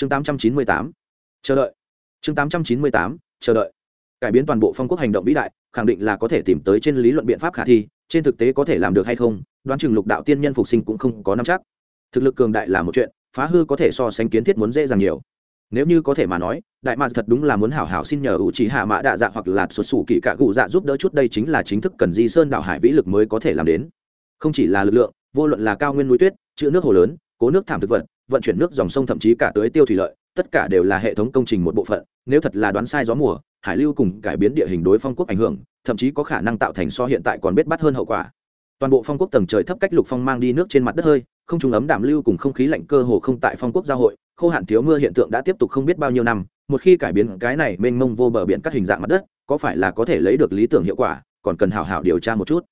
chương 898. chờ đợi chương 898. chờ đợi cải biến toàn bộ phong quốc hành động vĩ đại, khẳng định là có thể tìm tới trên lý luận biện pháp khả thi, trên thực tế có thể làm được hay không, đoán chừng lục đạo tiên nhân phục sinh cũng không có nắm chắc thực lực cường đại là một chuyện, phá hư có thể so sánh kiến thiết muốn dễ dàng nhiều nếu như có thể mà nói, đại mạc thật đúng là muốn hảo hảo xin nhờ ủ trí hạ mã đạ dạ hoặc là xuất xù kỹ cả cụ dạ giúp đỡ chút đây chính là chính thức cần di sơn đảo hải vĩ lực mới có thể làm đến không chỉ là lực lượng, vô luận là cao nguyên núi tuyết, chữ nước hồ lớn, cố nước thảm thực vật vận chuyển nước dòng sông thậm chí cả tới tiêu thủy lợi, tất cả đều là hệ thống công trình một bộ phận, nếu thật là đoán sai gió mùa, hải lưu cùng cải biến địa hình đối phong quốc ảnh hưởng, thậm chí có khả năng tạo thành so hiện tại còn biết bắt hơn hậu quả. Toàn bộ phong quốc tầng trời thấp cách lục phong mang đi nước trên mặt đất hơi, không trùng ấm đảm lưu cùng không khí lạnh cơ hồ không tại phong quốc giao hội, khô hạn thiếu mưa hiện tượng đã tiếp tục không biết bao nhiêu năm, một khi cải biến cái này mênh mông vô bờ biển các hình dạng mặt đất, có phải là có thể lấy được lý tưởng hiệu quả, còn cần hào hảo điều tra một chút.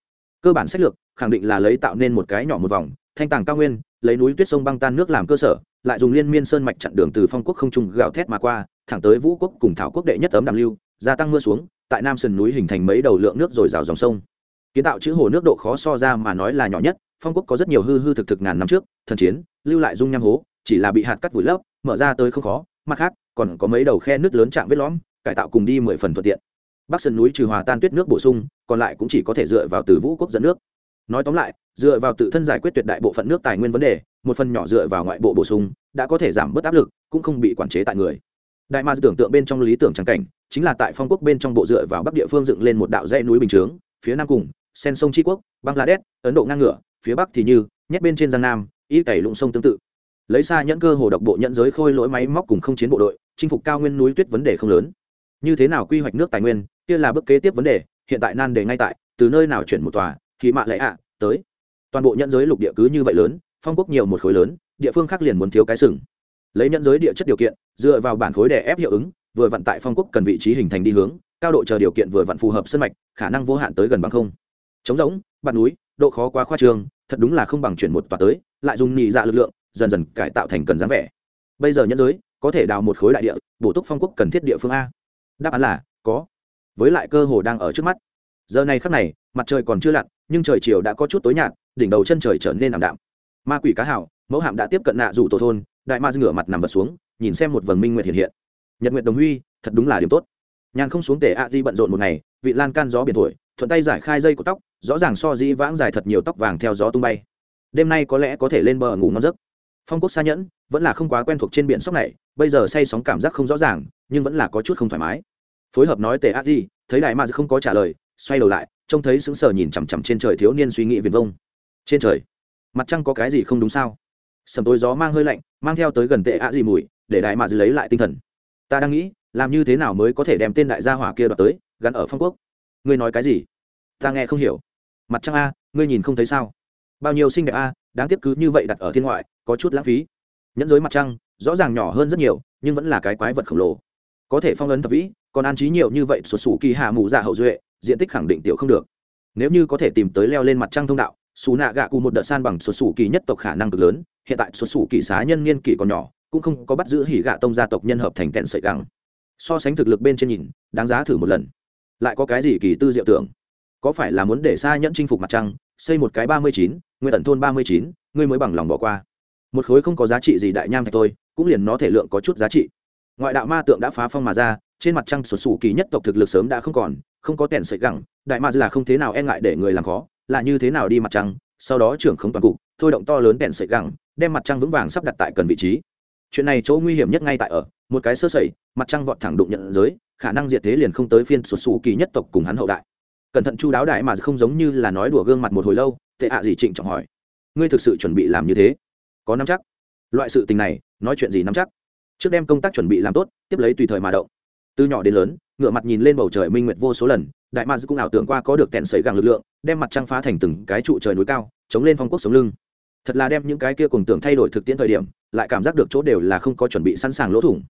Cơ bản sách lược, khẳng định là lấy tạo nên một cái nhỏ một vòng, thanh tàng cao nguyên lấy núi tuyết sông băng tan nước làm cơ sở, lại dùng liên miên sơn mạch chặn đường từ phong quốc không trung gạo thét mà qua, thẳng tới vũ quốc cùng thảo quốc đệ nhất ấm đàm lưu, gia tăng mưa xuống, tại nam sườn núi hình thành mấy đầu lượng nước dồi dào dòng sông. Kiến tạo chữ hồ nước độ khó so ra mà nói là nhỏ nhất, phong quốc có rất nhiều hư hư thực thực ngàn năm trước, thần chiến, lưu lại dung nham hố, chỉ là bị hạt cắt vùi lấp, mở ra tới không khó, mặt khác, còn có mấy đầu khe nước lớn chạm vết lõm, cải tạo cùng đi mười phần thuận tiện. Bắc sườn núi trừ hòa tan tuyết nước bổ sung, còn lại cũng chỉ có thể dựa vào từ vũ quốc dẫn nước nói tóm lại, dựa vào tự thân giải quyết tuyệt đại bộ phận nước tài nguyên vấn đề, một phần nhỏ dựa vào ngoại bộ bổ sung, đã có thể giảm bớt áp lực, cũng không bị quản chế tại người. Đại ma tưởng tượng bên trong lý tưởng trắng cảnh, chính là tại phong quốc bên trong bộ dựa vào bắc địa phương dựng lên một đạo dãy núi bình chướng, phía nam cùng, sen sông tri quốc, bangladesh, ấn độ ngang ngửa, phía bắc thì như, nhét bên trên giang nam, y cày lụng sông tương tự. Lấy xa nhẫn cơ hồ độc bộ nhận giới khôi lỗi máy móc cùng không chiến bộ đội, chinh phục cao nguyên núi tuyết vấn đề không lớn. Như thế nào quy hoạch nước tài nguyên, kia là bước kế tiếp vấn đề, hiện tại nan đề ngay tại, từ nơi nào chuyển một tòa thì mạ lệ ạ, tới. Toàn bộ nhận giới lục địa cứ như vậy lớn, phong quốc nhiều một khối lớn, địa phương khác liền muốn thiếu cái sừng. Lấy nhận giới địa chất điều kiện, dựa vào bản khối để ép hiệu ứng, vừa vận tại phong quốc cần vị trí hình thành đi hướng, cao độ chờ điều kiện vừa vặn phù hợp sân mạch, khả năng vô hạn tới gần bằng không. Chống giống bạt núi, độ khó quá khoa trương, thật đúng là không bằng chuyển một tòa tới, lại dùng nhị dạ lực lượng, dần dần cải tạo thành cần dáng vẻ. Bây giờ nhân giới, có thể đào một khối đại địa, bổ túc phong quốc cần thiết địa phương a. Đáp án là, có. Với lại cơ hồ đang ở trước mắt. Giờ này khắc này, mặt trời còn chưa lặn nhưng trời chiều đã có chút tối nhạt, đỉnh đầu chân trời trở nên ảm đạm. Ma quỷ cá hảo mẫu hạm đã tiếp cận nạ rủ tổ thôn, đại ma ngửa mặt nằm vật xuống, nhìn xem một vầng minh nguyệt hiện hiện. Nhật nguyệt đồng huy, thật đúng là điểm tốt. Nhàn không xuống tể a di bận rộn một ngày, vị lan can gió biển thổi, thuận tay giải khai dây của tóc, rõ ràng so di vãng dài thật nhiều tóc vàng theo gió tung bay. Đêm nay có lẽ có thể lên bờ ngủ ngon giấc. Phong quốc xa nhẫn, vẫn là không quá quen thuộc trên biển sóc này, bây giờ say sóng cảm giác không rõ ràng, nhưng vẫn là có chút không thoải mái. Phối hợp nói tề a di, thấy đại ma không có trả lời, xoay đầu lại trông thấy sững sờ nhìn chằm chằm trên trời thiếu niên suy nghĩ viền vông. Trên trời, mặt trăng có cái gì không đúng sao? Sầm tối gió mang hơi lạnh, mang theo tới gần tệ ạ gì mùi, để đại mạ lấy lại tinh thần. Ta đang nghĩ, làm như thế nào mới có thể đem tên đại gia hỏa kia đoạt tới, gắn ở phong quốc? Ngươi nói cái gì? Ta nghe không hiểu. Mặt trăng a, ngươi nhìn không thấy sao? Bao nhiêu xinh đẹp a, đáng tiếc cứ như vậy đặt ở thiên ngoại, có chút lãng phí. Nhẫn giới mặt trăng, rõ ràng nhỏ hơn rất nhiều, nhưng vẫn là cái quái vật khổng lồ. Có thể phong ấn thập vĩ còn an trí nhiều như vậy sụt sủ kỳ hạ mù dạ hậu duệ, diện tích khẳng định tiểu không được. Nếu như có thể tìm tới leo lên mặt trăng thông đạo, xù nạ gạ cụ một đợt san bằng sụt sủ kỳ nhất tộc khả năng cực lớn, hiện tại sụt sủ kỳ xá nhân niên kỷ còn nhỏ, cũng không có bắt giữ hỉ gạ tông gia tộc nhân hợp thành tẹn sợi găng so sánh thực lực bên trên nhìn, đáng giá thử một lần. Lại có cái gì kỳ tư diệu tưởng? Có phải là muốn để xa nhẫn chinh phục mặt trăng, xây một cái ba mươi chín, nguyên tận thôn ba mươi chín, ngươi mới bằng lòng bỏ qua. Một khối không có giá trị gì đại nham thạch thôi, cũng liền nó thể lượng có chút giá trị. Ngoại đạo ma tượng đã phá phong mà ra trên mặt trăng sụt sủ kỳ nhất tộc thực lực sớm đã không còn, không có tẻn sợi gẳng, đại ma là không thế nào e ngại để người làm khó, là như thế nào đi mặt trăng, sau đó trưởng không toàn cục, thôi động to lớn tẻn sợi gẳng, đem mặt trăng vững vàng sắp đặt tại cần vị trí. Chuyện này chỗ nguy hiểm nhất ngay tại ở, một cái sơ sẩy, mặt trăng vọt thẳng đụng nhận giới, khả năng diệt thế liền không tới phiên sụt sủ kỳ nhất tộc cùng hắn hậu đại. Cẩn thận chu đáo đại mà không giống như là nói đùa gương mặt một hồi lâu, tệ ạ gì trịnh trọng hỏi, ngươi thực sự chuẩn bị làm như thế? Có nắm chắc? Loại sự tình này, nói chuyện gì nắm chắc? Trước đem công tác chuẩn bị làm tốt, tiếp lấy tùy thời mà động từ nhỏ đến lớn ngựa mặt nhìn lên bầu trời minh nguyệt vô số lần, đại ma cũng ảo tưởng qua có được kẹn sấy gàng lực lượng, đem mặt trăng phá thành từng cái trụ trời núi cao, chống lên phong quốc sống lưng. Thật là đem những cái kia cùng tưởng thay đổi thực tiễn thời điểm, lại cảm giác được chỗ đều là không có chuẩn bị sẵn sàng lỗ thủng.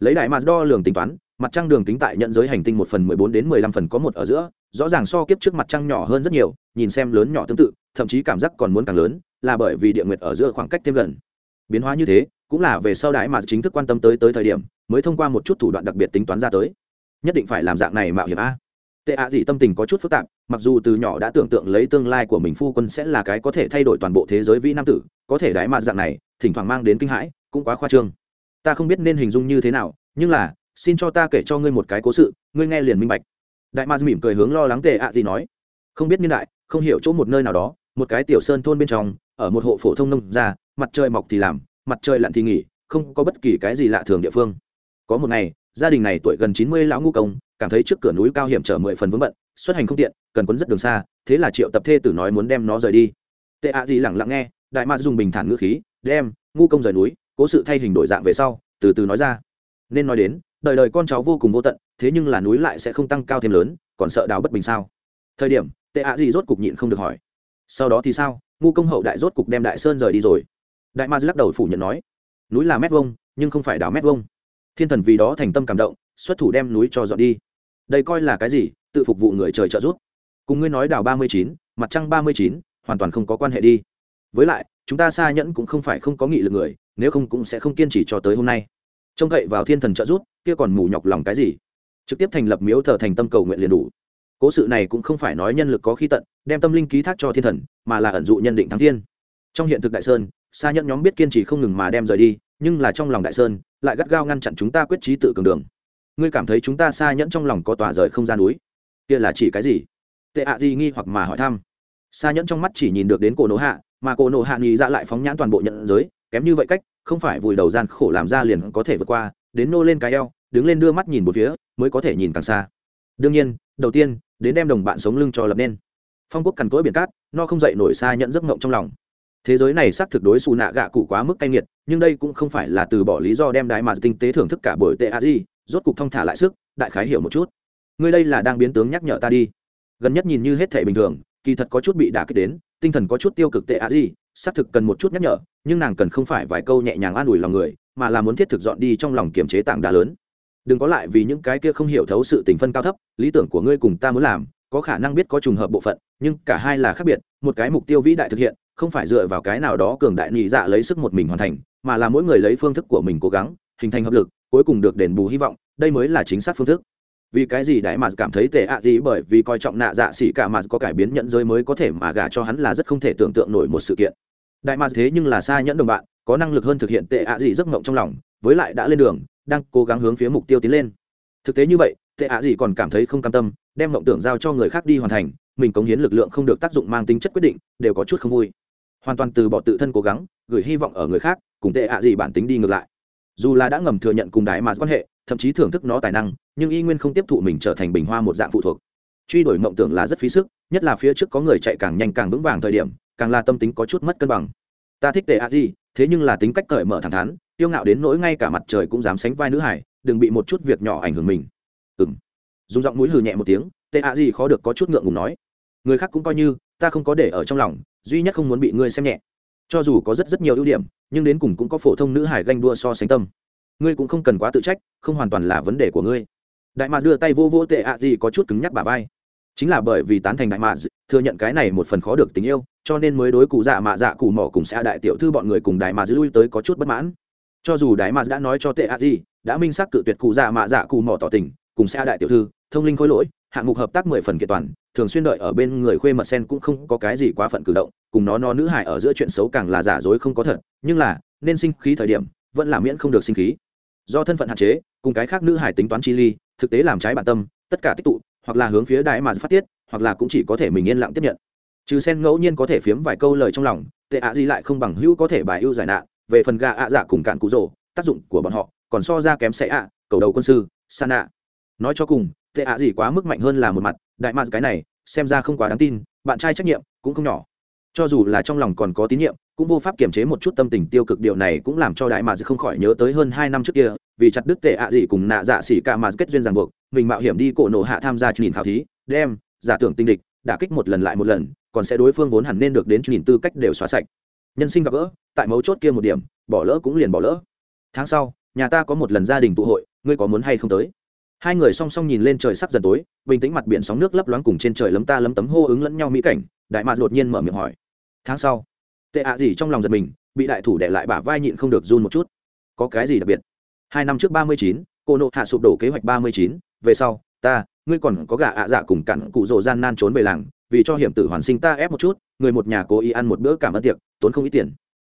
Lấy đại ma đo lường tính toán, mặt trăng đường tính tại nhận giới hành tinh một phần mười bốn đến mười lăm phần có một ở giữa, rõ ràng so kiếp trước mặt trăng nhỏ hơn rất nhiều, nhìn xem lớn nhỏ tương tự, thậm chí cảm giác còn muốn càng lớn, là bởi vì địa nguyệt ở giữa khoảng cách thêm gần. Biến hóa như thế, cũng là về sau đại mà chính thức quan tâm tới tới thời điểm mới thông qua một chút thủ đoạn đặc biệt tính toán ra tới. Nhất định phải làm dạng này mạo hiểm a. Tệ ạ gì tâm tình có chút phức tạp, mặc dù từ nhỏ đã tưởng tượng lấy tương lai của mình phu quân sẽ là cái có thể thay đổi toàn bộ thế giới vĩ nam tử, có thể đái mạt dạng này, thỉnh thoảng mang đến kinh hãi, cũng quá khoa trương. Ta không biết nên hình dung như thế nào, nhưng là, xin cho ta kể cho ngươi một cái cố sự, ngươi nghe liền minh bạch. Đại mạt mỉm cười hướng lo lắng tệ ạ gì nói. Không biết niên đại, không hiểu chỗ một nơi nào đó, một cái tiểu sơn thôn bên trong, ở một hộ phổ thông nông ra mặt trời mọc thì làm, mặt trời lặn thì nghỉ, không có bất kỳ cái gì lạ thường địa phương có một ngày, gia đình này tuổi gần chín mươi lão ngu công, cảm thấy trước cửa núi cao hiểm trở mười phần vướng bận, xuất hành không tiện, cần quấn rất đường xa, thế là triệu tập thê tử nói muốn đem nó rời đi. Tệ ạ gì lẳng lặng nghe, đại ma dùng bình thản ngữ khí, đem ngu công rời núi, cố sự thay hình đổi dạng về sau, từ từ nói ra. Nên nói đến, đời đời con cháu vô cùng vô tận, thế nhưng là núi lại sẽ không tăng cao thêm lớn, còn sợ đào bất bình sao? Thời điểm, tệ ạ gì rốt cục nhịn không được hỏi. Sau đó thì sao? Ngu công hậu đại rốt cục đem đại sơn rời đi rồi. Đại ma lắc đầu phủ nhận nói, núi là mét vông nhưng không phải đào mét vông thiên thần vì đó thành tâm cảm động, xuất thủ đem núi cho dọn đi. Đây coi là cái gì? Tự phục vụ người trời trợ giúp. Cùng ngươi nói đào ba mươi chín, mặt trăng ba mươi chín, hoàn toàn không có quan hệ đi. Với lại, chúng ta xa nhẫn cũng không phải không có nghị lực người, nếu không cũng sẽ không kiên trì cho tới hôm nay. Trông cậy vào thiên thần trợ giúp, kia còn mù nhọc lòng cái gì? Trực tiếp thành lập miếu thờ thành tâm cầu nguyện liền đủ. Cố sự này cũng không phải nói nhân lực có khi tận, đem tâm linh ký thác cho thiên thần, mà là ẩn dụ nhân định thắng thiên. Trong hiện thực đại sơn xa nhẫn nhóm biết kiên trì không ngừng mà đem rời đi, nhưng là trong lòng đại sơn lại gắt gao ngăn chặn chúng ta quyết trí tự cường đường. Ngươi cảm thấy chúng ta xa nhẫn trong lòng có tòa rời không gian núi? Kia là chỉ cái gì? Tệ ạ gì nghi hoặc mà hỏi thăm. Xa nhẫn trong mắt chỉ nhìn được đến cổ nổ hạ, mà cổ nổ hạ nghĩ ra lại phóng nhãn toàn bộ nhận giới, kém như vậy cách, không phải vùi đầu gian khổ làm ra liền có thể vượt qua, đến nô lên cái eo, đứng lên đưa mắt nhìn một phía, mới có thể nhìn càng xa. Đương nhiên, đầu tiên, đến đem đồng bạn sống lưng cho lập nên. Phong quốc cằn cỗi biển cát, no không dậy nổi xa nhận giấc ngộng trong lòng thế giới này xác thực đối xù nạ gạ cụ quá mức cay nghiệt, nhưng đây cũng không phải là từ bỏ lý do đem đại mà tinh tế thưởng thức cả buổi tệ a di, rốt cục thong thả lại sức, đại khái hiểu một chút. Ngươi đây là đang biến tướng nhắc nhở ta đi. Gần nhất nhìn như hết thể bình thường, kỳ thật có chút bị đả kích đến, tinh thần có chút tiêu cực tệ a di, xác thực cần một chút nhắc nhở, nhưng nàng cần không phải vài câu nhẹ nhàng an ủi lòng người, mà là muốn thiết thực dọn đi trong lòng kiềm chế tảng đá lớn. Đừng có lại vì những cái kia không hiểu thấu sự tình phân cao thấp, lý tưởng của ngươi cùng ta muốn làm, có khả năng biết có trùng hợp bộ phận, nhưng cả hai là khác biệt, một cái mục tiêu vĩ đại thực hiện không phải dựa vào cái nào đó cường đại nhị dạ lấy sức một mình hoàn thành, mà là mỗi người lấy phương thức của mình cố gắng, hình thành hợp lực, cuối cùng được đền bù hy vọng, đây mới là chính xác phương thức. Vì cái gì đại mạt cảm thấy tệ ạ gì bởi vì coi trọng nạ dạ xỉ cả mà có cải biến nhận giới mới có thể mà gả cho hắn là rất không thể tưởng tượng nổi một sự kiện. Đại mạt thế nhưng là xa nhẫn đồng bạn, có năng lực hơn thực hiện tệ ạ gì giấc mộng trong lòng, với lại đã lên đường, đang cố gắng hướng phía mục tiêu tiến lên. Thực tế như vậy, tệ ạ gì còn cảm thấy không cam tâm, đem mộng tưởng giao cho người khác đi hoàn thành, mình cống hiến lực lượng không được tác dụng mang tính chất quyết định, đều có chút không vui hoàn toàn từ bỏ tự thân cố gắng, gửi hy vọng ở người khác, cùng tệ ạ gì bản tính đi ngược lại. Dù là đã ngầm thừa nhận cùng đại mà quan hệ, thậm chí thưởng thức nó tài năng, nhưng y nguyên không tiếp thụ mình trở thành bình hoa một dạng phụ thuộc. Truy đuổi mộng tưởng là rất phí sức, nhất là phía trước có người chạy càng nhanh càng vững vàng thời điểm, càng là tâm tính có chút mất cân bằng. Ta thích tệ ạ gì, thế nhưng là tính cách cởi mở thẳng thắn tiêu ngạo đến nỗi ngay cả mặt trời cũng dám sánh vai nữ hải, đừng bị một chút việc nhỏ ảnh hưởng mình. Ừng dùng giọng mũi hừ nhẹ một tiếng, tệ ạ gì khó được có chút ngượng ngùng nói. Người khác cũng coi như, ta không có để ở trong lòng duy nhất không muốn bị ngươi xem nhẹ. Cho dù có rất rất nhiều ưu điểm, nhưng đến cùng cũng có phổ thông nữ hải ganh đua so sánh tâm. Ngươi cũng không cần quá tự trách, không hoàn toàn là vấn đề của ngươi. Đại mạc đưa tay vô vô tệ ạ gì có chút cứng nhắc bà vai. Chính là bởi vì tán thành đại mạc thừa nhận cái này một phần khó được tình yêu, cho nên mới đối cụ dạ mạ dạ cụ mỏ cùng xã đại tiểu thư bọn người cùng đại mạc lui tới có chút bất mãn. Cho dù đại mạc đã nói cho tệ ạ gì, đã minh xác cự tuyệt cụ dạ mạ dạ cụ mỏ tỏ tình, cùng xã đại tiểu thư, thông linh khối lỗi hạng mục hợp tác mười phần kiện toàn, thường xuyên đợi ở bên người khuê mật sen cũng không có cái gì quá phận cử động, cùng nó nó nữ hải ở giữa chuyện xấu càng là giả dối không có thật, nhưng là, nên sinh khí thời điểm, vẫn là miễn không được sinh khí. Do thân phận hạn chế, cùng cái khác nữ hải tính toán chi ly, thực tế làm trái bản tâm, tất cả tích tụ, hoặc là hướng phía đại mà phát tiết, hoặc là cũng chỉ có thể mình yên lặng tiếp nhận. Trừ sen ngẫu nhiên có thể phiếm vài câu lời trong lòng, tệ ạ gì lại không bằng hữu có thể bài ưu giải nạn, về phần gà ạ giả cùng cạn cụ rồ, tác dụng của bọn họ, còn so ra kém sẽ ạ, cầu đầu quân sư san ạ nói cho cùng tệ ạ gì quá mức mạnh hơn là một mặt, đại mạc cái này, xem ra không quá đáng tin, bạn trai trách nhiệm cũng không nhỏ. Cho dù là trong lòng còn có tín nhiệm, cũng vô pháp kiềm chế một chút tâm tình tiêu cực, điều này cũng làm cho đại mạc không khỏi nhớ tới hơn hai năm trước kia, vì chặt đứt tệ ạ gì cùng nạ dạ xỉ cả mà kết duyên ràng buộc, mình mạo hiểm đi cổ nổ hạ tham gia truyền khảo thí, đem giả tưởng tinh địch, đả kích một lần lại một lần, còn sẽ đối phương vốn hẳn nên được đến truyền tư cách đều xóa sạch. Nhân sinh gặp gỡ, tại mấu chốt kia một điểm, bỏ lỡ cũng liền bỏ lỡ. Tháng sau, nhà ta có một lần gia đình tụ hội, ngươi có muốn hay không tới? Hai người song song nhìn lên trời sắp dần tối, bình tĩnh mặt biển sóng nước lấp loáng cùng trên trời lấm ta lấm tấm hô ứng lẫn nhau mỹ cảnh, đại mạc đột nhiên mở miệng hỏi. Tháng sau, tệ ạ gì trong lòng giật mình, bị đại thủ đệ lại bả vai nhịn không được run một chút. Có cái gì đặc biệt? Hai năm trước ba mươi chín, cô nộ hạ sụp đổ kế hoạch ba mươi chín, về sau, ta, ngươi còn có gà ạ dạ cùng cặn cụ rồ gian nan trốn về làng, vì cho hiểm tử hoàn sinh ta ép một chút, người một nhà cố ý ăn một bữa cảm ơn tiệc, tốn không ít tiền.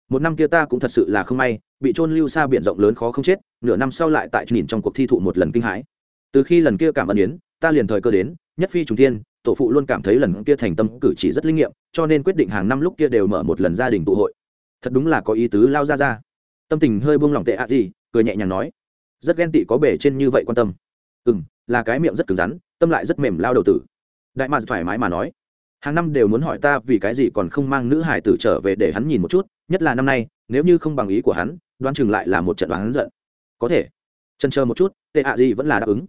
Một năm kia ta cũng thật sự là không may, bị trôn lưu xa biển rộng lớn khó không chết, nửa năm sau lại tại nhìn trong cuộc thi thụ một lần kinh hãi từ khi lần kia cảm ơn yến, ta liền thời cơ đến, nhất phi trùng thiên, tổ phụ luôn cảm thấy lần kia thành tâm cử chỉ rất linh nghiệm, cho nên quyết định hàng năm lúc kia đều mở một lần gia đình tụ hội. Thật đúng là có ý tứ lao ra ra. Tâm tình hơi buông lỏng tệ ạ gì, cười nhẹ nhàng nói. Rất ghen tị có bể trên như vậy quan tâm. Ừ m là cái miệng rất cứng rắn, tâm lại rất mềm lao đầu tử. Đại mà thoải mái mà nói. Hàng năm đều muốn hỏi ta vì cái gì còn không mang nữ hải tử trở về để hắn nhìn một chút, nhất là năm nay, nếu như không bằng ý của hắn, đoán chừng lại là một trận đoán giận. Có thể. Chân chờ một chút, tệ ạ gì vẫn là đáp ứng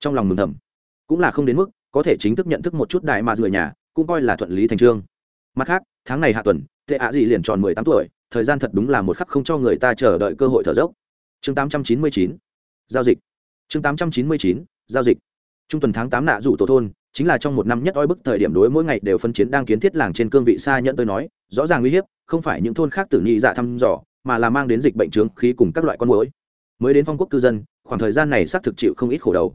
trong lòng mừng thầm. Cũng là không đến mức, có thể chính thức nhận thức một chút đại mà người nhà, cũng coi là thuận lý thành trương. Mặt khác, tháng này hạ tuần, tệ ạ gì liền tròn mười tám tuổi, thời gian thật đúng là một khắc không cho người ta chờ đợi cơ hội thở dốc. Chương tám trăm chín mươi chín, giao dịch. Chương tám trăm chín mươi chín, giao dịch. Trung tuần tháng tám nạ rủ tổ thôn, chính là trong một năm nhất oi bức thời điểm đối mỗi ngày đều phân chiến đang kiến thiết làng trên cương vị xa nhận tôi nói, rõ ràng uy hiếp, không phải những thôn khác tử nghi dạ thăm dò, mà là mang đến dịch bệnh trướng khí cùng các loại con mũi mới đến phong quốc cư dân, khoảng thời gian này xác thực chịu không ít khổ đầu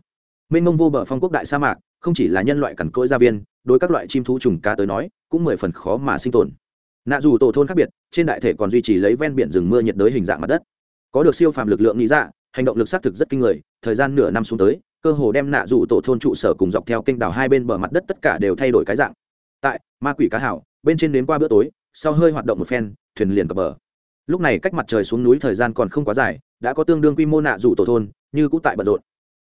mênh mông vô bờ phong quốc đại sa mạc, không chỉ là nhân loại cằn cỗi gia viên, đối các loại chim thú trùng cá tới nói, cũng mười phần khó mà sinh tồn. Nạ dù tổ thôn khác biệt, trên đại thể còn duy trì lấy ven biển rừng mưa nhiệt đới hình dạng mặt đất. Có được siêu phàm lực lượng nghĩ dạ hành động lực xác thực rất kinh người, thời gian nửa năm xuống tới, cơ hồ đem nạ dù tổ thôn trụ sở cùng dọc theo kênh đảo hai bên bờ mặt đất tất cả đều thay đổi cái dạng. Tại ma quỷ cá hảo, bên trên đến qua bữa tối, sau hơi hoạt động một phen, thuyền liền cập bờ. Lúc này cách mặt trời xuống núi thời gian còn không quá dài, đã có tương đương quy mô nạ dù tổ thôn, như cũ tại bận rộn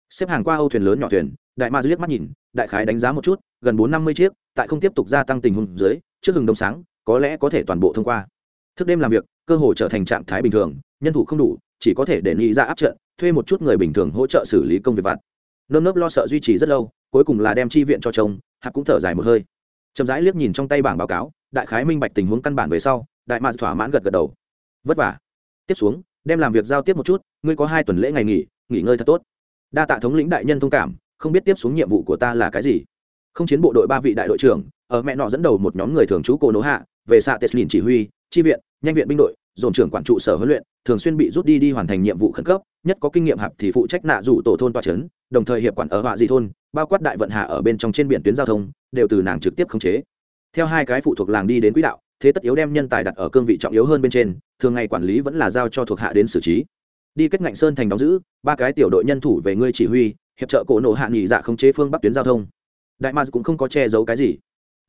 xếp hàng qua âu thuyền lớn nhỏ thuyền, đại ma liếc mắt nhìn, đại khái đánh giá một chút, gần bốn năm mươi chiếc, tại không tiếp tục gia tăng tình huống dưới, trước hừng đông sáng, có lẽ có thể toàn bộ thông qua. Thức đêm làm việc, cơ hồ trở thành trạng thái bình thường, nhân thủ không đủ, chỉ có thể để nghĩ ra dạ áp trận, thuê một chút người bình thường hỗ trợ xử lý công việc vặt. Nơm nớp lo sợ duy trì rất lâu, cuối cùng là đem chi viện cho chồng, hạc cũng thở dài một hơi. Chậm rãi liếc nhìn trong tay bảng báo cáo, đại khái minh bạch tình huống căn bản về sau, đại mạc thỏa mãn gật gật đầu. Vất vả. Tiếp xuống, đem làm việc giao tiếp một chút, ngươi có hai tuần lễ ngày nghỉ nghỉ ngơi thật tốt đa tạ thống lĩnh đại nhân thông cảm, không biết tiếp xuống nhiệm vụ của ta là cái gì. Không chiến bộ đội ba vị đại đội trưởng, ở mẹ nọ dẫn đầu một nhóm người thường trú cô nỗ hạ, về xạ teslin chỉ huy tri viện, nhanh viện binh đội, dồn trưởng quản trụ sở huấn luyện, thường xuyên bị rút đi đi hoàn thành nhiệm vụ khẩn cấp, nhất có kinh nghiệm hạp thì phụ trách nạ rủ tổ thôn toa trấn, đồng thời hiệp quản ở họa dị thôn, bao quát đại vận hạ ở bên trong trên biển tuyến giao thông, đều từ nàng trực tiếp khống chế. Theo hai cái phụ thuộc làng đi đến quỹ đạo, thế tất yếu đem nhân tài đặt ở cương vị trọng yếu hơn bên trên, thường ngày quản lý vẫn là giao cho thuộc hạ đến xử trí đi kết ngạnh sơn thành đóng giữ, ba cái tiểu đội nhân thủ về ngươi chỉ huy, hiệp trợ cổ nộ hạ nghỉ dạ khống chế phương bắc tuyến giao thông. Đại mars cũng không có che giấu cái gì.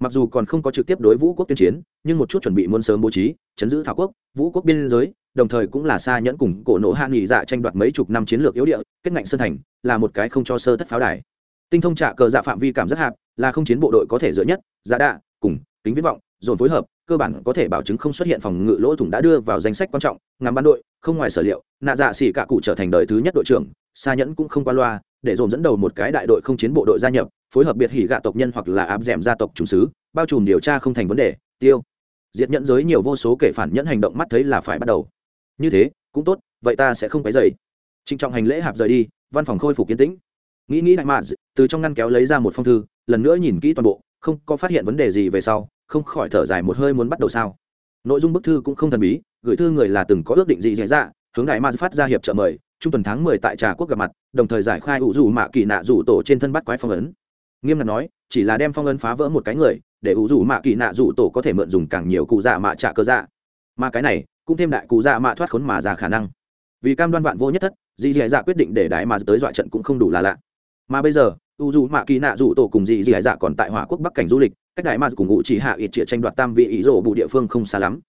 Mặc dù còn không có trực tiếp đối vũ quốc tuyên chiến, nhưng một chút chuẩn bị muốn sớm bố trí, chấn giữ thảo quốc, vũ quốc biên giới, đồng thời cũng là xa nhẫn cùng cổ nộ hạ nghỉ dạ tranh đoạt mấy chục năm chiến lược yếu địa, kết ngạnh sơn thành là một cái không cho sơ thất pháo đài. Tinh thông trạ cờ dạ phạm vi cảm rất hạp, là không chiến bộ đội có thể dựa nhất giá đạ, cùng tính viễn vọng, dồn phối hợp cơ bản có thể bảo chứng không xuất hiện phòng ngự lỗ thủng đã đưa vào danh sách quan trọng, ngắm ban đội, không ngoài sở liệu, nạ dạ xỉ cả cụ trở thành đời thứ nhất đội trưởng xa nhẫn cũng không qua loa, để dồn dẫn đầu một cái đại đội không chiến bộ đội gia nhập, phối hợp biệt hỉ gạ tộc nhân hoặc là áp d gia tộc chủ sứ, bao trùm điều tra không thành vấn đề, tiêu. Diệt nhẫn giới nhiều vô số kể phản nhẫn hành động mắt thấy là phải bắt đầu. Như thế, cũng tốt, vậy ta sẽ không cái dày trịnh trọng hành lễ hạp rời đi, văn phòng khôi phục kiến tĩnh. Nghĩ nghĩ đại mạ từ trong ngăn kéo lấy ra một phong thư, lần nữa nhìn kỹ toàn bộ, không có phát hiện vấn đề gì về sau không khỏi thở dài một hơi muốn bắt đầu sao? Nội dung bức thư cũng không thần bí, gửi thư người là từng có ước định gì dễ dạ hướng đại ma phát ra hiệp trợ mời, trung tuần tháng mười tại trà quốc gặp mặt, đồng thời giải khai ủ dù mạ kỳ nạ rủ tổ trên thân bắt quái phong ấn. Nghiêm ngặt nói, chỉ là đem phong ấn phá vỡ một cái người, để ủ dù mạ kỳ nạ rủ tổ có thể mượn dùng càng nhiều cụ dạ mạ trả cơ dạ. Mà cái này, cũng thêm đại cụ dạ mạ thoát khốn mà ra khả năng. Vì cam đoan vạn vô nhất thất dì dì dạ quyết định để đại ma tới dọa trận cũng không đủ là lạ. Mà bây giờ u dù mạ kỳ nạ dù tổ cùng dì dì dạ còn tại hỏa quốc bắc cảnh du lịch, cách đại mà dạ cùng ngụ chỉ hạ ít trịa tranh đoạt tam vị ý rổ bụ địa phương không xa lắm.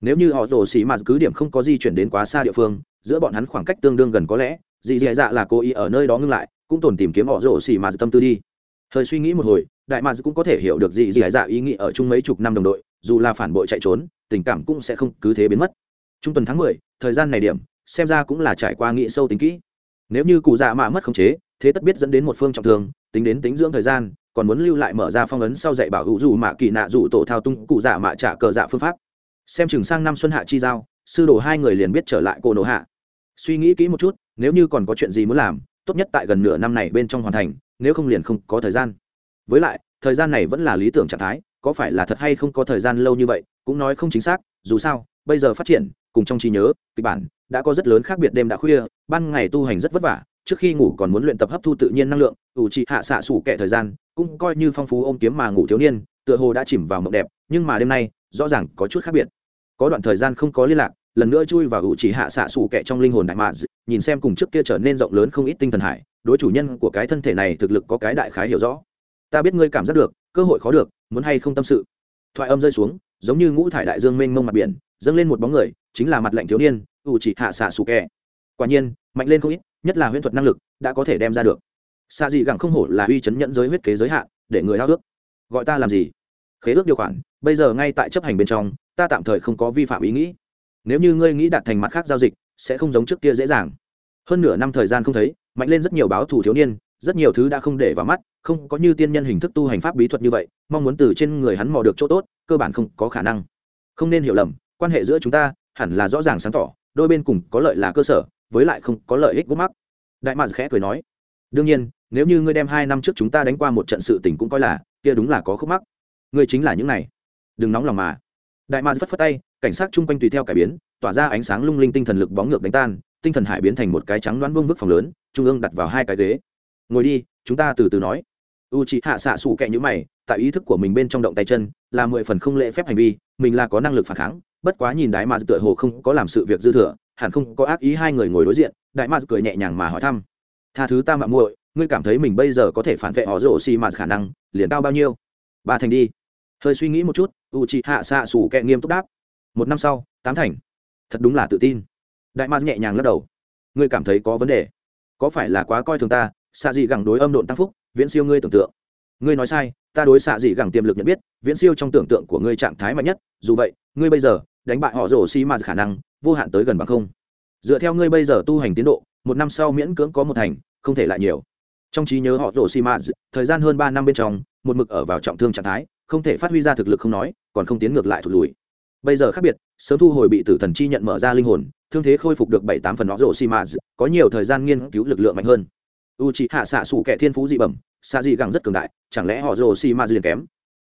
Nếu như họ rổ xì mà cứ điểm không có di chuyển đến quá xa địa phương, giữa bọn hắn khoảng cách tương đương gần có lẽ dì dì dạ là cố ý ở nơi đó ngưng lại, cũng tồn tìm kiếm họ rổ xì mà tâm tư đi. Hơi suy nghĩ một hồi, đại mà dạ cũng có thể hiểu được dì dì dạ ý nghĩ ở chung mấy chục năm đồng đội, dù là phản bội chạy trốn, tình cảm cũng sẽ không cứ thế biến mất. Trung tuần tháng mười, thời gian này điểm, xem ra cũng là trải qua nghĩ sâu tính kỹ. Nếu như cụ dạ mạ mất khống chế, thế tất biết dẫn đến một phương trọng thương tính đến tính dưỡng thời gian, còn muốn lưu lại mở ra phong ấn sau dạy bảo hữu dù mạ kỳ nạ dù tổ thao tung cụ dạ mạ trả cờ dạ phương pháp. Xem chừng sang năm xuân hạ chi giao, sư đồ hai người liền biết trở lại cô nổ hạ. Suy nghĩ kỹ một chút, nếu như còn có chuyện gì muốn làm, tốt nhất tại gần nửa năm này bên trong hoàn thành, nếu không liền không có thời gian. Với lại, thời gian này vẫn là lý tưởng trạng thái, có phải là thật hay không có thời gian lâu như vậy, cũng nói không chính xác, dù sao, bây giờ phát triển, cùng trong trí nhớ, kịch bản, đã có rất lớn khác biệt đêm đã khuya, ban ngày tu hành rất vất vả trước khi ngủ còn muốn luyện tập hấp thu tự nhiên năng lượng, ủ trị hạ xạ sủ kẻ thời gian, cũng coi như phong phú ôm kiếm mà ngủ thiếu niên, tựa hồ đã chìm vào mộng đẹp, nhưng mà đêm nay, rõ ràng có chút khác biệt. Có đoạn thời gian không có liên lạc, lần nữa chui vào ủ chỉ hạ xạ sủ kẹ trong linh hồn đại mạ nhìn xem cùng trước kia trở nên rộng lớn không ít tinh thần hải, đối chủ nhân của cái thân thể này thực lực có cái đại khái hiểu rõ. Ta biết ngươi cảm giác được, cơ hội khó được, muốn hay không tâm sự. Thoại âm rơi xuống, giống như ngũ thải đại dương mênh mông mặt biển, dâng lên một bóng người, chính là mặt lạnh thiếu niên, ủ chỉ hạ xạ xù kẹ quả nhiên, mạnh lên không ít nhất là huyễn thuật năng lực đã có thể đem ra được. Xạ dị gẳng không hổ là uy chấn nhận giới huyết kế giới hạn, để người hao ước. Gọi ta làm gì? Khế ước điều khoản, bây giờ ngay tại chấp hành bên trong, ta tạm thời không có vi phạm ý nghĩ. Nếu như ngươi nghĩ đạt thành mặt khác giao dịch, sẽ không giống trước kia dễ dàng. Hơn nửa năm thời gian không thấy, mạnh lên rất nhiều báo thủ thiếu niên, rất nhiều thứ đã không để vào mắt, không có như tiên nhân hình thức tu hành pháp bí thuật như vậy, mong muốn từ trên người hắn mò được chỗ tốt, cơ bản không có khả năng. Không nên hiểu lầm, quan hệ giữa chúng ta hẳn là rõ ràng sáng tỏ, đôi bên cùng có lợi là cơ sở với lại không có lợi ích gút mắc. Đại mạc khẽ cười nói, đương nhiên, nếu như ngươi đem hai năm trước chúng ta đánh qua một trận sự tình cũng coi là, kia đúng là có khúc mắc. Ngươi chính là những này. Đừng nóng lòng mà. Đại mạc phất phất tay, cảnh sát chung quanh tùy theo cải biến, tỏa ra ánh sáng lung linh tinh thần lực bóng ngược đánh tan, tinh thần hải biến thành một cái trắng đoán vương vức phòng lớn, trung ương đặt vào hai cái ghế. Ngồi đi, chúng ta từ từ nói. U chị hạ xạ xù kẹ như mày, tại ý thức của mình bên trong động tay chân, là mười phần không lễ phép hành vi, mình là có năng lực phản kháng, bất quá nhìn đại mà tựa hồ không có làm sự việc dư thừa hẳn không có ác ý hai người ngồi đối diện, đại mạc cười nhẹ nhàng mà hỏi thăm. Tha thứ ta mạng muội, ngươi cảm thấy mình bây giờ có thể phản vệ họ rổ xì mà khả năng, liền cao bao nhiêu? Ba thành đi. Hơi suy nghĩ một chút u chị hạ xạ xù kẹ nghiêm túc đáp. Một năm sau, tám thành. Thật đúng là tự tin. Đại ma nhẹ nhàng lắc đầu. Ngươi cảm thấy có vấn đề? Có phải là quá coi thường ta? Xạ dị gẳng đối âm độn tăng phúc, viễn siêu ngươi tưởng tượng. Ngươi nói sai, ta đối xạ dị gẳng tiềm lực nhận biết, viễn siêu trong tưởng tượng của ngươi trạng thái mạnh nhất, dù vậy, ngươi bây giờ đánh bại họ rổ xi mà khả năng vô hạn tới gần bằng không. Dựa theo ngươi bây giờ tu hành tiến độ, một năm sau miễn cưỡng có một thành, không thể lại nhiều. Trong trí nhớ họ rổ xi mã thời gian hơn ba năm bên trong, một mực ở vào trọng thương trạng thái, không thể phát huy ra thực lực không nói, còn không tiến ngược lại thụt lùi. Bây giờ khác biệt, sớm thu hồi bị tử thần chi nhận mở ra linh hồn, thương thế khôi phục được bảy tám phần họ rổ xi mã có nhiều thời gian nghiên cứu lực lượng mạnh hơn. U c hạ xạ sủ kẻ thiên phú dị bẩm xạ dị gẳng rất cường đại, chẳng lẽ họ rổ xi ma liền kém?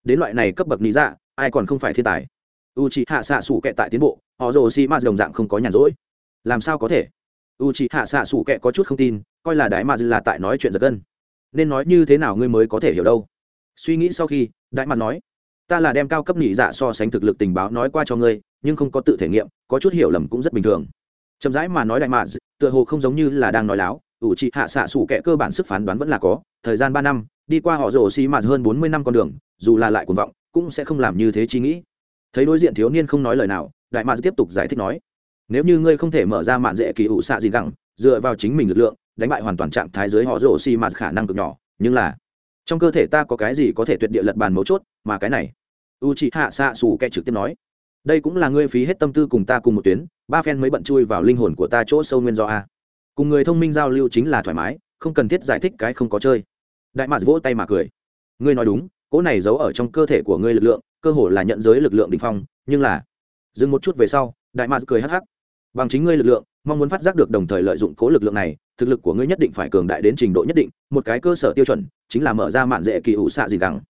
Đến loại này cấp bậc lý dạ ai còn không phải thiên tài? U c hạ xạ xủ kẻ tại tiến bộ. Họ rồ xi ma đồng dạng không có nhàn rỗi. Làm sao có thể? U c hạ xạ xủ kẻ có chút không tin. Coi là đại ma là tại nói chuyện giật gân. Nên nói như thế nào ngươi mới có thể hiểu đâu? Suy nghĩ sau khi đại mặt nói, ta là đem cao cấp nhị dạ so sánh thực lực tình báo nói qua cho ngươi, nhưng không có tự thể nghiệm, có chút hiểu lầm cũng rất bình thường. Chậm rãi mà nói đại mạ tựa hồ không giống như là đang nói láo ủ trị hạ xạ sủ kẻ cơ bản sức phán đoán vẫn là có, thời gian ba năm, đi qua họ rồ xi mạt hơn bốn mươi năm con đường, dù là lại cuồng vọng, cũng sẽ không làm như thế chi nghĩ thấy đối diện thiếu niên không nói lời nào, đại mạ tiếp tục giải thích nói, nếu như ngươi không thể mở ra mạn dễ kỳ ủ xạ gì gẳng, dựa vào chính mình lực lượng, đánh bại hoàn toàn trạng thái dưới họ rổ xi mạt khả năng cực nhỏ, nhưng là trong cơ thể ta có cái gì có thể tuyệt địa lật bàn mấu chốt, mà cái này? U chị hạ xạ xù kẻ trực tiếp nói, đây cũng là ngươi phí hết tâm tư cùng ta cùng một tuyến, ba phen mới bận chui vào linh hồn của ta chỗ sâu nguyên do a. Cùng người thông minh giao lưu chính là thoải mái, không cần thiết giải thích cái không có chơi. Đại mạc vỗ tay mà cười, ngươi nói đúng, cỗ này giấu ở trong cơ thể của ngươi lực lượng cơ hồ là nhận giới lực lượng đỉnh phong nhưng là dừng một chút về sau đại mạc cười hắc hắc. Bằng chính ngươi lực lượng mong muốn phát giác được đồng thời lợi dụng cố lực lượng này thực lực của ngươi nhất định phải cường đại đến trình độ nhất định một cái cơ sở tiêu chuẩn chính là mở ra mạn dễ kỳ ủ xạ gì gẳng.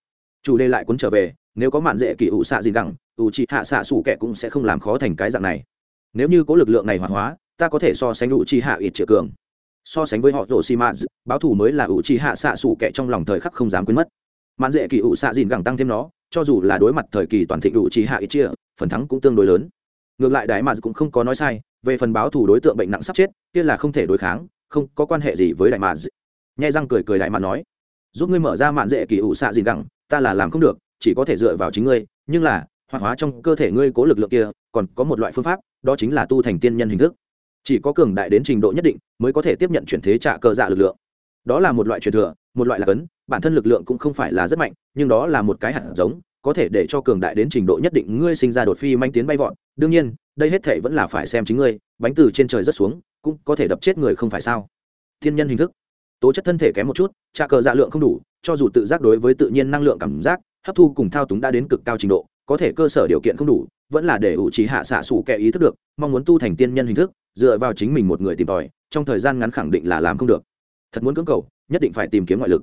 Chủ đề lại cuốn trở về nếu có mạn dễ kỳ ủ xạ gì gẳng ủ hạ xạ sủ kẻ cũng sẽ không làm khó thành cái dạng này. Nếu như cố lực lượng này hoàn hóa ta có thể so sánh ủ trị hạ ít triệu cường. So sánh với họ Orochimaru, báo thủ mới là ủ hạ xạ sủ kẻ trong lòng thời khắc không dám quên mất. Mạn dễ kỳ ủ xạ dìn gẳng tăng thêm nó cho dù là đối mặt thời kỳ toàn thịnh đủ trí hạ ít chia, phần thắng cũng tương đối lớn. Ngược lại đại mà cũng không có nói sai, về phần báo thủ đối tượng bệnh nặng sắp chết, kia là không thể đối kháng, không có quan hệ gì với đại mà. Nhai răng cười cười đại mà nói, giúp ngươi mở ra mạn dễ kỳ ủ xạ gì gẳng ta là làm không được, chỉ có thể dựa vào chính ngươi, nhưng là, hoạt hóa trong cơ thể ngươi cố lực lượng kia, còn có một loại phương pháp, đó chính là tu thành tiên nhân hình thức. Chỉ có cường đại đến trình độ nhất định, mới có thể tiếp nhận chuyển thế trả cơ dạ lực lượng. Đó là một loại truyền thừa một loại là cấn bản thân lực lượng cũng không phải là rất mạnh, nhưng đó là một cái hạt giống, có thể để cho cường đại đến trình độ nhất định ngươi sinh ra đột phi manh tiến bay vọt. Đương nhiên, đây hết thể vẫn là phải xem chính ngươi, bánh từ trên trời rất xuống, cũng có thể đập chết người không phải sao? Thiên nhân hình thức. Tố chất thân thể kém một chút trả cờ dạ lượng không đủ, cho dù tự giác đối với tự nhiên năng lượng cảm giác, hấp thu cùng thao túng đã đến cực cao trình độ, có thể cơ sở điều kiện không đủ, vẫn là để ủ trí hạ xạ sủ kẻ ý thức được, mong muốn tu thành tiên nhân hình thức, dựa vào chính mình một người tìm tòi, trong thời gian ngắn khẳng định là làm không được. Thật muốn cưỡng cầu nhất định phải tìm kiếm ngoại lực.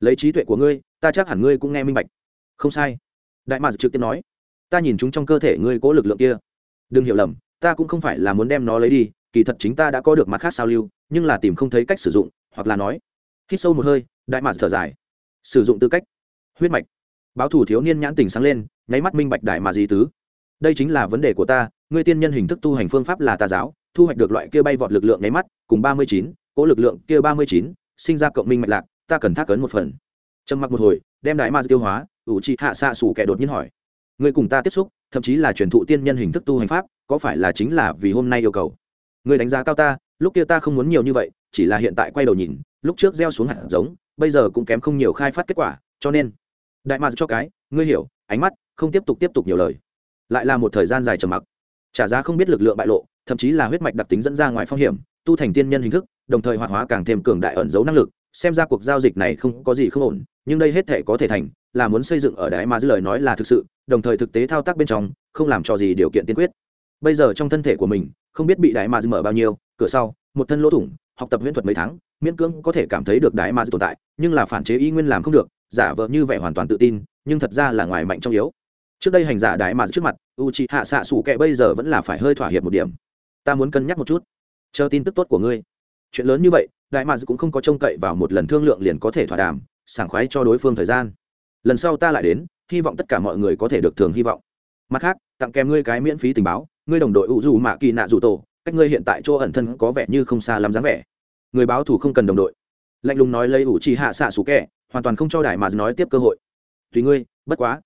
Lấy trí tuệ của ngươi, ta chắc hẳn ngươi cũng nghe minh bạch. Không sai. Đại mạc trực tiếp nói, ta nhìn chúng trong cơ thể ngươi cố lực lượng kia. Đừng hiểu lầm, ta cũng không phải là muốn đem nó lấy đi, kỳ thật chính ta đã có được mặt khác sao lưu, nhưng là tìm không thấy cách sử dụng, hoặc là nói, hít sâu một hơi, đại mạc thở dài. Sử dụng tư cách, huyết mạch. Báo thủ thiếu niên nhãn tình sáng lên, nháy mắt minh bạch đại mà gì tứ. Đây chính là vấn đề của ta, ngươi tiên nhân hình thức tu hành phương pháp là tà giáo, thu hoạch được loại kia bay vọt lực lượng nháy mắt, cùng ba mươi chín cỗ lực lượng kia ba mươi chín sinh ra cộng minh mạch lạc, ta cần thác ấn một phần. Trầm mặc một hồi, đem đại ma tiêu hóa, ủ trị hạ xạ xù kẻ đột nhiên hỏi. Người cùng ta tiếp xúc, thậm chí là truyền thụ tiên nhân hình thức tu hành pháp, có phải là chính là vì hôm nay yêu cầu? Người đánh giá cao ta, lúc kia ta không muốn nhiều như vậy, chỉ là hiện tại quay đầu nhìn, lúc trước gieo xuống hạt giống, bây giờ cũng kém không nhiều khai phát kết quả, cho nên, đại ma cho cái, ngươi hiểu, ánh mắt, không tiếp tục tiếp tục nhiều lời. Lại là một thời gian dài trầm mặc. Trả giá không biết lực lượng bại lộ, thậm chí là huyết mạch đặc tính dẫn ra ngoài phong hiểm, tu thành tiên nhân hình thức đồng thời hoạt hóa càng thêm cường đại ẩn dấu năng lực, xem ra cuộc giao dịch này không có gì không ổn, nhưng đây hết thể có thể thành, là muốn xây dựng ở đại ma dư lời nói là thực sự, đồng thời thực tế thao tác bên trong, không làm cho gì điều kiện tiên quyết. Bây giờ trong thân thể của mình, không biết bị đại ma dư mở bao nhiêu, cửa sau, một thân lỗ thủng, học tập huyễn thuật mấy tháng, miễn cưỡng có thể cảm thấy được đại ma dư tồn tại, nhưng là phản chế y nguyên làm không được, giả vờ như vẻ hoàn toàn tự tin, nhưng thật ra là ngoài mạnh trong yếu. Trước đây hành giả đại ma trước mặt u c hạ xạ sủ kệ bây giờ vẫn là phải hơi thỏa hiệp một điểm. Ta muốn cân nhắc một chút. Chờ tin tức tốt của ngươi chuyện lớn như vậy, đại mads cũng không có trông cậy vào một lần thương lượng liền có thể thỏa đàm, sảng khoái cho đối phương thời gian. Lần sau ta lại đến, hy vọng tất cả mọi người có thể được thường hy vọng. Mặt khác, tặng kèm ngươi cái miễn phí tình báo, ngươi đồng đội ủ dù mạ kỳ nạ dù tổ, cách ngươi hiện tại chỗ ẩn thân có vẻ như không xa lắm dáng vẻ. Người báo thù không cần đồng đội. Lạnh lùng nói lấy ủ trì hạ xạ xù kẻ, hoàn toàn không cho đại mà nói tiếp cơ hội. Tùy ngươi, bất quá.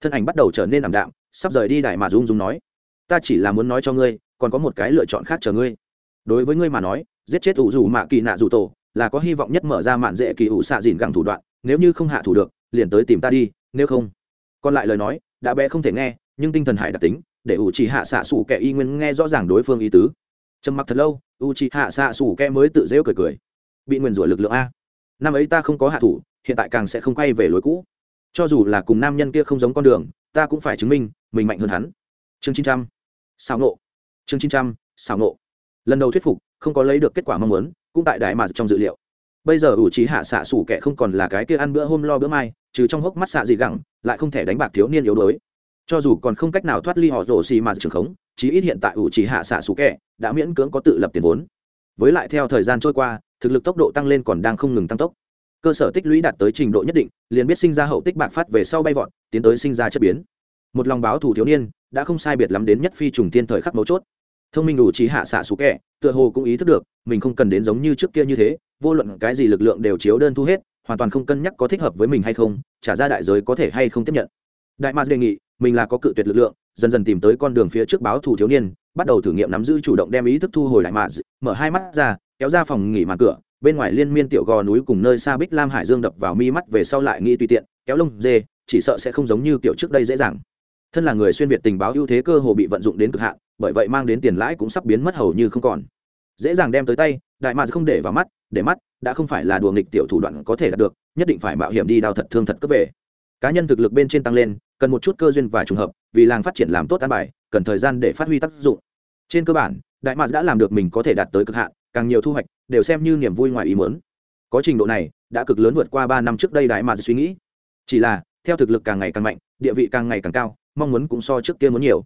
Thân ảnh bắt đầu trở nên ảm đạm, sắp rời đi đại mà dung dung nói. Ta chỉ là muốn nói cho ngươi, còn có một cái lựa chọn khác chờ ngươi. Đối với ngươi mà nói giết chết ủ dù mạ kỳ nạ dù tổ, là có hy vọng nhất mở ra mạn dễ kỳ ủ xạ dìn gẳng thủ đoạn, nếu như không hạ thủ được, liền tới tìm ta đi, nếu không. Còn lại lời nói, đã bé không thể nghe, nhưng tinh thần hải đặc tính, để ủ chỉ hạ xạ xủ kẻ y nguyên nghe rõ ràng đối phương ý tứ. Trầm mặc thật lâu u chỉ hạ xạ xủ kẻ mới tự dễu cười cười. Bị nguyền rủa lực lượng a. Năm ấy ta không có hạ thủ, hiện tại càng sẽ không quay về lối cũ. Cho dù là cùng nam nhân kia không giống con đường, ta cũng phải chứng minh, mình mạnh hơn hắn. Chương chín trăm xào nộ. Chương chín trăm xào nộ. Lần đầu thuyết phục không có lấy được kết quả mong muốn, cũng tại đại mà trong dự liệu. Bây giờ ủ trí hạ xạ xủ kẻ không còn là cái kia ăn bữa hôm lo bữa mai, trừ trong hốc mắt xạ gì gẳng, lại không thể đánh bạc thiếu niên yếu đuối. Cho dù còn không cách nào thoát ly họ rổ xì mà trường khống, chí ít hiện tại ủ trí hạ xạ xủ kẻ đã miễn cưỡng có tự lập tiền vốn. Với lại theo thời gian trôi qua, thực lực tốc độ tăng lên còn đang không ngừng tăng tốc. Cơ sở tích lũy đạt tới trình độ nhất định, liền biết sinh ra hậu tích bạc phát về sau bay vọt, tiến tới sinh ra chất biến. Một lòng báo thủ thiếu niên, đã không sai biệt lắm đến nhất phi trùng tiên thời khắc mấu chốt thông minh đủ trí hạ xạ xú kẹ tựa hồ cũng ý thức được, mình không cần đến giống như trước kia như thế, vô luận cái gì lực lượng đều chiếu đơn thu hết, hoàn toàn không cân nhắc có thích hợp với mình hay không, trả ra đại giới có thể hay không tiếp nhận. Đại mars đề nghị, mình là có cự tuyệt lực lượng, dần dần tìm tới con đường phía trước báo thủ thiếu niên, bắt đầu thử nghiệm nắm giữ chủ động đem ý thức thu hồi đại mars mở hai mắt ra, kéo ra phòng nghỉ màn cửa, bên ngoài liên miên tiểu gò núi cùng nơi xa bích lam hải dương đập vào mi mắt về sau lại nghĩ tùy tiện, kéo lông dê, chỉ sợ sẽ không giống như kiểu trước đây dễ dàng. Thân là người xuyên việt tình báo ưu thế cơ hồ bị vận dụng đến cực hạn bởi vậy mang đến tiền lãi cũng sắp biến mất hầu như không còn. Dễ dàng đem tới tay, đại mạc không để vào mắt, để mắt, đã không phải là đùa nghịch tiểu thủ đoạn có thể đạt được, nhất định phải mạo hiểm đi đào thật thương thật cấp về. Cá nhân thực lực bên trên tăng lên, cần một chút cơ duyên và trùng hợp, vì làng phát triển làm tốt an bài, cần thời gian để phát huy tác dụng. Trên cơ bản, đại mạc đã làm được mình có thể đạt tới cực hạn, càng nhiều thu hoạch, đều xem như niềm vui ngoài ý muốn. Có trình độ này, đã cực lớn vượt qua ba năm trước đây đại mạc suy nghĩ. Chỉ là, theo thực lực càng ngày càng mạnh, địa vị càng ngày càng cao, mong muốn cũng so trước kia muốn nhiều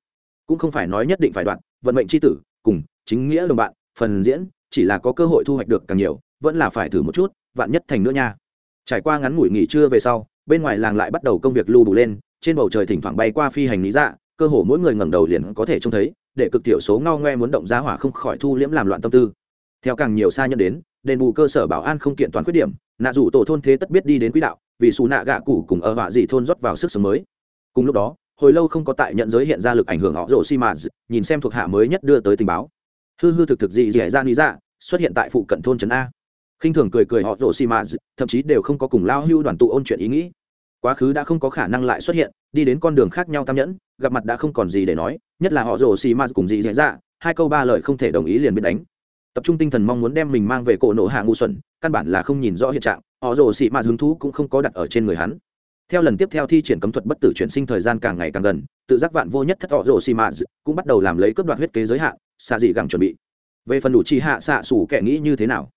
cũng không phải nói nhất định phải đoạn vận mệnh c h i tử, cùng chính nghĩa đồng bạn, phần diễn, chỉ là có cơ hội thu hoạch được càng nhiều, vẫn là phải thử một chút, vạn nhất thành nữa nha. Trải qua ngắn ngủi nghỉ trưa về sau, bên ngoài làng lại bắt đầu công việc lưu đủ lên, trên bầu trời thỉnh thoảng bay qua phi hành lý dạ cơ hồ mỗi người ngẩng đầu liền có thể trông thấy, để cực thiểu số ngao ngoe muốn động giá hỏa không khỏi thu liễm làm loạn tâm tư. Theo càng nhiều xa nhân đến, đền bù cơ sở bảo an không kiện toàn khuyết điểm, nạ dù tổ thôn thế tất biết đi đến quỹ đạo, vì xù nạ gạ cụ cùng ở họa dị thôn rót vào sức sống mới. Cùng lúc đó hồi lâu không có tại nhận giới hiện ra lực ảnh hưởng họ rồ xi mà nhìn xem thuộc hạ mới nhất đưa tới tình báo. Hư hư thực thực gì dẻ ra lý ra xuất hiện tại phụ cận thôn trấn a. Khinh thường cười cười họ rồ xi mà thậm chí đều không có cùng lao hưu đoàn tụ ôn chuyện ý nghĩ. Quá khứ đã không có khả năng lại xuất hiện, đi đến con đường khác nhau tam nhẫn, gặp mặt đã không còn gì để nói, nhất là họ rồ xi mà cùng dị dẻ ra dạ, hai câu ba lời không thể đồng ý liền biết đánh. Tập trung tinh thần mong muốn đem mình mang về cổ nổ hạ ngu xuẩn, căn bản là không nhìn rõ hiện trạng, họ rồ xị mà hứng thú cũng không có đặt ở trên người hắn theo lần tiếp theo thi triển cấm thuật bất tử chuyển sinh thời gian càng ngày càng gần, tự giác vạn vô nhất thất họ rồ xì mạt cũng bắt đầu làm lấy cướp đoạt huyết kế giới hạn, xạ dị gẳng chuẩn bị. Về phần đủ chi hạ xạ xủ kẻ nghĩ như thế nào?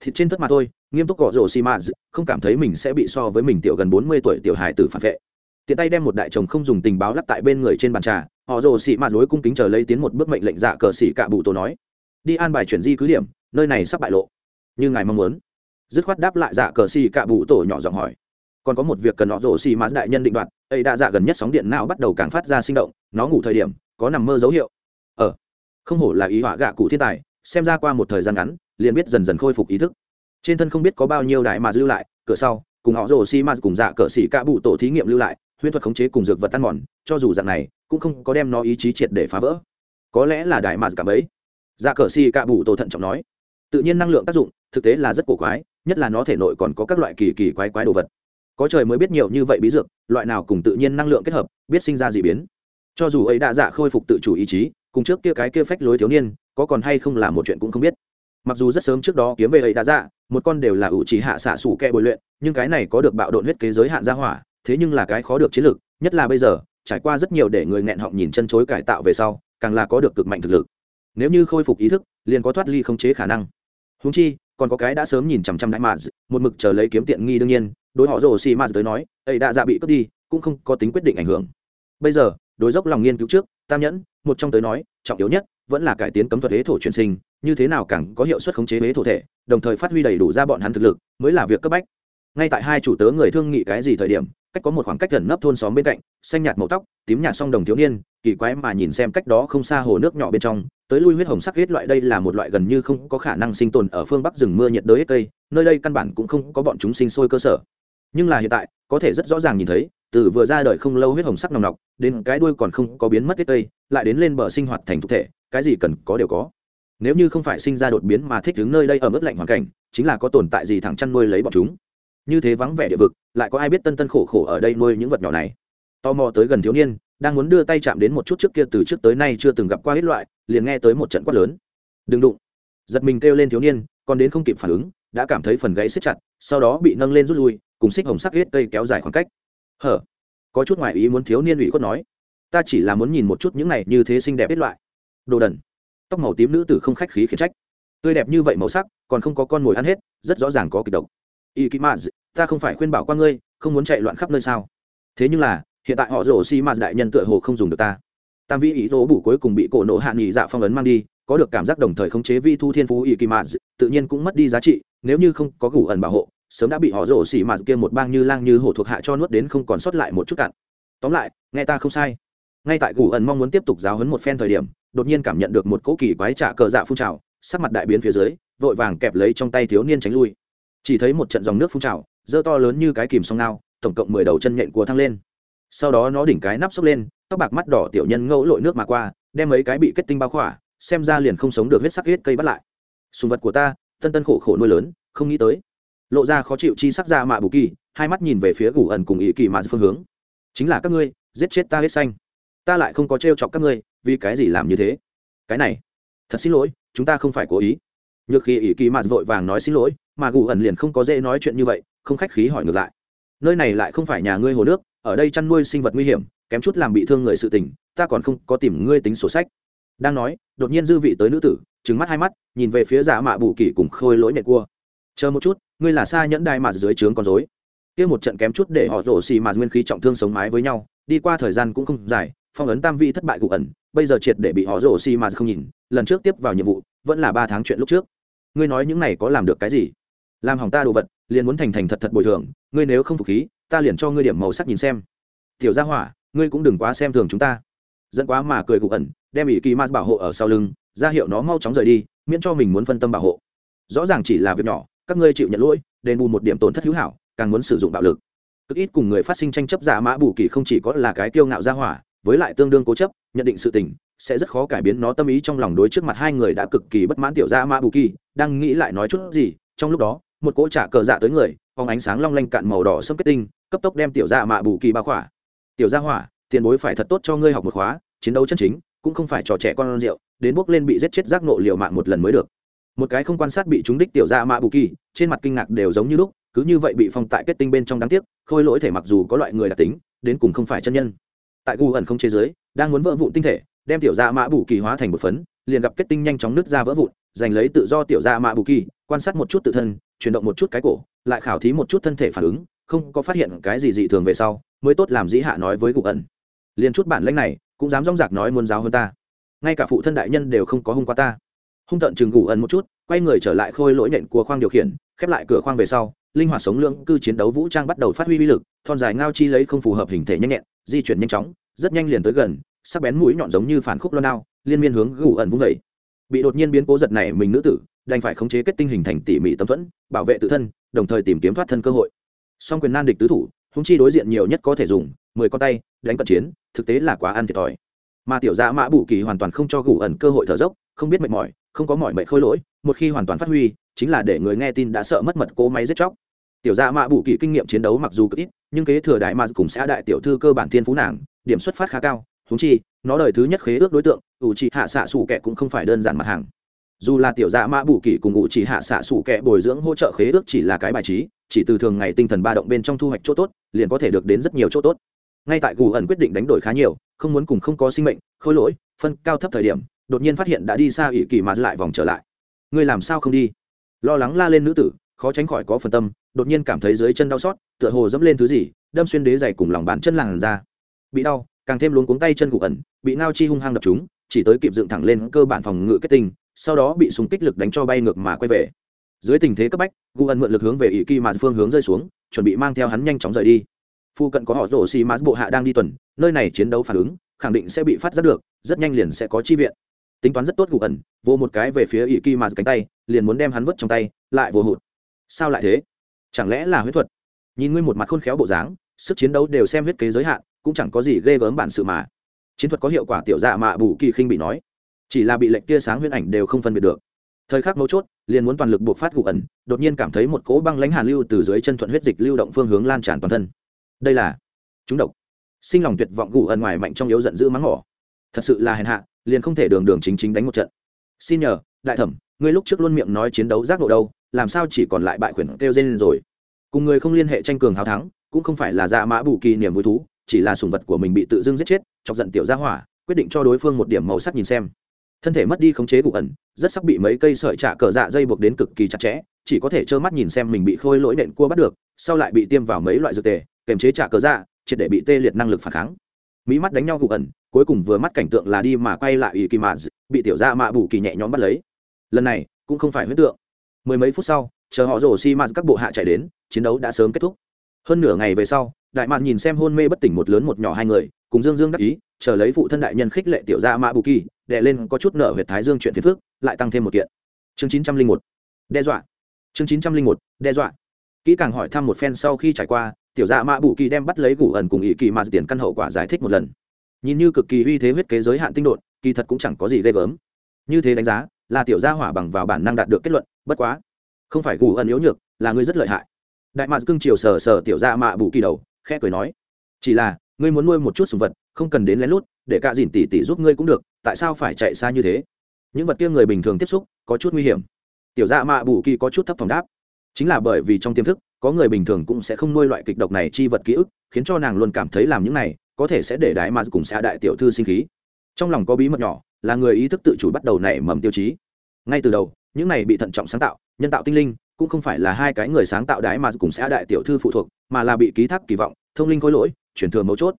Thịt trên thất mà thôi, nghiêm túc họ rồ xì mạt không cảm thấy mình sẽ bị so với mình tiểu gần bốn mươi tuổi tiểu hài tử phản vệ. Tiện tay đem một đại chồng không dùng tình báo lắp tại bên người trên bàn trà, họ rồ xì mạt đối cung kính chờ lấy tiến một bước mệnh lệnh dạ cờ xì cạ bụ tổ nói, đi an bài chuyển di cứ điểm, nơi này sắp bại lộ. Như ngài mong muốn. Dứt khoát đáp lại dạ cờ xì cạ bụ tổ nhỏ giọng hỏi còn có một việc cần họ rổ xì mã đại nhân định đoạt ấy đã dạ gần nhất sóng điện não bắt đầu càng phát ra sinh động nó ngủ thời điểm có nằm mơ dấu hiệu. Ờ không hổ là ý họa gạ cụ thiên tài xem ra qua một thời gian ngắn liền biết dần dần khôi phục ý thức. Trên thân không biết có bao nhiêu đại mà lưu lại cửa sau cùng họ rổ xi mã cùng dạ cỡ xỉ cả bụ tổ thí nghiệm lưu lại huyễn thuật khống chế cùng dược vật tan mòn cho dù dạng này cũng không có đem nó ý chí triệt để phá vỡ. Có lẽ là đại mà cảm ấy, dạ cỡ xỉ cả bụ tổ thận trọng nói. Tự nhiên năng lượng tác dụng thực tế là rất cổ quái nhất là nó thể nội còn có các loại kỳ kỳ quái quái đồ vật có trời mới biết nhiều như vậy bí dược, loại nào cùng tự nhiên năng lượng kết hợp, biết sinh ra d ị biến. Cho dù ấy đã dạ khôi phục tự chủ ý chí, cùng trước kia cái kia phách lối thiếu niên, có còn hay không là một chuyện cũng không biết. Mặc dù rất sớm trước đó kiếm về ấy đã dạ một con đều là ủ trí hạ xạ sủ kẹ bồi luyện, nhưng cái này có được bạo độn huyết kế giới hạn ra hỏa, thế nhưng là cái khó được chiến lược, nhất là bây giờ, trải qua rất nhiều để người nghẹn họng nhìn chân chối cải tạo về sau, càng là có được cực mạnh thực lực. Nếu như khôi phục ý thức, liền có thoát ly không chế khả năng. Húng chi, còn có cái đã sớm nhìn chằm chằm đại mạ một mực chờ lấy kiếm tiện nghi đương nhiên đối họ rồ xì mạ tới nói ấy đã dạ bị cướp đi, cũng không có tính quyết định ảnh hưởng. Bây giờ, đối dốc lòng nghiên cứu trước, tam nhẫn, một trong tới nói, trọng yếu nhất vẫn là cải tiến cấm thuật hế thổ truyền sinh, như thế nào càng có hiệu suất khống chế hế thổ thể, đồng thời phát huy đầy đủ ra bọn hắn thực lực, mới là việc cấp bách. Ngay tại hai chủ tớ người thương nghị cái gì thời điểm, cách có một khoảng cách gần nấp thôn xóm bên cạnh, xanh nhạt màu tóc, tím nhạt song đồng thiếu niên, kỳ quái mà nhìn xem cách đó không xa hồ nước nhỏ bên trong, tới lui huyết hồng sắc hết loại đây là một loại gần như không có khả năng sinh tồn ở phương bắc rừng mưa nhiệt đới hết cây, nơi đây căn bản cũng không có bọn chúng sinh sôi cơ sở nhưng là hiện tại có thể rất rõ ràng nhìn thấy từ vừa ra đời không lâu huyết hồng sắc nồng nọc đến cái đuôi còn không có biến mất hết tây, lại đến lên bờ sinh hoạt thành thực thể cái gì cần có đều có. Nếu như không phải sinh ra đột biến mà thích đứng nơi đây ở mức lạnh hoàn cảnh chính là có tồn tại gì thẳng chăn nuôi lấy bọn chúng. Như thế vắng vẻ địa vực lại có ai biết tân tân khổ khổ ở đây nuôi những vật nhỏ này? Tò mò tới gần thiếu niên đang muốn đưa tay chạm đến một chút trước kia từ trước tới nay chưa từng gặp qua hết loại liền nghe tới một trận quát lớn. Đừng đụng. Giật mình kêu lên thiếu niên còn đến không kịp phản ứng đã cảm thấy phần gãy xếp chặt sau đó bị nâng lên rút lui cùng xích hồng sắc huyết cây kéo dài khoảng cách. Hở, có chút ngoại ý muốn thiếu niên ủy khuất nói, ta chỉ là muốn nhìn một chút những này như thế xinh đẹp biết loại. Đồ đần, tóc màu tím nữ tử không khách khí khiển trách. Tươi đẹp như vậy màu sắc, còn không có con mồi ăn hết, rất rõ ràng có kịch độc. Y kỹ maz ta không phải khuyên bảo qua ngươi, không muốn chạy loạn khắp nơi sao? Thế nhưng là, hiện tại họ rổ xi maz đại nhân tựa hồ không dùng được ta. Tam vĩ ý tố bủ cuối cùng bị cổ nổ hạ nghỉ dạ phong ấn mang đi, có được cảm giác đồng thời khống chế vi thu thiên phú y kỳ maz tự nhiên cũng mất đi giá trị, nếu như không có gủ ẩn bảo hộ sớm đã bị họ rổ xỉ mạt kia một bang như lang như hổ thuộc hạ cho nuốt đến không còn sót lại một chút cạn tóm lại, nghe ta không sai. Ngay tại gù ẩn mong muốn tiếp tục giáo hấn một phen thời điểm, đột nhiên cảm nhận được một cỗ kỳ quái trả cờ dạ phun trào, sắc mặt đại biến phía dưới, vội vàng kẹp lấy trong tay thiếu niên tránh lui. Chỉ thấy một trận dòng nước phun trào, dơ to lớn như cái kìm sông nao tổng cộng mười đầu chân nhện của thăng lên. Sau đó nó đỉnh cái nắp xốc lên, tóc bạc mắt đỏ tiểu nhân ngẫu lội nước mà qua, đem mấy cái bị kết tinh bao khỏa, xem ra liền không sống được huyết sắc huyết cây bắt lại. Sùng vật của ta, tân tân khổ khổ nuôi lớn, không nghĩ tới lộ ra khó chịu chi sắc ra mạ bù kỳ, hai mắt nhìn về phía gù ẩn cùng ý kỳ mà phương hướng. Chính là các ngươi, giết chết ta hết xanh. Ta lại không có t chọc các ngươi, vì cái gì làm như thế? Cái này, thật xin lỗi, chúng ta không phải cố ý. Nhược khi ý kỳ mà vội vàng nói xin lỗi, mà gù ẩn liền không có dễ nói chuyện như vậy, không khách khí hỏi ngược lại. Nơi này lại không phải nhà ngươi hồ nước, ở đây chăn nuôi sinh vật nguy hiểm, kém chút làm bị thương người sự tình, ta còn không có tìm ngươi tính sổ sách. Đang nói, đột nhiên dư vị tới nữ tử trứng mắt hai mắt, nhìn về phía giả mạ bù kỳ cùng khôi lỗi nhẹ cua chờ một chút, ngươi là xa nhẫn đai mà dưới trướng con dối kia một trận kém chút để họ rổ xì mà nguyên khí trọng thương sống mái với nhau, đi qua thời gian cũng không dài, phong ấn tam vi thất bại cụ ẩn, bây giờ triệt để bị họ rổ xì mà không nhìn, lần trước tiếp vào nhiệm vụ, vẫn là ba tháng chuyện lúc trước. Ngươi nói những này có làm được cái gì? Làm hỏng ta đồ vật, liền muốn thành thành thật thật bồi thường, ngươi nếu không phục khí, ta liền cho ngươi điểm màu sắc nhìn xem. Tiểu gia hỏa, ngươi cũng đừng quá xem thường chúng ta. Dẫn quá mà cười cụ ẩn, đem ỷ kỳ ma bảo hộ ở sau lưng, ra hiệu nó mau chóng rời đi, miễn cho mình muốn phân tâm bảo hộ. Rõ ràng chỉ là việc nhỏ các ngươi chịu nhận lỗi, đền bù một điểm tổn thất hữu hảo, càng muốn sử dụng bạo lực. Cực ít cùng người phát sinh tranh chấp giả mã bù kỳ không chỉ có là cái kiêu ngạo ra hỏa, với lại tương đương cố chấp, nhận định sự tình, sẽ rất khó cải biến nó tâm ý trong lòng đối trước mặt hai người đã cực kỳ bất mãn tiểu gia mã bù kỳ, đang nghĩ lại nói chút gì, trong lúc đó, một cỗ trả cờ dạ tới người, phóng ánh sáng long lanh cạn màu đỏ sâm kết tinh, cấp tốc đem tiểu gia mã bù kỳ bao khỏa. Tiểu gia hỏa, tiền bối phải thật tốt cho ngươi học một khóa, chiến đấu chân chính, cũng không phải trò trẻ con rượu, đến bước lên bị giết chết giác nộ liều mạng một lần mới được một cái không quan sát bị chúng đích tiểu ra mạ bù kỳ, trên mặt kinh ngạc đều giống như lúc, cứ như vậy bị phong tại kết tinh bên trong đáng tiếc, khôi lỗi thể mặc dù có loại người đặc tính, đến cùng không phải chân nhân. Tại gu ẩn không chế giới, đang muốn vỡ vụn tinh thể, đem tiểu ra mạ bù kỳ hóa thành một phấn, liền gặp kết tinh nhanh chóng nứt ra vỡ vụn, giành lấy tự do tiểu ra mạ bù kỳ, quan sát một chút tự thân, chuyển động một chút cái cổ, lại khảo thí một chút thân thể phản ứng, không có phát hiện cái gì dị thường về sau, mới tốt làm dĩ hạ nói với gu ẩn. Liền chút bản lãnh này, cũng dám rong rạc nói muốn giáo hơn ta. Ngay cả phụ thân đại nhân đều không có hung qua ta hung tận chừng ngủ ẩn một chút, quay người trở lại khôi lỗi nện của khoang điều khiển, khép lại cửa khoang về sau, linh hoạt sống lưỡng, cư chiến đấu vũ trang bắt đầu phát huy uy lực, thon dài ngao chi lấy không phù hợp hình thể nhanh nhẹn, di chuyển nhanh chóng, rất nhanh liền tới gần, sắc bén mũi nhọn giống như phản khúc loan đao, liên miên hướng gù ẩn vung vẩy bị đột nhiên biến cố giật này mình nữ tử, đành phải khống chế kết tinh hình thành tỉ mỉ tâm thuẫn, bảo vệ tự thân, đồng thời tìm kiếm thoát thân cơ hội. Song quyền nan địch tứ thủ húng chi đối diện nhiều nhất có thể dùng, mười con tay, đánh cận chiến, thực tế là quá ăn thiệt thòi. Mà tiểu gia mã bù kỳ hoàn toàn không cho gù ẩn cơ hội thở dốc, không biết mệt mỏi không có mọi mệnh khôi lỗi, một khi hoàn toàn phát huy, chính là để người nghe tin đã sợ mất mật cố máy giết chóc. Tiểu dạ gia mã bù kỳ kinh nghiệm chiến đấu mặc dù cực ít, nhưng kế thừa đại mà cùng xã đại tiểu thư cơ bản thiên phú nàng, điểm xuất phát khá cao húng chi, nó đời thứ nhất khế ước đối tượng, ủ trị hạ xạ xù kẻ cũng không phải đơn giản mặt hàng. Dù là tiểu dạ gia mã bù kỳ cùng ủ trị hạ xạ xù kẻ bồi dưỡng hỗ trợ khế ước chỉ là cái bài trí, chỉ từ thường ngày tinh thần ba động bên trong thu hoạch chỗ tốt, liền có thể được đến rất nhiều chỗ tốt. Ngay tại gù ẩn quyết định đánh đổi khá nhiều, không muốn cùng không có sinh mệnh, khôi lỗi, phân cao thấp thời điểm đột nhiên phát hiện đã đi xa ỷ kỳ mà lại vòng trở lại. Ngươi làm sao không đi? Lo lắng la lên nữ tử, khó tránh khỏi có phần tâm, đột nhiên cảm thấy dưới chân đau xót, tựa hồ dẫm lên thứ gì, đâm xuyên đế dày cùng lòng bàn chân làn ra bị đau, càng thêm luống cuống tay chân gục ẩn, bị ngao chi hung hăng đập chúng chỉ tới kịp dựng thẳng lên cơ bản phòng ngự kết tinh, sau đó bị súng kích lực đánh cho bay ngược mà quay về. Dưới tình thế cấp bách gu ẩn mượn lực hướng về ỷ kỳ mà phương hướng rơi xuống, chuẩn bị mang theo hắn nhanh chóng rời đi. Phu cận có họ rổ xì mã bộ hạ đang đi tuần, nơi này chiến đấu phản ứng, khẳng định sẽ bị phát giác được, rất nhanh liền sẽ có chi viện tính toán rất tốt gù ẩn vô một cái về phía ỷ kỳ mà cánh tay, liền muốn đem hắn vứt trong tay, lại vô hụt. Sao lại thế? Chẳng lẽ là huyết thuật? Nhìn ngươi một mặt khôn khéo bộ dáng, sức chiến đấu đều xem huyết kế giới hạn, cũng chẳng có gì ghê gớm bản sự mà. Chiến thuật có hiệu quả tiểu dạ mạ bù kỳ khinh bị nói. Chỉ là bị lệnh tia sáng huyễn ảnh đều không phân biệt được. Thời khắc mấu chốt, liền muốn toàn lực buộc phát gù ẩn, đột nhiên cảm thấy một cỗ băng lãnh hàn lưu từ dưới chân thuận huyết dịch lưu động phương hướng lan tràn toàn thân. Đây là chúng độc. Sinh lòng tuyệt vọng gù ẩn ngoài mạnh trong yếu giận dữ mắng mỏ thật sự là hèn hạ, liền không thể đường đường chính chính đánh một trận. Xin nhờ, đại thẩm, ngươi lúc trước luôn miệng nói chiến đấu giác độ đâu, làm sao chỉ còn lại bại khuyển kêu dên rồi? Cùng người không liên hệ tranh cường hào thắng, cũng không phải là dạ mã bù kỳ niềm vui thú, chỉ là sùng vật của mình bị tự dưng giết chết, chọc giận tiểu gia hỏa, quyết định cho đối phương một điểm màu sắc nhìn xem. Thân thể mất đi khống chế cụ ẩn, rất sắc bị mấy cây sợi trả cờ dạ dây buộc đến cực kỳ chặt chẽ, chỉ có thể trơ mắt nhìn xem mình bị khôi lỗi nện cua bắt được, sau lại bị tiêm vào mấy loại dược tề kềm chế trả cờ dạ triệt để bị tê liệt năng lực phản kháng mỹ mắt đánh nhau gục ẩn, cuối cùng vừa mắt cảnh tượng là đi mà quay lại ủy kỳ mà bị tiểu gia mạ bù kỳ nhẹ nhõm bắt lấy. Lần này, cũng không phải huyết tượng. Mười mấy phút sau, chờ họ rổ xi mạt các bộ hạ chạy đến, chiến đấu đã sớm kết thúc. Hơn nửa ngày về sau, đại mạc nhìn xem hôn mê bất tỉnh một lớn một nhỏ hai người, cùng dương dương đắc ý, chờ lấy phụ thân đại nhân khích lệ tiểu gia mã bù kỳ đệ lên có chút nợ huyệt thái dương chuyện phiền phước lại tăng thêm một kiện. Chương chín trăm linh một. Đe dọa. Chương chín trăm linh một. Đe dọa. Kỹ càng hỏi thăm một phen sau khi trải qua tiểu gia mã bù kỳ đem bắt lấy gù ẩn cùng ỵ kỳ mà tiền căn hậu quả giải thích một lần. Nhìn như cực kỳ uy thế huyết kế giới hạn tinh đột kỳ thật cũng chẳng có gì ghê gớm. Như thế đánh giá, là tiểu gia hỏa bằng vào bản năng đạt được kết luận, bất quá, không phải gù ẩn yếu nhược, là ngươi rất lợi hại. Đại mạc cưng chiều sờ sờ tiểu dạ gia mạ bù kỳ đầu, khẽ cười nói, chỉ là, ngươi muốn nuôi một chút sùng vật, không cần đến lén lút, để cả dìn tỉ tỉ giúp ngươi cũng được, tại sao phải chạy xa như thế? Những vật kia người bình thường tiếp xúc, có chút nguy hiểm. Tiểu dạ mạ bù kỳ có chút thấp phòng đáp, chính là bởi vì trong tiềm thức có người bình thường cũng sẽ không nuôi loại kịch độc này chi vật ký ức, khiến cho nàng luôn cảm thấy làm những này có thể sẽ để đại mà cùng xã đại tiểu thư sinh khí. Trong lòng có bí mật nhỏ, là người ý thức tự chủ bắt đầu nảy mầm tiêu chí. Ngay từ đầu, những này bị thận trọng sáng tạo, nhân tạo tinh linh, cũng không phải là hai cái người sáng tạo đái mà cùng xã đại tiểu thư phụ thuộc, mà là bị ký thác kỳ vọng, thông linh khối lỗi chuyển thừa mấu chốt.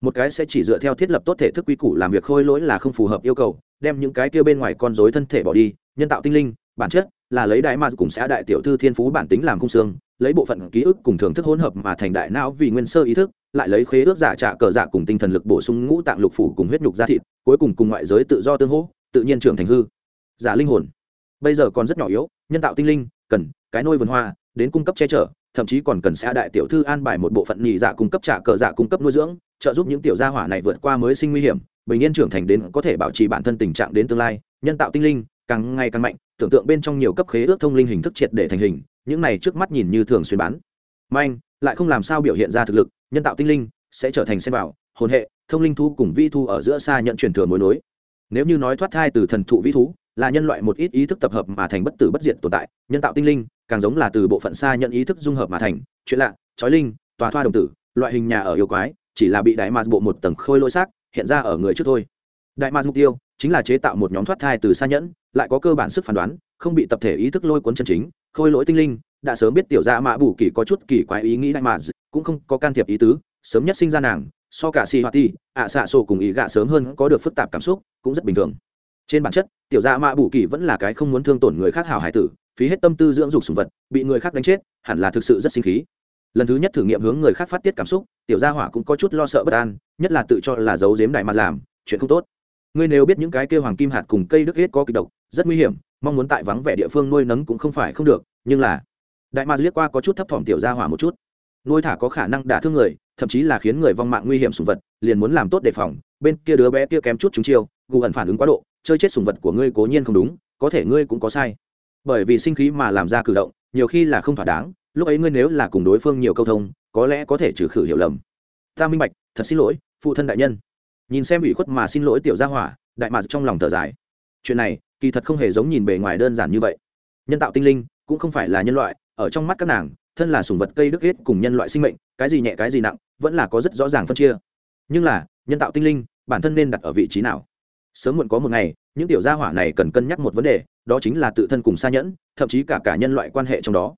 Một cái sẽ chỉ dựa theo thiết lập tốt thể thức quy củ làm việc khôi lỗi là không phù hợp yêu cầu, đem những cái kia bên ngoài con dối thân thể bỏ đi, nhân tạo tinh linh, bản chất là lấy đại ma cùng xã đại tiểu thư thiên phú bản tính làm khung xương lấy bộ phận ký ức cùng thưởng thức hỗn hợp mà thành đại não vì nguyên sơ ý thức, lại lấy khế ước giả trả cờ giả cùng tinh thần lực bổ sung ngũ tạng lục phủ cùng huyết nhục da thịt, cuối cùng cùng ngoại giới tự do tương hỗ, tự nhiên trưởng thành hư. Giả linh hồn. Bây giờ còn rất nhỏ yếu, nhân tạo tinh linh, cần, cái nôi vườn hoa, đến cung cấp che chở, thậm chí còn cần xã đại tiểu thư an bài một bộ phận nhị dạ cung cấp trả cờ dạ cung cấp nuôi dưỡng, trợ giúp những tiểu gia hỏa này vượt qua mới sinh nguy hiểm, bình yên trưởng thành đến có thể bảo trì bản thân tình trạng đến tương lai. Nhân tạo tinh linh, càng ngày càng mạnh, tưởng tượng bên trong nhiều cấp khế ước thông linh hình thức triệt để thành hình những này trước mắt nhìn như thường xuyên bán. Manh lại không làm sao biểu hiện ra thực lực nhân tạo tinh linh sẽ trở thành xem vào, hồn hệ thông linh thu cùng vi thu ở giữa xa nhận truyền thừa mối nối. Nếu như nói thoát thai từ thần thụ vi thú là nhân loại một ít ý thức tập hợp mà thành bất tử bất diệt tồn tại nhân tạo tinh linh càng giống là từ bộ phận xa nhận ý thức dung hợp mà thành chuyện lạ trói linh tòa thoa đồng tử loại hình nhà ở yêu quái chỉ là bị đại ma bộ một tầng khôi lỗi xác hiện ra ở người trước thôi. Đại ma mục tiêu chính là chế tạo một nhóm thoát thai từ xa nhẫn lại có cơ bản sức phán đoán không bị tập thể ý thức lôi cuốn chân chính khôi lỗi tinh linh, đã sớm biết tiểu gia mã bù kỳ có chút kỳ quái ý nghĩ đại mà cũng không có can thiệp ý tứ, sớm nhất sinh ra nàng, so cả si hoa ti, ạ xạ sổ cùng ý gạ sớm hơn có được phức tạp cảm xúc, cũng rất bình thường. Trên bản chất, tiểu gia mã bù kỳ vẫn là cái không muốn thương tổn người khác hào hải tử, phí hết tâm tư dưỡng dục sùng vật, bị người khác đánh chết, hẳn là thực sự rất sinh khí. Lần thứ nhất thử nghiệm hướng người khác phát tiết cảm xúc, tiểu gia hỏa cũng có chút lo sợ bất an, nhất là tự cho là giấu giếm đại mặt làm, chuyện không tốt. Ngươi nếu biết những cái kêu hoàng kim hạt cùng cây đức hết có kịch độc, rất nguy hiểm mong muốn tại vắng vẻ địa phương nuôi nấng cũng không phải không được, nhưng là, đại ma liếc qua có chút thấp thỏm tiểu ra hỏa một chút. Nuôi thả có khả năng đả thương người, thậm chí là khiến người vong mạng nguy hiểm sùng vật, liền muốn làm tốt đề phòng. Bên kia đứa bé kia kém chút chúng chiêu, gù ẩn phản ứng quá độ, chơi chết sùng vật của ngươi cố nhiên không đúng, có thể ngươi cũng có sai. Bởi vì sinh khí mà làm ra cử động, nhiều khi là không thỏa đáng, lúc ấy ngươi nếu là cùng đối phương nhiều câu thông, có lẽ có thể trừ khử hiểu lầm. Ta minh bạch, thật xin lỗi, phụ thân đại nhân. Nhìn xem ủy khuất mà xin lỗi tiểu gia hỏa, đại mạc trong lòng thở dài. Chuyện này kỳ thật không hề giống nhìn bề ngoài đơn giản như vậy. Nhân tạo tinh linh cũng không phải là nhân loại, ở trong mắt các nàng, thân là sùng vật cây đức hết cùng nhân loại sinh mệnh, cái gì nhẹ cái gì nặng, vẫn là có rất rõ ràng phân chia. Nhưng là, nhân tạo tinh linh, bản thân nên đặt ở vị trí nào? Sớm muộn có một ngày, những tiểu gia hỏa này cần cân nhắc một vấn đề, đó chính là tự thân cùng xa nhẫn, thậm chí cả cả nhân loại quan hệ trong đó.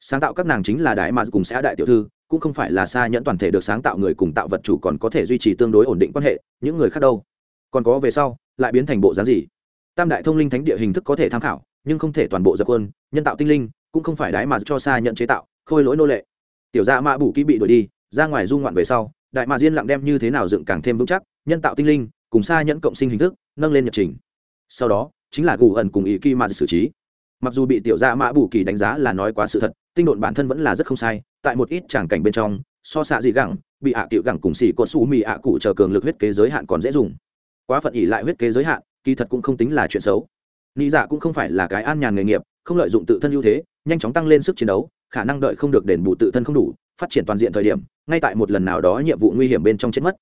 Sáng tạo các nàng chính là đại mà cùng xã đại tiểu thư, cũng không phải là xa nhẫn toàn thể được sáng tạo người cùng tạo vật chủ còn có thể duy trì tương đối ổn định quan hệ, những người khác đâu? Còn có về sau, lại biến thành bộ dáng gì? Tam đại thông linh thánh địa hình thức có thể tham khảo, nhưng không thể toàn bộ dập quân nhân tạo tinh linh cũng không phải đái mà cho xa nhận chế tạo, khôi lỗi nô lệ. Tiểu gia mã bù kỹ bị đuổi đi, ra ngoài du ngoạn về sau, đại mà diên lặng đem như thế nào dựng càng thêm vững chắc, nhân tạo tinh linh cùng xa nhẫn cộng sinh hình thức nâng lên nhật trình. Sau đó, chính là gù ẩn cùng ý kỳ mà xử trí. Mặc dù bị tiểu gia mã bù kỳ đánh giá là nói quá sự thật, tinh độn bản thân vẫn là rất không sai, tại một ít tràng cảnh bên trong, so xạ dị gẳng, bị hạ à tiểu gẳng cùng xỉ có su mì ạ cụ chờ cường lực huyết kế giới hạn còn dễ dùng. Quá phận ỉ lại huyết kế giới hạn kỳ thật cũng không tính là chuyện xấu. Nghĩ dạ cũng không phải là cái an nhàn nghề nghiệp, không lợi dụng tự thân ưu thế, nhanh chóng tăng lên sức chiến đấu, khả năng đợi không được đền bù tự thân không đủ, phát triển toàn diện thời điểm, ngay tại một lần nào đó nhiệm vụ nguy hiểm bên trong chết mất.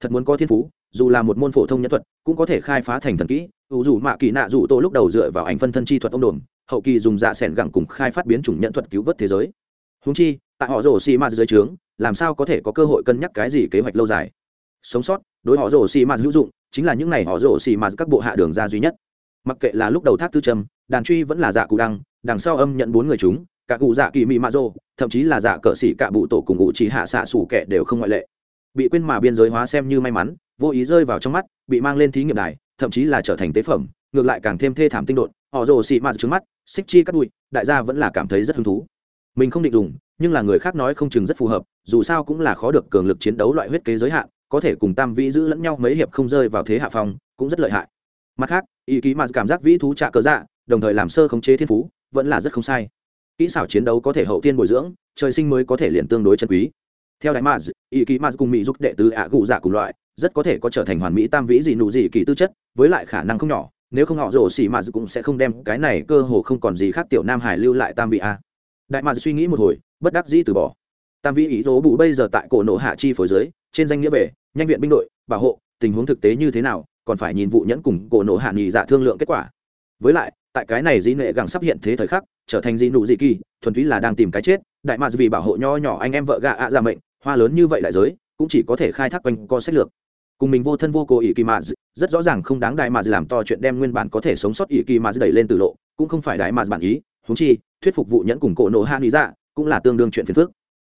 Thật muốn có thiên phú, dù là một môn phổ thông nhân thuật, cũng có thể khai phá thành thần kỹ. Ủ dù mạ kỳ nạ dù tô lúc đầu dựa vào ảnh phân thân chi thuật ông đồn, hậu kỳ dùng dạ s ẻ n gẳng cùng khai phát biến chủng nhận thuật cứu vớt thế giới. Húng chi, tại họ rổ xi ma dưới trướng, làm sao có thể có cơ hội cân nhắc cái gì kế hoạch lâu dài? Sống sót, đối họ rổ xi ma hữu dụng chính là những này họ rổ xì mà các bộ hạ đường ra duy nhất. Mặc kệ là lúc đầu thác tư trâm, đàn truy vẫn là dạ cụ đăng, đằng sau âm nhận bốn người chúng, cả cụ dạ kỳ mỹ mạ rô thậm chí là dạ cờ xỉ cả bụ tổ cùng ngụ chỉ hạ xạ sủ kẻ đều không ngoại lệ. Bị quên mà biên giới hóa xem như may mắn, vô ý rơi vào trong mắt, bị mang lên thí nghiệm đài, thậm chí là trở thành tế phẩm, ngược lại càng thêm thê thảm tinh đột họ rồ xị mạt trứng mắt, xích chi cắt bụi, đại gia vẫn là cảm thấy rất hứng thú. Mình không định dùng, nhưng là người khác nói không chừng rất phù hợp, dù sao cũng là khó được cường lực chiến đấu loại huyết kế giới hạn có thể cùng tam vĩ giữ lẫn nhau mấy hiệp không rơi vào thế hạ phong, cũng rất lợi hại. Mặt khác, ý ký mà cảm giác vĩ thú trạ cớ dạ đồng thời làm sơ khống chế thiên phú, vẫn là rất không sai. Kỹ xảo chiến đấu có thể hậu tiên bồi dưỡng, trời sinh mới có thể liền tương đối chân quý. Theo đại maz, ý ký maz cùng mỹ giúp đệ tứ ạ cụ dạ cùng loại, rất có thể có trở thành hoàn mỹ tam vĩ gì nụ gì kỳ tư chất, với lại khả năng không nhỏ, nếu không họ rổ xỉ maz cũng sẽ không đem cái này cơ hồ không còn gì khác tiểu nam hải lưu lại tam vị a. Đại maz suy nghĩ một hồi, bất đắc dĩ từ bỏ. Tam vĩ ý đồ bụ bây giờ tại cổ nộ hạ chi phối giới trên danh nghĩa về, nhanh viện binh đội, bảo hộ, tình huống thực tế như thế nào, còn phải nhìn vụ nhẫn cùng cổ nổ hạ nghỉ dạ thương lượng kết quả. Với lại, tại cái này dĩ nệ gẳng sắp hiện thế thời khắc, trở thành dĩ nụ dị kỳ, thuần túy là đang tìm cái chết, đại mạc vì bảo hộ nho nhỏ anh em vợ gạ ạ ra mệnh, hoa lớn như vậy đại giới, cũng chỉ có thể khai thác quanh co sách lược. Cùng mình vô thân vô cố ỷ kỳ mạc rất rõ ràng không đáng đại mạc làm to chuyện đem nguyên bản có thể sống sót ỷ kỳ mạc đẩy lên từ lộ, cũng không phải đại mạc bản ý húng chi, thuyết phục vụ nhẫn cùng cổ nổ hạ nghỉ dạ cũng là tương đương chuyện phiền phức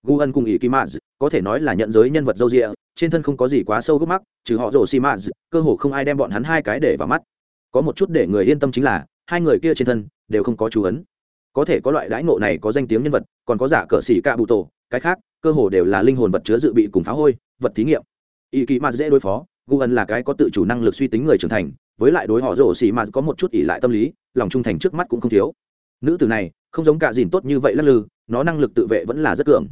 gu ân cùng ý kỳ mạc có thể nói là nhận giới nhân vật dâu rịa trên thân không có gì quá sâu gốc mắc, trừ họ rổ xi mã cơ hồ không ai đem bọn hắn hai cái để vào mắt. Có một chút để người yên tâm chính là, hai người kia trên thân đều không có chú ấn. Có thể có loại đãi ngộ này có danh tiếng nhân vật, còn có giả cờ xỉ ca bụ tổ, cái khác, cơ hồ đều là linh hồn vật chứa dự bị cùng phá hôi, vật thí nghiệm. Ý kỳ mà dễ đối phó, gu ân là cái có tự chủ năng lực suy tính người trưởng thành, với lại đối họ rổ xỉ mà có một chút ỉ lại tâm lý, lòng trung thành trước mắt cũng không thiếu. Nữ từ này, không giống cả dìn tốt như vậy lắc lư, nó năng lực tự vệ vẫn là rất cường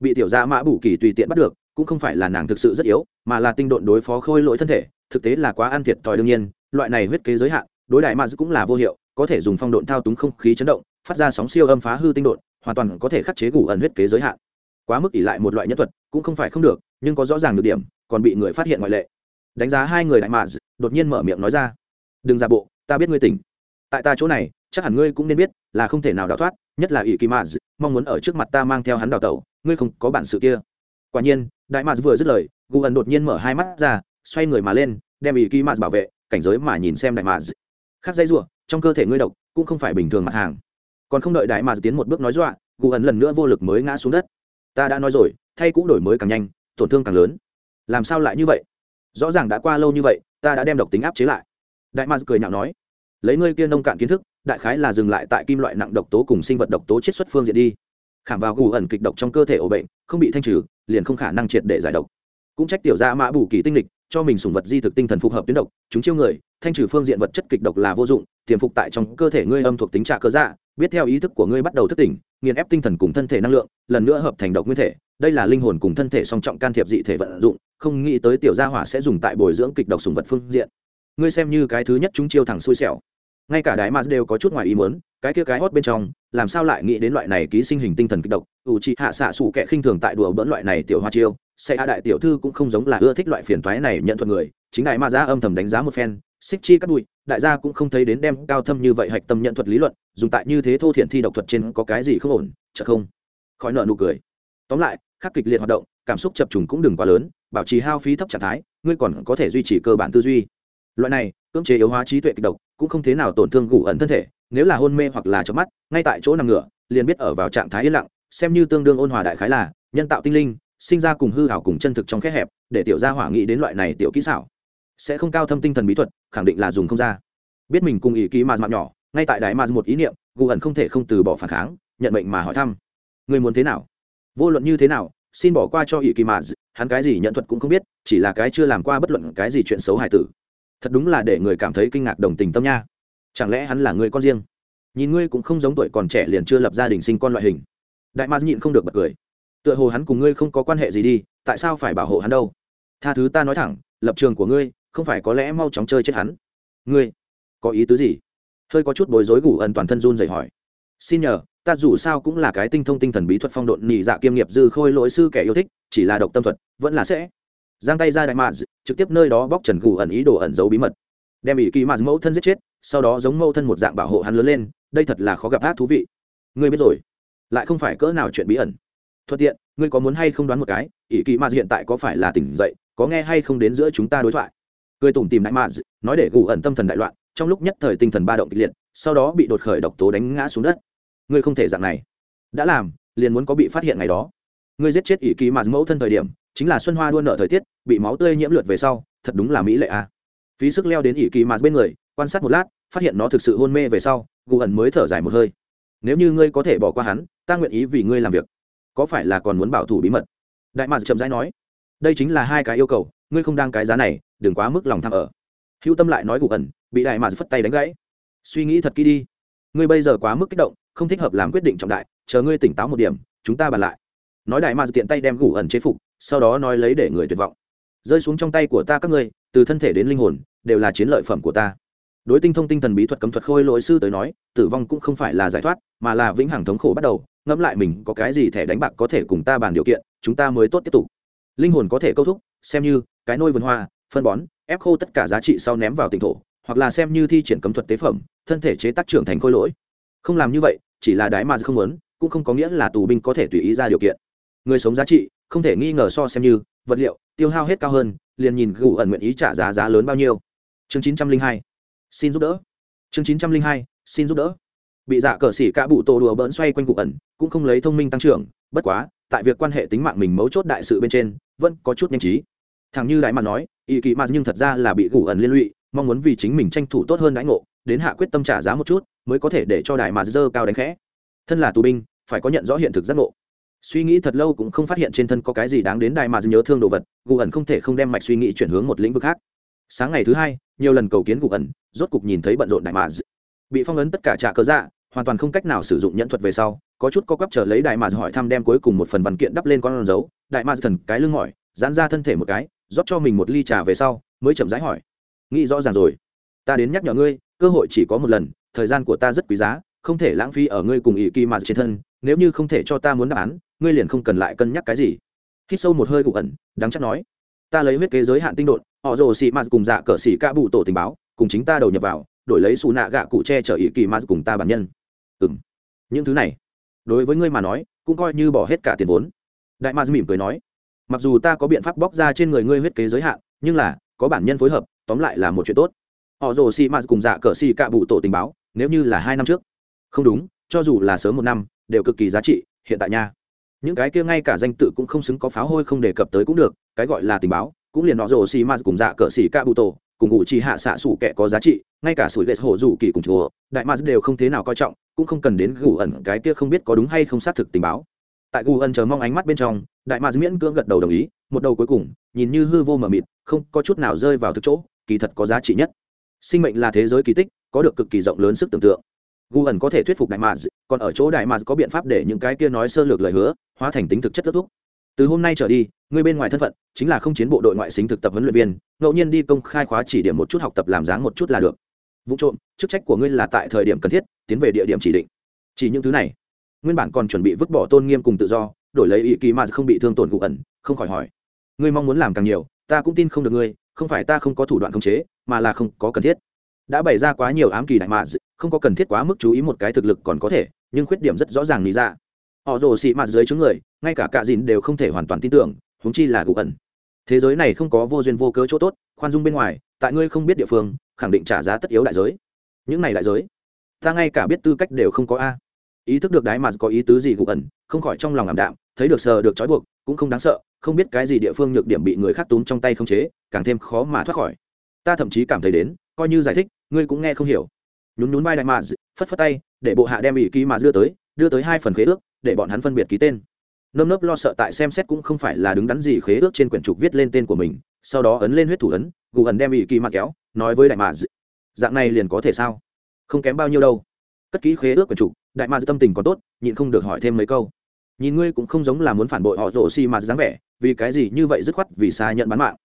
bị tiểu gia mã bù kỳ tùy tiện bắt được, cũng không phải là nàng thực sự rất yếu, mà là tinh độn đối phó khôi lỗi thân thể, thực tế là quá ăn thiệt thòi đương nhiên, loại này huyết kế giới hạn, đối đại mà cũng là vô hiệu, có thể dùng phong độn thao túng không khí chấn động, phát ra sóng siêu âm phá hư tinh độn, hoàn toàn có thể khắc chế gù ẩn huyết kế giới hạn. Quá mức ỉ lại một loại nhân thuật, cũng không phải không được, nhưng có rõ ràng được điểm, còn bị người phát hiện ngoại lệ. Đánh giá hai người đại mà đột nhiên mở miệng nói ra. Đừng ra bộ, ta biết ngươi tỉnh. Tại ta chỗ này, chắc hẳn ngươi cũng nên biết là không thể nào đào thoát, nhất là ỷ kỳ mã mong muốn ở trước mặt ta mang theo hắn đào tẩu, ngươi không có bản sự kia. Quả nhiên, đại mã vừa dứt lời, gu ẩn đột nhiên mở hai mắt ra, xoay người mà lên, đem ý ký mã bảo vệ, cảnh giới mà nhìn xem đại mã khác dây rủa, trong cơ thể ngươi độc, cũng không phải bình thường mặt hàng. Còn không đợi đại mã tiến một bước nói dọa, gu ẩn lần nữa vô lực mới ngã xuống đất. Ta đã nói rồi, thay cũ đổi mới càng nhanh, tổn thương càng lớn. Làm sao lại như vậy? Rõ ràng đã qua lâu như vậy, ta đã đem độc tính áp chế lại. Đại mã cười nhạo nói, lấy ngươi kia nông cạn kiến thức đại khái là dừng lại tại kim loại nặng độc tố cùng sinh vật độc tố chiết xuất phương diện đi. Khảm vào gù ẩn kịch độc trong cơ thể ổ bệnh, không bị thanh trừ, liền không khả năng triệt để giải độc. Cũng trách tiểu gia mã bù kỳ tinh lịch, cho mình sủng vật di thực tinh thần phục hợp tuyến độc, chúng chiêu người, thanh trừ phương diện vật chất kịch độc là vô dụng, tiềm phục tại trong cơ thể ngươi âm thuộc tính trạ cơ dạ biết theo ý thức của ngươi bắt đầu thức tỉnh, nghiền ép tinh thần cùng thân thể năng lượng, lần nữa hợp thành độc nguyên thể. Đây là linh hồn cùng thân thể song trọng can thiệp dị thể vận dụng, không nghĩ tới tiểu gia hỏa sẽ dùng tại bồi dưỡng kịch độc sùng vật phương diện. Ngươi xem như cái thứ nhất chúng chiêu thẳng xui xẻo ngay cả đái mà đều có chút ngoài ý muốn, cái kia cái hót bên trong, làm sao lại nghĩ đến loại này ký sinh hình tinh thần kích độc? Ủ trị hạ xạ xù kệ khinh thường tại đùa bỡn loại này tiểu hoa chiêu sẽ hạ đại tiểu thư cũng không giống là ưa thích loại phiền toái này nhận thuật người, chính đại ma ra âm thầm đánh giá một phen, xích chi cắt bụi, đại gia cũng không thấy đến đem cao thâm như vậy hạch tâm nhận thuật lý luận, dùng tại như thế thô thiển thi độc thuật trên có cái gì không ổn chợ không. Khỏi nợ nụ cười. Tóm lại, khắc kịch liệt hoạt động, cảm xúc chập trùng cũng đừng quá lớn, bảo trì hao phí thấp trạng thái, ngươi còn có thể duy trì cơ bản tư duy loại này, cưỡng chế yếu hóa trí tuệ kịch độc, cũng không thế nào tổn thương gù ẩn thân thể, nếu là hôn mê hoặc là chớp mắt, ngay tại chỗ nằm ngửa, liền biết ở vào trạng thái yên lặng, xem như tương đương ôn hòa đại khái là, nhân tạo tinh linh, sinh ra cùng hư hảo cùng chân thực trong khét hẹp, để tiểu gia hỏa nghĩ đến loại này tiểu kỹ xảo, sẽ không cao thâm tinh thần bí thuật, khẳng định là dùng không ra. Biết mình cùng ý ký mà mạng nhỏ, ngay tại đại mà một ý niệm gù ẩn không thể không từ bỏ phản kháng, nhận mệnh mà hỏi thăm. Người muốn thế nào? Vô luận như thế nào, xin bỏ qua cho ý kỳ mà hắn cái gì nhận thuật cũng không biết, chỉ là cái chưa làm qua bất luận cái gì chuyện xấu hài tử thật đúng là để người cảm thấy kinh ngạc đồng tình tâm nha. Chẳng lẽ hắn là người con riêng? Nhìn ngươi cũng không giống tuổi còn trẻ liền chưa lập gia đình sinh con loại hình. Đại mars nhịn không được bật cười. Tựa hồ hắn cùng ngươi không có quan hệ gì đi, tại sao phải bảo hộ hắn đâu? Tha thứ ta nói thẳng, lập trường của ngươi không phải có lẽ mau chóng chơi chết hắn. Ngươi, có ý tứ gì? Hơi có chút bối rối gủ ẩn toàn thân run dậy hỏi. Xin nhờ, ta dù sao cũng là cái tinh thông tinh thần bí thuật phong độn nhị dạ kiêm nghiệp dư khôi lỗi sư kẻ yêu thích, chỉ là độc tâm thuật, vẫn là sẽ giang tay ra đại mạc trực tiếp nơi đó bóc trần gù ẩn ý đồ ẩn giấu bí mật. Đem ỷ kỳ mạc mẫu thân giết chết, sau đó giống mẫu thân một dạng bảo hộ hắn lớn lên, đây thật là khó gặp ác thú vị. Ngươi biết rồi, lại không phải cỡ nào chuyện bí ẩn. Thuận tiện, ngươi có muốn hay không đoán một cái, ỷ kỳ mạc hiện tại có phải là tỉnh dậy, có nghe hay không đến giữa chúng ta đối thoại? Cười tủm tìm đại mạc nói để gù ẩn tâm thần đại loạn, trong lúc nhất thời tinh thần ba động kịch liệt, sau đó bị đột khởi độc tố đánh ngã xuống đất. Ngươi không thể dạng này. Đã làm, liền muốn có bị phát hiện ngày đó. Ngươi giết chết ỷ kỳ mạc mẫu thân thời điểm chính là xuân hoa đua nợ thời tiết, bị máu tươi nhiễm lượt về sau, thật đúng là mỹ lệ a à. phí sức leo đến ỷ kỳ mạt bên người, quan sát một lát, phát hiện nó thực sự hôn mê về sau, gù ẩn mới thở dài một hơi. Nếu như ngươi có thể bỏ qua hắn, ta nguyện ý vì ngươi làm việc. Có phải là còn muốn bảo thủ bí mật? Đại mạc chậm rãi nói. Đây chính là hai cái yêu cầu, ngươi không đang cái giá này, đừng quá mức lòng tham ở. Hữu tâm lại nói gù ẩn, bị đại mạc phất tay đánh gãy. Suy nghĩ thật kỹ đi. Ngươi bây giờ quá mức kích động, không thích hợp làm quyết định trọng đại, chờ ngươi tỉnh táo một điểm, chúng ta bàn lại. Nói đại mạc tiện tay đem gù ẩn chế phục sau đó nói lấy để người tuyệt vọng. Rơi xuống trong tay của ta các ngươi, từ thân thể đến linh hồn, đều là chiến lợi phẩm của ta. Đối tinh thông tinh thần bí thuật cấm thuật khôi lỗi sư tới nói, tử vong cũng không phải là giải thoát, mà là vĩnh hằng thống khổ bắt đầu, ngẫm lại mình có cái gì thẻ đánh bạc có thể cùng ta bàn điều kiện, chúng ta mới tốt tiếp tục. Linh hồn có thể câu thúc, xem như cái nôi vườn hoa, phân bón, ép khô tất cả giá trị sau ném vào tỉnh thổ, hoặc là xem như thi triển cấm thuật tế phẩm, thân thể chế tác trưởng thành khôi lỗi. Không làm như vậy, chỉ là đái mà không muốn, cũng không có nghĩa là tù binh có thể tùy ý ra điều kiện. Người sống giá trị không thể nghi ngờ so xem như, vật liệu, tiêu hao hết cao hơn, liền nhìn gù ẩn nguyện ý trả giá giá lớn bao nhiêu. Chương chín trăm linh hai, xin giúp đỡ. Chương chín trăm linh hai, xin giúp đỡ. Bị dạ cờ xỉ cả bụ tổ đùa bỡn xoay quanh gù ẩn, cũng không lấy thông minh tăng trưởng, bất quá, tại việc quan hệ tính mạng mình mấu chốt đại sự bên trên, vẫn có chút nhanh trí. Thằng như đại mặt nói, ý kỳ mặt nhưng thật ra là bị gù ẩn liên lụy, mong muốn vì chính mình tranh thủ tốt hơn đãi ngộ, đến hạ quyết tâm trả giá một chút, mới có thể để cho đại mặt dơ cao đánh khẽ. Thân là tù binh, phải có nhận rõ hiện thực giác ngộ suy nghĩ thật lâu cũng không phát hiện trên thân có cái gì đáng đến đại mà nhớ thương đồ vật, gù ẩn không thể không đem mạch suy nghĩ chuyển hướng một lĩnh vực khác. Sáng ngày thứ hai, nhiều lần cầu kiến gù ẩn, rốt cục nhìn thấy bận rộn đại mà bị phong ấn tất cả trả cớ dạ hoàn toàn không cách nào sử dụng nhẫn thuật về sau, có chút có quắp chờ lấy đại mà hỏi thăm đem cuối cùng một phần văn kiện đắp lên con dấu. Đại mà thần cái lưng mỏi, giãn ra thân thể một cái, rót cho mình một ly trà về sau, mới chậm rãi hỏi. Nghĩ rõ ràng rồi. Ta đến nhắc nhở ngươi, cơ hội chỉ có một lần, thời gian của ta rất quý giá, không thể lãng phí ở ngươi cùng ỷ kỳ mà trên thân nếu như không thể cho ta muốn đáp án, ngươi liền không cần lại cân nhắc cái gì. Hít sâu một hơi cụ ẩn, đáng chắc nói. Ta lấy huyết kế giới hạn tinh đột họ rồ xị mạt cùng dạ cờ xị ca bụ tổ tình báo, cùng chính ta đầu nhập vào, đổi lấy xù nạ gạ cụ che chở ý kỳ mạt cùng ta bản nhân. Ừ m những thứ này, đối với ngươi mà nói, cũng coi như bỏ hết cả tiền vốn. Đại mạt mỉm cười nói. Mặc dù ta có biện pháp bóc ra trên người ngươi huyết kế giới hạn, nhưng là, có bản nhân phối hợp, tóm lại là một chuyện tốt. Họ rồ xị mạt cùng dạ cờ xị ca bụ tổ tình báo, nếu như là hai năm trước. Không đúng, cho dù là sớm một năm đều cực kỳ giá trị, hiện tại nha. Những cái kia ngay cả danh tự cũng không xứng có pháo hôi không đề cập tới cũng được, cái gọi là tình báo, cũng liền nọ rồ xì ma cùng dạ cỡ xì ca bụ tổ, cùng ngụ chỉ hạ xạ sủ kẻ có giá trị, ngay cả sủi lệ hổ dù kỳ cùng chùa, đại ma đều không thế nào coi trọng, cũng không cần đến gù ẩn cái kia không biết có đúng hay không xác thực tình báo. Tại gù ẩn chờ mong ánh mắt bên trong, đại mạc miễn cưỡng gật đầu đồng ý, một đầu cuối cùng, nhìn như hư vô mờ mịt, không có chút nào rơi vào thực chỗ, kỳ thật có giá trị nhất. Sinh mệnh là thế giới kỳ tích, có được cực kỳ rộng lớn sức tưởng tượng gu ẩn có thể thuyết phục đại mạc còn ở chỗ đại mạc có biện pháp để những cái kia nói sơ lược lời hứa, hóa thành tính thực chất kết thúc. Từ hôm nay trở đi, người bên ngoài thân phận chính là không chiến bộ đội ngoại xính thực tập huấn luyện viên, ngẫu nhiên đi công khai khóa chỉ điểm một chút học tập làm dáng một chút là được. Vụ trộm, chức trách của ngươi là tại thời điểm cần thiết, tiến về địa điểm chỉ định. Chỉ những thứ này, nguyên bản còn chuẩn bị vứt bỏ tôn nghiêm cùng tự do, đổi lấy ý kỳ mà không bị thương tổn cụ ẩn, không khỏi hỏi. Ngươi mong muốn làm càng nhiều, ta cũng tin không được ngươi, không phải ta không có thủ đoạn khống chế, mà là không có cần thiết đã bày ra quá nhiều ám kỳ đại mạ không có cần thiết quá mức chú ý một cái thực lực còn có thể, nhưng khuyết điểm rất rõ ràng lý ra. Họ rồ xị mạt dưới chúng người, ngay cả cạ dìn đều không thể hoàn toàn tin tưởng húng chi là gù ẩn. Thế giới này không có vô duyên vô cớ chỗ tốt, khoan dung bên ngoài, tại ngươi không biết địa phương, khẳng định trả giá tất yếu đại giới. Những này đại giới, ta ngay cả biết tư cách đều không có a. Ý thức được đái mà có ý tứ gì gù ẩn, không khỏi trong lòng ảm đạm, thấy được sờ được trói buộc, cũng không đáng sợ, không biết cái gì địa phương nhược điểm bị người khác túm trong tay không chế, càng thêm khó mà thoát khỏi. Ta thậm chí cảm thấy đến, coi như giải thích ngươi cũng nghe không hiểu. Nhún nhún vai đại mà phất phất tay, để bộ hạ đem ủy ký mà đưa tới đưa tới hai phần khế ước, để bọn hắn phân biệt ký tên. Nơm nớp lo sợ tại xem xét cũng không phải là đứng đắn gì khế ước trên quyển trục viết lên tên của mình, sau đó ấn lên huyết thủ ấn, gù ẩn đem ủy kỳ mà kéo, nói với đại mà dạng này liền có thể sao? Không kém bao nhiêu đâu. Cất ký khế ước quyển trục, đại mà tâm tình còn tốt, nhịn không được hỏi thêm mấy câu. Nhìn ngươi cũng không giống là muốn phản bội họ rổ xì mà dáng vẻ, vì cái gì như vậy dứt khoát vì xa nhận bán mạng?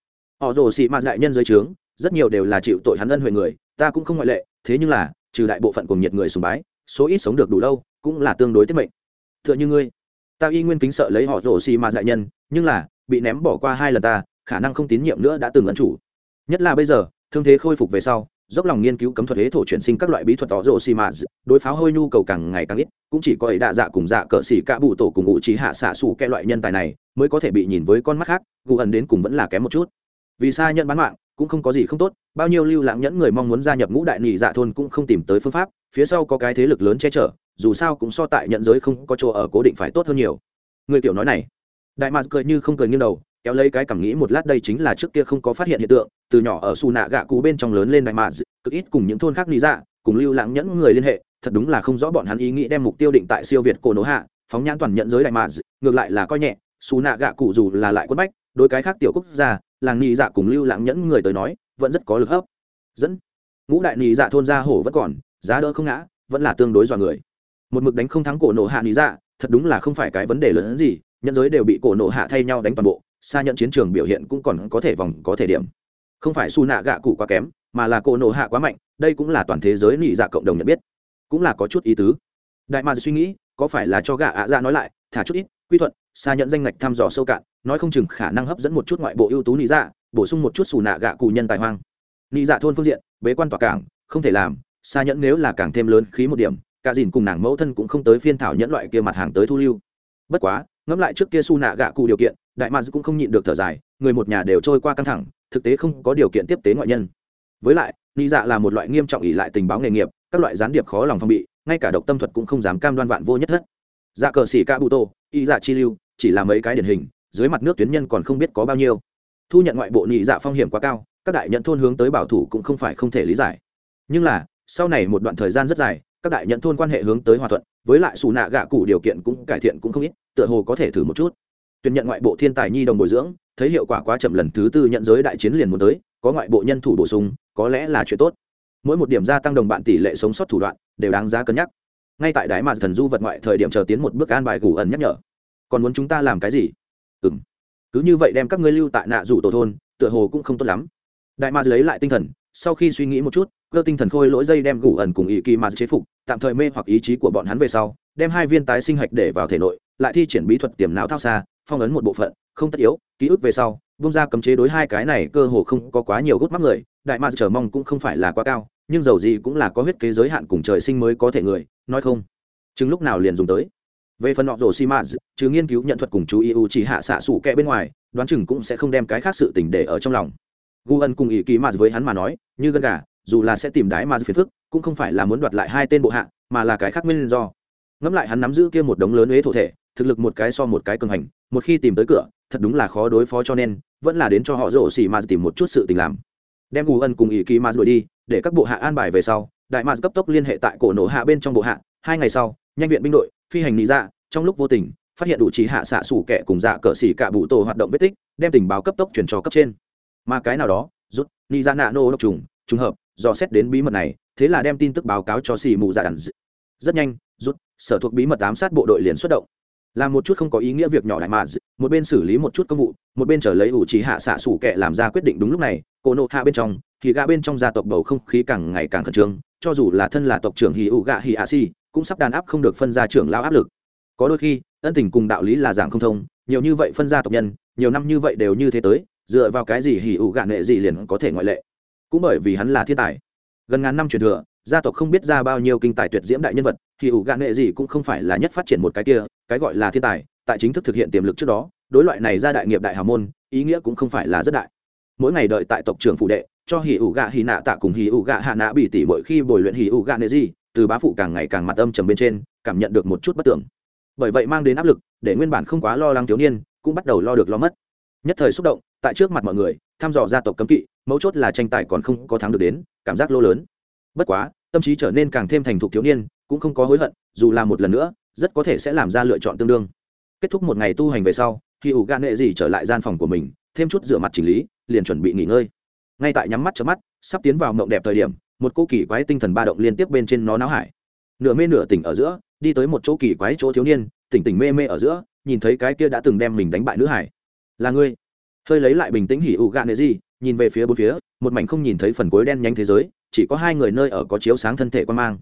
Họ rổ xì mà đại nhân dưới trướng, rất nhiều đều là chịu tội hắn ân huệ người ta cũng không ngoại lệ, thế nhưng là, trừ đại bộ phận cùng nhiệt người sùng bái, số ít sống được đủ lâu, cũng là tương đối tiết mệnh. Tựa như ngươi, ta y nguyên kính sợ lấy họ rổ xì mà đại nhân, nhưng là, bị ném bỏ qua hai lần ta, khả năng không tín nhiệm nữa đã từng ấn chủ. Nhất là bây giờ, thương thế khôi phục về sau, dốc lòng nghiên cứu cấm thuật hế thổ chuyển sinh các loại bí thuật tỏ rộ xì mà đối pháo hôi nhu cầu càng ngày càng ít, cũng chỉ có ấy đạ dạ cùng dạ cỡ xỉ cả bụ tổ cùng ngụ trí hạ xạ xù kẹ loại nhân tài này, mới có thể bị nhìn với con mắt khác, gù ẩn đến cùng vẫn là kém một chút. Vì xa nhận bán mạng cũng không có gì không tốt, bao nhiêu lưu lãng nhẫn người mong muốn gia nhập ngũ đại nhị dạ thôn cũng không tìm tới phương pháp, phía sau có cái thế lực lớn che chở, dù sao cũng so tại nhận giới không có chỗ ở cố định phải tốt hơn nhiều. Người tiểu nói này, đại mạc cười như không cười nghiêng đầu, kéo lấy cái cảm nghĩ một lát đây chính là trước kia không có phát hiện hiện tượng, từ nhỏ ở xù nạ gạ cú bên trong lớn lên đại mạc cực ít cùng những thôn khác lý dạ cùng lưu lãng nhẫn người liên hệ, thật đúng là không rõ bọn hắn ý nghĩ đem mục tiêu định tại siêu việt cổ nổ hạ, phóng nhãn toàn nhận giới đại mạc ngược lại là coi nhẹ, xù nạ gạ cụ dù là lại quất bách, đối cái khác tiểu quốc gia làng nhị dạ cùng lưu lãng nhẫn người tới nói, vẫn rất có lực hấp. Dẫn. Ngũ đại nhị dạ thôn gia hổ vẫn còn, giá đỡ không ngã, vẫn là tương đối dọa người. Một mực đánh không thắng cổ nổ hạ nhị dạ thật đúng là không phải cái vấn đề lớn hơn gì nhân giới đều bị cổ nổ hạ thay nhau đánh toàn bộ xa nhận chiến trường biểu hiện cũng còn có thể vòng, có thể điểm. Không phải su nạ gạ cụ quá kém, mà là cổ nổ hạ quá mạnh, đây cũng là toàn thế giới nhị dạ cộng đồng nhận biết. Cũng là có chút ý tứ. Đại mà suy nghĩ, có phải là cho gạ ạ dạ nói lại, thả chút ít, quy thuận xa nhận danh ngạch thăm dò sâu cạn, nói không chừng khả năng hấp dẫn một chút ngoại bộ ưu tú Nị dạ bổ sung một chút xù nạ gạ cụ nhân tài hoang. Nị dạ thôn phương diện, bế quan tỏa cảng, không thể làm xa nhẫn nếu là càng thêm lớn khí một điểm, cả dìn cùng nàng mẫu thân cũng không tới phiên thảo nhẫn loại kia mặt hàng tới thu lưu. Bất quá, ngẫm lại trước kia su nạ gạ cụ điều kiện, đại mads cũng không nhịn được thở dài, người một nhà đều trôi qua căng thẳng, thực tế không có điều kiện tiếp tế ngoại nhân. Với lại ni dạ là một loại nghiêm trọng ỉ lại tình báo nghề nghiệp, các loại gián điệp khó lòng phong bị, ngay cả độc tâm thuật cũng không dám cam đoan vạn vô nhất thất. Dạ cờ xỉ ca bụ tô, y dạ chi lưu chỉ là mấy cái điển hình, dưới mặt nước tuyến nhân còn không biết có bao nhiêu. Thu nhận ngoại bộ nhị dạ phong hiểm quá cao, các đại nhận thôn hướng tới bảo thủ cũng không phải không thể lý giải. Nhưng là, sau này một đoạn thời gian rất dài, các đại nhận thôn quan hệ hướng tới hòa thuận, với lại xù nạ gạ cụ điều kiện cũng cải thiện cũng không ít, tựa hồ có thể thử một chút. Tuyển nhận ngoại bộ thiên tài nhi đồng bồi dưỡng, thấy hiệu quả quá chậm lần thứ tư nhận giới đại chiến liền muốn tới, có ngoại bộ nhân thủ bổ sung, có lẽ là chuyện tốt. Mỗi một điểm gia tăng đồng bạn tỷ lệ sống sót thủ đoạn, đều đáng giá cân nhắc. Ngay tại đái mà thần du vật ngoại thời điểm chờ tiến một bước an bài gù ẩn nhắc nhở còn muốn chúng ta làm cái gì? Ừ m cứ như vậy đem các ngươi lưu tại nạ rủ tổ thôn, tựa hồ cũng không tốt lắm. Đại ma lấy lại tinh thần, sau khi suy nghĩ một chút, cơ tinh thần khôi lỗi dây đem gù ẩn cùng ý kỳ ma chế phục, tạm thời mê hoặc ý chí của bọn hắn về sau, đem hai viên tái sinh hạch để vào thể nội, lại thi triển bí thuật tiềm não thao xa, phong ấn một bộ phận, không tất yếu, ký ức về sau bung ra cấm chế đối hai cái này cơ hồ không có quá nhiều gút mắc người, đại ma chờ mong cũng không phải là quá cao, nhưng dầu gì cũng là có huyết kế giới hạn cùng trời sinh mới có thể người, nói không. Chừng lúc nào liền dùng tới về phần họ rổ xi mã chứ nghiên cứu nhận thuật cùng chú ý u chỉ hạ xạ sủ kẹ bên ngoài, đoán chừng cũng sẽ không đem cái khác sự tình để ở trong lòng. Gu ân cùng ý ký mà với hắn mà nói, như gân gà, dù là sẽ tìm đái mà phiền phức, cũng không phải là muốn đoạt lại hai tên bộ hạ, mà là cái khác nguyên do. Ngẫm lại hắn nắm giữ kia một đống lớn huế thổ thể, thực lực một cái so một cái cường hành, một khi tìm tới cửa, thật đúng là khó đối phó cho nên, vẫn là đến cho họ rổ xỉ mà tìm một chút sự tình làm. Đem gu ân cùng ý ký mà đuổi đi, để các bộ hạ an bài về sau, đại mạc cấp tốc liên hệ tại cổ nổ hạ bên trong bộ hạ, hai ngày sau, nhanh viện binh đội phi hành lý dạ trong lúc vô tình, phát hiện đủ trí hạ xạ xủ kẻ cùng dạ cờ xỉ cả bụ tổ hoạt động vết tích, đem tình báo cấp tốc chuyển cho cấp trên. Mà cái nào đó, rút ni ra dạ nạ nô độc trùng trùng hợp do xét đến bí mật này, thế là đem tin tức báo cáo cho xì mù dạ đàn rất nhanh, rút, sở thuộc bí mật ám sát bộ đội liền xuất động. Làm một chút không có ý nghĩa việc nhỏ đại mà một bên xử lý một chút công vụ, một bên trở lấy ủ trí hạ xạ sủ kẻ làm ra quyết định đúng lúc này, cô nộ hạ bên trong, thì gã bên trong gia tộc bầu không khí càng ngày càng khẩn trương, cho dù là thân là tộc trưởng hì ủ gạ hì ạ si cũng sắp đàn áp không được phân gia trưởng lao áp lực. Có đôi khi, ân tình cùng đạo lý là giảng không thông, nhiều như vậy phân gia tộc nhân, nhiều năm như vậy đều như thế tới, dựa vào cái gì hỉ ủ gạn nệ gì liền có thể ngoại lệ? Cũng bởi vì hắn là thiên tài. Gần ngàn năm truyền thừa, gia tộc không biết ra bao nhiêu kinh tài tuyệt diễm đại nhân vật, hỉ ủ gạn nệ gì cũng không phải là nhất phát triển một cái kia, cái gọi là thiên tài, tại chính thức thực hiện tiềm lực trước đó, đối loại này ra đại nghiệp đại hào môn, ý nghĩa cũng không phải là rất đại. Mỗi ngày đợi tại tộc trưởng phụ đệ, cho hỉ ủ gạ hỉ nạ tạ cùng hỉ ủ gạ hạ nạ bị tỉ mỗi khi bồi luyện hỉ ủ gạ nệ gì từ bá phụ càng ngày càng mặt âm trầm bên trên, cảm nhận được một chút bất tưởng. Bởi vậy mang đến áp lực, để nguyên bản không quá lo lắng thiếu niên, cũng bắt đầu lo được lo mất. Nhất thời xúc động, tại trước mặt mọi người, thăm dò gia tộc cấm kỵ, mấu chốt là tranh tài còn không có thắng được đến, cảm giác lô lớn. Bất quá, tâm trí trở nên càng thêm thành thục thiếu niên, cũng không có hối hận, dù làm một lần nữa, rất có thể sẽ làm ra lựa chọn tương đương. Kết thúc một ngày tu hành về sau, khi ủ gan nệ gì trở lại gian phòng của mình, thêm chút rửa mặt chỉnh lý, liền chuẩn bị nghỉ ngơi. Ngay tại nhắm mắt chớp mắt, sắp tiến vào mộng đẹp thời điểm một cô kỳ quái tinh thần ba động liên tiếp bên trên nó náo hải. Nửa mê nửa tỉnh ở giữa, đi tới một chỗ kỳ quái chỗ thiếu niên, tỉnh tỉnh mê mê ở giữa, nhìn thấy cái kia đã từng đem mình đánh bại nữ hải. Là ngươi? Hơi lấy lại bình tĩnh hỉ ụ gạn nệ gì, nhìn về phía bốn phía, một mảnh không nhìn thấy phần cuối đen nhánh thế giới, chỉ có hai người nơi ở có chiếu sáng thân thể quan mang.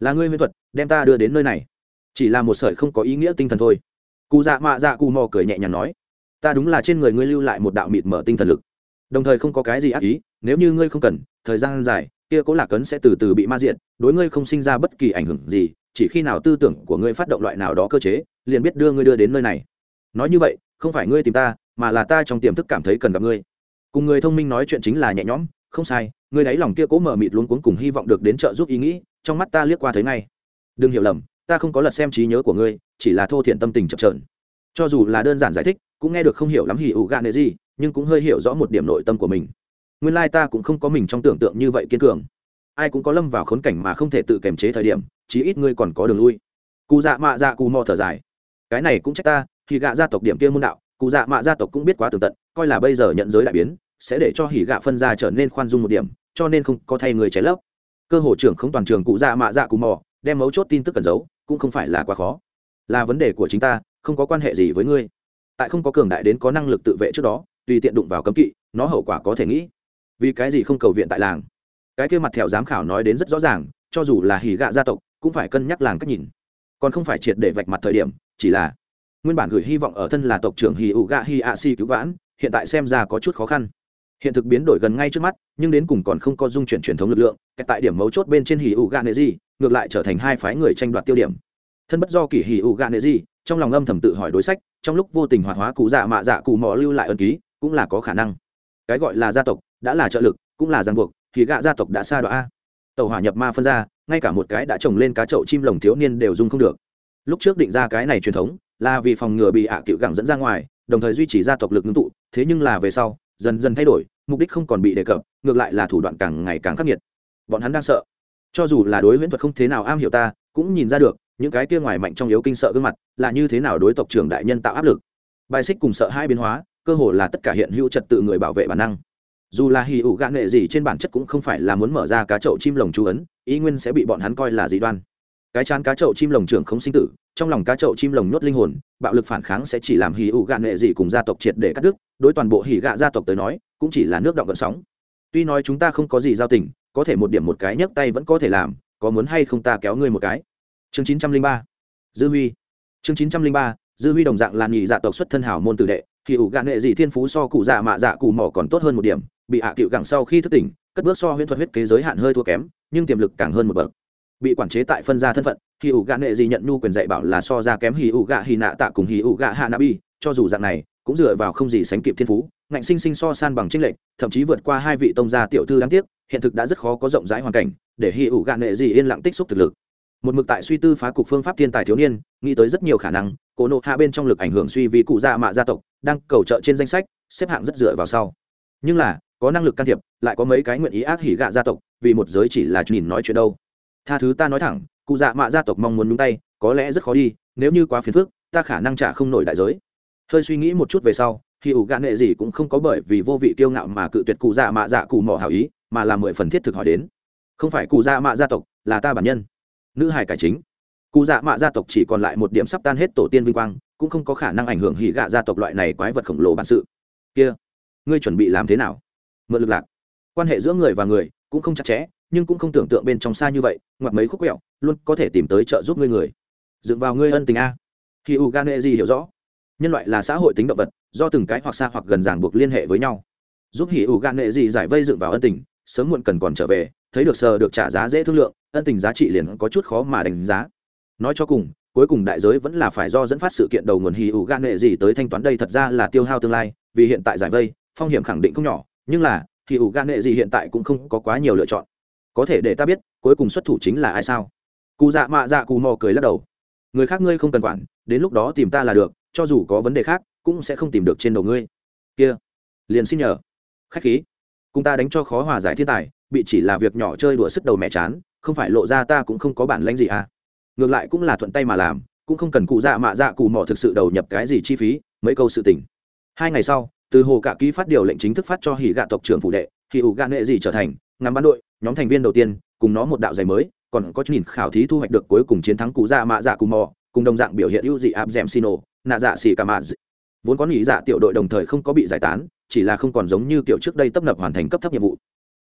Là ngươi huyễn thuật, đem ta đưa đến nơi này. Chỉ là một sợi không có ý nghĩa tinh thần thôi. Cụ dạ mạ dạ cụ mò cười nhẹ nhàng nói, ta đúng là trên người ngươi lưu lại một đạo mịt mở tinh thần lực. Đồng thời không có cái gì ác ý, nếu như ngươi không cần, thời gian dài kia cố lạc cấn sẽ từ từ bị ma diện đối ngươi không sinh ra bất kỳ ảnh hưởng gì, chỉ khi nào tư tưởng của ngươi phát động loại nào đó cơ chế, liền biết đưa ngươi đưa đến nơi này. Nói như vậy, không phải ngươi tìm ta, mà là ta trong tiềm thức cảm thấy cần gặp ngươi. Cùng người thông minh nói chuyện chính là nhẹ nhõm, không sai, ngươi đáy lòng kia cố mở mịt luôn cuốn cùng hy vọng được đến trợ giúp ý nghĩ, trong mắt ta liếc qua thấy ngay. Đừng hiểu lầm, ta không có lật xem trí nhớ của ngươi, chỉ là thô thiện tâm tình chậm trợn cho dù là đơn giản giải thích, cũng nghe được không hiểu lắm hỉ ủ gạn nệ gì, nhưng cũng hơi hiểu rõ một điểm nội tâm của mình nguyên lai ta cũng không có mình trong tưởng tượng như vậy kiên cường. Ai cũng có lâm vào khốn cảnh mà không thể tự kiềm chế thời điểm, chí ít ngươi còn có đường lui. Cụ dạ mạ dạ Cù mò thở dài. Cái này cũng trách ta, hỉ gạ gia tộc điểm kia môn đạo, cụ dạ mạ gia tộc cũng biết quá tường tận, coi là bây giờ nhận giới đại biến, sẽ để cho hỉ gạ phân ra trở nên khoan dung một điểm, cho nên không có thay người cháy lấp. Cơ hội trưởng không toàn trường cụ dạ mạ dạ Cù mò, đem mấu chốt tin tức cần giấu, cũng không phải là quá khó. Là vấn đề của chính ta, không có quan hệ gì với ngươi. Tại không có cường đại đến có năng lực tự vệ trước đó, tùy tiện đụng vào cấm kỵ, nó hậu quả có thể nghĩ vì cái gì không cầu viện tại làng? Cái kia mặt thẹo giám khảo nói đến rất rõ ràng, cho dù là hỉ gạ gia tộc, cũng phải cân nhắc làng cách nhìn. Còn không phải triệt để vạch mặt thời điểm, chỉ là nguyên bản gửi hy vọng ở thân là tộc trưởng hì ụ gạ hì ạ si cứu vãn, hiện tại xem ra có chút khó khăn. Hiện thực biến đổi gần ngay trước mắt, nhưng đến cùng còn không có dung chuyển truyền thống lực lượng tại điểm mấu chốt bên trên hì ụ gạ nệ gì ngược lại trở thành hai phái người tranh đoạt tiêu điểm. Thân bất do kỷ hì ụ gạ nệ gì trong lòng âm thầm tự hỏi đối sách, trong lúc vô tình hoạt hóa cụ dạ mạ dạ cụ mò lưu lại ân ký, cũng là có khả năng. Cái gọi là gia tộc đã là trợ lực, cũng là ràng buộc, thì gạ gia tộc đã xa đọa a tàu hỏa nhập ma phân ra, ngay cả một cái đã trồng lên cá chậu chim lồng thiếu niên đều dung không được. Lúc trước định ra cái này truyền thống, là vì phòng ngừa bị ạ à cựu gẳng dẫn ra ngoài, đồng thời duy trì gia tộc lực ngưng tụ, thế nhưng là về sau, dần dần thay đổi, mục đích không còn bị đề cập, ngược lại là thủ đoạn càng ngày càng khắc nghiệt. Bọn hắn đang sợ. Cho dù là đối huyễn thuật không thế nào am hiểu ta, cũng nhìn ra được, những cái kia ngoài mạnh trong yếu kinh sợ gương mặt, là như thế nào đối tộc trưởng đại nhân tạo áp lực. Bài xích cùng sợ hai biến hóa, cơ hồ là tất cả hiện hữu trật tự người bảo vệ bản năng dù là hì ủ gạn nghệ gì trên bản chất cũng không phải là muốn mở ra cá chậu chim lồng chú ấn, ý nguyên sẽ bị bọn hắn coi là dị đoan. Cái chán cá chậu chim lồng trưởng không sinh tử, trong lòng cá chậu chim lồng nhốt linh hồn, bạo lực phản kháng sẽ chỉ làm hì ủ gạn nghệ gì cùng gia tộc triệt để cắt đứt, đối toàn bộ hì gạ gia tộc tới nói, cũng chỉ là nước động gợn sóng. Tuy nói chúng ta không có gì giao tình, có thể một điểm một cái nhấc tay vẫn có thể làm, có muốn hay không ta kéo ngươi một cái. Chương chín trăm linh ba. Dư huy. Chương chín trăm linh ba, dư huy đồng dạng là nhị dạ tộc xuất thân hảo môn tử đệ thì ủ gạn nghệ gì thiên phú so cụ dạ mạ dạ cụ mỏ còn tốt hơn một điểm bị hạ cựu gẳng sau khi thức tỉnh, cất bước so huyễn thuật huyết kế giới hạn hơi thua kém, nhưng tiềm lực càng hơn một bậc. Bị quản chế tại phân gia thân phận hì ủ gạ nệ gì nhận nhu quyền dạy bảo là so ra kém hì ủ gạ hì nạ tạ cùng hì ủ gạ hạ nạ bi, cho dù dạng này, cũng dựa vào không gì sánh kịp thiên phú, ngạnh sinh sinh so san bằng trinh lệch, thậm chí vượt qua hai vị tông gia tiểu thư đáng tiếc, hiện thực đã rất khó có rộng rãi hoàn cảnh, để hì ủ gạ nệ gì yên lặng tích xúc thực lực. Một mực tại suy tư phá cục phương pháp thiên tài thiếu niên, nghĩ tới rất nhiều khả năng cổ nộ hạ bên trong lực ảnh hưởng suy vì cụ gia mạ gia tộc, đang cầu trợ trên danh sách, xếp hạng rất dựa vào sau. Nhưng là có năng lực can thiệp, lại có mấy cái nguyện ý ác hỉ gạ gia tộc, vì một giới chỉ là nhìn nói chuyện đâu. Tha thứ ta nói thẳng, cụ dạ mạ gia tộc mong muốn nhúng tay, có lẽ rất khó đi, nếu như quá phiền phức, ta khả năng trả không nổi đại giới. Hơi suy nghĩ một chút về sau khi ủ gạ nghệ gì cũng không có bởi vì vô vị kiêu ngạo mà cự tuyệt cụ dạ mạ dạ cụ mỏ hảo ý, mà là mười phần thiết thực hỏi đến. Không phải cụ dạ mạ gia tộc là ta bản nhân. Nữ hải cải chính. Cụ dạ mạ gia tộc chỉ còn lại một điểm sắp tan hết tổ tiên vinh quang, cũng không có khả năng ảnh hưởng hỉ gạ gia tộc loại này quái vật khổng lồ bản sự. Kia, ngươi chuẩn bị làm thế nào? Mượn lực lạc. Quan hệ giữa người và người cũng không chặt chẽ, nhưng cũng không tưởng tượng bên trong xa như vậy, ngoặt mấy khúc quẹo, luôn có thể tìm tới trợ giúp ngươi người. Dựng vào ngươi ân tình a. Khi u gan gì hiểu rõ, nhân loại là xã hội tính động vật, do từng cái hoặc xa hoặc gần ràng buộc liên hệ với nhau. Giúp hỉ ủ gan nghệ gì giải vây dựng vào ân tình, sớm muộn cần còn trở về, thấy được sờ được trả giá dễ thương lượng, ân tình giá trị liền có chút khó mà đánh giá. Nói cho cùng, cuối cùng đại giới vẫn là phải do dẫn phát sự kiện đầu nguồn hỉ ủ gan nghệ gì tới thanh toán đây thật ra là tiêu hao tương lai, vì hiện tại giải vây, phong hiểm khẳng định không nhỏ nhưng là, thì ủ gan nệ gì hiện tại cũng không có quá nhiều lựa chọn. Có thể để ta biết, cuối cùng xuất thủ chính là ai sao? Cụ dạ mạ dạ cù mò cười lắc đầu. Người khác ngươi không cần quản, đến lúc đó tìm ta là được, cho dù có vấn đề khác, cũng sẽ không tìm được trên đầu ngươi. Kia, liền xin nhờ. Khách khí. Cùng ta đánh cho khó hòa giải thiên tài, bị chỉ là việc nhỏ chơi đùa sức đầu mẹ chán, không phải lộ ra ta cũng không có bản lãnh gì à. Ngược lại cũng là thuận tay mà làm, cũng không cần cụ dạ mạ dạ cù mò thực sự đầu nhập cái gì chi phí, mấy câu sự tình. Hai ngày sau từ hồ cả ký phát điều lệnh chính thức phát cho hỉ gạ tộc trưởng phụ đệ, hỉ ủ gạ nệ gì trở thành, ngắm bán đội, nhóm thành viên đầu tiên, cùng nó một đạo giày mới, còn có nhìn khảo thí thu hoạch được cuối cùng chiến thắng cụ dạ mạ dạ cù mò, cùng đồng dạng biểu hiện ưu dị áp dèm xino nạ dạ xì cả mạ vốn có nghĩ dạ tiểu đội đồng thời không có bị giải tán, chỉ là không còn giống như kiểu trước đây tấp nập hoàn thành cấp thấp nhiệm vụ.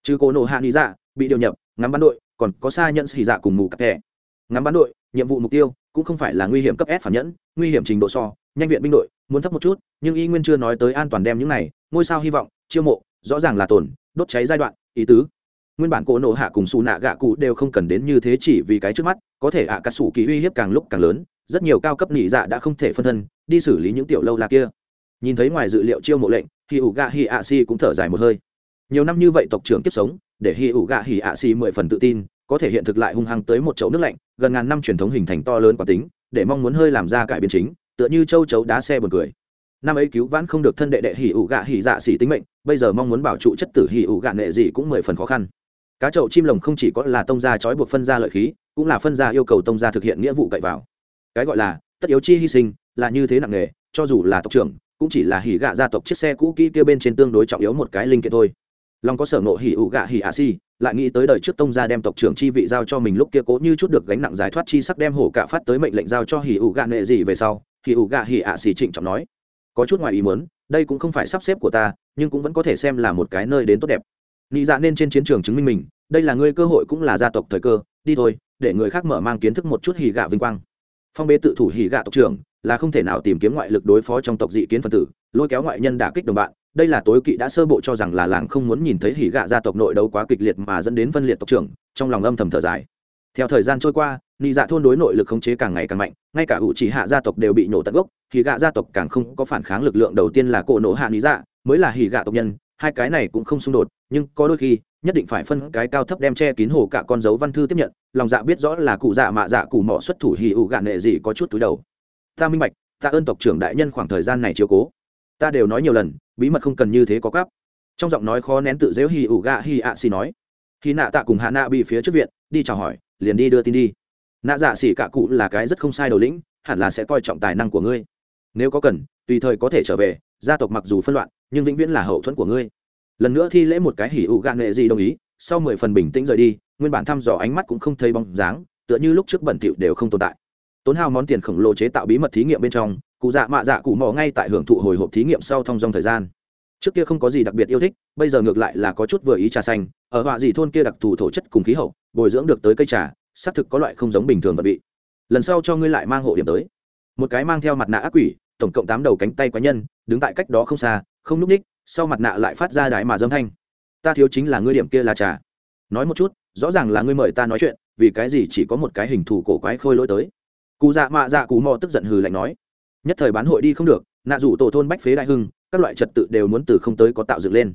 Chứ cô nổ hạ nghĩ dạ bị điều nhập, ngắm bán đội, còn có xa nhận xì dạ cùng mù cặp thẻ ngắm bán đội, nhiệm vụ mục tiêu cũng không phải là nguy hiểm cấp s phản nhẫn, nguy hiểm trình độ so nhanh viện binh đội, muốn thấp một chút, nhưng y nguyên chưa nói tới an toàn đem những này, ngôi sao hy vọng, chiêu mộ, rõ ràng là tổn đốt cháy giai đoạn, ý tứ. Nguyên bản cổ nộ hạ cùng xù nạ gạ cụ đều không cần đến như thế chỉ vì cái trước mắt, có thể ạ à cà sủ kỳ uy hiếp càng lúc càng lớn, rất nhiều cao cấp nỉ dạ đã không thể phân thân, đi xử lý những tiểu lâu la kia. Nhìn thấy ngoài dự liệu chiêu mộ lệnh thì ủ gạ hì ạ si cũng thở dài một hơi. Nhiều năm như vậy tộc trưởng kiếp sống, để hì ủ gạ hì ạ si mười phần tự tin, có thể hiện thực lại hung hăng tới một chậu nước lạnh, gần ngàn năm truyền thống hình thành to lớn quả tính, để mong muốn hơi làm ra cải biến chính tựa như châu chấu đá xe buồn cười. Năm ấy cứu vãn không được thân đệ đệ hỉ ủ gạ hỉ dạ xỉ tính mệnh, bây giờ mong muốn bảo trụ chất tử hỉ ủ gạ nệ gì cũng mười phần khó khăn. Cá chậu chim lồng không chỉ có là tông gia trói buộc phân gia lợi khí, cũng là phân gia yêu cầu tông gia thực hiện nghĩa vụ cậy vào. Cái gọi là tất yếu chi hy sinh là như thế nặng nề, cho dù là tộc trưởng, cũng chỉ là hỉ gạ gia tộc chiếc xe cũ kỹ kia bên trên tương đối trọng yếu một cái linh kiện thôi. Long có sở nộ hỉ ủ gạ hỉ ạ si lại nghĩ tới đời trước tông gia đem tộc trưởng chi vị giao cho mình lúc kia cố như chút được gánh nặng giải thoát chi sắc đem hổ cả phát tới mệnh lệnh giao cho hỉ ủ gạ nệ gì về sau hỉ ủ gạ hỉ ạ xì trịnh trọng nói, có chút ngoài ý muốn, đây cũng không phải sắp xếp của ta, nhưng cũng vẫn có thể xem là một cái nơi đến tốt đẹp. Nghĩ dạ nên trên chiến trường chứng minh mình, đây là ngươi cơ hội cũng là gia tộc thời cơ, đi thôi, để người khác mở mang kiến thức một chút hỉ gạ vinh quang. Phong bế tự thủ hỉ gạ tộc trưởng, là không thể nào tìm kiếm ngoại lực đối phó trong tộc dị kiến phân tử, lôi kéo ngoại nhân đả kích đồng bạn, đây là tối kỵ đã sơ bộ cho rằng là làng không muốn nhìn thấy hỉ gạ gia tộc nội đấu quá kịch liệt mà dẫn đến phân liệt tộc trưởng, trong lòng âm thầm thở dài. Theo thời gian trôi qua nị dạ thôn đối nội lực khống chế càng ngày càng mạnh, ngay cả hữu chỉ hạ gia tộc đều bị nổ tận gốc hỉ gạ gia tộc càng không có phản kháng lực lượng đầu tiên là cổ nổ hạ nị dạ mới là hỉ gạ tộc nhân, hai cái này cũng không xung đột, nhưng có đôi khi, nhất định phải phân cái cao thấp đem che kín hồ cả con dấu văn thư tiếp nhận, lòng dạ biết rõ là cụ dạ mạ dạ cụ mọ xuất thủ hì ủ gạn nệ gì có chút túi đầu. Ta minh bạch, ta ơn tộc trưởng đại nhân khoảng thời gian này chiếu cố. Ta đều nói nhiều lần, bí mật không cần như thế có cắp trong giọng nói khó nén tự dễu hì ủ gạ hì ạ xì nói. Khi nạ tạ cùng hạ nạ bị phía trước viện, đi chào hỏi, liền đi đưa tin đi nạ dạ xỉ cả cụ là cái rất không sai đầu lĩnh, hẳn là sẽ coi trọng tài năng của ngươi. Nếu có cần, tùy thời có thể trở về, gia tộc mặc dù phân loạn, nhưng vĩnh viễn là hậu thuẫn của ngươi. Lần nữa thi lễ một cái hỉ ụ gạn nghệ gì đồng ý, sau mười phần bình tĩnh rời đi, nguyên bản thăm dò ánh mắt cũng không thấy bóng dáng, tựa như lúc trước bẩn thỉu đều không tồn tại. Tốn hao món tiền khổng lồ chế tạo bí mật thí nghiệm bên trong, cụ dạ mạ dạ cụ mò ngay tại hưởng thụ hồi hộp thí nghiệm sau thông dong thời gian. Trước kia không có gì đặc biệt yêu thích, bây giờ ngược lại là có chút vừa ý trà xanh, ở họa gì thôn kia đặc thù thổ chất cùng khí hậu, bồi dưỡng được tới cây trà xác thực có loại không giống bình thường vật vị. Lần sau cho ngươi lại mang hộ điểm tới. Một cái mang theo mặt nạ ác quỷ, tổng cộng tám đầu cánh tay quái nhân, đứng tại cách đó không xa, không núp ních, sau mặt nạ lại phát ra đái mà dâm thanh. Ta thiếu chính là ngươi điểm kia là trà. Nói một chút, rõ ràng là ngươi mời ta nói chuyện, vì cái gì chỉ có một cái hình thù cổ quái khôi lỗi tới. Cụ dạ mạ dạ cụ mò tức giận hừ lạnh nói. Nhất thời bán hội đi không được, nạ rủ tổ thôn bách phế đại hưng, các loại trật tự đều muốn từ không tới có tạo dựng lên.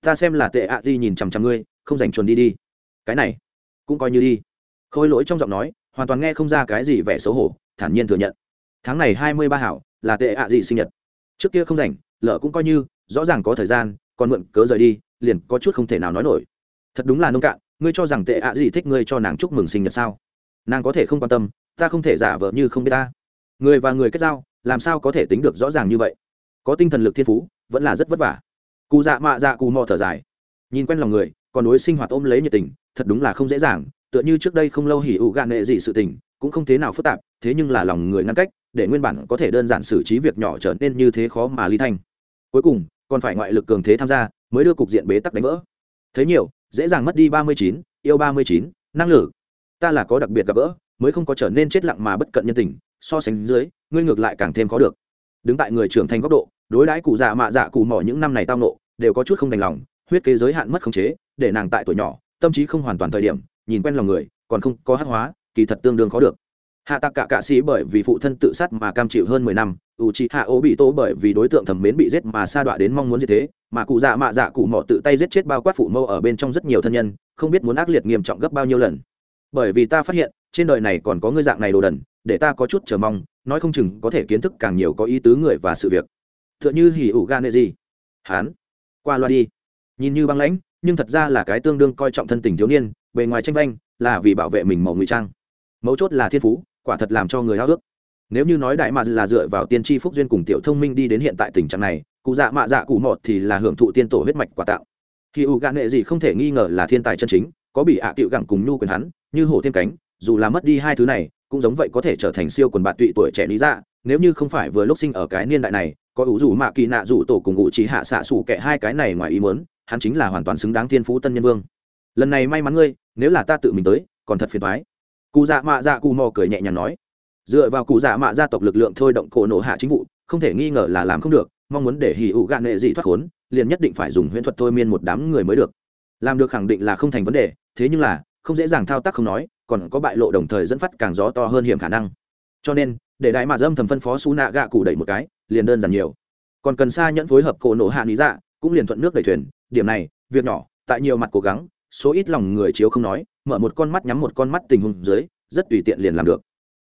Ta xem là tệ ạ à gì nhìn chằm chằm ngươi, không dành chuồn đi đi. Cái này, cũng coi như đi khôi lỗi trong giọng nói, hoàn toàn nghe không ra cái gì vẻ xấu hổ, thản nhiên thừa nhận. Tháng này hai mươi ba hảo, là tệ ạ à gì sinh nhật. Trước kia không rảnh, lỡ cũng coi như, rõ ràng có thời gian, còn mượn cớ rời đi, liền có chút không thể nào nói nổi. Thật đúng là nông cạn, ngươi cho rằng tệ ạ gì thích ngươi cho nàng chúc mừng sinh nhật sao? Nàng có thể không quan tâm, ta không thể giả vờ như không biết ta. Người và người kết giao, làm sao có thể tính được rõ ràng như vậy? Có tinh thần lực thiên phú, vẫn là rất vất vả. Cụ dạ mạ dạ cù mò thở dài. Nhìn quen lòng người, còn đối sinh hoạt ôm lấy nhiệt tình, thật đúng là không dễ dàng tựa như trước đây không lâu hỉ ủ gạn nệ gì sự tình, cũng không thế nào phức tạp, thế nhưng là lòng người ngăn cách, để nguyên bản có thể đơn giản xử trí việc nhỏ trở nên như thế khó mà ly thanh. Cuối cùng, còn phải ngoại lực cường thế tham gia, mới đưa cục diện bế tắc đánh vỡ. Thấy nhiều, dễ dàng mất đi ba mươi chín, yêu ba mươi chín, năng lực. Ta là có đặc biệt gặp gỡ, mới không có trở nên chết lặng mà bất cận nhân tình, so sánh dưới, ngươi ngược lại càng thêm khó được. Đứng tại người trưởng thành góc độ, đối đãi cụ già mạ dạ cụ mỏ những năm này tao nộ đều có chút không đành lòng, huyết kế giới hạn mất khống chế, để nàng tại tuổi nhỏ, tâm trí không hoàn toàn thời điểm nhìn quen lòng người, còn không có hát hóa, kỳ thật tương đương khó được. Hạ tạc cả cạ sĩ bởi vì phụ thân tự sát mà cam chịu hơn mười năm u c hạ ô bị tố bởi vì đối tượng thẩm mến bị giết mà sa đọa đến mong muốn như thế, mà cụ dạ mạ dạ cụ mọ tự tay giết chết bao quát phụ mâu ở bên trong rất nhiều thân nhân, không biết muốn ác liệt nghiêm trọng gấp bao nhiêu lần. Bởi vì ta phát hiện, trên đời này còn có ngươi dạng này đồ đần, để ta có chút chờ mong, nói không chừng có thể kiến thức càng nhiều có ý tứ người và sự việc. T h ư ợ n h ư hỉ ủ gan nệ gì hán. Qua loa đi. Nhìn như băng lãnh, nhưng thật ra là cái tương đương coi trọng thân tình thiếu niên bề ngoài tranh vanh, là vì bảo vệ mình màu ngụy trang. Mấu chốt là thiên phú, quả thật làm cho người háo ước nếu như nói đại mạ là dựa vào tiên tri phúc duyên cùng tiểu thông minh đi đến hiện tại tình trạng này, cụ dạ mạ dạ cụ mọt thì là hưởng thụ tiên tổ huyết mạch quả tạo. Khi ủ gạn nghệ gì không thể nghi ngờ là thiên tài chân chính, có bị ạ à tiệu gẳng cùng nhu quyền hắn, như hổ thêm cánh, dù là mất đi hai thứ này, cũng giống vậy có thể trở thành siêu quần bạn tụy tuổi trẻ lý dạ nếu như không phải vừa lúc sinh ở cái niên đại này, có ủ rủ mạ kỳ nạ rủ tổ cùng ngụ trí hạ xạ xủ kệ hai cái này ngoài ý muốn, hắn chính là hoàn toàn xứng đáng thiên phú tân nhân vương lần này may mắn ngươi, nếu là ta tự mình tới, còn thật phiền thoái cụ dạ mạ dạ cụ mò cười nhẹ nhàng nói. Dựa vào cụ dạ mạ gia tộc lực lượng thôi động cổ nổ hạ chính vụ, không thể nghi ngờ là làm không được, mong muốn để hì ụ gạn nghệ dị thoát khốn, liền nhất định phải dùng huyễn thuật thôi miên một đám người mới được. Làm được khẳng định là không thành vấn đề, thế nhưng là, không dễ dàng thao tác không nói, còn có bại lộ đồng thời dẫn phát càng gió to hơn hiểm khả năng. Cho nên, để đại mạ dâm thầm phân phó xú nạ gạ cụ đẩy một cái, liền đơn giản nhiều. Còn cần xa nhẫn phối hợp cổ nổ hạ lý dạ cũng liền thuận nước đẩy thuyền, điểm này, việc nhỏ, tại nhiều mặt cố gắng số ít lòng người chiếu không nói, mở một con mắt nhắm một con mắt tình huống dưới, rất tùy tiện liền làm được.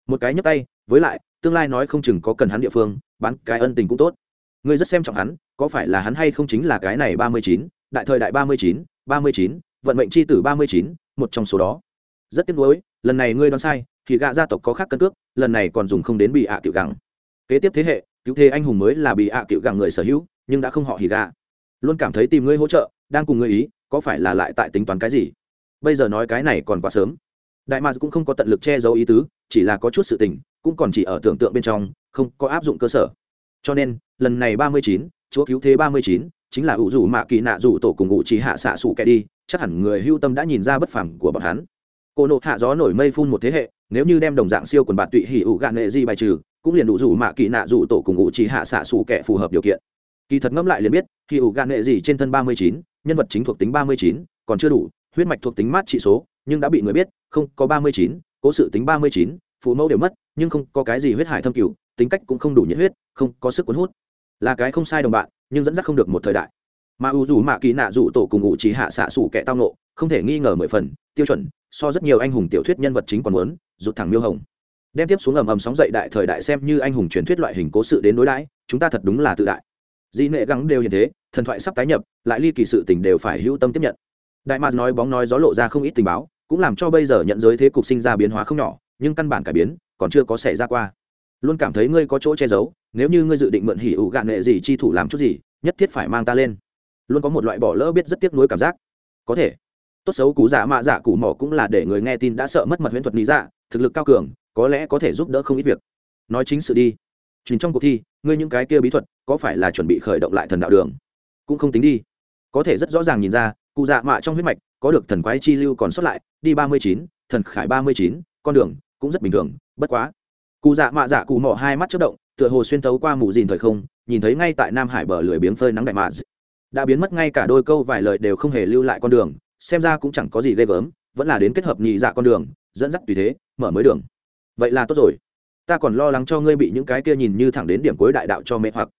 Một cái nhấp tay, với lại, tương lai nói không chừng có cần hắn địa phương, bán cái ân tình cũng tốt. Ngươi rất xem trọng hắn, có phải là hắn hay không chính là cái này ba mươi chín, đại thời đại ba mươi chín, ba mươi chín, vận mệnh c h i tử ba mươi chín, một trong số đó. Rất tiếc nuối, lần này ngươi đoán sai, thì gạ gia tộc có khác cân cước, lần này còn dùng không đến bị ạ à cựu gẳng. Kế tiếp thế hệ, cứu thế anh hùng mới là bị ạ à cựu gẳng người sở hữu, nhưng đã không họ hỉ gạ luôn cảm thấy tìm ngươi hỗ trợ, đang cùng ngươi ý có phải là lại tại tính toán cái gì? Bây giờ nói cái này còn quá sớm. Đại mads cũng không có tận lực che giấu ý tứ, chỉ là có chút sự tình, cũng còn chỉ ở tưởng tượng bên trong, không có áp dụng cơ sở. Cho nên, lần này ba mươi chín, chúa cứu thế ba mươi chín, chính là ủ rủ mạ kỳ nạ rủ tổ cùng ngụ chỉ hạ xạ sủ kẻ đi, chắc hẳn người hưu tâm đã nhìn ra bất phẳng của bọn hắn. Cô nộ hạ gió nổi mây phun một thế hệ, nếu như đem đồng dạng siêu quần bạt tụy hỉ ủ gạn nghệ di bài trừ, cũng liền đủ rủ mạ kỳ nạ rủ tổ cùng ngụ chỉ hạ xạ sủ kẻ phù hợp điều kiện. Kỳ thật ngẫm lại liền biết, hỉ ủ gạn nghệ gì trên thân ba mươi chín nhân vật chính thuộc tính ba mươi chín, còn chưa đủ, huyết mạch thuộc tính mát trị số, nhưng đã bị người biết, không có ba mươi chín, cố sự tính ba mươi chín, phụ mẫu đều mất, nhưng không có cái gì huyết hải thâm cửu, tính cách cũng không đủ nhiệt huyết, không có sức cuốn hút. Là cái không sai đồng bạn, nhưng dẫn dắt không được một thời đại. Mà u dù mạ kỳ nạ dụ tổ cùng ngụ chỉ hạ xạ sủ kẻ tao nộ không thể nghi ngờ mười phần, tiêu chuẩn, so rất nhiều anh hùng tiểu thuyết nhân vật chính còn muốn, rụt thẳng miêu hồng. Đem tiếp xuống ầm ầm sóng dậy đại thời đại xem như anh hùng truyền thuyết loại hình cố sự đến đối đãi, chúng ta thật đúng là tự đại. Dị nệ gắng đều như thế thần thoại sắp tái nhập, lại ly kỳ sự tình đều phải hữu tâm tiếp nhận. Đại mạc nói bóng nói gió lộ ra không ít tình báo, cũng làm cho bây giờ nhận giới thế cục sinh ra biến hóa không nhỏ, nhưng căn bản cải biến, còn chưa có xảy ra qua. Luôn cảm thấy ngươi có chỗ che giấu, nếu như ngươi dự định mượn hỉ ủ gạn nghệ gì chi thủ làm chút gì, nhất thiết phải mang ta lên. Luôn có một loại bỏ lỡ biết rất tiếc nuối cảm giác. Có thể. Tốt xấu cú giả mạ giả cụ mỏ cũng là để người nghe tin đã sợ mất mật huyễn thuật lý dạ thực lực cao cường, có lẽ có thể giúp đỡ không ít việc. Nói chính sự đi. Chính trong cuộc thi, ngươi những cái kia bí thuật, có phải là chuẩn bị khởi động lại thần đạo đường? Cũng không tính đi. Có thể rất rõ ràng nhìn ra, cụ dạ mạ trong huyết mạch có được thần quái chi lưu còn sót lại, đi ba mươi chín, thần khải ba mươi chín, con đường cũng rất bình thường, bất quá. Cụ dạ mạ dạ cụ mỏ hai mắt chất động, tựa hồ xuyên thấu qua mù dìn thời không, nhìn thấy ngay tại nam hải bờ lười biếng phơi nắng đại mạ đã biến mất ngay cả đôi câu vài lời đều không hề lưu lại con đường, xem ra cũng chẳng có gì ghê gớm, vẫn là đến kết hợp nhị dạ con đường, dẫn dắt tùy thế, mở mới đường. Vậy là tốt rồi. Ta còn lo lắng cho ngươi bị những cái kia nhìn như thẳng đến điểm cuối đại đạo cho mê hoặc.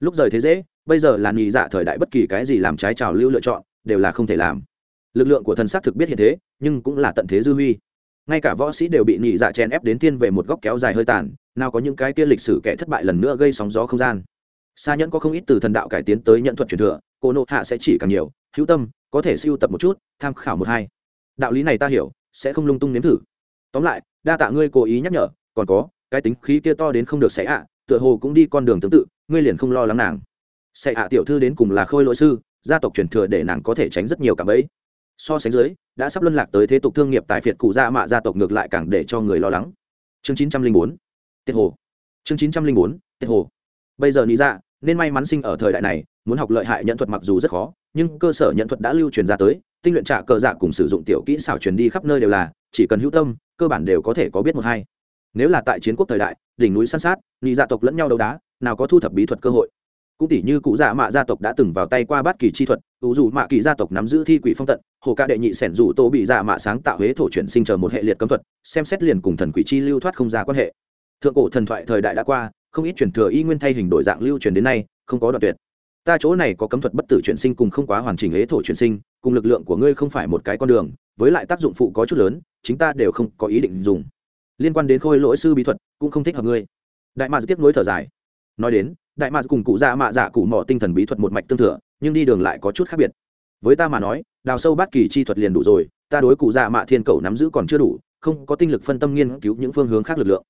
Lúc rời thế dễ bây giờ là nhị dạ thời đại bất kỳ cái gì làm trái trào lưu lựa chọn, đều là không thể làm. Lực lượng của thần xác thực biết hiện thế, nhưng cũng là tận thế dư huy. Ngay cả võ sĩ đều bị nhị dạ chèn ép đến tiên về một góc kéo dài hơi tàn, nào có những cái kia lịch sử kẻ thất bại lần nữa gây sóng gió không gian. Xa nhẫn có không ít từ thần đạo cải tiến tới nhận thuật truyền thừa, cô nộ hạ sẽ chỉ càng nhiều, hữu tâm, có thể siêu tập một chút, tham khảo một hai. Đạo lý này ta hiểu, sẽ không lung tung nếm thử. Tóm lại, đa tạ ngươi cố ý nhắc nhở, còn có, cái tính khí kia to đến không được xẻ ạ, tựa hồ cũng đi con đường tương tự, ngươi liền không lo lắng nàng sẽ hạ tiểu thư đến cùng là khôi lỗi sư, gia tộc truyền thừa để nàng có thể tránh rất nhiều cảm ấy. So sánh dưới, đã sắp luân lạc tới thế tục thương nghiệp tại phiệt cụ gia mạ gia tộc ngược lại càng để cho người lo lắng. Chương chín trăm linh bốn, tiết hồ. Chương chín trăm linh bốn, tiết hồ. Bây giờ lý ra dạ, nên may mắn sinh ở thời đại này, muốn học lợi hại nhận thuật mặc dù rất khó, nhưng cơ sở nhận thuật đã lưu truyền ra tới, tinh luyện trả cờ dạ cùng sử dụng tiểu kỹ xảo truyền đi khắp nơi đều là, chỉ cần hữu tâm, cơ bản đều có thể có biết một hai. Nếu là tại chiến quốc thời đại, đỉnh núi săn sát nhị gia dạ tộc lẫn nhau đấu đá, nào có thu thập bí thuật cơ hội cũng tỷ như cụ dạ mạ gia tộc đã từng vào tay qua bát kỳ chi thuật, ủ dù mạ kỳ gia tộc nắm giữ thi quỷ phong tận, hồ ca đệ nhị sẻn dù tô bị dạ mạ sáng tạo huế thổ chuyển sinh chờ một hệ liệt cấm thuật, xem xét liền cùng thần quỷ chi lưu thoát không ra quan hệ. Thượng cổ thần thoại thời đại đã qua, không ít truyền thừa y nguyên thay hình đổi dạng lưu truyền đến nay, không có đoạn tuyệt. Ta chỗ này có cấm thuật bất tử chuyển sinh cùng không quá hoàn chỉnh huế thổ chuyển sinh, cùng lực lượng của ngươi không phải một cái con đường, với lại tác dụng phụ có chút lớn, chính ta đều không có ý định dùng. Liên quan đến khôi lỗi sư bí thuật, cũng không thích hợp ngươi. Đại mạc tiếp nối thở dài. Nói đến đại mạc cùng cụ dạ mạ dạ cụ mỏ tinh thần bí thuật một mạch tương thừa, nhưng đi đường lại có chút khác biệt. Với ta mà nói, đào sâu bát kỳ chi thuật liền đủ rồi, ta đối cụ dạ mạ thiên cầu nắm giữ còn chưa đủ, không có tinh lực phân tâm nghiên cứu những phương hướng khác lực lượng.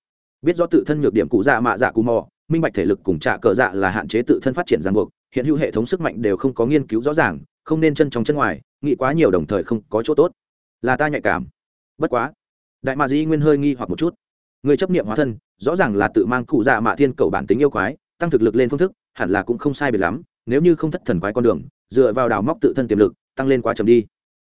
Biết rõ tự thân nhược điểm cụ dạ mạ dạ cụ mò minh bạch thể lực cùng trạ cờ dạ là hạn chế tự thân phát triển ràng buộc, hiện hữu hệ thống sức mạnh đều không có nghiên cứu rõ ràng, không nên chân trong chân ngoài, nghĩ quá nhiều đồng thời không có chỗ tốt. Là ta nhạy cảm. Bất quá, đại mạ di nguyên hơi nghi hoặc một chút. Người chấp niệm hóa thân, rõ ràng là tự mang cụ dạ mạ thiên cầu bản tính yêu quái tăng thực lực lên phương thức, hẳn là cũng không sai biệt lắm, nếu như không thất thần quái con đường, dựa vào đào móc tự thân tiềm lực, tăng lên quá chậm đi.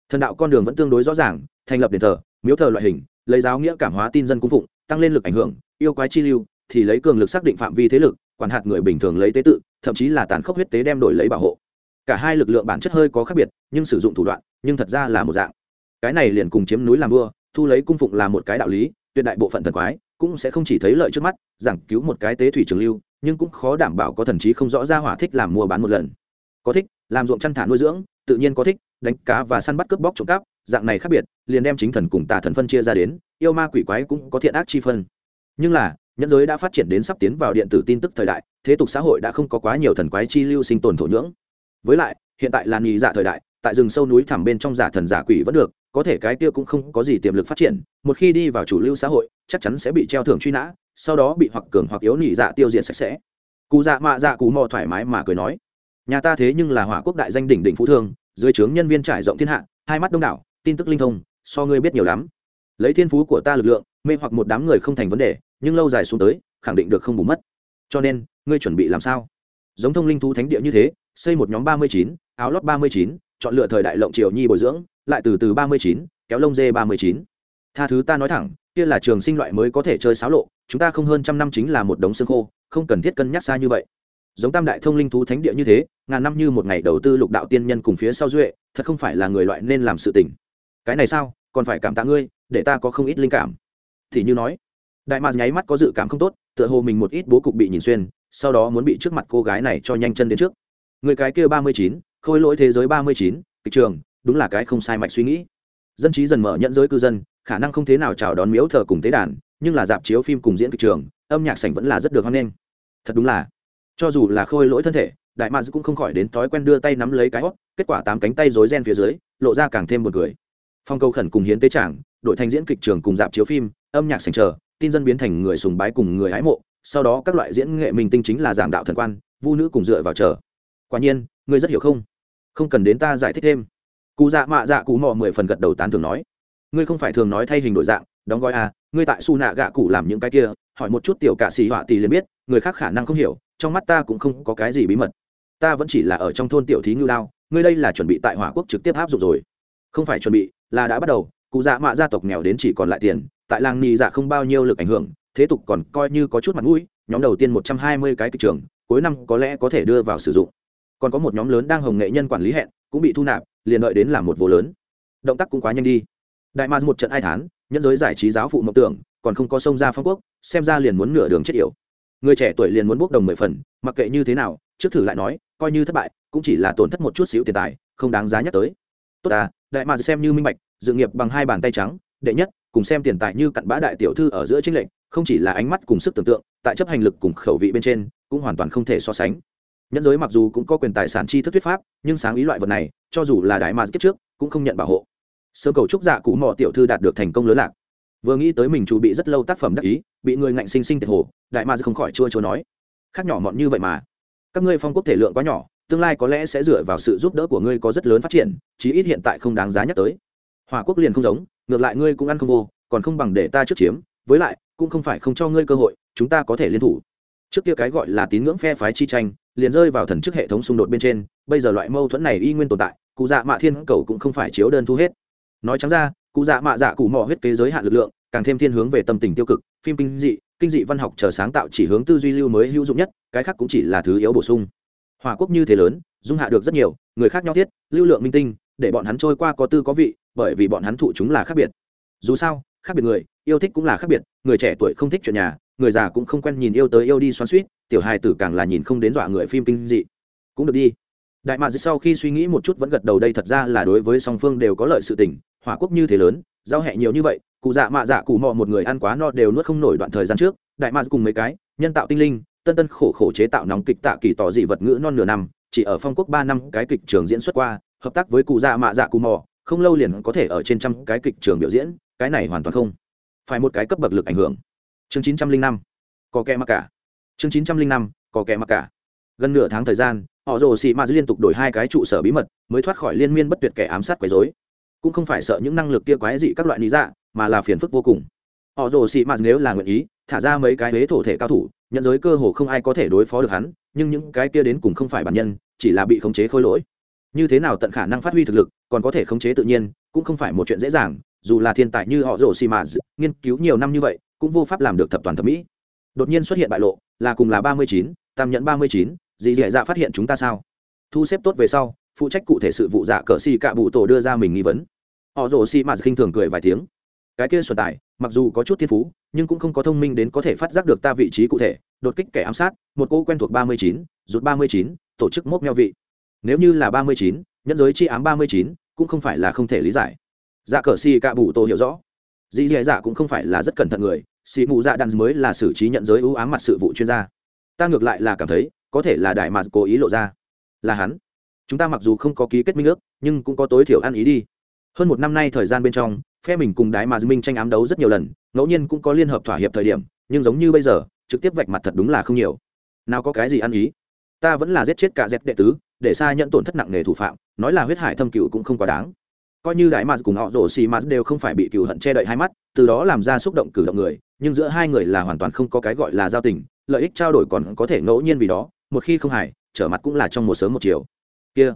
Thần đạo con đường vẫn tương đối rõ ràng, thành lập đền thờ, miếu thờ loại hình, lấy giáo nghĩa cảm hóa tin dân cung phụng, tăng lên lực ảnh hưởng, yêu quái chi lưu, thì lấy cường lực xác định phạm vi thế lực, quản hạt người bình thường lấy tế tự, thậm chí là tàn khốc huyết tế đem đổi lấy bảo hộ. Cả hai lực lượng bản chất hơi có khác biệt, nhưng sử dụng thủ đoạn, nhưng thật ra là một dạng. Cái này liền cùng chiếm núi làm vua, thu lấy cung phụng là một cái đạo lý, tuyệt đại bộ phận thần quái cũng sẽ không chỉ thấy lợi trước mắt, giảng cứu một cái tế thủy trường lưu nhưng cũng khó đảm bảo có thần trí không rõ ra hỏa thích làm mua bán một lần. Có thích, làm ruộng chăn thả nuôi dưỡng, tự nhiên có thích, đánh cá và săn bắt cướp bóc trộm cắp, dạng này khác biệt, liền đem chính thần cùng tà thần phân chia ra đến, yêu ma quỷ quái cũng có thiện ác chi phân. Nhưng là nhân giới đã phát triển đến sắp tiến vào điện tử tin tức thời đại, thế tục xã hội đã không có quá nhiều thần quái chi lưu sinh tồn thổ nhưỡng. Với lại, hiện tại là nghỉ giả thời đại, tại rừng sâu núi thẳm bên trong giả thần giả quỷ vẫn được, có thể cái kia cũng không có gì tiềm lực phát triển, một khi đi vào chủ lưu xã hội chắc chắn sẽ bị treo thưởng truy nã, sau đó bị hoặc cường hoặc yếu nghỉ dạ tiêu diệt sạch sẽ. Cụ dạ mạ dạ cụ mò thoải mái mà cười nói, nhà ta thế nhưng là hỏa quốc đại danh đỉnh đỉnh phú thương, dưới trướng nhân viên trải rộng thiên hạ, hai mắt đông đảo, tin tức linh thông, so ngươi biết nhiều lắm. Lấy thiên phú của ta lực lượng, mê hoặc một đám người không thành vấn đề, nhưng lâu dài xuống tới, khẳng định được không bù mất. Cho nên, ngươi chuẩn bị làm sao? Giống thông linh thú thánh địa như thế, xây một nhóm ba mươi chín, áo lót ba mươi chín, chọn lựa thời đại lộng triều nhi bồi dưỡng, lại từ từ ba mươi chín, kéo lông dê ba mươi chín. Tha thứ ta nói thẳng kia là trường sinh loại mới có thể chơi xáo lộ, chúng ta không hơn trăm năm chính là một đống xương khô, không cần thiết cân nhắc xa như vậy. Giống tam đại thông linh thú thánh địa như thế, ngàn năm như một ngày đầu tư lục đạo tiên nhân cùng phía sau duệ, thật không phải là người loại nên làm sự tình. Cái này sao? Còn phải cảm tạ ngươi, để ta có không ít linh cảm. Thì như nói, đại mạc nháy mắt có dự cảm không tốt, tựa hồ mình một ít bố cục bị nhìn xuyên, sau đó muốn bị trước mặt cô gái này cho nhanh chân đến trước. Người cái kia ba mươi chín, khôi lỗi thế giới ba mươi chín, kịch trường, đúng là cái không sai mạch suy nghĩ. Dân trí dần mở nhận giới cư dân khả năng không thế nào chào đón miếu thờ cùng tế đàn, nhưng là dạp chiếu phim cùng diễn kịch trường, âm nhạc sảnh vẫn là rất được hoan nghênh. Thật đúng là, cho dù là khôi lỗi thân thể, đại mads cũng không khỏi đến thói quen đưa tay nắm lấy cái hót kết quả tám cánh tay rối ren phía dưới, lộ ra càng thêm một người phong câu khẩn cùng hiến tế trảng đội thành diễn kịch trường cùng dạp chiếu phim, âm nhạc sành chờ, tin dân biến thành người sùng bái cùng người hái mộ, sau đó các loại diễn nghệ minh tinh chính là giảng đạo thần quan, vu nữ cùng dựa vào chờ. Quả nhiên ngươi rất hiểu không? Không cần đến ta giải thích thêm. Cụ dạ mạ dạ cụ mò mười phần gật đầu tán thường nói ngươi không phải thường nói thay hình đổi dạng, đóng gói à ngươi tại su nạ gạ cụ làm những cái kia, hỏi một chút tiểu cạ xì họa tỷ liền biết, người khác khả năng không hiểu, trong mắt ta cũng không có cái gì bí mật. Ta vẫn chỉ là ở trong thôn tiểu thí ngưu đao, ngươi đây là chuẩn bị tại hỏa quốc trực tiếp áp dụng rồi. Không phải chuẩn bị, là đã bắt đầu, cụ dạ mạ gia tộc nghèo đến chỉ còn lại tiền, tại làng nì dạ không bao nhiêu lực ảnh hưởng, thế tục còn coi như có chút mặt mũi, nhóm đầu tiên một trăm hai mươi cái kịch trường, cuối năm có lẽ có thể đưa vào sử dụng. Còn có một nhóm lớn đang hồng nghệ nhân quản lý hẹn, cũng bị thu nạp, liền đợi đến làm một vô lớn. Động tác cũng quá nhanh đi đại ma một trận ai thán nhân giới giải trí giáo phụ mộng tưởng, còn không có sông ra phong quốc, xem ra liền muốn nửa đường chết yểu. Người trẻ tuổi liền muốn bốc đồng mười phần, mặc kệ như thế nào, trước thử lại nói, coi như thất bại, cũng chỉ là tổn thất một chút xíu tiền tài, không đáng giá nhắc tới. Tốt à đại mà xem như minh bạch, dự nghiệp bằng hai bàn tay trắng, đệ nhất, cùng xem tiền tài như cặn bã đại tiểu thư ở giữa chính lệnh không chỉ là ánh mắt cùng sức tưởng tượng, tại chấp hành lực cùng khẩu vị bên trên, cũng hoàn toàn không thể so sánh. Nhân giới mặc dù cũng có quyền tài sản chi thức thuyết pháp, nhưng sáng ý loại vật này, cho dù là đại mà kiếp trước, cũng không nhận bảo hộ sơ cầu trúc dạ cụ mò tiểu thư đạt được thành công lớn lạc. Vừa nghĩ tới mình chủ bị rất lâu tác phẩm đắc ý, bị người ngạnh sinh sinh tiệt hồ, đại ma không khỏi chua chua nói, khác nhỏ mọn như vậy mà. Các ngươi phong quốc thể lượng quá nhỏ, tương lai có lẽ sẽ dựa vào sự giúp đỡ của ngươi có rất lớn phát triển, chí ít hiện tại không đáng giá nhắc tới. Hòa quốc liền không giống, ngược lại ngươi cũng ăn không vô, còn không bằng để ta trước chiếm, với lại, cũng không phải không cho ngươi cơ hội, chúng ta có thể liên thủ. Trước kia cái gọi là tín ngưỡng phe phái chi tranh, liền rơi vào thần chức hệ thống xung đột bên trên, bây giờ loại mâu thuẫn này y nguyên tồn tại, cụ dạ mạ thiên cầu cũng không phải chiếu đơn thu hết nói trắng ra, cụ dạ mạ dạ cụ mò huyết kế giới hạn lực lượng, càng thêm thiên hướng về tâm tình tiêu cực, phim kinh dị kinh dị văn học chờ sáng tạo chỉ hướng tư duy lưu mới hữu dụng nhất, cái khác cũng chỉ là thứ yếu bổ sung. Hòa quốc như thế lớn, dung hạ được rất nhiều, người khác nhau thiết, lưu lượng minh tinh, để bọn hắn trôi qua có tư có vị, bởi vì bọn hắn thụ chúng là khác biệt. Dù sao, khác biệt người, yêu thích cũng là khác biệt, người trẻ tuổi không thích chuyện nhà, người già cũng không quen nhìn yêu tới yêu đi xoắn suýt tiểu hài tử càng là nhìn không đến dọa người phim kinh dị. Cũng được đi đại mạc sau khi suy nghĩ một chút vẫn gật đầu, đây thật ra là đối với song phương đều có lợi sự tình. Hỏa quốc như thế lớn, giao hẹ nhiều như vậy, cụ dạ mạ dạ cụ mò một người ăn quá no đều nuốt không nổi đoạn thời gian trước. Đại mạc cùng mấy cái, nhân tạo tinh linh, tân tân khổ khổ chế tạo nóng kịch tạ kỳ tỏ dị vật ngữ non nửa năm, chỉ ở phong quốc ba năm cái kịch trường diễn xuất qua, hợp tác với cụ dạ mạ dạ cụ mò không lâu liền có thể ở trên trăm cái kịch trường biểu diễn, cái này hoàn toàn không phải một cái cấp bậc lực ảnh hưởng. Chương chín trăm linh năm, có kẻ mặc cả. Chương chín trăm linh năm, có kẻ mặc cả. Gần nửa tháng thời gian họ rồ xì ma liên tục đổi hai cái trụ sở bí mật, mới thoát khỏi liên miên bất tuyệt kẻ ám sát quấy dối cũng không phải sợ những năng lực kia quái dị các loại lý dạ mà là phiền phức vô cùng. Họ rồ xì ma nếu là nguyện ý, thả ra mấy cái huế thổ thể cao thủ, nhận giới cơ hồ không ai có thể đối phó được hắn, nhưng những cái kia đến cùng không phải bản nhân, chỉ là bị khống chế khôi lỗi. Như thế nào tận khả năng phát huy thực lực, còn có thể khống chế tự nhiên, cũng không phải một chuyện dễ dàng, dù là thiên tài như họ rồ xì mà nghiên cứu nhiều năm như vậy, cũng vô pháp làm được thập toàn thẩm mỹ. Đột nhiên xuất hiện bại lộ, là cùng là ba mươi chín, tam nhẫn ba mươi chín dì dì dạ phát hiện chúng ta sao? Thu xếp tốt về sau, phụ trách cụ thể sự vụ dạ cờ xì cạ bụ tổ đưa ra mình nghi vấn. Họ rồ xì mà khinh thường cười vài tiếng. Cái kia xuân tài, mặc dù có chút thiên phú, nhưng cũng không có thông minh đến có thể phát giác được ta vị trí cụ thể. Đột kích kẻ ám sát, một cô quen thuộc ba mươi chín rút ba mươi chín, tổ chức mốc meo vị. Nếu như là ba mươi chín, nhẫn giới chi ám ba mươi chín, cũng không phải là không thể lý giải. Dạ cờ xì cạ bụ tổ hiểu rõ. Dì dì dạ cũng không phải là rất cẩn thận người. Xì mù dạ đàn mới là xử trí nhận giới ưu ám mặt sự vụ chuyên gia. Ta ngược lại là cảm thấy có thể là đại mạc cố ý lộ ra. Là hắn. Chúng ta mặc dù không có ký kết minh ước, nhưng cũng có tối thiểu ăn ý đi. Hơn một năm nay thời gian bên trong, phe mình cùng đái mà minh tranh ám đấu rất nhiều lần, ngẫu nhiên cũng có liên hợp thỏa hiệp thời điểm, nhưng giống như bây giờ, trực tiếp vạch mặt thật đúng là không nhiều. Nào có cái gì ăn ý? Ta vẫn là giết chết cả dẹp đệ tứ, để xa nhận tổn thất nặng nề thủ phạm, nói là huyết hải thâm cựu cũng không quá đáng. Coi như đại mars cùng họ rổ xì mars đều không phải bị cựu hận che đậy hai mắt, từ đó làm ra xúc động cử động người, nhưng giữa hai người là hoàn toàn không có cái gọi là giao tình, lợi ích trao đổi còn có thể ngẫu nhiên vì đó một khi không hài, trở mặt cũng là trong một sớm một chiều. Kia,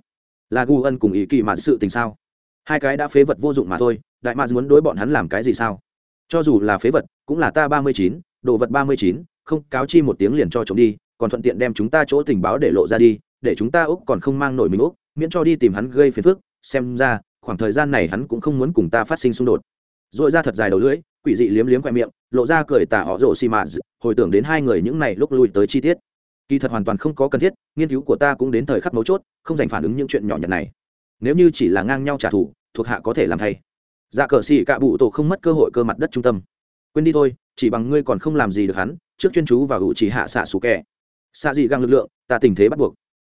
là gu ân cùng ý kỳ mà sự tình sao? Hai cái đã phế vật vô dụng mà thôi, đại mads muốn đối bọn hắn làm cái gì sao? Cho dù là phế vật, cũng là ta ba mươi chín, đồ vật ba mươi chín, không, cáo chi một tiếng liền cho chúng đi, còn thuận tiện đem chúng ta chỗ tình báo để lộ ra đi, để chúng ta úc còn không mang nổi mình úc, miễn cho đi tìm hắn gây phiền phức, xem ra, khoảng thời gian này hắn cũng không muốn cùng ta phát sinh xung đột. Dội ra thật dài đầu lưỡi, quỷ dị liếm liếm khoe miệng, lộ ra cười tả họ rổ xì mạt hồi tưởng đến hai người những này lúc lui tới chi tiết kỳ thật hoàn toàn không có cần thiết, nghiên cứu của ta cũng đến thời khắc mấu chốt, không dành phản ứng những chuyện nhỏ nhặt này. Nếu như chỉ là ngang nhau trả thù, thuộc hạ có thể làm thay. Dạ cờ xì cạ bụ tổ không mất cơ hội cơ mặt đất trung tâm. Quên đi thôi, chỉ bằng ngươi còn không làm gì được hắn, trước chuyên chú và hữu chỉ hạ xạ xù kẻ. Xạ dị găng lực lượng, ta tình thế bắt buộc.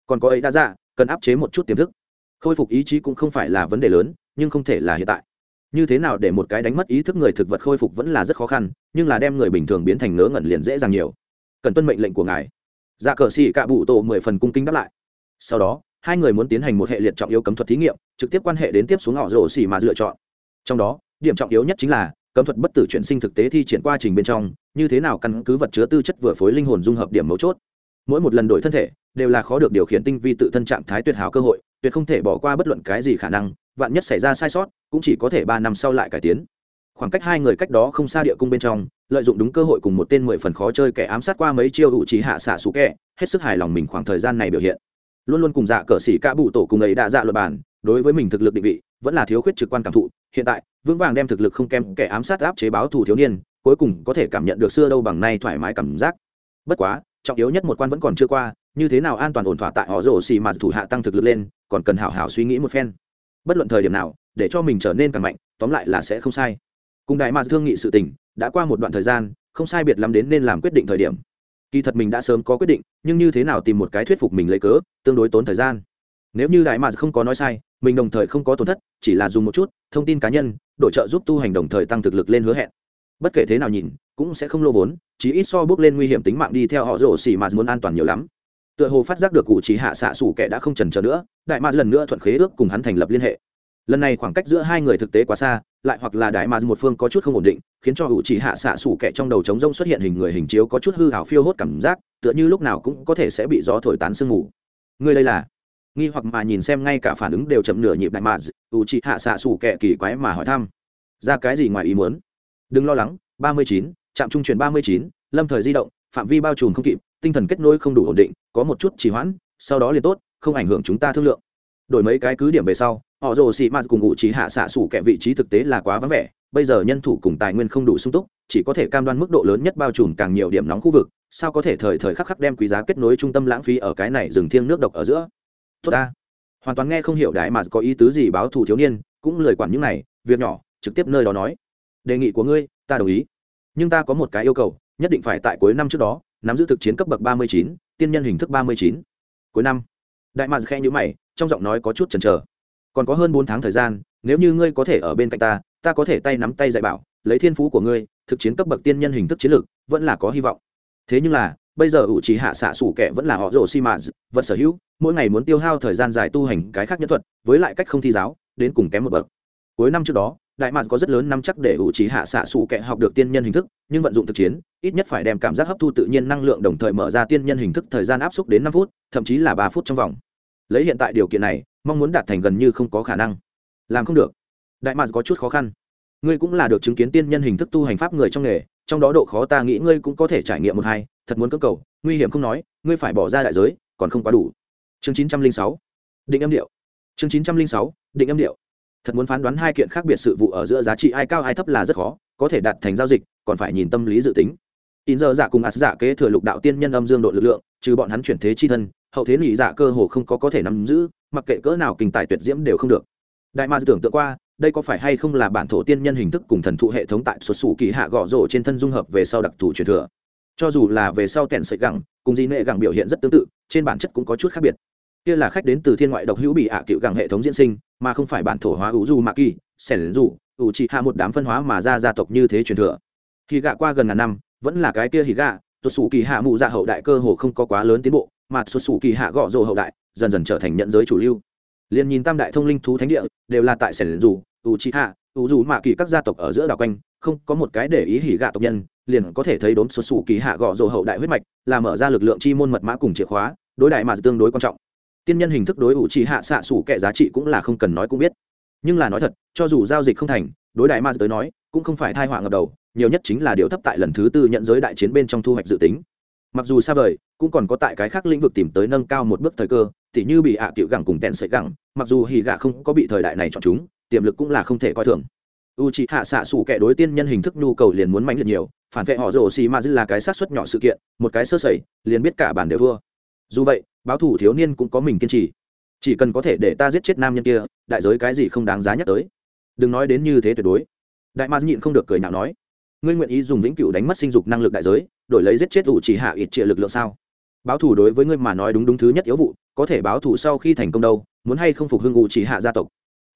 Còn có ấy đã dạ cần áp chế một chút tiềm thức. Khôi phục ý chí cũng không phải là vấn đề lớn, nhưng không thể là hiện tại. Như thế nào để một cái đánh mất ý thức người thực vật khôi phục vẫn là rất khó khăn, nhưng là đem người bình thường biến thành ngớ ngẩn liền dễ dàng nhiều. Cần tuân mệnh lệnh của ngài dạ cờ xì cạ bụ tổ mười phần cung kính đáp lại. Sau đó, hai người muốn tiến hành một hệ liệt trọng yếu cấm thuật thí nghiệm, trực tiếp quan hệ đến tiếp xuống họ rổ xì mà lựa chọn. Trong đó, điểm trọng yếu nhất chính là, cấm thuật bất tử chuyển sinh thực tế thi triển qua trình bên trong, như thế nào căn cứ vật chứa tư chất vừa phối linh hồn dung hợp điểm mấu chốt. Mỗi một lần đổi thân thể, đều là khó được điều khiển tinh vi tự thân trạng thái tuyệt hảo cơ hội, tuyệt không thể bỏ qua bất luận cái gì khả năng, vạn nhất xảy ra sai sót, cũng chỉ có thể ba năm sau lại cải tiến. Khoảng cách hai người cách đó không xa địa cung bên trong lợi dụng đúng cơ hội cùng một tên mười phần khó chơi kẻ ám sát qua mấy chiêu hữu trí hạ xạ xú kẹ, hết sức hài lòng mình khoảng thời gian này biểu hiện. Luôn luôn cùng dạ cờ xỉ ca bụ tổ cùng ấy đã dạ luật bản, đối với mình thực lực định vị, vẫn là thiếu khuyết trực quan cảm thụ. Hiện tại, vững vàng đem thực lực không kém kẻ ám sát áp chế báo thù thiếu niên, cuối cùng có thể cảm nhận được xưa đâu bằng nay thoải mái cảm giác. Bất quá, trọng yếu nhất một quan vẫn còn chưa qua, như thế nào an toàn ổn thỏa tại họ rổ xì mà thủ hạ tăng thực lực lên, còn cần hảo hảo suy nghĩ một phen. Bất luận thời điểm nào, để cho mình trở nên càng mạnh, tóm lại là sẽ không sai cùng đại mà thương nghị sự tình, đã qua một đoạn thời gian, không sai biệt lắm đến nên làm quyết định thời điểm. Kỳ thật mình đã sớm có quyết định, nhưng như thế nào tìm một cái thuyết phục mình lấy cớ, tương đối tốn thời gian. Nếu như đại mà không có nói sai, mình đồng thời không có tổn thất, chỉ là dùng một chút thông tin cá nhân đổi trợ giúp tu hành đồng thời tăng thực lực lên hứa hẹn. Bất kể thế nào nhìn, cũng sẽ không lô vốn chỉ ít so bước lên nguy hiểm tính mạng đi theo họ rổ xì mà muốn an toàn nhiều lắm. Tựa hồ phát giác được cụ chỉ hạ xạ sủ kẻ đã không trần chờ nữa, đại ma lần nữa thuận khế ước cùng hắn thành lập liên hệ. Lần này khoảng cách giữa hai người thực tế quá xa lại hoặc là đại mà một phương có chút không ổn định, khiến cho hữu chỉ hạ xạ sủ kẻ trong đầu trống rông xuất hiện hình người hình chiếu có chút hư hảo phiêu hốt cảm giác, tựa như lúc nào cũng có thể sẽ bị gió thổi tán sương mù. Người đây là? Nghi hoặc mà nhìn xem ngay cả phản ứng đều chậm nửa nhịp đại mà hữu chỉ hạ xạ sủ kẻ kỳ quái mà hỏi thăm. Ra cái gì ngoài ý muốn? Đừng lo lắng, ba mươi chín, trạm trung chuyển ba mươi chín, lâm thời di động, phạm vi bao trùm không kịp, tinh thần kết nối không đủ ổn định, có một chút trì hoãn, sau đó liền tốt, không ảnh hưởng chúng ta thương lượng. Đổi mấy cái cứ điểm về sau họ rồ sĩ mạt cùng ngụ trí hạ xạ sủ kẻ vị trí thực tế là quá vắng vẻ. Bây giờ nhân thủ cùng tài nguyên không đủ sung túc, chỉ có thể cam đoan mức độ lớn nhất bao trùm càng nhiều điểm nóng khu vực. Sao có thể thời thời khắc khắc đem quý giá kết nối trung tâm lãng phí ở cái này rừng thiêng nước độc ở giữa? Tốt ta. Hoàn toàn nghe không hiểu đại mà có ý tứ gì báo thù thiếu niên, cũng lời quản những này, việc nhỏ, trực tiếp nơi đó nói. Đề nghị của ngươi, ta đồng ý. Nhưng ta có một cái yêu cầu, nhất định phải tại cuối năm trước đó, nắm giữ thực chiến cấp bậc ba mươi chín, tiên nhân hình thức ba mươi chín. Cuối năm. Đại mạc khẽ nhữ mày, trong giọng nói có chút chần chờ còn có hơn bốn tháng thời gian, nếu như ngươi có thể ở bên cạnh ta ta có thể tay nắm tay dạy bảo, lấy thiên phú của ngươi, thực chiến cấp bậc tiên nhân hình thức chiến lược, vẫn là có hy vọng. Thế nhưng là, bây giờ ủ trì hạ xạ sủ kẻ vẫn là họ rổ xi mã vật sở hữu, mỗi ngày muốn tiêu hao thời gian dài tu hành cái khác nhân thuật, với lại cách không thi giáo, đến cùng kém một bậc. Cuối năm trước đó, đại mạc có rất lớn năm chắc để ủ trí hạ xạ xù kẻ học được tiên nhân hình thức, nhưng vận dụng thực chiến, ít nhất phải đem cảm giác hấp thu tự nhiên năng lượng đồng thời mở ra tiên nhân hình thức thời gian áp suất đến năm phút, thậm chí là ba phút trong vòng. Lấy hiện tại điều kiện này mong muốn đạt thành gần như không có khả năng. Làm không được. Đại mạc có chút khó khăn. Ngươi cũng là được chứng kiến tiên nhân hình thức tu hành pháp người trong nghề, trong đó độ khó ta nghĩ ngươi cũng có thể trải nghiệm một hai, thật muốn cơ cầu, nguy hiểm không nói, ngươi phải bỏ ra đại giới, còn không quá đủ. Chương chín trăm linh sáu. Định âm điệu. Chương chín trăm linh sáu, định âm điệu. Thật muốn phán đoán hai kiện khác biệt sự vụ ở giữa giá trị ai cao ai thấp là rất khó, có thể đạt thành giao dịch, còn phải nhìn tâm lý dự tính. In giờ giả cùng ạt dạ giả kế thừa lục đạo tiên nhân âm dương độ lực lượng, trừ bọn hắn chuyển thế chi thân, hậu thế lì giả dạ cơ hồ không có có thể nắm giữ mặc kệ cỡ nào kinh tài tuyệt diễm đều không được. Đại ma tưởng tượng qua, đây có phải hay không là bản thổ tiên nhân hình thức cùng thần thụ hệ thống tại xuất xù kỳ hạ gõ rổ trên thân dung hợp về sau đặc thù truyền thừa. Cho dù là về sau kèn sợi gẳng, cùng di nệ gẳng biểu hiện rất tương tự, trên bản chất cũng có chút khác biệt. Kia là khách đến từ thiên ngoại độc hữu bị ạ cựu gẳng hệ thống diễn sinh, mà không phải bản thổ hóa ủ du mạ kỳ, sẻn dù, ủ trị hạ một đám phân hóa mà ra gia tộc như thế truyền thừa. Khi gạ qua gần ngàn năm, vẫn là cái kia hì gạ, xuất xù kỳ hạ mụ dạ hậu đại cơ hồ không có quá lớn tiến bộ, mà xuất xù kỳ hạ gõ rồ hậu đại dần dần trở thành nhận giới chủ lưu. Liền nhìn tam đại thông linh thú thánh địa, đều là tại sẻn dù ủ trị hạ ủ dù mạ kỳ các gia tộc ở giữa đảo quanh, không có một cái để ý hỉ gạ tộc nhân, liền có thể thấy đốn xuất xù kỳ hạ gõ rồ hậu đại huyết mạch, là mở ra lực lượng chi môn mật mã cùng chìa khóa, đối đại mà tương đối quan trọng. Tiên nhân hình thức đối ủ trì hạ xạ sủ kệ giá trị cũng là không cần nói cũng biết. Nhưng là nói thật, cho dù giao dịch không thành, đối đại ma tới nói, cũng không phải thai họa ngập đầu, nhiều nhất chính là điều thấp tại lần thứ tư nhận giới đại chiến bên trong thu hoạch dự tính mặc dù xa vời, cũng còn có tại cái khác lĩnh vực tìm tới nâng cao một bước thời cơ, tỉ như bị hạ à tiểu gẳng cùng tèn sợi gẳng, mặc dù hì gạ không có bị thời đại này chọn chúng, tiềm lực cũng là không thể coi thường. U c hạ xạ sủ kệ đối tiên nhân hình thức nhu cầu liền muốn mạnh liệt nhiều, phản vệ họ rồ xì ma dư là cái sát xuất nhỏ sự kiện, một cái sơ sẩy, liền biết cả bản đều thua. Dù vậy, báo thủ thiếu niên cũng có mình kiên trì. Chỉ cần có thể để ta giết chết nam nhân kia, đại giới cái gì không đáng giá nhắc tới. Đừng nói đến như thế tuyệt đối. Đại ma nhịn không được cười nhạo nói, ngươi nguyện ý dùng vĩnh cửu đánh mất sinh dục năng lực đại giới đổi lấy giết chết ủ chỉ hạ ít trịa lực lượng sao? Báo thù đối với ngươi mà nói đúng đúng thứ nhất yếu vụ, có thể báo thù sau khi thành công đâu, muốn hay không phục hưng ủ chỉ hạ gia tộc?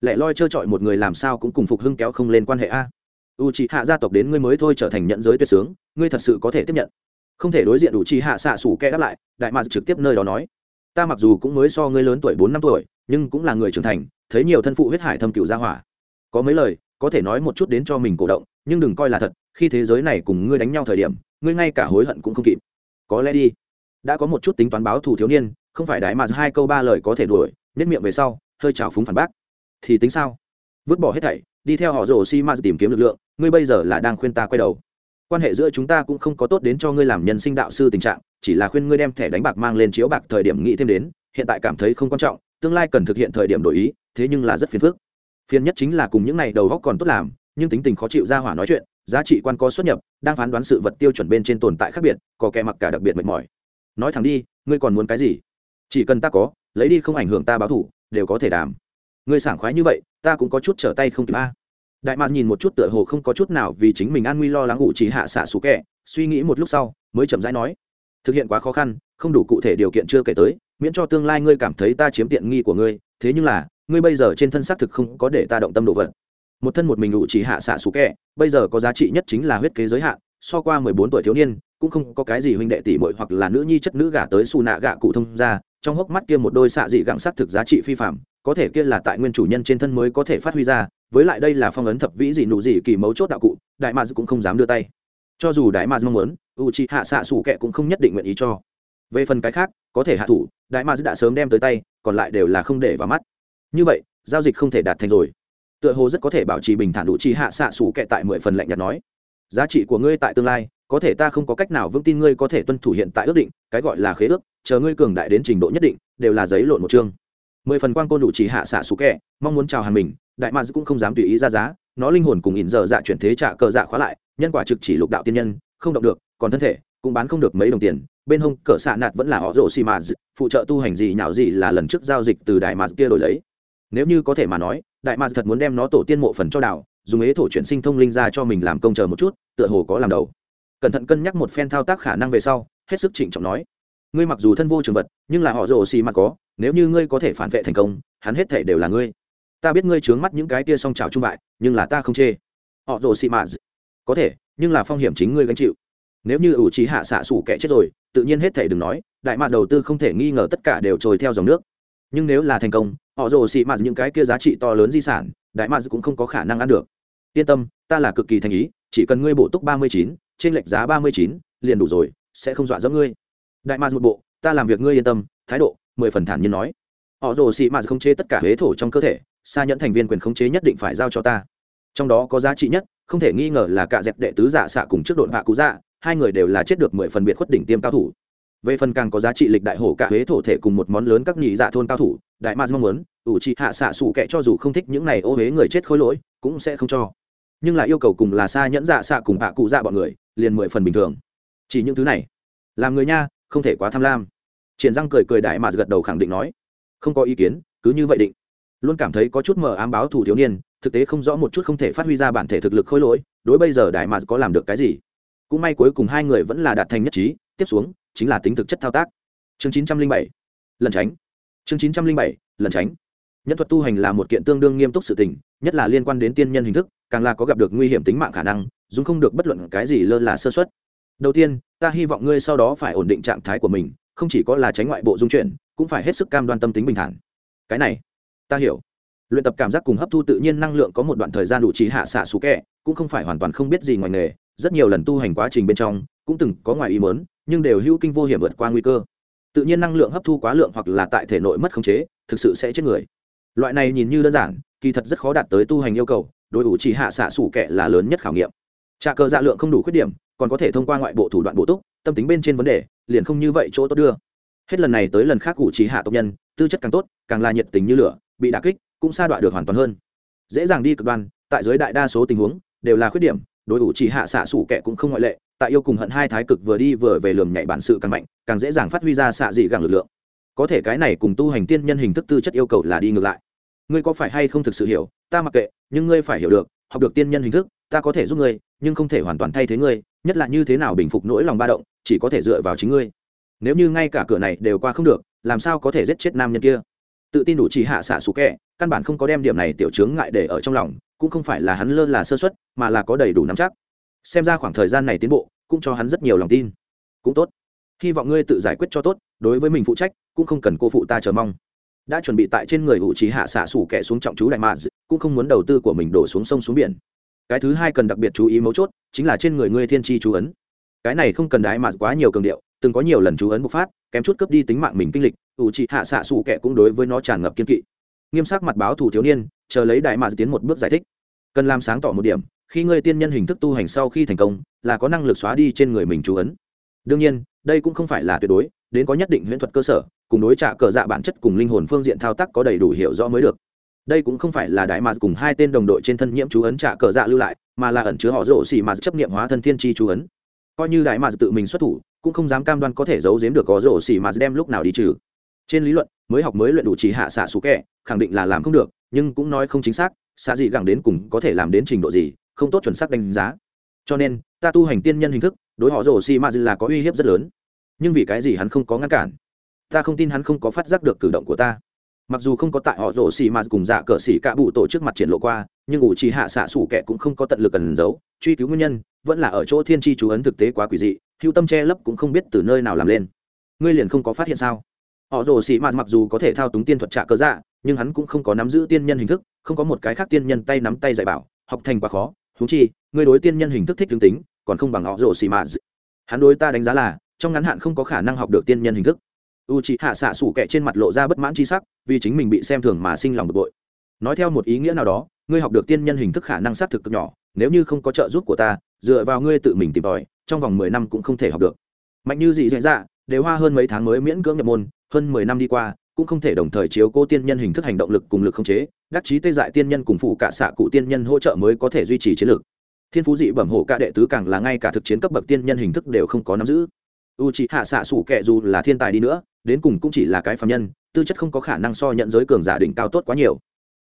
Lẽ loi trơ trọi một người làm sao cũng cùng phục hưng kéo không lên quan hệ a. U chỉ hạ gia tộc đến ngươi mới thôi trở thành nhận giới tuyệt sướng, ngươi thật sự có thể tiếp nhận. Không thể đối diện đủ chỉ hạ xạ sủ kẽ đáp lại, đại mạc trực tiếp nơi đó nói. Ta mặc dù cũng mới so ngươi lớn tuổi bốn năm tuổi, nhưng cũng là người trưởng thành, thấy nhiều thân phụ huyết hải thâm cựu gia hỏa. Có mấy lời, có thể nói một chút đến cho mình cổ động, nhưng đừng coi là thật, khi thế giới này cùng ngươi đánh nhau thời điểm ngươi ngay cả hối hận cũng không kịp. Có lẽ đi. Đã có một chút tính toán báo thù thiếu niên, không phải đại mà hai câu ba lời có thể đuổi nhất miệng về sau, hơi trào phúng phản bác. Thì tính sao? Vứt bỏ hết thảy, đi theo họ rồ si ma tìm kiếm lực lượng, ngươi bây giờ là đang khuyên ta quay đầu. Quan hệ giữa chúng ta cũng không có tốt đến cho ngươi làm nhân sinh đạo sư tình trạng, chỉ là khuyên ngươi đem thẻ đánh bạc mang lên chiếu bạc thời điểm nghĩ thêm đến, hiện tại cảm thấy không quan trọng, tương lai cần thực hiện thời điểm đổi ý, thế nhưng là rất phiền phức. Phiền nhất chính là cùng những này đầu góc còn tốt làm, nhưng tính tình khó chịu ra hỏa nói chuyện giá trị quan có xuất nhập, đang phán đoán sự vật tiêu chuẩn bên trên tồn tại khác biệt, có kẻ mặc cả đặc biệt mệt mỏi. Nói thẳng đi, ngươi còn muốn cái gì? Chỉ cần ta có, lấy đi không ảnh hưởng ta báo thủ đều có thể đàm ngươi sảng khoái như vậy, ta cũng có chút trở tay không kịp a. Đại mạc nhìn một chút tựa hồ không có chút nào vì chính mình an nguy lo lắng ngụ chỉ hạ xạ xú kẹ suy nghĩ một lúc sau, mới chậm rãi nói. Thực hiện quá khó khăn, không đủ cụ thể điều kiện chưa kể tới, miễn cho tương lai ngươi cảm thấy ta chiếm tiện nghi của ngươi, thế nhưng là, ngươi bây giờ trên thân xác thực không có để ta động tâm đồ vật một thân một mình ủ chỉ hạ xạ xù kẹ, bây giờ có giá trị nhất chính là huyết kế giới hạn, so qua mười bốn tuổi thiếu niên, cũng không có cái gì huynh đệ tỷ muội hoặc là nữ nhi chất nữ gả tới xù nạ gạ cụ thông ra trong hốc mắt kia một đôi xạ dị gặng sắc thực giá trị phi phạm, có thể kia là tại nguyên chủ nhân trên thân mới có thể phát huy ra, với lại đây là phong ấn thập vĩ dị nụ dị kỳ mấu chốt đạo cụ, đại mads cũng không dám đưa tay. Cho dù đại mads mong muốn u chi hạ xạ xù kẹ cũng không nhất định nguyện ý cho. Về phần cái khác, có thể hạ thủ, đại mads đã sớm đem tới tay, còn lại đều là không để vào mắt. Như vậy, giao dịch không thể đạt thành rồi tựa hồ rất có thể bảo trì bình thản đủ chi hạ xạ xù kệ tại mười phần lạnh nhạt nói. Giá trị của ngươi tại tương lai, có thể ta không có cách nào vững tin ngươi có thể tuân thủ hiện tại ước định, cái gọi là khế ước, chờ ngươi cường đại đến trình độ nhất định, đều là giấy lộn một chương. Mười phần quan côn đủ chỉ hạ xạ xù kẹ mong muốn chào hàng mình, đại mads cũng không dám tùy ý ra giá, nó linh hồn cùng ỉn giờ dạ chuyển thế trả cờ dạ khóa lại, nhân quả trực chỉ lục đạo tiên nhân, không động được, còn thân thể, cũng bán không được mấy đồng tiền, bên hông cỡ xạ nạt vẫn là họ rổ xì mads phụ trợ tu hành gì nhạo gì là lần trước giao dịch từ đại mạt kia đổi lấy. Nếu như có thể mà nói đại Ma thật muốn đem nó tổ tiên mộ phần cho đảo, dùng ế thổ chuyển sinh thông linh ra cho mình làm công chờ một chút, tựa hồ có làm đầu. Cẩn thận cân nhắc một phen thao tác khả năng về sau, hết sức trịnh trọng nói, ngươi mặc dù thân vô trường vật, nhưng là họ rồ xì mà có, nếu như ngươi có thể phản vệ thành công, hắn hết thể đều là ngươi. Ta biết ngươi trướng mắt những cái tia song trào trung bại, nhưng là ta không chê. Họ rồ xì mà có thể, nhưng là phong hiểm chính ngươi gánh chịu. Nếu như ủ trí hạ xạ sủ kẻ chết rồi, tự nhiên hết thể đừng nói, đại mạc đầu tư không thể nghi ngờ tất cả đều trồi theo dòng nước. Nhưng nếu là thành công họ rồ xị mạt những cái kia giá trị to lớn di sản, đại mạt cũng không có khả năng ăn được. Yên tâm, ta là cực kỳ thành ý, chỉ cần ngươi bổ túc ba mươi chín, trên lệch giá ba mươi chín, liền đủ rồi, sẽ không dọa dẫm ngươi. Đại mạt một bộ, ta làm việc ngươi yên tâm, thái độ, mười phần thản nhiên nói. Họ rồ xị mạt không chế tất cả huế thổ trong cơ thể xa nhẫn thành viên quyền khống chế nhất định phải giao cho ta. Trong đó có giá trị nhất, không thể nghi ngờ là cả dẹp đệ tứ giả xạ cùng trước đội hạ cú dạ hai người đều là chết được mười phần biệt khuất đỉnh tiêm cao thủ về phần càng có giá trị lịch đại hổ cả huế thổ thể cùng một món lớn các nhị dạ thôn cao thủ, đại ma mong muốn, ủ trị hạ xạ sủ kệ cho dù không thích những này ô huế người chết khối lỗi, cũng sẽ không cho. Nhưng lại yêu cầu cùng là xa nhẫn dạ xạ cùng hạ cụ dạ bọn người, liền mười phần bình thường. Chỉ những thứ này. Làm người nha, không thể quá tham lam. Triển răng cười cười đại mà gật đầu khẳng định nói. Không có ý kiến, cứ như vậy định. Luôn cảm thấy có chút mờ ám báo thủ thiếu niên, thực tế không rõ một chút không thể phát huy ra bản thể thực lực khôi lỗi, đối bây giờ đại mà có làm được cái gì? Cũng may cuối cùng hai người vẫn là đạt thành nhất trí, tiếp xuống chính là tính thực chất thao tác. Chương chín trăm linh bảy lần tránh. Chương chín trăm linh bảy lần tránh. Nhân thuật tu hành là một kiện tương đương nghiêm túc sự tình, nhất là liên quan đến tiên nhân hình thức, càng là có gặp được nguy hiểm tính mạng khả năng dùng không được bất luận cái gì lơ là sơ xuất đầu tiên, ta hy vọng ngươi sau đó phải ổn định trạng thái của mình, không chỉ có là tránh ngoại bộ dung chuyển, cũng phải hết sức cam đoan tâm tính bình thản. Cái này, ta hiểu. Luyện tập cảm giác cùng hấp thu tự nhiên năng lượng có một đoạn thời gian đủ trí hạ xạ xú kẹ, cũng không phải hoàn toàn không biết gì ngoài nghề, rất nhiều lần tu hành quá trình bên trong cũng từng có ngoài ý mớn nhưng đều hữu kinh vô hiểm vượt qua nguy cơ. Tự nhiên năng lượng hấp thu quá lượng hoặc là tại thể nội mất khống chế, thực sự sẽ chết người. Loại này nhìn như đơn giản, kỳ thật rất khó đạt tới tu hành yêu cầu, đối ủ chỉ hạ xạ sủ kệ là lớn nhất khảo nghiệm. Trà cờ dạ lượng không đủ khuyết điểm, còn có thể thông qua ngoại bộ thủ đoạn bổ túc, tâm tính bên trên vấn đề, liền không như vậy chỗ tốt đưa. Hết lần này tới lần khác cụ chỉ hạ tộc nhân, tư chất càng tốt, càng là nhiệt tình như lửa, bị đả kích, cũng xa đoạn được hoàn toàn hơn. Dễ dàng đi cực đoan, tại giới đại đa số tình huống, đều là khuyết điểm, đối ủ chỉ hạ xạ sủ kẻ cũng không ngoại lệ tại yêu cùng hận hai thái cực vừa đi vừa về lường nhảy bản sự càng mạnh, càng dễ dàng phát huy ra xạ dị gàng lực lượng. Có thể cái này cùng tu hành tiên nhân hình thức tư chất yêu cầu là đi ngược lại. Ngươi có phải hay không thực sự hiểu? Ta mặc kệ, nhưng ngươi phải hiểu được, học được tiên nhân hình thức, ta có thể giúp ngươi, nhưng không thể hoàn toàn thay thế ngươi, nhất là như thế nào bình phục nỗi lòng ba động, chỉ có thể dựa vào chính ngươi. Nếu như ngay cả cửa này đều qua không được, làm sao có thể giết chết nam nhân kia? Tự tin đủ chỉ hạ xạ xú kẹ, căn bản không có đem điểm này tiểu chướng ngại để ở trong lòng, cũng không phải là hắn lơ là sơ xuất mà là có đầy đủ nắm chắc xem ra khoảng thời gian này tiến bộ cũng cho hắn rất nhiều lòng tin. Cũng tốt. Hy vọng ngươi tự giải quyết cho tốt, đối với mình phụ trách, cũng không cần cô phụ ta chờ mong. Đã chuẩn bị tại trên người hữu trí hạ xạ sủ kẻ xuống trọng chú đại mạ cũng không muốn đầu tư của mình đổ xuống sông xuống biển. Cái thứ hai cần đặc biệt chú ý mấu chốt, chính là trên người ngươi thiên tri chú ấn. Cái này không cần đái mạ quá nhiều cường điệu, từng có nhiều lần chú ấn bộc phát, kém chút cướp đi tính mạng mình kinh lịch ủ trị hạ xạ sủ kẻ cũng đối với nó tràn ngập kiên kỵ. Nghiêm sắc mặt báo thủ thiếu niên, chờ lấy đại mạ tiến một bước giải thích. Cần làm sáng tỏ một điểm khi ngươi tiên nhân hình thức tu hành sau khi thành công, là có năng lực xóa đi trên người mình chú ấn. Đương nhiên, đây cũng không phải là tuyệt đối, đến có nhất định huyễn thuật cơ sở, cùng đối trả cờ dạ bản chất cùng linh hồn phương diện thao tác có đầy đủ hiểu rõ mới được. Đây cũng không phải là đại mạt cùng hai tên đồng đội trên thân nhiễm chú ấn trả cờ dạ lưu lại, mà là ẩn chứa họ rộ xỉ mạt chấp nghiệm hóa thân thiên tri chú ấn. Coi như đại mạt tự mình xuất thủ, cũng không dám cam đoan có thể giấu giếm được có rổ xỉ mạt đem lúc nào đi trừ. Trên lý luận, mới học mới luyện đủ chỉ hạ xạ xú kẻ, khẳng định là làm không được, nhưng cũng nói không chính xác, xạ gì gẳng đến cùng có thể làm đến trình độ gì không tốt chuẩn xác đánh giá. Cho nên, ta tu hành tiên nhân hình thức, đối họ rổ xỉ mà là có uy hiếp rất lớn. Nhưng vì cái gì hắn không có ngăn cản? Ta không tin hắn không có phát giác được cử động của ta. Mặc dù không có tại họ rổ xì mà cùng dạ cờ xì cả bụ tổ trước mặt triển lộ qua, nhưng ủ trì hạ xạ xủ kẻ cũng không có tận lực cần giấu, truy cứu nguyên nhân, vẫn là ở chỗ thiên tri chú ấn thực tế quá quỷ dị hữu tâm che lấp cũng không biết từ nơi nào làm lên. Ngươi liền không có phát hiện sao? Họ rồ xì mạt mặc dù có thể thao túng tiên thuật trả cơ dạ nhưng hắn cũng không có nắm giữ tiên nhân hình thức, không có một cái khác tiên nhân tay nắm tay dạy bảo, học thành quá khó thú chi ngươi đối tiên nhân hình thức thích tương tính, còn không bằng họ rồ xì mạt hắn đối ta đánh giá là, trong ngắn hạn không có khả năng học được tiên nhân hình thức. U chị hạ xạ sủ kẹ trên mặt lộ ra bất mãn c h i sắc, vì chính mình bị xem thường mà sinh lòng bực bội. Nói theo một ý nghĩa nào đó, ngươi học được tiên nhân hình thức khả năng xác thực cực nhỏ, nếu như không có trợ giúp của ta, dựa vào ngươi tự mình tìm tòi, trong vòng mười năm cũng không thể học được. Mạnh như dị dạy dạ đều hoa hơn mấy tháng mới miễn cưỡng nhập môn, hơn mười năm đi qua, cũng không thể đồng thời chiếu cô tiên nhân hình thức hành động lực cùng lực không chế đắc chí tê dại tiên nhân cùng phụ cả xạ cụ tiên nhân hỗ trợ mới có thể duy trì chiến lược. Thiên phú dị bẩm hổ cả đệ tứ càng là ngay cả thực chiến cấp bậc tiên nhân hình thức đều không có nắm giữ. U c hạ xạ sủ kệ dù là thiên tài đi nữa, đến cùng cũng chỉ là cái phạm nhân, tư chất không có khả năng so nhận giới cường giả đỉnh cao tốt quá nhiều.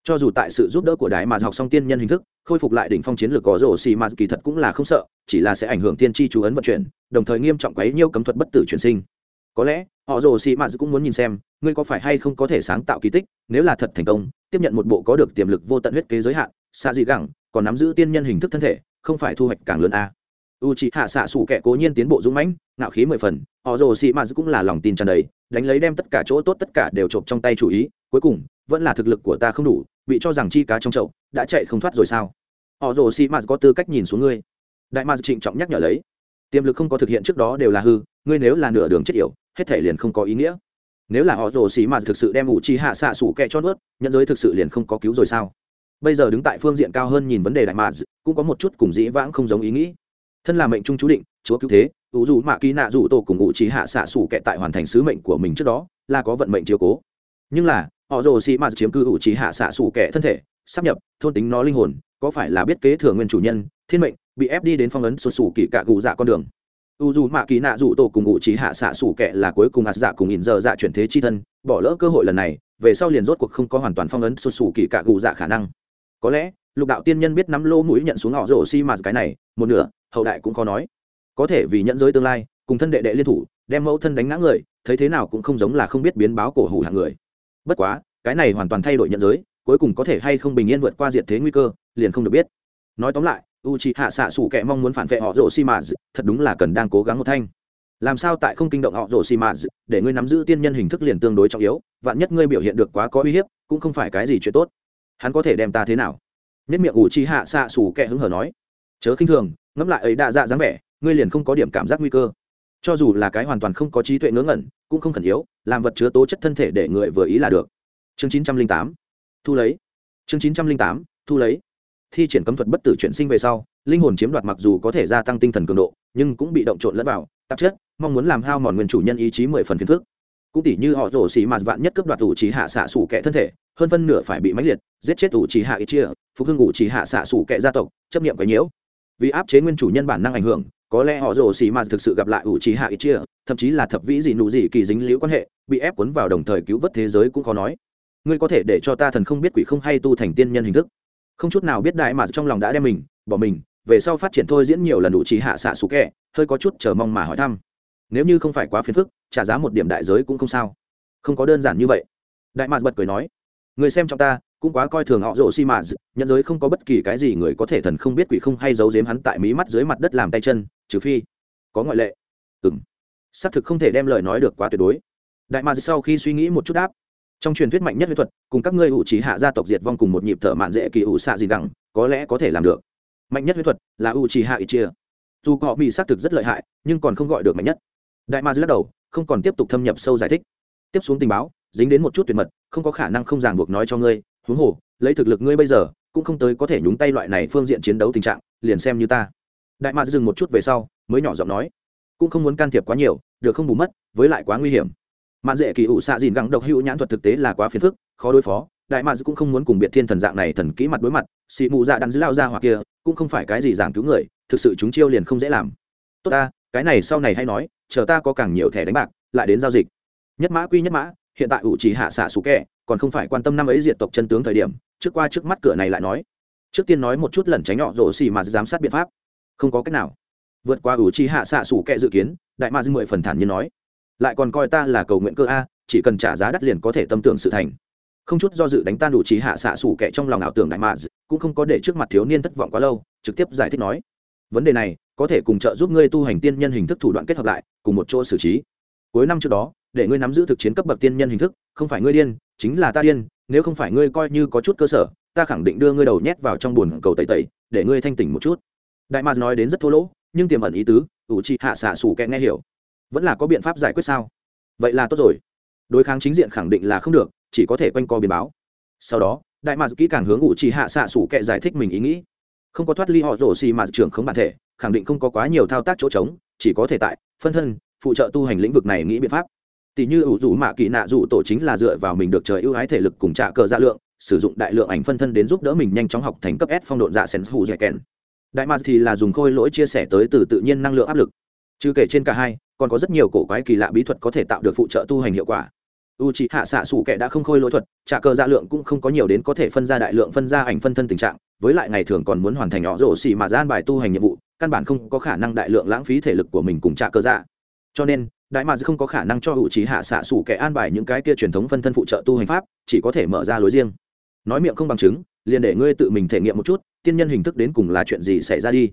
Cho dù tại sự giúp đỡ của đại mà học xong tiên nhân hình thức, khôi phục lại đỉnh phong chiến lược có rổ xì mà kỳ thật cũng là không sợ, chỉ là sẽ ảnh hưởng tiên tri chú ấn vận chuyển, đồng thời nghiêm trọng quấy nhiêu cấm thuật bất tử chuyển sinh có lẽ, họ rồ xì mạt cũng muốn nhìn xem, ngươi có phải hay không có thể sáng tạo kỳ tích, nếu là thật thành công, tiếp nhận một bộ có được tiềm lực vô tận huyết kế giới hạn xa dị gẳng, còn nắm giữ tiên nhân hình thức thân thể, không phải thu hoạch càng lớn a. U c hạ xạ xù kẻ cố nhiên tiến bộ dũng mãnh, ngạo khí mười phần, họ rồ xì mà cũng là lòng tin tràn đầy, đánh lấy đem tất cả chỗ tốt tất cả đều trộm trong tay chủ ý, cuối cùng, vẫn là thực lực của ta không đủ, bị cho rằng chi cá trong chậu, đã chạy không thoát rồi sao? Họ rồ xì mà có tư cách nhìn xuống ngươi. Đại ma trịnh trọng nhắc nhở lấy. Tiềm lực không có thực hiện trước đó đều là hư, ngươi nếu là nửa đường chết yểu hết thể liền không có ý nghĩa. Nếu là họ rồ xì mà thực sự đem ủ chi hạ xạ sủ kẹ cho nuốt nhận giới thực sự liền không có cứu rồi sao? Bây giờ đứng tại phương diện cao hơn nhìn vấn đề đại mà cũng có một chút cùng dĩ vãng không giống ý nghĩ. Thân là mệnh trung chú định, chúa cứu thế, ủ dù mạ ký nạ dù tổ cùng ủ trí hạ xạ sủ kệ tại hoàn thành sứ mệnh của mình trước đó, là có vận mệnh chiếu cố. Nhưng là, họ rồ xì mà chiếm cư ủ trí hạ xạ sủ kệ thân thể, sắp nhập, thôn tính nó linh hồn, có phải là biết kế thừa nguyên chủ nhân, thiên mệnh, bị ép đi đến phong ấn sụt sủ kỳ cạ gù dạ con đường? U dù mạ kỳ nạ dù tổ cùng ngụ trí hạ xạ xủ kệ là cuối cùng ạt dạ cùng ỉn giờ dạ chuyển thế chi thân, bỏ lỡ cơ hội lần này, về sau liền rốt cuộc không có hoàn toàn phong ấn sụt sủ kỳ cả gù dạ khả năng. Có lẽ, lục đạo tiên nhân biết nắm lô mũi nhận xuống họ rổ xi mà cái này, một nửa, hậu đại cũng khó nói. Có thể vì nhận giới tương lai, cùng thân đệ đệ liên thủ, đem mẫu thân đánh ngã người, thấy thế nào cũng không giống là không biết biến báo cổ hủ hạng người. Bất quá, cái này hoàn toàn thay đổi nhận giới, cuối cùng có thể hay không bình yên vượt qua diệt thế nguy cơ, liền không được biết. Nói tóm lại u c hạ xạ sủ kẻ mong muốn phản vệ họ rổ xi mã thật đúng là cần đang cố gắng một thanh. Làm sao tại không kinh động họ rổ xi mã để ngươi nắm giữ tiên nhân hình thức liền tương đối trọng yếu, vạn nhất ngươi biểu hiện được quá có uy hiếp, cũng không phải cái gì chuyện tốt. Hắn có thể đem ta thế nào? Nhất miệng u c hạ xạ sủ kẻ hứng hở nói. Chớ khinh thường, ngẫm lại ấy đa dạ dáng vẻ, ngươi liền không có điểm cảm giác nguy cơ. Cho dù là cái hoàn toàn không có trí tuệ ngớ ngẩn, cũng không khẩn yếu, làm vật chứa tố chất thân thể để người vừa ý là được. Chương chín trăm linh tám, thu lấy. Chương chín trăm linh tám, thu lấy thi triển cấm thuật bất tử chuyển sinh về sau, linh hồn chiếm đoạt mặc dù có thể gia tăng tinh thần cường độ, nhưng cũng bị động trộn lẫn vào, tạp chất, mong muốn làm hao mòn nguyên chủ nhân ý chí mười phần phiền phức. Cũng tỷ như họ rổ xì mạt vạn nhất cướp đoạt ủ trí hạ xạ xủ kẻ thân thể, hơn phân nửa phải bị mãnh liệt, giết chết ủ trí hạ ít chia phục hưng ủ trí hạ xạ xủ kẻ gia tộc, chấp nghiệm cái nhiễu. Vì áp chế nguyên chủ nhân bản năng ảnh hưởng, có lẽ họ rồ xì mà thực sự gặp lại ủ trí hạ ít chia thậm chí là thập vĩ gì nụ gì kỳ dính liễu quan hệ, bị ép cuốn vào đồng thời cứu vớt thế giới cũng khó nói. Ngươi có thể để cho ta thần không biết quỷ không hay tu thành tiên nhân hình thức không chút nào biết đại mà trong lòng đã đem mình, bỏ mình, về sau phát triển thôi diễn nhiều lần đủ trí hạ xạ sủ kẹ, hơi có chút chờ mong mà hỏi thăm. Nếu như không phải quá phiền phức, trả giá một điểm đại giới cũng không sao. Không có đơn giản như vậy. Đại mạc bật cười nói, người xem trong ta, cũng quá coi thường họ rồ xi mạc nhận giới không có bất kỳ cái gì người có thể thần không biết quỷ không hay giấu giếm hắn tại mí mắt dưới mặt đất làm tay chân, trừ phi có ngoại lệ. Ừ m xác thực không thể đem lời nói được quá tuyệt đối. Đại mạc sau khi suy nghĩ một chút đáp trong truyền thuyết mạnh nhất huyết thuật, cùng các ngươi ủ trí hạ gia tộc diệt vong cùng một nhịp thở mạn dễ kỳ ủ xạ gì đẳng có lẽ có thể làm được. Mạnh nhất huyết thuật là ủ trí hạ ít chia. Dù họ bị xác thực rất lợi hại, nhưng còn không gọi được mạnh nhất. Đại ma lắc đầu, không còn tiếp tục thâm nhập sâu giải thích. Tiếp xuống tình báo, dính đến một chút tuyệt mật, không có khả năng không ràng buộc nói cho ngươi, huống hồ, lấy thực lực ngươi bây giờ, cũng không tới có thể nhúng tay loại này phương diện chiến đấu tình trạng, liền xem như ta. Đại ma dừng một chút về sau, mới nhỏ giọng nói, cũng không muốn can thiệp quá nhiều, được không bù mất, với lại quá nguy hiểm mạn dễ kỳ ủ xạ dìn gắng độc hữu nhãn thuật thực tế là quá phiền phức, khó đối phó. Đại mạc cũng không muốn cùng biệt thiên thần dạng này thần kỹ mặt đối mặt xị mụ dạ đắn dữ lao ra hoặc kia, cũng không phải cái gì giảng cứu người, thực sự chúng chiêu liền không dễ làm. Tốt ta, cái này sau này hay nói, chờ ta có càng nhiều thẻ đánh bạc, lại đến giao dịch. Nhất mã quy nhất mã, hiện tại ủ chỉ hạ xạ sủ kẹ, còn không phải quan tâm năm ấy diệt tộc chân tướng thời điểm, trước qua trước mắt cửa này lại nói. Trước tiên nói một chút lần tránh nhỏ rổ xì mà giám sát biện pháp. Không có cách nào. Vượt qua ủ chi hạ xạ sủ kẹ dự kiến, đại ma dư mười phần thản nhiên nói lại còn coi ta là cầu nguyện cơ a, chỉ cần trả giá đắt liền có thể tâm tưởng sự thành. Không chút do dự đánh tan đủ trí hạ xạ xủ kẻ trong lòng ảo tưởng đại mạ cũng không có để trước mặt thiếu niên thất vọng quá lâu, trực tiếp giải thích nói, vấn đề này, có thể cùng trợ giúp ngươi tu hành tiên nhân hình thức thủ đoạn kết hợp lại, cùng một chỗ xử trí. Cuối năm trước đó, để ngươi nắm giữ thực chiến cấp bậc tiên nhân hình thức, không phải ngươi điên, chính là ta điên, nếu không phải ngươi coi như có chút cơ sở, ta khẳng định đưa ngươi đầu nhét vào trong bùn cầu tẩy tẩy, để ngươi thanh tỉnh một chút. Đại mạc nói đến rất thô lỗ, nhưng tiềm ẩn ý tứ ủ trị hạ xạ xù kẹ nghe hiểu vẫn là có biện pháp giải quyết sao? Vậy là tốt rồi. Đối kháng chính diện khẳng định là không được, chỉ có thể quanh co biến báo. Sau đó, đại mạc kỹ càng hướng ủ trì hạ xạ sủ kệ giải thích mình ý nghĩ. Không có thoát ly họ rổ xì mà trưởng không bản thể, khẳng định không có quá nhiều thao tác chỗ trống, chỉ có thể tại phân thân, phụ trợ tu hành lĩnh vực này nghĩ biện pháp. Tỷ như ủ rủ mạ kỳ nạ rủ tổ chính là dựa vào mình được trời ưu ái thể lực cùng trả cờ dạ lượng, sử dụng đại lượng ảnh phân thân đến giúp đỡ mình nhanh chóng học thành cấp s phong độn dạ sen hù dẻ kèn. Đại mạc thì là dùng khôi lỗi chia sẻ tới từ tự nhiên năng lượng áp lực chứ kể trên cả hai, còn có rất nhiều cổ quái kỳ lạ bí thuật có thể tạo được phụ trợ tu hành hiệu quả. U c h ị hạ xạ xù kẻ đã không khôi lỗi thuật, trả cờ dạ lượng cũng không có nhiều đến có thể phân ra đại lượng phân ra ảnh phân thân tình trạng, với lại ngày thường còn muốn hoàn thành nhỏ rổ xì mà gian bài tu hành nhiệm vụ, căn bản không có khả năng đại lượng lãng phí thể lực của mình cùng trả cờ dạ. Cho nên, đại mà không có khả năng cho hữu trí hạ xạ sủ kẻ an bài những cái kia truyền thống phân thân phụ trợ tu hành pháp, chỉ có thể mở ra lối riêng. Nói miệng không bằng chứng, liền để ngươi tự mình thể nghiệm một chút, tiên nhân hình thức đến cùng là chuyện gì xảy ra đi.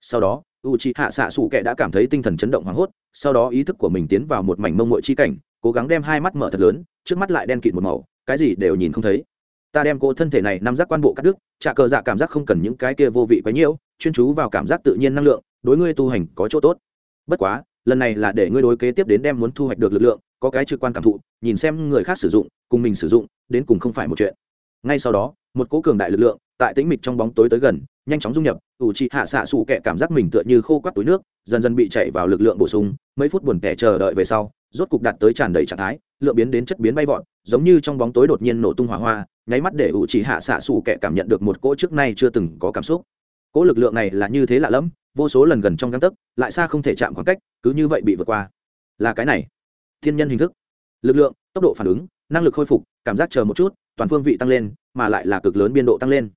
Sau đó u c hạ xạ sủ kệ đã cảm thấy tinh thần chấn động hoảng hốt, sau đó ý thức của mình tiến vào một mảnh mông mội chi cảnh, cố gắng đem hai mắt mở thật lớn, trước mắt lại đen kịt một màu, cái gì đều nhìn không thấy. Ta đem cô thân thể này nắm giác quan bộ cắt đứt trả cờ dạ cảm giác không cần những cái kia vô vị quá nhiễu chuyên chú vào cảm giác tự nhiên năng lượng, đối ngươi tu hành có chỗ tốt. Bất quá, lần này là để ngươi đối kế tiếp đến đem muốn thu hoạch được lực lượng, có cái trực quan cảm thụ, nhìn xem người khác sử dụng, cùng mình sử dụng, đến cùng không phải một chuyện ngay sau đó, một cố cường đại lực lượng tại tĩnh mịch trong bóng tối tới gần, nhanh chóng dung nhập, ủ trị hạ xạ xù kẹ cảm giác mình tựa như khô quắt túi nước, dần dần bị chạy vào lực lượng bổ sung, mấy phút buồn kẻ chờ đợi về sau, rốt cục đạt tới tràn đầy trạng thái, lượng biến đến chất biến bay vọt, giống như trong bóng tối đột nhiên nổ tung hỏa hoa, nháy mắt để ủ trị hạ xạ xù kẹ cảm nhận được một cỗ trước nay chưa từng có cảm xúc. Cỗ lực lượng này là như thế lạ lẫm, vô số lần gần trong găng tấc, lại xa không thể chạm khoảng cách, cứ như vậy bị vượt qua. Là cái này. Thiên nhân hình thức. Lực lượng, tốc độ phản ứng, năng lực khôi phục, cảm giác chờ một chút toàn phương vị tăng lên, mà lại là cực lớn biên độ tăng lên.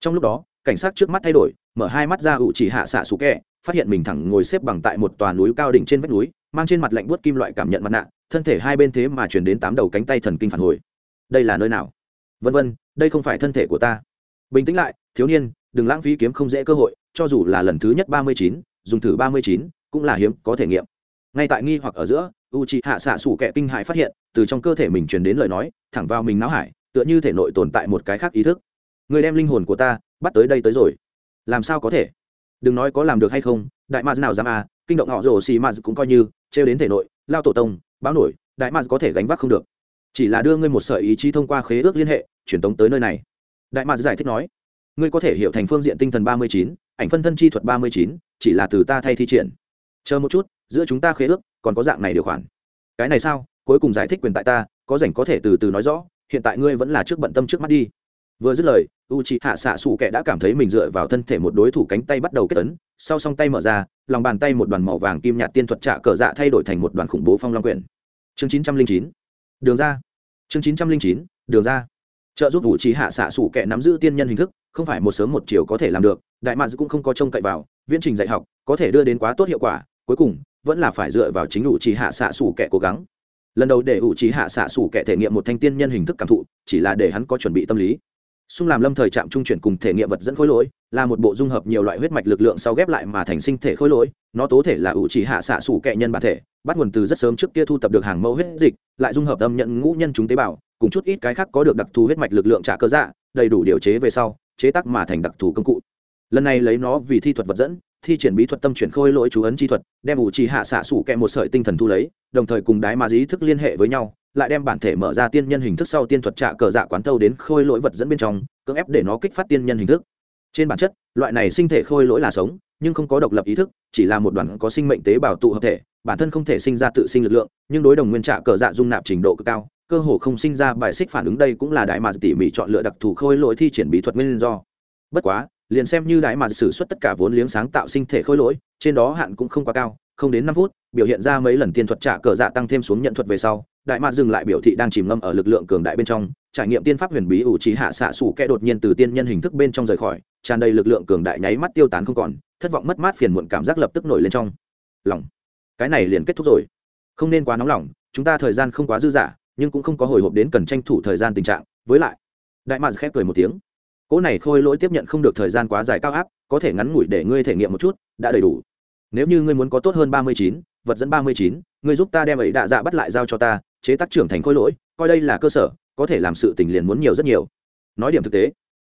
Trong lúc đó, cảnh sát trước mắt thay đổi, mở hai mắt ra ủ chỉ hạ xạ sủ kẹ, phát hiện mình thẳng ngồi xếp bằng tại một tòa núi cao đỉnh trên vách núi, mang trên mặt lạnh buốt kim loại cảm nhận mặt nạ, thân thể hai bên thế mà chuyển đến tám đầu cánh tay thần kinh phản hồi. Đây là nơi nào? Vân vân, đây không phải thân thể của ta. Bình tĩnh lại, thiếu niên, đừng lãng phí kiếm không dễ cơ hội, cho dù là lần thứ nhất ba mươi chín, dùng thử ba mươi chín cũng là hiếm có thể nghiệm. Ngay tại nghi hoặc ở giữa u c h ị hạ xạ sủ kẻ kinh hại phát hiện, từ trong cơ thể mình truyền đến lời nói, thẳng vào mình não hải tựa như thể nội tồn tại một cái khác ý thức. Người đem linh hồn của ta bắt tới đây tới rồi. Làm sao có thể? Đừng nói có làm được hay không, đại maz nào dám à kinh động họ rồ xì maz cũng coi như, trêu đến thể nội, lao tổ tông, báo nổi, đại maz có thể gánh vác không được. Chỉ là đưa ngươi một sợi ý chí thông qua khế ước liên hệ, truyền tống tới nơi này. Đại maz giải thích nói, ngươi có thể hiểu thành phương diện tinh thần ba mươi chín, ảnh phân thân chi thuật ba mươi chín, chỉ là từ ta thay thi triển. Chờ một chút, giữa chúng ta khế ước, còn có dạng này điều khoản. Cái này sao? Cuối cùng giải thích quyền tại ta, có rảnh có thể từ từ nói rõ hiện tại ngươi vẫn là trước bận tâm trước mắt đi. Vừa dứt lời u c h ị hạ xạ xù kẻ đã cảm thấy mình dựa vào thân thể một đối thủ cánh tay bắt đầu kết tấn sau song tay mở ra, lòng bàn tay một đoàn màu vàng kim nhạt tiên thuật trạ cờ dạ thay đổi thành một đoàn khủng bố phong long quyển. Chương chín trăm linh chín. Đường ra. Chương chín trăm linh chín. Đường ra. Trợ giúp u c h ị hạ xạ xù kẻ nắm giữ tiên nhân hình thức, không phải một sớm một chiều có thể làm được, đại mads cũng không có trông cậy vào, viễn trình dạy học có thể đưa đến quá tốt hiệu quả, cuối cùng, vẫn là phải dựa vào chính ủ trì hạ xạ xù kẻ cố gắng lần đầu để ủ trí hạ xạ xủ kẻ thể nghiệm một thanh tiên nhân hình thức cảm thụ, chỉ là để hắn có chuẩn bị tâm lý. Xung làm lâm thời trạm trung chuyển cùng thể nghiệm vật dẫn khối lỗi, là một bộ dung hợp nhiều loại huyết mạch lực lượng sau ghép lại mà thành sinh thể khối lỗi. Nó tố thể là ủ chỉ hạ xạ xù kẻ nhân bản thể, bắt nguồn từ rất sớm trước kia thu tập được hàng mẫu huyết dịch, lại dung hợp âm nhận ngũ nhân chúng tế bào, cùng chút ít cái khác có được đặc thù huyết mạch lực lượng trả cơ dạ đầy đủ điều chế về sau, chế tác mà thành đặc thù công cụ. Lần này lấy nó vì thi thuật vật dẫn thi triển bí thuật tâm chuyển khôi lỗi chú ấn chi thuật, đem ủ trì hạ xạ sủ kẹ một sợi tinh thần thu lấy, đồng thời cùng đái mà dí thức liên hệ với nhau, lại đem bản thể mở ra tiên nhân hình thức sau tiên thuật trạ cờ dạ quán tâu đến khôi lỗi vật dẫn bên trong, cưỡng ép để nó kích phát tiên nhân hình thức. Trên bản chất, loại này sinh thể khôi lỗi là sống, nhưng không có độc lập ý thức, chỉ là một đoàn có sinh mệnh tế bào tụ hợp thể, bản thân không thể sinh ra tự sinh lực lượng, nhưng đối đồng nguyên trạ cờ dạ dung nạp trình độ cực cao, cơ hồ không sinh ra bài xích phản ứng đây cũng là đại mà tỉ mỉ chọn lựa đặc thù khôi lỗi thi triển bí thuật nguyên do. Bất quá liền xem như đại mà sử xuất tất cả vốn liếng sáng tạo sinh thể khôi lỗi, trên đó hạn cũng không quá cao, không đến năm phút, biểu hiện ra mấy lần tiên thuật trả cờ dạ tăng thêm xuống nhận thuật về sau đại mạc dừng lại biểu thị đang chìm ngâm ở lực lượng cường đại bên trong, trải nghiệm tiên pháp huyền bí ủ trí hạ xạ xủ kẽ đột nhiên từ tiên nhân hình thức bên trong rời khỏi, tràn đầy lực lượng cường đại nháy mắt tiêu tán không còn, thất vọng mất mát phiền muộn cảm giác lập tức nổi lên trong lòng. Cái này liền kết thúc rồi. Không nên quá nóng lòng, chúng ta thời gian không quá dư dả, nhưng cũng không có hồi hộp đến cần tranh thủ thời gian tình trạng. Với lại đại mạc khép cười một tiếng cỗ này khôi lỗi tiếp nhận không được thời gian quá dài cao áp, có thể ngắn ngủi để ngươi thể nghiệm một chút, đã đầy đủ. Nếu như ngươi muốn có tốt hơn ba mươi chín, vật dẫn ba mươi chín, ngươi giúp ta đem ấy đạ dạ bắt lại giao cho ta, chế tác trưởng thành khôi lỗi, coi đây là cơ sở, có thể làm sự tình liền muốn nhiều rất nhiều. Nói điểm thực tế,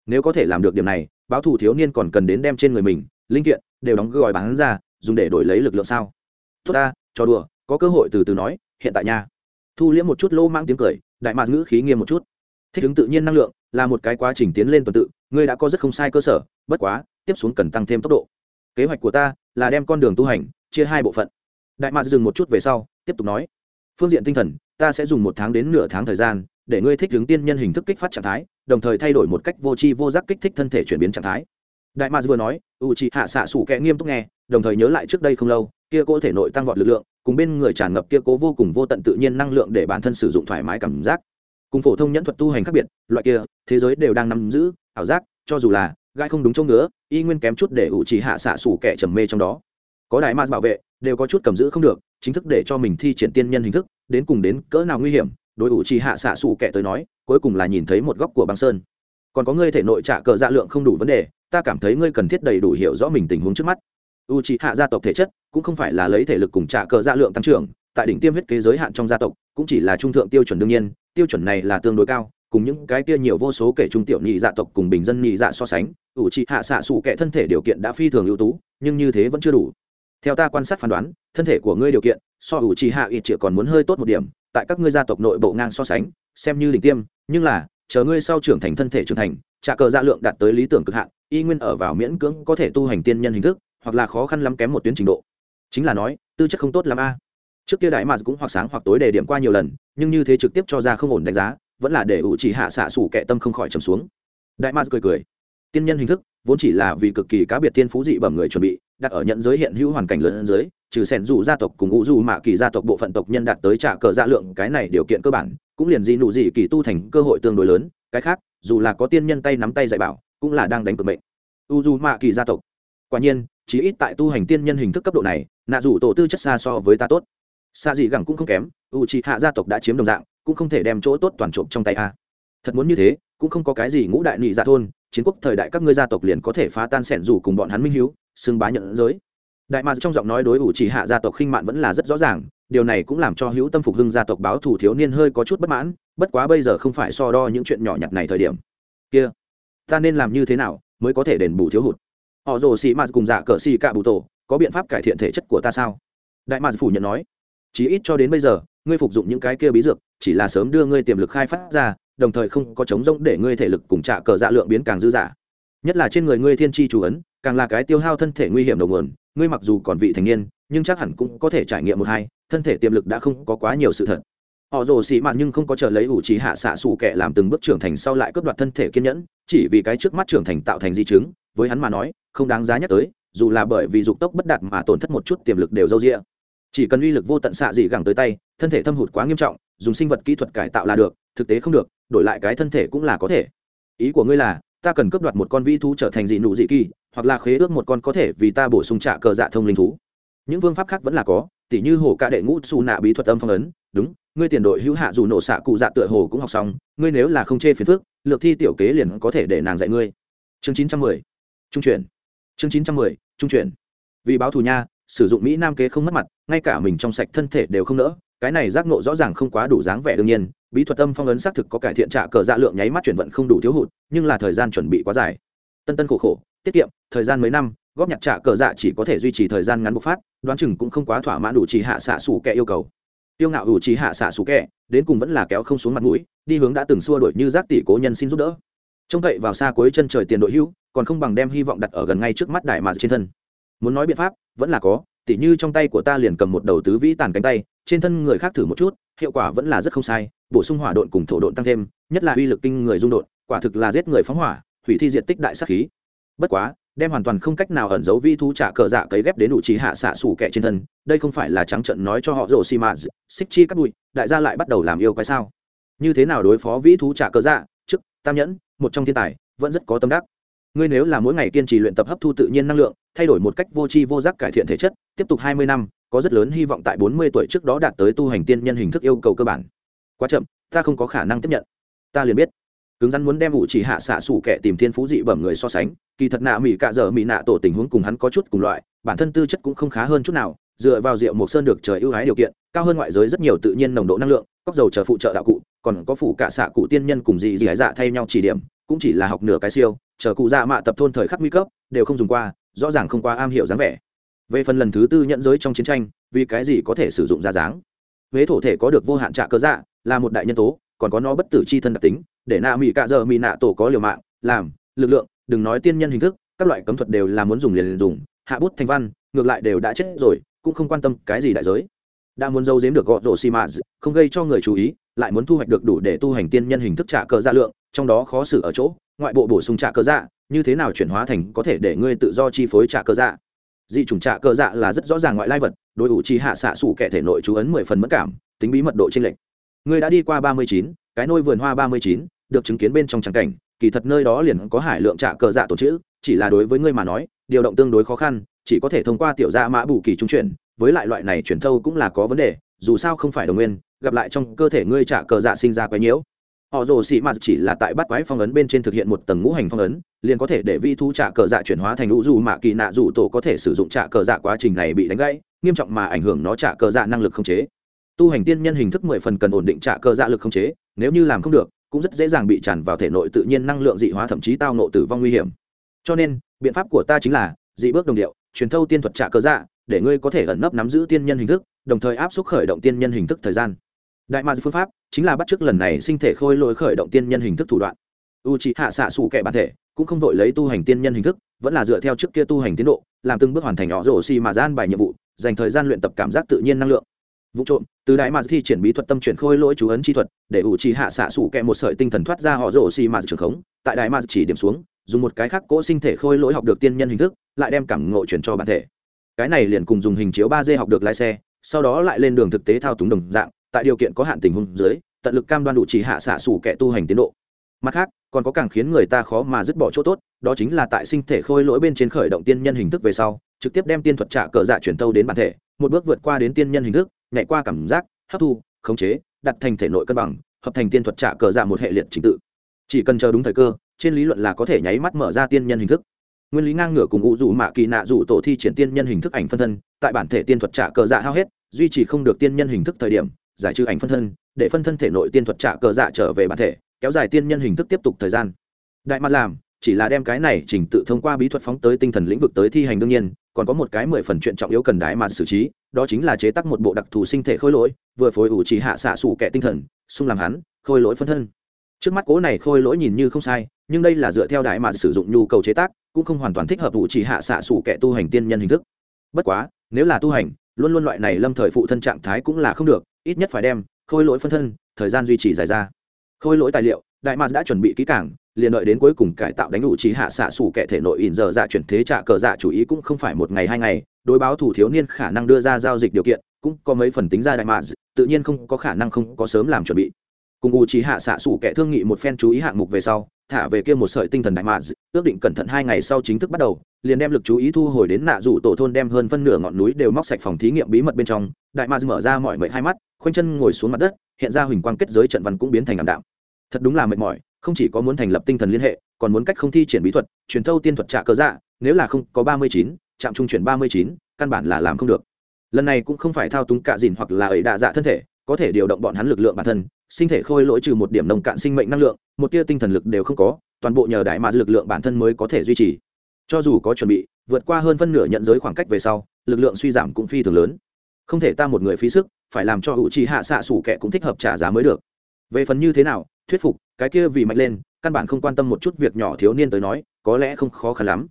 nếu có thể làm được điểm này, báo thủ thiếu niên còn cần đến đem trên người mình, linh kiện, đều đóng gói bán ra, dùng để đổi lấy lực lượng sao? Tốt ta cho đùa, có cơ hội từ từ nói, hiện tại nha. Thu liễm một chút lô mang tiếng cười, đại mạc ngữ khí nghiêm một chút thích ứng tự nhiên năng lượng là một cái quá trình tiến lên tuần tự, ngươi đã có rất không sai cơ sở, bất quá, tiếp xuống cần tăng thêm tốc độ. Kế hoạch của ta là đem con đường tu hành chia hai bộ phận. Đại mạc dừng một chút về sau, tiếp tục nói, phương diện tinh thần, ta sẽ dùng một tháng đến nửa tháng thời gian để ngươi thích ứng tiên nhân hình thức kích phát trạng thái, đồng thời thay đổi một cách vô tri vô giác kích thích thân thể chuyển biến trạng thái. Đại mạc vừa nói u chị hạ xạ sủ kẹ nghiêm túc nghe, đồng thời nhớ lại trước đây không lâu, kia cố thể nội tăng vọt lực lượng, cùng bên người tràn ngập kia cố vô cùng vô tận tự nhiên năng lượng để bản thân sử dụng thoải mái cảm giác cùng phổ thông nhẫn thuật tu hành khác biệt, loại kia, thế giới đều đang nắm giữ, ảo giác, cho dù là, gai không đúng chỗ ngứa, y nguyên kém chút để ủ chỉ hạ xạ xủ kẻ trầm mê trong đó. Có đại ma bảo vệ, đều có chút cầm giữ không được, chính thức để cho mình thi triển tiên nhân hình thức, đến cùng đến cỡ nào nguy hiểm, đối ủ chỉ hạ xạ xủ kẻ tới nói, cuối cùng là nhìn thấy một góc của băng sơn. Còn có ngươi thể nội trả cờ dạ lượng không đủ vấn đề, ta cảm thấy ngươi cần thiết đầy đủ hiểu rõ mình tình huống trước mắt. U trì hạ gia tộc thể chất, cũng không phải là lấy thể lực cùng trả cờ dạ lượng tăng trưởng, tại đỉnh tiêm huyết kế giới hạn trong gia tộc, cũng chỉ là trung thượng tiêu chuẩn đương nhiên tiêu chuẩn này là tương đối cao, cùng những cái kia nhiều vô số kể trung tiểu nhị dạ tộc cùng bình dân nhị dạ so sánh, ủ trị hạ xạ xủ kệ thân thể điều kiện đã phi thường ưu tú, nhưng như thế vẫn chưa đủ. Theo ta quan sát phán đoán, thân thể của ngươi điều kiện, so ủ trị hạ ít triệu còn muốn hơi tốt một điểm, tại các ngươi gia tộc nội bộ ngang so sánh, xem như đỉnh tiêm, nhưng là, chờ ngươi sau trưởng thành thân thể trưởng thành, trả cờ dạ lượng đạt tới lý tưởng cực hạn, y nguyên ở vào miễn cưỡng có thể tu hành tiên nhân hình thức, hoặc là khó khăn lắm kém một tuyến trình độ. Chính là nói, tư chất không tốt lắm a trước kia đại mạc cũng hoặc sáng hoặc tối đề điểm qua nhiều lần, nhưng như thế trực tiếp cho ra không ổn đánh giá, vẫn là để ủ chỉ hạ xạ xủ kệ tâm không khỏi trầm xuống. Đại mạc cười cười. Tiên nhân hình thức, vốn chỉ là vì cực kỳ cá biệt tiên phú dị bẩm người chuẩn bị, đặt ở nhận giới hiện hữu hoàn cảnh lớn dưới, trừ sẻn dù gia tộc cùng ngũ dù mạ kỳ gia tộc bộ phận tộc nhân đạt tới trả cờ dạ lượng, cái này điều kiện cơ bản, cũng liền gì nụ gì kỳ tu thành cơ hội tương đối lớn, cái khác, dù là có tiên nhân tay nắm tay dạy bảo, cũng là đang đánh cược mệnh. U dù mạ kỳ gia tộc. Quả nhiên chỉ ít tại tu hành tiên nhân hình thức cấp độ này, nạ dù tổ tư chất xa so với ta tốt xa gì gẳng cũng không kém u c hạ gia tộc đã chiếm đồng dạng, cũng không thể đem chỗ tốt toàn trộm trong tay a. Thật muốn như thế, cũng không có cái gì ngũ đại nị dạ thôn, chiến quốc thời đại các ngươi gia tộc liền có thể phá tan sẻn dù cùng bọn hắn minh hiếu, xưng bá nhận giới. Đại mà trong giọng nói đối ủ chỉ hạ gia tộc khinh mạn vẫn là rất rõ ràng, điều này cũng làm cho hữu tâm phục hưng gia tộc báo thủ thiếu niên hơi có chút bất mãn, bất quá bây giờ không phải so đo những chuyện nhỏ nhặt này thời điểm. Kia, ta nên làm như thế nào mới có thể đền bù thiếu hụt? Họ rồ xì mạt cùng dạ cờ xì cạ bù tổ, có biện pháp cải thiện thể chất của ta sao? Đại mạt phủ nhận nói chí ít cho đến bây giờ, ngươi phục dụng những cái kia bí dược, chỉ là sớm đưa ngươi tiềm lực khai phát ra, đồng thời không có chống rỗng để ngươi thể lực cùng trả cờ dạ lượng biến càng dư dả. Nhất là trên người ngươi thiên tri chủ ấn, càng là cái tiêu hao thân thể nguy hiểm đầu nguồn, ngươi mặc dù còn vị thành niên, nhưng chắc hẳn cũng có thể trải nghiệm một hai, thân thể tiềm lực đã không có quá nhiều sự thật. Họ rồ xị mạt nhưng không có chờ lấy ủ trí hạ xạ xù kẻ làm từng bước trưởng thành sau lại cướp đoạt thân thể kiên nhẫn, chỉ vì cái trước mắt trưởng thành tạo thành di chứng, với hắn mà nói, không đáng giá nhắc tới, dù là bởi vì dục tốc bất đạt mà tổn thất một chút tiềm lực đều dâu rĩa chỉ cần uy lực vô tận xạ dị gẳng tới tay, thân thể thâm hụt quá nghiêm trọng, dùng sinh vật kỹ thuật cải tạo là được, thực tế không được, đổi lại cái thân thể cũng là có thể. Ý của ngươi là, ta cần cấp đoạt một con vĩ thú trở thành dị nụ dị kỳ, hoặc là khế ước một con có thể vì ta bổ sung trả cờ dạ thông linh thú. Những phương pháp khác vẫn là có, tỉ như hồ ca đệ ngũ xù nạ bí thuật âm phong ấn, đúng, ngươi tiền đội hữu hạ dù nổ xạ cụ dạ tựa hồ cũng học xong, ngươi nếu là không chê phiền phước lược thi tiểu kế liền có thể để nàng dạy ngươi. Chương chín trăm mười, trung chuyển. Chương chín trăm mười, trung chuyển. Vì báo thù nha sử dụng mỹ nam kế không mất mặt, ngay cả mình trong sạch thân thể đều không nỡ, cái này giác nộ rõ ràng không quá đủ dáng vẻ đương nhiên, bí thuật âm phong ấn xác thực có cải thiện trả cờ dạ lượng nháy mắt chuyển vận không đủ thiếu hụt, nhưng là thời gian chuẩn bị quá dài. Tân tân khổ khổ, tiết kiệm, thời gian mấy năm, góp nhặt trả cờ dạ chỉ có thể duy trì thời gian ngắn bộc phát, đoán chừng cũng không quá thỏa mãn đủ trì hạ xạ xù kẻ yêu cầu. Tiêu ngạo đủ trì hạ xạ xù kẻ, đến cùng vẫn là kéo không xuống mặt mũi, đi hướng đã từng xua đổi như giác tỷ cố nhân xin giúp đỡ. Trông cậy vào xa cuối chân trời tiền đội hưu còn không bằng đem hy vọng đặt ở gần ngay trước mắt đại mà trên thân muốn nói biện pháp, vẫn là có, tỉ như trong tay của ta liền cầm một đầu tứ vĩ tàn cánh tay, trên thân người khác thử một chút, hiệu quả vẫn là rất không sai, bổ sung hỏa độn cùng thổ độn tăng thêm, nhất là uy lực kinh người dung độn, quả thực là giết người phóng hỏa, hủy thi diện tích đại sắc khí. Bất quá, đem hoàn toàn không cách nào ẩn giấu vi thú trả cờ dạ cấy ghép đến đủ trí hạ xạ xù kẻ trên thân, đây không phải là trắng trận nói cho họ rồ xì mạt xích chi cắt bụi, đại gia lại bắt đầu làm yêu cái sao? Như thế nào đối phó vĩ thú trả cờ dạ? Chức tam nhẫn, một trong thiên tài, vẫn rất có tâm đắc ngươi nếu là mỗi ngày kiên trì luyện tập hấp thu tự nhiên năng lượng, thay đổi một cách vô tri vô giác cải thiện thể chất, tiếp tục hai mươi năm, có rất lớn hy vọng tại bốn mươi tuổi trước đó đạt tới tu hành tiên nhân hình thức yêu cầu cơ bản. Quá chậm, ta không có khả năng tiếp nhận. Ta liền biết. Cứng rắn muốn đem ủ chỉ hạ xạ sủ kẻ tìm thiên phú dị bẩm người so sánh, kỳ thật nạ mỹ cạ dở mỹ nạ tổ tình huống cùng hắn có chút cùng loại, bản thân tư chất cũng không khá hơn chút nào, dựa vào rượu mộc sơn được trời ưu ái điều kiện, cao hơn ngoại giới rất nhiều tự nhiên nồng độ năng lượng, cóc dầu chờ phụ trợ đạo cụ, còn có phủ cả xạ cụ tiên nhân cùng dị dị ái dạ thay nhau chỉ điểm cũng chỉ là học nửa cái siêu chờ cụ dạ mạ tập thôn thời khắc nguy cấp đều không dùng qua rõ ràng không qua am hiểu dáng vẻ. Về phần lần thứ tư nhận giới trong chiến tranh vì cái gì có thể sử dụng ra dáng? Huế thổ thể có được vô hạn trạ cơ dạ là một đại nhân tố còn có nó bất tử c h i thân đặc tính để nạ mỹ cạ giờ mỹ nạ tổ có liều mạng làm lực lượng đừng nói tiên nhân hình thức các loại cấm thuật đều là muốn dùng liền, liền dùng hạ bút thành văn ngược lại đều đã chết rồi cũng không quan tâm cái gì đại giới. Đã muốn giấu giếm được gọt rổ xi mã không gây cho người chú ý lại muốn thu hoạch được đủ để tu hành tiên nhân hình thức trả cờ ra dạ lượng trong đó khó xử ở chỗ, ngoại bộ bổ sung trả cơ dạ như thế nào chuyển hóa thành có thể để ngươi tự do chi phối trả cơ dạ? Dị chủng trả cơ dạ là rất rõ ràng ngoại lai vật, đối ủ chi hạ xạ sủ kẻ thể nội chú ấn mười phần mất cảm, tính bí mật độ trên lệnh ngươi đã đi qua ba mươi chín, cái nôi vườn hoa ba mươi chín, được chứng kiến bên trong tràng cảnh, kỳ thật nơi đó liền có hải lượng trả cờ dạ tổ chữ, chỉ là đối với ngươi mà nói, điều động tương đối khó khăn, chỉ có thể thông qua tiểu gia mã bù kỳ trung chuyển, với lại loại này chuyển thâu cũng là có vấn đề, dù sao không phải đồng nguyên, gặp lại trong cơ thể ngươi trả cờ dạ sinh ra quấy nhiễu họ rồ xị mạt chỉ là tại bắt quái phong ấn bên trên thực hiện một tầng ngũ hành phong ấn, liền có thể để vi thu trả cờ dạ chuyển hóa thành lũ dù mạ kỳ nạ dù tổ có thể sử dụng trả cờ dạ quá trình này bị đánh gãy, nghiêm trọng mà ảnh hưởng nó trả cờ dạ năng lực không chế. Tu hành tiên nhân hình thức mười phần cần ổn định trả cờ dạ lực không chế, nếu như làm không được, cũng rất dễ dàng bị tràn vào thể nội tự nhiên năng lượng dị hóa thậm chí tao nộ tử vong nguy hiểm. Cho nên, biện pháp của ta chính là, dị bước đồng điệu, truyền thâu tiên thuật trả cờ dạ để ngươi có thể ẩn nấp nắm giữ tiên nhân hình thức, đồng thời áp suất khởi động tiên nhân hình thức thời gian đại ma phương pháp chính là bắt chước lần này sinh thể khôi lỗi khởi động tiên nhân hình thức thủ đoạn. U c hạ xạ xù kẻ bản thể cũng không vội lấy tu hành tiên nhân hình thức, vẫn là dựa theo trước kia tu hành tiến độ, làm từng bước hoàn thành nhỏ rổ xi mà gian bài nhiệm vụ, dành thời gian luyện tập cảm giác tự nhiên năng lượng. Vụ trộm, từ đại ma thi triển bí thuật tâm chuyển khôi lỗi chú ấn chi thuật, để u c hạ xạ xù kẻ một sợi tinh thần thoát ra họ rổ xi mà trường khống, tại đại ma chỉ điểm xuống, dùng một cái khác cỗ sinh thể khôi lỗi học được tiên nhân hình thức, lại đem cảm ngộ chuyển cho bản thể. Cái này liền cùng dùng hình chiếu ba d học được lái xe, sau đó lại lên đường thực tế thao túng đồng dạng tại điều kiện có hạn tình huống dưới, tận lực cam đoan đủ chỉ hạ xạ sủ kẻ tu hành tiến độ. Mặt khác, còn có càng khiến người ta khó mà dứt bỏ chỗ tốt, đó chính là tại sinh thể khôi lỗi bên trên khởi động tiên nhân hình thức về sau, trực tiếp đem tiên thuật trả cờ dạ chuyển tâu đến bản thể, một bước vượt qua đến tiên nhân hình thức, nhảy qua cảm giác, hấp thu, khống chế, đặt thành thể nội cân bằng, hợp thành tiên thuật trả cờ dạ một hệ liệt trình tự. Chỉ cần chờ đúng thời cơ, trên lý luận là có thể nháy mắt mở ra tiên nhân hình thức. Nguyên lý ngang ngửa cùng ngụ rủ mạ kỳ nạ rủ tổ thi triển tiên nhân hình thức ảnh phân thân, tại bản thể tiên thuật trả cờ dạ hao hết, duy trì không được tiên nhân hình thức thời điểm giải trừ ảnh phân thân, để phân thân thể nội tiên thuật trả cờ dạ trở về bản thể, kéo dài tiên nhân hình thức tiếp tục thời gian. Đại mặt làm, chỉ là đem cái này chỉnh tự thông qua bí thuật phóng tới tinh thần lĩnh vực tới thi hành đương nhiên, còn có một cái mười phần chuyện trọng yếu cần đái mà xử trí, đó chính là chế tác một bộ đặc thù sinh thể khôi lỗi, vừa phối ủ trì hạ xạ sủ kẻ tinh thần, xung làm hắn, khôi lỗi phân thân. Trước mắt cố này khôi lỗi nhìn như không sai, nhưng đây là dựa theo đại mà sử dụng nhu cầu chế tác, cũng không hoàn toàn thích hợp ủ trì hạ xạ sủ kẻ tu hành tiên nhân hình thức. Bất quá, nếu là tu hành, luôn luôn loại này lâm thời phụ thân trạng thái cũng là không được ít nhất phải đem khôi lỗi phân thân, thời gian duy trì dài ra. Khôi lỗi tài liệu, đại mạc đã chuẩn bị kỹ càng, liền đợi đến cuối cùng cải tạo đánh đủ trí hạ xạ xủ kẻ thể nội ỉn giờ dạ chuyển thế trả cờ dạ chủ ý cũng không phải một ngày hai ngày, đối báo thủ thiếu niên khả năng đưa ra giao dịch điều kiện, cũng có mấy phần tính ra đại mạc tự nhiên không có khả năng không có sớm làm chuẩn bị. Cùng u trí hạ xạ xủ kẻ thương nghị một phen chú ý hạng mục về sau, thả về kia một sợi tinh thần đại mạc ước định cẩn thận hai ngày sau chính thức bắt đầu, liền đem lực chú ý thu hồi đến nạ rủ tổ thôn đem hơn phân nửa ngọn núi đều móc sạch phòng thí nghiệm bí mật bên trong. Đại mạc mở ra mọi mệnh hai mắt khoanh chân ngồi xuống mặt đất, hiện ra huỳnh quang kết giới trận văn cũng biến thành ảm đạm. Thật đúng là mệt mỏi, không chỉ có muốn thành lập tinh thần liên hệ, còn muốn cách không thi triển bí thuật, truyền thâu tiên thuật trả cơ dạ nếu là không có ba mươi chín, trạm trung chuyển ba mươi chín, căn bản là làm không được. Lần này cũng không phải thao túng cạ dìn hoặc là ấy đạ dạ thân thể, có thể điều động bọn hắn lực lượng bản thân, sinh thể khôi lỗi trừ một điểm nồng cạn sinh mệnh năng lượng, một tia tinh thần lực đều không có, toàn bộ nhờ đại mà lực lượng bản thân mới có thể duy trì. Cho dù có chuẩn bị, vượt qua hơn phân nửa nhận giới khoảng cách về sau, lực lượng suy giảm cũng phi thường lớn không thể ta một người phí sức, phải làm cho hữu trí hạ xạ xủ kẻ cũng thích hợp trả giá mới được. Về phần như thế nào, thuyết phục, cái kia vì mạnh lên, căn bản không quan tâm một chút việc nhỏ thiếu niên tới nói, có lẽ không khó khăn lắm.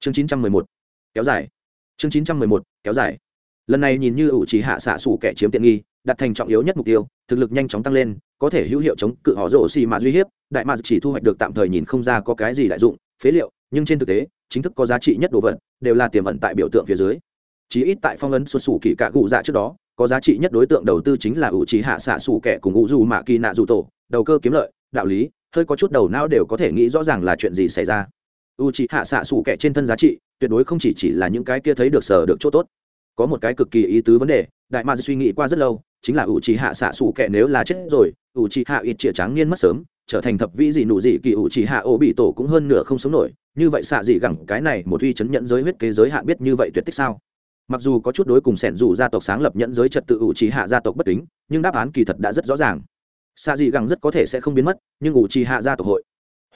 Chương chín trăm mười một, kéo dài. Chương chín trăm mười một, kéo dài. Lần này nhìn như hữu trì hạ xạ xủ kẻ chiếm tiện nghi, đặt thành trọng yếu nhất mục tiêu, thực lực nhanh chóng tăng lên, có thể hữu hiệu chống cự họ rổ xì mà duy hiếp, đại mà chỉ thu hoạch được tạm thời nhìn không ra có cái gì đại dụng, phế liệu, nhưng trên thực tế, chính thức có giá trị nhất đồ vật, đều là tiềm ẩn tại biểu tượng phía dưới chí ít tại phong ấn xuất xù kỳ cạ cụ dạ trước đó, có giá trị nhất đối tượng đầu tư chính là ủ trí hạ xạ xù kẻ cùng ủ dù mạ kỳ nạ dù tổ, đầu cơ kiếm lợi, đạo lý, hơi có chút đầu não đều có thể nghĩ rõ ràng là chuyện gì xảy ra. U trí hạ xạ xù kẻ trên thân giá trị, tuyệt đối không chỉ chỉ là những cái kia thấy được sở được chỗ tốt. Có một cái cực kỳ ý tứ vấn đề, đại ma suy nghĩ qua rất lâu, chính là ủ trì hạ xạ xù kẻ nếu là chết rồi, ủ trì hạ ít chĩa tráng niên mất sớm, trở thành thập vĩ gì nụ gì kỳ ủ trì hạ ô bị tổ cũng hơn nửa không sống nổi, như vậy xạ gì gẳng cái này một uy chấn nhận giới huyết kế giới hạn biết như vậy tuyệt tích sao? Mặc dù có chút đối cùng sẻn dù gia tộc sáng lập nhẫn giới trật tự ủ trì hạ gia tộc bất kính, nhưng đáp án kỳ thật đã rất rõ ràng. Xạ dị gẳng rất có thể sẽ không biến mất, nhưng ủ trì hạ gia tộc hội,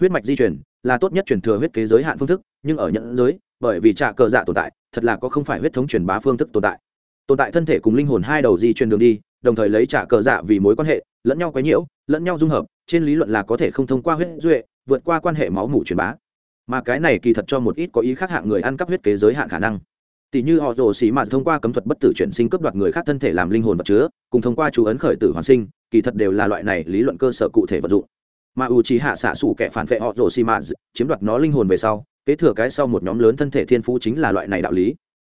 huyết mạch di chuyển là tốt nhất truyền thừa huyết kế giới hạn phương thức, nhưng ở nhẫn giới, bởi vì trạ cờ dạ tồn tại, thật là có không phải huyết thống truyền bá phương thức tồn tại. Tồn tại thân thể cùng linh hồn hai đầu di truyền đường đi, đồng thời lấy trả cờ dạ vì mối quan hệ, lẫn nhau quấy nhiễu, lẫn nhau dung hợp, trên lý luận là có thể không thông qua huyết duệ, vượt qua quan hệ máu mủ truyền bá. Mà cái này kỳ thật cho một ít có ý khác hạng người ăn cắp huyết kế giới hạn khả năng tỷ như họ rồ xì mà thông qua cấm thuật bất tử chuyển sinh cướp đoạt người khác thân thể làm linh hồn vật chứa, cùng thông qua chú ấn khởi tử hoàn sinh, kỳ thật đều là loại này lý luận cơ sở cụ thể vật dụng. Mà u trí hạ xạ xủ kẻ phản vệ họ rồ xì mà chiếm đoạt nó linh hồn về sau, kế thừa cái sau một nhóm lớn thân thể thiên phú chính là loại này đạo lý.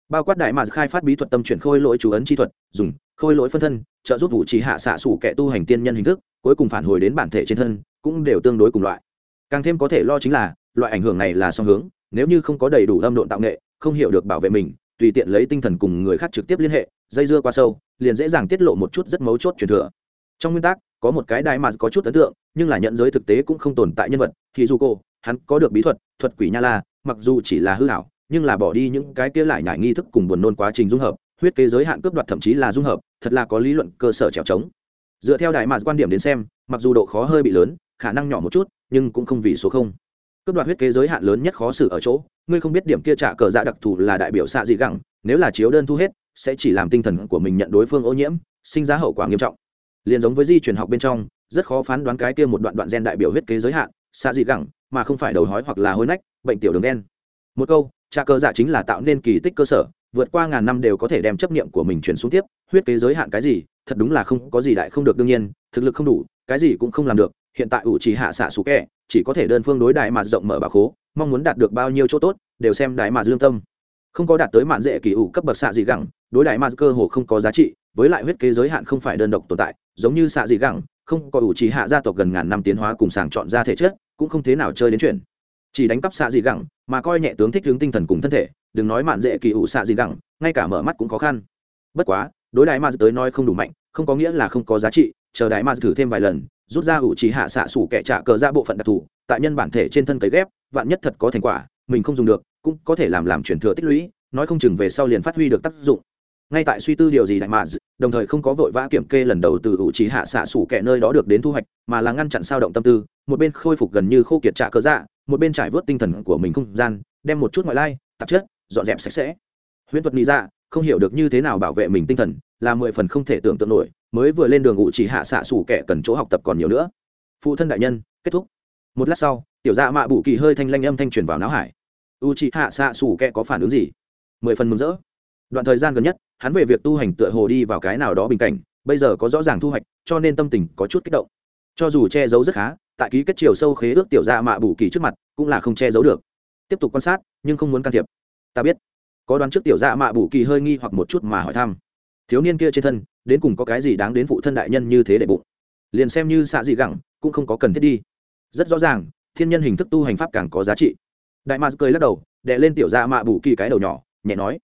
Bao quát đại mà khai phát bí thuật tâm chuyển khôi lỗi chú ấn chi thuật, dùng khôi lỗi phân thân, trợ giúp vũ trí hạ xạ xủ kẻ tu hành tiên nhân hình thức, cuối cùng phản hồi đến bản thể trên thân, cũng đều tương đối cùng loại. Càng thêm có thể lo chính là, loại ảnh hưởng này là song hướng, nếu như không có đầy đủ âm độn tạo nghệ, không hiểu được bảo vệ mình tùy tiện lấy tinh thần cùng người khác trực tiếp liên hệ, dây dưa qua sâu, liền dễ dàng tiết lộ một chút rất mấu chốt truyền thừa. Trong nguyên tắc, có một cái đại mà có chút ấn tượng, nhưng là nhận giới thực tế cũng không tồn tại nhân vật thì dù cô hắn có được bí thuật thuật quỷ nha la, mặc dù chỉ là hư hảo nhưng là bỏ đi những cái kia lại nhải nghi thức cùng buồn nôn quá trình dung hợp, huyết kế giới hạn cướp đoạt thậm chí là dung hợp, thật là có lý luận cơ sở trèo trống. Dựa theo đại mạc quan điểm đến xem, mặc dù độ khó hơi bị lớn, khả năng nhỏ một chút, nhưng cũng không vì số không. Cướp đoạt huyết kế giới hạn lớn nhất khó xử ở chỗ ngươi không biết điểm kia trả cờ dạ đặc thù là đại biểu xạ gì gẳng, nếu là chiếu đơn thu hết, sẽ chỉ làm tinh thần của mình nhận đối phương ô nhiễm, sinh ra hậu quả nghiêm trọng. Liền giống với di truyền học bên trong, rất khó phán đoán cái kia một đoạn đoạn gen đại biểu huyết kế giới hạn, xạ dị gẳng, mà không phải đầu hói hoặc là hôi nách, bệnh tiểu đường đen một câu trà cơ dạ chính là tạo nên kỳ tích cơ sở, vượt qua ngàn năm đều có thể đem chấp niệm của mình chuyển xuống tiếp, huyết kế giới hạn cái gì, thật đúng là không có gì đại không được đương nhiên, thực lực không đủ, cái gì cũng không làm được, hiện tại ủ chỉ hạ xạ xú kẹ, chỉ có thể đơn phương đối đại mà rộng mở bà khố mong muốn đạt được bao nhiêu chỗ tốt, đều xem đại mà lương tâm. Không có đạt tới mạn dễ kỳ ủ cấp bậc xạ dị gẳng, đối đại mà cơ hồ không có giá trị, với lại huyết kế giới hạn không phải đơn độc tồn tại, giống như xạ dị gẳng, không có ủ chỉ hạ gia tộc gần ngàn năm tiến hóa cùng sàng chọn ra thể chất, cũng không thế nào chơi đến chuyện. Chỉ đánh cắp xạ dị gẳng, mà coi nhẹ tướng thích hướng tinh thần cùng thân thể, đừng nói mạn dễ kỳ ủ xạ dị gẳng, ngay cả mở mắt cũng khó khăn. Bất quá, đối đại mà tới nói không đủ mạnh, không có nghĩa là không có giá trị, chờ đại mà thử thêm vài lần, rút ra ủ chỉ hạ xạ sủ kẻ trả cờ ra bộ phận đặc thù tại nhân bản thể trên thân cấy ghép, vạn nhất thật có thành quả, mình không dùng được, cũng có thể làm làm chuyển thừa tích lũy, nói không chừng về sau liền phát huy được tác dụng. Ngay tại suy tư điều gì đại mà đồng thời không có vội vã kiểm kê lần đầu từ ủ trí hạ xạ sủ kẻ nơi đó được đến thu hoạch, mà là ngăn chặn sao động tâm tư, một bên khôi phục gần như khô kiệt trạ cớ dạ một bên trải vớt tinh thần của mình không gian, đem một chút ngoại lai, tạp chất, dọn dẹp sạch sẽ. Huyễn thuật nghĩ ra dạ, không hiểu được như thế nào bảo vệ mình tinh thần, là mười phần không thể tưởng tượng nổi, mới vừa lên đường ủ chỉ hạ xạ sủ kẻ cần chỗ học tập còn nhiều nữa. Phụ thân đại nhân, kết thúc một lát sau, tiểu dạ mạ bù kỳ hơi thanh lanh âm thanh truyền vào não hải. U chị hạ xạ xù kẹ có phản ứng gì? Mười phần mừng rỡ. Đoạn thời gian gần nhất, hắn về việc tu hành tựa hồ đi vào cái nào đó bình cảnh, bây giờ có rõ ràng thu hoạch, cho nên tâm tình có chút kích động. Cho dù che giấu rất khá, tại ký kết chiều sâu khế ước tiểu dạ mạ bù kỳ trước mặt, cũng là không che giấu được. Tiếp tục quan sát, nhưng không muốn can thiệp. Ta biết. Có đoán trước tiểu dạ mạ bù kỳ hơi nghi hoặc một chút mà hỏi thăm. Thiếu niên kia trên thân, đến cùng có cái gì đáng đến phụ thân đại nhân như thế để bụng? Liền xem như xạ dị gẳng, cũng không có cần thiết đi rất rõ ràng, thiên nhân hình thức tu hành pháp càng có giá trị. Đại mạc cười lắc đầu đệ lên tiểu dạ mạ bù kỳ cái đầu nhỏ, nhẹ nói.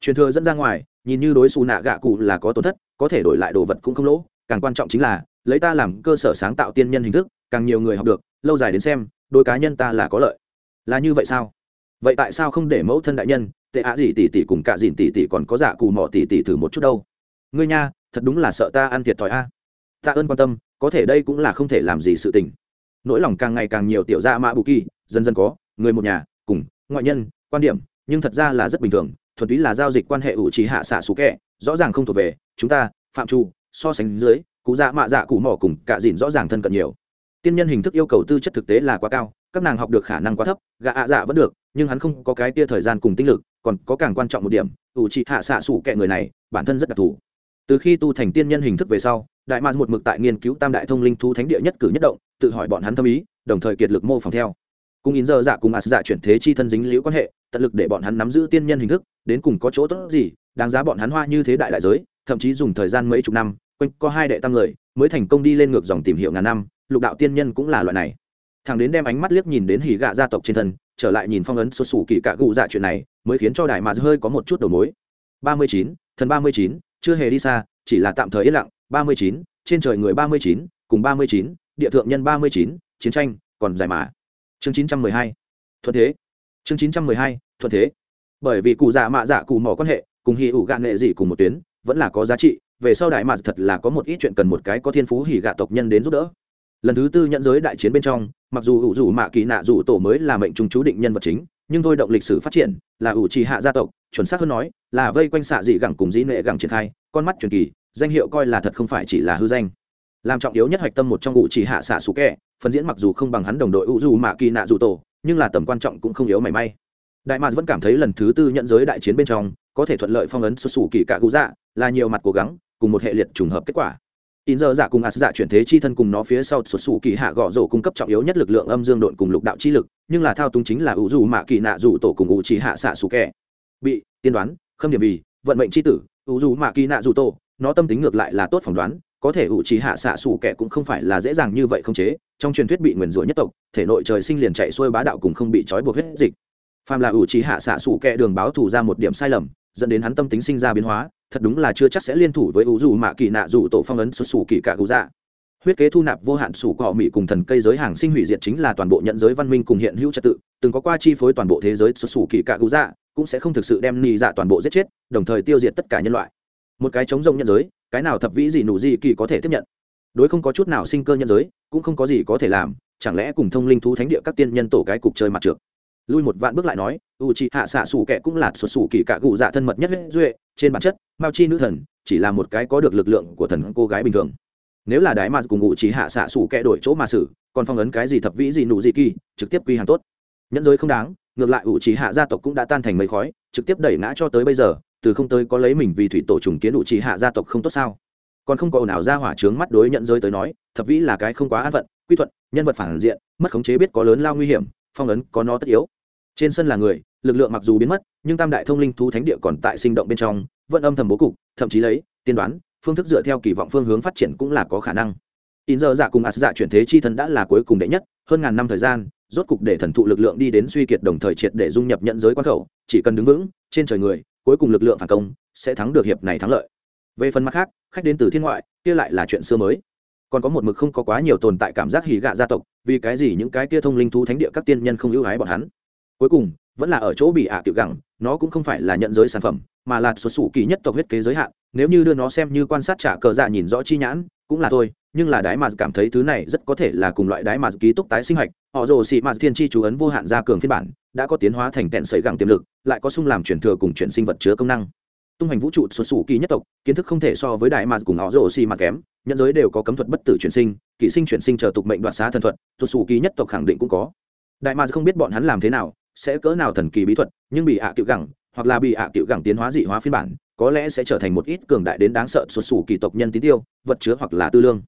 Truyền thừa dẫn ra ngoài, nhìn như đối xù nạ gạ cụ là có tổn thất, có thể đổi lại đồ vật cũng không lỗ, càng quan trọng chính là, lấy ta làm cơ sở sáng tạo tiên nhân hình thức, càng nhiều người học được, lâu dài đến xem đôi cá nhân ta là có lợi. Là như vậy sao? Vậy tại sao không để mẫu thân đại nhân, tệ ạ gì tỷ tỷ cùng cả dìn tỷ tỷ còn có dạ cù mỏ tỷ tỷ thử một chút đâu? Ngươi nha, thật đúng là sợ ta ăn thiệt thòi a. Ta ơn quan tâm, có thể đây cũng là không thể làm gì sự tình nỗi lòng càng ngày càng nhiều tiểu gia mã bù kỳ, dần dần có, người một nhà, cùng, ngoại nhân, quan điểm, nhưng thật ra là rất bình thường, thuần túy là giao dịch quan hệ ủ trí hạ xạ xú kẹ, rõ ràng không thuộc về, chúng ta, phạm trụ so sánh dưới, cụ dạ mạ dạ cụ mỏ cùng cả dìn rõ ràng thân cận nhiều. Tiên nhân hình thức yêu cầu tư chất thực tế là quá cao, các nàng học được khả năng quá thấp, gạ ạ dạ vẫn được, nhưng hắn không có cái tia thời gian cùng tinh lực, còn có càng quan trọng một điểm, ủ trị hạ xạ xủ kẹ người này, bản thân rất đặc thù. Từ khi tu thành tiên nhân hình thức về sau đại mạc một mực tại nghiên cứu tam đại thông linh thu thánh địa nhất cử nhất động, tự hỏi bọn hắn tâm ý, đồng thời kiệt lực mô phỏng theo. Cùng in giờ dạ cùng ạt dạ chuyển thế chi thân dính liễu quan hệ, tận lực để bọn hắn nắm giữ tiên nhân hình thức, đến cùng có chỗ tốt gì, đáng giá bọn hắn hoa như thế đại đại giới, thậm chí dùng thời gian mấy chục năm, quanh có hai đệ tam người, mới thành công đi lên ngược dòng tìm hiểu ngàn năm, lục đạo tiên nhân cũng là loại này. Thằng đến đem ánh mắt liếc nhìn đến hỉ gạ gia tộc trên thân, trở lại nhìn phong ấn xuất xù kỳ cạ gụ dạ chuyện này, mới khiến cho đại mà hơi có một chút đầu mối. Ba mươi chín, thần ba mươi chín, chưa hề đi xa, chỉ là tạm thời yên lặng ba mươi chín, trên trời người ba mươi chín, cùng ba mươi chín, địa thượng nhân ba mươi chín, chiến tranh còn dài mà. Chương chín trăm mười hai, thuận thế. Chương chín trăm mười hai, thuận thế. Bởi vì cụ dạ mạ dạ cụ mỏ quan hệ, cùng hì ủ gạn nghệ gì cùng một tuyến, vẫn là có giá trị, về sau đại mạ dạ thật là có một ít chuyện cần một cái có thiên phú hỉ gạ tộc nhân đến giúp đỡ. Lần thứ tư nhận giới đại chiến bên trong, mặc dù ủ rủ mạ kỳ nạ rủ tổ mới là mệnh trung chú định nhân vật chính, nhưng thôi động lịch sử phát triển, là ủ trì hạ gia tộc, chuẩn xác hơn nói, là vây quanh xạ dị gẳng cùng dĩ nệ gẳng triển khai, con mắt truyền kỳ danh hiệu coi là thật không phải chỉ là hư danh. Làm trọng yếu nhất hạch tâm một trong ủ chỉ hạ xạ sủ kẹ phần diễn mặc dù không bằng hắn đồng đội ủ dù mạ kỳ nạ dù tổ, nhưng là tầm quan trọng cũng không yếu mảy may. Đại mạc vẫn cảm thấy lần thứ tư nhận giới đại chiến bên trong, có thể thuận lợi phong ấn xuất xù kỳ cả cụ dạ là nhiều mặt cố gắng, cùng một hệ liệt trùng hợp kết quả. In giờ dạ cùng as dạ chuyển thế chi thân cùng nó phía sau xuất xù kỳ hạ gõ rổ cung cấp trọng yếu nhất lực lượng âm dương độn cùng lục đạo chi lực, nhưng là thao túng chính là ủ dù mạ kỳ nạ dù tổ cùng u chỉ hạ xạ xù kẹ bị, tiên đoán, khâm điểm vì, vận mệnh chi tử ủ dù mạ kỳ nạ dù tổ nó tâm tính ngược lại là tốt phỏng đoán, có thể ủ trì hạ xạ xù kẻ cũng không phải là dễ dàng như vậy không chế, trong truyền thuyết bị nguyền rủa nhất tộc, thể nội trời sinh liền chạy xuôi bá đạo cùng không bị trói buộc hết dịch. Phàm là ủ trì hạ xạ xù kẻ đường báo thủ ra một điểm sai lầm, dẫn đến hắn tâm tính sinh ra biến hóa, thật đúng là chưa chắc sẽ liên thủ với ủ dù mạ kỳ nạ dù tổ phong ấn xuất xù kỳ cả cụ dạ. Huyết kế thu nạp vô hạn sủ cọ mỹ cùng thần cây giới hàng sinh hủy diệt chính là toàn bộ nhận giới văn minh cùng hiện hữu trật tự, từng có qua chi phối toàn bộ thế giới xuất xù kỳ cả cụ dạ cũng sẽ không thực sự đem ni dạ toàn bộ giết chết, đồng thời tiêu diệt tất cả nhân loại một cái chống rông nhận giới, cái nào thập vĩ gì nụ gì kỳ có thể tiếp nhận. Đối không có chút nào sinh cơ nhân giới, cũng không có gì có thể làm, chẳng lẽ cùng thông linh thú thánh địa các tiên nhân tổ cái cục chơi mặt trượt. Lui một vạn bước lại nói u c hạ xạ xù kệ cũng là xuất xù kỳ cả cụ dạ thân mật nhất huyết duệ, trên bản chất, mao chi nữ thần, chỉ là một cái có được lực lượng của thần cô gái bình thường. Nếu là đái mà cùng u c hạ xạ xù kệ đổi chỗ mà xử, còn phong ấn cái gì thập vĩ gì nụ gì kỳ, trực tiếp quy hàng tốt. Nhẫn giới không đáng, ngược lại u c hạ gia tộc cũng đã tan thành mấy khói, trực tiếp đẩy ngã cho tới bây giờ từ không tới có lấy mình vì thủy tổ trùng kiến đủ trì hạ gia tộc không tốt sao? Còn không có ồn ào ra hỏa trướng mắt đối nhận giới tới nói thập vĩ là cái không quá an vận, quy thuận nhân vật phản diện mất khống chế biết có lớn lao nguy hiểm phong ấn có nó tất yếu. Trên sân là người lực lượng mặc dù biến mất nhưng tam đại thông linh thú thánh địa còn tại sinh động bên trong vẫn âm thầm bố cục thậm chí lấy tiên đoán phương thức dựa theo kỳ vọng phương hướng phát triển cũng là có khả năng. In giờ giả cùng as giả dạ chuyển thế chi thần đã là cuối cùng đệ nhất hơn ngàn năm thời gian rốt cục để thần thụ lực lượng đi đến suy kiệt đồng thời triệt để dung nhập nhận giới quan khẩu chỉ cần đứng vững trên trời người cuối cùng lực lượng phản công sẽ thắng được hiệp này thắng lợi. Về phần mặt khác, khách đến từ thiên ngoại, kia lại là chuyện xưa mới. Còn có một mực không có quá nhiều tồn tại cảm giác hỉ gạ gia tộc, vì cái gì những cái kia thông linh thú thánh địa các tiên nhân không ưu ái bọn hắn. Cuối cùng, vẫn là ở chỗ bị ạ tiểu gẳng, nó cũng không phải là nhận giới sản phẩm, mà là xuất xù kỳ nhất tộc huyết kế giới hạn, nếu như đưa nó xem như quan sát trả cờ dạ nhìn rõ chi nhãn, cũng là thôi, nhưng là đái mà cảm thấy thứ này rất có thể là cùng loại đái mà ký túc tái sinh hoạch. họ rồ xị mà thiên chi chú ấn vô hạn gia cường phiên bản, đã có tiến hóa thành tẹn sấy gẳng tiềm lực lại có sung làm chuyển thừa cùng chuyển sinh vật chứa công năng. Tung hành vũ trụ xuất xù kỳ nhất tộc, kiến thức không thể so với đại mà cùng họ rổ xì mà kém nhân giới đều có cấm thuật bất tử chuyển sinh, kỵ sinh chuyển sinh chờ tục mệnh đoạt xá thần thuật, xuất xù kỳ nhất tộc khẳng định cũng có. Đại mà không biết bọn hắn làm thế nào, sẽ cỡ nào thần kỳ bí thuật, nhưng bị ạ à tiểu gẳng, hoặc là bị ạ à tiểu gẳng tiến hóa dị hóa phiên bản, có lẽ sẽ trở thành một ít cường đại đến đáng sợ xuất xù kỳ tộc nhân tín tiêu, vật chứa hoặc là tư lương.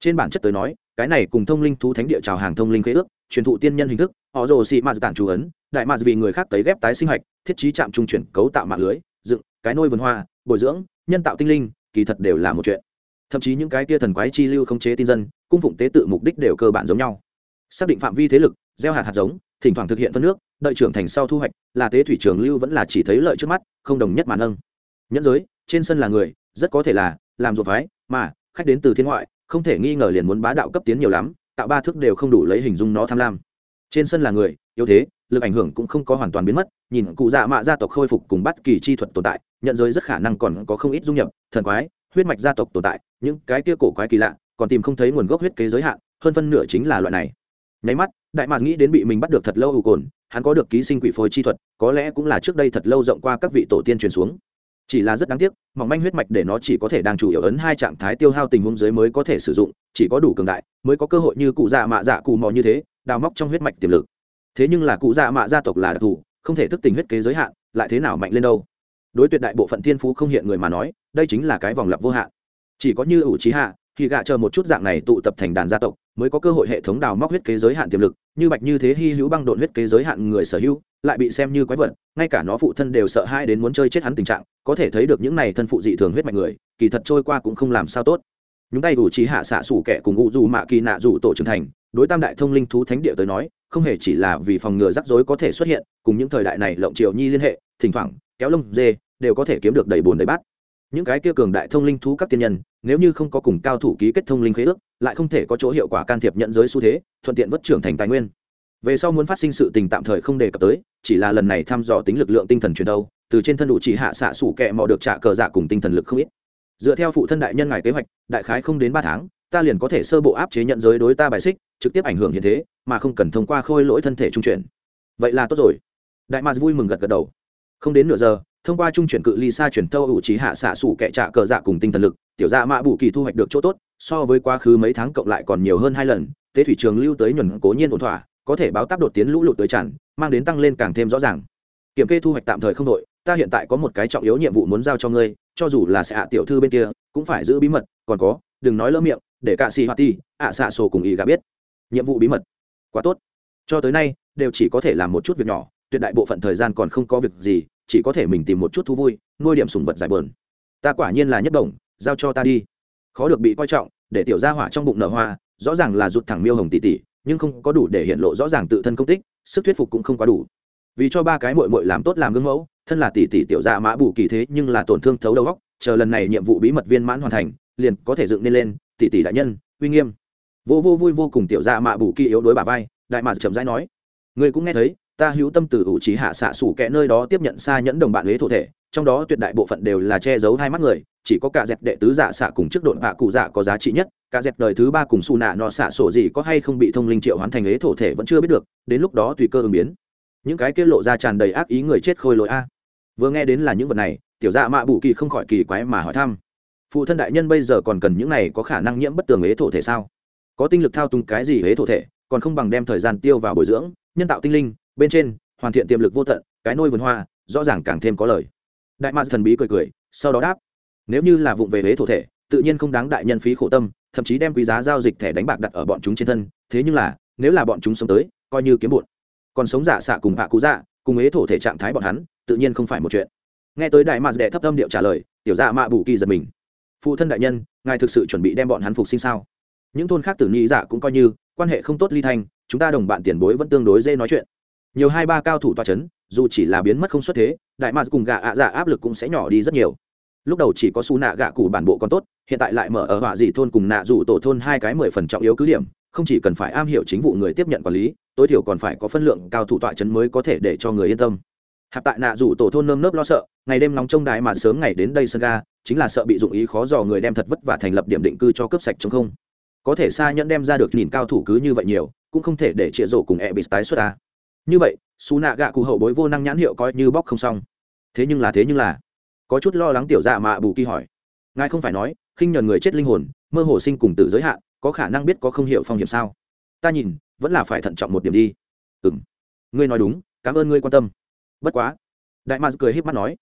Trên bản chất tới nói, cái này cùng thông linh thú thánh địa chào hàng thông linh khế ước truyền thụ tiên nhân hình thức họ rồ xị mạt tản chú ấn đại mạt vì người khác tấy ghép tái sinh hoạch, thiết trí chạm trung chuyển cấu tạo mạng lưới dựng cái nôi vườn hoa bồi dưỡng nhân tạo tinh linh kỳ thật đều là một chuyện. Thậm chí những cái tia thần quái chi lưu không chế tin dân cung phụng tế tự mục đích đều cơ bản giống nhau. Xác định phạm vi thế lực gieo hạt hạt giống thỉnh thoảng thực hiện phân nước đợi trưởng thành sau thu hoạch là tế thủy trường lưu vẫn là chỉ thấy lợi trước mắt không đồng nhất mà nâng. Nhẫn giới trên sân là người rất có thể là làm ruột phái mà khách đến từ thiên ngoại không thể nghi ngờ liền muốn bá đạo cấp tiến nhiều lắm tạo ba thước đều không đủ lấy hình dung nó tham lam. Trên sân là người, yếu thế, lực ảnh hưởng cũng không có hoàn toàn biến mất, nhìn cụ dạ mạ gia tộc khôi phục cùng bắt kỳ chi thuật tồn tại, nhận giới rất khả năng còn có không ít dung nhập, thần quái, huyết mạch gia tộc tồn tại, những cái kia cổ quái kỳ lạ, còn tìm không thấy nguồn gốc huyết kế giới hạn, hơn phân nửa chính là loại này. Nháy mắt, đại mạc nghĩ đến bị mình bắt được thật lâu ủ cồn, hắn có được ký sinh quỷ phôi chi thuật, có lẽ cũng là trước đây thật lâu rộng qua các vị tổ tiên truyền xuống chỉ là rất đáng tiếc, mỏng manh huyết mạch để nó chỉ có thể đang chủ yếu ấn hai trạng thái tiêu hao tình huống dưới mới có thể sử dụng, chỉ có đủ cường đại, mới có cơ hội như cụ dạ mạ dạ cụ mò như thế, đào móc trong huyết mạch tiềm lực. Thế nhưng là cụ dạ mạ gia tộc là đặc thù, không thể thức tình huyết kế giới hạn, lại thế nào mạnh lên đâu? Đối tuyệt đại bộ phận thiên phú không hiện người mà nói, đây chính là cái vòng lặp vô hạn. Chỉ có như ủ trí hạ, thì gạ chờ một chút dạng này tụ tập thành đàn gia tộc, mới có cơ hội hệ thống đào móc huyết kế giới hạn tiềm lực, như bạch như thế hy hữu băng độn huyết kế giới hạn người sở hữu lại bị xem như quái vật, ngay cả nó phụ thân đều sợ hãi đến muốn chơi chết hắn tình trạng, có thể thấy được những này thân phụ dị thường huyết mạch người, kỳ thật trôi qua cũng không làm sao tốt. Những tay đủ trí hạ xạ sủ kẻ cùng ngụ dù mạ kỳ nạ dù tổ trưởng thành, đối tam đại thông linh thú thánh địa tới nói, không hề chỉ là vì phòng ngừa rắc rối có thể xuất hiện, cùng những thời đại này lộng triều nhi liên hệ, thỉnh thoảng, kéo lông dê, đều có thể kiếm được đầy bồn đầy bát. Những cái kia cường đại thông linh thú các tiên nhân, nếu như không có cùng cao thủ ký kết thông linh khế ước, lại không thể có chỗ hiệu quả can thiệp nhận giới xu thế, thuận tiện vất trưởng thành tài nguyên về sau muốn phát sinh sự tình tạm thời không đề cập tới, chỉ là lần này thăm dò tính lực lượng tinh thần truyền đâu, từ trên thân đủ chỉ hạ xạ sủ kẹ mò được trả cờ dạ cùng tinh thần lực không ít. Dựa theo phụ thân đại nhân ngài kế hoạch, đại khái không đến ba tháng, ta liền có thể sơ bộ áp chế nhận giới đối ta bài xích, trực tiếp ảnh hưởng hiện thế, mà không cần thông qua khôi lỗi thân thể trung chuyển. Vậy là tốt rồi. Đại mạc vui mừng gật gật đầu. Không đến nửa giờ, thông qua trung chuyển cự ly xa chuyển thâu ủ trí hạ xạ sủ kẻ trả cờ dạ cùng tinh thần lực, tiểu dạ mạ bù kỳ thu hoạch được chỗ tốt, so với quá khứ mấy tháng cộng lại còn nhiều hơn hai lần, tế thủy trường lưu tới nhuần cố nhiên ổn thỏa có thể báo táp đột tiến lũ lụt tới tràn, mang đến tăng lên càng thêm rõ ràng. Kiểm kê thu hoạch tạm thời không đội, ta hiện tại có một cái trọng yếu nhiệm vụ muốn giao cho ngươi, cho dù là sẽ tiểu thư bên kia, cũng phải giữ bí mật, còn có, đừng nói lỡ miệng, để cạ xì hoạt ti, ạ xạ sổ cùng ý gà biết. Nhiệm vụ bí mật. Quá tốt. Cho tới nay, đều chỉ có thể làm một chút việc nhỏ, tuyệt đại bộ phận thời gian còn không có việc gì, chỉ có thể mình tìm một chút thú vui, nuôi điểm sùng vật giải bờn. Ta quả nhiên là nhất đồng giao cho ta đi. Khó được bị coi trọng, để tiểu gia hỏa trong bụng nở hoa, rõ ràng là rụt thẳng miêu hồng tỷ tỷ nhưng không có đủ để hiện lộ rõ ràng tự thân công tích, sức thuyết phục cũng không quá đủ. Vì cho ba cái mội mội làm tốt làm gương mẫu, thân là tỷ tỷ tiểu gia mã bù kỳ thế nhưng là tổn thương thấu đầu góc chờ lần này nhiệm vụ bí mật viên mãn hoàn thành, liền có thể dựng nên lên, tỷ tỷ đại nhân, uy nghiêm. Vô vô vui vô cùng tiểu gia mã bù kỳ yếu đối bà vai, đại mạc chậm rãi nói người cũng nghe thấy, ta hữu tâm từ ủ trí hạ xạ sủ kẽ nơi đó tiếp nhận xa nhẫn đồng bạn huế thổ thể trong đó tuyệt đại bộ phận đều là che giấu hai mắt người, chỉ có cả dẹp đệ tứ giả xạ cùng trước độn vạ cụ giả có giá trị nhất, cả dẹp đời thứ ba cùng xù nạ nọ xạ sổ gì có hay không bị thông linh triệu hoán thành ế thổ thể vẫn chưa biết được, đến lúc đó tùy cơ ứng biến. Những cái kia lộ ra tràn đầy ác ý người chết khôi lỗi a. Vừa nghe đến là những vật này, tiểu dạ mạ bù kỳ không khỏi kỳ quái mà hỏi thăm. Phụ thân đại nhân bây giờ còn cần những này có khả năng nhiễm bất tường ế thổ thể sao? Có tinh lực thao túng cái gì ế thổ thể, còn không bằng đem thời gian tiêu vào bồi dưỡng, nhân tạo tinh linh, bên trên, hoàn thiện tiềm lực vô tận, cái nôi vườn hoa, rõ ràng càng thêm có lời đại mạc thần bí cười cười, sau đó đáp, nếu như là vụng về huế thổ thể, tự nhiên không đáng đại nhân phí khổ tâm, thậm chí đem quý giá giao dịch thẻ đánh bạc đặt ở bọn chúng trên thân, thế nhưng là, nếu là bọn chúng sống tới, coi như kiếm bụn. Còn sống giả xạ cùng hạ cú dạ cùng huế thổ thể trạng thái bọn hắn, tự nhiên không phải một chuyện. Nghe tới đại mạc đệ thấp tâm điệu trả lời, tiểu dạ mạ bù kỳ giật mình. Phụ thân đại nhân, ngài thực sự chuẩn bị đem bọn hắn phục sinh sao? Những thôn khác tử nghĩ dạ cũng coi như, quan hệ không tốt ly thanh, chúng ta đồng bạn tiền bối vẫn tương đối dễ nói chuyện. Nhiều hai ba cao thủ toa c h ấ n dù chỉ là biến mất không xuất thế, đại mạc cùng gạ ạ dạ áp lực cũng sẽ nhỏ đi rất nhiều. Lúc đầu chỉ có xù nạ gạ cụ bản bộ còn tốt, hiện tại lại mở ở họa dị thôn cùng nạ dù tổ thôn hai cái mười phần trọng yếu cứ điểm, không chỉ cần phải am hiểu chính vụ người tiếp nhận quản lý, tối thiểu còn phải có phân lượng cao thủ tọa chấn mới có thể để cho người yên tâm. Hạp tại nạ dù tổ thôn nơm nớp lo sợ, ngày đêm nóng trông đái mà sớm ngày đến đây sân ga, chính là sợ bị dụng ý khó dò người đem thật vất vả thành lập điểm định cư cho cướp sạch chống không. Có thể xa nhẫn đem ra được nhìn cao thủ cứ như vậy nhiều, cũng không thể để chĩa rổ cùng e bị tái xuất ta như vậy xù nạ gạ cụ hậu bối vô năng nhãn hiệu coi như bóc không xong. Thế nhưng là, thế nhưng là, có chút lo lắng tiểu dạ mạ bù kỳ hỏi. Ngài không phải nói, khinh nhờn người chết linh hồn, mơ hồ sinh cùng tử giới hạn, có khả năng biết có không hiểu phong hiểm sao? Ta nhìn, vẫn là phải thận trọng một điểm đi. Ừ m ngươi nói đúng, cảm ơn ngươi quan tâm. Bất quá. Đại mạc cười h í p mắt nói.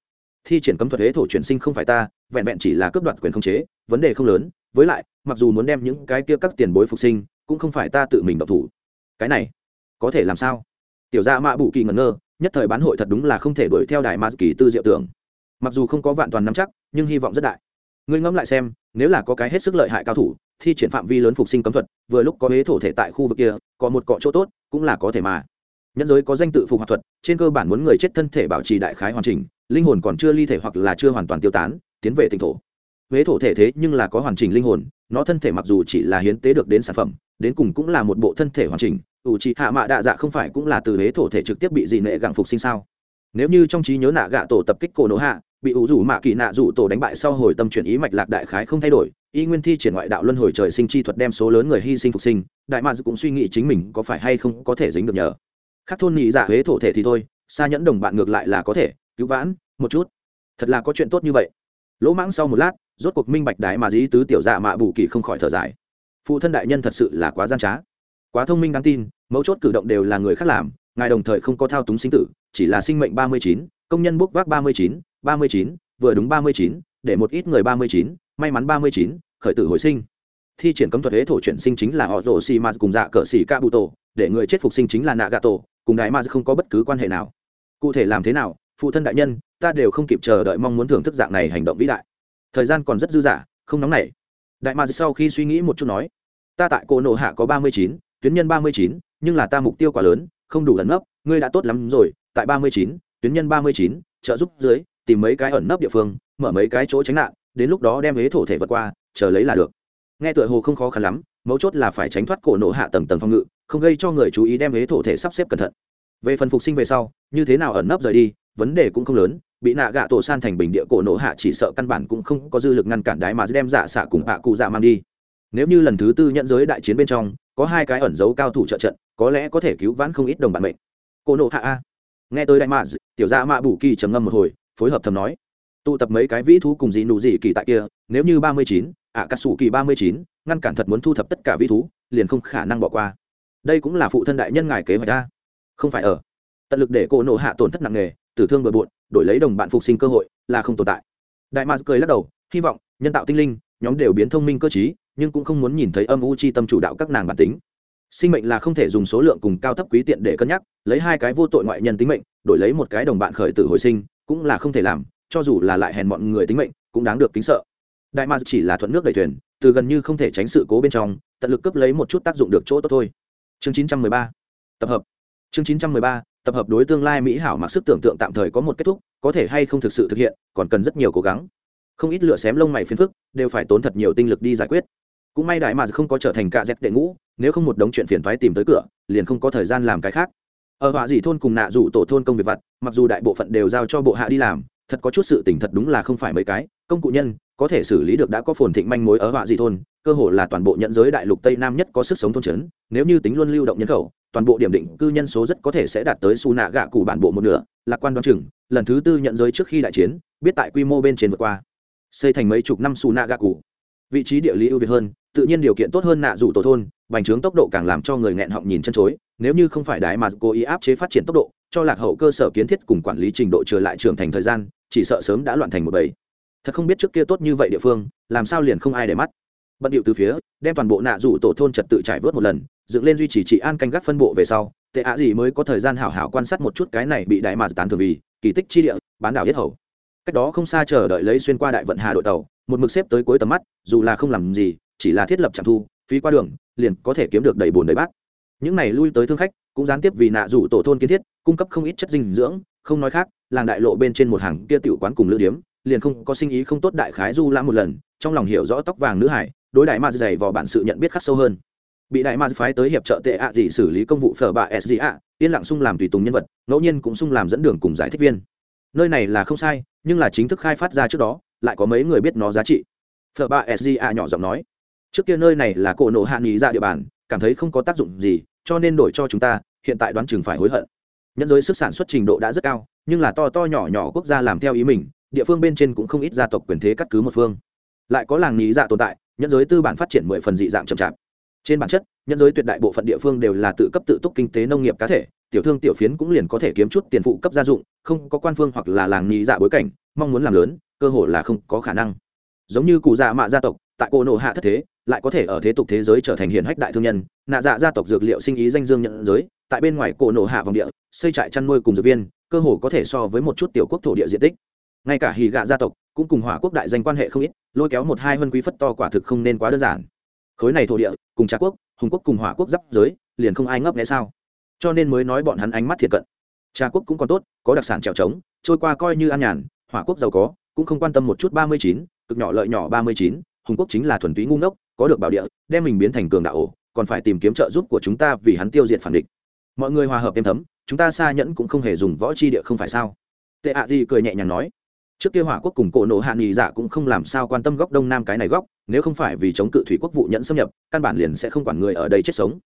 Thi triển cấm thuật huế thổ chuyển sinh không phải ta, vẹn vẹn chỉ là cướp đoạt quyền khống chế, vấn đề không lớn. Với lại, mặc dù muốn đem những cái kia các tiền bối phục sinh, cũng không phải ta tự mình độc thủ. Cái này, có thể làm sao? Tiểu gia mạ bù kỳ ngẩn ngơ, nhất thời bán hội thật đúng là không thể đuổi theo đại ma kỳ tư diệu tưởng. Mặc dù không có vạn toàn nắm chắc, nhưng hy vọng rất đại. Ngươi ngẫm lại xem, nếu là có cái hết sức lợi hại cao thủ, thi triển phạm vi lớn phục sinh cấm thuật, vừa lúc có huế thổ thể tại khu vực kia, có một cọ chỗ tốt, cũng là có thể mà. Nhân giới có danh tự phục hoạt thuật, trên cơ bản muốn người chết thân thể bảo trì đại khái hoàn chỉnh, linh hồn còn chưa ly thể hoặc là chưa hoàn toàn tiêu tán, tiến về tỉnh thổ. Huế thổ thể thế nhưng là có hoàn chỉnh linh hồn nó thân thể mặc dù chỉ là hiến tế được đến sản phẩm, đến cùng cũng là một bộ thân thể hoàn chỉnh, ủ trì hạ mạ đạ dạ không phải cũng là từ hế thổ thể trực tiếp bị dị nệ gặng phục sinh sao? Nếu như trong trí nhớ nạ gạ tổ tập kích cổ nổ hạ, bị ủ rủ mạ kỳ nạ rủ tổ đánh bại sau hồi tâm chuyển ý mạch lạc đại khái không thay đổi, y nguyên thi triển ngoại đạo luân hồi trời sinh chi thuật đem số lớn người hy sinh phục sinh, đại mads cũng suy nghĩ chính mình có phải hay không có thể dính được nhờ. Khắc thôn nhị dạ huế thổ thể thì thôi, xa nhẫn đồng bạn ngược lại là có thể, cứu vãn, một chút. Thật là có chuyện tốt như vậy. Lỗ mãng sau một lát rốt cuộc minh bạch đại mà dĩ tứ tiểu dạ mạ bù kỳ không khỏi thở dài. Phụ thân đại nhân thật sự là quá gian trá. Quá thông minh đáng tin, mấu chốt cử động đều là người khác làm, ngài đồng thời không có thao túng sinh tử, chỉ là sinh mệnh ba mươi chín, công nhân bốc vác ba mươi chín, ba mươi chín, vừa đúng ba mươi chín, để một ít người ba mươi chín, may mắn ba mươi chín, khởi tử hồi sinh. Thi triển cấm thuật huế thổ chuyển sinh chính là họ rổ xì m cùng dạ cờ xì ca bụ tổ để người chết phục sinh chính là nạ gà tổ cùng đại ma không có bất cứ quan hệ nào. Cụ thể làm thế nào, phụ thân đại nhân, ta đều không kịp chờ đợi mong muốn thưởng thức dạng này hành động vĩ đại thời gian còn rất dư dả, không nóng nảy. Đại ma sau khi suy nghĩ một chút nói, ta tại Cổ nộ hạ có ba mươi chín, tuyến nhân ba mươi chín, nhưng là ta mục tiêu quá lớn, không đủ ẩn nấp, ngươi đã tốt lắm rồi, tại ba mươi chín, tuyến nhân ba mươi chín, trợ giúp dưới, tìm mấy cái ẩn nấp địa phương, mở mấy cái chỗ tránh nạn, đến lúc đó đem huế thổ thể vượt qua, chờ lấy là được. Nghe tựa hồ không khó khăn lắm, mấu chốt là phải tránh thoát cổ nổ hạ tầng tầng phòng ngự, không gây cho người chú ý đem huế thổ thể sắp xếp cẩn thận. Về phần phục sinh về sau, như thế nào ẩn nấp rời đi, vấn đề cũng không lớn bị nạ gạ tổ san thành bình địa cổ nổ hạ chỉ sợ căn bản cũng không có dư lực ngăn cản đái mà đem dạ xạ cùng hạ cụ dạ mang đi. Nếu như lần thứ tư nhận giới đại chiến bên trong, có hai cái ẩn giấu cao thủ trợ trận, có lẽ có thể cứu vãn không ít đồng bạn mệnh. Cổ nổ hạ a. Nghe tới đại mạ tiểu gia mạ bù kỳ trầm ngâm một hồi, phối hợp thầm nói. Tụ tập mấy cái vĩ thú cùng gì nụ gì kỳ tại kia, nếu như ba mươi chín ạ cà sủ kỳ ba mươi chín, ngăn cản thật muốn thu thập tất cả vĩ thú, liền không khả năng bỏ qua. Đây cũng là phụ thân đại nhân ngài kế hoạch ta không phải ở. Tận lực để cổ nổ hạ tổn thất nặng nề tử thương bừa bộn, đổi lấy đồng bạn phục sinh cơ hội, là không tồn tại. Đại mars cười lắc đầu, hy vọng, nhân tạo tinh linh, nhóm đều biến thông minh cơ chí nhưng cũng không muốn nhìn thấy âm u chi tâm chủ đạo các nàng bản tính. Sinh mệnh là không thể dùng số lượng cùng cao thấp quý tiện để cân nhắc, lấy hai cái vô tội ngoại nhân tính mệnh, đổi lấy một cái đồng bạn khởi tử hồi sinh, cũng là không thể làm, cho dù là lại hèn mọi người tính mệnh, cũng đáng được kính sợ. Đại mars chỉ là thuận nước đẩy thuyền, từ gần như không thể tránh sự cố bên trong, tận lực cướp lấy một chút tác dụng được chỗ tốt thôi. Chương 913 tập hợp. Chương 913 tập hợp đối tương lai mỹ hảo mặc sức tưởng tượng tạm thời có một kết thúc, có thể hay không thực sự thực hiện, còn cần rất nhiều cố gắng. Không ít lựa xém lông mày phiền phức, đều phải tốn thật nhiều tinh lực đi giải quyết. Cũng may đại mà không có trở thành cạ dẹp đệ ngũ, nếu không một đống chuyện phiền thoái tìm tới cửa, liền không có thời gian làm cái khác. Ở họa dị thôn cùng nạ rủ tổ thôn công việc vặt, mặc dù đại bộ phận đều giao cho bộ hạ đi làm, thật có chút sự tình thật đúng là không phải mấy cái, công cụ nhân, có thể xử lý được đã có phồn thịnh manh mối ở họa dị thôn, cơ hồ là toàn bộ nhận giới đại lục tây nam nhất có sức sống thôn trấn, nếu như tính luôn lưu động nhân khẩu toàn bộ điểm định cư nhân số rất có thể sẽ đạt tới su nạ gạ cụ bản bộ một nửa, lạc quan đoán chừng, lần thứ tư nhận giới trước khi đại chiến, biết tại quy mô bên trên vượt qua, xây thành mấy chục năm su nạ gạ cụ vị trí địa lý ưu việt hơn, tự nhiên điều kiện tốt hơn nạ dù tổ thôn, bành trướng tốc độ càng làm cho người nghẹn họng nhìn chân chối, nếu như không phải đái mà cố ý áp chế phát triển tốc độ, cho lạc hậu cơ sở kiến thiết cùng quản lý trình độ trở lại trưởng thành thời gian, chỉ sợ sớm đã loạn thành một bầy. Thật không biết trước kia tốt như vậy địa phương, làm sao liền không ai để mắt bận điệu từ phía, đem toàn bộ nạ rủ tổ thôn trật tự trải vớt một lần, dựng lên duy trì trị an canh gác phân bộ về sau, tệ ạ gì mới có thời gian hảo hảo quan sát một chút cái này bị đại mạc tán thường vì, kỳ tích chi địa, bán đảo yết hầu. Cách đó không xa chờ đợi lấy xuyên qua đại vận hà đội tàu, một mực xếp tới cuối tầm mắt, dù là không làm gì, chỉ là thiết lập trạm thu, phí qua đường, liền có thể kiếm được đầy bồn đầy bát. Những này lui tới thương khách, cũng gián tiếp vì nạ rủ tổ thôn kiến thiết, cung cấp không ít chất dinh dưỡng, không nói khác, làng đại lộ bên trên một hàng kia tiểu quán cùng lữ điếm, liền không có sinh ý không tốt đại khái du lãm một lần, trong lòng hiểu rõ tóc vàng nữ hải đối đại ma dày vào bản sự nhận biết khắc sâu hơn. Bị đại ma phái tới hiệp trợ tệ ạ gì xử lý công vụ phở bà ạ yên lặng sung làm tùy tùng nhân vật, ngẫu nhiên cũng sung làm dẫn đường cùng giải thích viên. Nơi này là không sai, nhưng là chính thức khai phát ra trước đó, lại có mấy người biết nó giá trị. Phở bà ạ nhỏ giọng nói, trước kia nơi này là cổ nộ hạ nghỉ ra địa bàn, cảm thấy không có tác dụng gì, cho nên đổi cho chúng ta, hiện tại đoán chừng phải hối hận. Nhân giới sức sản xuất trình độ đã rất cao, nhưng là to to nhỏ nhỏ quốc gia làm theo ý mình, địa phương bên trên cũng không ít gia tộc quyền thế cắt cứ một phương lại có làng nghĩ dạ tồn tại nhân giới tư bản phát triển mười phần dị dạng chậm chạp. Trên bản chất nhân giới tuyệt đại bộ phận địa phương đều là tự cấp tự túc kinh tế nông nghiệp cá thể, tiểu thương tiểu phiến cũng liền có thể kiếm chút tiền phụ cấp gia dụng, không có quan phương hoặc là làng nghĩ dạ bối cảnh, mong muốn làm lớn, cơ hội là không có khả năng. Giống như cụ dạ mạ gia tộc, tại cô nộ hạ thất thế, lại có thể ở thế tục thế giới trở thành hiển hách đại thương nhân, nạ dạ gia tộc dược liệu sinh ý danh dương nhận giới, tại bên ngoài cổ nổ hạ vòng địa, xây trại chăn nuôi cùng dược viên, cơ hồ có thể so với một chút tiểu quốc thổ địa diện tích. Ngay cả hì gạ gia tộc cũng cùng hỏa quốc đại danh quan hệ không ít, lôi kéo một hai vân quý phất to quả thực không nên quá đơn giản. Khối này thổ địa, cùng trà quốc, hùng quốc cùng hỏa quốc giáp giới, liền không ai ngấp nghẽ sao? Cho nên mới nói bọn hắn ánh mắt thiệt cận. Trà quốc cũng còn tốt, có đặc sản trèo trống, trôi qua coi như an nhàn, hỏa quốc giàu có, cũng không quan tâm một chút ba mươi chín, cực nhỏ lợi nhỏ ba mươi chín, hùng quốc chính là thuần túy ngu ngốc, có được bảo địa, đem mình biến thành cường đạo ổ, còn phải tìm kiếm trợ giúp của chúng ta vì hắn tiêu diệt phản địch. Mọi người hòa hợp êm thấm, chúng ta xa nhẫn cũng không hề dùng võ chi địa không phải sao? Tệ ạ gì cười nhẹ nhàng nói trước kia hỏa quốc cùng cổ nộ hạ nghỉ dạ cũng không làm sao quan tâm góc đông nam cái này góc, nếu không phải vì chống cự thủy quốc vụ nhẫn xâm nhập, căn bản liền sẽ không quản người ở đây chết sống.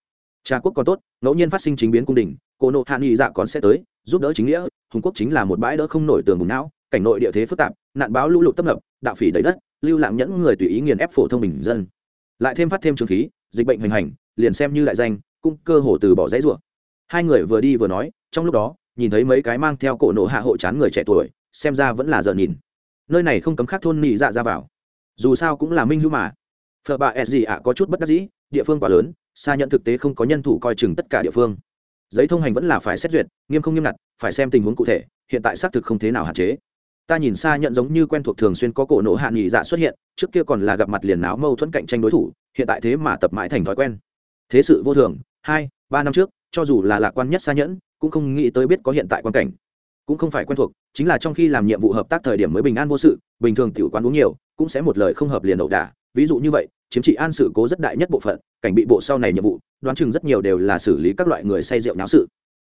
Trà quốc còn tốt, ngẫu nhiên phát sinh chính biến cung đình, cổ nộ hạ nghỉ dạ còn sẽ tới, giúp đỡ chính nghĩa, hùng quốc chính là một bãi đỡ không nổi tường bùng não, cảnh nội địa thế phức tạp, nạn báo lũ lụt tấp nập, đạo phỉ đầy đất, lưu lạng nhẫn người tùy ý nghiền ép phổ thông bình dân. Lại thêm phát thêm trường khí, dịch bệnh hoành hành, liền xem như đại danh, cũng cơ hồ từ bỏ dãy rủa. Hai người vừa đi vừa nói, trong lúc đó, nhìn thấy mấy cái mang theo cổ nộ hạ hộ chán người trẻ tuổi xem ra vẫn là giờ nhìn. Nơi này không cấm khác thôn nị dạ ra vào. Dù sao cũng là minh hữu mà. Phở bà s gì ạ, có chút bất đắc dĩ, địa phương quá lớn, xa nhận thực tế không có nhân thủ coi chừng tất cả địa phương. Giấy thông hành vẫn là phải xét duyệt, nghiêm không nghiêm ngặt, phải xem tình huống cụ thể, hiện tại xác thực không thế nào hạn chế. Ta nhìn xa nhận giống như quen thuộc thường xuyên có cổ nổ hạ nghỉ dạ xuất hiện, trước kia còn là gặp mặt liền náo mâu thuẫn cạnh tranh đối thủ, hiện tại thế mà tập mãi thành thói quen. Thế sự vô thường, hai, ba năm trước, cho dù là lạc quan nhất xa nhẫn, cũng không nghĩ tới biết có hiện tại quan cảnh cũng không phải quen thuộc, chính là trong khi làm nhiệm vụ hợp tác thời điểm mới bình an vô sự, bình thường tiểu quán uống nhiều, cũng sẽ một lời không hợp liền ẩu đả. Ví dụ như vậy, chiếm trị an sự cố rất đại nhất bộ phận, cảnh bị bộ sau này nhiệm vụ, đoán chừng rất nhiều đều là xử lý các loại người say rượu náo sự.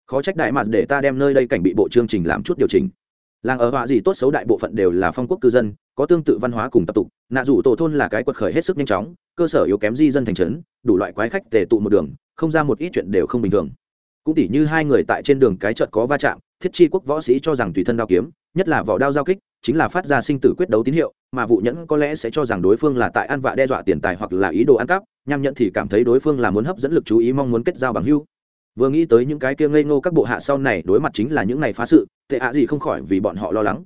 Khó trách đại mà để ta đem nơi đây cảnh bị bộ chương trình làm chút điều chỉnh. Làng ở họa gì tốt xấu đại bộ phận đều là phong quốc cư dân, có tương tự văn hóa cùng tập tục, nạ rủ tổ thôn là cái quật khởi hết sức nhanh chóng, cơ sở yếu kém di dân thành trấn, đủ loại quái khách tề tụ một đường, không ra một ít chuyện đều không bình thường. Cũng tỉ như hai người tại trên đường cái chợt có va chạm thiết chi quốc võ sĩ cho rằng tùy thân đao kiếm, nhất là vỏ đao giao kích, chính là phát ra sinh tử quyết đấu tín hiệu, mà vụ nhẫn có lẽ sẽ cho rằng đối phương là tại ăn vạ đe dọa tiền tài hoặc là ý đồ ăn cắp nham nhẫn thì cảm thấy đối phương là muốn hấp dẫn lực chú ý mong muốn kết giao bằng hưu vừa nghĩ tới những cái kia ngây ngô các bộ hạ sau này đối mặt chính là những này phá sự, tệ ạ gì không khỏi vì bọn họ lo lắng.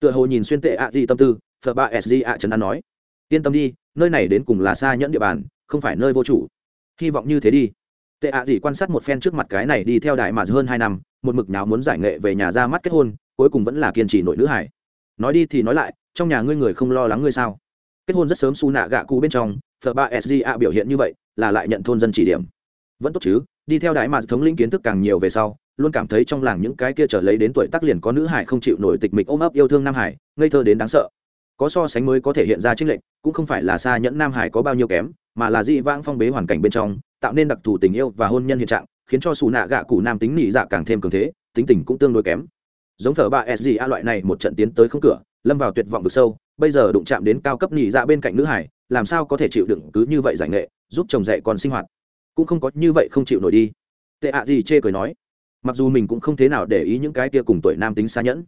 Tựa hồ nhìn xuyên tệ ạ gì tâm tư phờ ba sg ạ trần an nói, yên tâm đi, nơi này đến cùng là xa nhẫn địa bàn, không phải nơi vô chủ. Hy vọng như thế đi. Tệ ạ gì quan sát một phen trước mặt cái này đi theo đại mà hơn hai năm một mực nào muốn giải nghệ về nhà ra mắt kết hôn, cuối cùng vẫn là kiên trì nội nữ hải nói đi thì nói lại, trong nhà ngươi người không lo lắng ngươi sao? Kết hôn rất sớm su nạ gạ cụ bên trong thờ ba sg ạ biểu hiện như vậy, là lại nhận thôn dân chỉ điểm. Vẫn tốt chứ, đi theo đại mà thống lĩnh kiến thức càng nhiều về sau, luôn cảm thấy trong làng những cái kia trở lấy đến tuổi tác liền có nữ hải không chịu nổi tịch mịch ôm ấp yêu thương nam hải ngây thơ đến đáng sợ. Có so sánh mới có thể hiện ra trích lệnh cũng không phải là xa nhẫn nam hải có bao nhiêu kém, mà là dị vãng phong bế hoàn cảnh bên trong, tạo nên đặc thù tình yêu và hôn nhân hiện trạng khiến cho xù nạ gạ cụ nam tính nị dạ càng thêm cường thế tính tình cũng tương đối kém. Giống thờ ba sg a loại này một trận tiến tới không cửa lâm vào tuyệt vọng vực sâu bây giờ đụng chạm đến cao cấp nị dạ bên cạnh nữ hải làm sao có thể chịu đựng cứ như vậy giải nghệ giúp chồng dạy còn sinh hoạt? Cũng không có như vậy không chịu nổi đi. Tệ ạ gì chê cười nói mặc dù mình cũng không thế nào để ý những cái tia cùng tuổi nam tính xa nhẫn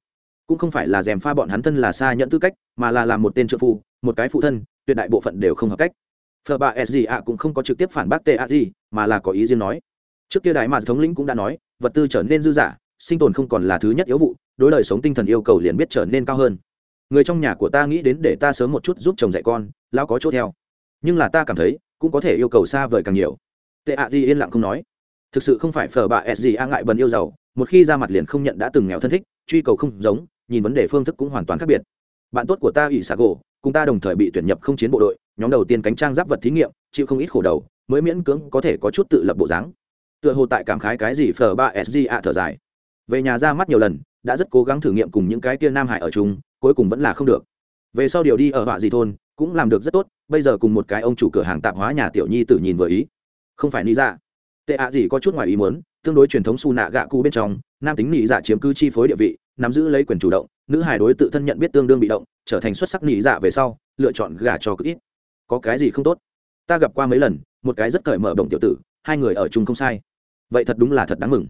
cũng không phải là dèm pha bọn hắn thân là xa nhẫn tư cách mà là làm một tên trợ phụ, một cái phụ thân tuyệt đại bộ phận đều không hợp cách. Phờ bà s gì ạ cũng không có trực tiếp phản bác tệ ạ gì mà là có ý riêng nói trước kia đại mà thống lĩnh cũng đã nói, vật tư trở nên dư giả sinh tồn không còn là thứ nhất yếu vụ, đối đời sống tinh thần yêu cầu liền biết trở nên cao hơn. Người trong nhà của ta nghĩ đến để ta sớm một chút giúp chồng dạy con, lão có chỗ theo. Nhưng là ta cảm thấy, cũng có thể yêu cầu xa vời càng nhiều. Tệ ạ gì yên lặng không nói. Thực sự không phải phở bà s gì a ngại bần yêu giàu, một khi ra mặt liền không nhận đã từng nghèo thân thích, truy cầu không giống, nhìn vấn đề phương thức cũng hoàn toàn khác biệt. Bạn tốt của ta ủy xà gỗ, cùng ta đồng thời bị tuyển nhập không chiến bộ đội, nhóm đầu tiên cánh trang giáp vật thí nghiệm, chịu không ít khổ đầu, mới miễn cưỡng có thể có chút tự lập bộ dáng tựa hồ tại cảm khái cái gì phở ba sg ạ thở dài. Về nhà ra mắt nhiều lần, đã rất cố gắng thử nghiệm cùng những cái kia nam hải ở chung, cuối cùng vẫn là không được. Về sau điều đi ở họa gì thôn, cũng làm được rất tốt, bây giờ cùng một cái ông chủ cửa hàng tạp hóa nhà tiểu nhi tự nhìn vừa ý. Không phải ni dạ. Tệ ạ gì có chút ngoài ý muốn, tương đối truyền thống su nạ gạ cụ bên trong, nam tính nị dạ chiếm cứ chi phối địa vị, nắm giữ lấy quyền chủ động, nữ hài đối tự thân nhận biết tương đương bị động, trở thành xuất sắc nị dạ về sau, lựa chọn gả cho cực ít. Có cái gì không tốt? Ta gặp qua mấy lần, một cái rất cởi mở động tiểu tử, hai người ở chung không sai vậy thật đúng là thật đáng mừng.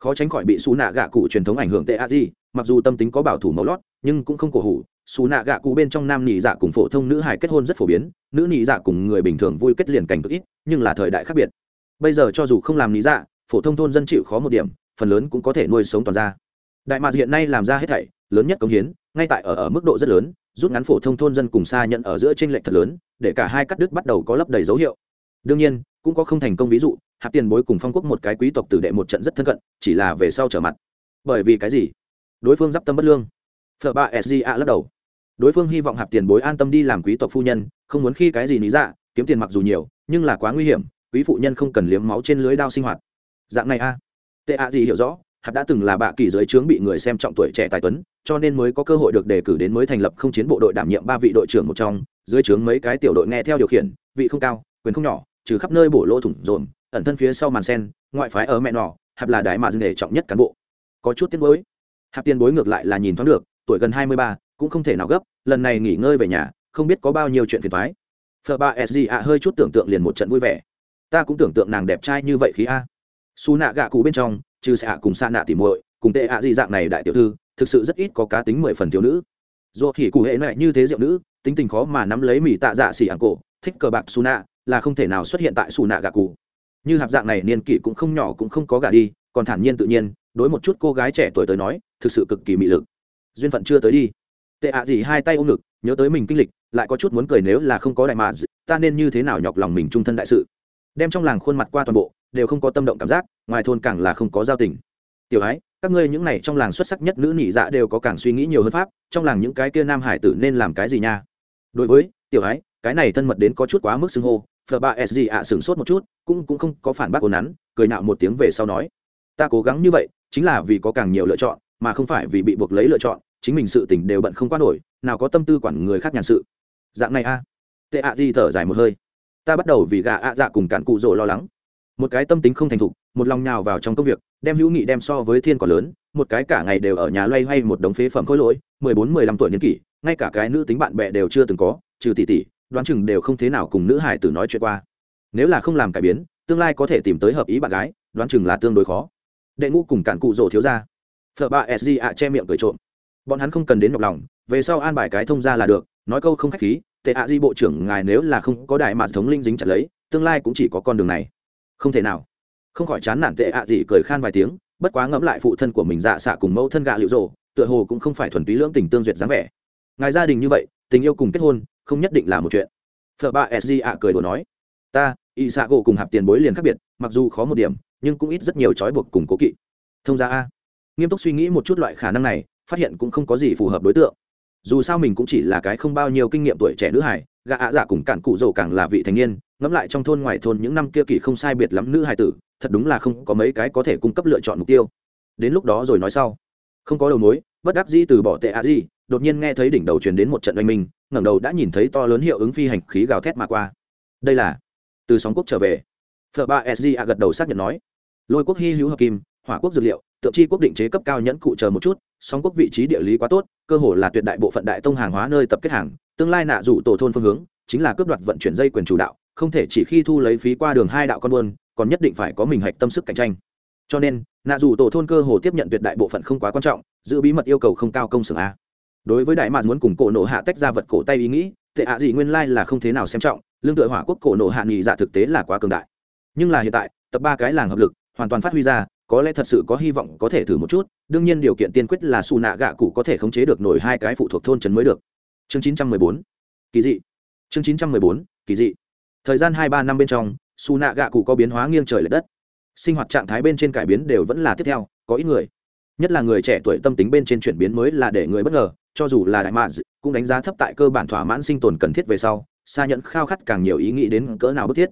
Khó tránh khỏi bị xù nạ gạ cụ truyền thống ảnh hưởng tệ a di mặc dù tâm tính có bảo thủ mẫu lót, nhưng cũng không cổ hủ. Xù nạ gạ cụ bên trong nam nị dạ cùng phổ thông nữ hài kết hôn rất phổ biến, nữ nị dạ cùng người bình thường vui kết liền cảnh cực ít, nhưng là thời đại khác biệt. Bây giờ cho dù không làm nị dạ phổ thông thôn dân chịu khó một điểm, phần lớn cũng có thể nuôi sống toàn ra đại mạc hiện nay làm ra hết thảy, lớn nhất công hiến, ngay tại ở ở mức độ rất lớn, rút ngắn phổ thông thôn dân cùng xa nhận ở giữa t r ê n lệch thật lớn, để cả hai cắt đứt bắt đầu có lấp đầy dấu hiệu. Đương nhiên cũng có không thành công ví dụ, hạp tiền bối cùng phong quốc một cái quý tộc tử đệ một trận rất thân cận, chỉ là về sau trở mặt. Bởi vì cái gì? Đối phương d i p tâm bất lương. Phở ba sga lắc đầu. Đối phương hy vọng hạp tiền bối an tâm đi làm quý tộc phu nhân, không muốn khi cái gì lý dạ kiếm tiền mặc dù nhiều, nhưng là quá nguy hiểm, quý phụ nhân không cần liếm máu trên lưới đao sinh hoạt. Dạng này a. Tệ ạ gì hiểu rõ, hạp đã từng là bạ kỳ giới trướng bị người xem trọng tuổi trẻ tài tuấn, cho nên mới có cơ hội được đề cử đến mới thành lập không chiến bộ đội đảm nhiệm ba vị đội trưởng một trong, dưới trướng mấy cái tiểu đội nghe theo điều khiển, vị không cao, quyền không nhỏ trừ khắp nơi bổ lỗ thủng rồn ẩn thân phía sau màn sen, ngoại phái ở mẹ nọ, hạp là đại mà nghề trọng nhất cán bộ. Có chút tiếc bối hạp tiền bối ngược lại là nhìn thoáng được, tuổi gần hai mươi ba, cũng không thể nào gấp, lần này nghỉ ngơi về nhà, không biết có bao nhiêu chuyện phiền thoái phở ba sg ạ hơi chút tưởng tượng liền một trận vui vẻ. Ta cũng tưởng tượng nàng đẹp trai như vậy khí a. Su nạ gạ cụ bên trong, trừ xạ cùng xa nạ tỉ muội, cùng tệ ạ gì dạng này đại tiểu thư, thực sự rất ít có cá tính mười phần thiếu nữ. Dù thì cụ hệ này như thế diệu nữ, tính tình khó mà nắm lấy mỹ tạ dạ xỉ ảng cổ, thích cờ bạc su nạ là không thể nào xuất hiện tại xù nạ gà cụ. Như hạp dạng này, niên kỷ cũng không nhỏ cũng không có gà đi, còn thản nhiên tự nhiên, đối một chút cô gái trẻ tuổi tới nói, thực sự cực kỳ mị lực. Duyên phận chưa tới đi. Tệ ạ gì hai tay ôm ngực, nhớ tới mình kinh lịch, lại có chút muốn cười nếu là không có đại mà ta nên như thế nào nhọc lòng mình trung thân đại sự. Đem trong làng khuôn mặt qua toàn bộ, đều không có tâm động cảm giác, ngoài thôn càng là không có giao tình. Tiểu ái, các ngươi những này trong làng xuất sắc nhất nữ nhị dạ đều có càng suy nghĩ nhiều hơn pháp, trong làng những cái kia nam hải tử nên làm cái gì nha? Đối với, tiểu ái, cái này thân mật đến có chút quá mức xưng hô phờ ba sg gì ạ, sửng sốt một chút, cũng cũng không có phản bác ồn nắn cười nạo một tiếng về sau nói. Ta cố gắng như vậy, chính là vì có càng nhiều lựa chọn, mà không phải vì bị buộc lấy lựa chọn, chính mình sự tỉnh đều bận không qua nổi, nào có tâm tư quản người khác nhàn sự. Dạng này a. Tệ ạ di thở dài một hơi. Ta bắt đầu vì gà ạ dạ cùng cạn cụ rồ lo lắng. Một cái tâm tính không thành thục, một lòng nhào vào trong công việc, đem hữu nghị đem so với thiên còn lớn, một cái cả ngày đều ở nhà loay hoay một đống phế phẩm khối lỗi, mười bốn, mười lăm tuổi niên kỷ, ngay cả cái nữ tính bạn bè đều chưa từng có, trừ tỷ tỷ đoán chừng đều không thế nào cùng nữ hải tử nói chuyện qua. Nếu là không làm cải biến, tương lai có thể tìm tới hợp ý bạn gái, đoán chừng là tương đối khó. Đệ ngũ cùng cản cụ rổ thiếu ra phở ba sg ạ che miệng cười trộm. Bọn hắn không cần đến nhọc lòng, về sau an bài cái thông ra là được, nói câu không khách khí, tệ ạ di bộ trưởng ngài nếu là không có đại mạt thống linh dính chặt lấy, tương lai cũng chỉ có con đường này. Không thể nào. Không khỏi chán nản tệ ạ gì cười khan vài tiếng, bất quá ngẫm lại phụ thân của mình dạ xạ cùng mẫu thân gạ liệu rộ tựa hồ cũng không phải thuần túy lưỡng tình tương duyệt dáng vẻ. Ngài gia đình như vậy, tình yêu cùng kết hôn không nhất định là một chuyện. Thợ ba sg ạ cười đùa nói, ta y xạ gỗ cùng hạp tiền bối liền khác biệt, mặc dù khó một điểm, nhưng cũng ít rất nhiều trói buộc cùng cố kỵ. Thông ra a, nghiêm túc suy nghĩ một chút loại khả năng này, phát hiện cũng không có gì phù hợp đối tượng. Dù sao mình cũng chỉ là cái không bao nhiêu kinh nghiệm tuổi trẻ nữ hải gạ ạ dạ cùng cản cụ rồ càng là vị thành niên, ngẫm lại trong thôn ngoài thôn những năm kia kỳ không sai biệt lắm nữ hải tử, thật đúng là không có mấy cái có thể cung cấp lựa chọn mục tiêu. Đến lúc đó rồi nói sau. Không có đầu mối, bất đắc dĩ từ bỏ tệ à gì đột nhiên nghe thấy đỉnh đầu truyền đến một trận oanh minh, ngẩng đầu đã nhìn thấy to lớn hiệu ứng phi hành khí gào thét mà qua. Đây là từ sóng quốc trở về. Phở ba sg a gật đầu xác nhận nói. Lôi quốc hy hữu hợp kim, hỏa quốc dược liệu, tượng chi quốc định chế cấp cao nhẫn cụ chờ một chút, sóng quốc vị trí địa lý quá tốt, cơ hồ là tuyệt đại bộ phận đại tông hàng hóa nơi tập kết hàng, tương lai nạ rủ tổ thôn phương hướng, chính là cướp đoạt vận chuyển dây quyền chủ đạo, không thể chỉ khi thu lấy phí qua đường hai đạo con buôn, còn nhất định phải có mình hạch tâm sức cạnh tranh. Cho nên, nạ dù tổ thôn cơ hồ tiếp nhận tuyệt đại bộ phận không quá quan trọng, giữ bí mật yêu cầu không cao công xưởng a đối với đại mạc muốn cùng cổ nộ hạ tách ra vật cổ tay ý nghĩ, tệ ạ gì nguyên lai là không thế nào xem trọng, lương tựa hỏa quốc cổ nộ hạ nghị dạ thực tế là quá cường đại. Nhưng là hiện tại, tập ba cái làng hợp lực, hoàn toàn phát huy ra, có lẽ thật sự có hy vọng có thể thử một chút, đương nhiên điều kiện tiên quyết là xù nạ gạ cụ có thể khống chế được nổi hai cái phụ thuộc thôn trấn mới được. Chương 914 kỳ dị. Chương 914 kỳ dị. Thời gian hai ba năm bên trong, xù nạ gạ cụ có biến hóa nghiêng trời l ệ đất. Sinh hoạt trạng thái bên trên cải biến đều vẫn là tiếp theo, có ít người nhất là người trẻ tuổi tâm tính bên trên chuyển biến mới là để người bất ngờ, cho dù là đại mạ cũng đánh giá thấp tại cơ bản thỏa mãn sinh tồn cần thiết về sau xa nhẫn khao khát càng nhiều ý nghĩ đến cỡ nào bức thiết.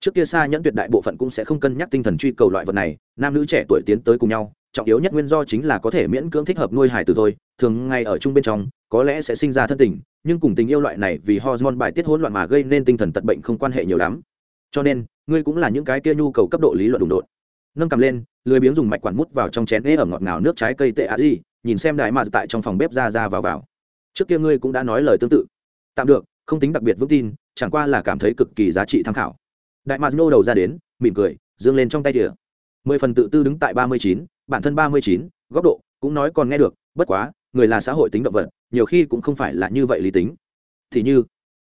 Trước kia xa nhẫn tuyệt đại bộ phận cũng sẽ không cân nhắc tinh thần truy cầu loại vật này, nam nữ trẻ tuổi tiến tới cùng nhau, trọng yếu nhất nguyên do chính là có thể miễn cưỡng thích hợp nuôi hải từ thôi, thường ngay ở chung bên trong, có lẽ sẽ sinh ra thân tình, nhưng cùng tình yêu loại này vì hormone bài tiết hỗn loạn mà gây nên tinh thần tật bệnh không quan hệ nhiều lắm. Cho nên, ngươi cũng là những cái kia nhu cầu cấp độ lý luận đụng đột nâng cầm lên, lười biếng dùng mạch quản mút vào trong chén ế ẩm ngọt ngào nước trái cây tệ á gì nhìn xem đại mạt tại trong phòng bếp ra ra vào vào. Trước kia ngươi cũng đã nói lời tương tự. Tạm được, không tính đặc biệt vững tin, chẳng qua là cảm thấy cực kỳ giá trị tham khảo. Đại mạt nô đầu ra đến, mỉm cười dương lên trong tay đĩa mười phần tự tư đứng tại ba mươi chín, bản thân ba mươi chín, góc độ cũng nói còn nghe được, bất quá, người là xã hội tính động vật, nhiều khi cũng không phải là như vậy lý tính. Thì như,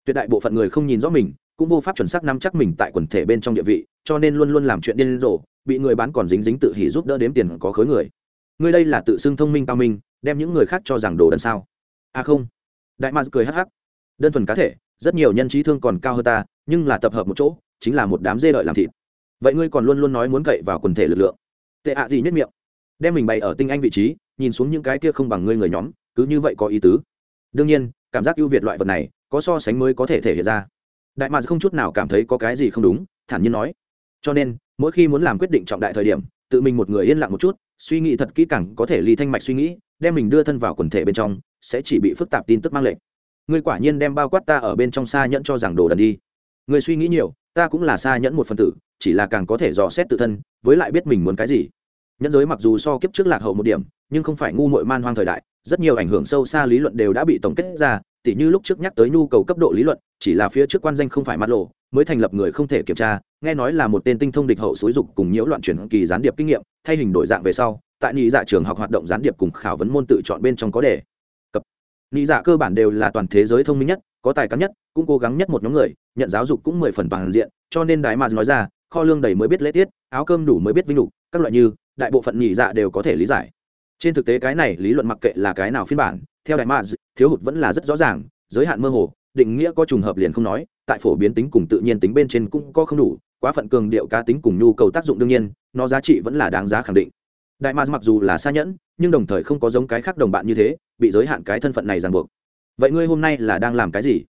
tuyệt đại bộ phận người không nhìn rõ mình, cũng vô pháp chuẩn xác nắm chắc mình tại quần thể bên trong địa vị, cho nên luôn luôn làm chuyện điên rồ bị người bán còn dính dính tự hỉ giúp đỡ đếm tiền có khối người. Ngươi đây là tự xưng thông minh cao minh, đem những người khác cho rằng đồ đần sao? À không. Đại mạc cười hắc hắc. Đơn thuần cá thể, rất nhiều nhân trí thương còn cao hơn ta, nhưng là tập hợp một chỗ, chính là một đám dê đợi làm thịt. Vậy ngươi còn luôn luôn nói muốn cậy vào quần thể lực lượng. Tệ ạ gì nhất miệng. Đem mình bày ở tinh anh vị trí, nhìn xuống những cái kia không bằng ngươi người nhóm, cứ như vậy có ý tứ. Đương nhiên, cảm giác ưu việt loại vật này, có so sánh mới có thể thể hiện ra. Đại mạc không chút nào cảm thấy có cái gì không đúng, thản nhiên nói. Cho nên mỗi khi muốn làm quyết định trọng đại thời điểm, tự mình một người yên lặng một chút, suy nghĩ thật kỹ càng có thể ly thanh mạch suy nghĩ, đem mình đưa thân vào quần thể bên trong, sẽ chỉ bị phức tạp tin tức mang lệnh ngươi quả nhiên đem bao quát ta ở bên trong xa nhẫn cho rằng đồ đần đi. Người suy nghĩ nhiều, ta cũng là xa nhẫn một phần tử, chỉ là càng có thể dò xét tự thân, với lại biết mình muốn cái gì. Nhẫn giới mặc dù so kiếp trước lạc hậu một điểm, nhưng không phải ngu muội man hoang thời đại, rất nhiều ảnh hưởng sâu xa lý luận đều đã bị tổng kết ra, tỉ như lúc trước nhắc tới nhu cầu cấp độ lý luận chỉ là phía trước quan danh không phải mặt lộ, mới thành lập người không thể kiểm tra, nghe nói là một tên tinh thông địch hậu xúi dục cùng nhiễu loạn chuyển kỳ gián điệp kinh nghiệm, thay hình đổi dạng về sau, tại nhị dạ trường học hoạt động gián điệp cùng khảo vấn môn tự chọn bên trong có đề. Cập. Nhị dạ cơ bản đều là toàn thế giới thông minh nhất, có tài cán nhất, cũng cố gắng nhất một nhóm người, nhận giáo dục cũng mười phần bằng diện, cho nên đại mà nói ra, kho lương đầy mới biết lễ tiết, áo cơm đủ mới biết vinh lục, các loại như, đại bộ phận nhị dạ đều có thể lý giải. Trên thực tế cái này lý luận mặc kệ là cái nào phiên bản, theo đại mà thiếu hụt vẫn là rất rõ ràng, giới hạn mơ hồ định nghĩa có trùng hợp liền không nói, tại phổ biến tính cùng tự nhiên tính bên trên cũng có không đủ, quá phận cường điệu cá tính cùng nhu cầu tác dụng đương nhiên, nó giá trị vẫn là đáng giá khẳng định. Đại maz mặc dù là xa nhẫn, nhưng đồng thời không có giống cái khác đồng bạn như thế, bị giới hạn cái thân phận này ràng buộc. Vậy ngươi hôm nay là đang làm cái gì?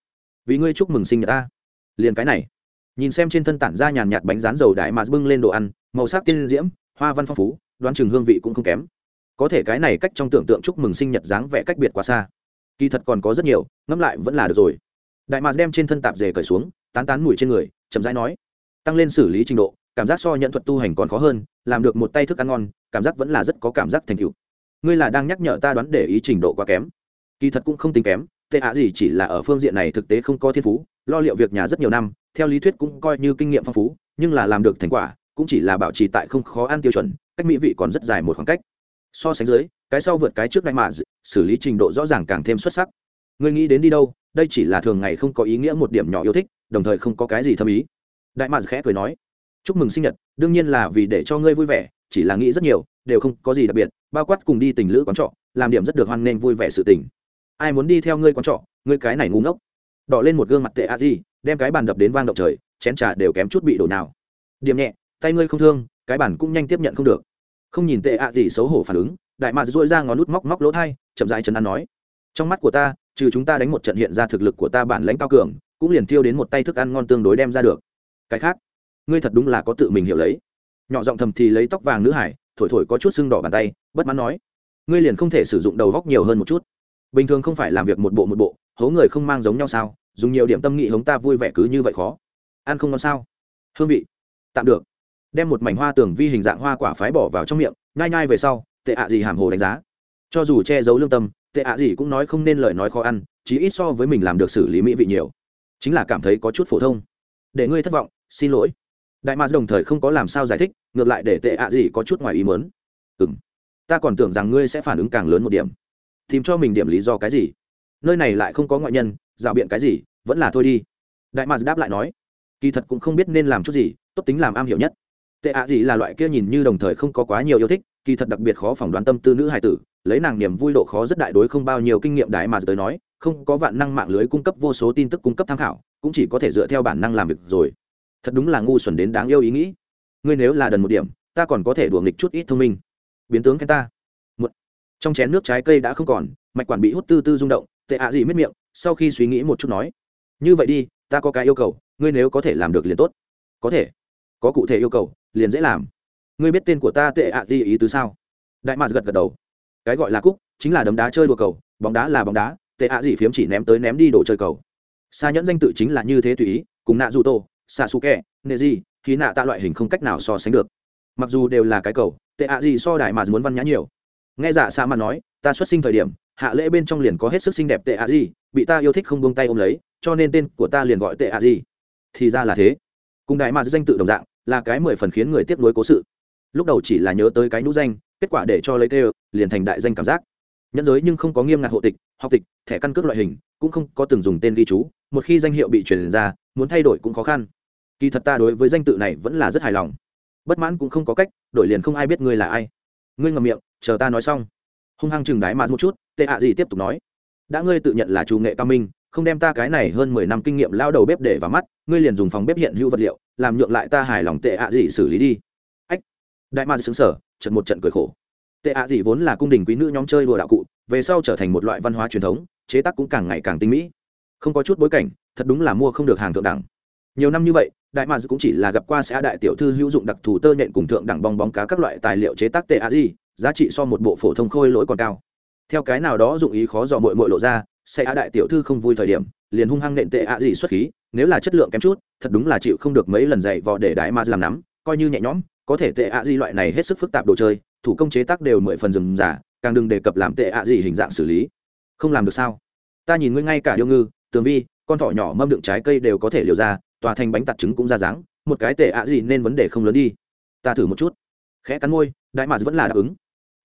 Vì ngươi chúc mừng sinh nhật ta. Liền cái này. Nhìn xem trên thân tản ra nhàn nhạt bánh rán dầu đại mà bưng lên đồ ăn, màu sắc tiên diễm, hoa văn phong phú, đoán chừng hương vị cũng không kém. Có thể cái này cách trong tưởng tượng chúc mừng sinh nhật dáng vẻ cách biệt quá xa. Kỳ thật còn có rất nhiều, ngẫm lại vẫn là được rồi đại mạc đem trên thân tạp dề cởi xuống, tán tán mùi trên người, chậm rãi nói, tăng lên xử lý trình độ, cảm giác so nhận thuật tu hành còn khó hơn, làm được một tay thức ăn ngon, cảm giác vẫn là rất có cảm giác thành tựu. Ngươi là đang nhắc nhở ta đoán để ý trình độ quá kém. Kỳ thật cũng không tính kém, tệ ạ gì chỉ là ở phương diện này thực tế không có thiên phú, lo liệu việc nhà rất nhiều năm, theo lý thuyết cũng coi như kinh nghiệm phong phú, nhưng là làm được thành quả, cũng chỉ là bảo trì tại không khó ăn tiêu chuẩn, cách mỹ vị còn rất dài một khoảng cách. So sánh dưới, cái sau vượt cái trước đại mà xử lý trình độ rõ ràng càng thêm xuất sắc. Ngươi nghĩ đến đi đâu? Đây chỉ là thường ngày không có ý nghĩa một điểm nhỏ yêu thích, đồng thời không có cái gì thâm ý. Đại mà khẽ cười nói, chúc mừng sinh nhật, đương nhiên là vì để cho ngươi vui vẻ, chỉ là nghĩ rất nhiều, đều không có gì đặc biệt, bao quát cùng đi tình lữ quán trọ, làm điểm rất được hoan nghênh vui vẻ sự tình. Ai muốn đi theo ngươi quán trọ, ngươi cái này ngu ngốc. Đỏ lên một gương mặt tệ a di, đem cái bàn đập đến vang động trời, chén trà đều kém chút bị đổ nào. Điểm nhẹ, tay ngươi không thương, cái bàn cũng nhanh tiếp nhận không được. Không nhìn tệ a gì xấu hổ phản ứng, đại mạc dội ra ngón nút móc móc lỗ thai, chậm dãi chân an nói trong mắt của ta, trừ chúng ta đánh một trận hiện ra thực lực của ta bản lãnh cao cường, cũng liền thiêu đến một tay thức ăn ngon tương đối đem ra được. Cái khác, ngươi thật đúng là có tự mình hiểu lấy. Nhỏ giọng thầm thì lấy tóc vàng nữ hải, thổi thổi có chút sưng đỏ bàn tay, bất mãn nói, ngươi liền không thể sử dụng đầu góc nhiều hơn một chút. Bình thường không phải làm việc một bộ một bộ, hố người không mang giống nhau sao? Dùng nhiều điểm tâm nghị hống ta vui vẻ cứ như vậy khó. Ăn không ngon sao? Hương vị. Tạm được. Đem một mảnh hoa tường vi hình dạng hoa quả phái bỏ vào trong miệng, nhai nhai về sau, tệ ạ gì hàm hồ đánh giá. Cho dù che giấu lương tâm tệ ạ gì cũng nói không nên lời nói khó ăn, chí ít so với mình làm được xử lý mỹ vị nhiều. Chính là cảm thấy có chút phổ thông. Để ngươi thất vọng, xin lỗi. Đại mạc đồng thời không có làm sao giải thích, ngược lại để tệ ạ gì có chút ngoài ý mớn ừ m ta còn tưởng rằng ngươi sẽ phản ứng càng lớn một điểm. Tìm cho mình điểm lý do cái gì? Nơi này lại không có ngoại nhân, rào biện cái gì, vẫn là thôi đi. Đại mạc đáp lại nói, kỳ thật cũng không biết nên làm chút gì, tốt tính làm am hiểu nhất. Tệ ạ gì là loại kia nhìn như đồng thời không có quá nhiều yêu thích, kỳ thật đặc biệt khó phỏng đoán tâm tư nữ hài tử lấy nàng niềm vui độ khó rất đại đối không bao nhiêu kinh nghiệm đại mà tới nói, không có vạn năng mạng lưới cung cấp vô số tin tức cung cấp tham khảo, cũng chỉ có thể dựa theo bản năng làm việc rồi. Thật đúng là ngu xuẩn đến đáng yêu ý nghĩ. Ngươi nếu là đần một điểm, ta còn có thể đùa nghịch chút ít thông minh. Biến tướng khen ta. Một. Trong chén nước trái cây đã không còn, mạch quản bị hút tư tư rung động, tệ ạ gì mất miệng, sau khi suy nghĩ một chút nói. Như vậy đi, ta có cái yêu cầu, ngươi nếu có thể làm được liền tốt. Có thể. Có cụ thể yêu cầu, liền dễ làm. Ngươi biết tên của ta tệ ạ gì ý tứ sao? Đại mạc gật gật đầu cái gọi là cúc, chính là đấm đá chơi đùa cầu, bóng đá là bóng đá, tệ ạ gì phiếm chỉ ném tới ném đi đồ chơi cầu. Xa nhẫn danh tự chính là như thế tùy ý, cùng nạ dù tô xạ su kẹ nệ gì khí nạ tạ loại hình không cách nào so sánh được. Mặc dù đều là cái cầu, tệ ạ gì so đại mà muốn văn nhã nhiều. Nghe dạ xa mà nói, ta xuất sinh thời điểm, hạ lễ bên trong liền có hết sức xinh đẹp tệ ạ gì, bị ta yêu thích không buông tay ôm lấy, cho nên tên của ta liền gọi tệ ạ gì. Thì ra là thế. Cùng đại mà danh tự đồng dạng, là cái mười phần khiến người tiếp nối cố sự. Lúc đầu chỉ là nhớ tới cái nhũ danh, kết quả để cho lấy kêu liền thành đại danh cảm giác. Nhẫn giới nhưng không có nghiêm ngặt hộ tịch, học tịch, thẻ căn cước loại hình, cũng không có từng dùng tên ghi chú, một khi danh hiệu bị truyền ra, muốn thay đổi cũng khó khăn. Kỳ thật ta đối với danh tự này vẫn là rất hài lòng. Bất mãn cũng không có cách, đổi liền không ai biết ngươi là ai. Ngươi ngầm miệng, chờ ta nói xong. Hung hăng chừng đái mà một chút, tệ ạ gì tiếp tục nói. Đã ngươi tự nhận là chủ nghệ cao minh, không đem ta cái này hơn mười năm kinh nghiệm lao đầu bếp để vào mắt, ngươi liền dùng phòng bếp hiện hữu vật liệu, làm nhượng lại ta hài lòng tệ ạ gì xử lý đi. Ách, đại ma xứng sở trận một trận cười khổ tệ ạ gì vốn là cung đình quý nữ nhóm chơi đùa đạo cụ, về sau trở thành một loại văn hóa truyền thống, chế tác cũng càng ngày càng tinh mỹ. Không có chút bối cảnh, thật đúng là mua không được hàng thượng đẳng. Nhiều năm như vậy, đại mads cũng chỉ là gặp qua xã đại tiểu thư hữu dụng đặc thù tơ nhện cùng thượng đẳng bong bóng cá các loại tài liệu chế tác tệ a dị giá trị so một bộ phổ thông khôi lỗi còn cao. Theo cái nào đó dụng ý khó dò mội mội lộ ra xã đại tiểu thư không vui thời điểm, liền hung hăng nện tệ a gì xuất khí, nếu là chất lượng kém chút, thật đúng là chịu không được mấy lần dạy vò để đại mads làm nắm, coi như nhẹ nhõm, có thể tệ a gì loại này hết sức phức tạp đồ chơi thủ công chế tác đều mười phần rừng giả càng đừng đề cập làm tệ ạ gì hình dạng xử lý. Không làm được sao? Ta nhìn ngươi ngay cả điêu ngư, tường vi, con thỏ nhỏ mâm đựng trái cây đều có thể liều ra, tòa thành bánh tặt trứng cũng ra dáng, một cái tệ ạ gì nên vấn đề không lớn đi. Ta thử một chút. Khẽ cắn môi, đại mạc vẫn là đáp ứng.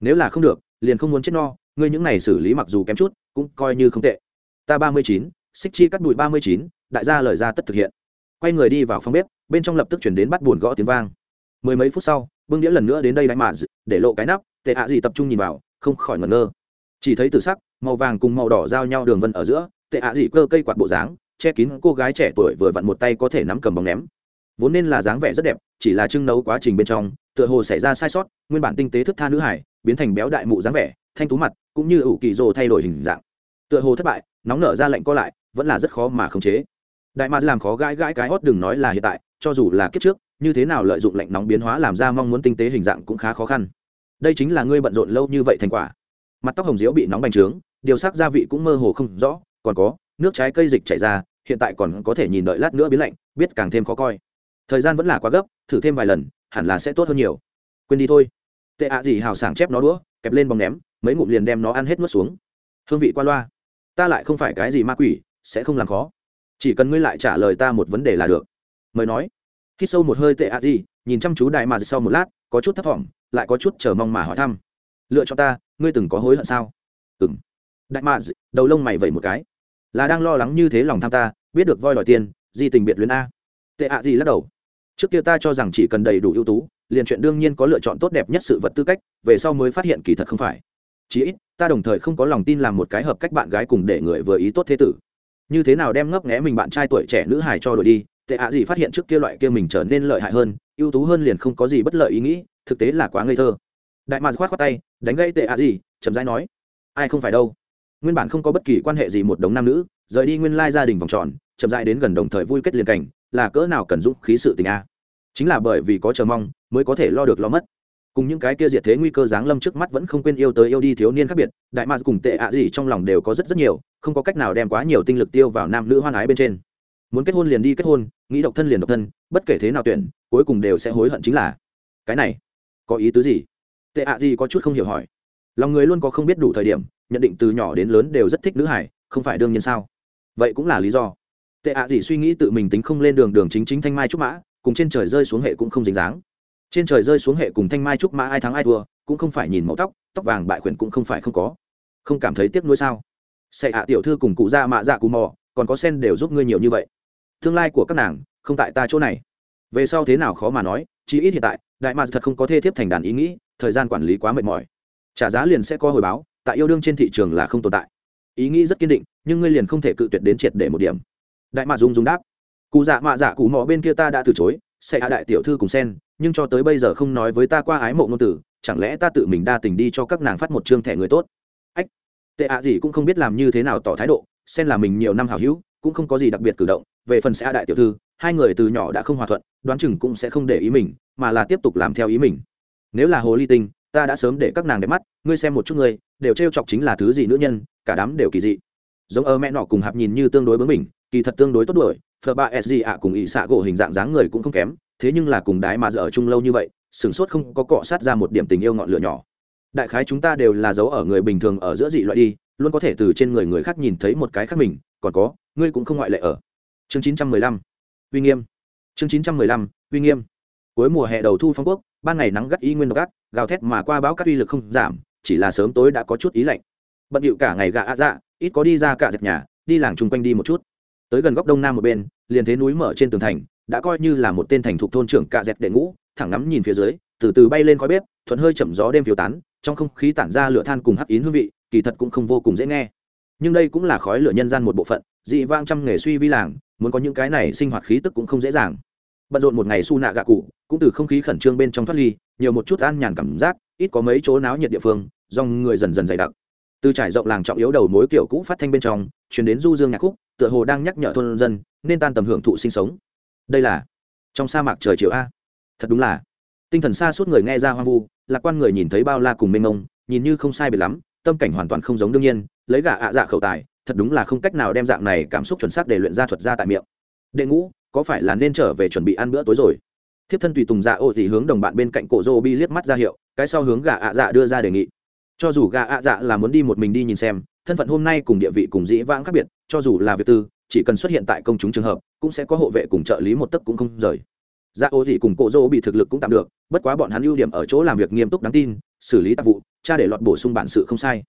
Nếu là không được, liền không muốn chết no, ngươi những này xử lý mặc dù kém chút, cũng coi như không tệ. Ta ba mươi chín, xích chi cắt bụi ba mươi chín, đại gia lời ra tất thực hiện. Quay người đi vào phòng bếp, bên trong lập tức chuyển đến bắt buồn gõ tiếng vang. Mười mấy phút sau bưng đĩa lần nữa đến đây đại mà để lộ cái nắp, tệ ạ gì tập trung nhìn vào, không khỏi ngẩn ngơ. Chỉ thấy từ sắc, màu vàng cùng màu đỏ giao nhau đường vân ở giữa, tệ ạ gì cơ cây quạt bộ dáng, che kín cô gái trẻ tuổi vừa vặn một tay có thể nắm cầm bóng ném. Vốn nên là dáng vẻ rất đẹp, chỉ là trưng nấu quá trình bên trong, tựa hồ xảy ra sai sót, nguyên bản tinh tế thức tha nữ hải biến thành béo đại mụ dáng vẻ, thanh tú mặt, cũng như ủ kỳ rồ thay đổi hình dạng. Tựa hồ thất bại, nóng nở ra lệnh co lại, vẫn là rất khó mà khống chế. Đại ma làm khó gãi gãi cái hót đừng nói là hiện tại, cho dù là kiếp trước như thế nào lợi dụng lạnh nóng biến hóa làm ra mong muốn tinh tế hình dạng cũng khá khó khăn. Đây chính là ngươi bận rộn lâu như vậy thành quả. Mặt tóc hồng diễu bị nóng bành trướng, điều sắc gia vị cũng mơ hồ không rõ, còn có, nước trái cây dịch chảy ra, hiện tại còn có thể nhìn đợi lát nữa biến lạnh, biết càng thêm khó coi. Thời gian vẫn là quá gấp, thử thêm vài lần, hẳn là sẽ tốt hơn nhiều. Quên đi thôi. Tệ ạ gì hào sảng chép nó đũa, kẹp lên bóng ném, mấy ngụm liền đem nó ăn hết nuốt xuống. Hương vị qua loa. Ta lại không phải cái gì ma quỷ, sẽ không làm khó. Chỉ cần ngươi lại trả lời ta một vấn đề là được. Mời nói khi sâu một hơi tệ ạ gì, nhìn chăm chú đại mà sau một lát, có chút thất vọng lại có chút chờ mong mà hỏi thăm. Lựa cho ta, ngươi từng có hối hận sao? Ừng đại mà đầu lông mày vẩy một cái. Là đang lo lắng như thế lòng tham ta, biết được voi đòi tiền, di tình biệt luyến a. Tệ ạ gì lắc đầu. Trước kia ta cho rằng chỉ cần đầy đủ ưu tú, liền chuyện đương nhiên có lựa chọn tốt đẹp nhất sự vật tư cách, về sau mới phát hiện kỳ thật không phải. Chí ít, ta đồng thời không có lòng tin làm một cái hợp cách bạn gái cùng để người vừa ý tốt thế tử. Như thế nào đem ngấp nghé mình bạn trai tuổi trẻ nữ hài cho đổi đi tệ ạ gì phát hiện trước kia loại kia mình trở nên lợi hại hơn, ưu tú hơn liền không có gì bất lợi ý nghĩ, thực tế là quá ngây thơ. Đại mạc khoát khoát tay, đánh gây tệ ạ gì, chậm rãi nói, ai không phải đâu. Nguyên bản không có bất kỳ quan hệ gì một đống nam nữ, rời đi nguyên lai gia đình vòng tròn, chậm rãi đến gần đồng thời vui kết liền cảnh, là cỡ nào cần dũng khí sự tình a? Chính là bởi vì có chờ mong, mới có thể lo được lo mất. Cùng những cái kia diệt thế nguy cơ giáng lâm trước mắt vẫn không quên yêu tới yêu đi thiếu niên khác biệt, đại mạc cùng tệ ạ gì trong lòng đều có rất rất nhiều, không có cách nào đem quá nhiều tinh lực tiêu vào nam nữ hoan ái bên trên muốn kết hôn liền đi kết hôn, nghĩ độc thân liền độc thân, bất kể thế nào tuyển, cuối cùng đều sẽ hối hận chính là, cái này, có ý tứ gì? Tệ ạ gì có chút không hiểu hỏi. Lòng người luôn có không biết đủ thời điểm, nhận định từ nhỏ đến lớn đều rất thích nữ hải, không phải đương nhiên sao? Vậy cũng là lý do. Tệ ạ gì suy nghĩ tự mình tính không lên đường đường chính chính thanh mai trúc mã, cùng trên trời rơi xuống hệ cũng không dính dáng. Trên trời rơi xuống hệ cùng thanh mai trúc mã ai thắng ai thua, cũng không phải nhìn màu tóc tóc vàng bại khuyển cũng không phải không có. Không cảm thấy tiếc nuối sao? Sẽ hạ tiểu thư cùng cụ ra mạ dạ cù mò, còn có sen đều giúp ngươi nhiều như vậy tương lai của các nàng không tại ta chỗ này. Về sau thế nào khó mà nói chỉ ít hiện tại, đại mạc thật không có thê thiếp thành đàn ý nghĩ, thời gian quản lý quá mệt mỏi. Trả giá liền sẽ có hồi báo, tại yêu đương trên thị trường là không tồn tại. Ý nghĩ rất kiên định, nhưng ngươi liền không thể cự tuyệt đến triệt để một điểm. Đại mạc dung dung đáp. Cụ dạ mạ dạ cụ mò bên kia ta đã từ chối, sẽ hạ đại tiểu thư cùng sen, nhưng cho tới bây giờ không nói với ta qua ái mộ ngôn tử, chẳng lẽ ta tự mình đa tình đi cho các nàng phát một chương thẻ người tốt? Ách, tệ ạ gì cũng không biết làm như thế nào tỏ thái độ, sen là mình nhiều năm hào hữu, cũng không có gì đặc biệt cử động về phần sẽ đại tiểu thư, hai người từ nhỏ đã không hòa thuận, đoán chừng cũng sẽ không để ý mình, mà là tiếp tục làm theo ý mình. Nếu là hồ ly tinh, ta đã sớm để các nàng đẹp mắt, ngươi xem một chút ngươi, đều trêu chọc chính là thứ gì nữ nhân, cả đám đều kỳ dị. Giống ở mẹ nọ cùng hạp nhìn như tương đối bướng mình kỳ thật tương đối tốt đuổi phờ ba sg ạ cùng ỵ xạ gỗ hình dạng dáng người cũng không kém, thế nhưng là cùng đái mà dở chung lâu như vậy sửng sốt không có cọ sát ra một điểm tình yêu ngọn lửa nhỏ. Đại khái chúng ta đều là dấu ở người bình thường ở giữa dị loại đi, luôn có thể từ trên người người khác nhìn thấy một cái khác mình, còn có, ngươi cũng không ngoại lệ ở chương 915 uy nghiêm. Chương 915 uy nghiêm. Cuối mùa hè đầu thu phong quốc, ban ngày nắng gắt y nguyên độc gắt gào thét mà qua bão các uy lực không giảm, chỉ là sớm tối đã có chút ý lạnh. Bận điệu cả ngày gạ ạ dạ ít có đi ra cả dẹp nhà, đi làng chung quanh đi một chút. Tới gần góc đông nam một bên, liền thế núi mở trên tường thành, đã coi như là một tên thành thuộc thôn trưởng cạ dẹt đệ ngũ, thẳng ngắm nhìn phía dưới, từ từ bay lên khói bếp, thuận hơi chậm gió đêm phiêu tán, trong không khí tản ra lửa than cùng hắc yến hương vị, kỳ thật cũng không vô cùng dễ nghe. Nhưng đây cũng là khói lửa nhân gian một bộ phận, dị vang trăm nghề suy vi làng muốn có những cái này sinh hoạt khí tức cũng không dễ dàng. Bận rộn một ngày su nạ gạ cụ, cũng từ không khí khẩn trương bên trong thoát ly, nhiều một chút an nhàn cảm giác, ít có mấy chỗ náo nhiệt địa phương, dòng người dần dần dày đặc. Từ trải rộng làng trọng yếu đầu mối kiểu cũ phát thanh bên trong chuyển đến du dương nhạc khúc, tựa hồ đang nhắc nhở thôn dân, nên tan tầm hưởng thụ sinh sống. Đây là trong sa mạc trời chiều a. Thật đúng là. Tinh thần xa suốt người nghe ra hoang vu, lạc quan người nhìn thấy bao la cùng mênh mông, nhìn như không sai biệt lắm, tâm cảnh hoàn toàn không giống đương nhiên, lấy gà ạ dạ khẩu tài thật đúng là không cách nào đem dạng này cảm xúc chuẩn xác để luyện ra thuật ra tại miệng. Đệ ngũ, có phải là nên trở về chuẩn bị ăn bữa tối rồi? Thiếp thân tùy tùng dạ ô thì hướng đồng bạn bên cạnh cổ rô bi liếc mắt ra hiệu, cái sau hướng gà ạ dạ đưa ra đề nghị. Cho dù gà ạ dạ là muốn đi một mình đi nhìn xem, thân phận hôm nay cùng địa vị cùng dĩ vãng khác biệt, cho dù là việc tư, chỉ cần xuất hiện tại công chúng trường hợp, cũng sẽ có hộ vệ cùng trợ lý một tấc cũng không rời. Dạ ô thì cùng cổ rô bị thực lực cũng tạm được, bất quá bọn hắn ưu điểm ở chỗ làm việc nghiêm túc đáng tin, xử lý tạp vụ, cha để lọt bổ sung bản sự không sai.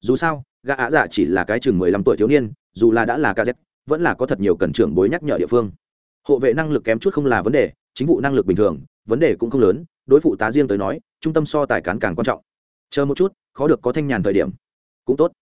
Dù sao gã ạ dạ chỉ là cái chừng mười lăm tuổi thiếu niên, dù là đã là kz vẫn là có thật nhiều cần trưởng bối nhắc nhở địa phương. Hộ vệ năng lực kém chút không là vấn đề, chính vụ năng lực bình thường, vấn đề cũng không lớn, đối phụ tá riêng tới nói, trung tâm so tài cán càng quan trọng. Chờ một chút, khó được có thanh nhàn thời điểm. Cũng tốt.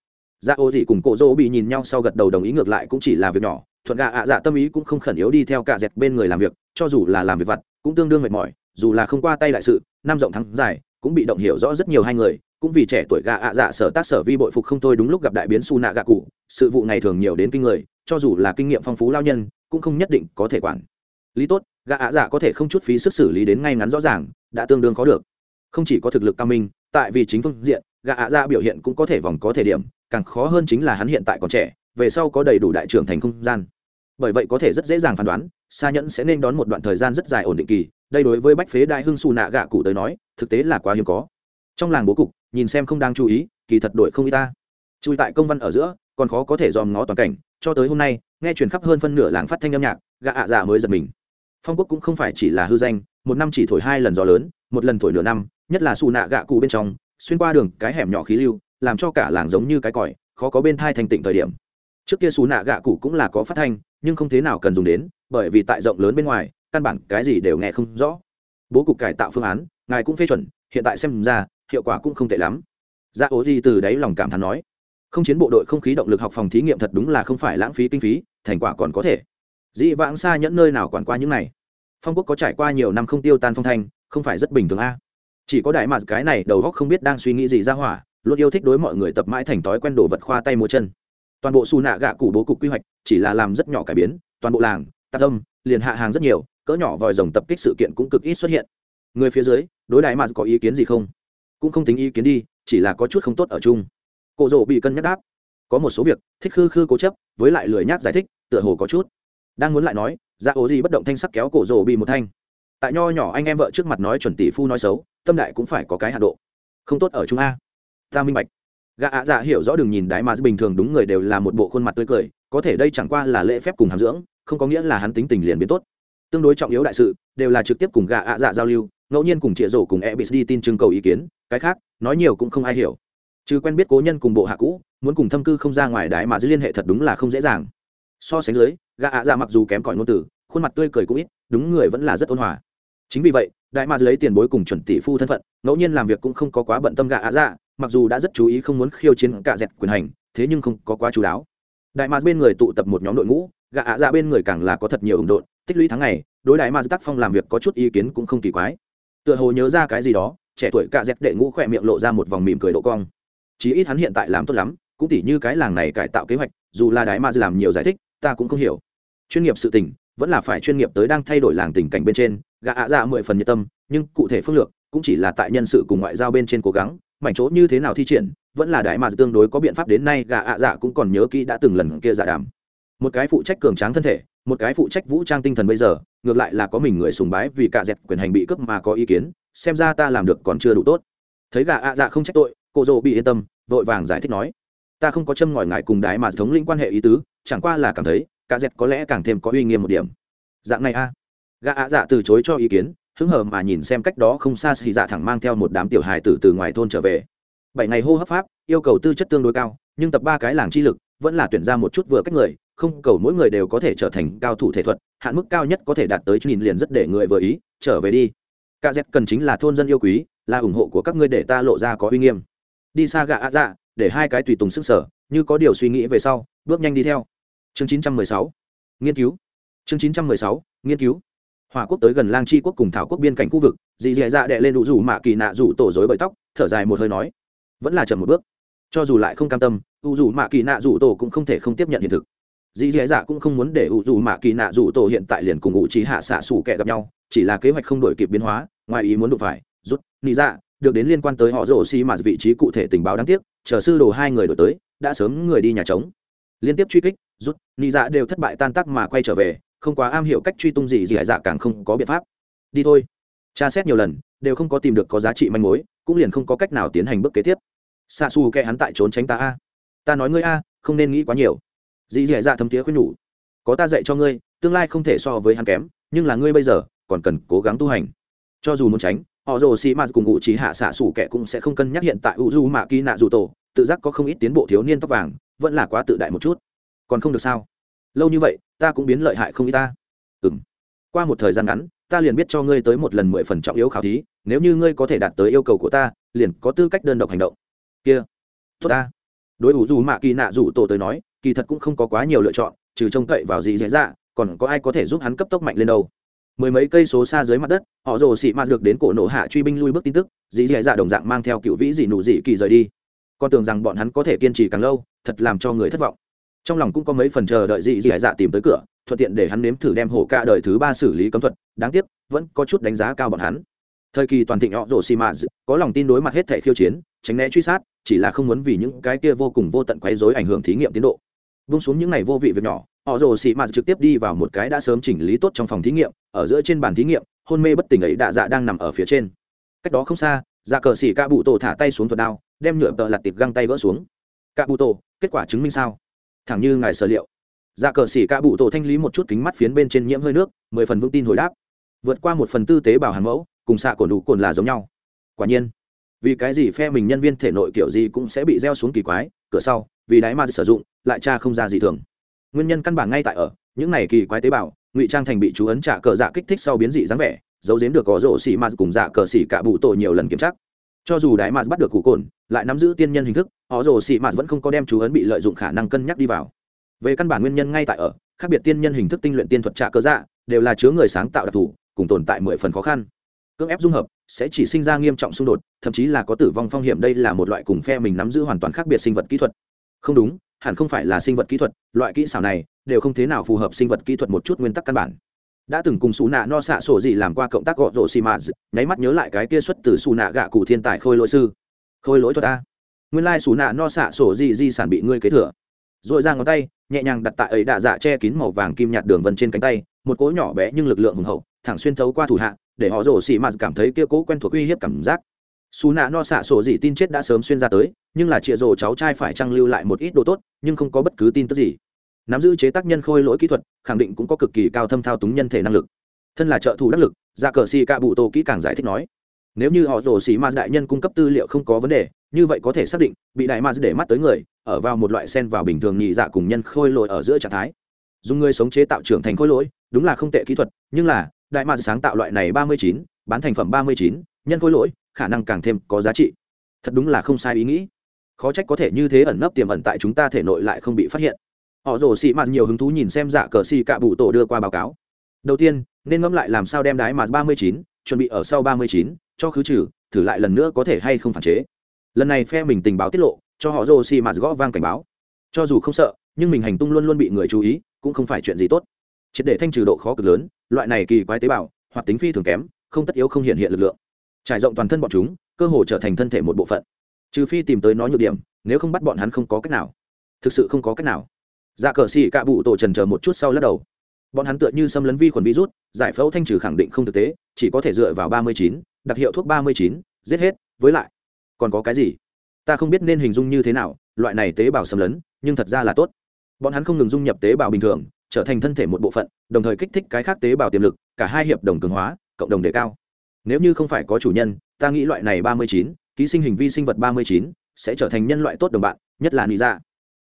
Dạ ô dị cùng cổ dỗ bị nhìn nhau sau gật đầu đồng ý ngược lại cũng chỉ là việc nhỏ, thuận gà ạ dạ tâm ý cũng không khẩn yếu đi theo cả dẹt bên người làm việc, cho dù là làm việc vặt, cũng tương đương mệt mỏi, dù là không qua tay đại sự, năm rộng thắng dài cũng bị động hiểu rõ rất nhiều hai người cũng vì trẻ tuổi gạ ạ dạ sở tác sở vi bội phục không thôi đúng lúc gặp đại biến su nạ gạ cụ, sự vụ ngày thường nhiều đến kinh người, cho dù là kinh nghiệm phong phú lao nhân, cũng không nhất định có thể quản. Lý tốt gạ ạ dạ có thể không chút phí sức xử lý đến ngay ngắn rõ ràng, đã tương đương có được. Không chỉ có thực lực cao minh, tại vì chính phương diện gạ ạ dạ biểu hiện cũng có thể vòng có thể điểm, càng khó hơn chính là hắn hiện tại còn trẻ, về sau có đầy đủ đại trưởng thành không gian. Bởi vậy có thể rất dễ dàng phán đoán xa nhẫn sẽ nên đón một đoạn thời gian rất dài ổn định kỳ, đây đối với bách phế đại hưng xù nạ gạ cụ tới nói, thực tế là quá hiếm có. Trong làng bố cục nhìn xem không đang chú ý, kỳ thật đội không y ta. Chui tại công văn ở giữa, còn khó có thể dòm ngó toàn cảnh, cho tới hôm nay, nghe truyền khắp hơn phân nửa làng phát thanh âm nhạc gạ ạ dạ mới giật mình. Phong quốc cũng không phải chỉ là hư danh, một năm chỉ thổi hai lần gió lớn, một lần thổi nửa năm, nhất là xù nạ gạ cụ bên trong, xuyên qua đường cái hẻm nhỏ khí lưu, làm cho cả làng giống như cái còi, khó có bên thai thành tịnh thời điểm. Trước kia xù nạ gạ cụ cũng là có phát thanh, nhưng không thế nào cần dùng đến, bởi vì tại rộng lớn bên ngoài, căn bản cái gì đều nghe không rõ. Bố cục cải tạo phương án, ngài cũng phê chuẩn, hiện tại xem ra hiệu quả cũng không tệ lắm. Dạ ố gì từ đáy lòng cảm thán nói, không chiến bộ đội không khí động lực học phòng thí nghiệm thật đúng là không phải lãng phí kinh phí, thành quả còn có thể. Dị vãng xa nhẫn nơi nào quản qua những này. Phong quốc có trải qua nhiều năm không tiêu tan phong thanh, không phải rất bình thường a. À? Chỉ có đại mạt cái này đầu góc không biết đang suy nghĩ gì ra hỏa, luôn yêu thích đối mọi người tập mãi thành thói quen đồ vật khoa tay múa chân. Toàn bộ xù nạ gạ cụ bố cục quy hoạch chỉ là làm rất nhỏ cải biến, toàn bộ làng tạc âm, liền hạ hàng rất nhiều, cỡ nhỏ vòi rồng tập kích sự kiện cũng cực ít xuất hiện. Người phía dưới, đối đại mạt có ý kiến gì không? Cũng không tính ý kiến đi, chỉ là có chút không tốt ở chung. Cổ rộ bị cân nhắc đáp, có một số việc, thích khư khư cố chấp, với lại lười nhác giải thích, tựa hồ có chút. Đang muốn lại nói ra dạ ố gì bất động thanh sắc kéo cổ rộ bị một thanh. Tại nho nhỏ anh em vợ trước mặt nói chuẩn tỷ phu nói xấu, tâm đại cũng phải có cái hạ độ. Không tốt ở chúng a. Ta minh bạch. Gã ạ dạ hiểu rõ đừng nhìn đái mà bình thường đúng người đều là một bộ khuôn mặt tươi cười, có thể đây chẳng qua là lễ phép cùng hàm dưỡng, không có nghĩa là hắn tính tình liền biến tốt. Tương đối trọng yếu đại sự, đều là trực tiếp cùng gã ạ dạ giao lưu ngẫu nhiên cùng trịa rổ cùng e bị đi tin trưng cầu ý kiến, cái khác, nói nhiều cũng không ai hiểu. Chứ quen biết cố nhân cùng bộ hạ cũ, muốn cùng thâm cư không ra ngoài đái mà giữ liên hệ thật đúng là không dễ dàng. So sánh dưới, gã ạ ra mặc dù kém cỏi ngôn từ, khuôn mặt tươi cười cũng ít, đúng người vẫn là rất ôn hòa. Chính vì vậy đại mà lấy tiền bối cùng chuẩn tỷ phu thân phận, ngẫu nhiên làm việc cũng không có quá bận tâm gã ạ dạ mặc dù đã rất chú ý không muốn khiêu chiến cả dẹt quyền hành, thế nhưng không có quá chú đáo. Đại mà bên người tụ tập một nhóm đội ngũ, gã ạ dạ bên người càng là có thật nhiều ủng độn, tích lũy tháng ngày, đối đại mà tác phong làm việc có chút ý kiến cũng không kỳ quái tựa hồ nhớ ra cái gì đó, trẻ tuổi cạ dẹp đệ ngũ khỏe miệng lộ ra một vòng mỉm cười độ cong. Chí ít hắn hiện tại làm tốt lắm, cũng tỉ như cái làng này cải tạo kế hoạch, dù là đại mà làm nhiều giải thích, ta cũng không hiểu. Chuyên nghiệp sự tình, vẫn là phải chuyên nghiệp tới đang thay đổi làng tình cảnh bên trên gạ ạ dạ mười phần nhiệt tâm, nhưng cụ thể phương lược, cũng chỉ là tại nhân sự cùng ngoại giao bên trên cố gắng, mảnh chỗ như thế nào thi triển, vẫn là đại mà tương đối có biện pháp đến nay gạ ạ dạ cũng còn nhớ kỹ đã từng lần kia dạ đàm. Một cái phụ trách cường tráng thân thể, một cái phụ trách vũ trang tinh thần bây giờ ngược lại là có mình người sùng bái vì cả dẹt quyền hành bị cướp mà có ý kiến, xem ra ta làm được còn chưa đủ tốt. Thấy gã ạ dạ không trách tội, cô dỗ bị yên tâm, vội vàng giải thích nói, ta không có châm ngòi ngại cùng đái mà thống lĩnh quan hệ ý tứ, chẳng qua là cảm thấy, cả dẹt có lẽ càng thêm có uy nghiêm một điểm. Dạng này a. Gã ạ dạ từ chối cho ý kiến, hứng hờ mà nhìn xem cách đó không xa xì dạ thẳng mang theo một đám tiểu hài tử từ ngoài thôn trở về. Bảy ngày hô hấp pháp, yêu cầu tư chất tương đối cao, nhưng tập ba cái làng chi lực, vẫn là tuyển ra một chút vừa cách người không cầu mỗi người đều có thể trở thành cao thủ thể thuật, hạn mức cao nhất có thể đạt tới nhìn liền rất để người vừa ý, trở về đi. Ca z cần chính là thôn dân yêu quý, là ủng hộ của các ngươi để ta lộ ra có uy nghiêm. Đi xa gạ ạ dạ để hai cái tùy tùng sức sở, như có điều suy nghĩ về sau, bước nhanh đi theo. Chương 916 nghiên cứu. Chương 916 nghiên cứu. Hòa quốc tới gần lang chi quốc cùng thảo quốc biên cảnh khu vực, dì dì dạ đệ lên đủ rủ mạ kỳ nạ rủ tổ dối bởi tóc, thở dài một hơi nói. Vẫn là chậm một bước. Cho dù lại không cam tâm u rủ mạ kỳ nạ rủ tổ cũng không thể không tiếp nhận hiện thực dì dì dạ cũng không muốn để u dù mạ kỳ nạ dù tổ hiện tại liền cùng ngụ trí hạ xạ xủ kẻ gặp nhau, chỉ là kế hoạch không đổi kịp biến hóa, ngoài ý muốn đụng phải, rút, nị dạ được đến liên quan tới họ rổ xi mà vị trí cụ thể tình báo đáng tiếc, chờ sư đồ hai người đổi tới, đã sớm người đi nhà trống. Liên tiếp truy kích, rút, nị dạ đều thất bại tan tác mà quay trở về, không quá am hiểu cách truy tung gì gì hải dạ càng không có biện pháp. Đi thôi. Tra xét nhiều lần, đều không có tìm được có giá trị manh mối, cũng liền không có cách nào tiến hành bước kế tiếp. Xa xù kẻ hắn tại trốn tránh ta a. Ta nói ngươi a, không nên nghĩ quá nhiều dì dì dạ thấm tía khuyên nhủ, có ta dạy cho ngươi, tương lai không thể so với hắn kém, nhưng là ngươi bây giờ còn cần cố gắng tu hành. Cho dù muốn tránh, họ rồ xì mạt cùng ngụ trí hạ xạ xủ kẻ cũng sẽ không cân nhắc hiện tại u du mạ kỳ nạ dù tổ, tự giác có không ít tiến bộ thiếu niên tóc vàng, vẫn là quá tự đại một chút. Còn không được sao? Lâu như vậy, ta cũng biến lợi hại không y ta. Ừ m qua một thời gian ngắn, ta liền biết cho ngươi tới một lần mười phần trọng yếu khảo thí, nếu như ngươi có thể đạt tới yêu cầu của ta, liền có tư cách đơn độc hành động. Kia, tốt ta. Đối ủ dù mạ kỳ nạ dù tổ tới nói kỳ thật cũng không có quá nhiều lựa chọn, trừ trông cậy vào gì dễ dạ còn có ai có thể giúp hắn cấp tốc mạnh lên đâu. Mười mấy cây số xa dưới mặt đất, họ rồ xị mạt được đến cổ nổ hạ truy binh lui bước tin tức, dì dì dạ đồng dạng mang theo cựu vĩ dị nụ dị kỳ rời đi. Con tưởng rằng bọn hắn có thể kiên trì càng lâu, thật làm cho người thất vọng. Trong lòng cũng có mấy phần chờ đợi dị dị dạ tìm tới cửa, thuận tiện để hắn nếm thử đem hổ ca đời thứ ba xử lý cấm thuật, đáng tiếc, vẫn có chút đánh giá cao bọn hắn. Thời kỳ toàn thịnh họ rồ xị mạt, có lòng tin đối mặt hết thể khiêu chiến, tránh né truy sát, chỉ là không muốn vì những cái kia vô cùng vô tận quấy rối ảnh hưởng thí nghiệm tiến độ vung xuống những ngày vô vị việc nhỏ, họ rồ xị mạt trực tiếp đi vào một cái đã sớm chỉnh lý tốt trong phòng thí nghiệm, ở giữa trên bàn thí nghiệm, hôn mê bất tỉnh ấy đạ dạ đang nằm ở phía trên. Cách đó không xa dạ cờ xỉ ca bụ tổ thả tay xuống thuật đao, đem nhựa tợ lặt tiệp găng tay vỡ xuống. Ca bụ tổ kết quả chứng minh sao? Thẳng như ngài sở liệu. Dạ cờ xỉ ca bụ tổ thanh lý một chút kính mắt phiến bên trên nhiễm hơi nước, mười phần vững tin hồi đáp. Vượt qua một phần tư tế bào hàng mẫu, cùng xạ cổn đủ cồn là giống nhau. Quả nhiên, vì cái gì phe mình nhân viên thể nội kiểu gì cũng sẽ bị gieo xuống kỳ quái, cửa sau vì đáy ma sử dụng, lại cha không ra gì thường. Nguyên nhân căn bản ngay tại ở, những này kỳ quái tế bào, ngụy trang thành bị chú ấn trả cờ dạ kích thích sau biến dị dáng vẻ, giấu giếm được có rổ xỉ ma cùng dạ cờ xỉ cả bụ tội nhiều lần kiểm tra. Cho dù đại ma bắt được cụ cồn, lại nắm giữ tiên nhân hình thức, họ rổ xỉ ma vẫn không có đem chú ấn bị lợi dụng khả năng cân nhắc đi vào. Về căn bản nguyên nhân ngay tại ở, khác biệt tiên nhân hình thức tinh luyện tiên thuật trả cờ dạ đều là chứa người sáng tạo đặc thù, cùng tồn tại mười phần khó khăn. Cưỡng ép dung hợp, sẽ chỉ sinh ra nghiêm trọng xung đột, thậm chí là có tử vong phong hiểm, đây là một loại cùng phe mình nắm giữ hoàn toàn khác biệt sinh vật kỹ thuật không đúng, hẳn không phải là sinh vật kỹ thuật, loại kỹ xảo này đều không thế nào phù hợp sinh vật kỹ thuật một chút nguyên tắc căn bản. Đã từng cùng xù nạ no xạ sổ gì làm qua cộng tác gọ rổ xì mạt nháy mắt nhớ lại cái kia xuất từ xù nạ gạ cụ thiên tài khôi lỗi sư. Khôi lỗi thuật ta nguyên lai xù nạ no xạ sổ gì di sản bị ngươi kế thừa. Rồi ra ngón tay, nhẹ nhàng đặt tại ấy đạ dạ che kín màu vàng kim nhạt đường vân trên cánh tay, một cỗ nhỏ bé nhưng lực lượng hùng hậu, thẳng xuyên thấu qua thủ hạ, để họ rổ xì mạt cảm thấy kia cỗ quen thuộc uy hiếp cảm giác xù nạ no xạ sổ gì tin chết đã sớm xuyên ra tới, nhưng là chịa rổ cháu trai phải trăng lưu lại một ít đồ tốt, nhưng không có bất cứ tin tức gì. Nắm giữ chế tác nhân khôi lỗi kỹ thuật, khẳng định cũng có cực kỳ cao thâm thao túng nhân thể năng lực. Thân là trợ thủ đắc lực ra cờ xì cạ bụ tô kỹ càng giải thích nói, nếu như họ rổ xì ma đại nhân cung cấp tư liệu không có vấn đề, như vậy có thể xác định, bị đại ma để mắt tới người, ở vào một loại sen vào bình thường nhị dạ cùng nhân khôi lỗi ở giữa trạng thái. Dùng người sống chế tạo trưởng thành khôi lỗi, đúng là không tệ kỹ thuật, nhưng là, đại ma sáng tạo loại này ba mươi chín, bán thành phẩm ba mươi chín, nhân khôi lỗi khả năng càng thêm có giá trị. Thật đúng là không sai ý nghĩ. Khó trách có thể như thế ẩn nấp tiềm ẩn tại chúng ta thể nội lại không bị phát hiện. Họ rồ xị mạt nhiều hứng thú nhìn xem dạ cờ xì cạ bụ tổ đưa qua báo cáo. Đầu tiên, nên ngẫm lại làm sao đem đái mà ba mươi chín, chuẩn bị ở sau ba mươi chín, cho khứ trừ, thử lại lần nữa có thể hay không phản chế. Lần này phe mình tình báo tiết lộ, cho họ rồ xì mạt gõ vang cảnh báo. Cho dù không sợ, nhưng mình hành tung luôn luôn bị người chú ý, cũng không phải chuyện gì tốt. Triệt để thanh trừ độ khó cực lớn, loại này kỳ quái tế bào hoặc tính phi thường kém, không tất yếu không hiện hiện lực lượng trải rộng toàn thân bọn chúng, cơ hồ trở thành thân thể một bộ phận. Trừ phi tìm tới nó nhược điểm, nếu không bắt bọn hắn không có cách nào. Thực sự không có cách nào. Dạ cờ xì cạ bụ tổ trần chờ một chút sau lắc đầu. Bọn hắn tựa như xâm lấn vi khuẩn virus, giải phẫu thanh trừ khẳng định không thực tế, chỉ có thể dựa vào ba mươi chín, đặc hiệu thuốc ba mươi chín, giết hết, với lại, còn có cái gì? Ta không biết nên hình dung như thế nào, loại này tế bào xâm lấn, nhưng thật ra là tốt. Bọn hắn không ngừng dung nhập tế bào bình thường, trở thành thân thể một bộ phận, đồng thời kích thích cái khác tế bào tiềm lực, cả hai hiệp đồng cường hóa, cộng đồng đề cao nếu như không phải có chủ nhân, ta nghĩ loại này ba mươi chín, ký sinh hình vi sinh vật ba mươi chín, sẽ trở thành nhân loại tốt đồng bạn, nhất là nị dạ.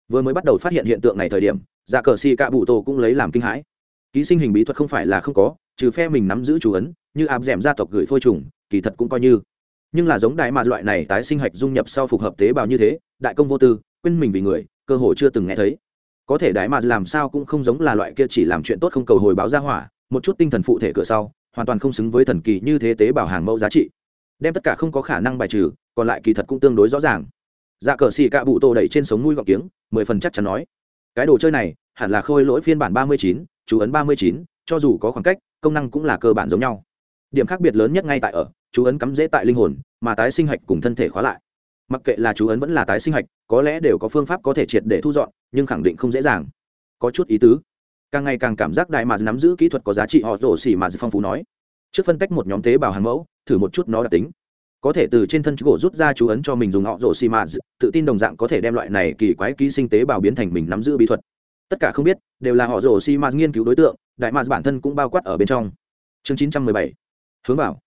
Vừa mới bắt đầu phát hiện hiện tượng này thời điểm dạ cờ xì cạ bụ tổ cũng lấy làm kinh hãi. Ký sinh hình bí thuật không phải là không có, trừ phe mình nắm giữ chủ ấn, như áp d ẻ m gia tộc gửi phôi trùng, kỳ thật cũng coi như. Nhưng là giống đại mà loại này tái sinh hạch dung nhập sau phục hợp tế bào như thế, đại công vô tư, quên mình vì người, cơ hội chưa từng nghe thấy. Có thể đại mà làm sao cũng không giống là loại kia chỉ làm chuyện tốt không cầu hồi báo ra hỏa, một chút tinh thần phụ thể cửa sau hoàn toàn không xứng với thần kỳ như thế tế bào hàng mẫu giá trị. Đem tất cả không có khả năng bài trừ, còn lại kỳ thật cũng tương đối rõ ràng. Dạ cờ xì cạ bụ tô đẩy trên sống mũi gọc tiếng mười phần chắc chắn nói. Cái đồ chơi này, hẳn là khôi lỗi phiên bản ba mươi chín, chú ấn ba mươi chín, cho dù có khoảng cách, công năng cũng là cơ bản giống nhau. Điểm khác biệt lớn nhất ngay tại ở, chú ấn cắm dễ tại linh hồn, mà tái sinh hạch cùng thân thể khóa lại. Mặc kệ là chú ấn vẫn là tái sinh hạch, có lẽ đều có phương pháp có thể triệt để thu dọn, nhưng khẳng định không dễ dàng. Có chút ý tứ càng ngày càng cảm giác đại mà nắm giữ kỹ thuật có giá trị, họ rổ xỉ mà phong phú nói. Trước phân tách một nhóm tế bào hàng mẫu, thử một chút nó đặc tính. Có thể từ trên thân gỗ rút ra chú ấn cho mình dùng họ rổ xì mà, tự tin đồng dạng có thể đem loại này kỳ quái ký sinh tế bào biến thành mình nắm giữ bí thuật. Tất cả không biết, đều là họ rổ xì mà nghiên cứu đối tượng, đại mà bản thân cũng bao quát ở bên trong. Chương 917 hướng vào.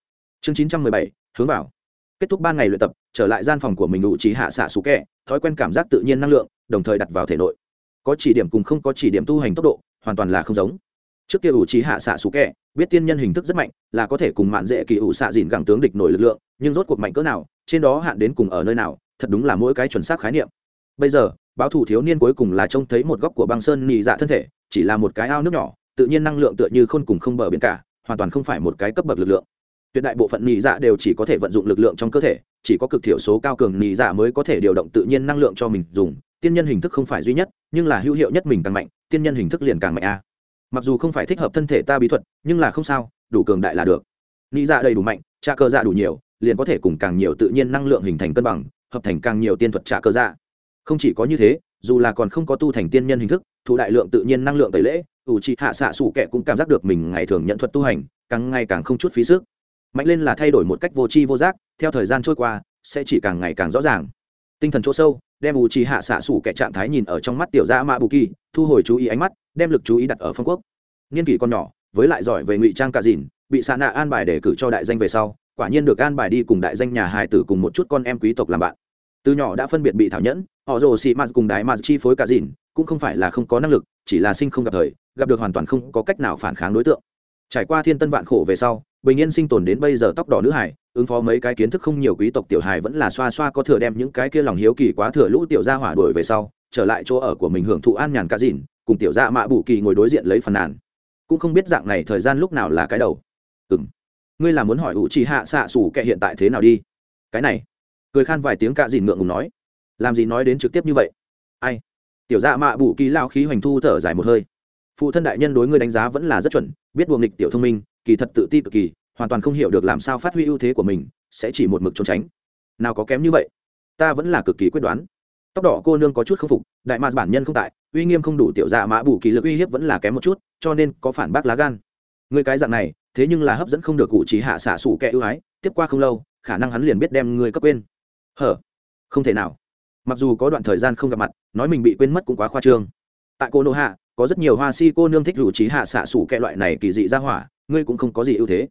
Chương 917 hướng vào. Kết thúc ba ngày luyện tập, trở lại gian phòng của mình đủ trí hạ xạ xú kẹ, thói quen cảm giác tự nhiên năng lượng, đồng thời đặt vào thể nội. Có chỉ điểm cùng không có chỉ điểm tu hành tốc độ hoàn toàn là không giống. Trước kia ủ trí hạ xạ xú kẹ, biết tiên nhân hình thức rất mạnh, là có thể cùng mạn dễ kỳ ủ xạ dìn gẳng tướng địch nổi lực lượng, nhưng rốt cuộc mạnh cỡ nào, trên đó hạn đến cùng ở nơi nào, thật đúng là mỗi cái chuẩn xác khái niệm. Bây giờ, báo thủ thiếu niên cuối cùng là trông thấy một góc của băng sơn nhị dạ thân thể, chỉ là một cái ao nước nhỏ, tự nhiên năng lượng tựa như khôn cùng không bờ biển cả, hoàn toàn không phải một cái cấp bậc lực lượng. Tuyệt đại bộ phận nhị dạ đều chỉ có thể vận dụng lực lượng trong cơ thể, chỉ có cực thiểu số cao cường nhị dạ mới có thể điều động tự nhiên năng lượng cho mình dùng tiên nhân hình thức không phải duy nhất, nhưng là hữu hiệu nhất mình càng mạnh, tiên nhân hình thức liền càng mạnh a. Mặc dù không phải thích hợp thân thể ta bí thuật, nhưng là không sao, đủ cường đại là được. Nghĩ ra dạ đầy đủ mạnh trả cơ dạ đủ nhiều, liền có thể cùng càng nhiều tự nhiên năng lượng hình thành cân bằng, hợp thành càng nhiều tiên thuật trả cơ dạ. Không chỉ có như thế, dù là còn không có tu thành tiên nhân hình thức, thụ đại lượng tự nhiên năng lượng tẩy lễ, ủ trị hạ xạ sủ kệ cũng cảm giác được mình ngày thường nhận thuật tu hành, càng ngày càng không chút phí sức. Mạnh lên là thay đổi một cách vô tri vô giác, theo thời gian trôi qua, sẽ chỉ càng ngày càng rõ ràng. Tinh thần chỗ sâu đem u trì hạ xạ sủ kẻ trạng thái nhìn ở trong mắt tiểu gia mạ bù kỳ thu hồi chú ý ánh mắt, đem lực chú ý đặt ở phong quốc. Niên kỷ con nhỏ, với lại giỏi về ngụy trang cả dìn, bị xạ nạ an bài để cử cho đại danh về sau, quả nhiên được an bài đi cùng đại danh nhà hài tử cùng một chút con em quý tộc làm bạn. Từ nhỏ đã phân biệt bị thảo nhẫn, họ rồ xị mạt cùng đái mạt chi phối cả dìn, cũng không phải là không có năng lực, chỉ là sinh không gặp thời, gặp được hoàn toàn không có cách nào phản kháng đối tượng trải qua thiên tân vạn khổ về sau, bình yên sinh tồn đến bây giờ tóc đỏ nữ hải, ứng phó mấy cái kiến thức không nhiều quý tộc tiểu hải vẫn là xoa xoa có thừa đem những cái kia lòng hiếu kỳ quá thừa lũ tiểu gia hỏa đuổi về sau, trở lại chỗ ở của mình hưởng thụ an nhàn cá dìn cùng tiểu gia mạ bù kỳ ngồi đối diện lấy phần nàn. Cũng không biết dạng này thời gian lúc nào là cái đầu. Ừng ngươi là muốn hỏi ủ trì hạ xạ xù kệ hiện tại thế nào đi? Cái này. Cười khan vài tiếng cạ dìn ngượng ngùng nói. Làm gì nói đến trực tiếp như vậy? Ai? Tiểu dạ mạ bù kỳ lao khí hoành thu thở dài một hơi. Phụ thân đại nhân đối ngươi đánh giá vẫn là rất chuẩn biết buồng nghịch tiểu thông minh, kỳ thật tự ti cực kỳ, hoàn toàn không hiểu được làm sao phát huy ưu thế của mình, sẽ chỉ một mực trốn tránh. Nào có kém như vậy, ta vẫn là cực kỳ quyết đoán. Tóc đỏ cô nương có chút k phục, đại mạc bản nhân không tại, uy nghiêm không đủ tiểu dạ mã bù kỳ lực uy hiếp vẫn là kém một chút, cho nên có phản bác lá gan. Người cái dạng này, thế nhưng là hấp dẫn không được cụ chỉ hạ xả sủ kẻ ưu ái, tiếp qua không lâu, khả năng hắn liền biết đem người cấp quên. Hở, không thể nào. Mặc dù có đoạn thời gian không gặp mặt, nói mình bị quên mất cũng quá khoa trương. Tại cô nô hạ có rất nhiều hoa si cô nương thích rủ trí hạ xạ sủ kẹ loại này kỳ dị ra hỏa, ngươi cũng không có gì ưu thế.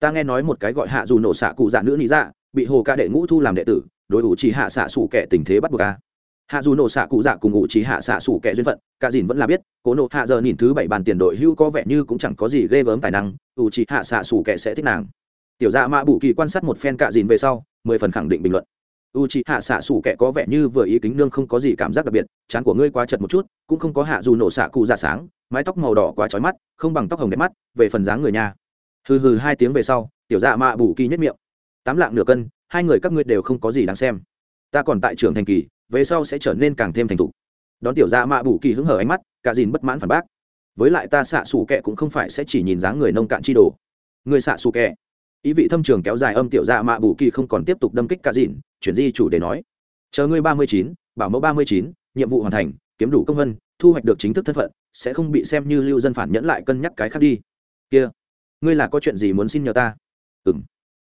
Ta nghe nói một cái gọi hạ dù nổ xạ cụ dạ nữ lý dạ bị hồ ca đệ ngũ thu làm đệ tử, đối ủ trí hạ xạ sủ kẹ tình thế bắt buộc ca hạ dù nổ xạ cụ dạ cùng ủ trí hạ xạ sủ kẹ duyên phận, cả dìn vẫn là biết, cố nộ hạ giờ nhìn thứ bảy bàn tiền đội hưu có vẻ như cũng chẳng có gì ghê gớm tài năng, ủ trí hạ xạ sủ kẹ sẽ thích nàng. Tiểu dạ mạ bù kỳ quan sát một phen cả dìn về sau, mười phần khẳng định bình luận u c h ị hạ xạ xủ kẻ có vẻ như vừa ý kính nương không có gì cảm giác đặc biệt, chán của ngươi quá chật một chút, cũng không có hạ dù nổ xạ cụ ra sáng, mái tóc màu đỏ quá trói mắt, không bằng tóc hồng đẹp mắt, về phần dáng người nhà hừ hừ, hai tiếng về sau, tiểu dạ mạ bù kỳ nhất miệng. Tám lạng nửa cân, hai người các ngươi đều không có gì đáng xem. Ta còn tại trường thành kỳ, về sau sẽ trở nên càng thêm thành thục. Đón tiểu dạ mạ bù kỳ hứng hở ánh mắt, cả dìn bất mãn phản bác. Với lại ta xạ xù kẹ cũng không phải sẽ chỉ nhìn dáng người nông cạn chi đồ. Người xạ xù kẹ ý vị thâm trường kéo dài âm tiểu dạ mạ bù kỳ không còn tiếp tục đâm kích cả dìn chuyển di chủ để nói. Chờ ngươi ba mươi chín, bảo mẫu ba mươi chín, nhiệm vụ hoàn thành, kiếm đủ công vân, thu hoạch được chính thức thân phận, sẽ không bị xem như lưu dân phản nhẫn lại cân nhắc cái khác đi. Kia, ngươi là có chuyện gì muốn xin nhờ ta? Ừ m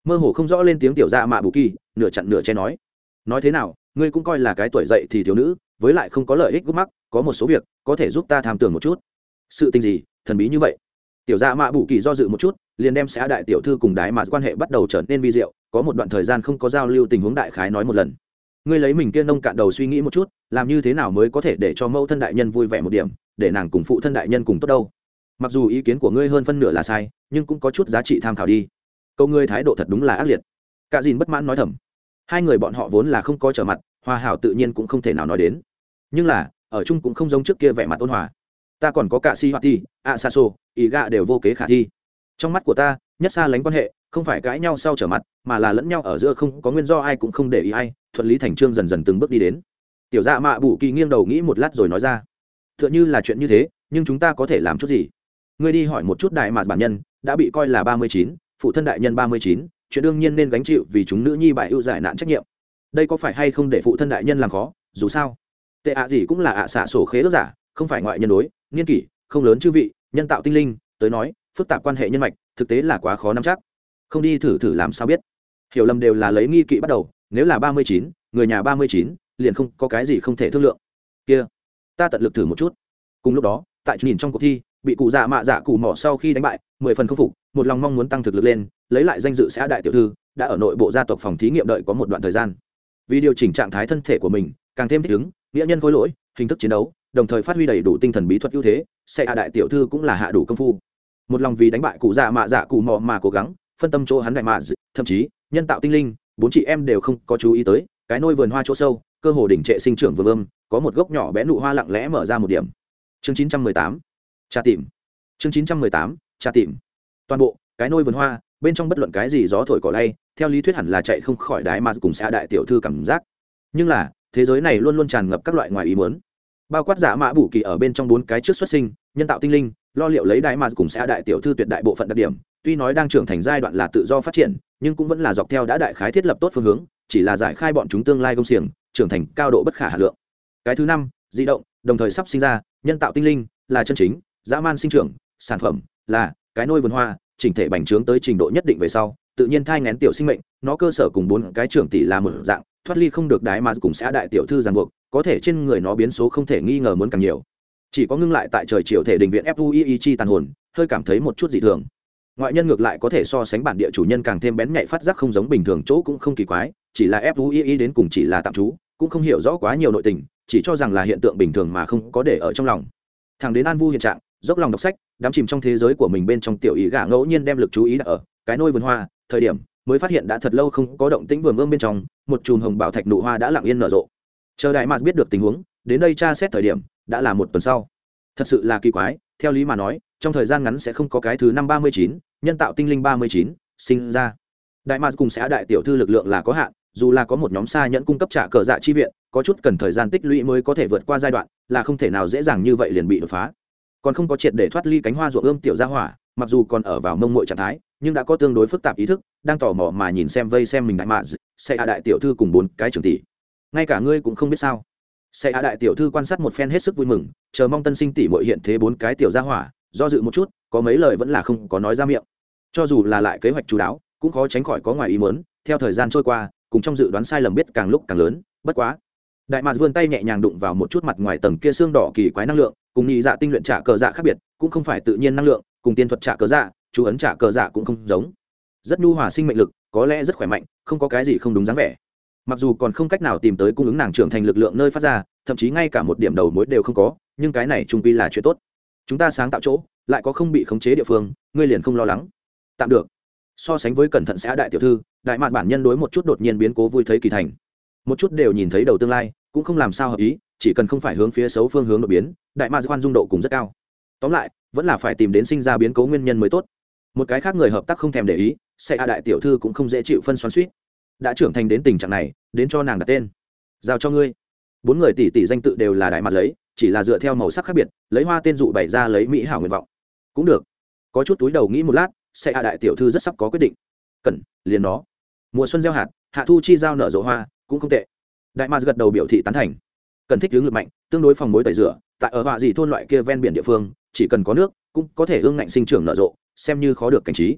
mơ hồ không rõ lên tiếng tiểu dạ mạ bù kỳ, nửa chặn nửa che nói. Nói thế nào, ngươi cũng coi là cái tuổi dậy thì thiếu nữ, với lại không có lợi ích gút mắc, có một số việc, có thể giúp ta tham tưởng một chút. Sự tình gì, thần bí như vậy? Tiểu dạ mạ bù kỳ do dự một chút, liền đem xã đại tiểu thư cùng đái mà quan hệ bắt đầu trở nên vi diệu, có một đoạn thời gian không có giao lưu tình huống đại khái nói một lần. Ngươi lấy mình kia nông cạn đầu suy nghĩ một chút, làm như thế nào mới có thể để cho mẫu thân đại nhân vui vẻ một điểm, để nàng cùng phụ thân đại nhân cùng tốt đâu? Mặc dù ý kiến của ngươi hơn phân nửa là sai, nhưng cũng có chút giá trị tham khảo đi. Câu ngươi thái độ thật đúng là ác liệt. Cả dìn bất mãn nói thầm. Hai người bọn họ vốn là không có trở mặt, hòa hảo tự nhiên cũng không thể nào nói đến. Nhưng là, ở chung cũng không giống trước kia vẻ mặt ôn hòa ta còn có cả si hoạt thi a sa sô ý gạ đều vô kế khả thi. Trong mắt của ta, nhất xa lánh quan hệ, không phải cãi nhau sau trở mặt, mà là lẫn nhau ở giữa không có nguyên do ai cũng không để ý ai, thuận lý thành trương dần dần từng bước đi đến. Tiểu dạ mạ bù kỳ nghiêng đầu nghĩ một lát rồi nói ra t h ư ợ n h ư là chuyện như thế, nhưng chúng ta có thể làm chút gì? Ngươi đi hỏi một chút đại mạt bản nhân, đã bị coi là ba mươi chín, phụ thân đại nhân ba mươi chín, chuyện đương nhiên nên gánh chịu vì chúng nữ nhi bại ưu giải nạn trách nhiệm. Đây có phải hay không để phụ thân đại nhân làm khó? Dù sao, tệ ạ gì cũng là ạ xạ sổ khế ước giả không phải ngoại nhân đối niên kỷ, không lớn chư vị, nhân tạo tinh linh, tới nói, phức tạp quan hệ nhân mạch, thực tế là quá khó nắm chắc. Không đi thử thử làm sao biết. Hiểu lầm đều là lấy nghi kỵ bắt đầu, nếu là ba mươi chín, người nhà ba mươi chín, liền không có cái gì không thể thương lượng. Kia, ta tận lực thử một chút. Cùng lúc đó, tại nhìn trong cuộc thi, bị cụ dạ mạ dạ cụ mỏ sau khi đánh bại, mười phần không phục, một lòng mong muốn tăng thực lực lên, lấy lại danh dự xã đại tiểu thư, đã ở nội bộ gia tộc phòng thí nghiệm đợi có một đoạn thời gian. Vì điều chỉnh trạng thái thân thể của mình, càng thêm thích ứng nghĩa nhân khối lỗi, hình thức chiến đấu, đồng thời phát huy đầy đủ tinh thần bí thuật ưu thế xe hạ đại tiểu thư cũng là hạ đủ công phu. Một lòng vì đánh bại cụ dạ mạ dạ cụ mò mà cố gắng, phân tâm chỗ hắn đại mạ thậm chí, nhân tạo tinh linh, bốn chị em đều không có chú ý tới, cái nôi vườn hoa chỗ sâu, cơ hồ đỉnh trệ sinh trưởng vương ươm, có một gốc nhỏ bé nụ hoa lặng lẽ mở ra một điểm. Chương chín trăm mười tám trà tìm. Chương chín trăm mười tám trà tìm. Toàn bộ, cái nôi vườn hoa, bên trong bất luận cái gì gió thổi cỏ lay, theo lý thuyết hẳn là chạy không khỏi đái mà cùng xã đại tiểu thư cảm giác. Nhưng là thế giới này luôn luôn tràn ngập các loại ngoài ý muốn. Bao quát giả mã bù kỳ ở bên trong bốn cái trước xuất sinh, nhân tạo tinh linh, lo liệu lấy đại mà cùng sẽ đại tiểu thư tuyệt đại bộ phận đặc điểm, tuy nói đang trưởng thành giai đoạn là tự do phát triển, nhưng cũng vẫn là dọc theo đã đại khái thiết lập tốt phương hướng, chỉ là giải khai bọn chúng tương lai công xiềng, trưởng thành cao độ bất khả hà lượng. Cái thứ năm, di động, đồng thời sắp sinh ra, nhân tạo tinh linh, là chân chính, dã man sinh trưởng, sản phẩm là cái nôi vườn hoa, chỉnh thể bành trướng tới trình độ nhất định về sau, tự nhiên thai ngén tiểu sinh mệnh, nó cơ sở cùng bốn cái trưởng tỷ là một dạng thoát ly không được đái mà cùng xã đại tiểu thư ràng buộc, có thể trên người nó biến số không thể nghi ngờ muốn càng nhiều. Chỉ có ngưng lại tại trời chiều thể đình viện fui chi tàn hồn, hơi cảm thấy một chút dị thường. Ngoại nhân ngược lại có thể so sánh bản địa chủ nhân càng thêm bén nhạy phát giác không giống bình thường chỗ cũng không kỳ quái, chỉ là fui đến cùng chỉ là tạm trú, cũng không hiểu rõ quá nhiều nội tình, chỉ cho rằng là hiện tượng bình thường mà không có để ở trong lòng. Thằng đến an vu hiện trạng, dốc lòng đọc sách, đắm chìm trong thế giới của mình bên trong tiểu ý gà ngẫu nhiên đem lực chú ý đã ở cái nôi vườn hoa, thời điểm mới phát hiện đã thật lâu không có động tĩnh vườn ương bên trong một chùm hồng bảo thạch nụ hoa đã lặng yên nở rộ. Chờ đại mạc biết được tình huống, đến đây tra xét thời điểm, đã là một tuần sau. Thật sự là kỳ quái, theo lý mà nói, trong thời gian ngắn sẽ không có cái thứ năm ba mươi chín, nhân tạo tinh linh ba mươi chín sinh ra. Đại mạc cùng xã đại tiểu thư lực lượng là có hạn, dù là có một nhóm xa nhẫn cung cấp trả cờ dạ chi viện, có chút cần thời gian tích lũy mới có thể vượt qua giai đoạn, là không thể nào dễ dàng như vậy liền bị đột phá. Còn không có triệt để thoát ly cánh hoa ruộng ươm tiểu gia hỏa, mặc dù còn ở vào mông mội trạng thái nhưng đã có tương đối phức tạp ý thức, đang tò mò mà nhìn xem vây xem mình đại mạ sẽ hạ đại tiểu thư cùng bốn cái trường tỷ. Ngay cả ngươi cũng không biết sao. Sẽ hạ đại tiểu thư quan sát một phen hết sức vui mừng, chờ mong tân sinh tỷ mội hiện thế bốn cái tiểu gia hỏa, do dự một chút, có mấy lời vẫn là không có nói ra miệng. Cho dù là lại kế hoạch chú đáo, cũng khó tránh khỏi có ngoài ý mớn theo thời gian trôi qua, cùng trong dự đoán sai lầm biết càng lúc càng lớn, bất quá. Đại mạc vươn tay nhẹ nhàng đụng vào một chút mặt ngoài tầng kia xương đỏ kỳ quái năng lượng, cùng nhị dạ tinh luyện trả cờ dạ khác biệt, cũng không phải tự nhiên năng lượng, cùng tiên thuật trả cờ dạ chú ấn trả cờ dạ cũng không giống. Rất nhu hòa sinh mệnh lực, có lẽ rất khỏe mạnh, không có cái gì không đúng dáng vẻ. Mặc dù còn không cách nào tìm tới cung ứng nàng trưởng thành lực lượng nơi phát ra, thậm chí ngay cả một điểm đầu mối đều không có, nhưng cái này trung pi là chuyện tốt. Chúng ta sáng tạo chỗ, lại có không bị khống chế địa phương, ngươi liền không lo lắng. Tạm được. So sánh với cẩn thận xã đại tiểu thư, đại mạc bản nhân đối một chút đột nhiên biến cố vui thấy kỳ thành. Một chút đều nhìn thấy đầu tương lai, cũng không làm sao hợp ý, chỉ cần không phải hướng phía xấu phương hướng đột biến, đại mạc khoan dung độ cũng rất cao. Tóm lại, vẫn là phải tìm đến sinh ra biến cố nguyên nhân mới tốt một cái khác người hợp tác không thèm để ý sẽ a đại tiểu thư cũng không dễ chịu phân xoắn suýt. Đã trưởng thành đến tình trạng này, đến cho nàng đặt tên. Giao cho ngươi. Bốn người tỷ tỷ danh tự đều là đại mặt lấy, chỉ là dựa theo màu sắc khác biệt, lấy hoa tên dụ bày ra lấy mỹ hảo nguyện vọng. Cũng được. Có chút túi đầu nghĩ một lát sẽ a đại tiểu thư rất sắp có quyết định. Cần, liền đó mùa xuân gieo hạt, hạ thu chi giao nở rộ hoa, cũng không tệ. Đại mars gật đầu biểu thị tán thành. Cần thích hướng lực mạnh, tương đối phòng mối tẩy rửa, tại ở họa gì thôn loại kia ven biển địa phương, chỉ cần có nước, cũng có thể ương ngạnh sinh trưởng nở rộ xem như khó được cảnh trí.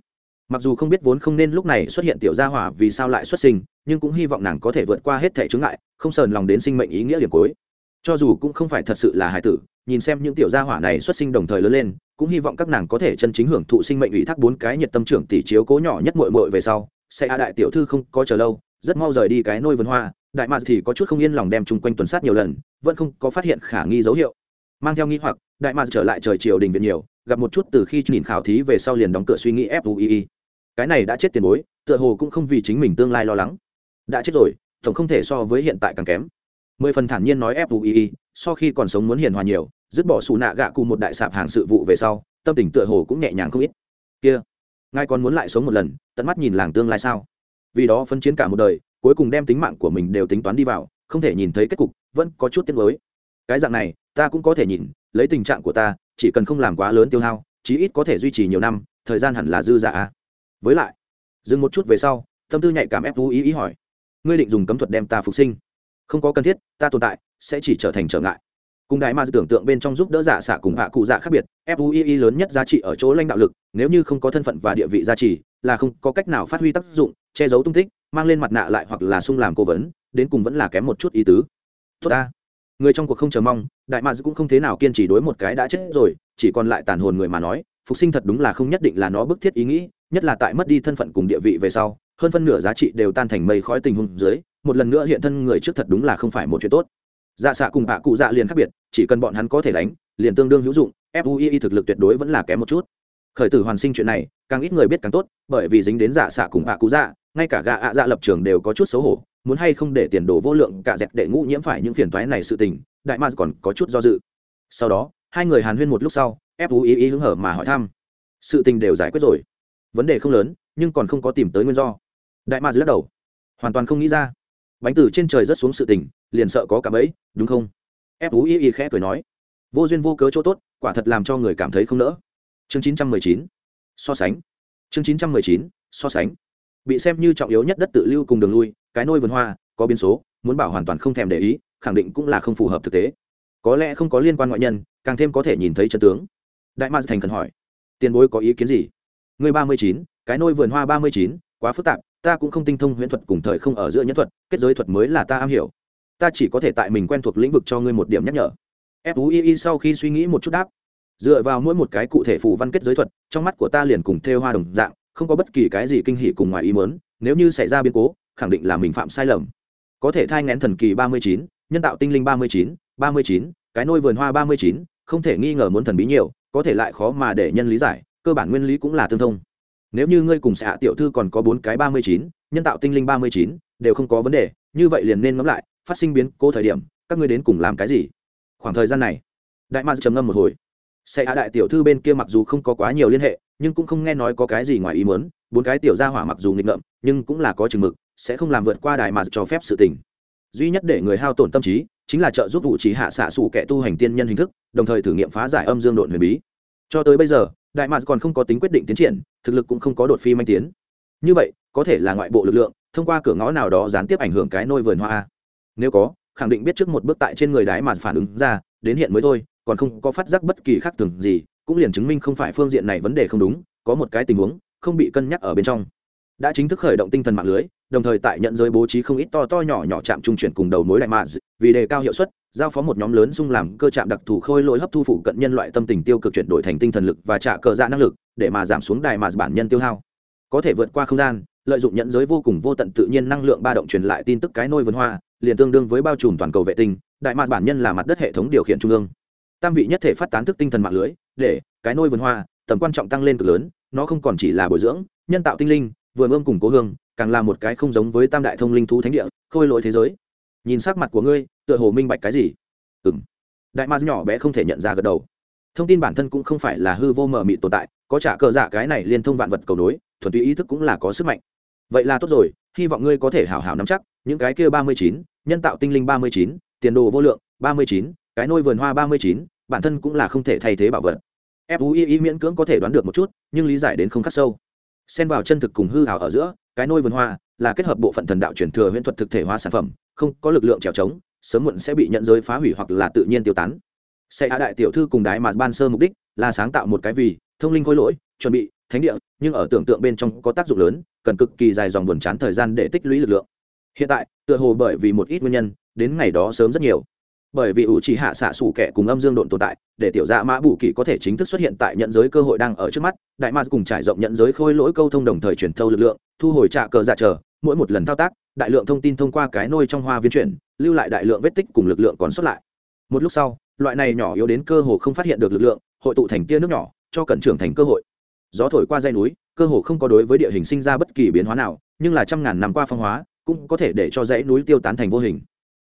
Mặc dù không biết vốn không nên lúc này xuất hiện tiểu gia hỏa vì sao lại xuất sinh, nhưng cũng hy vọng nàng có thể vượt qua hết thể chướng ngại, không sờn lòng đến sinh mệnh ý nghĩa điểm cuối. Cho dù cũng không phải thật sự là hài tử, nhìn xem những tiểu gia hỏa này xuất sinh đồng thời lớn lên, cũng hy vọng các nàng có thể chân chính hưởng thụ sinh mệnh ủy thác bốn cái nhiệt tâm trưởng tỷ chiếu cố nhỏ nhất muội muội về sau. Sẽ a đại tiểu thư không có chờ lâu, rất mau rời đi cái nôi vườn hoa. Đại mạc thì có chút không yên lòng đem chung quanh tuần sát nhiều lần, vẫn không có phát hiện khả nghi dấu hiệu. Mang theo nghi hoặc, đại mạc trở lại trời chiều đình viện nhiều gặp một chút từ khi nhìn khảo thí về sau liền đóng cửa suy nghĩ fui cái này đã chết tiền bối, tựa hồ cũng không vì chính mình tương lai lo lắng. Đã chết rồi, tổng không thể so với hiện tại càng kém. Mười phần thản nhiên nói fui so khi còn sống muốn hiền hòa nhiều, dứt bỏ xù nạ gạ cụ một đại sạp hàng sự vụ về sau, tâm tình tựa hồ cũng nhẹ nhàng không ít. Kia, ngài còn muốn lại sống một lần, tận mắt nhìn làng tương lai sao? Vì đó phân chiến cả một đời, cuối cùng đem tính mạng của mình đều tính toán đi vào, không thể nhìn thấy kết cục, vẫn có chút tiếc mới cái dạng này, ta cũng có thể nhìn, lấy tình trạng của ta chỉ cần không làm quá lớn tiêu hao, chí ít có thể duy trì nhiều năm, thời gian hẳn là dư dả. Với lại, dừng một chút về sau, tâm tư nhạy cảm ép vũ ý ý hỏi, ngươi định dùng cấm thuật đem ta phục sinh? Không có cần thiết, ta tồn tại, sẽ chỉ trở thành trở ngại. Cùng đại ma tưởng tượng bên trong giúp đỡ giả xạ cùng hạ cụ dạ khác biệt fui lớn nhất giá trị ở chỗ lãnh đạo lực, nếu như không có thân phận và địa vị giá trị là không có cách nào phát huy tác dụng, che giấu tung tích, mang lên mặt nạ lại hoặc là sung làm cố vấn, đến cùng vẫn là kém một chút ý tứ. Tốt ta người trong cuộc không chờ mong, đại mads cũng không thế nào kiên trì đối một cái đã chết rồi, chỉ còn lại tàn hồn người mà nói, phục sinh thật đúng là không nhất định là nó bức thiết ý nghĩ, nhất là tại mất đi thân phận cùng địa vị về sau, hơn phân nửa giá trị đều tan thành mây khói tình huống dưới, một lần nữa hiện thân người trước thật đúng là không phải một chuyện tốt. Dạ xạ cùng bạ cụ dạ liền khác biệt, chỉ cần bọn hắn có thể đánh, liền tương đương hữu dụng fui thực lực tuyệt đối vẫn là kém một chút. Khởi tử hoàn sinh chuyện này, càng ít người biết càng tốt, bởi vì dính đến dạ xạ cùng bạ cụ dạ ngay cả gạ ạ dạ lập trường đều có chút xấu hổ muốn hay không để tiền đồ vô lượng cả dẹp để ngũ nhiễm phải những phiền toái này sự tình, đại ma còn có chút do dự. Sau đó, hai người hàn huyên một lúc sau, ép ú ý ý hứng hở mà hỏi thăm. Sự tình đều giải quyết rồi. Vấn đề không lớn, nhưng còn không có tìm tới nguyên do. Đại ma lắc đầu. Hoàn toàn không nghĩ ra. Bánh từ trên trời rất xuống sự tình, liền sợ có cả ấy đúng không? Ép ú ý ý khẽ cười nói. Vô duyên vô cớ chỗ tốt, quả thật làm cho người cảm thấy không nỡ. Chương chín trăm mười chín. So sánh. Chương chín trăm mười chín. So sánh bị xem như trọng yếu nhất đất tự lưu cùng đường lui, cái nôi vườn hoa, có biến số, muốn bảo hoàn toàn không thèm để ý, khẳng định cũng là không phù hợp thực tế. Có lẽ không có liên quan ngoại nhân, càng thêm có thể nhìn thấy chân tướng. Đại ma thành cần hỏi, tiền bối có ý kiến gì? Người ba mươi chín, cái nôi vườn hoa ba mươi chín, quá phức tạp, ta cũng không tinh thông huyễn thuật cùng thời không ở giữa nhân thuật, kết giới thuật mới là ta am hiểu. Ta chỉ có thể tại mình quen thuộc lĩnh vực cho ngươi một điểm nhắc nhở. Fui sau khi suy nghĩ một chút đáp, dựa vào mỗi một cái cụ thể phù văn kết giới thuật, trong mắt của ta liền cùng thêu hoa đồng dạng không có bất kỳ cái gì kinh hỉ cùng ngoài ý muốn. nếu như xảy ra biến cố, khẳng định là mình phạm sai lầm. Có thể thai nghén thần kỳ ba mươi chín, nhân tạo tinh linh ba mươi chín, ba mươi chín, cái nôi vườn hoa ba mươi chín, không thể nghi ngờ muốn thần bí nhiều, có thể lại khó mà để nhân lý giải, cơ bản nguyên lý cũng là tương thông. Nếu như ngươi cùng xạ tiểu thư còn có bốn cái ba mươi chín, nhân tạo tinh linh ba mươi chín, đều không có vấn đề, như vậy liền nên ngẫm lại, phát sinh biến cố thời điểm, các ngươi đến cùng làm cái gì? Khoảng thời gian này, đại ma trầm ngâm một hồi. Xạ đại tiểu thư bên kia mặc dù không có quá nhiều liên hệ nhưng cũng không nghe nói có cái gì ngoài ý muốn, bốn cái tiểu gia hỏa mặc dù nghịch ngợm, nhưng cũng là có chừng mực, sẽ không làm vượt qua đại mà cho phép sự tình. Duy nhất để người hao tổn tâm trí, chính là trợ giúp vụ trí hạ xạ sủ kẻ tu hành tiên nhân hình thức, đồng thời thử nghiệm phá giải âm dương độn huyền bí. Cho tới bây giờ, đại mạc còn không có tính quyết định tiến triển, thực lực cũng không có đột phi manh tiến. Như vậy, có thể là ngoại bộ lực lượng, thông qua cửa ngõ nào đó gián tiếp ảnh hưởng cái nôi vườn hoa. Nếu có, khẳng định biết trước một bước tại trên người đái mà phản ứng ra, đến hiện mới thôi, còn không có phát giác bất kỳ khác thường gì cũng liền chứng minh không phải phương diện này vấn đề không đúng, có một cái tình huống, không bị cân nhắc ở bên trong. Đã chính thức khởi động tinh thần mạng lưới, đồng thời tại nhận giới bố trí không ít to to nhỏ nhỏ chạm trung chuyển cùng đầu mối đại mạ vì đề cao hiệu suất, giao phó một nhóm lớn xung làm cơ chạm đặc thù khôi lỗi hấp thu phụ cận nhân loại tâm tình tiêu cực chuyển đổi thành tinh thần lực và trả cờ dạ năng lực, để mà giảm xuống đài mà bản nhân tiêu hao. Có thể vượt qua không gian, lợi dụng nhận giới vô cùng vô tận tự nhiên năng lượng ba động truyền lại tin tức cái nôi vườn hoa, liền tương đương với bao trùm toàn cầu vệ tinh, đại mạc bản nhân là mặt đất hệ thống điều khiển trung ương. Tam vị nhất thể phát tán thức tinh thần mạng lưới để cái nôi vườn hoa, tầm quan trọng tăng lên cực lớn, nó không còn chỉ là bồi dưỡng, nhân tạo tinh linh, vừa ươm cùng cố hương, càng là một cái không giống với tam đại thông linh thú thánh địa, khôi lỗi thế giới. Nhìn sắc mặt của ngươi, tựa hồ minh bạch cái gì? Ừng đại ma nhỏ bé không thể nhận ra gật đầu. Thông tin bản thân cũng không phải là hư vô mờ mị tồn tại, có trả cờ giả cái này liên thông vạn vật cầu nối, thuần túy ý thức cũng là có sức mạnh. Vậy là tốt rồi, hy vọng ngươi có thể hảo hảo nắm chắc, những cái kia ba mươi chín, nhân tạo tinh linh ba mươi chín, tiền đồ vô lượng ba mươi chín, cái nôi vườn hoa ba mươi chín bản thân cũng là không thể thay thế bảo vật. Fui miễn cưỡng có thể đoán được một chút, nhưng lý giải đến không khắc sâu. Xen vào chân thực cùng hư hảo ở giữa, cái nôi vườn hoa là kết hợp bộ phận thần đạo truyền thừa huyễn thuật thực thể hóa sản phẩm, không có lực lượng trèo trống, sớm muộn sẽ bị nhận giới phá hủy hoặc là tự nhiên tiêu tán. Sẽ hạ đại tiểu thư cùng đái mà ban sơ mục đích là sáng tạo một cái vì thông linh khối lỗi, chuẩn bị, thánh địa, nhưng ở tưởng tượng bên trong có tác dụng lớn, cần cực kỳ dài dòng buồn chán thời gian để tích lũy lực lượng. Hiện tại, tựa hồ bởi vì một ít nguyên nhân, đến ngày đó sớm rất nhiều bởi vì ủ chỉ hạ xạ sủ kẻ cùng âm dương độn tồn tại, để tiểu dạ mã bù kỳ có thể chính thức xuất hiện tại nhận giới cơ hội đang ở trước mắt, đại mars cùng trải rộng nhận giới khôi lỗi câu thông đồng thời truyền thâu lực lượng, thu hồi trạ cờ dạ chờ, mỗi một lần thao tác, đại lượng thông tin thông qua cái nôi trong hoa viên chuyển, lưu lại đại lượng vết tích cùng lực lượng còn xuất lại. Một lúc sau, loại này nhỏ yếu đến cơ hồ không phát hiện được lực lượng, hội tụ thành tia nước nhỏ, cho cẩn trưởng thành cơ hội. Gió thổi qua dây núi, cơ hồ không có đối với địa hình sinh ra bất kỳ biến hóa nào, nhưng là trăm ngàn năm qua phong hóa, cũng có thể để cho dãy núi tiêu tán thành vô hình.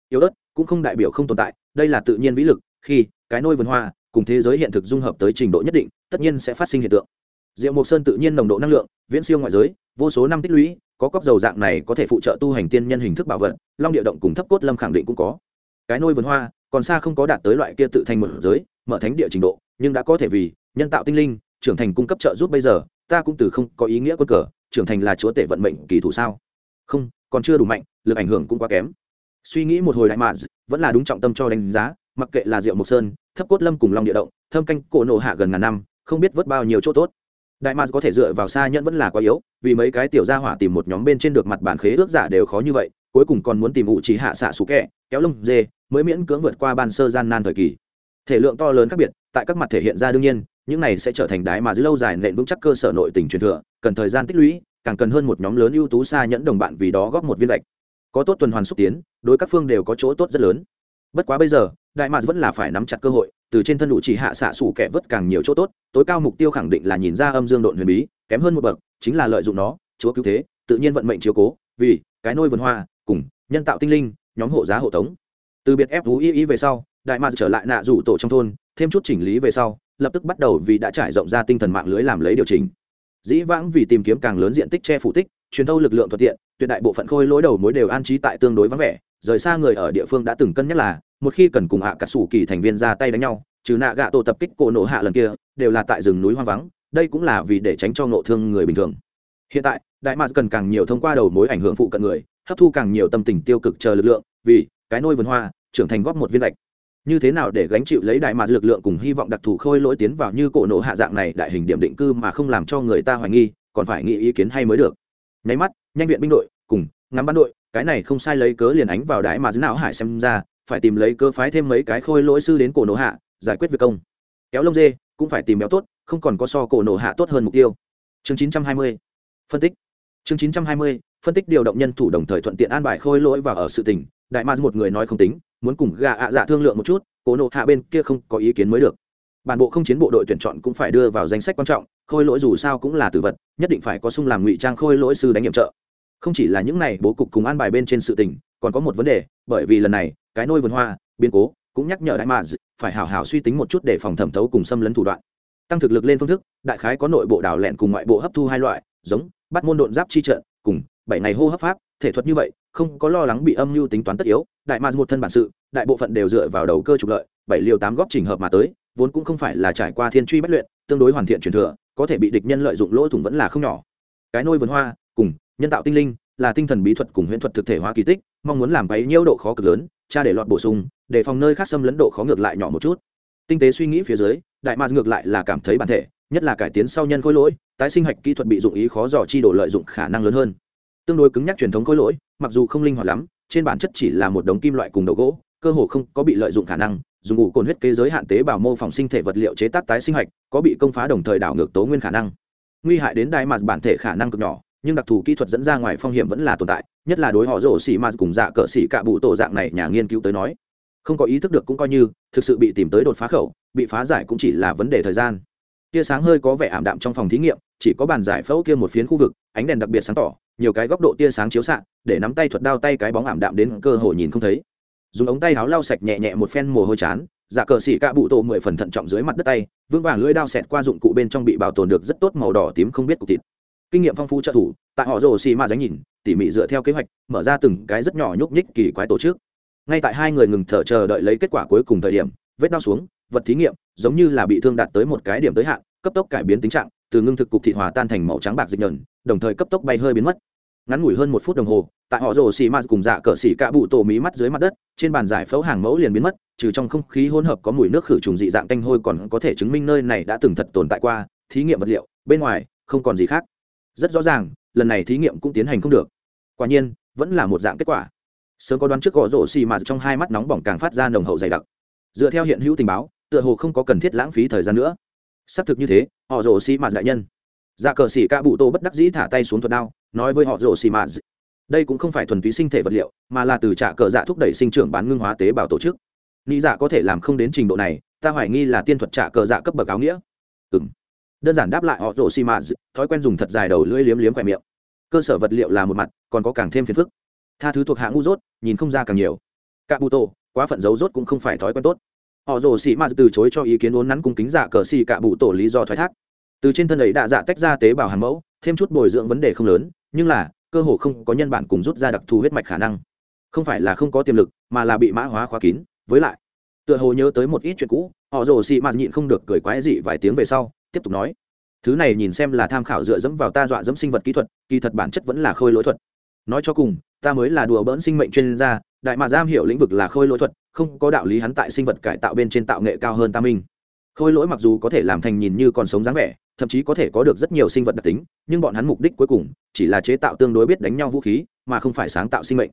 Yếu ớt, cũng không đại biểu không tồn tại đây là tự nhiên vĩ lực, khi cái nôi vườn hoa cùng thế giới hiện thực dung hợp tới trình độ nhất định, tất nhiên sẽ phát sinh hiện tượng. Diệu mộc sơn tự nhiên nồng độ năng lượng, viễn siêu ngoại giới, vô số năm tích lũy, có cóc dầu dạng này có thể phụ trợ tu hành tiên nhân hình thức bảo vật, long địa động cùng thấp cốt lâm khẳng định cũng có. Cái nôi vườn hoa còn xa không có đạt tới loại kia tự thành một giới, mở thánh địa trình độ, nhưng đã có thể vì nhân tạo tinh linh, trưởng thành cung cấp trợ giúp bây giờ, ta cũng từ không có ý nghĩa quân cờ, trưởng thành là chúa tể vận mệnh kỳ thủ sao? Không, còn chưa đủ mạnh, lực ảnh hưởng cũng quá kém suy nghĩ một hồi đại mạn vẫn là đúng trọng tâm cho đánh giá, mặc kệ là diệu mộc sơn, thấp cốt lâm cùng long địa động, thâm canh cổ nổ hạ gần ngàn năm, không biết vớt bao nhiêu chỗ tốt. Đại mạc có thể dựa vào xa nhẫn vẫn là quá yếu, vì mấy cái tiểu gia hỏa tìm một nhóm bên trên được mặt bản khế ước giả đều khó như vậy, cuối cùng còn muốn tìm vụ chỉ hạ xạ xú kẹ kéo lông dê, mới miễn cưỡng vượt qua ban sơ gian nan thời kỳ. Thể lượng to lớn khác biệt, tại các mặt thể hiện ra đương nhiên, những này sẽ trở thành đái mà giữ lâu dài nện vững chắc cơ sở nội tình truyền thừa, cần thời gian tích lũy, càng cần hơn một nhóm lớn ưu tú xa nhẫn đồng bạn vì đó góp một viên lệch có tốt tuần hoàn xúc tiến, đối các phương đều có chỗ tốt rất lớn. Bất quá bây giờ, đại mạc vẫn là phải nắm chặt cơ hội, từ trên thân đủ chỉ hạ xạ sủ kẻ vớt càng nhiều chỗ tốt, tối cao mục tiêu khẳng định là nhìn ra âm dương độn huyền bí, kém hơn một bậc, chính là lợi dụng nó, chúa cứu thế, tự nhiên vận mệnh chiếu cố, vì cái nôi vườn hoa, cùng nhân tạo tinh linh, nhóm hộ giá hộ tống. Từ biệt ép vú y y về sau, đại mạc trở lại nạ rủ tổ trong thôn, thêm chút chỉnh lý về sau, lập tức bắt đầu vì đã trải rộng ra tinh thần mạng lưới làm lấy điều chỉnh. Dĩ vãng vì tìm kiếm càng lớn diện tích che phủ tích truyền thâu lực lượng thuận tiện, tuyệt đại bộ phận khôi lối đầu mối đều an trí tại tương đối vắng vẻ, rời xa người ở địa phương đã từng cân nhắc là, một khi cần cùng hạ cả sủ kỳ thành viên ra tay đánh nhau, trừ nạ gạ tổ tập kích cổ nổ hạ lần kia, đều là tại rừng núi hoang vắng, đây cũng là vì để tránh cho nộ thương người bình thường. Hiện tại, đại mạc cần càng nhiều thông qua đầu mối ảnh hưởng phụ cận người, hấp thu càng nhiều tâm tình tiêu cực chờ lực lượng, vì cái nôi vườn hoa, trưởng thành góp một viên lệch. Như thế nào để gánh chịu lấy đại mạc lực lượng cùng hy vọng đặc thù khôi lỗi tiến vào như cổ nổ hạ dạng này, đại hình điểm định cư mà không làm cho người ta hoài nghi, còn phải nghĩ ý kiến hay mới được nháy mắt nhanh viện binh đội cùng ngắm bắn đội cái này không sai lấy cớ liền ánh vào đái mà não hải xem ra phải tìm lấy cớ phái thêm mấy cái khôi lỗi sư đến cổ nổ hạ giải quyết việc công. Kéo lông dê cũng phải tìm béo tốt không còn có so cổ nổ hạ tốt hơn mục tiêu. Chương 920. phân tích. Chương 920, phân tích điều động nhân thủ đồng thời thuận tiện an bài khôi lỗi và ở sự tình đại ma một người nói không tính muốn cùng gà ạ dạ thương lượng một chút cổ nổ hạ bên kia không có ý kiến mới được bản bộ không chiến bộ đội tuyển chọn cũng phải đưa vào danh sách quan trọng, khôi lỗi dù sao cũng là tử vật, nhất định phải có sung làm ngụy trang khôi lỗi sư đánh nhiệm trợ. Không chỉ là những này, bố cục cùng an bài bên trên sự tình, còn có một vấn đề, bởi vì lần này, cái nôi vườn hoa, biến cố, cũng nhắc nhở đại mà phải hảo hảo suy tính một chút để phòng thẩm thấu cùng xâm lấn thủ đoạn. Tăng thực lực lên phương thức, đại khái có nội bộ đảo lẹn cùng ngoại bộ hấp thu hai loại, giống, bắt môn độn giáp chi trận, cùng, bảy ngày hô hấp pháp, thể thuật như vậy, không có lo lắng bị âm mưu tính toán tất yếu, đại mà một thân bản sự, đại bộ phận đều dựa vào đầu cơ trục lợi, bảy liều tám góp trình hợp mà tới vốn cũng không phải là trải qua thiên truy bất luyện, tương đối hoàn thiện truyền thừa, có thể bị địch nhân lợi dụng lỗ thủng vẫn là không nhỏ. Cái nôi vườn hoa, cùng nhân tạo tinh linh, là tinh thần bí thuật cùng huyễn thuật thực thể hóa kỳ tích, mong muốn làm bấy nhiêu độ khó cực lớn, cha để lọt bổ sung, để phòng nơi khác xâm lấn độ khó ngược lại nhỏ một chút. Tinh tế suy nghĩ phía dưới, đại mars ngược lại là cảm thấy bản thể, nhất là cải tiến sau nhân khối lỗi, tái sinh hạch kỹ thuật bị dụng ý khó dò chi đổ lợi dụng khả năng lớn hơn. Tương đối cứng nhắc truyền thống khối lỗi, mặc dù không linh hoạt lắm, trên bản chất chỉ là một đống kim loại cùng đầu gỗ, cơ hồ không có bị lợi dụng khả năng dùng ngủ cồn huyết kế giới hạn tế bào mô phỏng sinh thể vật liệu chế tác tái sinh hạch có bị công phá đồng thời đảo ngược tố nguyên khả năng. Nguy hại đến đại mạt bản thể khả năng cực nhỏ, nhưng đặc thù kỹ thuật dẫn ra ngoài phong hiểm vẫn là tồn tại, nhất là đối họ rổ xỉ mạt cùng dạ cỡ xỉ cạ bụ tổ dạng này nhà nghiên cứu tới nói. Không có ý thức được cũng coi như, thực sự bị tìm tới đột phá khẩu, bị phá giải cũng chỉ là vấn đề thời gian. Tia sáng hơi có vẻ ảm đạm trong phòng thí nghiệm, chỉ có bàn giải phẫu kia một phiến khu vực, ánh đèn đặc biệt sáng tỏ, nhiều cái góc độ tia sáng chiếu xạ, để nắm tay thuật đao tay cái bóng ảm đạm đến cơ hội nhìn không thấy dùng ống tay áo lau sạch nhẹ nhẹ một phen mồ hôi chán giả cờ xỉ cạ bụ tổ mười phần thận trọng dưới mặt đất tay, vững vàng lưỡi đao xẹt qua dụng cụ bên trong bị bảo tồn được rất tốt màu đỏ tím không biết cục thịt. Kinh nghiệm phong phú trợ thủ, tại họ rồ xì ma dánh nhìn, tỉ mỉ dựa theo kế hoạch, mở ra từng cái rất nhỏ nhúc nhích kỳ quái tổ chức. Ngay tại hai người ngừng thở chờ đợi lấy kết quả cuối cùng thời điểm, vết đau xuống, vật thí nghiệm, giống như là bị thương đạt tới một cái điểm tới hạn, cấp tốc cải biến tính trạng, từ ngưng thực cục thịt hòa tan thành màu trắng bạc dịch nhờn, đồng thời cấp tốc bay hơi biến mất ngắn ngủi hơn một phút đồng hồ, tại họ rồ xì ma cùng dạ cờ xì cạ bụ tổ mí mắt dưới mặt đất, trên bàn giải phẫu hàng mẫu liền biến mất, trừ trong không khí hỗn hợp có mùi nước khử trùng dị dạng tanh hôi còn có thể chứng minh nơi này đã từng thật tồn tại qua, thí nghiệm vật liệu, bên ngoài, không còn gì khác. Rất rõ ràng, lần này thí nghiệm cũng tiến hành không được. Quả nhiên, vẫn là một dạng kết quả. Sớm có đoán trước gõ rổ xì mà trong hai mắt nóng bỏng càng phát ra nồng hậu dày đặc. Dựa theo hiện hữu tình báo, tựa hồ không có cần thiết lãng phí thời gian nữa. Xác thực như thế, họ rổ xì mà đại nhân. Dạ cờ xì ca bụ tô bất đắc dĩ thả tay xuống thuật đao nói với họ rổ xì mà đây cũng không phải thuần túy sinh thể vật liệu, mà là từ trạ cờ dạ thúc đẩy sinh trưởng bán ngưng hóa tế bào tổ chức. Nghĩ dạ có thể làm không đến trình độ này, ta hoài nghi là tiên thuật trạ cờ dạ cấp bậc áo nghĩa. Ừ đơn giản đáp lại họ rổ xì mà thói quen dùng thật dài đầu lưỡi liếm liếm khoe miệng. Cơ sở vật liệu là một mặt, còn có càng thêm phiền phức. Tha thứ thuộc hạ ngu dốt, nhìn không ra càng nhiều. Cả bụ tổ quá phận dấu dốt cũng không phải thói quen tốt. Họ rồ xì m từ chối cho ý kiến uốn nắn cung kính dạ cờ xì cả bụ tổ lý do thoái thác. Từ trên thân ấy đã dạ tách ra tế bào hàn mẫu, thêm chút bồi dưỡng vấn đề không lớn nhưng là, cơ hồ không có nhân bản cùng rút ra đặc thù huyết mạch khả năng. Không phải là không có tiềm lực, mà là bị mã hóa khóa kín. Với lại, tựa hồ nhớ tới một ít chuyện cũ, họ rồ xì mạt nhịn không được cười quái dị vài tiếng về sau, tiếp tục nói. Thứ này nhìn xem là tham khảo dựa dẫm vào ta dọa dẫm sinh vật kỹ thuật, kỳ thật bản chất vẫn là khôi lỗi thuật. Nói cho cùng, ta mới là đùa bỡn sinh mệnh chuyên gia, đại mà giam hiểu lĩnh vực là khôi lỗi thuật, không có đạo lý hắn tại sinh vật cải tạo bên trên tạo nghệ cao hơn ta minh khôi lỗi mặc dù có thể làm thành nhìn như còn sống dáng vẻ thậm chí có thể có được rất nhiều sinh vật đặc tính, nhưng bọn hắn mục đích cuối cùng chỉ là chế tạo tương đối biết đánh nhau vũ khí, mà không phải sáng tạo sinh mệnh.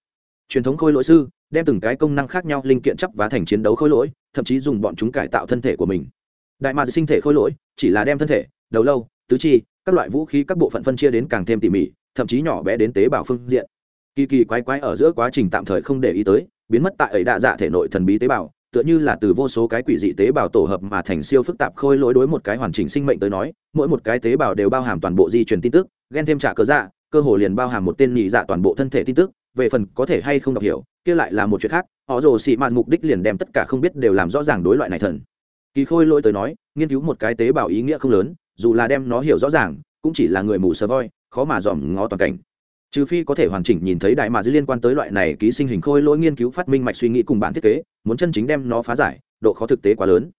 Truyền thống khôi lỗi sư đem từng cái công năng khác nhau linh kiện chấp và thành chiến đấu khôi lỗi, thậm chí dùng bọn chúng cải tạo thân thể của mình. Đại mà sinh thể khôi lỗi chỉ là đem thân thể, đầu lâu, tứ chi, các loại vũ khí các bộ phận phân chia đến càng thêm tỉ mỉ, thậm chí nhỏ bé đến tế bào phương diện. Kỳ kỳ quái quái ở giữa quá trình tạm thời không để ý tới, biến mất tại ấy đa dạ thể nội thần bí tế bào tựa như là từ vô số cái quỷ dị tế bào tổ hợp mà thành siêu phức tạp khôi lỗi đối một cái hoàn chỉnh sinh mệnh tới nói, mỗi một cái tế bào đều bao hàm toàn bộ di truyền tin tức ghen thêm trả cớ dạ cơ hồ liền bao hàm một tên nhị dạ toàn bộ thân thể tin tức, về phần có thể hay không đọc hiểu, kia lại là một chuyện khác, họ rồ xị mạt mục đích liền đem tất cả không biết đều làm rõ ràng đối loại này thần. Kỳ khôi lỗi tới nói, nghiên cứu một cái tế bào ý nghĩa không lớn, dù là đem nó hiểu rõ ràng, cũng chỉ là người mù sờ voi, khó mà dòm ngó toàn cảnh trừ phi có thể hoàn chỉnh nhìn thấy đại mà dư liên quan tới loại này ký sinh hình khôi lỗi nghiên cứu phát minh mạch suy nghĩ cùng bản thiết kế, muốn chân chính đem nó phá giải, độ khó thực tế quá lớn.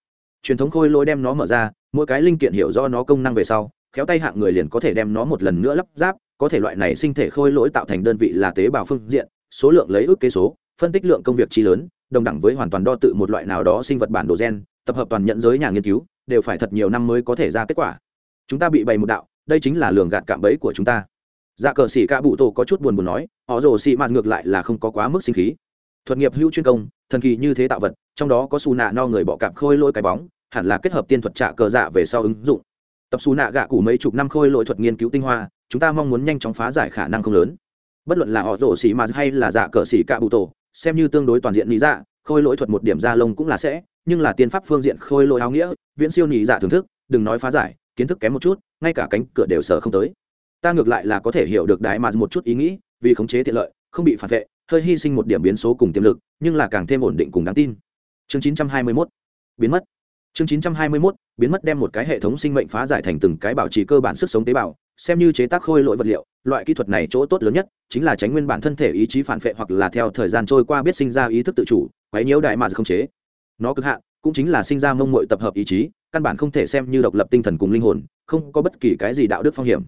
Truyền thống khôi lỗi đem nó mở ra, mỗi cái linh kiện hiểu do nó công năng về sau, khéo tay hạng người liền có thể đem nó một lần nữa lắp ráp, có thể loại này sinh thể khôi lỗi tạo thành đơn vị là tế bào phương diện, số lượng lấy ước kế số, phân tích lượng công việc chi lớn, đồng đẳng với hoàn toàn đo tự một loại nào đó sinh vật bản đồ gen, tập hợp toàn nhận giới nhà nghiên cứu, đều phải thật nhiều năm mới có thể ra kết quả. Chúng ta bị bày một đạo, đây chính là lường gạt cạm bẫy của chúng ta dạ cờ xỉ ca bụ tổ có chút buồn buồn nói, họ rồ xỉ mạt ngược lại là không có quá mức sinh khí. Thuật nghiệp hữu chuyên công, thần kỳ như thế tạo vật, trong đó có xù nạ no người bọ cạp khôi lỗi cái bóng, hẳn là kết hợp tiên thuật trạ cờ dạ về sau ứng dụng. Tập xù nạ gạ cụ mấy chục năm khôi lỗi thuật nghiên cứu tinh hoa, chúng ta mong muốn nhanh chóng phá giải khả năng không lớn. Bất luận là họ rổ xỉ mà hay là dạ cờ xỉ cạ bụ tổ, xem như tương đối toàn diện lý dạ khôi lỗi thuật một điểm da lông cũng là sẽ, nhưng là tiên pháp phương diện khôi lỗi áo nghĩa, viễn siêu nhị dạ thưởng thức, đừng nói phá giải, kiến thức kém một chút, ngay cả cánh cửa đều sở không tới ta ngược lại là có thể hiểu được đại mà một chút ý nghĩ, vì khống chế tiện lợi, không bị phản vệ, hơi hy sinh một điểm biến số cùng tiềm lực, nhưng là càng thêm ổn định cùng đáng tin. Chương 921 biến mất. Chương 921 biến mất đem một cái hệ thống sinh mệnh phá giải thành từng cái bảo trì cơ bản sức sống tế bào, xem như chế tác khôi lỗi vật liệu, loại kỹ thuật này chỗ tốt lớn nhất chính là tránh nguyên bản thân thể ý chí phản vệ hoặc là theo thời gian trôi qua biết sinh ra ý thức tự chủ, quấy nhiễu đại mà không chế. Nó cực hạn, cũng chính là sinh ra mông muội tập hợp ý chí, căn bản không thể xem như độc lập tinh thần cùng linh hồn, không có bất kỳ cái gì đạo đức phong hiểm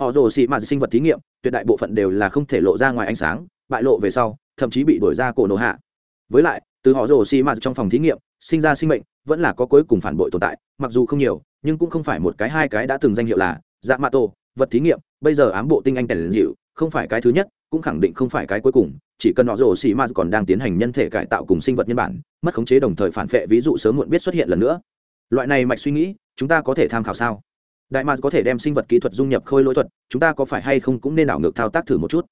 họ rồ xị mạt sinh vật thí nghiệm, tuyệt đại bộ phận đều là không thể lộ ra ngoài ánh sáng, bại lộ về sau, thậm chí bị đổi ra cổ nổ hạ. Với lại, từ họ rồ xị mạt trong phòng thí nghiệm, sinh ra sinh mệnh, vẫn là có cuối cùng phản bội tồn tại, mặc dù không nhiều, nhưng cũng không phải một cái hai cái đã từng danh hiệu là dạ mạ tô vật thí nghiệm, bây giờ ám bộ tinh anh kèn dịu, không phải cái thứ nhất, cũng khẳng định không phải cái cuối cùng, chỉ cần họ rồ xì ma còn đang tiến hành nhân thể cải tạo cùng sinh vật nhân bản, mất khống chế đồng thời phản vệ ví dụ sớm muộn biết xuất hiện lần nữa. Loại này mạch suy nghĩ, chúng ta có thể tham khảo sao? Đại mars có thể đem sinh vật kỹ thuật dung nhập khôi lỗi thuật, chúng ta có phải hay không cũng nên đảo ngược thao tác thử một chút?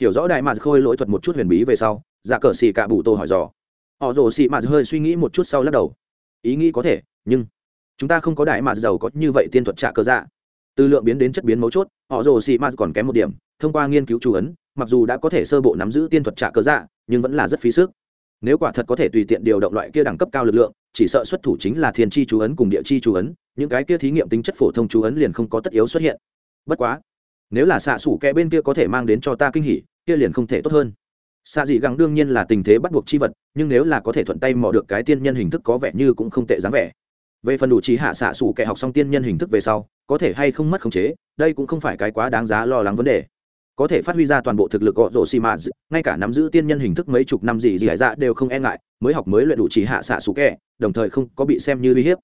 Hiểu rõ đại mars khôi lỗi thuật một chút huyền bí về sau dạ cờ xì cả bụ tô hỏi dò. Họ rồ xì mars hơi suy nghĩ một chút sau lắc đầu. Ý nghĩ có thể, nhưng chúng ta không có đại mars giàu có như vậy tiên thuật trả cơ dạ. Từ lượng biến đến chất biến mấu chốt, họ rồ xì mars còn kém một điểm, thông qua nghiên cứu chú ấn, mặc dù đã có thể sơ bộ nắm giữ tiên thuật trả cơ dạ nhưng vẫn là rất phí sức. Nếu quả thật có thể tùy tiện điều động loại kia đẳng cấp cao lực lượng, chỉ sợ xuất thủ chính là thiên chi chú ấn cùng địa chi chú ấn những cái kia thí nghiệm tính chất phổ thông chú ấn liền không có tất yếu xuất hiện. Bất quá, nếu là xạ xủ kẽ bên kia có thể mang đến cho ta kinh hỉ, kia liền không thể tốt hơn. Xạ dị gắng đương nhiên là tình thế bắt buộc chi vật, nhưng nếu là có thể thuận tay mò được cái tiên nhân hình thức có vẻ như cũng không tệ dáng vẻ. Về phần đủ trí hạ xạ xủ kẻ học xong tiên nhân hình thức về sau, có thể hay không mất khống chế, đây cũng không phải cái quá đáng giá lo lắng vấn đề. Có thể phát huy ra toàn bộ thực lực gọ rổ xì mạ ngay cả nắm giữ tiên nhân hình thức mấy chục năm gì gì hải dạ đều không e ngại, mới học mới luyện đủ trí hạ xạ xù kẻ đồng thời không có bị xem như uy hiếp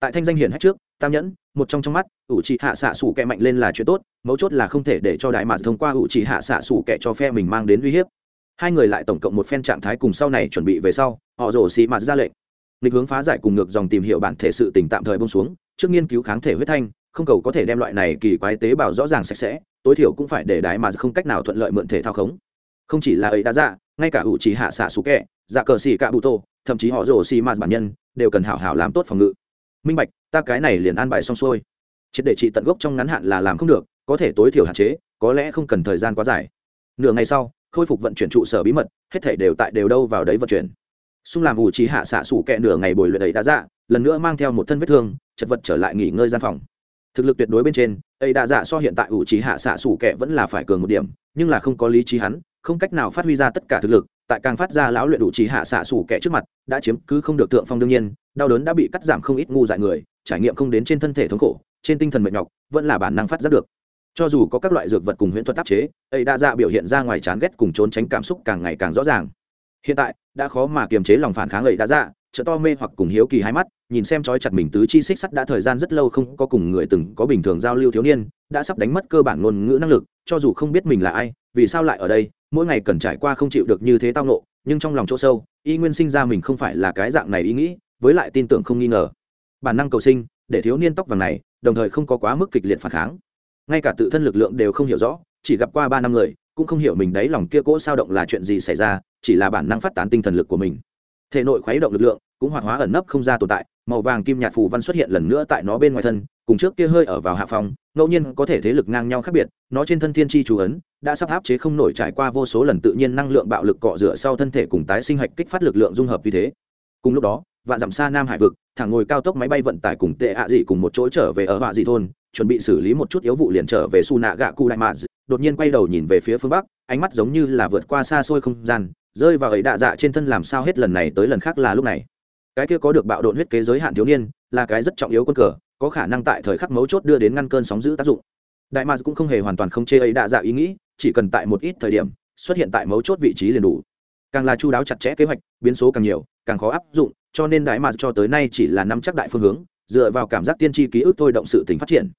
tại thanh danh hiển hách trước, tam nhẫn, một trong trong mắt, ủ trì hạ xạ xủ kẹ mạnh lên là chuyện tốt, mấu chốt là không thể để cho đại mạc thông qua ủ trì hạ xạ xủ kẹ cho phe mình mang đến uy hiếp. Hai người lại tổng cộng một phen trạng thái cùng sau này chuẩn bị về sau, họ rổ xì mạt ra lệnh. Lịch hướng phá giải cùng ngược dòng tìm hiểu bản thể sự tình tạm thời bông xuống, trước nghiên cứu kháng thể huyết thanh, không cầu có thể đem loại này kỳ quái tế bào rõ ràng sạch sẽ, tối thiểu cũng phải để đái mà không cách nào thuận lợi mượn thể thao khống. Không chỉ là ấy đã dạ ngay cả ủ chỉ hạ xạ xú kẹ dạ cờ xì cạ bụ tô, thậm chí họ rồ xì mạt bản nhân, đều cần hảo hảo làm tốt phòng ngự minh bạch, ta cái này liền an bài xong xuôi. Triệt để trị tận gốc trong ngắn hạn là làm không được, có thể tối thiểu hạn chế, có lẽ không cần thời gian quá dài. Nửa ngày sau, khôi phục vận chuyển trụ sở bí mật, hết thể đều tại đều đâu vào đấy vận chuyển. Xung làm ủ trí hạ xạ sủ kẹ nửa ngày bồi luyện ấy đã dạ lần nữa mang theo một thân vết thương, chật vật trở lại nghỉ ngơi gian phòng. Thực lực tuyệt đối bên trên, ấy đã dạ so hiện tại ủ trí hạ xạ sủ kẹ vẫn là phải cường một điểm, nhưng là không có lý trí hắn, không cách nào phát huy ra tất cả thực lực tại càng phát ra lão luyện đủ trí hạ xạ xủ kẻ trước mặt, đã chiếm cứ không được tượng phong đương nhiên, đau đớn đã bị cắt giảm không ít ngu dại người, trải nghiệm không đến trên thân thể thống khổ, trên tinh thần mệt nhọc, vẫn là bản năng phát giác được. Cho dù có các loại dược vật cùng huyễn thuật tác chế, ấy đã dạ biểu hiện ra ngoài chán ghét cùng trốn tránh cảm xúc càng ngày càng rõ ràng. Hiện tại, đã khó mà kiềm chế lòng phản kháng ấy đã dạ trợ to mê hoặc cùng hiếu kỳ hai mắt, nhìn xem trói chặt mình tứ chi xích sắt đã thời gian rất lâu không có cùng người từng có bình thường giao lưu thiếu niên, đã sắp đánh mất cơ bản ngôn ngữ năng lực, cho dù không biết mình là ai vì sao lại ở đây, mỗi ngày cần trải qua không chịu được như thế tao nộ nhưng trong lòng chỗ sâu, y nguyên sinh ra mình không phải là cái dạng này ý nghĩ, với lại tin tưởng không nghi ngờ. Bản năng cầu sinh, để thiếu niên tóc vàng này, đồng thời không có quá mức kịch liệt phản kháng. Ngay cả tự thân lực lượng đều không hiểu rõ, chỉ gặp qua ba năm người, cũng không hiểu mình đấy lòng kia cỗ sao động là chuyện gì xảy ra, chỉ là bản năng phát tán tinh thần lực của mình. Thể nội khuấy động lực lượng, cũng hoạt hóa ẩn nấp không ra tồn tại màu vàng kim nhạt phù văn xuất hiện lần nữa tại nó bên ngoài thân, cùng trước kia hơi ở vào hạ phòng, ngẫu nhiên có thể thế lực ngang nhau khác biệt, nó trên thân thiên chi chú ấn, đã sắp áp chế không nổi trải qua vô số lần tự nhiên năng lượng bạo lực cọ rửa sau thân thể cùng tái sinh hạch kích phát lực lượng dung hợp như thế. Cùng lúc đó, vạn dặm xa nam hải vực, thẳng ngồi cao tốc máy bay vận tải cùng tệ ạ dị cùng một chỗ trở về ở họa dị thôn, chuẩn bị xử lý một chút yếu vụ liền trở về su nạ gạ cu đại mạ đột nhiên quay đầu nhìn về phía phương bắc, ánh mắt giống như là vượt qua xa xôi không gian, rơi vào ấy đạ dạ trên thân làm sao hết lần này tới lần khác là lúc này cái kia có được bạo độn huyết kế giới hạn thiếu niên, là cái rất trọng yếu quân cờ, có khả năng tại thời khắc mấu chốt đưa đến ngăn cơn sóng giữ tác dụng. Đại mads cũng không hề hoàn toàn không chê ấy đa dạ ý nghĩ, chỉ cần tại một ít thời điểm, xuất hiện tại mấu chốt vị trí liền đủ. Càng là chu đáo chặt chẽ kế hoạch, biến số càng nhiều, càng khó áp dụng, cho nên đại mads cho tới nay chỉ là nắm chắc đại phương hướng, dựa vào cảm giác tiên tri ký ức thôi động sự tính phát triển.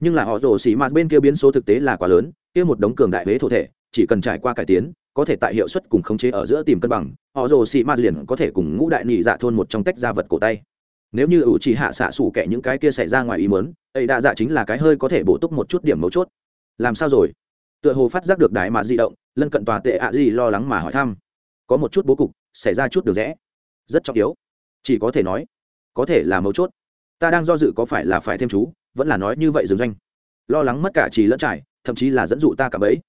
Nhưng là họ rổ xì mads bên kia biến số thực tế là quá lớn, kia một đống cường đại huế thổ thể, chỉ cần trải qua cải tiến, có thể tại hiệu suất cùng khống chế ở giữa tìm cân bằng họ rồ xì ma liền có thể cùng ngũ đại nhị dạ thôn một trong tách ra vật cổ tay. Nếu như ủ chỉ hạ xạ xủ kẻ những cái kia xảy ra ngoài ý mớn ấy đa dạ chính là cái hơi có thể bổ túc một chút điểm mấu chốt. Làm sao rồi? Tựa hồ phát giác được đại mà di động, lân cận tòa tệ ạ gì lo lắng mà hỏi thăm. Có một chút bố cục, xảy ra chút được rẽ. Rất trọng yếu. Chỉ có thể nói, có thể là mấu chốt. Ta đang do dự có phải là phải thêm chú, vẫn là nói như vậy dừng doanh. Lo lắng mất cả trì lẫn trải, thậm chí là dẫn dụ ta cả bấy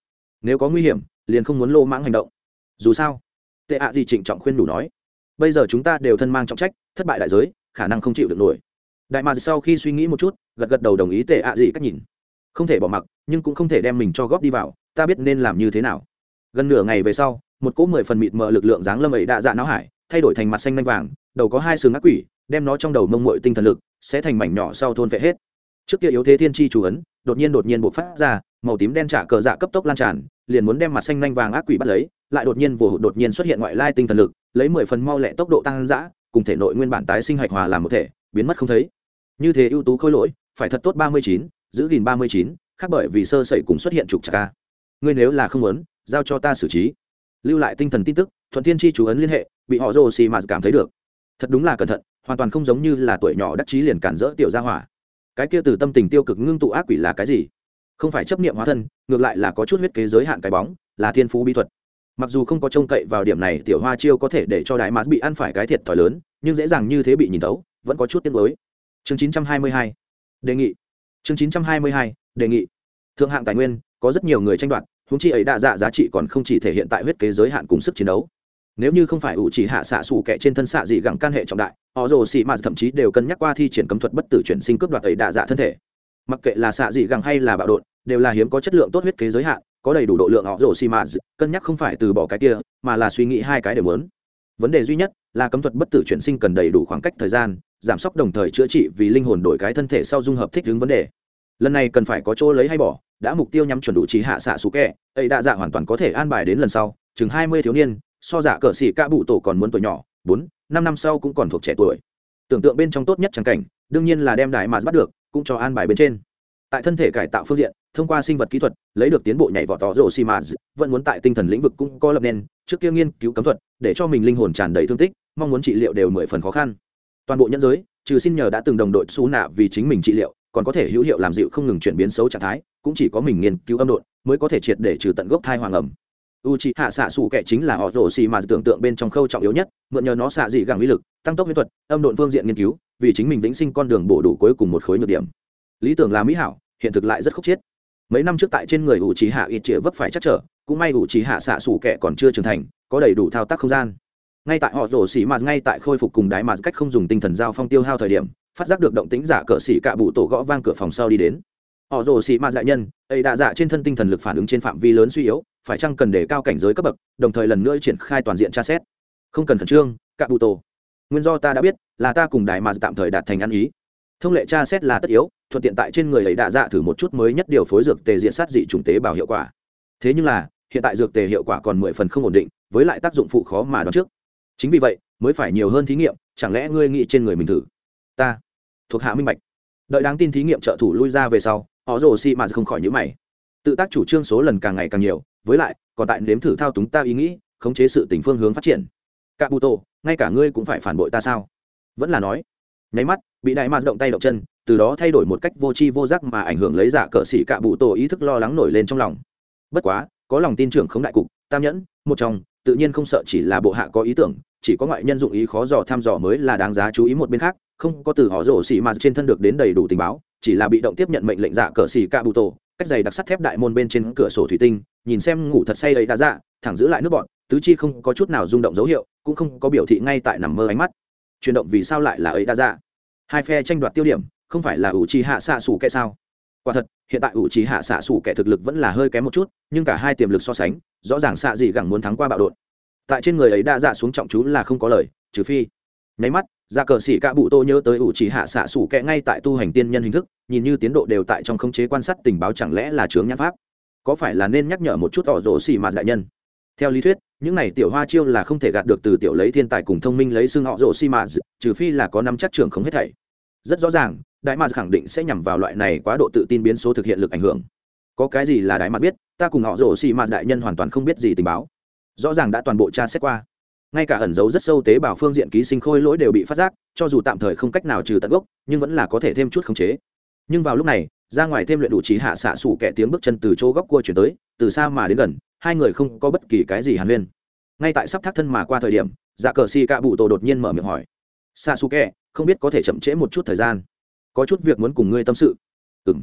nếu có nguy hiểm, liền không muốn lô mãng hành động. Dù sao tệ ạ gì trịnh trọng khuyên đủ nói, bây giờ chúng ta đều thân mang trọng trách, thất bại đại giới, khả năng không chịu được nổi. Đại mà sau khi suy nghĩ một chút, gật gật đầu đồng ý tệ ạ gì cách nhìn. Không thể bỏ mặc, nhưng cũng không thể đem mình cho góp đi vào, ta biết nên làm như thế nào. Gần nửa ngày về sau, một cỗ mười phần mịt mờ lực lượng dáng lâm ấy đa dạ não hải, thay đổi thành mặt xanh lanh vàng, đầu có hai sừng ác quỷ, đem nó trong đầu mông mội tinh thần lực, sẽ thành mảnh nhỏ sau thôn vệ hết. Trước kia yếu thế thiên tri chủ ấn, đột nhiên đột nhiên bộc phát ra, màu tím đen trả cờ dạ cấp tốc lan tràn, liền muốn đem mặt xanh lanh vàng ác quỷ bắt lấy lại đột nhiên vừa đột nhiên xuất hiện ngoại lai tinh thần lực, lấy mười phần mau lẹ tốc độ tăng dã, cùng thể nội nguyên bản tái sinh hạch hòa làm một thể, biến mất không thấy. Như thế ưu tú khôi lỗi, phải thật tốt ba mươi chín, giữ gìn ba mươi chín, khác bởi vì sơ sẩy cùng xuất hiện trục chặt ca ngươi nếu là không muốn, giao cho ta xử trí. Lưu lại tinh thần tin tức, thuận thiên tri chú ấn liên hệ, bị họ rồ xì mà cảm thấy được. Thật đúng là cẩn thận, hoàn toàn không giống như là tuổi nhỏ đắc chí liền cản rỡ tiểu gia hỏa. Cái kia từ tâm tình tiêu cực ngưng tụ ác quỷ là cái gì? Không phải chấp niệm hóa thân, ngược lại là có chút huyết kế giới hạn cái bóng, là thiên phú bí thuật mặc dù không có trông cậy vào điểm này, tiểu hoa chiêu có thể để cho đại mã bị ăn phải cái thiệt thòi lớn, nhưng dễ dàng như thế bị nhìn tấu vẫn có chút tiếc mới chương 922 đề nghị. Chương 922 đề nghị. Thượng hạng tài nguyên, có rất nhiều người tranh đoạt húng chi ấy đa dạ giá trị còn không chỉ thể hiện tại huyết kế giới hạn cùng sức chiến đấu. Nếu như không phải ủ chỉ hạ xạ xù kẻ trên thân xạ dị gẳng can hệ trọng đại, họ rồ xị mà thậm chí đều cân nhắc qua thi triển cấm thuật bất tử chuyển sinh cướp đoạt ấy đa dạ thân thể. Mặc kệ là xạ dị gẳng hay là bạo đột đều là hiếm có chất lượng tốt huyết kế giới hạn, có đầy đủ độ lượng họ rổ xi mã cân nhắc không phải từ bỏ cái kia, mà là suy nghĩ hai cái đều muốn. Vấn đề duy nhất là cấm thuật bất tử chuyển sinh cần đầy đủ khoảng cách thời gian, giảm sốc đồng thời chữa trị vì linh hồn đổi cái thân thể sau dung hợp thích ứng vấn đề. Lần này cần phải có chỗ lấy hay bỏ, đã mục tiêu nhắm chuẩn đủ trí hạ xạ xú kẹ, ấy đã dạ hoàn toàn có thể an bài đến lần sau, chừng hai mươi thiếu niên, so giả cờ xỉ ca bụ tổ còn muốn tuổi nhỏ, bốn, năm năm sau cũng còn thuộc trẻ tuổi. Tưởng tượng bên trong tốt nhất trắng cảnh, đương nhiên là đem đại mà bắt được, cũng cho an bài bên trên. Tại thân thể cải tạo phương diện thông qua sinh vật kỹ thuật, lấy được tiến bộ nhảy vọt tỏ rổ xi mã vẫn muốn tại tinh thần lĩnh vực cũng có lập nên, trước kia nghiên cứu cấm thuật, để cho mình linh hồn tràn đầy thương tích, mong muốn trị liệu đều mười phần khó khăn. Toàn bộ nhân giới, trừ xin nhờ đã từng đồng đội xú nạ vì chính mình trị liệu, còn có thể hữu hiệu làm dịu không ngừng chuyển biến xấu trạng thái, cũng chỉ có mình nghiên cứu âm độn, mới có thể triệt để trừ tận gốc thai hoàng ẩm. U c hạ xạ xù kẻ chính là họ rổ xì mà tưởng tượng bên trong khâu trọng yếu nhất, mượn nhờ nó xạ dị gẳng uy lực, tăng tốc mỹ thuật, âm độn phương diện nghiên cứu, vì chính mình vĩnh sinh con đường bổ đủ cuối cùng một khối nhược điểm. Lý tưởng là mỹ hảo, hiện thực lại rất khúc chiết mấy năm trước tại trên người ủ trí hạ ít chĩa vấp phải chắc trở, cũng may ủ trí hạ xạ xủ kẻ còn chưa trưởng thành, có đầy đủ thao tác không gian. Ngay tại họ rổ xỉ mà, ngay tại khôi phục cùng đái mà cách không dùng tinh thần giao phong tiêu hao thời điểm, phát giác được động tính giả cờ xỉ cạ bụ tổ gõ vang cửa phòng sau đi đến. Họ rồ xỉ ma đại nhân, ấy đã dạ trên thân tinh thần lực phản ứng trên phạm vi lớn suy yếu, phải chăng cần để cao cảnh giới cấp bậc, đồng thời lần nữa triển khai toàn diện tra xét. Không cần khẩn trương, cạ bụ tổ. Nguyên do ta đã biết là ta cùng đại mà tạm thời đạt thành ăn ý thông lệ tra xét là tất yếu, thuận tiện tại trên người ấy đạ dạ thử một chút mới nhất điều phối dược tề diện sát dị trùng tế bào hiệu quả. Thế nhưng là, hiện tại dược tề hiệu quả còn mười phần không ổn định, với lại tác dụng phụ khó mà đoán trước. Chính vì vậy, mới phải nhiều hơn thí nghiệm, chẳng lẽ ngươi nghĩ trên người mình thử? Ta, thuộc hạ minh bạch. Đợi đáng tin thí nghiệm trợ thủ lui ra về sau, họ rồ xị mà không khỏi nhữ mày. Tự tác chủ trương số lần càng ngày càng nhiều, với lại, còn tại nếm thử thao túng ta ý nghĩ, khống chế sự tình phương hướng phát triển. Cả bụ tổ ngay cả ngươi cũng phải phản bội ta sao? Vẫn là nói nháy mắt, bị đại mạc động tay động chân, từ đó thay đổi một cách vô tri vô giác mà ảnh hưởng lấy giả cờ xỉ cạ bụ tổ ý thức lo lắng nổi lên trong lòng. Bất quá, có lòng tin trưởng không đại cục, tam nhẫn, một trong, tự nhiên không sợ chỉ là bộ hạ có ý tưởng, chỉ có ngoại nhân dụng ý khó dò thăm dò mới là đáng giá chú ý một bên khác, không có từ họ rổ xỉ mà trên thân được đến đầy đủ tình báo, chỉ là bị động tiếp nhận mệnh lệnh giả cờ xỉ cạ bụ tổ, cách giày đặc sắt thép đại môn bên trên cửa sổ thủy tinh, nhìn xem ngủ thật say ấy đã dạ thẳng giữ lại nước bọn, tứ chi không có chút nào rung động dấu hiệu, cũng không có biểu thị ngay tại nằm mơ ánh mắt chuyển động vì sao lại là ấy đã dạ hai phe tranh đoạt tiêu điểm, không phải là ủ trì hạ xạ xù kẻ sao? Quả thật, hiện tại ủ trì hạ xạ xù kẻ thực lực vẫn là hơi kém một chút, nhưng cả hai tiềm lực so sánh, rõ ràng xạ gì gẳng muốn thắng qua bạo đột. Tại trên người ấy đã dạ xuống trọng chú là không có lời, trừ phi. Nháy mắt ra cờ xỉ cả bụ tô nhớ tới ủ trì hạ xạ xù kệ ngay tại tu hành tiên nhân hình thức, nhìn như tiến độ đều tại trong khống chế quan sát tình báo chẳng lẽ là chướng nhãn pháp? Có phải là nên nhắc nhở một chút tỏ rỗ xỉ mà đại nhân? Theo lý thuyết, những này tiểu hoa chiêu là không thể gạt được từ tiểu lấy thiên tài cùng thông minh lấy xương họ rổ xi mà trừ phi là có năm chắc trưởng không hết thảy. Rất rõ ràng, đại mạc khẳng định sẽ nhằm vào loại này quá độ tự tin biến số thực hiện lực ảnh hưởng. Có cái gì là đại mạc biết, ta cùng họ rổ xi mà đại nhân hoàn toàn không biết gì tình báo. Rõ ràng đã toàn bộ tra xét qua. Ngay cả ẩn dấu rất sâu tế bào phương diện ký sinh khôi lỗi đều bị phát giác, cho dù tạm thời không cách nào trừ tận gốc, nhưng vẫn là có thể thêm chút khống chế. Nhưng vào lúc này, ra ngoài thêm luyện đủ trí hạ xạ sủ kẻ tiếng bước chân từ chỗ góc cua chuyển tới, từ xa mà đến gần hai người không có bất kỳ cái gì hàn huyên. Ngay tại sắp thác thân mà qua thời điểm dạ cờ xì cạ bụ tổ đột nhiên mở miệng hỏi xa su kẹ không biết có thể chậm trễ một chút thời gian? Có chút việc muốn cùng ngươi tâm sự. Ừ m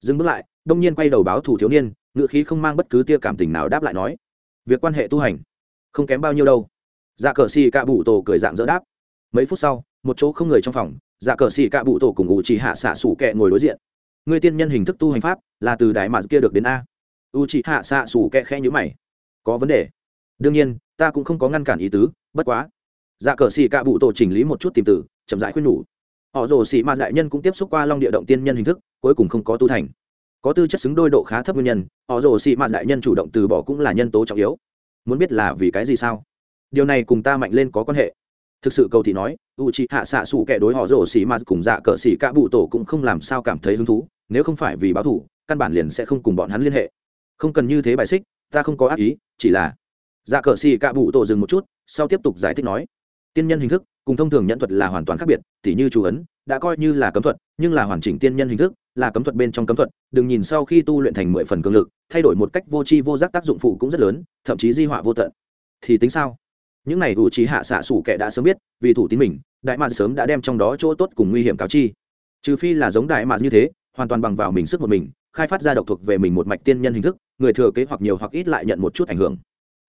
dừng bước lại, đông nhiên quay đầu báo thủ thiếu niên ngự khí không mang bất cứ tia cảm tình nào đáp lại nói, việc quan hệ tu hành, không kém bao nhiêu đâu. Dạ cờ xì cạ bụ tổ cười dạng dỡ đáp. Mấy phút sau, một chỗ không người trong phòng dạ cờ xì cạ bụ tổ cùng ủ trì hạ xạ xủ kẹ ngồi đối diện. Người tiên nhân hình thức tu hành pháp là từ đại mạn kia được đến a u chị hạ xạ xù kẹ khẽ nhữ mày. Có vấn đề. Đương nhiên, ta cũng không có ngăn cản ý tứ, bất quá. Dạ cờ xì cạ bụ tổ chỉnh lý một chút tìm tử chậm rãi khuyên nhủ. Họ rồ xì mà đại nhân cũng tiếp xúc qua long địa động tiên nhân hình thức, cuối cùng không có tu thành. Có tư chất xứng đôi độ khá thấp nguyên nhân, họ rồ xì mà đại nhân chủ động từ bỏ cũng là nhân tố trọng yếu. Muốn biết là vì cái gì sao? Điều này cùng ta mạnh lên có quan hệ. Thực sự cầu thị nói, u c h ị hạ xạ xù kẻ đối họ rổ xì mà cùng dạ cờ xì cả bụ tổ cũng không làm sao cảm thấy hứng thú, nếu không phải vì báo thủ, căn bản liền sẽ không cùng bọn hắn liên hệ không cần như thế bài xích, ta không có ác ý, chỉ là dạ cờ xì cạ bụ tổ dừng một chút, sau tiếp tục giải thích nói, tiên nhân hình thức cùng thông thường nhận thuật là hoàn toàn khác biệt, tỉ như chú ấn, đã coi như là cấm thuật, nhưng là hoàn chỉnh tiên nhân hình thức, là cấm thuật bên trong cấm thuật, đừng nhìn sau khi tu luyện thành mười phần cường lực, thay đổi một cách vô tri vô giác tác dụng phụ cũng rất lớn, thậm chí di họa vô tận. Thì tính sao? Những này ủ trí hạ xạ sủ kẻ đã sớm biết, vì thủ tín mình, đại mạc sớm đã đem trong đó chỗ tốt cùng nguy hiểm cáo chi. Trừ phi là giống đại mạc như thế, hoàn toàn bằng vào mình sức một mình khai phát ra độc thuộc về mình một mạch tiên nhân hình thức, người thừa kế hoặc nhiều hoặc ít lại nhận một chút ảnh hưởng.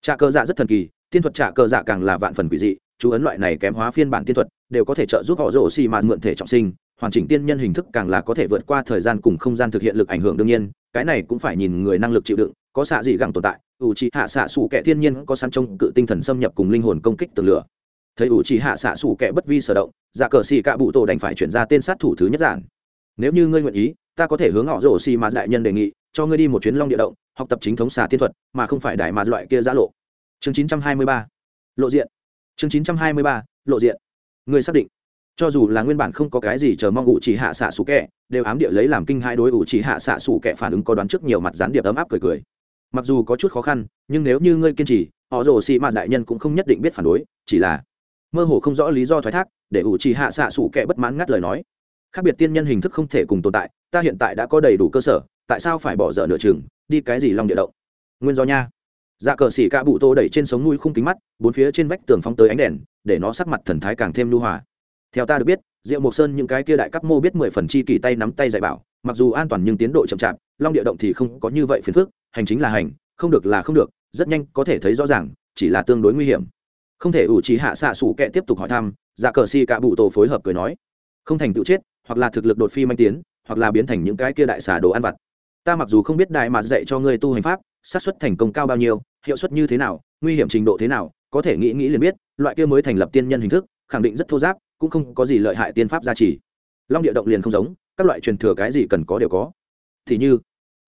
Trà cơ dạ rất thần kỳ, tiên thuật trà cơ dạ càng là vạn phần quỷ dị, chú ấn loại này kém hóa phiên bản tiên thuật, đều có thể trợ giúp họ rổ xì mà mượn thể trọng sinh, hoàn chỉnh tiên nhân hình thức càng là có thể vượt qua thời gian cùng không gian thực hiện lực ảnh hưởng đương nhiên, cái này cũng phải nhìn người năng lực chịu đựng, có xạ gì gẳng tồn tại, ủ trì hạ xạ xù kẻ thiên nhiên có săn trông cự tinh thần xâm nhập cùng linh hồn công kích tường lửa. Thấy ủ trì hạ xạ xù kẻ bất vi sở động giả cờ xì cạ bụ tổ đành phải chuyển ra tên sát thủ thứ nhất giản. Nếu như ngươi nguyện ý ta có thể hướng họ rổ xì mà đại nhân đề nghị, cho ngươi đi một chuyến long địa động, học tập chính thống xà tiên thuật, mà không phải đại mà loại kia giã lộ. Chương chín trăm hai mươi ba. Lộ diện. Chương chín trăm hai mươi ba. Lộ diện. Ngươi xác định. Cho dù là nguyên bản không có cái gì chờ mong ủ chỉ hạ xạ xù kẹ đều ám địa lấy làm kinh hai đối ủ chỉ hạ xạ xù kẹ phản ứng có đoán trước nhiều mặt gián điệp ấm áp cười cười. Mặc dù có chút khó khăn, nhưng nếu như ngươi kiên trì, họ rồ xì mạt đại nhân cũng không nhất định biết phản đối, chỉ là mơ hồ không rõ lý do thoái thác, để ủ chỉ hạ xạ xù kẻ bất mãn ngắt lời nói khác biệt tiên nhân hình thức không thể cùng tồn tại, ta hiện tại đã có đầy đủ cơ sở, tại sao phải bỏ dở nửa chừng, đi cái gì long địa động? Nguyên do nha. Dạ cờ xỉ ca bụ tô đẩy trên sống nuôi khung kính mắt, bốn phía trên vách tường phóng tới ánh đèn, để nó sắc mặt thần thái càng thêm lưu hòa. Theo ta được biết, diệu mộc sơn những cái kia đại cấp mô biết mười phần chi kỳ tay nắm tay dạy bảo, mặc dù an toàn nhưng tiến độ chậm chạp, long địa động thì không có như vậy phiền phức, hành chính là hành, không được là không được, rất nhanh có thể thấy rõ ràng, chỉ là tương đối nguy hiểm. Không thể ủ trí hạ xạ xủ kệ tiếp tục hỏi thăm dạ cờ xì cả bụ tổ phối hợp cười nói. Không thành tựu chết hoặc là thực lực đột phi manh tiến, hoặc là biến thành những cái kia đại xà đồ ăn vặt. Ta mặc dù không biết đại mà dạy cho ngươi tu hành pháp, xác suất thành công cao bao nhiêu, hiệu suất như thế nào, nguy hiểm trình độ thế nào, có thể nghĩ nghĩ liền biết, loại kia mới thành lập tiên nhân hình thức, khẳng định rất thô giáp, cũng không có gì lợi hại tiên pháp gia trì. Long địa động liền không giống, các loại truyền thừa cái gì cần có đều có. Thì như,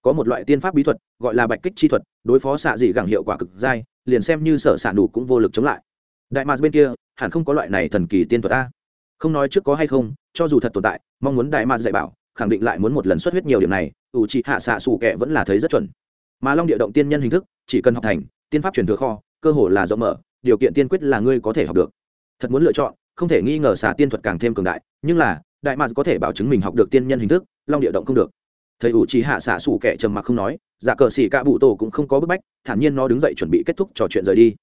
có một loại tiên pháp bí thuật, gọi là bạch kích chi thuật, đối phó xạ dị gẳng hiệu quả cực dai, liền xem như sở xạ đủ cũng vô lực chống lại. Đại mạc bên kia, hẳn không có loại này thần kỳ tiên thuật ta không nói trước có hay không, cho dù thật tồn tại, mong muốn đại Ma dạy bảo, khẳng định lại muốn một lần xuất huyết nhiều điểm này, ủ trị hạ xạ xù kẹ vẫn là thấy rất chuẩn. Mà long địa động tiên nhân hình thức, chỉ cần học thành, tiên pháp truyền thừa kho, cơ hồ là rộng mở, điều kiện tiên quyết là ngươi có thể học được. Thật muốn lựa chọn, không thể nghi ngờ xả tiên thuật càng thêm cường đại, nhưng là, đại mạc có thể bảo chứng mình học được tiên nhân hình thức, long địa động không được. Thầy ủ trí hạ xạ xủ kẻ trầm mặc không nói, giả cờ xỉ cả bụ tổ cũng không có bức bách, thản nhiên nó đứng dậy chuẩn bị kết thúc trò chuyện rời đi.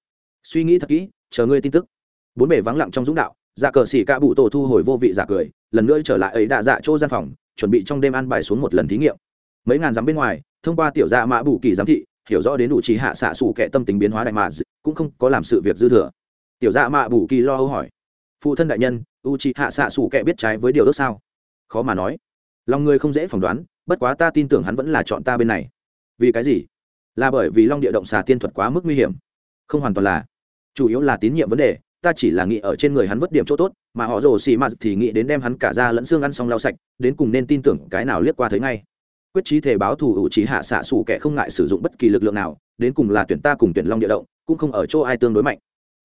Suy nghĩ thật kỹ, chờ ngươi tin tức. Bốn bề vắng lặng trong dũng đạo giả cờ xỉ cả bụ tổ thu hồi vô vị giả cười, lần nữa trở lại ấy đã dạ chỗ gian phòng, chuẩn bị trong đêm ăn bài xuống một lần thí nghiệm. Mấy ngàn dặm bên ngoài, thông qua tiểu dạ mã bù kỳ giám thị, hiểu rõ đến đủ trí hạ xạ xù kẻ tâm tính biến hóa đại mà cũng không có làm sự việc dư thừa. Tiểu dạ mã bù kỳ lo âu hỏi, phụ thân đại nhân, u trí hạ xạ xù kẻ biết trái với điều ước sao? Khó mà nói. Lòng người không dễ phỏng đoán, bất quá ta tin tưởng hắn vẫn là chọn ta bên này. Vì cái gì? Là bởi vì long địa động xà tiên thuật quá mức nguy hiểm. Không hoàn toàn là. Chủ yếu là tín nhiệm vấn đề ta chỉ là nghĩ ở trên người hắn vứt điểm chỗ tốt, mà họ rồ xì mạt thì nghĩ đến đem hắn cả ra lẫn xương ăn xong lau sạch, đến cùng nên tin tưởng cái nào liếc qua thấy ngay. Quyết trí thể báo thù ủ trí hạ xạ xù kẻ không ngại sử dụng bất kỳ lực lượng nào, đến cùng là tuyển ta cùng tuyển long địa động, cũng không ở chỗ ai tương đối mạnh.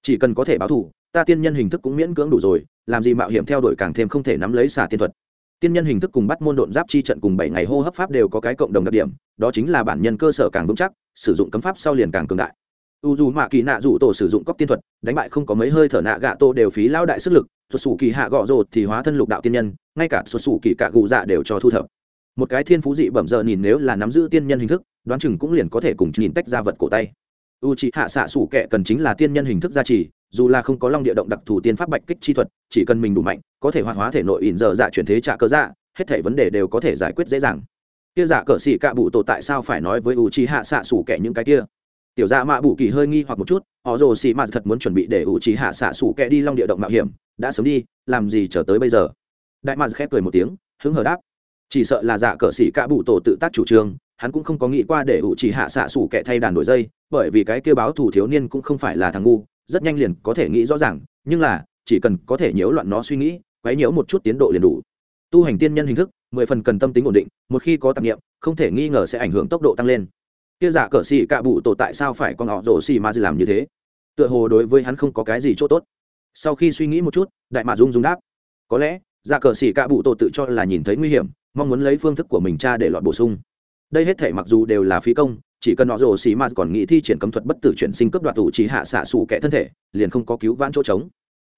Chỉ cần có thể báo thù, ta tiên nhân hình thức cũng miễn cưỡng đủ rồi, làm gì mạo hiểm theo đuổi càng thêm không thể nắm lấy xả tiên thuật. Tiên nhân hình thức cùng bắt môn độn giáp chi trận cùng bảy ngày hô hấp pháp đều có cái cộng đồng đặc điểm, đó chính là bản nhân cơ sở càng vững chắc, sử dụng cấm pháp sau liền càng cường đại u dù mạ kỳ nạ dù tổ sử dụng cóc tiên thuật, đánh bại không có mấy hơi thở nạ gạ tổ đều phí lao đại sức lực, xuất xù kỳ hạ gọ rột thì hóa thân lục đạo tiên nhân, ngay cả xuất xù kỳ cạ gù dạ đều cho thu thập. Một cái thiên phú dị bẩm giờ nhìn nếu là nắm giữ tiên nhân hình thức, đoán chừng cũng liền có thể cùng nhìn tách ra vật cổ tay. U c hạ xạ xủ kệ cần chính là tiên nhân hình thức gia trì, dù là không có long địa động đặc thù tiên pháp bạch kích chi thuật, chỉ cần mình đủ mạnh, có thể hoạt hóa thể nội ỉn giờ dạ chuyển thế trả cơ dạ hết thể vấn đề đều có thể giải quyết dễ dàng. Kia dạ cờ xỉ cạ bụ tổ tại sao phải nói với u c hạ xạ xủ kệ những cái kia? Tiểu dạ mạ bụ kỳ hơi nghi hoặc một chút, họ rồ xì mạt thật muốn chuẩn bị để u trí hạ xạ xủ kẹ đi long địa động mạo hiểm, đã sớm đi, làm gì chờ tới bây giờ? Đại mạ khép cười một tiếng, hứng hờ đáp, chỉ sợ là dạ cờ xỉ cả bụ tổ tự tác chủ trương, hắn cũng không có nghĩ qua để ủ chỉ hạ xạ xủ kẻ thay đàn đổi dây, bởi vì cái kêu báo thủ thiếu niên cũng không phải là thằng ngu, rất nhanh liền có thể nghĩ rõ ràng, nhưng là, chỉ cần có thể nhiễu loạn nó suy nghĩ, quấy nhiễu một chút tiến độ liền đủ. Tu hành tiên nhân hình thức, mười phần cần tâm tính ổn định, một khi có tạp nghiệm không thể nghi ngờ sẽ ảnh hưởng tốc độ tăng lên kia giả cờ xì cạ bụ tổ tại sao phải con họ rổ xì gì làm như thế? Tựa hồ đối với hắn không có cái gì chỗ tốt. Sau khi suy nghĩ một chút, đại mạ dung dung đáp, có lẽ, giả cờ xì cạ bụ tổ tự cho là nhìn thấy nguy hiểm, mong muốn lấy phương thức của mình cha để lọt bổ sung. Đây hết thể mặc dù đều là phí công, chỉ cần họ rồ xì ma còn nghĩ thi triển cấm thuật bất tử chuyển sinh cấp đoạt tù chỉ hạ xạ xù kẻ thân thể, liền không có cứu vãn chỗ trống.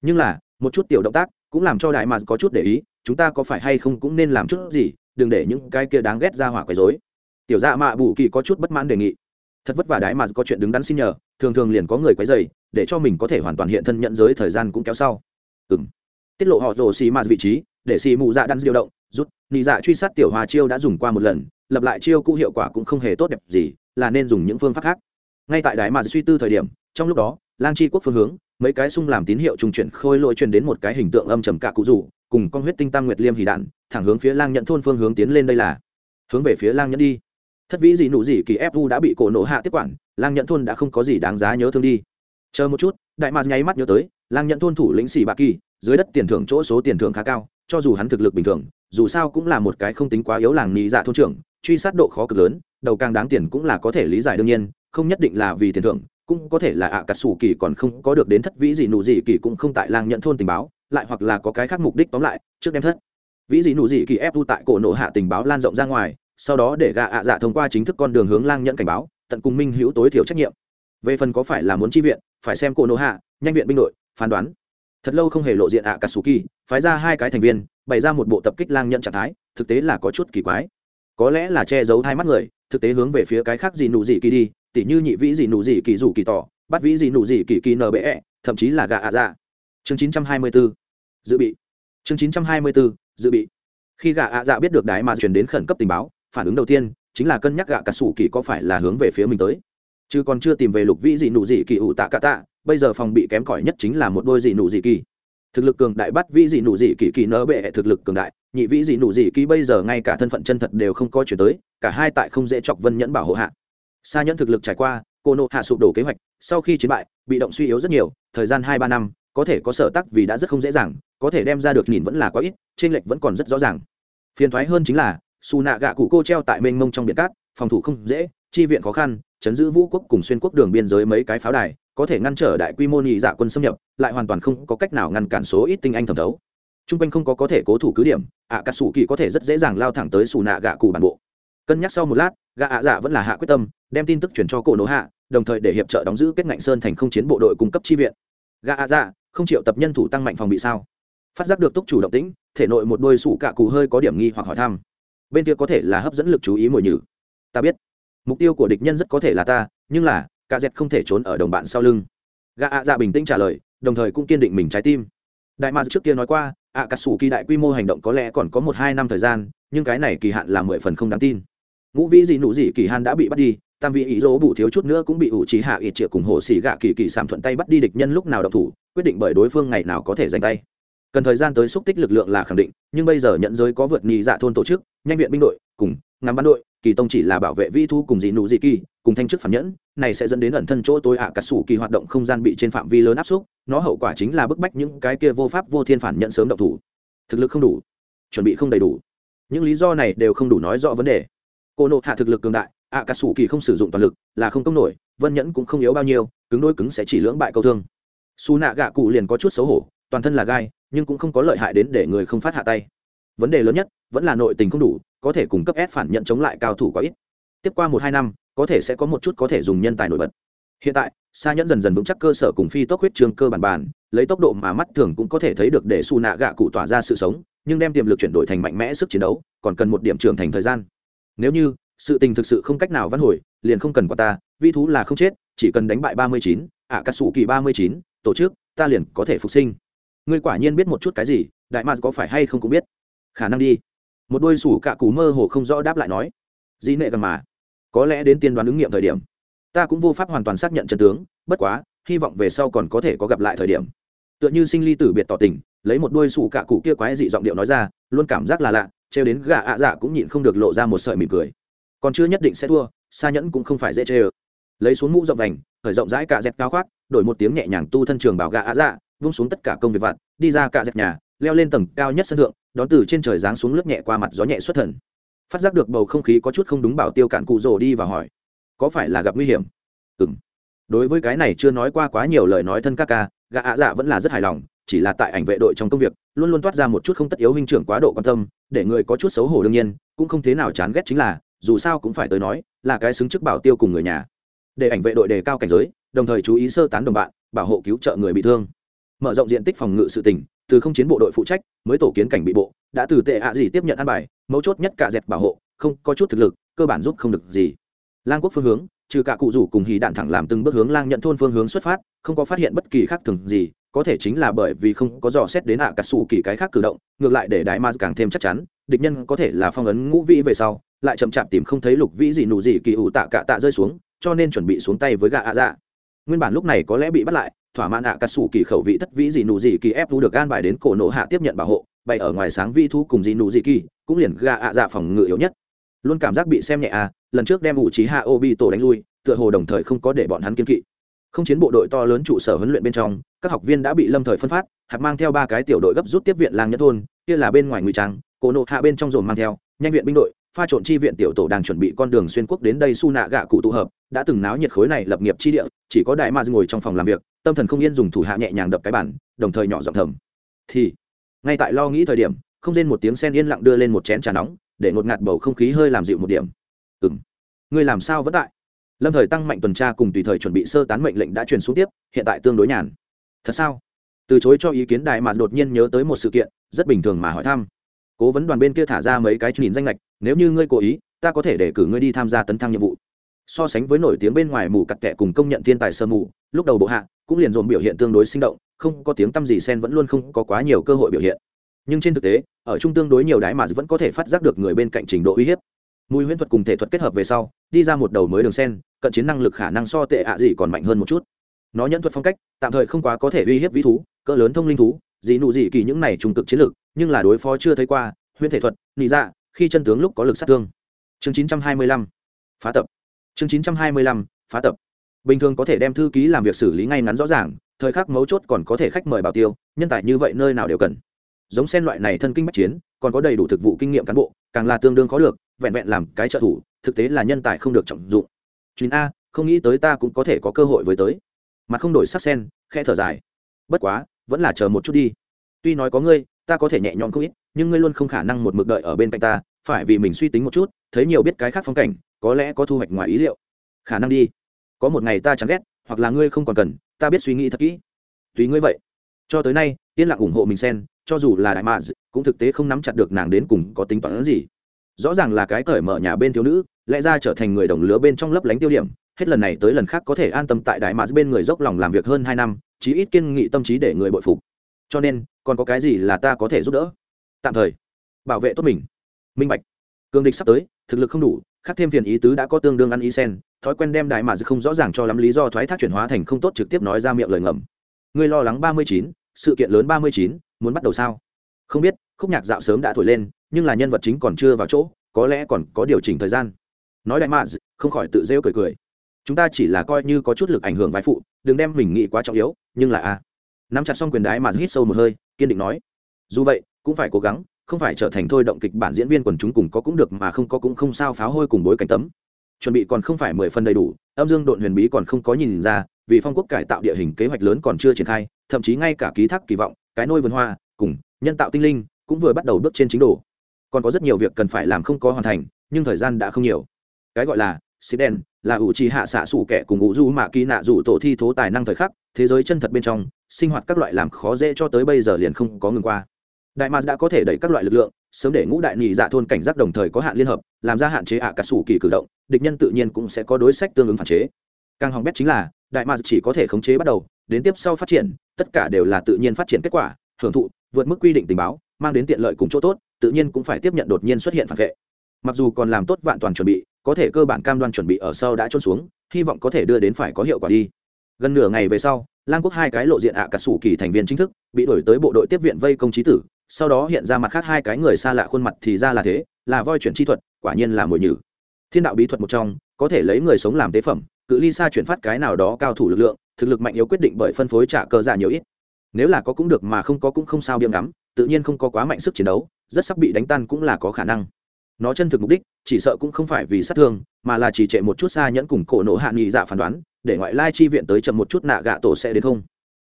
Nhưng là, một chút tiểu động tác cũng làm cho đại mà có chút để ý, chúng ta có phải hay không cũng nên làm chút gì, đừng để những cái kia đáng ghét ra hỏa quấy dối tiểu dạ mạ bù kỳ có chút bất mãn đề nghị. Thật vất vả đái mà có chuyện đứng đắn xin nhờ, thường thường liền có người quấy dày để cho mình có thể hoàn toàn hiện thân nhận giới thời gian cũng kéo sau. Ừ m tiết lộ họ rồ xì mạt vị trí, để xì mù dạ đắn điều động, rút nị dạ truy sát tiểu hòa chiêu đã dùng qua một lần, lập lại chiêu cũ hiệu quả cũng không hề tốt đẹp gì, là nên dùng những phương pháp khác. Ngay tại Đái mà suy tư thời điểm, trong lúc đó, lang chi quốc phương hướng, mấy cái sung làm tín hiệu trung chuyển khôi lội truyền đến một cái hình tượng âm trầm cạ cụ rủ, cùng con huyết tinh tam nguyệt liêm hỉ đạn, thẳng hướng phía lang nhận thôn phương hướng tiến lên đây là. Hướng về phía lang Nhẫn đi thất vĩ gì nụ gì kỳ fu đã bị cổ nổ hạ tiếp quản, lang nhận thôn đã không có gì đáng giá nhớ thương đi. Chờ một chút, đại mạc nháy mắt nhớ tới, lang nhận thôn thủ lĩnh xì bạc kỳ, dưới đất tiền thưởng chỗ số tiền thưởng khá cao, cho dù hắn thực lực bình thường, dù sao cũng là một cái không tính quá yếu làng nhị dạ thôn trưởng, truy sát độ khó cực lớn, đầu càng đáng tiền cũng là có thể lý giải đương nhiên, không nhất định là vì tiền thưởng, cũng có thể là ạ à cà sủ kỳ còn không có được đến thất vĩ gì nụ gì kỳ cũng không tại làng nhận thôn tình báo, lại hoặc là có cái khác mục đích tóm lại, trước đem thất vĩ gì nụ gì kỳ ép u tại cổ nổ hạ tình báo lan rộng ra ngoài sau đó để gạ ạ dạ thông qua chính thức con đường hướng lang nhận cảnh báo, tận cùng minh hữu tối thiểu trách nhiệm. Về phần có phải là muốn chi viện, phải xem cỗ nỗ hạ, nhanh viện binh đội, phán đoán. Thật lâu không hề lộ diện ạ cà sù kỳ phái ra hai cái thành viên, bày ra một bộ tập kích lang nhận trạng thái, thực tế là có chút kỳ quái. Có lẽ là che giấu hai mắt người, thực tế hướng về phía cái khác gì nụ gì kỳ đi, tỉ như nhị vĩ gì nụ gì kỳ rủ kỳ tỏ bắt vĩ gì nụ gì kỳ kỳ nbe thậm chí là gà ạ dạ. Chương chín trăm hai mươi 924 dự bị. Chương chín trăm hai mươi 924 dự bị. Khi gà ạ dạ biết được đái mà truyền đến khẩn cấp tình báo phản ứng đầu tiên chính là cân nhắc gạ cả sủ kỳ có phải là hướng về phía mình tới. Chứ còn chưa tìm về lục vĩ dị nụ dị kỳ ủ tạ cả tạ, bây giờ phòng bị kém cỏi nhất chính là một đôi dị nụ dị kỳ. Thực lực cường đại bắt vĩ dị nụ dị kỳ kỳ nỡ bệ thực lực cường đại, nhị vĩ dị nụ dị kỳ bây giờ ngay cả thân phận chân thật đều không có chuyển tới, cả hai tại không dễ chọc vân nhẫn bảo hộ hạ. Xa nhẫn thực lực trải qua, cô nộ hạ sụp đổ kế hoạch, sau khi chiến bại, bị động suy yếu rất nhiều, thời gian hai ba năm, có thể có sở tắc vì đã rất không dễ dàng, có thể đem ra được nhìn vẫn là quá ít trên lệch vẫn còn rất rõ ràng. Phiền thoái hơn chính là xù nạ gạ cụ cô treo tại mênh mông trong biển cát, phòng thủ không dễ, chi viện khó khăn, chấn giữ vũ quốc cùng xuyên quốc đường biên giới mấy cái pháo đài, có thể ngăn trở đại quy mô nhị dạ quân xâm nhập, lại hoàn toàn không có cách nào ngăn cản số ít tinh anh thẩm thấu. T r u n g quanh không có có thể cố thủ cứ điểm, ạ cà sủ kỳ có thể rất dễ dàng lao thẳng tới xù nạ gạ cụ bản bộ. Cân nhắc sau một lát gạ ạ dạ vẫn là hạ quyết tâm, đem tin tức chuyển cho cổ nỗ hạ, đồng thời để hiệp trợ đóng giữ kết ngạnh sơn thành không chiến bộ đội cung cấp chi viện. Gạ ạ dạ không chịu tập nhân thủ tăng mạnh phòng bị sao? Phát giác được túc chủ động tĩnh, thể nội một đôi sủ cạ cụ hơi có điểm nghi hoặc hỏi thăm bên kia có thể là hấp dẫn lực chú ý mồi nhử. Ta biết. Mục tiêu của địch nhân rất có thể là ta, nhưng là, cả dẹt không thể trốn ở đồng bạn sau lưng. Gã ạ dạ bình tĩnh trả lời, đồng thời cũng kiên định mình trái tim. Đại mạc trước kia nói qua ạ cà sủ kỳ đại quy mô hành động có lẽ còn có một hai năm thời gian, nhưng cái này kỳ hạn là mười phần không đáng tin. Ngũ vĩ dị nụ dị kỳ hạn đã bị bắt đi, tam vị ý dỗ bù thiếu chút nữa cũng bị ủ trí hạ ít triệu cùng hồ xỉ gạ kỳ kỳ sảm thuận tay bắt đi địch nhân lúc nào độc thủ, quyết định bởi đối phương ngày nào có thể giành tay cần thời gian tới xúc tích lực lượng là khẳng định, nhưng bây giờ nhận giới có vượt nhị dạ thôn tổ chức, nhanh viện binh đội, cùng ngắm bắn đội, kỳ tông chỉ là bảo vệ vi thu cùng dị nụ dị kỳ, cùng thanh chức phản nhẫn, này sẽ dẫn đến ẩn thân chỗ tôi ạ à cà sủ kỳ hoạt động không gian bị trên phạm vi lớn áp xúc, nó hậu quả chính là bức bách những cái kia vô pháp vô thiên phản nhận sớm động thủ. Thực lực không đủ, chuẩn bị không đầy đủ. Những lý do này đều không đủ nói rõ vấn đề. Cô nộ hạ thực lực cường đại, ạ cắt sủ kỳ không sử dụng toàn lực, là không công nổi, vân nhẫn cũng không yếu bao nhiêu, cứng đôi cứng sẽ chỉ lưỡng bại câu thương. Su nạ gạ cụ liền có chút xấu hổ, toàn thân là gai nhưng cũng không có lợi hại đến để người không phát hạ tay. Vấn đề lớn nhất, vẫn là nội tình không đủ, có thể cung cấp ép phản nhận chống lại cao thủ quá ít. Tiếp qua một hai năm, có thể sẽ có một chút có thể dùng nhân tài nổi bật. Hiện tại, Sa nhẫn dần dần vững chắc cơ sở cùng phi tốc huyết trường cơ bản bản lấy tốc độ mà mắt thường cũng có thể thấy được để su nạ gạ cụ tỏa ra sự sống, nhưng đem tiềm lực chuyển đổi thành mạnh mẽ sức chiến đấu, còn cần một điểm trưởng thành thời gian. Nếu như sự tình thực sự không cách nào văn hồi, liền không cần quả ta, vi thú là không chết, chỉ cần đánh bại ba mươi chín ạ cà sủ kỳ ba mươi chín, tổ chức, ta liền có thể phục sinh ngươi quả nhiên biết một chút cái gì, đại mars có phải hay không cũng biết. Khả năng đi. Một đôi sủ cạ cù mơ hồ không rõ đáp lại nói. Dĩ nệ gần mà. Có lẽ đến tiên đoán ứng nghiệm thời điểm. Ta cũng vô pháp hoàn toàn xác nhận trận tướng, bất quá, hy vọng về sau còn có thể có gặp lại thời điểm. Tựa như sinh ly tử biệt tỏ tình, lấy một đôi sủ cạ cụ kia quái dị giọng điệu nói ra, luôn cảm giác là lạ, trêu đến gà ạ dạ cũng nhịn không được lộ ra một sợi mỉm cười. Còn chưa nhất định sẽ thua xa nhẫn cũng không phải dễ chê ơ. Lấy xuống mũ rộng vành, khởi rộng rãi cả dẹp cao khoác, đổi một tiếng nhẹ nhàng tu thân trường bảo gà ạ dạ vung xuống tất cả công việc vặt, đi ra cả dẹp nhà, leo lên tầng cao nhất sân thượng, đón từ trên trời giáng xuống lướt nhẹ qua mặt gió nhẹ xuất thần. Phát giác được bầu không khí có chút không đúng bảo tiêu cạn cụ rồ đi và hỏi, có phải là gặp nguy hiểm? Ừ m đối với cái này chưa nói qua quá nhiều lời nói thân các ca, gã ạ dạ vẫn là rất hài lòng, chỉ là tại ảnh vệ đội trong công việc, luôn luôn toát ra một chút không tất yếu huynh trưởng quá độ quan tâm, để người có chút xấu hổ đương nhiên, cũng không thế nào chán ghét chính là, dù sao cũng phải tới nói, là cái xứng chức bảo tiêu cùng người nhà. Để ảnh vệ đội đề cao cảnh giới, đồng thời chú ý sơ tán đồng bạn, bảo hộ cứu trợ người bị thương mở rộng diện tích phòng ngự sự tỉnh từ không chiến bộ đội phụ trách, mới tổ kiến cảnh bị bộ, đã từ tệ ạ gì tiếp nhận ăn bài, mấu chốt nhất cả dẹp bảo hộ, không có chút thực lực, cơ bản giúp không được gì. Lang quốc phương hướng, trừ cả cụ rủ cùng hì đạn thẳng làm từng bước hướng lang nhận thôn phương hướng xuất phát, không có phát hiện bất kỳ khác thường gì, có thể chính là bởi vì không có dò xét đến ạ à cà sủ kỳ cái khác cử động, ngược lại để đại ma càng thêm chắc chắn, địch nhân có thể là phong ấn ngũ vĩ về sau, lại chậm chạp tìm không thấy lục vĩ gì nụ gì kỳ ủ tạ cạ tạ rơi xuống, cho nên chuẩn bị xuống tay với gạ ạ dạ. Nguyên bản lúc này có lẽ bị bắt lại thỏa mãn ạ cà sủ kỳ khẩu vị thất vĩ gì nụ gì kỳ ép thu được gan bài đến cổ nổ hạ tiếp nhận bảo hộ, bày ở ngoài sáng vi thu cùng gì nụ gì kỳ, cũng liền gạ ạ dạ phòng ngự yếu nhất. Luôn cảm giác bị xem nhẹ à lần trước đem ủ trí hạ obi tổ đánh lui, tựa hồ đồng thời không có để bọn hắn kiên kỵ. Không chiến bộ đội to lớn trụ sở huấn luyện bên trong, các học viên đã bị lâm thời phân phát, hạt mang theo ba cái tiểu đội gấp rút tiếp viện làng nhất thôn, kia là bên ngoài ngụy trang, cổ nộ hạ bên trong dồn mang theo, nhanh viện binh đội, pha trộn chi viện tiểu tổ đang chuẩn bị con đường xuyên quốc đến đây su nạ gạ cụ tụ hợp, đã từng náo nhiệt khối này lập nghiệp chi địa, chỉ có đại ma ngồi trong phòng làm việc tâm thần không yên dùng thủ hạ nhẹ nhàng đập cái bản đồng thời nhỏ giọng thầm. Thì, ngay tại lo nghĩ thời điểm, không rên một tiếng sen yên lặng đưa lên một chén trà nóng, để ngột ngạt bầu không khí hơi làm dịu một điểm. Ừng ngươi làm sao vẫn tại? Lâm thời tăng mạnh tuần tra cùng tùy thời chuẩn bị sơ tán mệnh lệnh đã truyền xuống tiếp, hiện tại tương đối nhàn. Thật sao? Từ chối cho ý kiến đại mà đột nhiên nhớ tới một sự kiện, rất bình thường mà hỏi thăm. Cố vấn đoàn bên kia thả ra mấy cái nhìn danh lệch nếu như ngươi cố ý, ta có thể để cử ngươi đi tham gia tấn thăng nhiệm vụ so sánh với nổi tiếng bên ngoài mù cặt kệ cùng công nhận thiên tài sơ mù, lúc đầu bộ hạ cũng liền dồn biểu hiện tương đối sinh động, không có tiếng tăm gì sen vẫn luôn không có quá nhiều cơ hội biểu hiện. Nhưng trên thực tế, ở trung tương đối nhiều đái mà vẫn có thể phát giác được người bên cạnh trình độ uy hiếp. Mùi huyễn thuật cùng thể thuật kết hợp về sau, đi ra một đầu mới đường sen, cận chiến năng lực khả năng so tệ ạ gì còn mạnh hơn một chút. Nó nhẫn thuật phong cách, tạm thời không quá có thể uy hiếp vĩ thú, cỡ lớn thông linh thú gì nụ gì kỳ những này trùng cực chiến lược nhưng là đối phó chưa thấy qua, huyễn thể thuật, nị dạ khi chân tướng lúc có lực sát thương. Chương 925 phá tập chương 925 phá tập. Bình thường có thể đem thư ký làm việc xử lý ngay ngắn rõ ràng, thời khắc mấu chốt còn có thể khách mời bảo tiêu, nhân tài như vậy nơi nào đều cần. Giống sen loại này thân kinh bách chiến, còn có đầy đủ thực vụ kinh nghiệm cán bộ, càng là tương đương khó được, vẹn vẹn làm cái trợ thủ, thực tế là nhân tài không được trọng dụng. Chuyến a, không nghĩ tới ta cũng có thể có cơ hội với tới. Mặt không đổi sắc sen khe thở dài. Bất quá, vẫn là chờ một chút đi. Tuy nói có ngươi, ta có thể nhẹ nhõm không ít, nhưng ngươi luôn không khả năng một mực đợi ở bên cạnh ta, phải vì mình suy tính một chút, thấy nhiều biết cái khác phong cảnh có lẽ có thu hoạch ngoài ý liệu. Khả năng đi. Có một ngày ta chẳng ghét, hoặc là ngươi không còn cần, ta biết suy nghĩ thật kỹ. Tùy ngươi vậy. Cho tới nay, yên lặng ủng hộ mình sen, cho dù là đại mads cũng thực tế không nắm chặt được nàng đến cùng có tính toán gì. Rõ ràng là cái cởi mở nhà bên thiếu nữ, lẽ ra trở thành người đồng lứa bên trong lấp lánh tiêu điểm, hết lần này tới lần khác có thể an tâm tại đại mads bên người dốc lòng làm việc hơn hai năm, chí ít kiên nghị tâm trí để người bội phục. Cho nên, còn có cái gì là ta có thể giúp đỡ? Tạm thời, bảo vệ tốt mình. Minh bạch. Cương địch sắp tới thực lực không đủ khác thêm phiền ý tứ đã có tương đương ăn ý sen thói quen đem đại mà không rõ ràng cho lắm lý do thoái thác chuyển hóa thành không tốt trực tiếp nói ra miệng lời ngầm. Người lo lắng ba mươi chín sự kiện lớn ba mươi chín muốn bắt đầu sao? Không biết khúc nhạc dạo sớm đã thổi lên nhưng là nhân vật chính còn chưa vào chỗ có lẽ còn có điều chỉnh thời gian. Nói đại mà, không khỏi tự rêu cười cười. Chúng ta chỉ là coi như có chút lực ảnh hưởng vai phụ đừng đem mình nghĩ quá trọng yếu nhưng là a. Nắm chặt xong quyền đái mà hít sâu một hơi kiên định nói. Dù vậy cũng phải cố gắng không phải trở thành thôi động kịch bản diễn viên quần chúng cùng có cũng được mà không có cũng không sao pháo hôi cùng bối cảnh tấm. Chuẩn bị còn không phải mười phần đầy đủ, âm dương độn huyền bí còn không có nhìn ra, vì phong quốc cải tạo địa hình kế hoạch lớn còn chưa triển khai, thậm chí ngay cả ký thác kỳ vọng, cái nôi vườn hoa, cùng nhân tạo tinh linh cũng vừa bắt đầu bước trên chính đồ. Còn có rất nhiều việc cần phải làm không có hoàn thành, nhưng thời gian đã không nhiều. Cái gọi là xếp đen, là ủ trì hạ xạ sủ kẻ cùng ngũ du mạ kỳ nạ dụ tổ thi thố tài năng thời khắc, thế giới chân thật bên trong, sinh hoạt các loại làm khó dễ cho tới bây giờ liền không có ngừng qua đại mars đã có thể đẩy các loại lực lượng, sớm để ngũ đại nhị dạ thôn cảnh giác đồng thời có hạn liên hợp, làm ra hạn chế ạ cả sủ kỳ cử động, địch nhân tự nhiên cũng sẽ có đối sách tương ứng phản chế. Càng hỏng bét chính là, đại mars chỉ có thể khống chế bắt đầu, đến tiếp sau phát triển, tất cả đều là tự nhiên phát triển kết quả, hưởng thụ, vượt mức quy định tình báo, mang đến tiện lợi cùng chỗ tốt, tự nhiên cũng phải tiếp nhận đột nhiên xuất hiện phản vệ. Mặc dù còn làm tốt vạn toàn chuẩn bị, có thể cơ bản cam đoan chuẩn bị ở sau đã trôn xuống, hy vọng có thể đưa đến phải có hiệu quả đi. Gần nửa ngày về sau, lang quốc hai cái lộ diện ạ cả sủ kỳ thành viên chính thức, bị đổi tới bộ đội tiếp viện vây công trí tử sau đó hiện ra mặt khác hai cái người xa lạ khuôn mặt thì ra là thế, là voi chuyển chi thuật, quả nhiên là mồi nhử. Thiên đạo bí thuật một trong, có thể lấy người sống làm tế phẩm, cự ly xa chuyển phát cái nào đó cao thủ lực lượng, thực lực mạnh yếu quyết định bởi phân phối trả cơ giả nhiều ít. Nếu là có cũng được mà không có cũng không sao biếm ngắm, tự nhiên không có quá mạnh sức chiến đấu, rất sắp bị đánh tan cũng là có khả năng. Nó chân thực mục đích, chỉ sợ cũng không phải vì sát thương, mà là chỉ trệ một chút xa nhẫn cùng cổ nộ hạ nghị dạ phán đoán, để ngoại lai chi viện tới chậm một chút nạ gạ tổ sẽ đến không.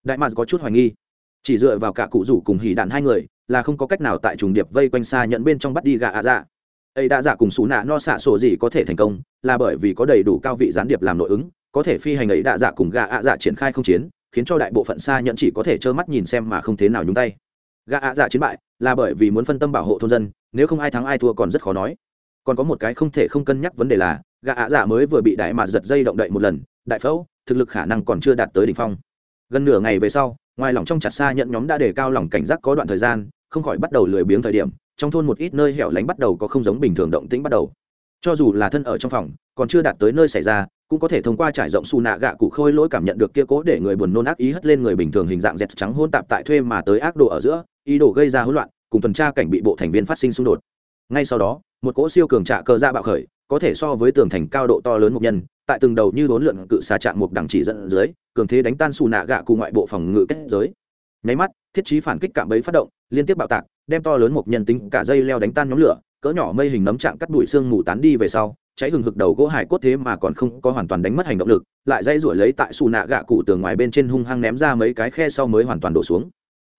Đại mạc có chút hoài nghi chỉ dựa vào cả cụ rủ cùng hỉ đạn hai người, là không có cách nào tại trùng điệp vây quanh xa nhận bên trong bắt đi gạ ạ dạ. Ấy đã dạ cùng xú nạ no xạ sổ gì có thể thành công, là bởi vì có đầy đủ cao vị gián điệp làm nội ứng, có thể phi hành ấy đã dạ cùng gạ ạ dạ triển khai không chiến, khiến cho đại bộ phận xa nhận chỉ có thể trơ mắt nhìn xem mà không thế nào nhúng tay. Gạ ạ dạ chiến bại, là bởi vì muốn phân tâm bảo hộ thôn dân, nếu không ai thắng ai thua còn rất khó nói. Còn có một cái không thể không cân nhắc vấn đề là gạ ạ dạ mới vừa bị đại mà giật dây động đậy một lần, đại phẫu, thực lực khả năng còn chưa đạt tới đỉnh phong. Gần nửa ngày về sau ngoài lòng trong chặt xa nhận nhóm đã đề cao lòng cảnh giác có đoạn thời gian, không khỏi bắt đầu lười biếng thời điểm, trong thôn một ít nơi hẻo lánh bắt đầu có không giống bình thường động tĩnh bắt đầu. Cho dù là thân ở trong phòng, còn chưa đạt tới nơi xảy ra, cũng có thể thông qua trải rộng xù nạ gạ cụ khôi lỗi cảm nhận được kia cố để người buồn nôn ác ý hất lên người bình thường hình dạng dẹt trắng hôn tạp tại thuê mà tới ác độ ở giữa, ý đồ gây ra hỗn loạn, cùng tuần tra cảnh bị bộ thành viên phát sinh xung đột. Ngay sau đó, một cỗ siêu cường trạ cơ ra dạ bạo khởi, có thể so với tường thành cao độ to lớn một nhân tại từng đầu như bốn lượn cự xà trạng một đằng chỉ dẫn dưới, cường thế đánh tan xù nạ gạ cụ ngoại bộ phòng ngự kết giới. Nháy mắt, thiết trí phản kích cạm bẫy phát động, liên tiếp bạo tạc, đem to lớn một nhân tính cả dây leo đánh tan nhóm lửa, cỡ nhỏ mây hình nấm trạng cắt đuổi xương mù tán đi về sau, cháy hừng hực đầu gỗ hải cốt thế mà còn không có hoàn toàn đánh mất hành động lực, lại dây rủi lấy tại xù nạ gạ cụ tường ngoài bên trên hung hăng ném ra mấy cái khe sau mới hoàn toàn đổ xuống.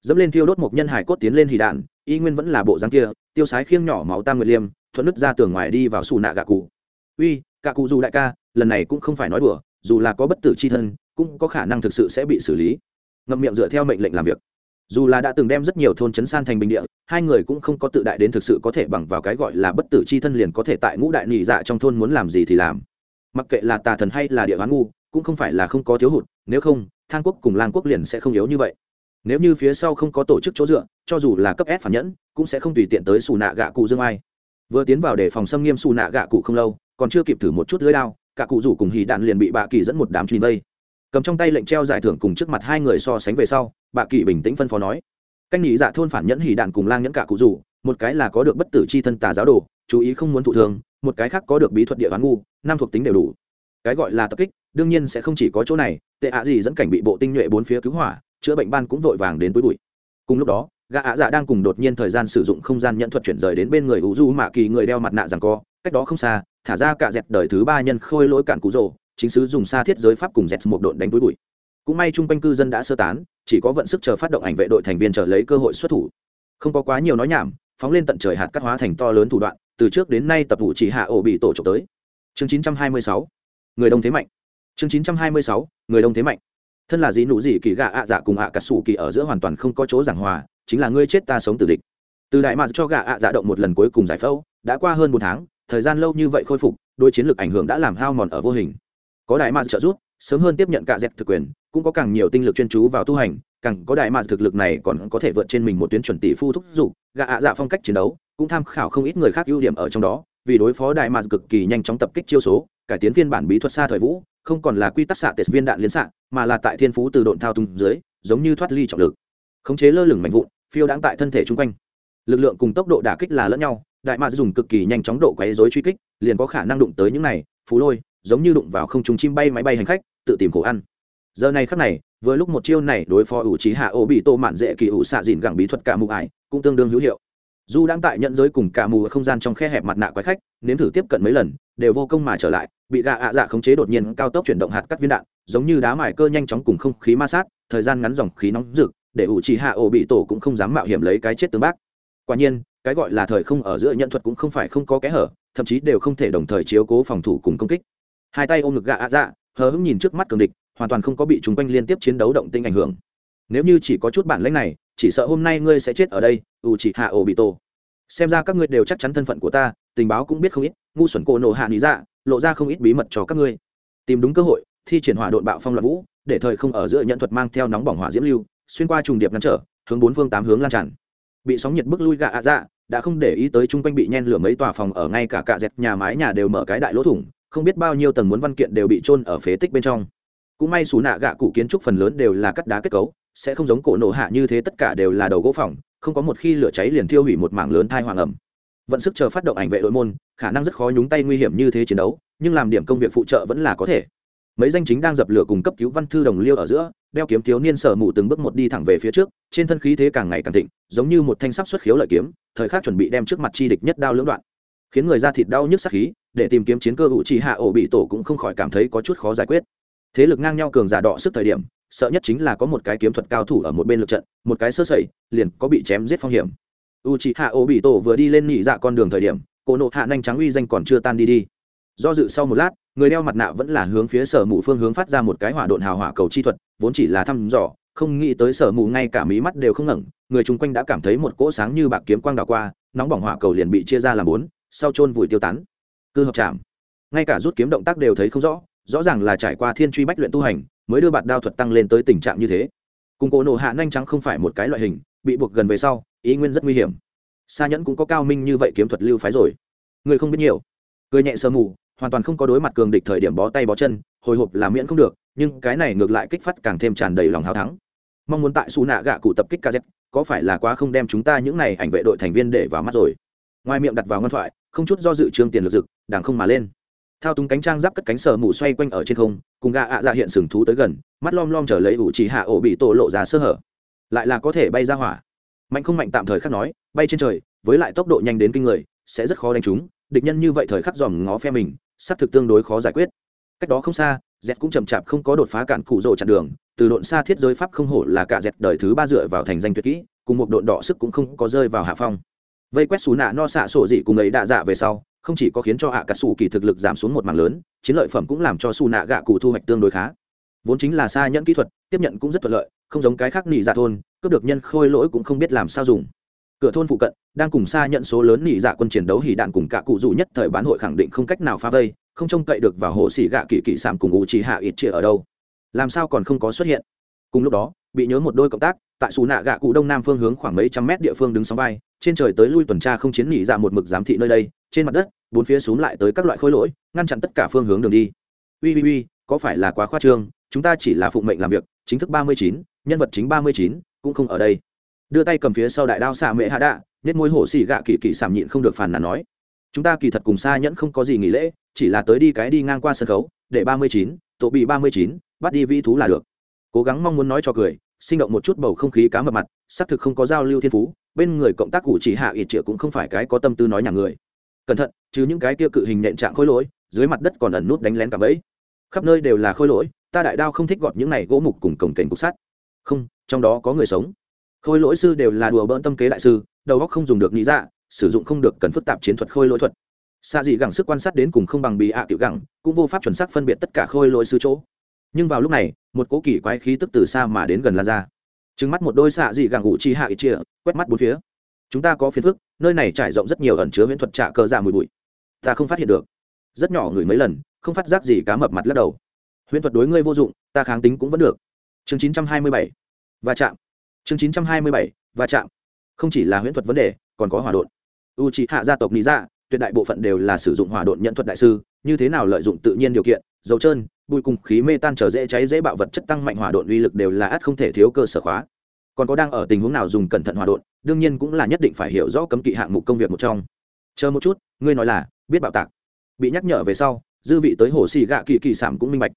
Dẫm lên thiêu đốt một nhân hải cốt tiến lên hì đạn, y nguyên vẫn là bộ dáng kia, tiêu sái khiêng nhỏ máu tam nguyệt liêm, thuận nứt ra tường ngoài đi vào xù nạ gạ cụ. Uy Cả cụ dù đại ca, lần này cũng không phải nói đùa, dù là có bất tử c h i thân, cũng có khả năng thực sự sẽ bị xử lý. Ngậm miệng dựa theo mệnh lệnh làm việc. Dù là đã từng đem rất nhiều thôn chấn san thành bình địa, hai người cũng không có tự đại đến thực sự có thể bằng vào cái gọi là bất tử c h i thân liền có thể tại ngũ đại nị dạ trong thôn muốn làm gì thì làm. Mặc kệ là tà thần hay là địa hoán ngu, cũng không phải là không có thiếu hụt, nếu không, thang quốc cùng lang quốc liền sẽ không yếu như vậy. Nếu như phía sau không có tổ chức chỗ dựa, cho dù là cấp s phản nhẫn, cũng sẽ không tùy tiện tới xù nạ gạ cụ dương ai. Vừa tiến vào để phòng xâm nghiêm xù nạ gạ cụ không lâu còn chưa kịp thử một chút lưỡi đao, cả cụ rủ cùng hì đạn liền bị bạ kỳ dẫn một đám truy vây. Cầm trong tay lệnh treo giải thưởng cùng trước mặt hai người so sánh về sau bạ kỳ bình tĩnh phân phó nói. Canh nhị dạ thôn phản nhẫn hỉ đạn cùng lang nhẫn cả cụ rủ, một cái là có được bất tử c h i thân tà giáo đồ, chú ý không muốn thụ thường một cái khác có được bí thuật địa hoán ngu, năm thuộc tính đều đủ. Cái gọi là tập kích, đương nhiên sẽ không chỉ có chỗ này, tệ ạ gì dẫn cảnh bị bộ tinh nhuệ bốn phía cứu hỏa, chữa bệnh ban cũng vội vàng đến túi bụi. Cùng lúc đó, gã ạ dạ đang cùng đột nhiên thời gian sử dụng không gian nhận thuật chuyển rời đến bên người u du mạ kỳ người đeo mặt nạ rằng co, cách đó không xa thả ra cả dẹt đời thứ ba nhân khôi lỗi cản cụ rồ, chính sứ dùng xa thiết giới pháp cùng dẹt một độn đánh túi bụi. Cũng may chung quanh cư dân đã sơ tán, chỉ có vận sức chờ phát động ảnh vệ đội thành viên chờ lấy cơ hội xuất thủ. Không có quá nhiều nói nhảm, phóng lên tận trời hạt cắt hóa thành to lớn thủ đoạn, từ trước đến nay tập vụ chỉ hạ ổ bị tổ trộm tới. Chương 926 người đông thế mạnh. Chương 926 người đông thế mạnh. Thân là gì nụ gì kỳ gạ ạ dạ cùng ạ cà sủ kỳ ở giữa hoàn toàn không có chỗ giảng hòa, chính là ngươi chết ta sống từ địch. Từ đại mà cho gạ ạ dạ động một lần cuối cùng giải phẫu, đã qua hơn một tháng thời gian lâu như vậy khôi phục đôi chiến lược ảnh hưởng đã làm hao mòn ở vô hình. Có đại mạc trợ giúp, sớm hơn tiếp nhận cả dẹp thực quyền, cũng có càng nhiều tinh lực chuyên chú vào tu hành, càng có đại mạc thực lực này còn có thể vượt trên mình một tuyến chuẩn tỷ phu thúc dục gạ ạ dạ phong cách chiến đấu, cũng tham khảo không ít người khác ưu điểm ở trong đó, vì đối phó đại mạc cực kỳ nhanh chóng tập kích chiêu số, cải tiến phiên bản bí thuật xa thời vũ, không còn là quy tắc xạ tệ viên đạn liên xạ, mà là tại thiên phú từ độn thao tung dưới, giống như thoát ly trọng lực. Khống chế lơ lửng mạnh vụn, phiêu đãng tại thân thể chung quanh. Lực lượng cùng tốc độ đả kích là lẫn nhau đại mạc dùng cực kỳ nhanh chóng độ quấy rối truy kích, liền có khả năng đụng tới những này phú lôi, giống như đụng vào không trung chim bay máy bay hành khách, tự tìm khổ ăn. Giờ này khắc này, vừa lúc một chiêu này đối phó ủ trí hạ ô bị tô mạn dễ kỳ ủ xạ dìn gẳng bí thuật cả mù ải, cũng tương đương hữu hiệu. Dù đang tại nhận giới cùng cả mù ở không gian trong khe hẹp mặt nạ quái khách, nếm thử tiếp cận mấy lần, đều vô công mà trở lại, bị gạ ạ dạ khống chế đột nhiên cao tốc chuyển động hạt cắt viên đạn, giống như đá mài cơ nhanh chóng cùng không khí ma sát, thời gian ngắn dòng khí nóng rực, để ủ trì hạ ổ bị tổ cũng không dám mạo hiểm lấy cái chết tương bác. Quả nhiên cái gọi là thời không ở giữa nhận thuật cũng không phải không có kẽ hở, thậm chí đều không thể đồng thời chiếu cố phòng thủ cùng công kích. Hai tay ôm ngực gạ ạ dạ hờ hững nhìn trước mắt cường địch, hoàn toàn không có bị chúng quanh liên tiếp chiến đấu động tinh ảnh hưởng. Nếu như chỉ có chút bản lãnh này, chỉ sợ hôm nay ngươi sẽ chết ở đây ủ chỉ hạ ổ bị tổ xem ra các ngươi đều chắc chắn thân phận của ta, tình báo cũng biết không ít, ngu xuẩn cổ nổ hạ lý dạ lộ ra không ít bí mật cho các ngươi. Tìm đúng cơ hội, thi triển hỏa độn bạo phong loạn vũ, để thời không ở giữa nhận thuật mang theo nóng bỏng hỏa diễm lưu, xuyên qua trùng điệp ngăn trở, hướng bốn phương tám hướng lan tràn bị sóng nhiệt bức lui gạ ạ dạ đã không để ý tới chung quanh bị nhen lửa mấy tòa phòng ở ngay cả cạ dẹt nhà mái nhà đều mở cái đại lỗ thủng, không biết bao nhiêu tầng muốn văn kiện đều bị trôn ở phế tích bên trong. Cũng may xù nạ gạ cụ kiến trúc phần lớn đều là cắt đá kết cấu, sẽ không giống cổ nổ hạ như thế tất cả đều là đầu gỗ phòng, không có một khi lửa cháy liền thiêu hủy một mảng lớn thai hoàng ẩm. Vận sức chờ phát động ảnh vệ đội môn, khả năng rất khó nhúng tay nguy hiểm như thế chiến đấu, nhưng làm điểm công việc phụ trợ vẫn là có thể. Mấy danh chính đang dập lửa cùng cấp cứu văn thư đồng liêu ở giữa đeo kiếm thiếu niên sở mù từng bước một đi thẳng về phía trước, trên thân khí thế càng ngày càng thịnh, giống như một thanh sắp xuất khiếu lợi kiếm, thời khắc chuẩn bị đem trước mặt chi địch nhất đao lưỡng đoạn. Khiến người ra thịt đau nhức sắc khí, để tìm kiếm chiến cơ hữu trì hạ ổ bị tổ cũng không khỏi cảm thấy có chút khó giải quyết. Thế lực ngang nhau cường giả đọ sức thời điểm, sợ nhất chính là có một cái kiếm thuật cao thủ ở một bên lực trận, một cái sơ sẩy, liền có bị chém giết phong hiểm. U c hạ ô bị tổ vừa đi lên nhị dạ con đường thời điểm cổ nộ hạ nhanh trắng uy danh còn chưa tan đi đi do dự sau một lát, người đeo mặt nạ vẫn là hướng phía sở mù phương hướng phát ra một cái hỏa độn hào hỏa cầu chi thuật, vốn chỉ là thăm dò, không nghĩ tới sở mù ngay cả mí mắt đều không ngẩng, người chung quanh đã cảm thấy một cỗ sáng như bạc kiếm quang đảo qua, nóng bỏng hỏa cầu liền bị chia ra làm bốn, sau chôn vùi tiêu tán. Cư hợp chạm ngay cả rút kiếm động tác đều thấy không rõ rõ ràng là trải qua thiên truy bách luyện tu hành, mới đưa bạt đao thuật tăng lên tới tình trạng như thế. Cùng cổ nổ hạ nhanh trắng không phải một cái loại hình, bị buộc gần về sau, ý nguyên rất nguy hiểm. Xa nhẫn cũng có cao minh như vậy kiếm thuật lưu phái rồi. Người không biết nhiều. Cười nhẹ sơ mù hoàn toàn không có đối mặt cường địch thời điểm bó tay bó chân, hồi hộp là miễn không được, nhưng cái này ngược lại kích phát càng thêm tràn đầy lòng hào thắng. Mong muốn tại xù nạ gạ cụ tập kích kz có phải là quá không đem chúng ta những này ảnh vệ đội thành viên để vào mắt rồi? Ngoài miệng đặt vào ngân thoại, không chút do dự trương tiền lực dực, đàng không mà lên. Thao túng cánh trang giáp cất cánh sờ mù xoay quanh ở trên không, cùng gạ ạ à hiện sừng thú tới gần, mắt lom lom trở lấy ủ chỉ hạ ổ bị tổ lộ ra sơ hở. Lại là có thể bay ra hỏa. Mạnh không mạnh tạm thời khắc nói, bay trên trời, với lại tốc độ nhanh đến kinh người, sẽ rất khó đánh chúng. địch nhân như vậy thời khắc dòm ngó phe mình xác thực tương đối khó giải quyết. Cách đó không xa dẹt cũng chậm chạp không có đột phá cản cụ rồ chặn đường, từ độn xa thiết giới pháp không hổ là cả dẹt đời thứ ba dựa vào thành danh tuyệt kỹ, cùng một độn đỏ sức cũng không có rơi vào hạ phong. Vây quét xù nạ no xạ sổ dị cùng ấy đạ dạ về sau, không chỉ có khiến cho hạ cả xù kỳ thực lực giảm xuống một mảng lớn, chiến lợi phẩm cũng làm cho xù nạ gạ cụ thu hoạch tương đối khá. Vốn chính là xa nhẫn kỹ thuật, tiếp nhận cũng rất thuận lợi, không giống cái khác nị dạ thôn, cướp được nhân khôi lỗi cũng không biết làm sao dùng cửa thôn phụ cận, đang cùng xa nhận số lớn nỉ dạ quân chiến đấu hỉ đạn cùng cả cụ dù nhất thời bán hội khẳng định không cách nào phá vây, không trông cậy được vào hồ xỉ gạ kỳ kỳ sảm cùng u trì hạ ít chia ở đâu. Làm sao còn không có xuất hiện? Cùng lúc đó, bị nhớ một đôi cộng tác, tại xù nạ gạ cụ đông nam phương hướng khoảng mấy trăm mét địa phương đứng sóng vai, trên trời tới lui tuần tra không chiến nỉ dạ một mực giám thị nơi đây, trên mặt đất, bốn phía xuống lại tới các loại khối lỗi, ngăn chặn tất cả phương hướng đường đi. Ui ui ui, có phải là quá khoa trương? Chúng ta chỉ là phụng mệnh làm việc, chính thức ba mươi chín, nhân vật chính ba mươi chín, cũng không ở đây đưa tay cầm phía sau đại đao xạ mệ hạ đạ nhất môi hổ xì gạ kỳ kỳ sảm nhịn không được phàn nàn nói, chúng ta kỳ thật cùng xa nhẫn không có gì nghỉ lễ, chỉ là tới đi cái đi ngang qua sân khấu, để ba mươi chín, tổ bị ba mươi chín, bắt đi vi thú là được. Cố gắng mong muốn nói cho cười, sinh động một chút bầu không khí cá mập mặt, xác thực không có giao lưu thiên phú, bên người cộng tác cụ chỉ hạ ít triệu cũng không phải cái có tâm tư nói nhà người. Cẩn thận, chứ những cái kia cự hình nện trạng khối lỗi, dưới mặt đất còn ẩn nút đánh lén cả bẫy. Khắp nơi đều là khối lỗi, ta đại đao không thích gọt những này gỗ mục cùng cổng kềnh cục sắt. Không, trong đó có người sống khôi lỗi sư đều là đùa bỡn tâm kế đại sư, đầu óc không dùng được nghĩ ra, sử dụng không được cần phức tạp chiến thuật khôi lỗi thuật. Xa dị gẳng sức quan sát đến cùng không bằng bị ạ à tiểu gẳng, cũng vô pháp chuẩn xác phân biệt tất cả khôi lỗi sư chỗ. Nhưng vào lúc này, một cố kỳ quái khí tức từ xa mà đến gần lan ra. Trứng mắt một đôi xạ dị gẳng ủ chi hạ ít chia quét mắt bốn phía. Chúng ta có phiền phức, nơi này trải rộng rất nhiều ẩn chứa viễn thuật trả cơ dạ mùi bụi. Ta không phát hiện được. Rất nhỏ người mấy lần, không phát giác gì cá mập mặt lắc đầu. Huyễn thuật đối ngươi vô dụng, ta kháng tính cũng vẫn được. Chương chín trăm hai mươi bảy. Va chạm chương chín trăm hai mươi bảy, va chạm. Không chỉ là huyễn thuật vấn đề, còn có hỏa độn. U trị hạ gia tộc lý dạ tuyệt đại bộ phận đều là sử dụng hỏa độn nhận thuật đại sư, như thế nào lợi dụng tự nhiên điều kiện, dầu trơn, bụi cùng khí mê tan trở dễ cháy dễ bạo vật chất tăng mạnh hỏa độn uy lực đều là ắt không thể thiếu cơ sở khóa. Còn có đang ở tình huống nào dùng cẩn thận hỏa độn, đương nhiên cũng là nhất định phải hiểu rõ cấm kỵ hạng mục công việc một trong. Chờ một chút, ngươi nói là, biết bạo tạc. Bị nhắc nhở về sau, dư vị tới hồ xì gạ kỳ kỳ sản cũng minh bạch.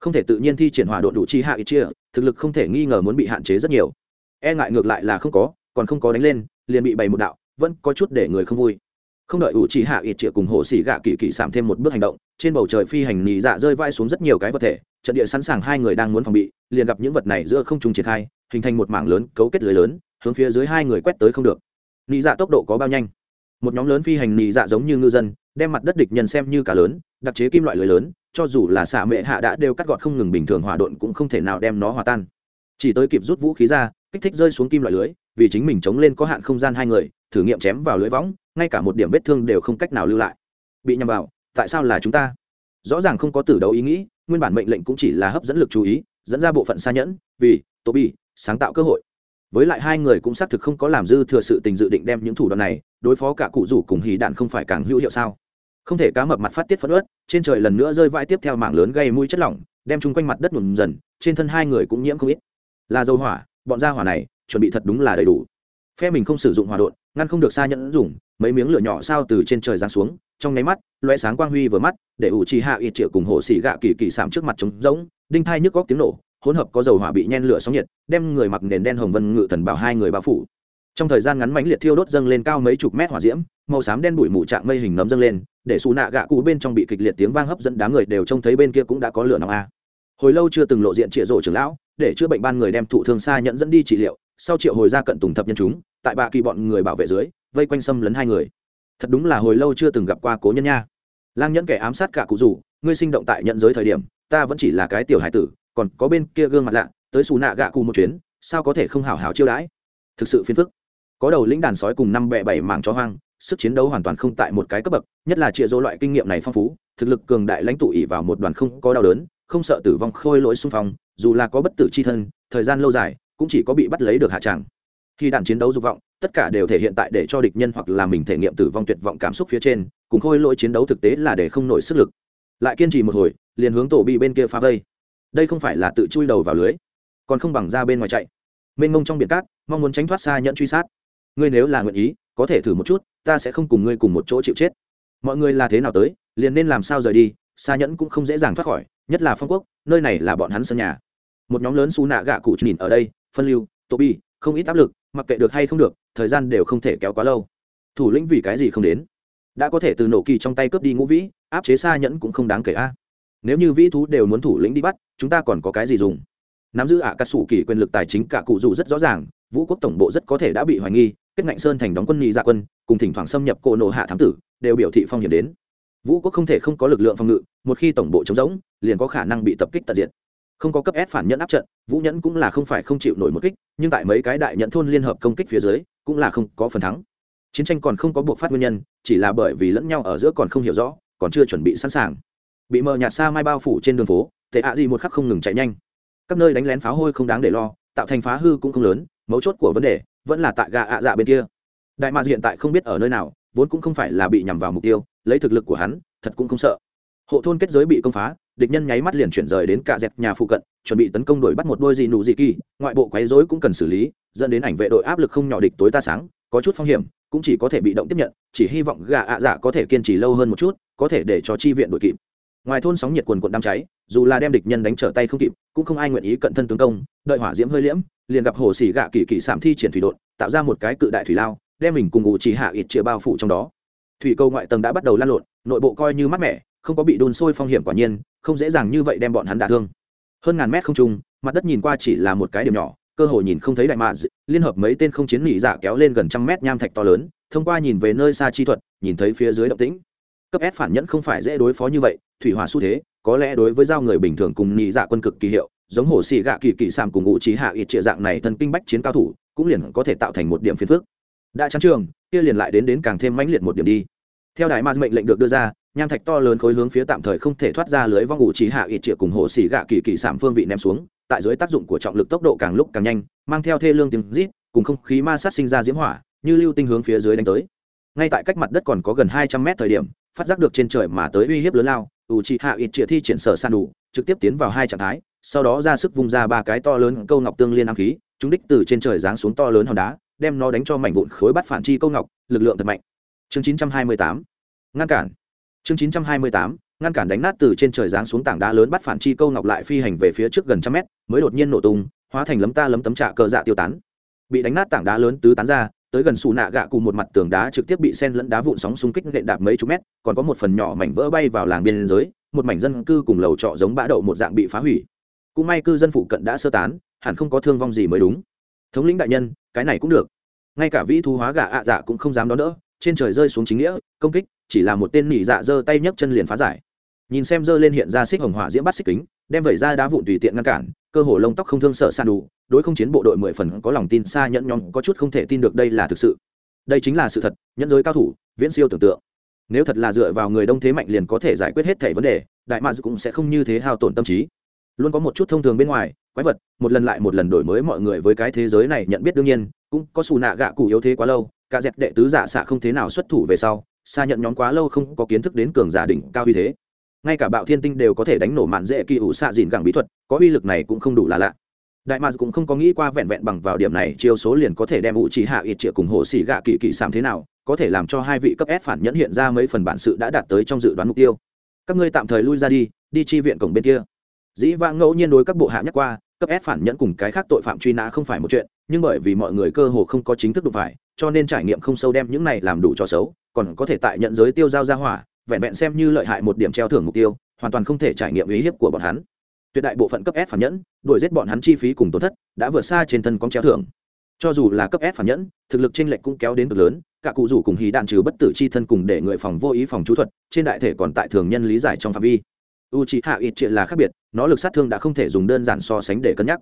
Không thể tự nhiên thi triển hỏa độn đủ chi hạ ít chia thực lực không thể nghi ngờ muốn bị hạn chế rất nhiều e ngại ngược lại là không có, còn không có đánh lên, liền bị bày một đạo, vẫn có chút để người không vui. Không đợi ủ chỉ hạ ít Triệu cùng hồ xỉ gạ kỳ kỳ sảm thêm một bước hành động, trên bầu trời phi hành nhì dạ rơi vai xuống rất nhiều cái vật thể, trận địa sẵn sàng hai người đang muốn phòng bị, liền gặp những vật này giữa không trung triển khai, hình thành một mảng lớn cấu kết lưới lớn, hướng phía dưới hai người quét tới không được. Nhì dạ tốc độ có bao nhanh? Một nhóm lớn phi hành nhì dạ giống như ngư dân, đem mặt đất địch nhân xem như cả lớn, đặc chế kim loại lưới lớn, cho dù là xạ mệ hạ đã đều cắt gọt không ngừng bình thường hòa độn cũng không thể nào đem nó hòa tan. Chỉ tới kịp rút vũ khí ra kích thích rơi xuống kim loại lưới, vì chính mình chống lên có hạn không gian hai người, thử nghiệm chém vào lưới võng, ngay cả một điểm vết thương đều không cách nào lưu lại. Bị nhằm vào, tại sao là chúng ta? Rõ ràng không có từ đấu ý nghĩ, nguyên bản mệnh lệnh cũng chỉ là hấp dẫn lực chú ý, dẫn ra bộ phận xa nhẫn, vì tô bi sáng tạo cơ hội. Với lại hai người cũng xác thực không có làm dư thừa sự tình dự định đem những thủ đoạn này đối phó cả cụ rủ cùng hì đạn không phải càng hữu hiệu sao? Không thể cá mập mặt phát tiết phẫn ớt trên trời lần nữa rơi vãi tiếp theo mảng lớn gây mũi chất lỏng, đem chung quanh mặt đất nhuộm dần, trên thân hai người cũng nhiễm không ít. Là dầu hỏa bọn gia hỏa này chuẩn bị thật đúng là đầy đủ. Phe mình không sử dụng hỏa đột ngăn không được xa nhẫn dùng, mấy miếng lửa nhỏ sao từ trên trời giáng xuống, trong nháy mắt loe sáng quang huy vừa mắt, để ủ trì hạ ít triệu cùng hộ xỉ gạ kỳ kỳ sạm trước mặt trống rỗng, đinh thai nhức góc tiếng nổ, hỗn hợp có dầu hỏa bị nhen lửa sóng nhiệt, đem người mặc nền đen hồng vân ngự thần bảo hai người bao phủ. Trong thời gian ngắn mãnh liệt thiêu đốt dâng lên cao mấy chục mét hỏa diễm, màu xám đen bụi mù trạng mây hình nấm dâng lên, để xù nạ gạ cụ bên trong bị kịch liệt tiếng vang hấp dẫn đám người đều trông thấy bên kia cũng đã có lửa nóng a hồi lâu chưa từng lộ diện trịa rổ trưởng lão, để chữa bệnh ban người đem thụ thương xa nhận dẫn đi trị liệu, sau triệu hồi ra cận tùng thập nhân chúng, tại bạ kỳ bọn người bảo vệ dưới, vây quanh xâm lấn hai người. Thật đúng là hồi lâu chưa từng gặp qua cố nhân nha. Lang nhẫn kẻ ám sát cả cụ rủ, ngươi sinh động tại nhận giới thời điểm, ta vẫn chỉ là cái tiểu hải tử, còn có bên kia gương mặt lạ, tới xù nạ gạ cụ một chuyến, sao có thể không hảo hảo chiêu đãi? Thực sự phiền phức. Có đầu lĩnh đàn sói cùng năm bẹ bảy mảng chó hoang, sức chiến đấu hoàn toàn không tại một cái cấp bậc, nhất là chia dỗ loại kinh nghiệm này phong phú, thực lực cường đại lãnh tụ ỉ vào một đoàn không có đau đớn không sợ tử vong khôi lỗi xung phong, dù là có bất tử c h i thân, thời gian lâu dài, cũng chỉ có bị bắt lấy được hạ tràng khi đạn chiến đấu dục vọng, tất cả đều thể hiện tại để cho địch nhân hoặc là mình thể nghiệm tử vong tuyệt vọng cảm xúc phía trên, cùng khôi lỗi chiến đấu thực tế là để không nổi sức lực. Lại kiên trì một hồi, liền hướng tổ bị bên kia phá vây. Đây không phải là tự chui đầu vào lưới, còn không bằng ra bên ngoài chạy. Mênh mông trong biển cát, mong muốn tránh thoát xa nhận truy sát. Ngươi nếu là nguyện ý, có thể thử một chút, ta sẽ không cùng ngươi cùng một chỗ chịu chết. Mọi người là thế nào tới, liền nên làm sao rời đi, xa nhẫn cũng không dễ dàng thoát khỏi nhất là phong quốc, nơi này là bọn hắn sân nhà. Một nhóm lớn xù nạ gạ cụ nhìn ở đây, phân lưu tô bi không ít áp lực, mặc kệ được hay không được, thời gian đều không thể kéo quá lâu. Thủ lĩnh vì cái gì không đến? Đã có thể từ nổ kỳ trong tay cướp đi ngũ vĩ, áp chế xa nhẫn cũng không đáng kể a. Nếu như vĩ thú đều muốn thủ lĩnh đi bắt, chúng ta còn có cái gì dùng? Nắm giữ ạ à cà sủ kỳ quyền lực tài chính cả cụ dù rất rõ ràng, vũ quốc tổng bộ rất có thể đã bị hoài nghi, kết ngạnh sơn thành đóng quân nhị dạ quân, cùng thỉnh thoảng xâm nhập cổ nổ hạ thám tử, đều biểu thị phong hiểm đến vũ quốc không thể không có lực lượng phòng ngự, một khi tổng bộ chống giống liền có khả năng bị tập kích tận diệt. Không có cấp ép phản nhẫn áp trận, vũ nhẫn cũng là không phải không chịu nổi một kích, nhưng tại mấy cái đại nhẫn thôn liên hợp công kích phía dưới, cũng là không có phần thắng. Chiến tranh còn không có buộc phát nguyên nhân, chỉ là bởi vì lẫn nhau ở giữa còn không hiểu rõ, còn chưa chuẩn bị sẵn sàng. Bị mờ nhạt xa mai bao phủ trên đường phố, tệ ạ gì một khắc không ngừng chạy nhanh. Các nơi đánh lén pháo hôi không đáng để lo, tạo thành phá hư cũng không lớn, mấu chốt của vấn đề vẫn là tại gà ạ dạ bên kia. Đại mạc hiện tại không biết ở nơi nào vốn cũng không phải là bị nhằm vào mục tiêu, lấy thực lực của hắn, thật cũng không sợ. Hộ thôn kết giới bị công phá, địch nhân nháy mắt liền chuyển rời đến cả dẹp nhà phụ cận, chuẩn bị tấn công đuổi bắt một đôi gì nụ gì kỳ, ngoại bộ quấy rối cũng cần xử lý, dẫn đến ảnh vệ đội áp lực không nhỏ địch tối ta sáng, có chút phong hiểm, cũng chỉ có thể bị động tiếp nhận, chỉ hy vọng gà ạ dạ có thể kiên trì lâu hơn một chút, có thể để cho chi viện đội kịp. Ngoài thôn sóng nhiệt quần quận đám cháy, dù là đem địch nhân đánh trở tay không kịp, cũng không ai nguyện ý cận thân tướng công, đợi hỏa diễm hơi liễm, liền gặp hồ xỉ gạ kỳ kỳ sảm thi triển thủy đột, tạo ra một cái cự đại thủy lao đem mình cùng ngụ chỉ hạ ít chĩa bao phủ trong đó. Thủy câu ngoại tầng đã bắt đầu lan lộn, nội bộ coi như mát mẻ, không có bị đun sôi phong hiểm quả nhiên, không dễ dàng như vậy đem bọn hắn đả thương. Hơn ngàn mét không trung, mặt đất nhìn qua chỉ là một cái điểm nhỏ, cơ hội nhìn không thấy đại mạ liên hợp mấy tên không chiến nỉ giả kéo lên gần trăm mét nham thạch to lớn, thông qua nhìn về nơi xa chi thuật, nhìn thấy phía dưới động tĩnh. Cấp s phản nhẫn không phải dễ đối phó như vậy, thủy hỏa xu thế, có lẽ đối với giao người bình thường cùng nhị dạ quân cực kỳ hiệu, giống hồ xì gạ kỳ kỳ sàm cùng ngũ trí hạ ít trịa dạng này thân kinh bách chiến cao thủ, cũng liền có thể tạo thành một điểm phiền phức đã chán trường, kia liền lại đến đến càng thêm mãnh liệt một điểm đi. Theo đại ma mệnh lệnh được đưa ra, nham thạch to lớn khối hướng phía tạm thời không thể thoát ra lưới vong ủ trí hạ ít triệu cùng hồ xỉ gạ kỳ kỳ sảm phương vị ném xuống, tại dưới tác dụng của trọng lực tốc độ càng lúc càng nhanh, mang theo thê lương tiếng rít, cùng không khí ma sát sinh ra diễm hỏa, như lưu tinh hướng phía dưới đánh tới. Ngay tại cách mặt đất còn có gần hai trăm mét thời điểm, phát giác được trên trời mà tới uy hiếp lớn lao u trí hạ ít triệt thi triển sở san đủ, trực tiếp tiến vào hai trạng thái, sau đó ra sức vung ra ba cái to lớn câu ngọc tương liên ám khí, chúng đích từ trên trời giáng xuống to lớn hòn đá đem nó đánh cho mảnh vụn khối bắt phản chi câu ngọc lực lượng thật mạnh. Chương 928. ngăn cản. Chương 928, ngăn cản đánh nát từ trên trời giáng xuống tảng đá lớn bắt phản chi câu ngọc lại phi hành về phía trước gần trăm mét mới đột nhiên nổ tung hóa thành lấm ta lấm tấm trạ cờ dạ tiêu tán. Bị đánh nát tảng đá lớn tứ tán ra tới gần xù nạ gạ cùng một mặt tường đá trực tiếp bị sen lẫn đá vụn sóng xung kích nện đạp mấy chục mét còn có một phần nhỏ mảnh vỡ bay vào làng biên giới một mảnh dân cư cùng lầu trọ giống bã đậu một dạng bị phá hủy. Cũng may cư dân phụ cận đã sơ tán hẳn không có thương vong gì mới đúng. Thống lĩnh đại nhân cái này cũng được. Ngay cả vĩ thu hóa gà ạ dạ cũng không dám đón đỡ, trên trời rơi xuống chính nghĩa, công kích, chỉ là một tên nỉ dạ giơ tay nhấc chân liền phá giải. Nhìn xem giơ lên hiện ra xích hồng hỏa diễm bắt xích kính, đem vẩy ra đá vụn tùy tiện ngăn cản, cơ hồ lông tóc không thương sợ san đủ, đối không chiến bộ đội mười phần có lòng tin xa nhẫn nhom có chút không thể tin được đây là thực sự. Đây chính là sự thật, nhẫn giới cao thủ, viễn siêu tưởng tượng. Nếu thật là dựa vào người đông thế mạnh liền có thể giải quyết hết thảy vấn đề, đại mads cũng sẽ không như thế hao tổn tâm trí luôn có một chút thông thường bên ngoài, quái vật, một lần lại một lần đổi mới mọi người với cái thế giới này nhận biết đương nhiên, cũng có xù nạ gạ cụ yếu thế quá lâu, cả dẹp đệ tứ giả xạ không thế nào xuất thủ về sau, xa nhận nhóm quá lâu không có kiến thức đến cường giả đỉnh cao như thế. Ngay cả bạo thiên tinh đều có thể đánh nổ mạn dễ kỳ ủ xạ dìn gẳng bí thuật, có uy lực này cũng không đủ là lạ. Đại mạc cũng không có nghĩ qua vẹn vẹn bằng vào điểm này, chiêu số liền có thể đem ủ chỉ hạ ít triệu cùng hộ xỉ gạ kỳ kỳ sảm thế nào, có thể làm cho hai vị cấp s phản nhẫn hiện ra mấy phần bản sự đã đạt tới trong dự đoán mục tiêu. Các ngươi tạm thời lui ra đi đi chi viện cổng bên kia dĩ vãng ngẫu nhiên đối các bộ hạ nhắc qua, cấp s phản nhẫn cùng cái khác tội phạm truy nã không phải một chuyện, nhưng bởi vì mọi người cơ hồ không có chính thức đụng phải, cho nên trải nghiệm không sâu đem những này làm đủ cho xấu, còn có thể tại nhận giới tiêu giao ra hỏa, vẹn vẹn xem như lợi hại một điểm treo thưởng mục tiêu, hoàn toàn không thể trải nghiệm ý hiếp của bọn hắn. Tuyệt đại bộ phận cấp s phản nhẫn, đuổi giết bọn hắn chi phí cùng tổn thất, đã vượt xa trên thân con treo thưởng. Cho dù là cấp s phản nhẫn, thực lực chênh lệch cũng kéo đến cực lớn, cả cụ rủ cùng hí đạn trừ bất tử chi thân cùng để người phòng vô ý phòng chú thuật, trên đại thể còn tại thường nhân lý giải trong phạm vi u c hạ ít triệt là khác biệt, nó lực sát thương đã không thể dùng đơn giản so sánh để cân nhắc.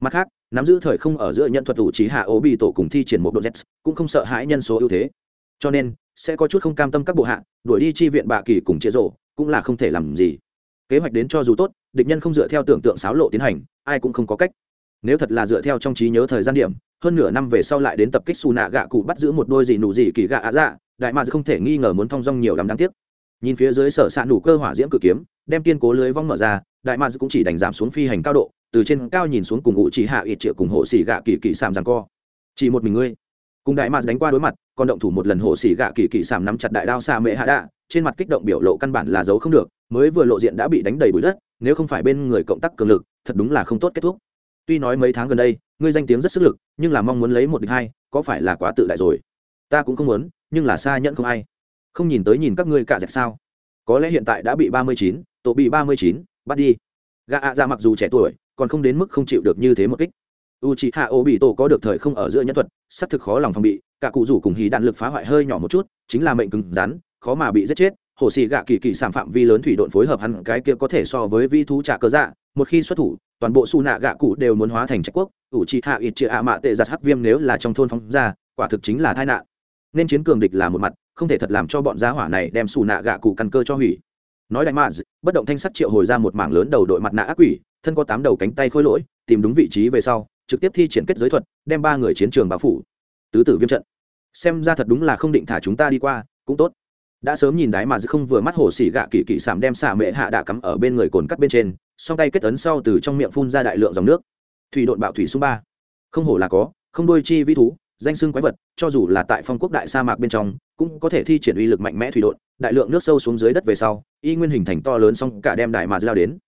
Mặt khác, nắm giữ thời không ở giữa nhận thuật u c hạ ô bị tổ cùng thi triển một độ z cũng không sợ hãi nhân số ưu thế. Cho nên, sẽ có chút không cam tâm các bộ hạ, đuổi đi chi viện bạ kỳ cùng chế rộ cũng là không thể làm gì. Kế hoạch đến cho dù tốt, địch nhân không dựa theo tưởng tượng xáo lộ tiến hành, ai cũng không có cách. Nếu thật là dựa theo trong trí nhớ thời gian điểm, hơn nửa năm về sau lại đến tập kích xù nạ gạ cụ bắt giữ một đôi gì nụ gì kỳ gạ ạ dạ đại mà không thể nghi ngờ muốn thong dong nhiều lắm đáng tiếc. Nhìn phía dưới sở s ạ nụ cơ hỏa diễm cự kiếm đem kiên cố lưới vong mở ra, đại mads cũng chỉ đánh giảm xuống phi hành cao độ, từ trên cao nhìn xuống cùng ngụ chỉ hạ ít triệu cùng hộ xỉ gạ kỳ kỳ sàm rằng co. Chỉ một mình ngươi. Cùng đại mads đánh qua đối mặt, còn động thủ một lần hộ xỉ gạ kỳ kỳ sàm nắm chặt đại đao xa mễ hạ đạ, trên mặt kích động biểu lộ căn bản là giấu không được, mới vừa lộ diện đã bị đánh đầy bụi đất, nếu không phải bên người cộng tác cường lực, thật đúng là không tốt kết thúc. Tuy nói mấy tháng gần đây, ngươi danh tiếng rất sức lực, nhưng là mong muốn lấy một địch hai, có phải là quá tự đại rồi? Ta cũng không muốn, nhưng là xa nhẫn không ai. Không nhìn tới nhìn các ngươi cả dẹp sao. Có lẽ hiện tại đã bị ba mươi chín tổ bị ba mươi chín, bắt đi. Gạ ạ ra mặc dù trẻ tuổi, còn không đến mức không chịu được như thế một kích. U c h ị hạ ô bị tổ có được thời không ở giữa nhân thuật, xác thực khó lòng phòng bị, cả cụ rủ cùng hí đạn lực phá hoại hơi nhỏ một chút, chính là mệnh cứng rắn, khó mà bị giết chết. Hồ xì gạ kỳ kỳ sản phạm vi lớn thủy độn phối hợp hẳn cái kia có thể so với vi thú trả cơ dạ một khi xuất thủ, toàn bộ su nạ gạ cụ đều muốn hóa thành trạch quốc. Ủ trị hạ ít trị hạ mạ tệ giặt hắc viêm nếu là trong thôn phóng ra, quả thực chính là tai nạn. Nên chiến cường địch là một mặt, không thể thật làm cho bọn gia hỏa này đem su nạ gạ cụ căn cơ cho hủy nói đại mads bất động thanh sắt triệu hồi ra một mảng lớn đầu đội mặt nạ ác quỷ, thân có tám đầu cánh tay khôi lỗi, tìm đúng vị trí về sau, trực tiếp thi triển kết giới thuật, đem ba người chiến trường báo phủ. Tứ tử viêm trận. Xem ra thật đúng là không định thả chúng ta đi qua, cũng tốt. Đã sớm nhìn đái mà không vừa mắt hồ xỉ gạ kỳ kỳ sảm đem xả mệ hạ đạ cắm ở bên người cồn cắt bên trên, song tay kết ấn sau từ trong miệng phun ra đại lượng dòng nước. Thủy độn bạo thủy xung ba. Không hổ là có, không đôi chi vĩ thú, danh xưng quái vật, cho dù là tại phong quốc đại sa mạc bên trong, cũng có thể thi triển uy lực mạnh mẽ thủy độn, đại lượng nước sâu xuống dưới đất về sau y nguyên hình thành to lớn xong cả đem đại mà lao đến.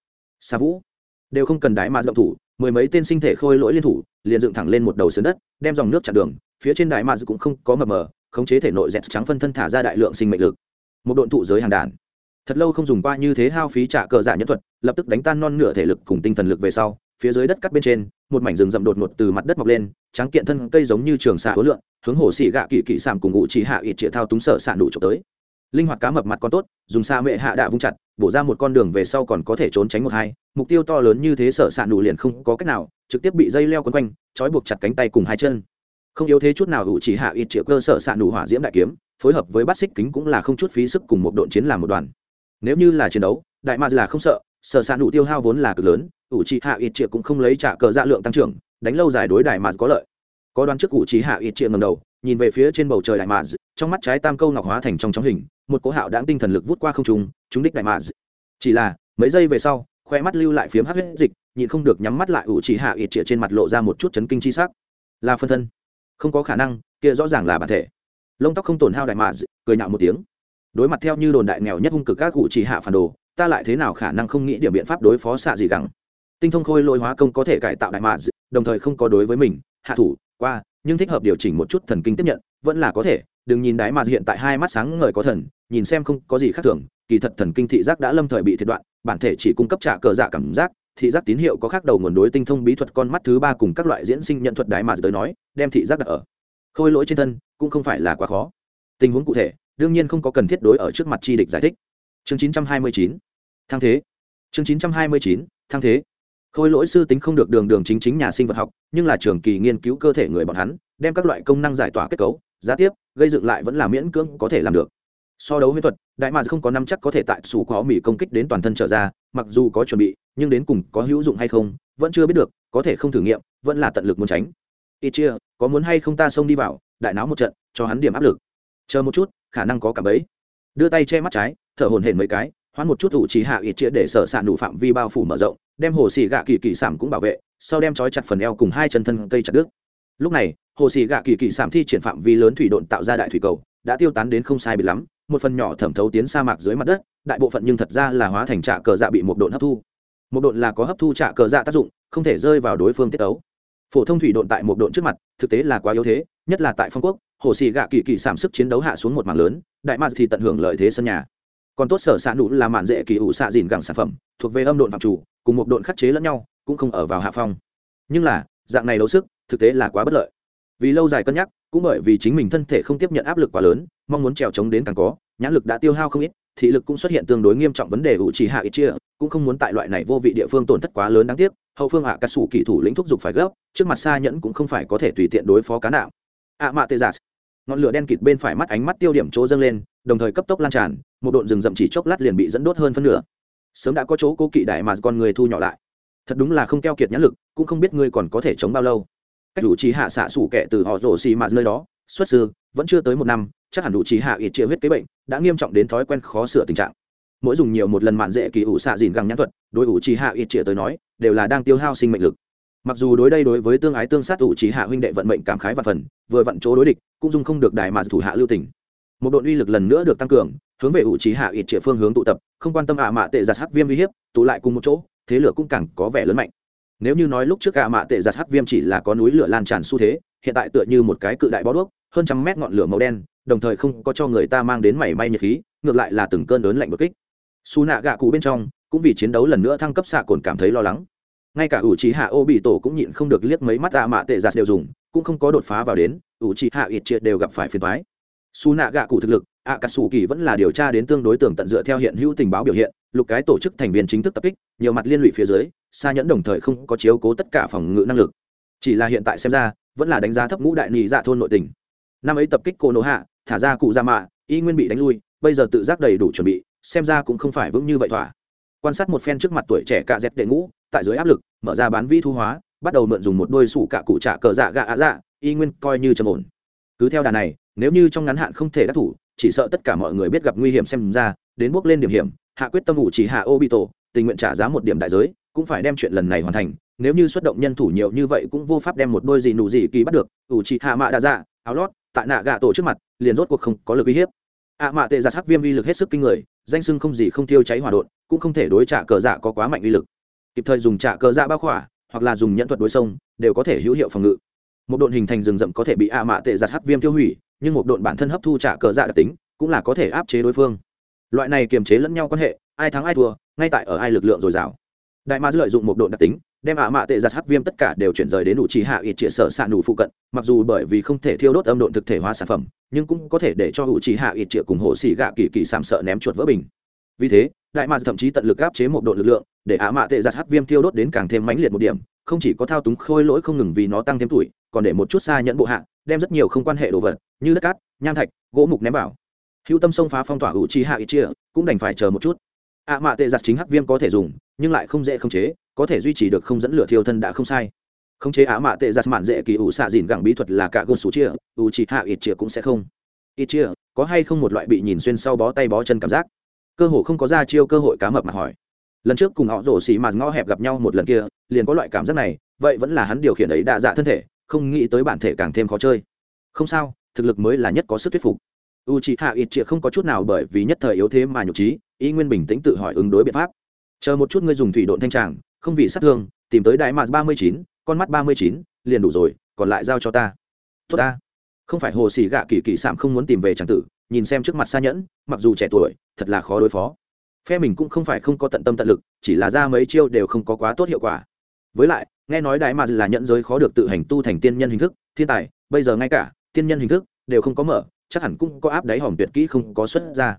Xa vũ, đều không cần đại mà động thủ, mười mấy tên sinh thể khôi lỗi liên thủ, liền dựng thẳng lên một đầu sườn đất, đem dòng nước chặn đường, phía trên đại mà cũng không có mờ mờ, khống chế thể nội dẹt trắng phân thân thả ra đại lượng sinh mệnh lực. Một độn thụ giới hàng đàn. Thật lâu không dùng qua như thế hao phí trả cờ giả nhân thuật, lập tức đánh tan non nửa thể lực cùng tinh thần lực về sau, phía dưới đất cắt bên trên, một mảnh rừng rậm đột ngột từ mặt đất mọc lên, trắng kiện thân cây giống như trường xạ hối lượng hướng hồ xị gạ kỵ kỵ sảm cùng ngụ chỉ hạ ít triệt thao túng sở xạ đủ trộm tới linh hoạt cá mập mặt con tốt, dùng xa mệ hạ đạ vung chặt, bổ ra một con đường về sau còn có thể trốn tránh một hai. Mục tiêu to lớn như thế sở s ạ nụ liền không có cách nào, trực tiếp bị dây leo quấn quanh, trói buộc chặt cánh tay cùng hai chân. Không yếu thế chút nào hữu chỉ hạ ít triệu cơ sở s ạ nụ hỏa diễm đại kiếm, phối hợp với bát xích kính cũng là không chút phí sức cùng một độn chiến làm một đoàn. Nếu như là chiến đấu, đại ma là không sợ, sở s ạ nụ tiêu hao vốn là cực lớn, hữu chỉ hạ ít triệu cũng không lấy trả cờ dạ lượng tăng trưởng, đánh lâu dài đối đại ma có lợi có đoán trước cụ chỉ hạ ít triệu ngầm đầu, nhìn về phía trên bầu trời đại mạc trong mắt trái tam câu ngọc hóa thành trong chóng hình, một cố hạo đáng tinh thần lực vút qua không trung chúng đích đại mạc chỉ là, mấy giây về sau, khoe mắt lưu lại phiếm hắc huyết dịch, nhịn không được nhắm mắt lại ủ chỉ hạ ít triệu trên mặt lộ ra một chút chấn kinh chi sắc. Là phân thân. Không có khả năng, kia rõ ràng là bản thể. Lông tóc không tổn hao đại mạc cười nhạo một tiếng. Đối mặt theo như đồn đại nghèo nhất hung cực các cụ chỉ hạ phản đồ, ta lại thế nào khả năng không nghĩ điểm biện pháp đối phó xạ gì gẳng? Tinh thông khôi lôi hóa công có thể cải tạo đại mạc đồng thời không có đối với mình, hạ thủ qua, nhưng thích hợp điều chỉnh một chút thần kinh tiếp nhận, vẫn là có thể. Đừng nhìn đáy mà hiện tại hai mắt sáng ngời có thần, nhìn xem không có gì khác thường. Kỳ thật thần kinh thị giác đã lâm thời bị thiệt đoạn, bản thể chỉ cung cấp trả cờ dạ cảm giác, thị giác tín hiệu có khác đầu nguồn đối tinh thông bí thuật con mắt thứ ba cùng các loại diễn sinh nhận thuật đái mà tới nói, đem thị giác đặt ở khôi lỗi trên thân cũng không phải là quá khó. Tình huống cụ thể, đương nhiên không có cần thiết đối ở trước mặt chi địch giải thích. Chương 929 thăng thế. Chương 929 thăng thế khôi lỗi sư tính không được đường đường chính chính nhà sinh vật học, nhưng là trường kỳ nghiên cứu cơ thể người bọn hắn, đem các loại công năng giải tỏa kết cấu giá tiếp, gây dựng lại vẫn là miễn cưỡng có thể làm được. So đấu huyễn thuật, đại mạc không có năm chắc có thể tại sủ có mỹ công kích đến toàn thân trở ra, mặc dù có chuẩn bị, nhưng đến cùng có hữu dụng hay không, vẫn chưa biết được, có thể không thử nghiệm, vẫn là tận lực muốn tránh. Ít chia có muốn hay không ta xông đi vào, đại náo một trận, cho hắn điểm áp lực. Chờ một chút, khả năng có cả bấy đưa tay che mắt trái, thở hồn hển mấy cái hoán một chút ủ trí hạ ít chia để sở s đủ phạm vi bao phủ mở rộng, đem hồ xì gạ kỳ kỳ sảm cũng bảo vệ, sau đem trói chặt phần eo cùng hai chân thân cây chặt đứt. Lúc này, hồ xì gạ kỳ kỳ sảm thi triển phạm vi lớn thủy độn tạo ra đại thủy cầu, đã tiêu tán đến không sai bị lắm, một phần nhỏ thẩm thấu tiến sa mạc dưới mặt đất, đại bộ phận nhưng thật ra là hóa thành trạ cờ dạ bị một độn hấp thu. Một độn là có hấp thu trạ cờ dạ tác dụng, không thể rơi vào đối phương tiết ấu. Phổ thông thủy độn tại một độn trước mặt, thực tế là quá yếu thế, nhất là tại phong quốc, hồ xì gạ kỳ kỳ giảm sức chiến đấu hạ xuống một mảng lớn, đại mạc thì tận hưởng lợi thế sân nhà còn tốt sở xạ nụ là mạn dễ kỳ ủ xạ dìn gẳng sản phẩm thuộc về âm độn phạm chủ cùng một độn khắc chế lẫn nhau cũng không ở vào hạ phong. Nhưng là dạng này đấu sức thực tế là quá bất lợi. Vì lâu dài cân nhắc cũng bởi vì chính mình thân thể không tiếp nhận áp lực quá lớn mong muốn trèo trống đến càng có nhãn lực đã tiêu hao không ít thị lực cũng xuất hiện tương đối nghiêm trọng vấn đề ủ trì hạ ít chia cũng không muốn tại loại này vô vị địa phương tổn thất quá lớn đáng tiếc hậu phương hạ à, sủ kỳ thủ lĩnh thúc giục phải gấp trước mặt xa nhẫn cũng không phải có thể tùy tiện đối phó cá nào ạ mạ tê giả ngọn lửa đen kịt bên phải mắt ánh mắt tiêu điểm chỗ dâng lên đồng thời cấp tốc lan tràn một độn rừng rậm chỉ chốc lát liền bị dẫn đốt hơn phân nửa. Sớm đã có chỗ cố kỵ đại mà con người thu nhỏ lại. Thật đúng là không keo kiệt nhãn lực, cũng không biết ngươi còn có thể chống bao lâu. Cách đủ trí hạ xạ sủ kẻ từ họ rổ xì mà nơi đó, xuất sư, vẫn chưa tới một năm, chắc hẳn đủ trí hạ ít chia huyết kế bệnh, đã nghiêm trọng đến thói quen khó sửa tình trạng. Mỗi dùng nhiều một lần mạn dễ kỳ ủ xạ dìn găng nhãn thuật, đối ủ trí hạ ít chia tới nói, đều là đang tiêu hao sinh mệnh lực. Mặc dù đối đây đối với tương ái tương sát ủ trí hạ huynh đệ vận mệnh cảm khái và phần, vừa vận chỗ đối địch, cũng dung không được đại mà thủ hạ lưu tình. Một đội uy lực lần nữa được tăng cường hướng về ủ trí hạ ít triệu phương hướng tụ tập, không quan tâm ạ mạ tệ giặt hắc viêm uy hiếp, tụ lại cùng một chỗ, thế lửa cũng càng có vẻ lớn mạnh. Nếu như nói lúc trước ạ mạ tệ giặt hắc viêm chỉ là có núi lửa lan tràn xu thế, hiện tại tựa như một cái cự đại bó đuốc, hơn trăm mét ngọn lửa màu đen, đồng thời không có cho người ta mang đến mảy may nhiệt khí, ngược lại là từng cơn lớn lạnh bực kích. Xù nạ gạ cụ bên trong, cũng vì chiến đấu lần nữa thăng cấp xạ cồn cảm thấy lo lắng. Ngay cả ủ trí hạ ô bị tổ cũng nhịn không được liếc mấy mắt ạ mạ tệ giặt đều dùng, cũng không có đột phá vào đến, ủ trí hạ ít triệt đều gặp phải phiền thoái Xu nạ gạ cụ thực lực ạ cà sủ kỳ vẫn là điều tra đến tương đối tưởng tận dựa theo hiện hữu tình báo biểu hiện, lục cái tổ chức thành viên chính thức tập kích, nhiều mặt liên lụy phía dưới xa nhẫn đồng thời không có chiếu cố tất cả phòng ngự năng lực. Chỉ là hiện tại xem ra, vẫn là đánh giá thấp ngũ đại nị dạ thôn nội tình. Năm ấy tập kích cô nỗ hạ, thả ra cụ ra mạ, y nguyên bị đánh lui, bây giờ tự giác đầy đủ chuẩn bị, xem ra cũng không phải vững như vậy thỏa. Quan sát một phen trước mặt tuổi trẻ cạ dẹp đệ ngũ, tại dưới áp lực, mở ra bán vi thu hóa, bắt đầu mượn dùng một đôi sủ cạ cụ trả cờ dạ gạ ạ dạ y nguyên coi như trầm ổn. Cứ theo đà này, nếu như trong ngắn hạn không thể đắc thủ chỉ sợ tất cả mọi người biết gặp nguy hiểm xem ra, đến bước lên điểm hiểm, hạ quyết tâm ủ chỉ hạ obito, tình nguyện trả giá một điểm đại giới, cũng phải đem chuyện lần này hoàn thành. Nếu như xuất động nhân thủ nhiều như vậy cũng vô pháp đem một đôi gì nụ gì kỳ bắt được. Ủ chỉ hạ mạ đa dạ áo lót tại nạ gạ tổ trước mặt, liền rốt cuộc không có lực uy hiếp. Ạ mạ tệ giặt hắc viêm uy lực hết sức kinh người, danh sưng không gì không tiêu cháy hỏa đột cũng không thể đối trả cờ dạ có quá mạnh uy lực. Kịp thời dùng trả cờ dạ bao khỏa, hoặc là dùng nhẫn thuật đối sông, đều có thể hữu hiệu phòng ngự. Một đội hình thành rừng rậm có thể bị ạ mạ tệ giặt hắc viêm tiêu hủy nhưng một độn bản thân hấp thu trả cờ dạ đặc tính, cũng là có thể áp chế đối phương. Loại này kiềm chế lẫn nhau quan hệ, ai thắng ai thua, ngay tại ở ai lực lượng dồi dào. Đại ma lợi dụng một độn đặc tính, đem ạ mạ tệ giặt hắc viêm tất cả đều chuyển rời đến đủ trí hạ ít trịa sở xạ ạ nụ phụ cận, mặc dù bởi vì không thể thiêu đốt âm độn thực thể hóa sản phẩm, nhưng cũng có thể để cho hữu trí hạ ít trịa cùng hồ xì gạ kỳ kỳ sàm sợ ném chuột vỡ bình. Vì thế, đại ma thậm chí tận lực áp chế một độn lực lượng, để ạ mạ tệ giặt hắc viêm thiêu đốt đến càng thêm mãnh liệt một điểm, không chỉ có thao túng khôi lỗi không ngừng vì nó tăng thêm tuổi, còn để một chút xa nhẫn bộ hạ, đem rất nhiều không quan hệ đồ vật như đất cát, nham thạch, gỗ mục ném vào. Hữu tâm xông phá phong tỏa hữu trí hạ ít chia, cũng đành phải chờ một chút. Ạ mạ tệ giặt chính hắc viêm có thể dùng, nhưng lại không dễ khống chế, có thể duy trì được không dẫn lửa thiêu thân đã không sai. Khống chế ạ mạ tệ giặt mạn dễ kỳ ủ xạ dìn gẳng bí thuật là cả gôn số chia, ủ chỉ hạ ít chia cũng sẽ không. Ít chia, có hay không một loại bị nhìn xuyên sau bó tay bó chân cảm giác? Cơ hội không có ra chiêu cơ hội cá mập mà hỏi. Lần trước cùng họ rổ xì mà ngõ hẹp gặp nhau một lần kia, liền có loại cảm giác này, vậy vẫn là hắn điều khiển ấy đa dạ thân thể, không nghĩ tới bản thể càng thêm khó chơi. Không sao thực lực mới là nhất có sức thuyết phục. U chị hạ ít chĩa không có chút nào bởi vì nhất thời yếu thế mà nhục trí ý nguyên bình tĩnh tự hỏi ứng đối biện pháp. Chờ một chút ngươi dùng thủy độn thanh tràng, không vì sát thương, tìm tới đại mạc ba mươi chín, con mắt ba mươi chín, liền đủ rồi, còn lại giao cho ta. Tốt ta. Không phải hồ xì gạ kỳ kỳ sạm không muốn tìm về tràng tử, nhìn xem trước mặt xa nhẫn, mặc dù trẻ tuổi, thật là khó đối phó. Phe mình cũng không phải không có tận tâm tận lực, chỉ là ra mấy chiêu đều không có quá tốt hiệu quả. Với lại, nghe nói đại mà là nhận giới khó được tự hành tu thành tiên nhân hình thức, thiên tài, bây giờ ngay cả tiên nhân hình thức đều không có mở, chắc hẳn cũng có áp đáy hòm tuyệt kỹ không có xuất ra.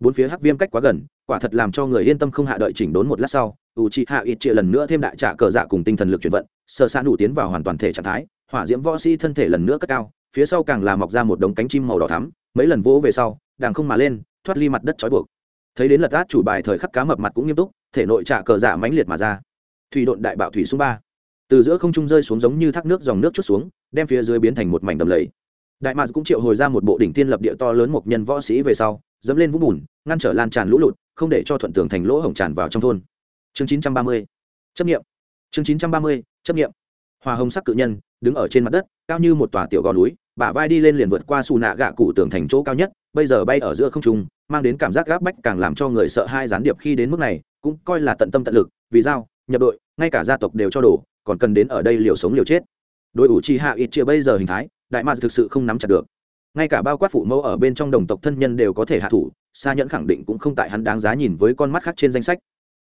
Bốn phía hắc viêm cách quá gần, quả thật làm cho người yên tâm không hạ đợi chỉnh đốn một lát sau u chị hạ ít triệu lần nữa thêm đại trả cờ dạ cùng tinh thần lực chuyển vận sơ xa đủ tiến vào hoàn toàn thể trạng thái, hỏa diễm võ sĩ thân thể lần nữa cất cao, phía sau càng là mọc ra một đống cánh chim màu đỏ thắm, mấy lần vỗ về sau, đàng không mà lên, thoát ly mặt đất trói buộc. Thấy đến lật át chủ bài thời khắc cá mập mặt cũng nghiêm túc, thể nội trả cờ dạ mãnh liệt mà ra. Thủy độn đại bạo thủy số ba. Từ giữa không trung rơi xuống giống như thác nước dòng nước chút xuống, đem phía dưới biến thành một mảnh đầm lầy đại mạc cũng triệu hồi ra một bộ đỉnh tiên lập địa to lớn một nhân võ sĩ về sau, dẫm lên vũng bùn, ngăn trở lan tràn lũ lụt, không để cho thuận tường thành lỗ hổng tràn vào trong thôn. Chương chín trăm ba mươi, chấp nghiệm chương chín trăm ba mươi, chấp nghiệm hòa hồng sắc cự nhân, đứng ở trên mặt đất, cao như một tòa tiểu gò núi, bả vai đi lên liền vượt qua xù nạ gạ cụ tường thành chỗ cao nhất, bây giờ bay ở giữa không trung, mang đến cảm giác gáp bách càng làm cho người sợ hai gián điệp khi đến mức này, cũng coi là tận tâm tận lực, vì sao nhập đội, ngay cả gia tộc đều cho đổ, còn cần đến ở đây liều sống liều chết. Đội ủ chi hạ ít chia bây giờ hình thái đại mạc thực sự không nắm chặt được. Ngay cả bao quát phụ mẫu ở bên trong đồng tộc thân nhân đều có thể hạ thủ xa nhẫn khẳng định cũng không tại hắn đáng giá nhìn với con mắt khác trên danh sách.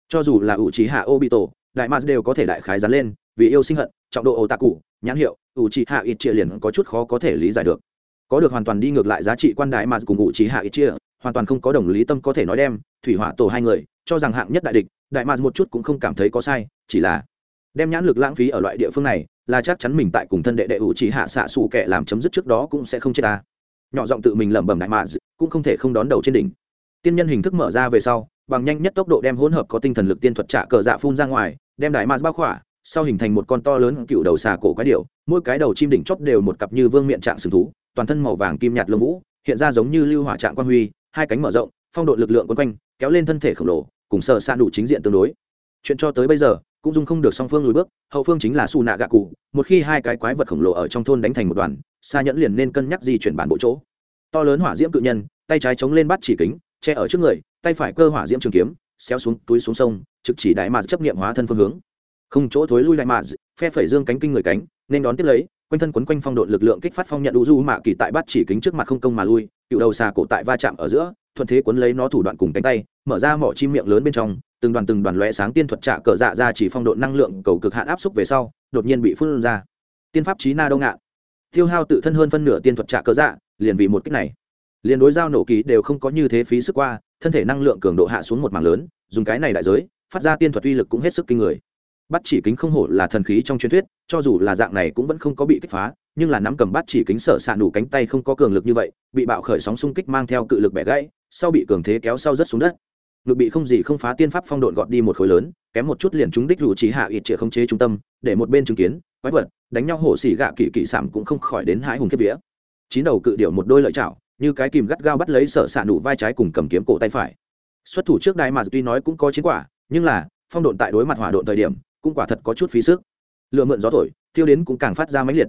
Cho dù là ủ trí hạ obito, đại mạc đều có thể đại khái dán lên, vì yêu sinh hận, trọng độ ô tạ cụ nhãn hiệu, ủ trí hạ ít chia liền có chút khó có thể lý giải được. Có được hoàn toàn đi ngược lại giá trị quan đại mạc cùng ủ trí hạ ít chia, hoàn toàn không có đồng lý tâm có thể nói đem, thủy hỏa tổ hai người, cho rằng hạng nhất đại địch, đại mạc một chút cũng không cảm thấy có sai, chỉ là đem nhãn lực lãng phí ở loại địa phương này là chắc chắn mình tại cùng thân đệ đệ ủ chỉ hạ xạ xù kẻ làm chấm dứt trước đó cũng sẽ không chết ta. Nhỏ giọng tự mình lẩm bẩm đại mạ cũng không thể không đón đầu trên đỉnh. Tiên nhân hình thức mở ra về sau, bằng nhanh nhất tốc độ đem hỗn hợp có tinh thần lực tiên thuật trả cờ dạ phun ra ngoài, đem đại mạ bao khỏa, sau hình thành một con to lớn cựu đầu xà cổ quái điệu mỗi cái đầu chim đỉnh chóp đều một cặp như vương miệng trạng sừng thú, toàn thân màu vàng kim nhạt lông vũ, hiện ra giống như lưu hỏa trạng quan huy, hai cánh mở rộng, phong độ lực lượng quấn quanh, kéo lên thân thể khổng lồ, cùng sợ xa đủ chính diện tương đối. Chuyện cho tới bây giờ cũng dung không được song phương lùi bước, hậu phương chính là xù nạ gạ cụ, một khi hai cái quái vật khổng lồ ở trong thôn đánh thành một đoàn xa nhẫn liền nên cân nhắc di chuyển bản bộ chỗ. To lớn hỏa diễm cự nhân, tay trái chống lên bắt chỉ kính, che ở trước người, tay phải cơ hỏa diễm trường kiếm, xéo xuống, túi xuống sông, trực chỉ đại mạt chấp nghiệm hóa thân phương hướng. Không chỗ thối lui lại mạt phe phẩy dương cánh kinh người cánh, nên đón tiếp lấy quanh thân quấn quanh phong độ lực lượng kích phát phong nhận đủ du mạ kỳ tại bắt chỉ kính trước mặt không công mà lui, cựu đầu xà cổ tại va chạm ở giữa, thuận thế quấn lấy nó thủ đoạn cùng cánh tay, mở ra mỏ chim miệng lớn bên trong, từng đoàn từng đoàn lóe sáng tiên thuật trả cờ dạ ra chỉ phong độ năng lượng cầu cực hạn áp xúc về sau, đột nhiên bị phun ra. Tiên pháp trí na đông ngạn tiêu hao tự thân hơn phân nửa tiên thuật trả cờ dạ liền vì một cách này. Liền đối giao nổ ký đều không có như thế phí sức qua, thân thể năng lượng cường độ hạ xuống một mảng lớn, dùng cái này đại giới, phát ra tiên thuật uy lực cũng hết sức kinh người bắt chỉ kính không hổ là thần khí trong truyền thuyết, cho dù là dạng này cũng vẫn không có bị kích phá, nhưng là nắm cầm bắt chỉ kính sở s đủ cánh tay không có cường lực như vậy, bị bạo khởi sóng xung kích mang theo cự lực bẻ gãy, sau bị cường thế kéo sau rất xuống đất. Ngực bị không gì không phá tiên pháp phong độn gọt đi một khối lớn, kém một chút liền trúng đích rủ trí hạ ít trịa không chế trung tâm, để một bên chứng kiến, quái vật, đánh nhau hổ xỉ gạ kỳ kỳ sảm cũng không khỏi đến hãi hùng kiếp vía. Chín đầu cự điệu một đôi lợi chảo, như cái kìm gắt gao bắt lấy sở s đủ vai trái cùng cầm kiếm cổ tay phải. Xuất thủ trước đài mà tuy nói cũng có chiến quả, nhưng là, phong độn tại đối mặt hỏa độn thời điểm cũng quả thật có chút phí sức. Lựa mượn gió thổi, thiêu đến cũng càng phát ra mãnh liệt.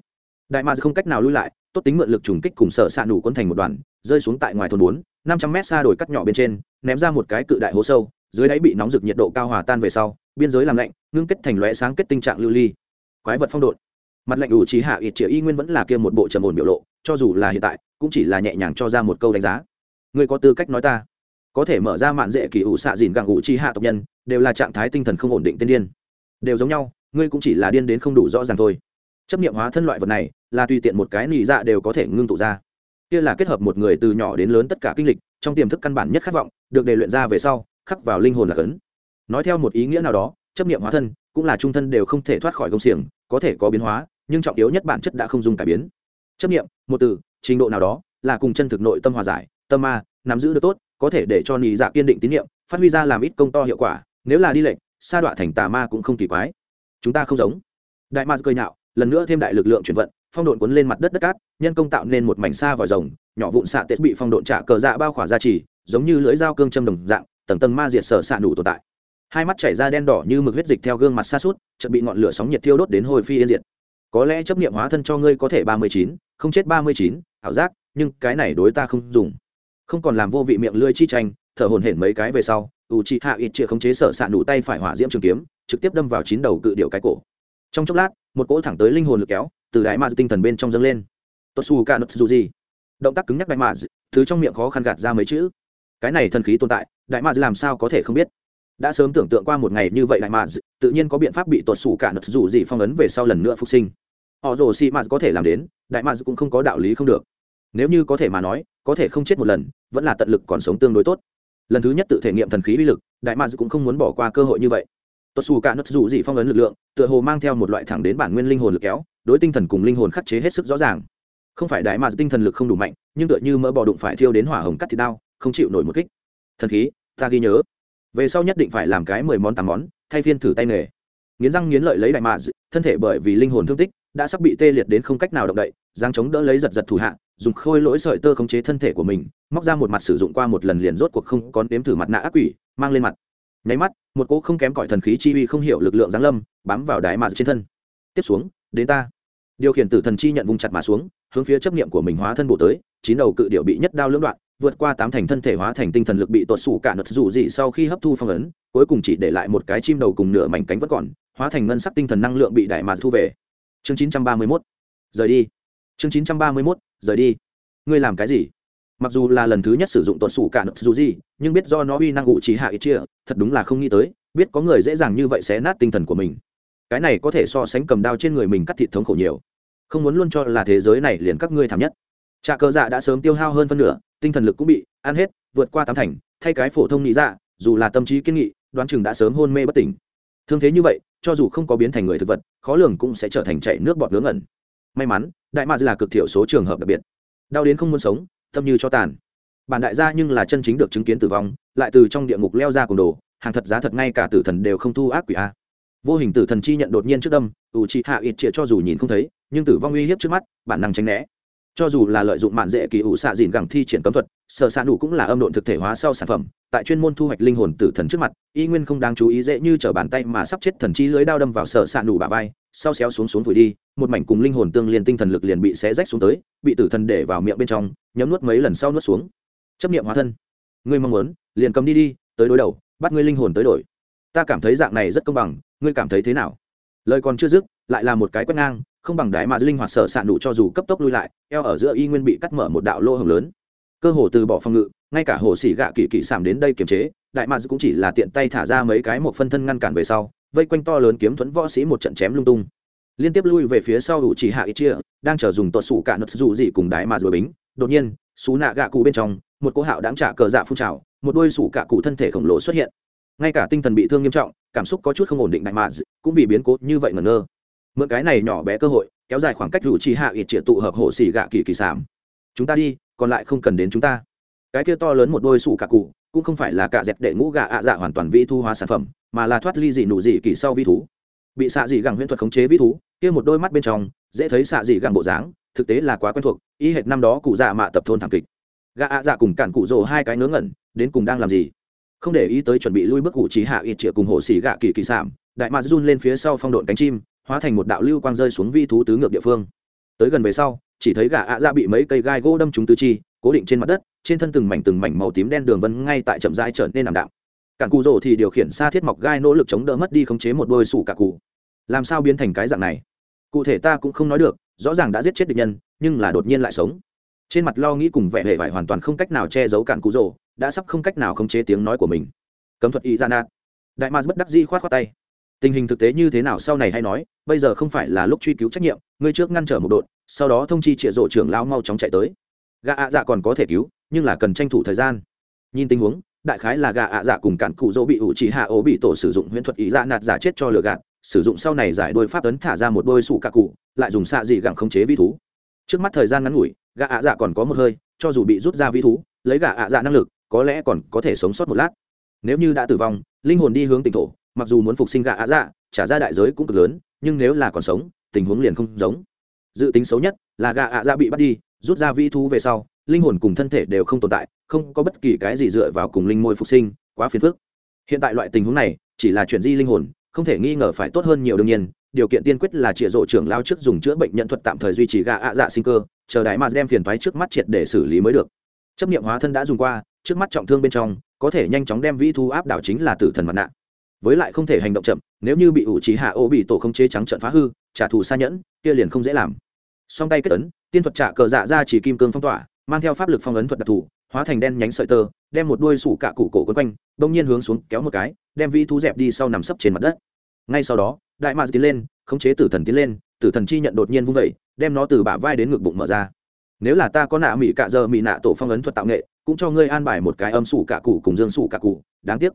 Đại mà không cách nào lui lại, tốt tính mượn lực trùng kích cùng sở s đủ quân thành một đoàn, rơi xuống tại ngoài thôn bốn, năm trăm mét xa đồi cắt nhỏ bên trên, ném ra một cái cự đại hố sâu, dưới đáy bị nóng rực nhiệt độ cao hòa tan về sau, biên giới làm lạnh, ngưng kết thành lóe sáng kết tình trạng lưu ly. Quái vật phong độn. Mặt lạnh ủ trí hạ ít chĩa y nguyên vẫn là kia một bộ trầm ổn biểu lộ, cho dù là hiện tại, cũng chỉ là nhẹ nhàng cho ra một câu đánh giá. Người có tư cách nói ta. Có thể mở ra mạn dễ kỳ ủ xạ dìn gặng ủ trí hạ tộc nhân, đều là trạng thái tinh thần không ổn định tiên điên đều giống nhau, ngươi cũng chỉ là điên đến không đủ rõ ràng thôi. Chấp nghiệm hóa thân loại vật này, là tùy tiện một cái nị dạ đều có thể ngưng tụ ra. Kia là kết hợp một người từ nhỏ đến lớn tất cả kinh lịch, trong tiềm thức căn bản nhất khát vọng, được đề luyện ra về sau, khắc vào linh hồn là cấn nói theo một ý nghĩa nào đó, chấp nghiệm hóa thân cũng là trung thân đều không thể thoát khỏi công xiềng, có thể có biến hóa, nhưng trọng yếu nhất bản chất đã không dùng cải biến. Chấp nghiệm một từ, trình độ nào đó, là cùng chân thực nội tâm hòa giải, tâm ma, nắm giữ được tốt, có thể để cho nị dạ kiên định tín nhiệm phát huy ra làm ít công to hiệu quả, nếu là đi lệnh sa đọa thành tà ma cũng không kỳ quái. Chúng ta không giống. Đại ma cười nhạo, lần nữa thêm đại lực lượng chuyển vận, phong độn cuốn lên mặt đất đất cát, nhân công tạo nên một mảnh xa vòi rồng, nhỏ vụn xạ tết bị phong độn trả cờ dạ bao khỏa ra chỉ, giống như lưỡi dao cương châm đồng dạng, tầng tầng ma diệt sở xạ đủ tồn tại. Hai mắt chảy ra đen đỏ như mực huyết dịch theo gương mặt xa suốt, chợt bị ngọn lửa sóng nhiệt thiêu đốt đến hồi phi yên diệt. Có lẽ chấp niệm hóa thân cho ngươi có thể ba mươi chín, không chết ba mươi chín, ảo giác, nhưng cái này đối ta không dùng. Không còn làm vô vị miệng lưỡi chi tranh, thở hổn hển mấy cái về sau u chi hạ ít chia khống chế sở s ạ nụ tay phải hỏa diễm trường kiếm, trực tiếp đâm vào chín đầu cự điệu cái cổ. Trong chốc lát, một cỗ thẳng tới linh hồn lực kéo, từ đại ma tinh thần bên trong dâng lên. Tốt su ca nứt dù gì động tác cứng nhắc đại ma thứ trong miệng khó khăn gạt ra mấy chữ. Cái này thần khí tồn tại, đại ma làm sao có thể không biết? Đã sớm tưởng tượng qua một ngày như vậy đại ma, tự nhiên có biện pháp bị tuột xù cả nứt dù gì phong ấn về sau lần nữa phục sinh. Họ rồ xì ma có thể làm đến, đại ma cũng không có đạo lý không được. Nếu như có thể mà nói, có thể không chết một lần, vẫn là tận lực còn sống tương đối tốt lần thứ nhất tự thể nghiệm thần khí uy lực, đại ma cũng không muốn bỏ qua cơ hội như vậy. Tuột xù cả nứt dù gì phong ấn lực lượng, tựa hồ mang theo một loại thẳng đến bản nguyên linh hồn lực kéo, đối tinh thần cùng linh hồn khắc chế hết sức rõ ràng. Không phải đại ma tinh thần lực không đủ mạnh, nhưng tựa như mỡ bò đụng phải thiêu đến hỏa hồng cắt thịt đao, không chịu nổi một kích. Thần khí, ta ghi nhớ. Về sau nhất định phải làm cái mười món tám món, thay phiên thử tay nghề. Nghiến răng nghiến lợi lấy đại mads thân thể bởi vì linh hồn thương tích, đã sắp bị tê liệt đến không cách nào động đậy giang chống đỡ lấy giật giật thủ hạ, dùng khôi lỗi sợi tơ khống chế thân thể của mình móc ra một mặt sử dụng qua một lần liền rốt cuộc không có nếm thử mặt nạ ác quỷ, mang lên mặt. Nháy mắt, một cỗ không kém cỏi thần khí chi uy không hiểu lực lượng giáng lâm, bám vào đại mà trên thân. Tiếp xuống, đến ta. Điều khiển tử thần chi nhận vùng chặt mà xuống, hướng phía chấp niệm của mình hóa thân bộ tới, chín đầu cự điệu bị nhất đao lưỡng đoạn, vượt qua tám thành thân thể hóa thành tinh thần lực bị tuột sủ cả nật dù gì sau khi hấp thu phong ấn, cuối cùng chỉ để lại một cái chim đầu cùng nửa mảnh cánh vẫn còn, hóa thành ngân sắc tinh thần năng lượng bị đại mạt thu về. Chương chín trăm ba mươi 931 rời đi. Chương chín trăm ba mươi 931 rời đi. Ngươi làm cái gì? Mặc dù là lần thứ nhất sử dụng tuần sủ cả nợ dù gì, nhưng biết do nó uy năng ngụ chỉ hạ ít chia, thật đúng là không nghĩ tới, biết có người dễ dàng như vậy sẽ nát tinh thần của mình. Cái này có thể so sánh cầm đao trên người mình cắt thịt thống khổ nhiều. Không muốn luôn cho là thế giới này liền các ngươi thảm nhất. Trà cờ dạ đã sớm tiêu hao hơn phân nửa, tinh thần lực cũng bị ăn hết, vượt qua tám thành, thay cái phổ thông nghĩ dạ dù là tâm trí kiên nghị, đoán chừng đã sớm hôn mê bất tỉnh. Thương thế như vậy, cho dù không có biến thành người thực vật, khó lường cũng sẽ trở thành chạy nước bọt ngớ ngẩn. May mắn, đại mạc là cực thiểu số trường hợp đặc biệt. Đau đến không muốn sống tâm như cho tàn. Bản đại gia nhưng là chân chính được chứng kiến tử vong, lại từ trong địa ngục leo ra cùng đồ, hàng thật giá thật ngay cả tử thần đều không thu ác quỷ a. Vô hình tử thần chi nhận đột nhiên trước đâm, ủ trị hạ ít trịa cho dù nhìn không thấy, nhưng tử vong uy hiếp trước mắt, bản năng tránh né. Cho dù là lợi dụng mạn dễ kỳ ủ xạ dìn gẳng thi triển cấm thuật, sở s ạ cũng là âm độn thực thể hóa sau sản phẩm, tại chuyên môn thu hoạch linh hồn tử thần trước mặt, y nguyên không đáng chú ý dễ như t r ở bàn tay mà sắp chết thần chi lưới đao đâm vào sở s ạ bả bà vai, sau xéo xuống xuống vùi đi một mảnh cùng linh hồn tương liên tinh thần lực liền bị xé rách xuống tới, bị tử thần để vào miệng bên trong, nhấm nuốt mấy lần sau nuốt xuống. Chấp nghiệm hóa thân. Ngươi mong muốn, liền cầm đi đi, tới đối đầu, bắt ngươi linh hồn tới đổi. Ta cảm thấy dạng này rất công bằng, ngươi cảm thấy thế nào? Lời còn chưa dứt, lại là một cái quét ngang, không bằng đái mà linh hoạt sở sạn đủ cho dù cấp tốc lui lại, eo ở giữa y nguyên bị cắt mở một đạo lô hồng lớn. Cơ hồ từ bỏ phòng ngự, ngay cả hồ xỉ gạ kỳ kỳ sảm đến đây kiềm chế, đại mads cũng chỉ là tiện tay thả ra mấy cái một phân thân ngăn cản về sau, vây quanh to lớn kiếm thuẫn võ sĩ một trận chém lung tung liên tiếp lui về phía sau đủ chỉ hạ ít chia, đang chờ dùng tuột sủ cả nứt dù gì cùng đái mà rồi bính. Đột nhiên, xú nạ gạ cụ bên trong, một cô hạo đáng trả cờ dạ phun trào, một đôi sủ cả cụ thân thể khổng lồ xuất hiện. Ngay cả tinh thần bị thương nghiêm trọng, cảm xúc có chút không ổn định đại mà cũng vì biến cố như vậy ngẩn ngơ. Mượn cái này nhỏ bé cơ hội, kéo dài khoảng cách rủ chỉ hạ ít triệt tụ hợp hộ xỉ gạ kỳ kỳ sảm. Chúng ta đi, còn lại không cần đến chúng ta. Cái kia to lớn một đôi sủ cả cụ, cũng không phải là cả dẹp đệ ngũ gạ ạ dạ hoàn toàn vĩ thu hóa sản phẩm, mà là thoát ly dị nụ dị kỳ sau vi thú bị xạ dị gẳng huyễn thuật khống chế vi thú, kia một đôi mắt bên trong, dễ thấy xạ dị gẳng bộ dáng, thực tế là quá quen thuộc ý hệt năm đó cụ dạ mạ tập thôn thảm kịch. Gà ạ dạ cùng cản cụ rồ hai cái ngớ ngẩn, đến cùng đang làm gì? Không để ý tới chuẩn bị lui bước cụ trí hạ ít triệu cùng hộ xỉ gạ kỳ kỳ sảm đại mạc run lên phía sau phong độn cánh chim, hóa thành một đạo lưu quang rơi xuống vi thú tứ ngược địa phương. Tới gần về sau, chỉ thấy gà ạ dạ bị mấy cây gai gỗ đâm trúng tứ chi, cố định trên mặt đất, trên thân từng mảnh từng mảnh màu tím đen đường vân ngay tại chậm rãi trở nên ảm đạm cản cụ rổ thì điều khiển xa thiết mọc gai nỗ lực chống đỡ mất đi khống chế một đôi sủ cả cụ. Làm sao biến thành cái dạng này? Cụ thể ta cũng không nói được, rõ ràng đã giết chết địch nhân, nhưng là đột nhiên lại sống. Trên mặt lo nghĩ cùng vẻ hề vải hoàn toàn không cách nào che giấu cản cụ rổ đã sắp không cách nào khống chế tiếng nói của mình. Cấm thuật y ra nạt. Đại ma bất đắc di khoát khoát tay. Tình hình thực tế như thế nào sau này hay nói, bây giờ không phải là lúc truy cứu trách nhiệm, ngươi trước ngăn trở một đội sau đó thông chi trịa rộ trưởng lao mau chóng chạy tới. Gà ạ dạ còn có thể cứu, nhưng là cần tranh thủ thời gian. Nhìn tình huống đại khái là gà ạ dạ cùng cản cụ dỗ bị ủ chỉ hạ ố bị tổ sử dụng huyễn thuật ý dạ nạt giả chết cho lừa gạt, sử dụng sau này giải đôi pháp ấn thả ra một đôi sủ cạ cụ, lại dùng xạ dị gẳng khống chế vi thú. Trước mắt thời gian ngắn ngủi, gà ạ dạ còn có một hơi, cho dù bị rút ra vi thú, lấy gà ạ dạ năng lực, có lẽ còn có thể sống sót một lát. Nếu như đã tử vong, linh hồn đi hướng tỉnh thổ, mặc dù muốn phục sinh gạ ạ dạ trả ra đại giới cũng cực lớn, nhưng nếu là còn sống, tình huống liền không giống. Dự tính xấu nhất là gạ ạ dạ bị bắt đi, rút ra vi thú về sau, linh hồn cùng thân thể đều không tồn tại không có bất kỳ cái gì dựa vào cùng linh môi phục sinh, quá phiền phức. Hiện tại loại tình huống này, chỉ là chuyện di linh hồn, không thể nghi ngờ phải tốt hơn nhiều đương nhiên, điều kiện tiên quyết là trịa rộ trưởng lao trước dùng chữa bệnh nhận thuật tạm thời duy trì gà ạ dạ sinh cơ, chờ đại mà đem phiền thoái trước mắt triệt để xử lý mới được. Chấp niệm hóa thân đã dùng qua, trước mắt trọng thương bên trong, có thể nhanh chóng đem vĩ thu áp đảo chính là tử thần mặt nạ. Với lại không thể hành động chậm, nếu như bị ủ trí hạ ô bị tổ không chế trắng trận phá hư, trả thù xa nhẫn, kia liền không dễ làm. Song tay kết ấn, tiên thuật trả cờ dạ ra chỉ kim cương phong tỏa, mang theo pháp lực phong ấn thuật đặc thù hóa thành đen nhánh sợi tơ, đem một đuôi sủ cạ cụ cổ quấn quanh, đông nhiên hướng xuống kéo một cái, đem vĩ thú dẹp đi sau nằm sấp trên mặt đất. Ngay sau đó, đại mạc tiến lên, khống chế tử thần tiến lên, tử thần chi nhận đột nhiên vung vẩy đem nó từ bả vai đến ngực bụng mở ra. Nếu là ta có nạ mỹ cạ giờ mỹ nạ tổ phong ấn thuật tạo nghệ, cũng cho ngươi an bài một cái âm sủ cạ cụ cùng dương sủ cạ cụ, đáng tiếc.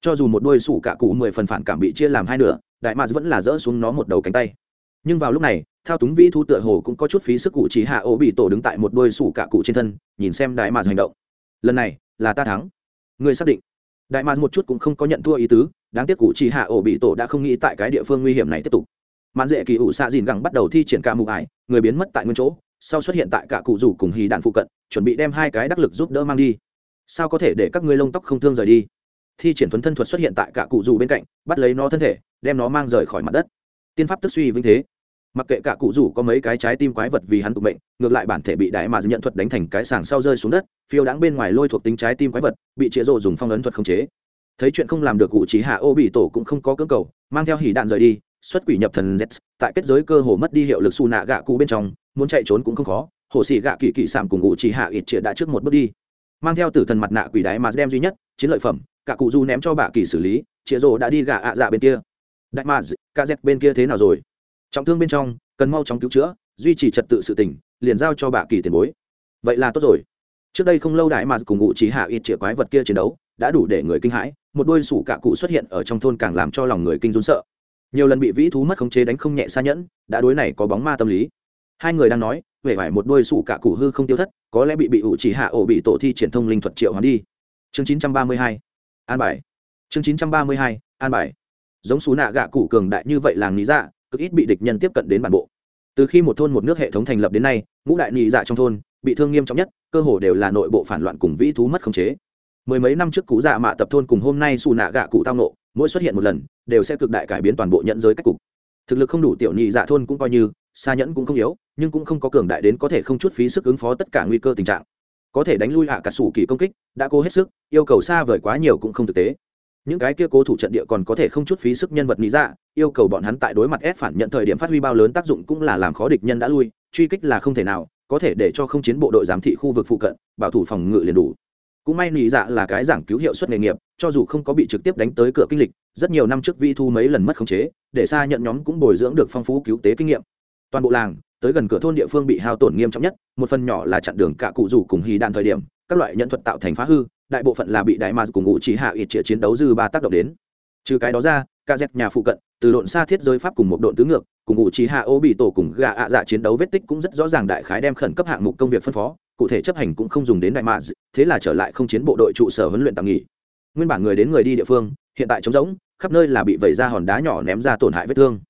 Cho dù một đôi sủ cạ cụ mười phần phản cảm bị chia làm hai nửa, đại mạc vẫn là dỡ xuống nó một đầu cánh tay. Nhưng vào lúc này, thao túng vĩ thú tựa hồ cũng có chút phí sức cụ chỉ hạ ô bị tổ đứng tại một đôi sủ cạ cụ trên thân, nhìn xem đại mạc hành động lần này là ta thắng. Ngươi xác định. Đại mạc một chút cũng không có nhận thua ý tứ, đáng tiếc cụ chỉ hạ ổ bị tổ đã không nghĩ tại cái địa phương nguy hiểm này tiếp tục. Mạn dễ kỳ ủ xạ dìn gẳng bắt đầu thi triển ca mụ ải, người biến mất tại nguyên chỗ, sau xuất hiện tại cả cụ rủ cùng hì đạn phụ cận, chuẩn bị đem hai cái đắc lực giúp đỡ mang đi. Sao có thể để các ngươi lông tóc không thương rời đi? Thi triển thuấn thân thuật xuất hiện tại cả cụ rủ bên cạnh, bắt lấy nó thân thể, đem nó mang rời khỏi mặt đất. Tiên pháp tức suy vinh thế mặc kệ cả cụ rủ có mấy cái trái tim quái vật vì hắn tụ bệnh ngược lại bản thể bị đại mà nhận thuật đánh thành cái sàng sau rơi xuống đất, phiêu đáng bên ngoài lôi thuộc tính trái tim quái vật, bị chĩa rộ dùng phong ấn thuật khống chế. Thấy chuyện không làm được cụ trí hạ ô bị tổ cũng không có cơ cầu, mang theo hỉ đạn rời đi, xuất quỷ nhập thần z tại kết giới cơ hồ mất đi hiệu lực xù nạ gạ cụ bên trong, muốn chạy trốn cũng không khó, hồ sĩ gạ kỳ kỳ sảm cùng cụ trí hạ ít chĩa đã trước một bước đi. Mang theo tử thần mặt nạ quỷ đáy mà đem duy nhất, chiến lợi phẩm, cả cụ du ném cho bà kỳ xử lý chĩa rộ đã đi gạ ạ dạ bên kia. Đại mà cả z bên kia thế nào rồi? Trọng thương bên trong, cần mau chóng cứu chữa, duy trì trật tự sự tỉnh liền giao cho bà kỳ tiền bối. Vậy là tốt rồi. Trước đây không lâu đại mà cùng ngụ trí hạ ít chĩa quái vật kia chiến đấu, đã đủ để người kinh hãi, một đôi sủ cả cụ xuất hiện ở trong thôn càng làm cho lòng người kinh run sợ. Nhiều lần bị vĩ thú mất khống chế đánh không nhẹ xa nhẫn, đã đối này có bóng ma tâm lý. Hai người đang nói về vải một đôi sủ cả cụ hư không tiêu thất, có lẽ bị bị ủ chỉ hạ ổ bị tổ thi triển thông linh thuật triệu hoán đi. Chương chín trăm ba mươi hai, an bài. Chương chín trăm ba mươi hai, an bài. Giống xú nạ gạ cụ cường đại như vậy làng lý dạ cực ít bị địch nhân tiếp cận đến bản bộ. Từ khi một thôn một nước hệ thống thành lập đến nay, ngũ đại nhị dạ trong thôn bị thương nghiêm trọng nhất, cơ hồ đều là nội bộ phản loạn cùng vĩ thú mất khống chế. Mười mấy năm trước cũ dạ mạ tập thôn cùng hôm nay xù nạ gạ cụ tao nộ, mỗi xuất hiện một lần, đều sẽ cực đại cải biến toàn bộ nhận giới cách cục. Thực lực không đủ tiểu nhị dạ thôn cũng coi như, xa nhẫn cũng không yếu, nhưng cũng không có cường đại đến có thể không chút phí sức ứng phó tất cả nguy cơ tình trạng. Có thể đánh lui hạ cả sủ kỳ công kích, đã cố hết sức, yêu cầu xa vời quá nhiều cũng không thực tế những cái kia cố thủ trận địa còn có thể không chút phí sức nhân vật lý dạ yêu cầu bọn hắn tại đối mặt ép phản nhận thời điểm phát huy bao lớn tác dụng cũng là làm khó địch nhân đã lui, truy kích là không thể nào, có thể để cho không chiến bộ đội giám thị khu vực phụ cận, bảo thủ phòng ngự liền đủ. Cũng may nị dạ là cái giảng cứu hiệu suất nghề nghiệp, cho dù không có bị trực tiếp đánh tới cửa kinh lịch, rất nhiều năm trước vi thu mấy lần mất khống chế, để xa nhận nhóm cũng bồi dưỡng được phong phú cứu tế kinh nghiệm. Toàn bộ làng, tới gần cửa thôn địa phương bị hao tổn nghiêm trọng nhất, một phần nhỏ là chặn đường cả cụ rủ cùng hì đạn thời điểm, các loại nhận thuật tạo thành phá hư đại bộ phận là bị đại ma cùng ngụ chỉ hạ ít chĩa chiến đấu dư ba tác động đến. Trừ cái đó ra ca dẹp nhà phụ cận, từ độn xa thiết giới pháp cùng một độn tứ ngược, cùng ngụ chỉ hạ ô bị tổ cùng gà ạ dạ chiến đấu vết tích cũng rất rõ ràng đại khái đem khẩn cấp hạng mục công việc phân phó, cụ thể chấp hành cũng không dùng đến đại mạ thế là trở lại không chiến bộ đội trụ sở huấn luyện tạm nghỉ. Nguyên bản người đến người đi địa phương, hiện tại trống rỗng, khắp nơi là bị vẩy ra hòn đá nhỏ ném ra tổn hại vết thương.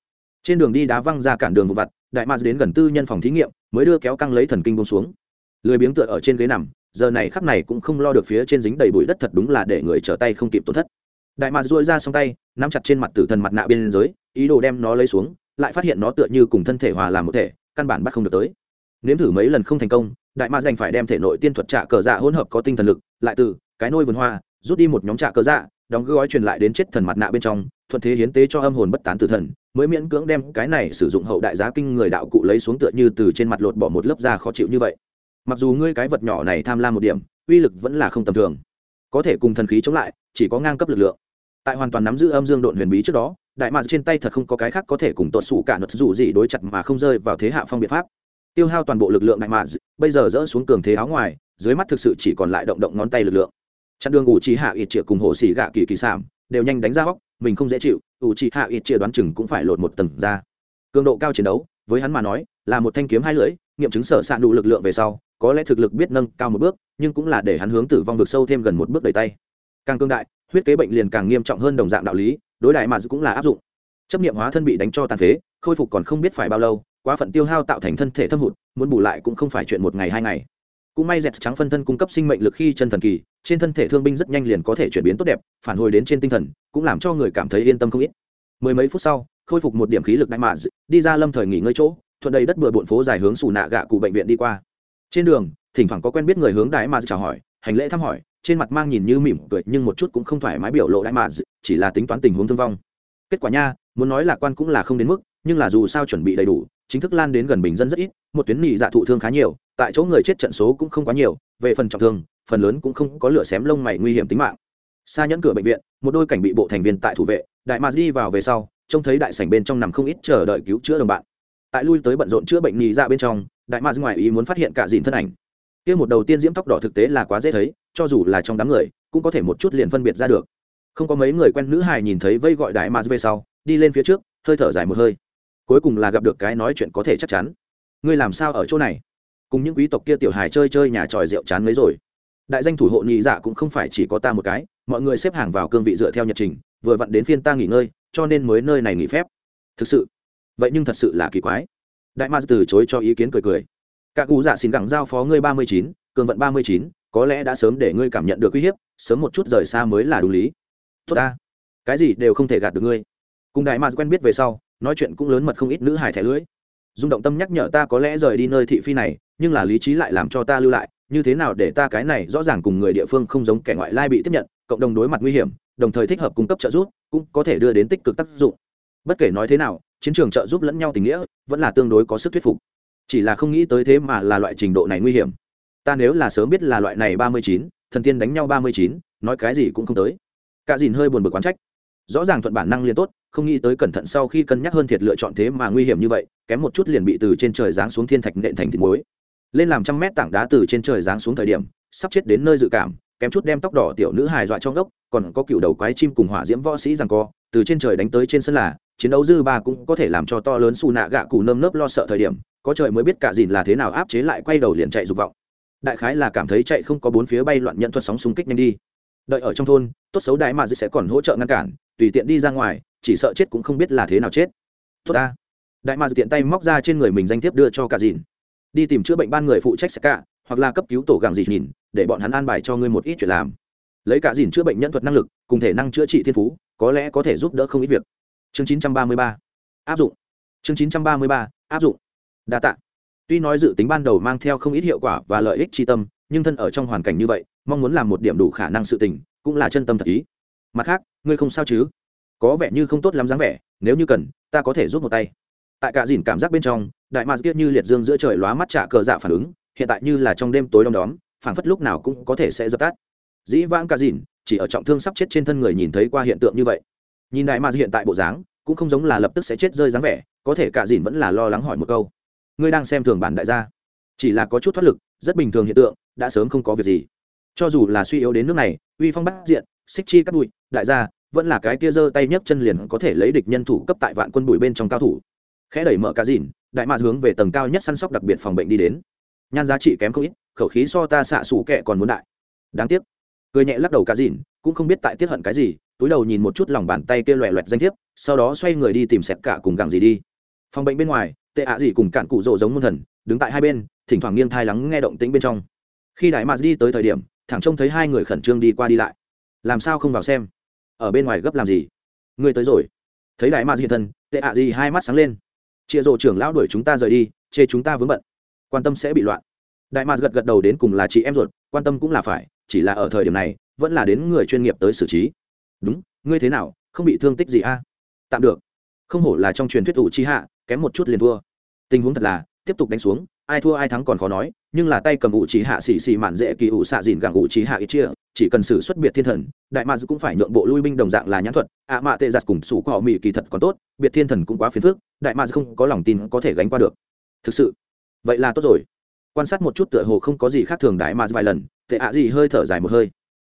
Trên đường đi đá văng ra cản đường vụ vặt, đại mạ đến gần tư nhân phòng thí nghiệm, mới đưa kéo căng lấy thần kinh bông xuống. Lười biếng tựa ở trên ghế nằm giờ này khắp này cũng không lo được phía trên dính đầy bụi đất thật đúng là để người trở tay không kịp tổn thất. Đại mạc duỗi ra xong tay, nắm chặt trên mặt tử thần mặt nạ bên dưới, ý đồ đem nó lấy xuống, lại phát hiện nó tựa như cùng thân thể hòa làm một thể, căn bản bắt không được tới. Nếm thử mấy lần không thành công, đại mạc đành phải đem thể nội tiên thuật trạ cờ dạ hỗn hợp có tinh thần lực, lại từ cái nôi vườn hoa, rút đi một nhóm trạ cờ dạ đóng gói truyền lại đến chết thần mặt nạ bên trong, thuận thế hiến tế cho âm hồn bất tán tử thần, mới miễn cưỡng đem cái này sử dụng hậu đại giá kinh người đạo cụ lấy xuống tựa như từ trên mặt lột bỏ một lớp da khó chịu như vậy mặc dù ngươi cái vật nhỏ này tham lam một điểm, uy lực vẫn là không tầm thường. Có thể cùng thần khí chống lại, chỉ có ngang cấp lực lượng. Tại hoàn toàn nắm giữ âm dương độn huyền bí trước đó, đại mạc trên tay thật không có cái khác có thể cùng tuột sủ cả nốt dù gì đối chặt mà không rơi vào thế hạ phong biện pháp. Tiêu hao toàn bộ lực lượng đại mạc bây giờ dỡ xuống cường thế áo ngoài, dưới mắt thực sự chỉ còn lại động động ngón tay lực lượng. Chặn đường ủ trì hạ ít triệu cùng hồ xỉ gạ kỳ kỳ sảm đều nhanh đánh ra góc, mình không dễ chịu, ủ trì hạ ít triệu đoán chừng cũng phải lột một tầng ra. Cường độ cao chiến đấu, với hắn mà nói, là một thanh kiếm hai lưỡi, nghiệm chứng sở s ạ đủ lực lượng về sau có lẽ thực lực biết nâng cao một bước, nhưng cũng là để hắn hướng tử vong vực sâu thêm gần một bước đầy tay. Càng cương đại, huyết kế bệnh liền càng nghiêm trọng hơn đồng dạng đạo lý, đối đại mà cũng là áp dụng. Chấp nghiệm hóa thân bị đánh cho tàn phế, khôi phục còn không biết phải bao lâu, quá phận tiêu hao tạo thành thân thể thâm hụt, muốn bù lại cũng không phải chuyện một ngày hai ngày. Cũng may dẹt trắng phân thân cung cấp sinh mệnh lực khi chân thần kỳ, trên thân thể thương binh rất nhanh liền có thể chuyển biến tốt đẹp, phản hồi đến trên tinh thần, cũng làm cho người cảm thấy yên tâm không ít. Mười mấy phút sau, khôi phục một điểm khí lực đại mạ đi ra lâm thời nghỉ ngơi chỗ, thuận đầy đất bừa bộn phố dài hướng xù nạ gạ cụ bệnh viện đi qua trên đường, thỉnh thoảng có quen biết người hướng đại mà chào hỏi, hành lễ thăm hỏi, trên mặt mang nhìn như mỉm cười nhưng một chút cũng không thoải mái biểu lộ đại mà chỉ là tính toán tình huống thương vong. Kết quả nha, muốn nói lạc quan cũng là không đến mức, nhưng là dù sao chuẩn bị đầy đủ, chính thức lan đến gần bình dân rất ít, một tuyến nị dạ thụ thương khá nhiều, tại chỗ người chết trận số cũng không quá nhiều, về phần trọng thương, phần lớn cũng không có lửa xém lông mày nguy hiểm tính mạng. Xa nhẫn cửa bệnh viện, một đôi cảnh bị bộ thành viên tại thủ vệ, đại mạc đi vào về sau, trông thấy đại sảnh bên trong nằm không ít chờ đợi cứu chữa đồng bạn tại lui tới bận rộn chữa bệnh nhì ra bên trong, đại mạc ngoài ý muốn phát hiện cả dìn thân ảnh. Kia một đầu tiên diễm tóc đỏ thực tế là quá dễ thấy, cho dù là trong đám người, cũng có thể một chút liền phân biệt ra được. Không có mấy người quen nữ hài nhìn thấy vây gọi đại mạc về sau, đi lên phía trước, hơi thở dài một hơi. Cuối cùng là gặp được cái nói chuyện có thể chắc chắn. Ngươi làm sao ở chỗ này? Cùng những quý tộc kia tiểu hài chơi chơi nhà tròi rượu chán mấy rồi. Đại danh thủ hộ nhị dạ cũng không phải chỉ có ta một cái, mọi người xếp hàng vào cương vị dựa theo nhật trình, vừa vặn đến phiên ta nghỉ ngơi, cho nên mới nơi này nghỉ phép. Thực sự vậy nhưng thật sự là kỳ quái. Đại ma từ chối cho ý kiến cười cười. Các cụ dạ xin gẳng giao phó ngươi ba mươi chín, cường vận ba mươi chín, có lẽ đã sớm để ngươi cảm nhận được uy hiếp, sớm một chút rời xa mới là đúng lý. Tốt ta. Cái gì đều không thể gạt được ngươi. Cùng đại ma quen biết về sau, nói chuyện cũng lớn mật không ít nữ hài thẻ lưỡi. Rung động tâm nhắc nhở ta có lẽ rời đi nơi thị phi này, nhưng là lý trí lại làm cho ta lưu lại, như thế nào để ta cái này rõ ràng cùng người địa phương không giống kẻ ngoại lai bị tiếp nhận, cộng đồng đối mặt nguy hiểm, đồng thời thích hợp cung cấp trợ giúp, cũng có thể đưa đến tích cực tác dụng. Bất kể nói thế nào chiến trường trợ giúp lẫn nhau tình nghĩa vẫn là tương đối có sức thuyết phục. Chỉ là không nghĩ tới thế mà là loại trình độ này nguy hiểm. Ta nếu là sớm biết là loại này ba mươi chín, thần tiên đánh nhau ba mươi chín, nói cái gì cũng không tới. Cả dìn hơi buồn bực quán trách. Rõ ràng thuận bản năng liền tốt, không nghĩ tới cẩn thận sau khi cân nhắc hơn thiệt lựa chọn thế mà nguy hiểm như vậy, kém một chút liền bị từ trên trời giáng xuống thiên thạch nện thành thịt muối. Lên làm trăm mét tảng đá từ trên trời giáng xuống thời điểm, sắp chết đến nơi dự cảm, kém chút đem tóc đỏ tiểu nữ hài dọa trong gốc còn có cựu đầu quái chim cùng hỏa diễm võ sĩ rằng co, từ trên trời đánh tới trên sân là chiến đấu dư ba cũng có thể làm cho to lớn xù nạ gạ cụ nơm nớp lo sợ thời điểm, có trời mới biết cả dìn là thế nào áp chế lại quay đầu liền chạy dục vọng. Đại khái là cảm thấy chạy không có bốn phía bay loạn nhận thuật sóng xung kích nhanh đi. Đợi ở trong thôn, tốt xấu đại mà dì sẽ còn hỗ trợ ngăn cản, tùy tiện đi ra ngoài, chỉ sợ chết cũng không biết là thế nào chết. Tốt ta. Đại mà tiện tay móc ra trên người mình danh thiếp đưa cho cả dìn. Đi tìm chữa bệnh ban người phụ trách sẽ cả hoặc là cấp cứu tổ gàng dì nhìn, để bọn hắn an bài cho ngươi một ít chuyện làm. Lấy cả dìn chữa bệnh nhân thuật năng lực, cùng thể năng chữa trị thiên phú, có lẽ có thể giúp đỡ không ít việc chương 933 áp dụng. Chương 933 áp dụng. Đa tạ. Tuy nói dự tính ban đầu mang theo không ít hiệu quả và lợi ích tri tâm, nhưng thân ở trong hoàn cảnh như vậy, mong muốn làm một điểm đủ khả năng sự tình, cũng là chân tâm thật ý. Mặt khác, ngươi không sao chứ? Có vẻ như không tốt lắm dáng vẻ, nếu như cần, ta có thể giúp một tay. Tại cả dìn cảm giác bên trong, đại mạc kiết như liệt dương giữa trời lóa mắt trả cờ dạ phản ứng, hiện tại như là trong đêm tối đông đóm, phảng phất lúc nào cũng có thể sẽ dập tắt. Dĩ vãng cả dìn, chỉ ở trọng thương sắp chết trên thân người nhìn thấy qua hiện tượng như vậy nhìn đại mạc hiện tại bộ dáng, cũng không giống là lập tức sẽ chết rơi dáng vẻ, có thể cả dìn vẫn là lo lắng hỏi một câu. Ngươi đang xem thường bản đại gia. Chỉ là có chút thoát lực, rất bình thường hiện tượng, đã sớm không có việc gì. Cho dù là suy yếu đến nước này, uy phong bắt diện, xích chi cắt bụi, đại gia, vẫn là cái kia giơ tay nhấc chân liền có thể lấy địch nhân thủ cấp tại vạn quân bụi bên trong cao thủ. Khẽ đẩy mở cá dìn, đại mạc hướng về tầng cao nhất săn sóc đặc biệt phòng bệnh đi đến. Nhan giá trị kém không ít, khẩu khí so ta xạ xủ kẹ còn muốn đại. Đáng tiếc. Cười nhẹ lắc đầu cá dìn, cũng không biết tại tiết hận cái gì túi đầu nhìn một chút lòng bàn tay kia loẹ loẹt danh thiếp, sau đó xoay người đi tìm sẹt cả cùng gặng gì đi. Phòng bệnh bên ngoài, tệ ạ gì cùng cạn cụ rộ giống môn thần, đứng tại hai bên, thỉnh thoảng nghiêng thai lắng nghe động tĩnh bên trong. Khi đại mạt đi tới thời điểm, thẳng trông thấy hai người khẩn trương đi qua đi lại. Làm sao không vào xem? Ở bên ngoài gấp làm gì? Ngươi tới rồi. Thấy đại mạt hiện thân, tệ ạ gì hai mắt sáng lên. Chia rộ trưởng lão đuổi chúng ta rời đi, chê chúng ta vướng bận. Quan tâm sẽ bị loạn. Đại mạt gật gật đầu đến cùng là chị em ruột, quan tâm cũng là phải, chỉ là ở thời điểm này, vẫn là đến người chuyên nghiệp tới xử trí đúng, ngươi thế nào, không bị thương tích gì a tạm được. Không hổ là trong truyền thuyết ủ chi hạ, kém một chút liền thua. Tình huống thật là, tiếp tục đánh xuống, ai thua ai thắng còn khó nói, nhưng là tay cầm ủ chi hạ xì xì mạn dễ kỳ ủ xạ dìn gặng ủ chi hạ ít chia, chỉ cần xử xuất biệt thiên thần, đại mạc cũng phải nhượng bộ lui binh đồng dạng là nhãn thuật, ạ à mạ tệ giặt cùng sủ của họ mỹ kỳ thật còn tốt, biệt thiên thần cũng quá phiền phức, đại mạc không có lòng tin có thể gánh qua được. Thực sự, vậy là tốt rồi. Quan sát một chút tựa hồ không có gì khác thường đại mạc vài lần, tệ ạ gì hơi thở dài một hơi.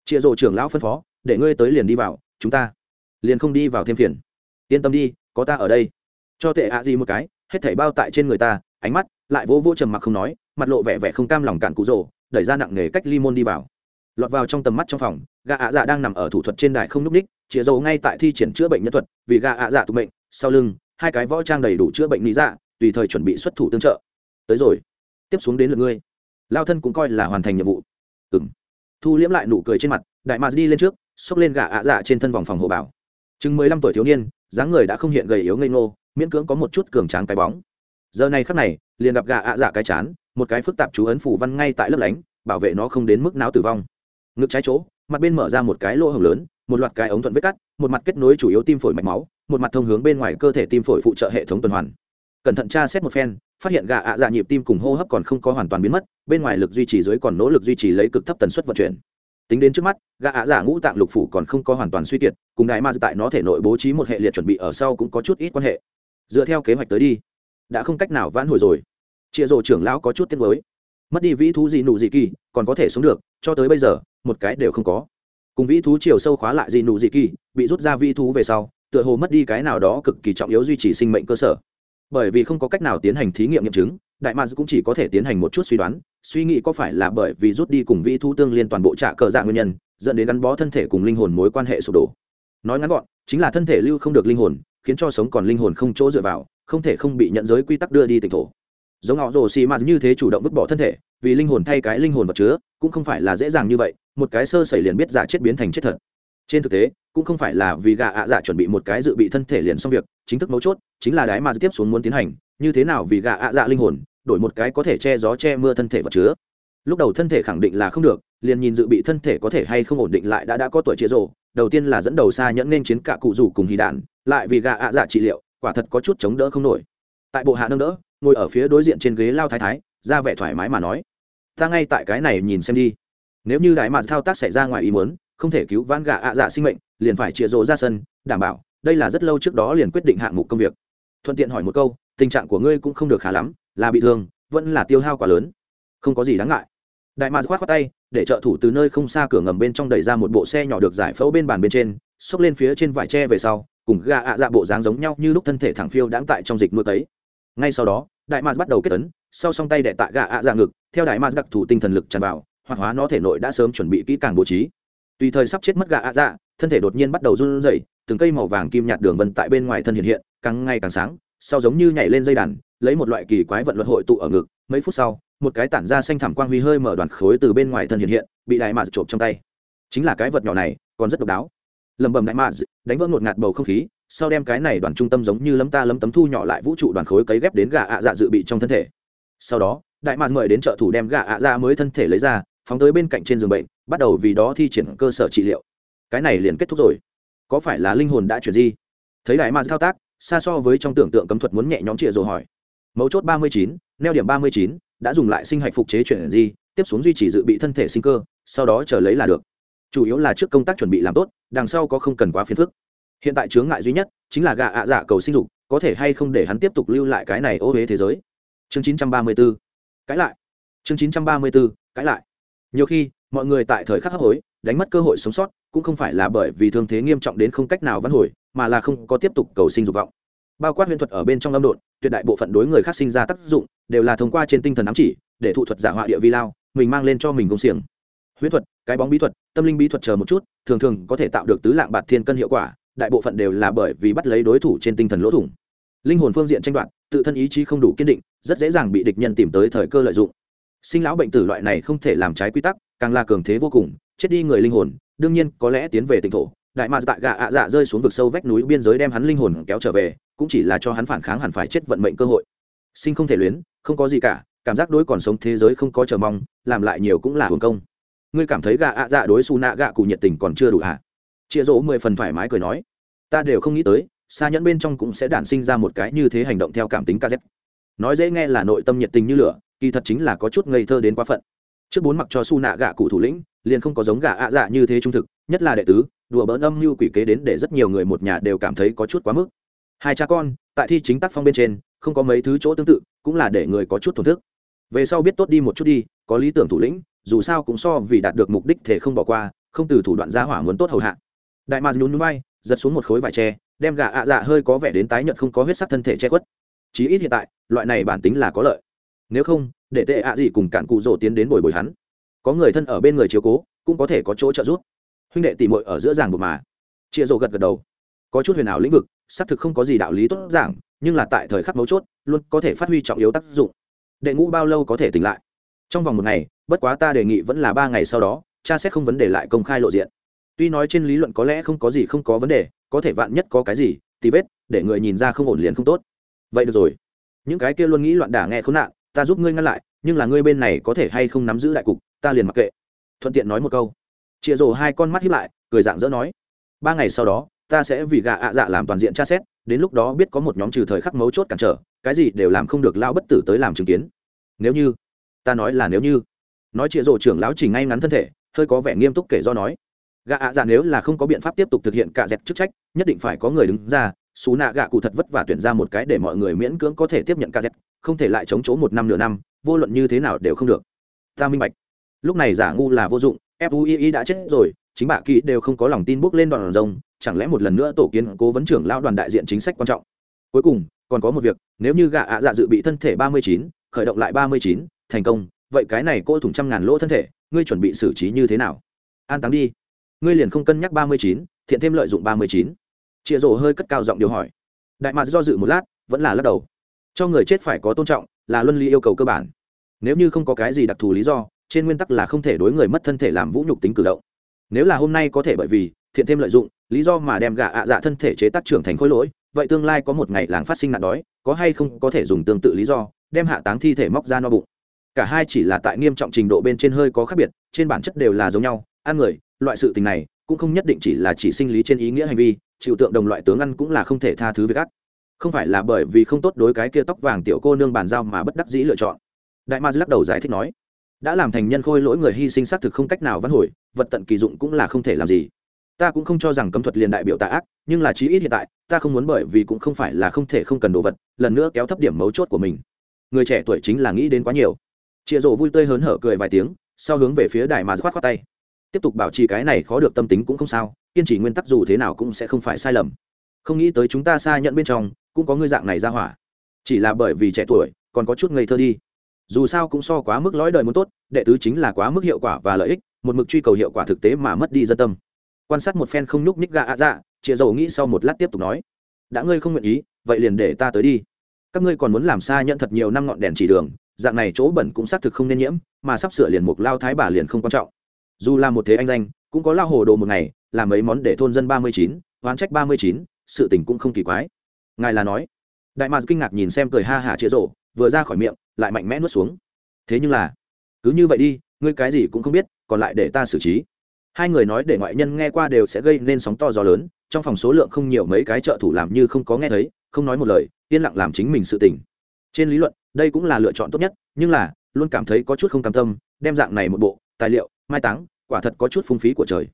Chia rộ trưởng lão phân phó để ngươi tới liền đi vào, chúng ta liền không đi vào thêm phiền. Yên tâm đi, có ta ở đây. Cho tệ ạ gì một cái, hết thảy bao tại trên người ta, ánh mắt lại vô vô trầm mặc không nói, mặt lộ vẻ vẻ không cam lòng cạn cụ rồ, đẩy ra nặng nghề cách ly môn đi vào. Lọt vào trong tầm mắt trong phòng gà ạ dạ đang nằm ở thủ thuật trên đài không n ú c ních chĩa dầu ngay tại thi triển chữa bệnh nhân thuật, vì gà ạ dạ tụ bệnh sau lưng, hai cái võ trang đầy đủ chữa bệnh lý dạ tùy thời chuẩn bị xuất thủ tương trợ. Tới rồi. Tiếp xuống đến lượt ngươi. Lao thân cũng coi là hoàn thành nhiệm vụ. Ừ m thu liễm lại nụ cười trên mặt, đại mạc đi lên trước xốc lên gà ạ dạ trên thân vòng phòng hộ bảo. Chừng mười lăm tuổi thiếu niên, dáng người đã không hiện gầy yếu ngây ngô, miễn cưỡng có một chút cường tráng cái bóng. Giờ này khắc này, liền gặp gà ạ dạ cái chán, một cái phức tạp chú ấn phủ văn ngay tại lớp lánh, bảo vệ nó không đến mức não tử vong. Ngực trái chỗ, mặt bên mở ra một cái lỗ hồng lớn, một loạt cái ống thuận vết cắt, một mặt kết nối chủ yếu tim phổi mạch máu, một mặt thông hướng bên ngoài cơ thể tim phổi phụ trợ hệ thống tuần hoàn. Cẩn thận tra xét một phen, phát hiện gà ạ dạ nhịp tim cùng hô hấp còn không có hoàn toàn biến mất, bên ngoài lực duy trì dưới còn nỗ lực duy trì lấy cực thấp tần suất vận chuyển tính đến trước mắt, gã ạ giả ngũ tạng lục phủ còn không có hoàn toàn suy kiệt, cùng đại ma tại nó thể nội bố trí một hệ liệt chuẩn bị ở sau cũng có chút ít quan hệ. Dựa theo kế hoạch tới đi, đã không cách nào vãn hồi rồi. Chịa rộ trưởng lão có chút tiếc mới mất đi vĩ thú gì nụ gì kỳ, còn có thể sống được, cho tới bây giờ, một cái đều không có. Cùng vĩ thú chiều sâu khóa lại gì nụ gì kỳ, bị rút ra vĩ thú về sau, tựa hồ mất đi cái nào đó cực kỳ trọng yếu duy trì sinh mệnh cơ sở. Bởi vì không có cách nào tiến hành thí nghiệm nghiệm chứng, đại mads cũng chỉ có thể tiến hành một chút suy đoán suy nghĩ có phải là bởi vì rút đi cùng vĩ thu tương liên toàn bộ trả cờ dạ nguyên nhân, dẫn đến gắn bó thân thể cùng linh hồn mối quan hệ sụp đổ. Nói ngắn gọn, chính là thân thể lưu không được linh hồn, khiến cho sống còn linh hồn không chỗ dựa vào, không thể không bị nhận giới quy tắc đưa đi tỉnh thổ. Giống họ rồ xì mạt như thế chủ động vứt bỏ thân thể, vì linh hồn thay cái linh hồn vật chứa, cũng không phải là dễ dàng như vậy, một cái sơ sẩy liền biết giả chết biến thành chết thật. Trên thực tế, cũng không phải là vì gà ạ dạ chuẩn bị một cái dự bị thân thể liền xong việc, chính thức mấu chốt, chính là đái mà tiếp xuống muốn tiến hành, như thế nào vì gà ạ dạ linh hồn đổi một cái có thể che gió che mưa thân thể vật chứa. Lúc đầu thân thể khẳng định là không được, liền nhìn dự bị thân thể có thể hay không ổn định lại đã đã có tuổi chia rồ đầu tiên là dẫn đầu xa nhẫn nên chiến cả cụ rủ cùng hì đạn, lại vì gà ạ dạ trị liệu, quả thật có chút chống đỡ không nổi. Tại bộ hạ nâng đỡ, ngồi ở phía đối diện trên ghế lao thái thái, ra vẻ thoải mái mà nói, ta ngay tại cái này nhìn xem đi. Nếu như đại mà thao tác xảy ra ngoài ý muốn, không thể cứu vãn gà ạ dạ sinh mệnh, liền phải chia rộ ra sân, đảm bảo, đây là rất lâu trước đó liền quyết định hạng mục công việc. Thuận tiện hỏi một câu, tình trạng của ngươi cũng không được khá lắm là bị thương, vẫn là tiêu hao quá lớn. Không có gì đáng ngại. Đại mạc khoát khoát tay, để trợ thủ từ nơi không xa cửa ngầm bên trong đẩy ra một bộ xe nhỏ được giải phẫu bên bàn bên trên, xốc lên phía trên vải tre về sau, cùng gà ạ dạ bộ dáng giống nhau như lúc thân thể thẳng phiêu đáng tại trong dịch nuôi tấy. Ngay sau đó, đại mạc bắt đầu kết tấn sau song tay đệ tạ gà ạ dạ ngực, theo đại mạc đặc thủ tinh thần lực tràn vào, hoạt hóa nó thể nội đã sớm chuẩn bị kỹ càng bố trí. Tùy thời sắp chết mất gà ạ dạ thân thể đột nhiên bắt đầu run rẩy, từng cây màu vàng kim nhạt đường vân tại bên ngoài thân hiện hiện, càng ngày càng sáng, sau giống như nhảy lên dây đàn lấy một loại kỳ quái vận luật hội tụ ở ngực, mấy phút sau, một cái tản ra xanh thảm quang huy hơi mở đoàn khối từ bên ngoài thân hiện hiện, bị đại mạc trộm trong tay. Chính là cái vật nhỏ này, còn rất độc đáo. Lầm bầm đại mạc đánh vỡ ngột ngạt bầu không khí, sau đem cái này đoàn trung tâm giống như lấm ta lấm tấm thu nhỏ lại vũ trụ đoàn khối cấy ghép đến gà ạ dạ dự bị trong thân thể. Sau đó, đại mạc mời đến trợ thủ đem gà ạ dạ mới thân thể lấy ra, phóng tới bên cạnh trên giường bệnh, bắt đầu vì đó thi triển cơ sở trị liệu. Cái này liền kết thúc rồi. Có phải là linh hồn đã chuyển di? Thấy đại mạc thao tác, xa so với trong tưởng tượng cấm thuật muốn nhẹ nhóm trịa rồi hỏi mấu chốt ba mươi chín neo điểm ba mươi chín đã dùng lại sinh hạch phục chế chuyển di tiếp xuống duy trì dự bị thân thể sinh cơ sau đó chờ lấy là được. Chủ yếu là trước công tác chuẩn bị làm tốt đằng sau có không cần quá phiền phức. Hiện tại chướng ngại duy nhất chính là gà ạ dạ cầu sinh dục có thể hay không để hắn tiếp tục lưu lại cái này ô huế thế giới. Chương 934. cãi lại. Chương 934, cãi lại. Nhiều khi mọi người tại thời khắc hấp hối đánh mất cơ hội sống sót cũng không phải là bởi vì thương thế nghiêm trọng đến không cách nào vãn hồi mà là không có tiếp tục cầu sinh dục vọng bao quát huyền thuật ở bên trong âm độn, tuyệt đại bộ phận đối người khác sinh ra tác dụng, đều là thông qua trên tinh thần ám chỉ, để thụ thuật giả họa địa vi lao, mình mang lên cho mình công xiềng. Huyễn thuật, cái bóng bí thuật, tâm linh bí thuật chờ một chút, thường thường có thể tạo được tứ lạng bạt thiên cân hiệu quả, đại bộ phận đều là bởi vì bắt lấy đối thủ trên tinh thần lỗ thủng. Linh hồn phương diện tranh đoạt, tự thân ý chí không đủ kiên định, rất dễ dàng bị địch nhân tìm tới thời cơ lợi dụng. Sinh lão bệnh tử loại này không thể làm trái quy tắc, càng là cường thế vô cùng, chết đi người linh hồn, đương nhiên có lẽ tiến về tỉnh thổ, đại mạc tạ gạ ạ dạ rơi xuống vực sâu vách núi biên giới đem hắn linh hồn kéo trở về cũng chỉ là cho hắn phản kháng hẳn phải chết vận mệnh cơ hội. Sinh không thể luyến, không có gì cả, cảm giác đối còn sống thế giới không có chờ mong, làm lại nhiều cũng là hưởng công. Ngươi cảm thấy gạ ạ dạ đối xù nạ gạ cụ nhiệt tình còn chưa đủ hả? À? chia rỗ mười phần thoải mái cười nói. Ta đều không nghĩ tới xa nhẫn bên trong cũng sẽ đản sinh ra một cái như thế hành động theo cảm tính kz nói dễ nghe là nội tâm nhiệt tình như lửa, kỳ thật chính là có chút ngây thơ đến quá phận. Trước bốn mặc cho su nạ gạ cụ thủ lĩnh, liền không có giống gạ ạ dạ như thế trung thực, nhất là đệ tứ, đùa bỡn âm mưu quỷ kế đến để rất nhiều người một nhà đều cảm thấy có chút quá mức hai cha con, tại thi chính tác phong bên trên, không có mấy thứ chỗ tương tự, cũng là để người có chút thổn thức. Về sau biết tốt đi một chút đi, có lý tưởng thủ lĩnh, dù sao cũng so vì đạt được mục đích thể không bỏ qua, không từ thủ đoạn giá hỏa muốn tốt hầu hạ. Đại mạc nhún núi bay, giật xuống một khối vải tre đem gà ạ dạ hơi có vẻ đến tái nhợt không có huyết sắc thân thể che khuất. Chí ít hiện tại, loại này bản tính là có lợi. Nếu không, để tệ ạ gì cùng cạn cụ rồ tiến đến bồi bồi hắn. Có người thân ở bên người chiếu cố, cũng có thể có chỗ trợ giúp. Huynh đệ tỉ mội ở giữa giảng buộc mà. Chia rồ gật gật đầu có chút huyền ảo lĩnh vực, xác thực không có gì đạo lý tốt giảng, nhưng là tại thời khắc mấu chốt, luôn có thể phát huy trọng yếu tác dụng. Đệ ngũ bao lâu có thể tỉnh lại? Trong vòng một ngày, bất quá ta đề nghị vẫn là ba ngày sau đó, cha sẽ không vấn đề lại công khai lộ diện. Tuy nói trên lý luận có lẽ không có gì không có vấn đề, có thể vạn nhất có cái gì, thì vết, để người nhìn ra không ổn liền không tốt. Vậy được rồi. Những cái kia luôn nghĩ loạn đả nghe khốn nạn, ta giúp ngươi ngăn lại, nhưng là ngươi bên này có thể hay không nắm giữ đại cục, ta liền mặc kệ. Thuận tiện nói một câu. Chịa rổ hai con mắt hiếp lại, cười dạng dỡ nói. Ba ngày sau đó ta sẽ vì gạ ạ dạ làm toàn diện tra xét, đến lúc đó biết có một nhóm trừ thời khắc mấu chốt cản trở, cái gì đều làm không được lao bất tử tới làm chứng kiến. Nếu như, ta nói là nếu như. Nói chịa rộ trưởng lão chỉ ngay ngắn thân thể, hơi có vẻ nghiêm túc kể do nói. Gạ ạ dạ nếu là không có biện pháp tiếp tục thực hiện cả dẹp chức trách, nhất định phải có người đứng ra, xú nạ gạ cụ thật vất vả tuyển ra một cái để mọi người miễn cưỡng có thể tiếp nhận cạ dẹp không thể lại chống chỗ một năm nửa năm, vô luận như thế nào đều không được. Ta minh bạch. Lúc này giả ngu là vô dụng fui đã chết rồi chính bạ kỹ đều không có lòng tin bước lên đoàn rồng, chẳng lẽ một lần nữa tổ kiến cố vấn trưởng lao đoàn đại diện chính sách quan trọng? Cuối cùng, còn có một việc, nếu như gạ ạ dạ dự bị thân thể ba mươi chín, khởi động lại ba mươi chín, thành công, vậy cái này cô thủng trăm ngàn lỗ thân thể, ngươi chuẩn bị xử trí như thế nào? An táng đi. Ngươi liền không cân nhắc ba mươi chín, thiện thêm lợi dụng ba mươi chín. Chịa rổ hơi cất cao giọng điều hỏi. Đại mạc do dự một lát, vẫn là lắc đầu. Cho người chết phải có tôn trọng, là luân lý yêu cầu cơ bản. Nếu như không có cái gì đặc thù lý do, trên nguyên tắc là không thể đối người mất thân thể làm vũ nhục tính cử động nếu là hôm nay có thể bởi vì thiện thêm lợi dụng, lý do mà đem gạ ạ dạ thân thể chế tác trưởng thành khối lỗi, vậy tương lai có một ngày làng phát sinh nạn đói, có hay không có thể dùng tương tự lý do, đem hạ táng thi thể móc ra no bụng. Cả hai chỉ là tại nghiêm trọng trình độ bên trên hơi có khác biệt, trên bản chất đều là giống nhau, ăn người, loại sự tình này cũng không nhất định chỉ là chỉ sinh lý trên ý nghĩa hành vi, chịu tượng đồng loại tướng ăn cũng là không thể tha thứ với gắt không phải là bởi vì không tốt đối cái kia tóc vàng tiểu cô nương bàn giao mà bất đắc dĩ lựa chọn. Đại ma lắc đầu giải thích nói đã làm thành nhân khôi lỗi người hy sinh xác thực không cách nào văn hồi, vật tận kỳ dụng cũng là không thể làm gì. Ta cũng không cho rằng cấm thuật liền đại biểu tạ ác, nhưng là chí ít hiện tại, ta không muốn bởi vì cũng không phải là không thể không cần đồ vật, lần nữa kéo thấp điểm mấu chốt của mình. Người trẻ tuổi chính là nghĩ đến quá nhiều. Chịa rộ vui tươi hớn hở cười vài tiếng, sau hướng về phía đại mà khoát khoát tay. Tiếp tục bảo trì cái này khó được tâm tính cũng không sao, kiên trì nguyên tắc dù thế nào cũng sẽ không phải sai lầm. Không nghĩ tới chúng ta xa nhận bên trong, cũng có ngư dạng này ra hỏa. Chỉ là bởi vì trẻ tuổi, còn có chút ngây thơ đi dù sao cũng so quá mức lõi đời muốn tốt, đệ tứ chính là quá mức hiệu quả và lợi ích, một mực truy cầu hiệu quả thực tế mà mất đi dân tâm. Quan sát một phen không nhúc ních gạ ạ dạ chịa dầu nghĩ sau một lát tiếp tục nói, đã ngươi không nguyện ý, vậy liền để ta tới đi. Các ngươi còn muốn làm xa nhận thật nhiều năm ngọn đèn chỉ đường, dạng này chỗ bẩn cũng xác thực không nên nhiễm, mà sắp sửa liền mục lao thái bà liền không quan trọng. Dù là một thế anh danh, cũng có lao hồ đồ một ngày làm mấy món để thôn dân ba mươi chín, oán trách ba mươi chín, sự tình cũng không kỳ quái. Ngài là nói. Đại mạc kinh ngạc nhìn xem cười ha hả chĩa rộ vừa ra khỏi miệng lại mạnh mẽ nuốt xuống. Thế nhưng là, cứ như vậy đi, ngươi cái gì cũng không biết, còn lại để ta xử trí. Hai người nói để ngoại nhân nghe qua đều sẽ gây nên sóng to gió lớn, trong phòng số lượng không nhiều mấy cái trợ thủ làm như không có nghe thấy, không nói một lời, yên lặng làm chính mình sự tình. Trên lý luận, đây cũng là lựa chọn tốt nhất, nhưng là, luôn cảm thấy có chút không cam tâm, đem dạng này một bộ, tài liệu, mai táng, quả thật có chút phung phí của trời.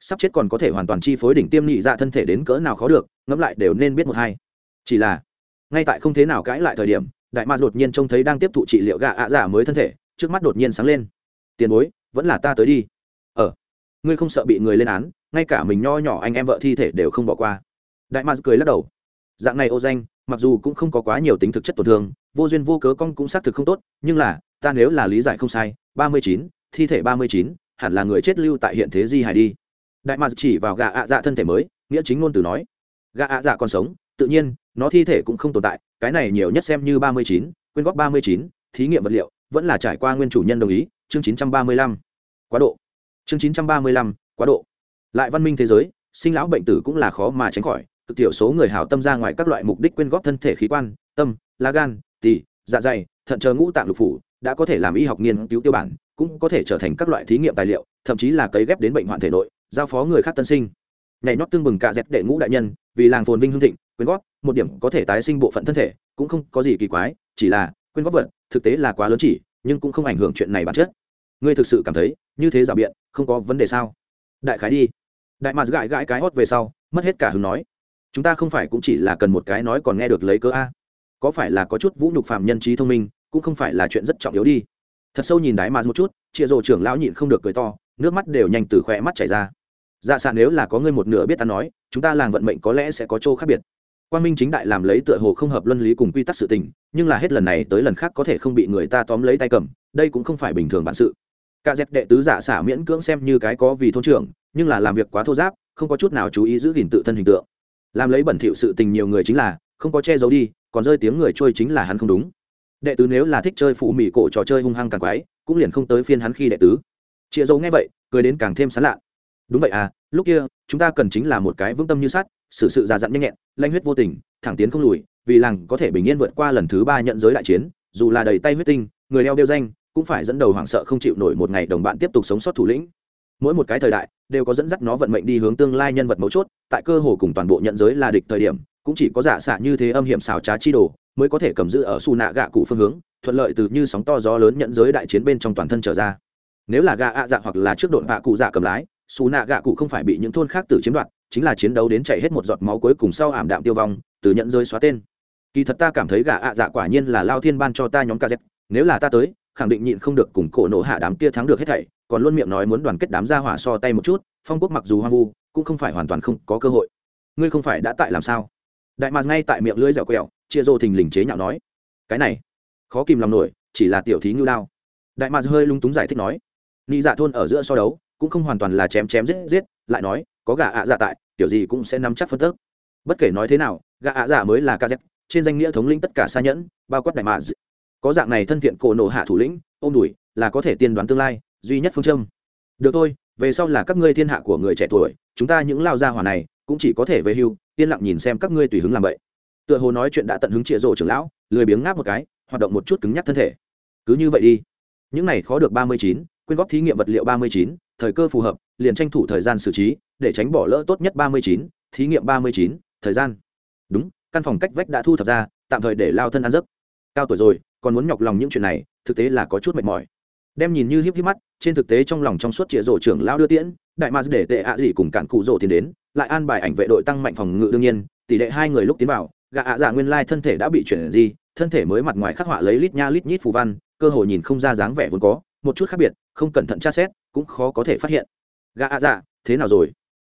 Sắp chết còn có thể hoàn toàn chi phối đỉnh tiêm nhị dạ thân thể đến cỡ nào khó được, ngẫm lại đều nên biết một hai. Chỉ là, ngay tại không thế nào cãi lại thời điểm đại Ma đột nhiên trông thấy đang tiếp thụ trị liệu gạ ạ giả mới thân thể, trước mắt đột nhiên sáng lên. Tiền bối, vẫn là ta tới đi. Ờ ngươi không sợ bị người lên án, ngay cả mình nho nhỏ anh em vợ thi thể đều không bỏ qua. Đại Ma cười lắc đầu. Dạng này ô danh, mặc dù cũng không có quá nhiều tính thực chất tổn thương, vô duyên vô cớ con cũng xác thực không tốt, nhưng là, ta nếu là lý giải không sai, ba mươi chín, thi thể ba mươi chín, hẳn là người chết lưu tại hiện thế di Hải đi. Đại Ma chỉ vào gà ạ dạ thân thể mới, nghĩa chính ngôn từ nói. Gà ạ dạ còn sống tự nhiên, nó thi thể cũng không tồn tại, cái này nhiều nhất xem như ba mươi chín, quyên góp ba mươi chín, thí nghiệm vật liệu, vẫn là trải qua nguyên chủ nhân đồng ý, chương chín trăm ba mươi lăm. Quá độ. Chương chín trăm ba mươi lăm, quá độ. Lại văn minh thế giới, sinh lão bệnh tử cũng là khó mà tránh khỏi, cực thiểu số người hào tâm ra ngoài các loại mục đích quyên góp thân thể khí quan, tâm, lá gan, tỳ dạ dày, thận chờ ngũ tạng lục phủ, đã có thể làm y học nghiên cứu tiêu bản, cũng có thể trở thành các loại thí nghiệm tài liệu, thậm chí là cấy ghép đến bệnh hoạn thể nội, giao phó người khác tân sinh nhảy nhót tương bừng cả dẹp đệ ngũ đại nhân, vì làng phồn vinh hương thịnh, quyên góp, một điểm có thể tái sinh bộ phận thân thể, cũng không có gì kỳ quái, chỉ là quyên góp vật, thực tế là quá lớn chỉ, nhưng cũng không ảnh hưởng chuyện này bản chất. Ngươi thực sự cảm thấy, như thế rào biện, không có vấn đề sao? Đại khái đi. Đại mạt gãi gãi cái hót về sau, mất hết cả hứng nói. Chúng ta không phải cũng chỉ là cần một cái nói còn nghe được lấy cớ a. Có phải là có chút vũ nhục phạm nhân trí thông minh, cũng không phải là chuyện rất trọng yếu đi. Thật sâu nhìn đái mạt một chút, chịa rồ trưởng lão nhịn không được cười to, nước mắt đều nhanh từ khỏe mắt chảy ra dạ xạ nếu là có ngươi một nửa biết ta nói, chúng ta làng vận mệnh có lẽ sẽ có chỗ khác biệt. Quan minh chính đại làm lấy tựa hồ không hợp luân lý cùng quy tắc sự tình, nhưng là hết lần này tới lần khác có thể không bị người ta tóm lấy tay cầm, đây cũng không phải bình thường bản sự. Cả dẹp đệ tứ dạ giả xả miễn cưỡng xem như cái có vì thôn trưởng, nhưng là làm việc quá thô giáp, không có chút nào chú ý giữ gìn tự thân hình tượng. Làm lấy bẩn thỉu sự tình nhiều người chính là, không có che giấu đi, còn rơi tiếng người trôi chính là hắn không đúng. Đệ tứ nếu là thích chơi phụ mỹ cổ trò chơi hung hăng càng quái, cũng liền không tới phiên hắn khi đệ tứ. Chịa dấu nghe vậy, cười đến càng thêm sán lạ đúng vậy à lúc kia, chúng ta cần chính là một cái vững tâm như sắt, xử sự già dặn nhanh nhẹn, lanh huyết vô tình, thẳng tiến không lùi, vì làng có thể bình yên vượt qua lần thứ ba nhận giới đại chiến, dù là đầy tay huyết tinh, người đeo đeo danh, cũng phải dẫn đầu hoảng sợ không chịu nổi một ngày đồng bạn tiếp tục sống sót thủ lĩnh. Mỗi một cái thời đại, đều có dẫn dắt nó vận mệnh đi hướng tương lai nhân vật mấu chốt, tại cơ hồ cùng toàn bộ nhận giới là địch thời điểm, cũng chỉ có giả xạ như thế âm hiểm xảo trá chi đồ, mới có thể cầm giữ ở su nạ gạ cụ phương hướng, thuận lợi từ như sóng to gió lớn nhận giới đại chiến bên trong toàn thân trở ra. Nếu là gạ ạ dạ hoặc là trước độn vạ cụ dạ cầm lái xù nạ gạ cụ không phải bị những thôn khác tử chiếm đoạt, chính là chiến đấu đến chạy hết một giọt máu cuối cùng sau ảm đạm tiêu vong, từ nhận rơi xóa tên. Kỳ thật ta cảm thấy gạ ạ dạ quả nhiên là lao thiên ban cho ta nhóm kz nếu là ta tới, khẳng định nhịn không được cùng cổ nổ hạ đám kia thắng được hết thảy, còn luôn miệng nói muốn đoàn kết đám gia hỏa so tay một chút, phong quốc mặc dù hoang vu, cũng không phải hoàn toàn không có cơ hội. Ngươi không phải đã tại làm sao? Đại mạc ngay tại miệng lưỡi dẻo quẹo, chia rô thình lình chế nhạo nói. Cái này, khó kìm lòng nổi, chỉ là tiểu thí ngưu lao đại mạc hơi lung túng giải thích nói. Nghĩ dạ thôn ở giữa so đấu cũng không hoàn toàn là chém chém giết giết, lại nói, có gà ạ dạ tại tiểu gì cũng sẽ nắm chắc phân tức. Bất kể nói thế nào, gà ạ dạ mới là kz trên danh nghĩa thống lĩnh tất cả xa nhẫn, bao quát đại mạ có dạng này thân thiện cổ nổ hạ thủ lĩnh, ôm đùi, là có thể tiên đoán tương lai, duy nhất phương châm. Được thôi, về sau là các ngươi thiên hạ của người trẻ tuổi, chúng ta những lao gia hỏa này, cũng chỉ có thể về hưu, yên lặng nhìn xem các ngươi tùy hứng làm vậy. Tựa hồ nói chuyện đã tận hứng trịa rộ trưởng lão, lười biếng ngáp một cái, hoạt động một chút cứng nhắc thân thể. Cứ như vậy đi. Những này khó được ba mươi chín, quyên góp thí nghiệm vật liệu ba mươi chín thời cơ phù hợp, liền tranh thủ thời gian xử trí, để tránh bỏ lỡ tốt nhất ba mươi chín, thí nghiệm ba mươi chín, thời gian. Đúng, căn phòng cách vách đã thu thập ra, tạm thời để lao thân ăn giấc. Cao tuổi rồi, còn muốn nhọc lòng những chuyện này, thực tế là có chút mệt mỏi. Đem nhìn như hiếp hiếp mắt, trên thực tế trong lòng trong suốt trịa rổ trưởng lao đưa tiễn, đại ma để tệ ạ à gì cùng cản cụ rổ tiến đến, lại an bài ảnh vệ đội tăng mạnh phòng ngự đương nhiên, tỷ lệ hai người lúc tiến vào gạ ạ giả nguyên lai thân thể đã bị chuyển gì, thân thể mới mặt ngoài khắc họa lấy lít nha lít nhít phù văn, cơ hội nhìn không ra dáng vẻ vốn có một chút khác biệt, không cẩn thận tra xét, cũng khó có thể phát hiện. Gà ạ dạ thế nào rồi?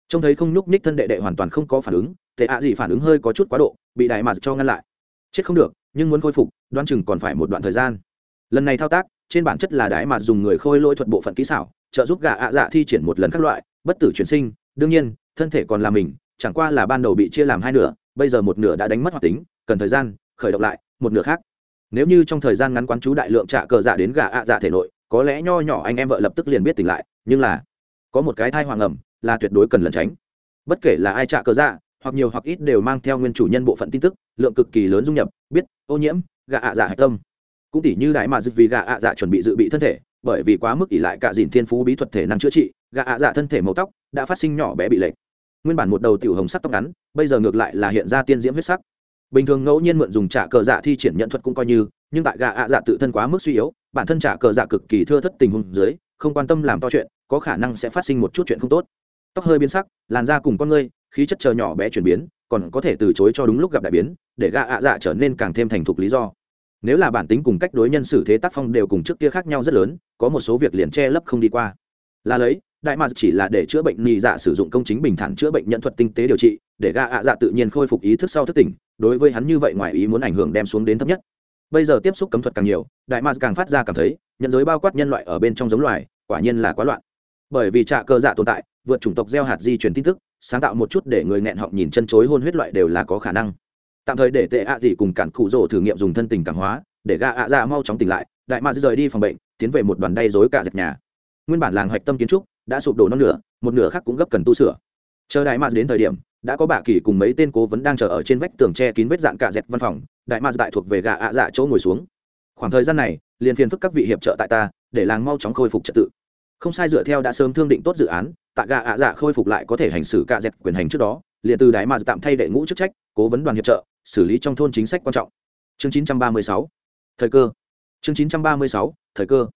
Trông thấy không nhúc ních thân đệ đệ hoàn toàn không có phản ứng, tệ ạ gì phản ứng hơi có chút quá độ, bị đại mà cho ngăn lại. Chết không được, nhưng muốn khôi phục đoan chừng còn phải một đoạn thời gian. Lần này thao tác, trên bản chất là đại mà dùng người khôi lỗi thuật bộ phận kỹ xảo, trợ giúp gà ạ dạ thi triển một lần các loại, bất tử chuyển sinh, đương nhiên, thân thể còn là mình, chẳng qua là ban đầu bị chia làm hai nửa, bây giờ một nửa đã đánh mất hoạt tính, cần thời gian, khởi động lại, một nửa khác. Nếu như trong thời gian ngắn quán chú đại lượng trả cờ dạ đến gà ạ dạ thể nội có lẽ nho nhỏ anh em vợ lập tức liền biết tỉnh lại, nhưng là, có một cái thai hoàng ẩm, là tuyệt đối cần lẩn tránh. Bất kể là ai trạ cờ dạ hoặc nhiều hoặc ít đều mang theo nguyên chủ nhân bộ phận tin tức, lượng cực kỳ lớn dung nhập, biết, ô nhiễm, gạ ạ dạ hạch tâm. Cũng tỉ như đại mà dịp vì gạ ạ dạ chuẩn bị dự bị thân thể, bởi vì quá mức ỉ lại cả dìn thiên phú bí thuật thể năng chữa trị, gạ ạ dạ thân thể màu tóc đã phát sinh nhỏ bé bị lệch. Nguyên bản một đầu tiểu hồng sắc tóc ngắn, bây giờ ngược lại là hiện ra tiên diễm huyết sắc. Bình thường ngẫu nhiên mượn dùng trả cờ dạ thi triển nhận thuật cũng coi như, nhưng tại gạ ạ dạ tự thân quá mức suy yếu bản thân trả cờ dạ cực kỳ thưa thất tình huống dưới, không quan tâm làm to chuyện, có khả năng sẽ phát sinh một chút chuyện không tốt. Tóc hơi biến sắc, làn da cùng con ngươi, khí chất chờ nhỏ bé chuyển biến, còn có thể từ chối cho đúng lúc gặp đại biến, để gạ ạ dạ trở nên càng thêm thành thục lý do. Nếu là bản tính cùng cách đối nhân xử thế tác phong đều cùng trước kia khác nhau rất lớn, có một số việc liền che lấp không đi qua. Là lấy, đại mà chỉ là để chữa bệnh nhị dạ sử dụng công chính bình thản chữa bệnh nhận thuật tinh tế điều trị, để gạ ạ dạ tự nhiên khôi phục ý thức sau thức tỉnh, đối với hắn như vậy ngoài ý muốn ảnh hưởng đem xuống đến thấp nhất bây giờ tiếp xúc cấm thuật càng nhiều, đại mars càng phát ra cảm thấy, nhận giới bao quát nhân loại ở bên trong giống loài, quả nhiên là quá loạn. Bởi vì trạ cơ dạ tồn tại, vượt chủng tộc gieo hạt di truyền tin tức, sáng tạo một chút để người nghẹn họng nhìn chân chối hôn huyết loại đều là có khả năng. Tạm thời để tệ ạ gì cùng cản cụ rỗ thử nghiệm dùng thân tình cảm hóa, để gạ ạ dạ mau chóng tỉnh lại, đại mars rời đi phòng bệnh, tiến về một đoàn đay dối cả dẹp nhà. Nguyên bản làng hoạch tâm kiến trúc, đã sụp đổ non nửa, một nửa khác cũng gấp cần tu sửa chờ đại mạc đến thời điểm, đã có bà kỳ cùng mấy tên cố vấn đang chờ ở trên vách tường che kín vết dạng cạ dẹt văn phòng. Đại mạc đại thuộc về gà ạ dạ chỗ ngồi xuống. Khoảng thời gian này, liền phiền phức các vị hiệp trợ tại ta, để làng mau chóng khôi phục trật tự. Không sai dựa theo đã sớm thương định tốt dự án, tại gà ạ dạ khôi phục lại có thể hành xử cạ dẹt quyền hành trước đó, liền từ đại mạc tạm thay đệ ngũ chức trách, cố vấn đoàn hiệp trợ, xử lý trong thôn chính sách quan trọng. Chương 936 thời cơ. Chương 936 thời cơ.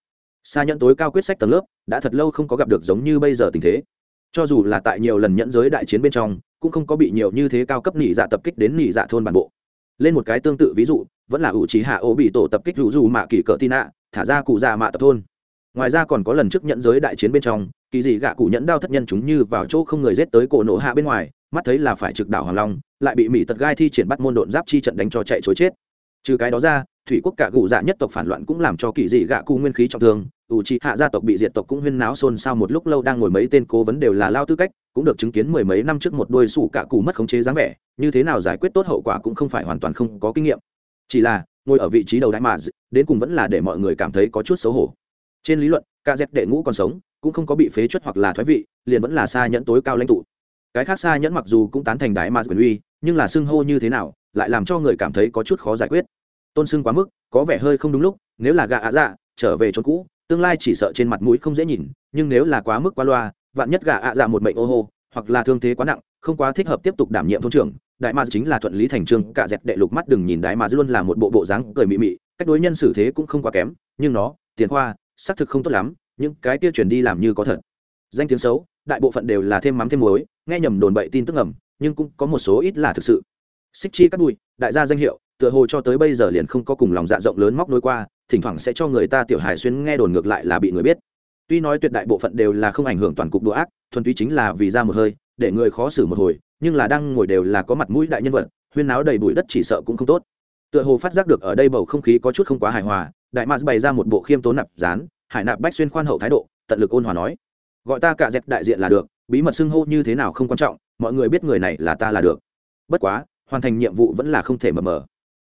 Xa nhận tối cao quyết sách tầng lớp, đã thật lâu không có gặp được giống như bây giờ tình thế cho dù là tại nhiều lần nhẫn giới đại chiến bên trong, cũng không có bị nhiều như thế cao cấp nỉ dạ tập kích đến nỉ dạ thôn bản bộ. Lên một cái tương tự ví dụ, vẫn là ủ trí hạ ô bị tổ tập kích rủ dù mạ kỳ cỡ tin ạ, thả ra cụ già mạ tập thôn. Ngoài ra còn có lần trước nhẫn giới đại chiến bên trong, kỳ dị gạ cụ nhẫn đao thất nhân chúng như vào chỗ không người rết tới cổ nổ hạ bên ngoài, mắt thấy là phải trực đảo hoàng long, lại bị mỹ tật gai thi triển bắt môn độn giáp chi trận đánh cho chạy chối chết. Trừ cái đó ra, thủy quốc cả gù dạ nhất tộc phản loạn cũng làm cho kỳ dị gạ cụ nguyên khí trọng thương ủ trị hạ gia tộc bị diệt tộc cũng huyên náo xôn xao một lúc lâu đang ngồi mấy tên cố vấn đều là lao tư cách, cũng được chứng kiến mười mấy năm trước một đôi sủ cả cụ mất khống chế dáng vẻ, như thế nào giải quyết tốt hậu quả cũng không phải hoàn toàn không có kinh nghiệm. Chỉ là, ngồi ở vị trí đầu đại mà đến cùng vẫn là để mọi người cảm thấy có chút xấu hổ. Trên lý luận ca dép đệ ngũ còn sống, cũng không có bị phế chuất hoặc là thoái vị, liền vẫn là xa nhẫn tối cao lãnh tụ. Cái khác xa nhẫn mặc dù cũng tán thành đại mà quyền uy, nhưng là xưng hô như thế nào, lại làm cho người cảm thấy có chút khó giải quyết. Tôn xưng quá mức, có vẻ hơi không đúng lúc, nếu là gạ ạ dạ trở về chốn cũ tương lai chỉ sợ trên mặt mũi không dễ nhìn nhưng nếu là quá mức quá loa vạn nhất gà ạ dạ một mệnh ô hô hoặc là thương thế quá nặng không quá thích hợp tiếp tục đảm nhiệm thôn trưởng đại ma chính là thuận lý thành trương cả dẹp đệ lục mắt đừng nhìn đại ma luôn là một bộ bộ dáng cười mị mị cách đối nhân xử thế cũng không quá kém nhưng nó tiền khoa xác thực không tốt lắm những cái kia chuyển đi làm như có thật. Danh tiếng xấu đại bộ phận đều là thêm mắm thêm muối nghe nhầm đồn bậy tin tức ngầm, nhưng cũng có một số ít là thực sự. Xích chi cắt bụi đại gia danh hiệu tựa hồ cho tới bây giờ liền không có cùng lòng dạ rộng lớn móc nối qua thỉnh thoảng sẽ cho người ta tiểu hài xuyên nghe đồn ngược lại là bị người biết. Tuy nói tuyệt đại bộ phận đều là không ảnh hưởng toàn cục đùa ác, thuần túy chính là vì ra một hơi, để người khó xử một hồi, nhưng là đang ngồi đều là có mặt mũi đại nhân vật, huyên náo đầy bụi đất chỉ sợ cũng không tốt. Tựa hồ phát giác được ở đây bầu không khí có chút không quá hài hòa, đại mars bày ra một bộ khiêm tốn nạp dán, hải nạp bách xuyên khoan hậu thái độ, tận lực ôn hòa nói, gọi ta cả dẹp đại diện là được, bí mật xưng hô như thế nào không quan trọng, mọi người biết người này là ta là được. Bất quá, hoàn thành nhiệm vụ vẫn là không thể mờ mờ.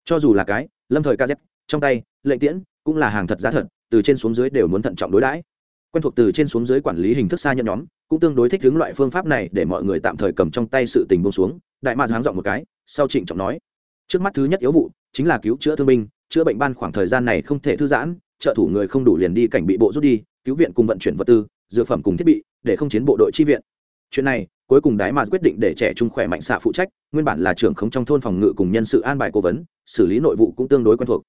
Cho dù là cái, lâm thời ca dép trong tay, lệnh tiễn cũng là hàng thật giá thật, từ trên xuống dưới đều muốn thận trọng đối đãi. Quen thuộc từ trên xuống dưới quản lý hình thức xa nhận nhóm, cũng tương đối thích hướng loại phương pháp này để mọi người tạm thời cầm trong tay sự tình bông xuống, đại mạc háng dọn một cái, sau trịnh trọng nói. Trước mắt thứ nhất yếu vụ chính là cứu chữa thương binh, chữa bệnh ban khoảng thời gian này không thể thư giãn, trợ thủ người không đủ liền đi cảnh bị bộ rút đi, cứu viện cùng vận chuyển vật tư, dược phẩm cùng thiết bị, để không chiến bộ đội chi viện. Chuyện này, cuối cùng đái mà quyết định để trẻ trung khỏe mạnh xạ phụ trách, nguyên bản là trưởng không trong thôn phòng ngự cùng nhân sự an bài cố vấn, xử lý nội vụ cũng tương đối quen thuộc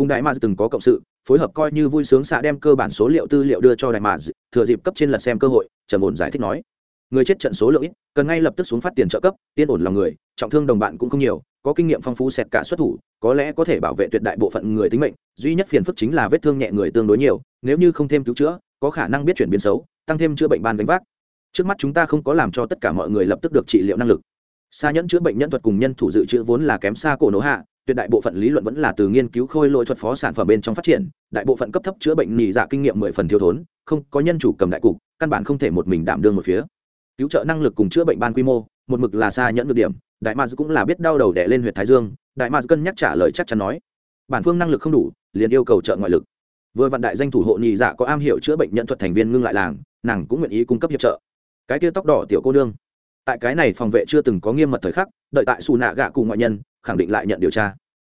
cùng đại mà từng có cộng sự, phối hợp coi như vui sướng xạ đem cơ bản số liệu tư liệu đưa cho đại mà thừa dịp cấp trên lật xem cơ hội trần ổn giải thích nói. Người chết trận số lượng ít, cần ngay lập tức xuống phát tiền trợ cấp, yên ổn lòng người, trọng thương đồng bạn cũng không nhiều, có kinh nghiệm phong phú xẹt cả xuất thủ, có lẽ có thể bảo vệ tuyệt đại bộ phận người tính mệnh, duy nhất phiền phức chính là vết thương nhẹ người tương đối nhiều, nếu như không thêm cứu chữa, có khả năng biết chuyển biến xấu, tăng thêm chữa bệnh ban gánh vác. Trước mắt chúng ta không có làm cho tất cả mọi người lập tức được trị liệu năng lực. Xa nhẫn chữa bệnh nhân thuật cùng nhân thủ dự trữ vốn là kém xa cổ nổ hạ tuyệt đại bộ phận lý luận vẫn là từ nghiên cứu khôi lỗi thuật phó sản phẩm bên trong phát triển, đại bộ phận cấp thấp chữa bệnh nhì dạ kinh nghiệm mười phần thiếu thốn, không có nhân chủ cầm đại cục, căn bản không thể một mình đảm đương một phía. Cứu trợ năng lực cùng chữa bệnh ban quy mô, một mực là xa nhẫn được điểm, đại maz cũng là biết đau đầu đẻ lên huyện thái dương, đại maz cân nhắc trả lời chắc chắn nói, bản phương năng lực không đủ, liền yêu cầu trợ ngoại lực. Vừa vạn đại danh thủ hộ nhì dạ có am hiểu chữa bệnh nhận thuật thành viên ngưng lại làng, nàng cũng nguyện ý cung cấp hiệp trợ. Cái kia tóc đỏ tiểu cô nương. Tại cái này phòng vệ chưa từng có nghiêm mật thời khắc, đợi tại xù nạ gạ cùng ngoại nhân, khẳng định lại nhận điều tra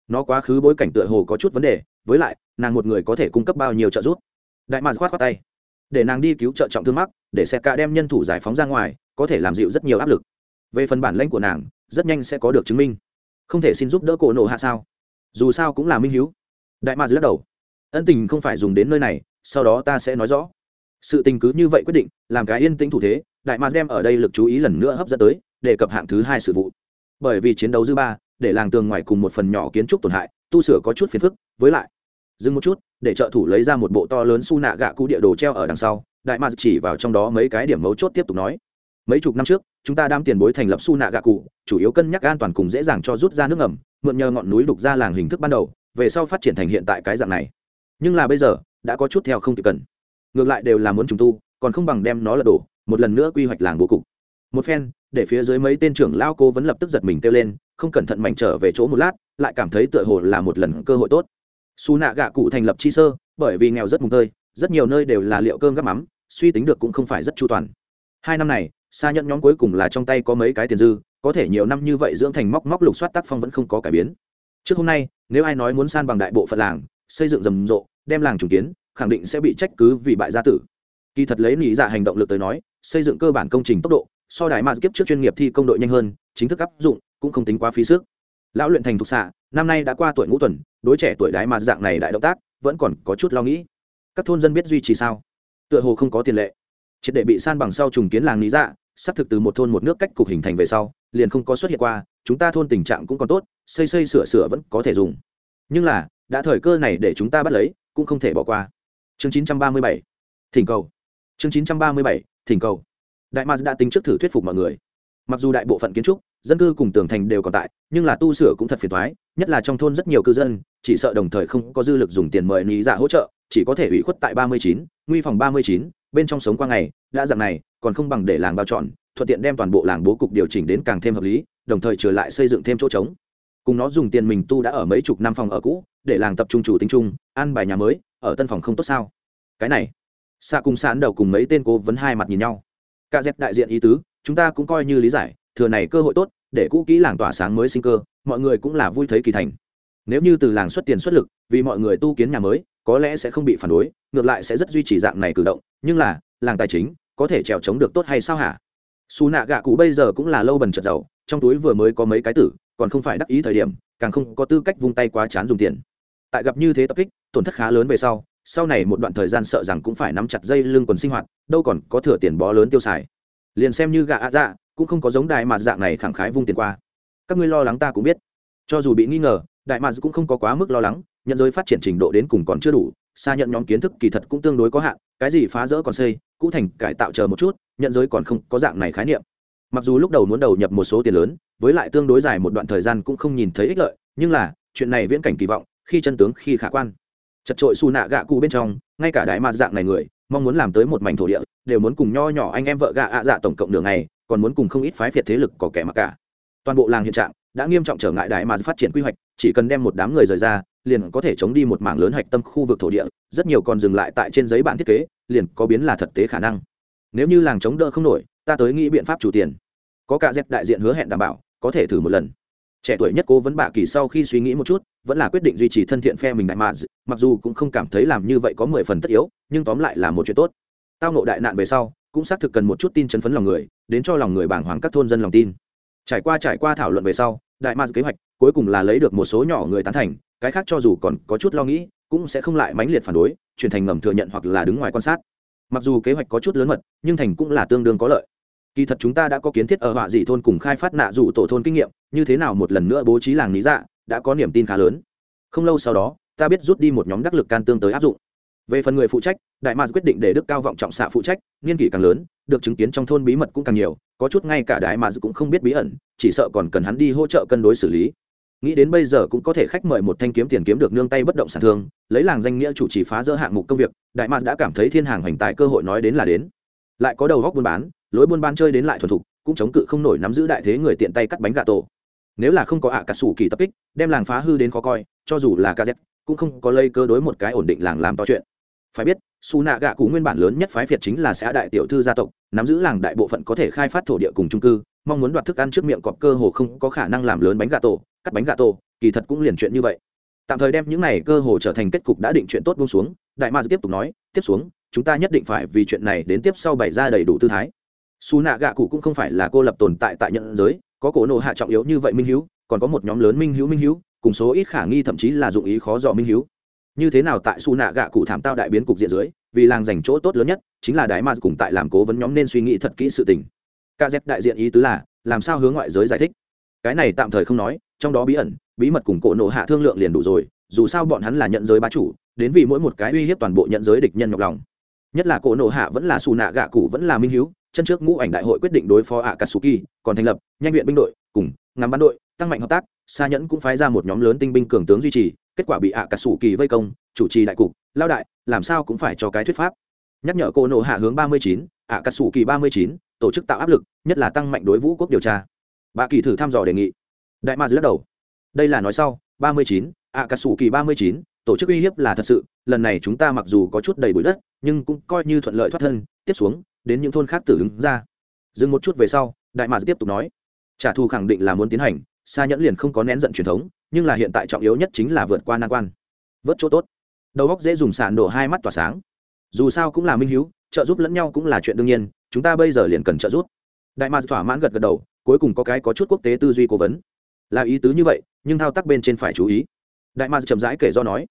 nó quá khứ bối cảnh tựa hồ có chút vấn đề, với lại, nàng một người có thể cung cấp bao nhiêu trợ giúp? Đại mạc khoát khoát tay. Để nàng đi cứu trợ trọng thương mắc, để xe ca đem nhân thủ giải phóng ra ngoài, có thể làm dịu rất nhiều áp lực. Về phần bản lãnh của nàng, rất nhanh sẽ có được chứng minh. Không thể xin giúp đỡ cổ nổ hạ sao? Dù sao cũng là minh hiếu. Đại mạc lắc đầu. Ân tình không phải dùng đến nơi này, sau đó ta sẽ nói rõ. Sự tình cứ như vậy quyết định, làm cái yên tĩnh thủ thế, đại mạc đem ở đây lực chú ý lần nữa hấp dẫn tới, đề cập hạng thứ hai sự vụ. Bởi vì chiến đấu dư ba để làng tường ngoài cùng một phần nhỏ kiến trúc tổn hại, tu sửa có chút phiền phức, với lại, dừng một chút, để trợ thủ lấy ra một bộ to lớn su nạ gạ cụ địa đồ treo ở đằng sau, đại mạc chỉ vào trong đó mấy cái điểm mấu chốt tiếp tục nói. Mấy chục năm trước, chúng ta đang tiền bối thành lập su nạ gạ cụ, chủ yếu cân nhắc an toàn cùng dễ dàng cho rút ra nước ngầm, mượn nhờ ngọn núi đục ra làng hình thức ban đầu, về sau phát triển thành hiện tại cái dạng này. Nhưng là bây giờ, đã có chút theo không kịp cần. Ngược lại đều là muốn trùng tu, còn không bằng đem nó lật đổ, một lần nữa quy hoạch làng bố cục một phen, để phía dưới mấy tên trưởng lao cô vẫn lập tức giật mình kêu lên, không cẩn thận mảnh trở về chỗ một lát, lại cảm thấy tựa hồ là một lần cơ hội tốt. Xù nạ gạ cụ thành lập chi sơ, bởi vì nghèo rất mùng tơi, rất nhiều nơi đều là liệu cơm gắp mắm, suy tính được cũng không phải rất chu toàn. Hai năm này xa nhận nhóm cuối cùng là trong tay có mấy cái tiền dư, có thể nhiều năm như vậy dưỡng thành móc móc lục soát tác phong vẫn không có cải biến. Trước hôm nay, nếu ai nói muốn san bằng đại bộ phận làng, xây dựng rầm rộ, đem làng trùng kiến, khẳng định sẽ bị trách cứ vì bại gia tử. Kỳ thật lấy lý giả dạ hành động lực tới nói, xây dựng cơ bản công trình tốc độ so đại mars kiếp trước chuyên nghiệp thi công đội nhanh hơn, chính thức áp dụng, cũng không tính quá phí sức. Lão luyện thành thục xạ, năm nay đã qua tuổi ngũ tuần, đối trẻ tuổi đái mạc dạng này đại động tác, vẫn còn có chút lo nghĩ. Các thôn dân biết duy trì sao? Tựa hồ không có tiền lệ. Triệt để bị san bằng sau trùng kiến làng lý dạ xác thực từ một thôn một nước cách cục hình thành về sau, liền không có xuất hiện qua, chúng ta thôn tình trạng cũng còn tốt, xây xây sửa sửa vẫn có thể dùng. Nhưng là, đã thời cơ này để chúng ta bắt lấy, cũng không thể bỏ qua. Chương 937 thỉnh cầu. Chương 937 thỉnh cầu đại mars đã tính trước thử thuyết phục mọi người. Mặc dù đại bộ phận kiến trúc, dân cư cùng tường thành đều còn tại, nhưng là tu sửa cũng thật phiền thoái nhất là trong thôn rất nhiều cư dân, chỉ sợ đồng thời không có dư lực dùng tiền mời lý giả hỗ trợ, chỉ có thể ủy khuất tại ba mươi chín, nguy phòng ba mươi chín, bên trong sống qua ngày, đã dạng này, còn không bằng để làng bao trọn, thuận tiện đem toàn bộ làng bố cục điều chỉnh đến càng thêm hợp lý, đồng thời trở lại xây dựng thêm chỗ trống. Cùng nó dùng tiền mình tu đã ở mấy chục năm phòng ở cũ, để làng tập trung chủ tính chung ăn bài nhà mới, ở tân phòng không tốt sao? Cái này xa cùng sán đầu cùng mấy tên cố vấn hai mặt nhìn nhau cả dẹp đại diện ý tứ, chúng ta cũng coi như lý giải, thừa này cơ hội tốt, để cũ kỹ làng tỏa sáng mới sinh cơ, mọi người cũng là vui thấy kỳ thành. Nếu như từ làng xuất tiền xuất lực, vì mọi người tu kiến nhà mới, có lẽ sẽ không bị phản đối, ngược lại sẽ rất duy trì dạng này cử động, nhưng là, làng tài chính, có thể trèo chống được tốt hay sao hả? Xù nạ gạ cụ bây giờ cũng là lâu bần chật giàu, trong túi vừa mới có mấy cái tử, còn không phải đắc ý thời điểm, càng không có tư cách vung tay quá chán dùng tiền. Tại gặp như thế tập kích, tổn thất khá lớn về sau sau này một đoạn thời gian sợ rằng cũng phải nắm chặt dây lưng quần sinh hoạt, đâu còn có thừa tiền bó lớn tiêu xài. Liền xem như gạ ạ dạ cũng không có giống đại mà dạng này khẳng khái vung tiền qua. Các ngươi lo lắng ta cũng biết. Cho dù bị nghi ngờ, đại mà cũng không có quá mức lo lắng, nhận giới phát triển trình độ đến cùng còn chưa đủ, xa nhận nhóm kiến thức kỳ thật cũng tương đối có hạn, cái gì phá rỡ còn xây, cũ thành cải tạo chờ một chút, nhận giới còn không có dạng này khái niệm. Mặc dù lúc đầu muốn đầu nhập một số tiền lớn, với lại tương đối dài một đoạn thời gian cũng không nhìn thấy ích lợi, nhưng là, chuyện này viễn cảnh kỳ vọng, khi chân tướng khi khả quan chật trội xù nạ gạ cụ bên trong, ngay cả đại mạt dạng này người, mong muốn làm tới một mảnh thổ địa, đều muốn cùng nho nhỏ anh em vợ gạ ạ dạ tổng cộng đường này còn muốn cùng không ít phái phiệt thế lực có kẻ mặc cả. Toàn bộ làng hiện trạng đã nghiêm trọng trở ngại đại mạt phát triển quy hoạch, chỉ cần đem một đám người rời ra, liền có thể chống đi một mảng lớn hạch tâm khu vực thổ địa, rất nhiều còn dừng lại tại trên giấy bản thiết kế, liền có biến là thật tế khả năng. Nếu như làng chống đỡ không nổi, ta tới nghĩ biện pháp chủ tiền. Có cả dép đại diện hứa hẹn đảm bảo, có thể thử một lần trẻ tuổi nhất cố vấn bạ kỳ sau khi suy nghĩ một chút, vẫn là quyết định duy trì thân thiện phe mình đại mạ mặc dù cũng không cảm thấy làm như vậy có mười phần tất yếu, nhưng tóm lại là một chuyện tốt. Tao nộ đại nạn về sau, cũng xác thực cần một chút tin chấn phấn lòng người, đến cho lòng người bảng hoàng các thôn dân lòng tin. Trải qua trải qua thảo luận về sau, đại mạ kế hoạch cuối cùng là lấy được một số nhỏ người tán thành, cái khác cho dù còn có chút lo nghĩ, cũng sẽ không lại mãnh liệt phản đối, chuyển thành ngầm thừa nhận hoặc là đứng ngoài quan sát. Mặc dù kế hoạch có chút lớn mật, nhưng thành cũng là tương đương có lợi kỳ thật chúng ta đã có kiến thiết ở họa dị thôn cùng khai phát nạ dụ tổ thôn kinh nghiệm, như thế nào một lần nữa bố trí làng lý dạ đã có niềm tin khá lớn. Không lâu sau đó, ta biết rút đi một nhóm đắc lực can tương tới áp dụng. Về phần người phụ trách, đại mạc quyết định để đức cao vọng trọng xạ phụ trách, niên kỷ càng lớn, được chứng kiến trong thôn bí mật cũng càng nhiều, có chút ngay cả đại mạc cũng không biết bí ẩn, chỉ sợ còn cần hắn đi hỗ trợ cân đối xử lý. Nghĩ đến bây giờ cũng có thể khách mời một thanh kiếm tiền kiếm được nương tay bất động sản thương, lấy làng danh nghĩa chủ trì phá rỡ hạng mục công việc, đại mạc đã cảm thấy thiên hàng hoành tài cơ hội nói đến là đến. Lại có đầu góc buôn bán lối buôn bán chơi đến lại thuần thục, cũng chống cự không nổi nắm giữ đại thế người tiện tay cắt bánh gà tổ. Nếu là không có ạ cà sủ kỳ tập kích, đem làng phá hư đến khó coi, cho dù là kz cũng không có lây cơ đối một cái ổn định làng làm to chuyện. Phải biết, su nạ gạ cụ nguyên bản lớn nhất phái việt chính là xã đại tiểu thư gia tộc, nắm giữ làng đại bộ phận có thể khai phát thổ địa cùng trung cư, mong muốn đoạt thức ăn trước miệng cọp cơ hồ không có khả năng làm lớn bánh gà tổ, cắt bánh gà tổ, kỳ thật cũng liền chuyện như vậy. Tạm thời đem những này cơ hồ trở thành kết cục đã định chuyện tốt buông xuống, đại ma tiếp tục nói, tiếp xuống, chúng ta nhất định phải vì chuyện này đến tiếp sau bày ra đầy đủ tư thái su nạ gạ cụ cũng không phải là cô lập tồn tại tại nhận giới, có cổ nộ hạ trọng yếu như vậy minh hữu còn có một nhóm lớn minh hữu minh hữu cùng số ít khả nghi thậm chí là dụng ý khó dò minh hữu như thế nào tại su nạ gạ cụ thảm tao đại biến cục diện dưới, vì làng dành chỗ tốt lớn nhất, chính là đại ma cùng tại làm cố vấn nhóm nên suy nghĩ thật kỹ sự tình. Kz đại diện ý tứ là, làm sao hướng ngoại giới giải thích? Cái này tạm thời không nói, trong đó bí ẩn, bí mật cùng cổ nộ hạ thương lượng liền đủ rồi, dù sao bọn hắn là nhận giới bá chủ, đến vì mỗi một cái uy hiếp toàn bộ nhận giới địch nhân nhọc lòng. Nhất là cổ nộ hạ vẫn là xù nạ gạ cụ vẫn là minh hiếu chân trước ngũ ảnh đại hội quyết định đối phó ạ katsuki còn thành lập nhanh viện binh đội, cùng ngắm bắn đội, tăng mạnh hợp tác xa nhẫn cũng phái ra một nhóm lớn tinh binh cường tướng duy trì, kết quả bị ạ katsuki vây công, chủ trì đại cục, lao đại, làm sao cũng phải cho cái thuyết pháp. Nhắc nhở cô nộ hạ hướng ba mươi chín ạ katsuki ba mươi chín, tổ chức tạo áp lực, nhất là tăng mạnh đối vũ quốc điều tra. Bà kỳ thử thăm dò đề nghị. Đại ma lắc đầu. Đây là nói sau, ba mươi chín ạ cà sủ kỳ ba mươi chín, tổ chức uy hiếp là thật sự, lần này chúng ta mặc dù có chút đầy bụi đất, nhưng cũng coi như thuận lợi thoát thân, tiếp xuống đến những thôn khác tử ứng ra. Dừng một chút về sau, đại mạc tiếp tục nói, trả thù khẳng định là muốn tiến hành xa nhẫn liền không có nén giận truyền thống, nhưng là hiện tại trọng yếu nhất chính là vượt qua nan quan. Vớt chỗ tốt. Đầu góc dễ dùng sàn đổ hai mắt tỏa sáng. Dù sao cũng là minh hiếu, trợ giúp lẫn nhau cũng là chuyện đương nhiên, chúng ta bây giờ liền cần trợ giúp. Đại mạc thỏa mãn gật gật đầu, cuối cùng có cái có chút quốc tế tư duy cố vấn. Là ý tứ như vậy, nhưng thao tác bên trên phải chú ý. Đại mạc chậm rãi kể do nói,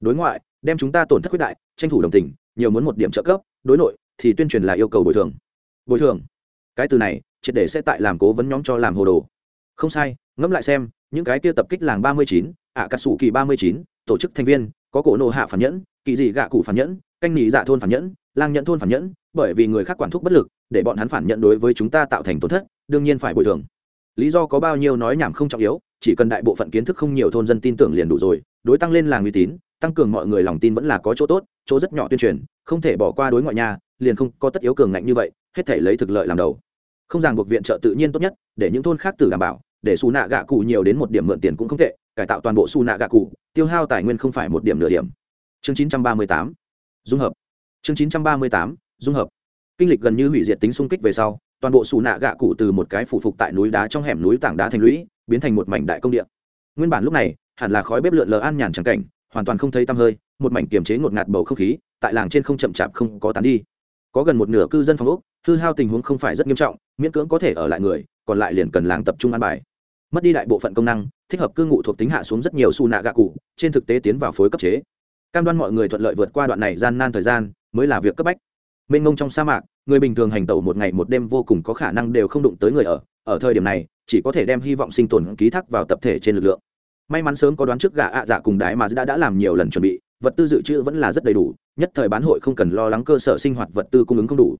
đối ngoại, đem chúng ta tổn thất quyết đại, tranh thủ đồng tình, nhiều muốn một điểm trợ cấp, đối nội thì tuyên truyền là yêu cầu bồi thường. Bồi thường? Cái từ này, triệt để sẽ tại làm cố vấn nhóm cho làm hồ đồ. Không sai, ngẫm lại xem, những cái kia tập kích làng ba mươi chín ạ cà sủ kỳ ba mươi chín, tổ chức thành viên, có cổ nộ hạ phản nhẫn, kỳ dị gạ cụ phản nhẫn, canh nỉ dạ thôn phản nhẫn, lang nhận thôn phản nhẫn, bởi vì người khác quản thúc bất lực, để bọn hắn phản nhận đối với chúng ta tạo thành tổn thất, đương nhiên phải bồi thường. Lý do có bao nhiêu nói nhảm không trọng yếu, chỉ cần đại bộ phận kiến thức không nhiều thôn dân tin tưởng liền đủ rồi, đối tăng lên làng uy tín, tăng cường mọi người lòng tin vẫn là có chỗ tốt, chỗ rất nhỏ tuyên truyền, không thể bỏ qua đối ngoại nhà liền không có tất yếu cường ngạnh như vậy, hết thể lấy thực lợi làm đầu. Không ràng buộc viện trợ tự nhiên tốt nhất, để những thôn khác tử đảm bảo, để xù nạ gạ cụ nhiều đến một điểm mượn tiền cũng không tệ, cải tạo toàn bộ xù nạ gạ cụ, tiêu hao tài nguyên không phải một điểm nửa điểm. Chương 938 dung hợp. Chương 938 dung hợp. Kinh lịch gần như hủy diệt tính xung kích về sau, toàn bộ xù nạ gạ cụ từ một cái phủ phục tại núi đá trong hẻm núi tảng đá thành lũy, biến thành một mảnh đại công địa. Nguyên bản lúc này, hẳn là khói bếp lượn lờ an nhàn trắng cảnh, hoàn toàn không thấy tăm hơi, một mảnh kiềm chế ngột ngạt bầu không khí, tại làng trên không chậm chạp không có tán đi có gần một nửa cư dân phòng úc, hư hao tình huống không phải rất nghiêm trọng, miễn cưỡng có thể ở lại người, còn lại liền cần làng tập trung ăn bài. Mất đi đại bộ phận công năng, thích hợp cư ngụ thuộc tính hạ xuống rất nhiều su nạ gạ cụ, trên thực tế tiến vào phối cấp chế. Cam đoan mọi người thuận lợi vượt qua đoạn này gian nan thời gian, mới là việc cấp bách. Mênh mông trong sa mạc, người bình thường hành tẩu một ngày một đêm vô cùng có khả năng đều không đụng tới người ở ở thời điểm này, chỉ có thể đem hy vọng sinh tồn ký thác vào tập thể trên lực lượng. May mắn sớm có đoán trước gạ ạ dạ cùng đái mà đã đã làm nhiều lần chuẩn bị vật tư dự trữ vẫn là rất đầy đủ, nhất thời bán hội không cần lo lắng cơ sở sinh hoạt vật tư cung ứng không đủ.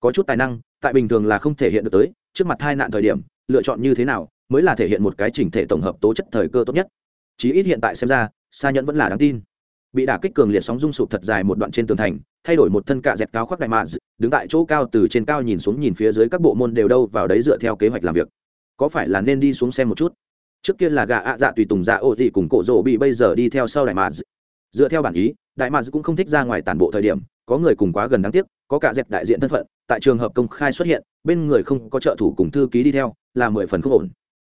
Có chút tài năng, tại bình thường là không thể hiện được tới, trước mặt hai nạn thời điểm, lựa chọn như thế nào mới là thể hiện một cái chỉnh thể tổng hợp tố chất thời cơ tốt nhất. Chí ít hiện tại xem ra xa nhẫn vẫn là đáng tin. Bị đả kích cường liệt sóng rung sụp thật dài một đoạn trên tường thành, thay đổi một thân cạ dẹt cao khoác đại mạ đứng tại chỗ cao từ trên cao nhìn xuống nhìn phía dưới các bộ môn đều đâu vào đấy dựa theo kế hoạch làm việc. Có phải là nên đi xuống xem một chút? Trước kia là gà ạ dạ tùy tùng dạ ô gì cùng cổ rỗ bị bây giờ đi theo sau đại mạ dựa theo bản ý, đại mads cũng không thích ra ngoài tản bộ thời điểm, có người cùng quá gần đáng tiếc, có cả dẹp đại diện thân phận, tại trường hợp công khai xuất hiện, bên người không có trợ thủ cùng thư ký đi theo, là mười phần không ổn.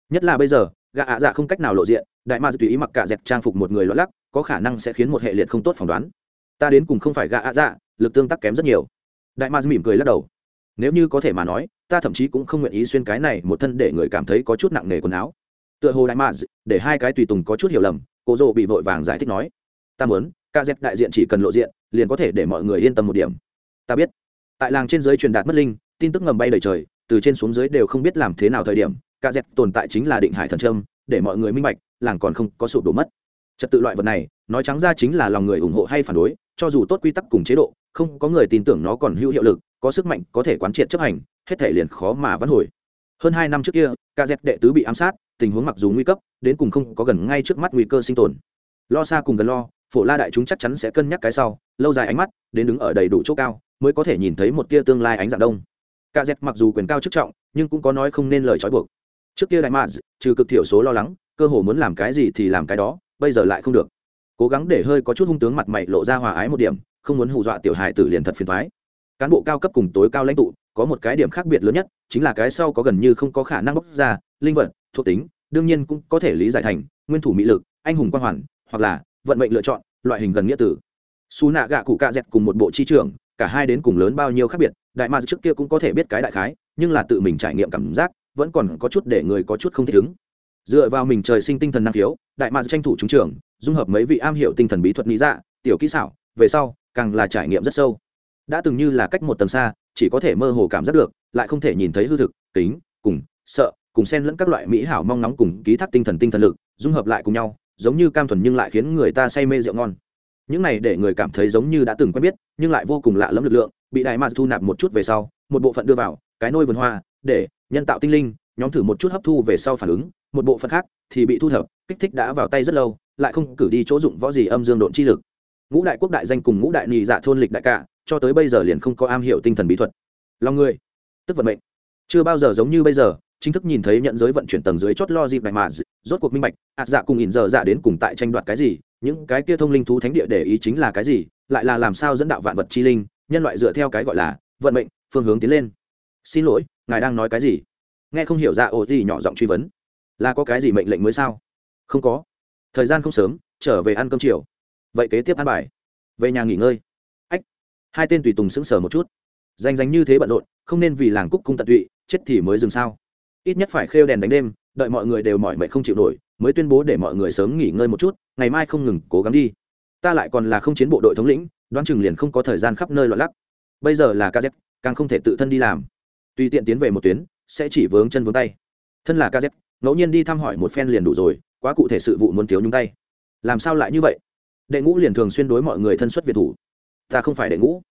Nhất là bây giờ, gã ạ dạ không cách nào lộ diện, đại ma tùy ý mặc cả dẹp trang phục một người lót lắc, có khả năng sẽ khiến một hệ liệt không tốt phỏng đoán. Ta đến cùng không phải gã ạ dạ lực tương tác kém rất nhiều. Đại ma mỉm cười lắc đầu. Nếu như có thể mà nói, ta thậm chí cũng không nguyện ý xuyên cái này một thân để người cảm thấy có chút nặng nề quần áo. Tựa hồ đại ma để hai cái tùy tùng có chút hiểu lầm cô dô bị vội vàng giải thích nói ta muốn ca dẹp đại diện chỉ cần lộ diện, liền có thể để mọi người yên tâm một điểm. Ta biết. Tại làng trên giới truyền đạt mất linh, tin tức ngầm bay đầy trời, từ trên xuống dưới đều không biết làm thế nào thời điểm ca dẹp tồn tại chính là định hải thần trâm, để mọi người minh bạch, làng còn không có sụp đổ mất. Trật tự loại vật này, nói trắng ra chính là lòng người ủng hộ hay phản đối, cho dù tốt quy tắc cùng chế độ, không có người tin tưởng nó còn hữu hiệu lực, có sức mạnh, có thể quán triệt chấp hành, hết thể liền khó mà vãn hồi. Hơn hai năm trước kia ca dẹp đệ tứ bị ám sát, tình huống mặc dù nguy cấp, đến cùng không có gần ngay trước mắt nguy cơ sinh tồn. Lo xa cùng gần lo phổ la đại chúng chắc chắn sẽ cân nhắc cái sau, lâu dài ánh mắt, đến đứng ở đầy đủ chỗ cao, mới có thể nhìn thấy một tia tương lai ánh dạng đông. Ca dẹp mặc dù quyền cao chức trọng, nhưng cũng có nói không nên lời trói buộc. Trước kia đại maz trừ cực thiểu số lo lắng, cơ hồ muốn làm cái gì thì làm cái đó, bây giờ lại không được. Cố gắng để hơi có chút hung tướng mặt mày lộ ra hòa ái một điểm, không muốn hù dọa tiểu hài tử liền thật phiền thoái cán bộ cao cấp cùng tối cao lãnh tụ, có một cái điểm khác biệt lớn nhất, chính là cái sau có gần như không có khả năng bóc ra, linh vật, thuộc tính, đương nhiên cũng có thể lý giải thành nguyên thủ mỹ lực, anh hùng quan hoàn, hoặc là vận mệnh lựa chọn, loại hình gần nghĩa tử. Xù nạ gạ cụ cạ dẹt cùng một bộ chi trưởng, cả hai đến cùng lớn bao nhiêu khác biệt, đại ma trước kia cũng có thể biết cái đại khái, nhưng là tự mình trải nghiệm cảm giác, vẫn còn có chút để người có chút không thích ứng dựa vào mình trời sinh tinh thần năng khiếu, đại ma tranh thủ trúng trường dung hợp mấy vị am hiểu tinh thần bí thuật lý dạ tiểu kỹ xảo, về sau, càng là trải nghiệm rất sâu. Đã từng như là cách một tầng xa, chỉ có thể mơ hồ cảm giác được, lại không thể nhìn thấy hư thực tính cùng, sợ, cùng xen lẫn các loại mỹ hảo mong nóng cùng ký thác tinh thần tinh thần lực, dung hợp lại cùng nhau giống như cam thuần nhưng lại khiến người ta say mê rượu ngon. Những này để người cảm thấy giống như đã từng quen biết, nhưng lại vô cùng lạ lẫm lực lượng, bị đại mars thu nạp một chút về sau, một bộ phận đưa vào, cái nôi vườn hoa, để nhân tạo tinh linh, nhóm thử một chút hấp thu về sau phản ứng, một bộ phận khác thì bị thu thập, kích thích đã vào tay rất lâu, lại không cử đi chỗ dụng võ gì âm dương độn chi lực. Ngũ đại quốc đại danh cùng ngũ đại nhị dạ thôn lịch đại cả, cho tới bây giờ liền không có am hiểu tinh thần bí thuật. Lòng người, tức vận mệnh. Chưa bao giờ giống như bây giờ, chính thức nhìn thấy nhận giới vận chuyển tầng dưới chót lo dịp đại mà rốt cuộc minh bạch, ạt dạ cùng ỉn giờ dạ đến cùng tại tranh đoạt cái gì, những cái kia thông linh thú thánh địa để ý chính là cái gì, lại là làm sao dẫn đạo vạn vật chi linh, nhân loại dựa theo cái gọi là vận mệnh, phương hướng tiến lên. Xin lỗi, ngài đang nói cái gì? Nghe không hiểu dạ ra ồ gì nhỏ giọng truy vấn. Là có cái gì mệnh lệnh mới sao? Không có. Thời gian không sớm, trở về ăn cơm chiều. Vậy kế tiếp ăn bài. Về nhà nghỉ ngơi. Ách. Hai tên tùy tùng sững sờ một chút. Danh danh như thế bận rộn, không nên vì làng cúc cung tận tụy, chết thì mới dừng sao? Ít nhất phải khêu đèn đánh đêm đợi mọi người đều mỏi mệt không chịu nổi, mới tuyên bố để mọi người sớm nghỉ ngơi một chút, ngày mai không ngừng cố gắng đi. Ta lại còn là không chiến bộ đội thống lĩnh, đoán chừng liền không có thời gian khắp nơi loạn lắc. Bây giờ là kz càng không thể tự thân đi làm. Tùy tiện tiến về một tuyến, sẽ chỉ vướng chân vướng tay. Thân là kz ngẫu nhiên đi thăm hỏi một phen liền đủ rồi, quá cụ thể sự vụ muốn thiếu nhúng tay. Làm sao lại như vậy? Đệ ngũ liền thường xuyên đối mọi người thân xuất việt thủ. Ta không phải đệ ngũ.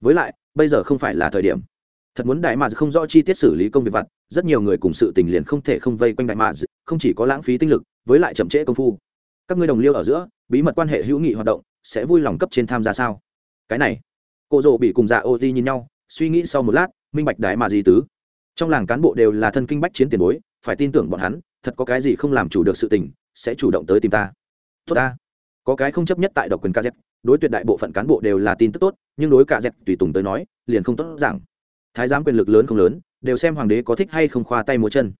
Với lại, bây giờ không phải là thời điểm thật muốn đại mạc không rõ chi tiết xử lý công việc vặt, rất nhiều người cùng sự tình liền không thể không vây quanh đại mạc không chỉ có lãng phí tinh lực, với lại chậm trễ công phu. Các ngươi đồng liêu ở giữa, bí mật quan hệ hữu nghị hoạt động, sẽ vui lòng cấp trên tham gia sao? Cái này, cô dỗ bị cùng dạ ô di nhìn nhau, suy nghĩ sau một lát, minh bạch đại mà gì tứ. Trong làng cán bộ đều là thân kinh bách chiến tiền bối, phải tin tưởng bọn hắn, thật có cái gì không làm chủ được sự tình, sẽ chủ động tới tìm ta. Tốt ta. Có cái không chấp nhất tại độc quyền kz đối tuyệt đại bộ phận cán bộ đều là tin tức tốt, nhưng đối cả dẹp tùy tùng tới nói, liền không tốt rằng thái giám quyền lực lớn không lớn đều xem hoàng đế có thích hay không khoa tay múa chân.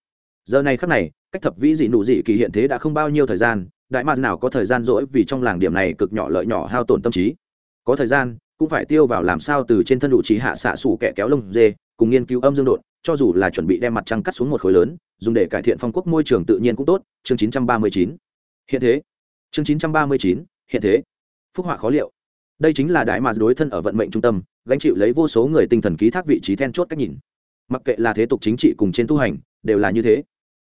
Giờ này khắc này cách thập vĩ dị nụ dị kỳ hiện thế đã không bao nhiêu thời gian đại ma nào có thời gian rỗi vì trong làng điểm này cực nhỏ lợi nhỏ hao tổn tâm trí. Có thời gian cũng phải tiêu vào làm sao từ trên thân đủ trí hạ xạ xù kẻ kéo lông dê cùng nghiên cứu âm dương đột cho dù là chuẩn bị đem mặt trăng cắt xuống một khối lớn dùng để cải thiện phong quốc môi trường tự nhiên cũng tốt. Chương 939. hiện thế. Chương 939, hiện thế. Phúc họa khó liệu đây chính là đại mà đối thân ở vận mệnh trung tâm, gánh chịu lấy vô số người tinh thần ký thác vị trí then chốt cách nhìn. Mặc kệ là thế tục chính trị cùng trên tu hành, đều là như thế.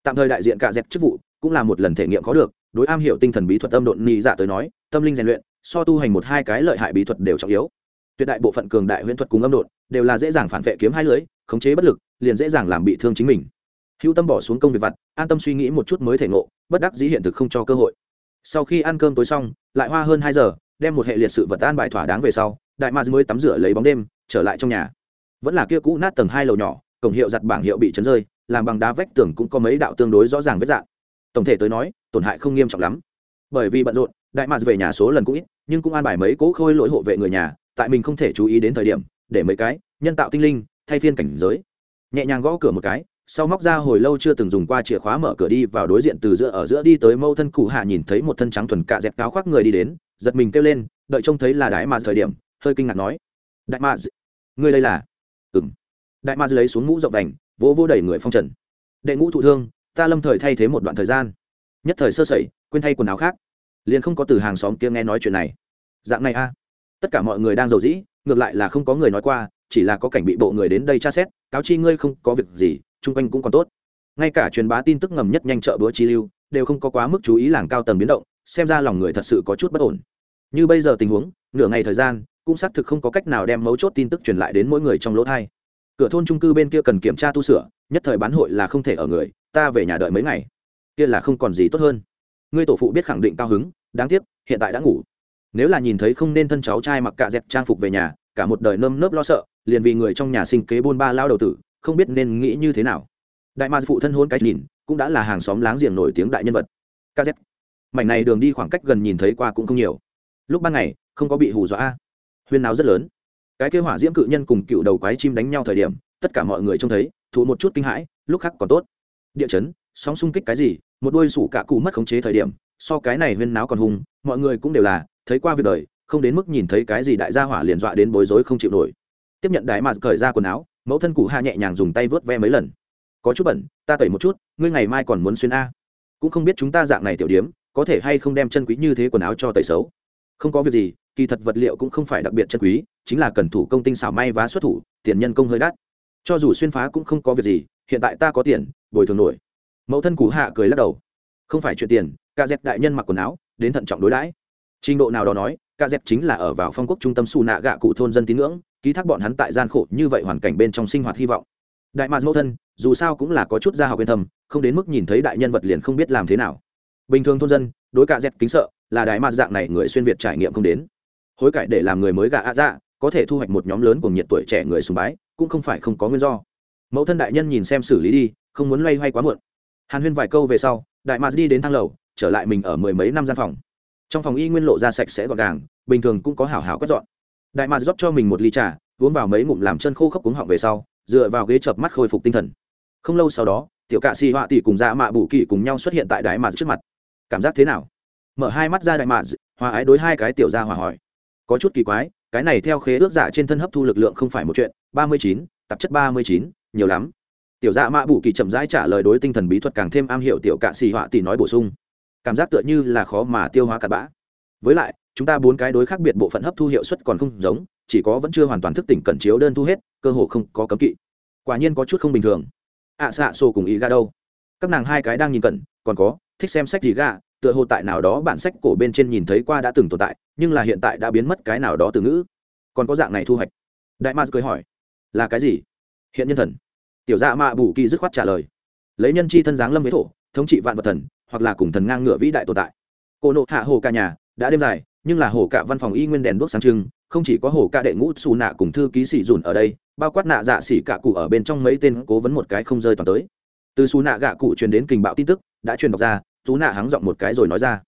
Tạm thời đại diện cả dẹp chức vụ, cũng là một lần thể nghiệm có được, đối am hiểu tinh thần bí thuật âm độn nhị dạ tới nói, tâm linh rèn luyện, so tu hành một hai cái lợi hại bí thuật đều trọng yếu. Tuyệt đại bộ phận cường đại huyễn thuật cùng âm độn, đều là dễ dàng phản vệ kiếm hai lưới, khống chế bất lực, liền dễ dàng làm bị thương chính mình. Hữu tâm bỏ xuống công việc vặt, an tâm suy nghĩ một chút mới thể ngộ, bất đắc dĩ hiện thực không cho cơ hội. Sau khi ăn cơm tối xong, lại hoa hơn hai giờ đem một hệ liệt sự vật an bài thỏa đáng về sau, đại ma mới tắm rửa lấy bóng đêm, trở lại trong nhà. Vẫn là kia cũ nát tầng hai lầu nhỏ, cổng hiệu giặt bảng hiệu bị chấn rơi, làm bằng đá vách tường cũng có mấy đạo tương đối rõ ràng vết dạng. Tổng thể tới nói, tổn hại không nghiêm trọng lắm. Bởi vì bận rộn, đại ma về nhà số lần cũng ít, nhưng cũng an bài mấy cố khôi lỗi hộ vệ người nhà, tại mình không thể chú ý đến thời điểm, để mấy cái, nhân tạo tinh linh, thay phiên cảnh giới. Nhẹ nhàng gõ cửa một cái, sau móc ra hồi lâu chưa từng dùng qua chìa khóa mở cửa đi vào đối diện từ giữa, ở giữa đi tới mâu thân cụ hạ nhìn thấy một thân trắng thuần cạ dẹp cáo khoác người đi đến giật mình kêu lên, đợi trông thấy là đại mà thời điểm, hơi kinh ngạc nói, đại mà ngươi đây là? Ừng đại ma lấy xuống mũ rộng đành, vỗ vỗ đẩy người phong trần. Đệ ngũ thụ thương, ta lâm thời thay thế một đoạn thời gian. Nhất thời sơ sẩy, quên thay quần áo khác. Liền không có từ hàng xóm kia nghe nói chuyện này. Dạng này a tất cả mọi người đang giàu dĩ, ngược lại là không có người nói qua, chỉ là có cảnh bị bộ người đến đây tra xét, cáo chi ngươi không có việc gì, chung quanh cũng còn tốt. Ngay cả truyền bá tin tức ngầm nhất nhanh chợ bữa chi lưu, đều không có quá mức chú ý làng cao tầng biến động, xem ra lòng người thật sự có chút bất ổn như bây giờ tình huống, nửa ngày thời gian, cũng xác thực không có cách nào đem mấu chốt tin tức truyền lại đến mỗi người trong lỗ thai. Cửa thôn trung cư bên kia cần kiểm tra tu sửa, nhất thời bán hội là không thể ở người, ta về nhà đợi mấy ngày. Kia là không còn gì tốt hơn. Ngươi tổ phụ biết khẳng định cao hứng, đáng tiếc, hiện tại đã ngủ. Nếu là nhìn thấy không nên thân cháu trai mặc cạ dẹp trang phục về nhà, cả một đời nơm nớp lo sợ, liền vì người trong nhà sinh kế buôn ba lao đầu tử, không biết nên nghĩ như thế nào. Đại ma phụ thân hôn cái nhìn, cũng đã là hàng xóm láng giềng nổi tiếng đại nhân vật. Kz mảnh này đường đi khoảng cách gần nhìn thấy qua cũng không nhiều lúc ban ngày, không có bị hù dọa. Huyên nào rất lớn. Cái kêu hỏa diễm cự nhân cùng cựu đầu quái chim đánh nhau thời điểm, tất cả mọi người trông thấy, thụ một chút kinh hãi, lúc khác còn tốt. Địa chấn, sóng xung kích cái gì, một đôi sủ cả cụ mất khống chế thời điểm, so cái này huyên náo còn hung, mọi người cũng đều là, thấy qua việc đời, không đến mức nhìn thấy cái gì đại gia hỏa liền dọa đến bối rối không chịu nổi. Tiếp nhận đại mà cởi ra quần áo, mẫu thân cụ hạ nhẹ nhàng dùng tay vớt ve mấy lần. Có chút bẩn, ta tẩy một chút, ngươi ngày mai còn muốn xuyên a. Cũng không biết chúng ta dạng này tiểu điếm, có thể hay không đem chân quý như thế quần áo cho tẩy xấu không có việc gì, kỳ thật vật liệu cũng không phải đặc biệt chân quý, chính là cần thủ công tinh xảo may vá xuất thủ, tiền nhân công hơi đắt. Cho dù xuyên phá cũng không có việc gì, hiện tại ta có tiền, bồi thường nổi. Mẫu thân cụ hạ cười lắc đầu. Không phải chuyện tiền, ca dẹp đại nhân mặc quần áo, đến thận trọng đối đãi. Trình độ nào đó nói, ca dẹp chính là ở vào phong quốc trung tâm xù nạ gạ cụ thôn dân tín ngưỡng, ký thác bọn hắn tại gian khổ như vậy hoàn cảnh bên trong sinh hoạt hy vọng. Đại mạc mẫu thân, dù sao cũng là có chút gia học yên thầm không đến mức nhìn thấy đại nhân vật liền không biết làm thế nào. Bình thường thôn dân đối cả dẹt kính sợ, là đại mạt dạng này người xuyên việt trải nghiệm không đến. Hối cải để làm người mới gạ ạ dạ có thể thu hoạch một nhóm lớn của nhiệt tuổi trẻ người sùng bái, cũng không phải không có nguyên do. Mẫu thân đại nhân nhìn xem xử lý đi, không muốn loay hoay quá muộn. Hàn huyên vài câu về sau, đại mạt đi đến thang lầu, trở lại mình ở mười mấy năm gian phòng. Trong phòng y nguyên lộ ra sạch sẽ gọn gàng, bình thường cũng có hảo hảo quét dọn. Đại mạt rót cho mình một ly trà, uống vào mấy ngụm làm chân khô khốc cuống họng về sau, dựa vào ghế chợp mắt khôi phục tinh thần. Không lâu sau đó, tiểu cạ xì họa tỷ cùng dạ mạ bù kỳ cùng nhau xuất hiện tại đại mạt trước mặt cảm giác thế nào? Mở hai mắt ra đại mạ hòa ái đối hai cái tiểu gia hòa hỏi. Có chút kỳ quái cái này theo khế ước dạ trên thân hấp thu lực lượng không phải một chuyện. Ba mươi chín tạp chất ba mươi chín nhiều lắm. Tiểu dạ mạ bù kỳ chậm rãi trả lời đối tinh thần bí thuật càng thêm am hiểu tiểu cạ xì họa tỷ nói bổ sung. Cảm giác tựa như là khó mà tiêu hóa cặn bã. Với lại chúng ta bốn cái đối khác biệt bộ phận hấp thu hiệu suất còn không giống chỉ có vẫn chưa hoàn toàn thức tỉnh cẩn chiếu đơn thu hết cơ hồ không có cấm kỵ. Quả nhiên có chút không bình thường. Ạ à, xạ xô cùng ý ga đâu? Các nàng hai cái đang nhìn cẩn còn có thích xem sách gì ga tựa hồ tại nào đó bản sách cổ bên trên nhìn thấy qua đã từng tồn tại, nhưng là hiện tại đã biến mất cái nào đó từ ngữ. Còn có dạng này thu hoạch. Đại ma cười hỏi, là cái gì? Hiện nhân thần. Tiểu dạ mạ bù kỳ dứt khoát trả lời, lấy nhân chi thân dáng lâm với thổ, thống trị vạn vật thần, hoặc là cùng thần ngang ngựa vĩ đại tồn tại. Cô nộ hạ hồ cả nhà, đã đêm dài, nhưng là hồ cả văn phòng y nguyên đèn đuốc sáng trưng, không chỉ có hồ cả đệ ngũ xù nạ cùng thư ký sĩ dùn ở đây, bao quát nạ dạ xỉ cả cụ ở bên trong mấy tên cố vấn một cái không rơi toàn tới. Từ xù nạ gạ cụ truyền đến kình bạo tin tức, đã truyền đọc ra xù nạ hắng giọng một cái rồi nói ra.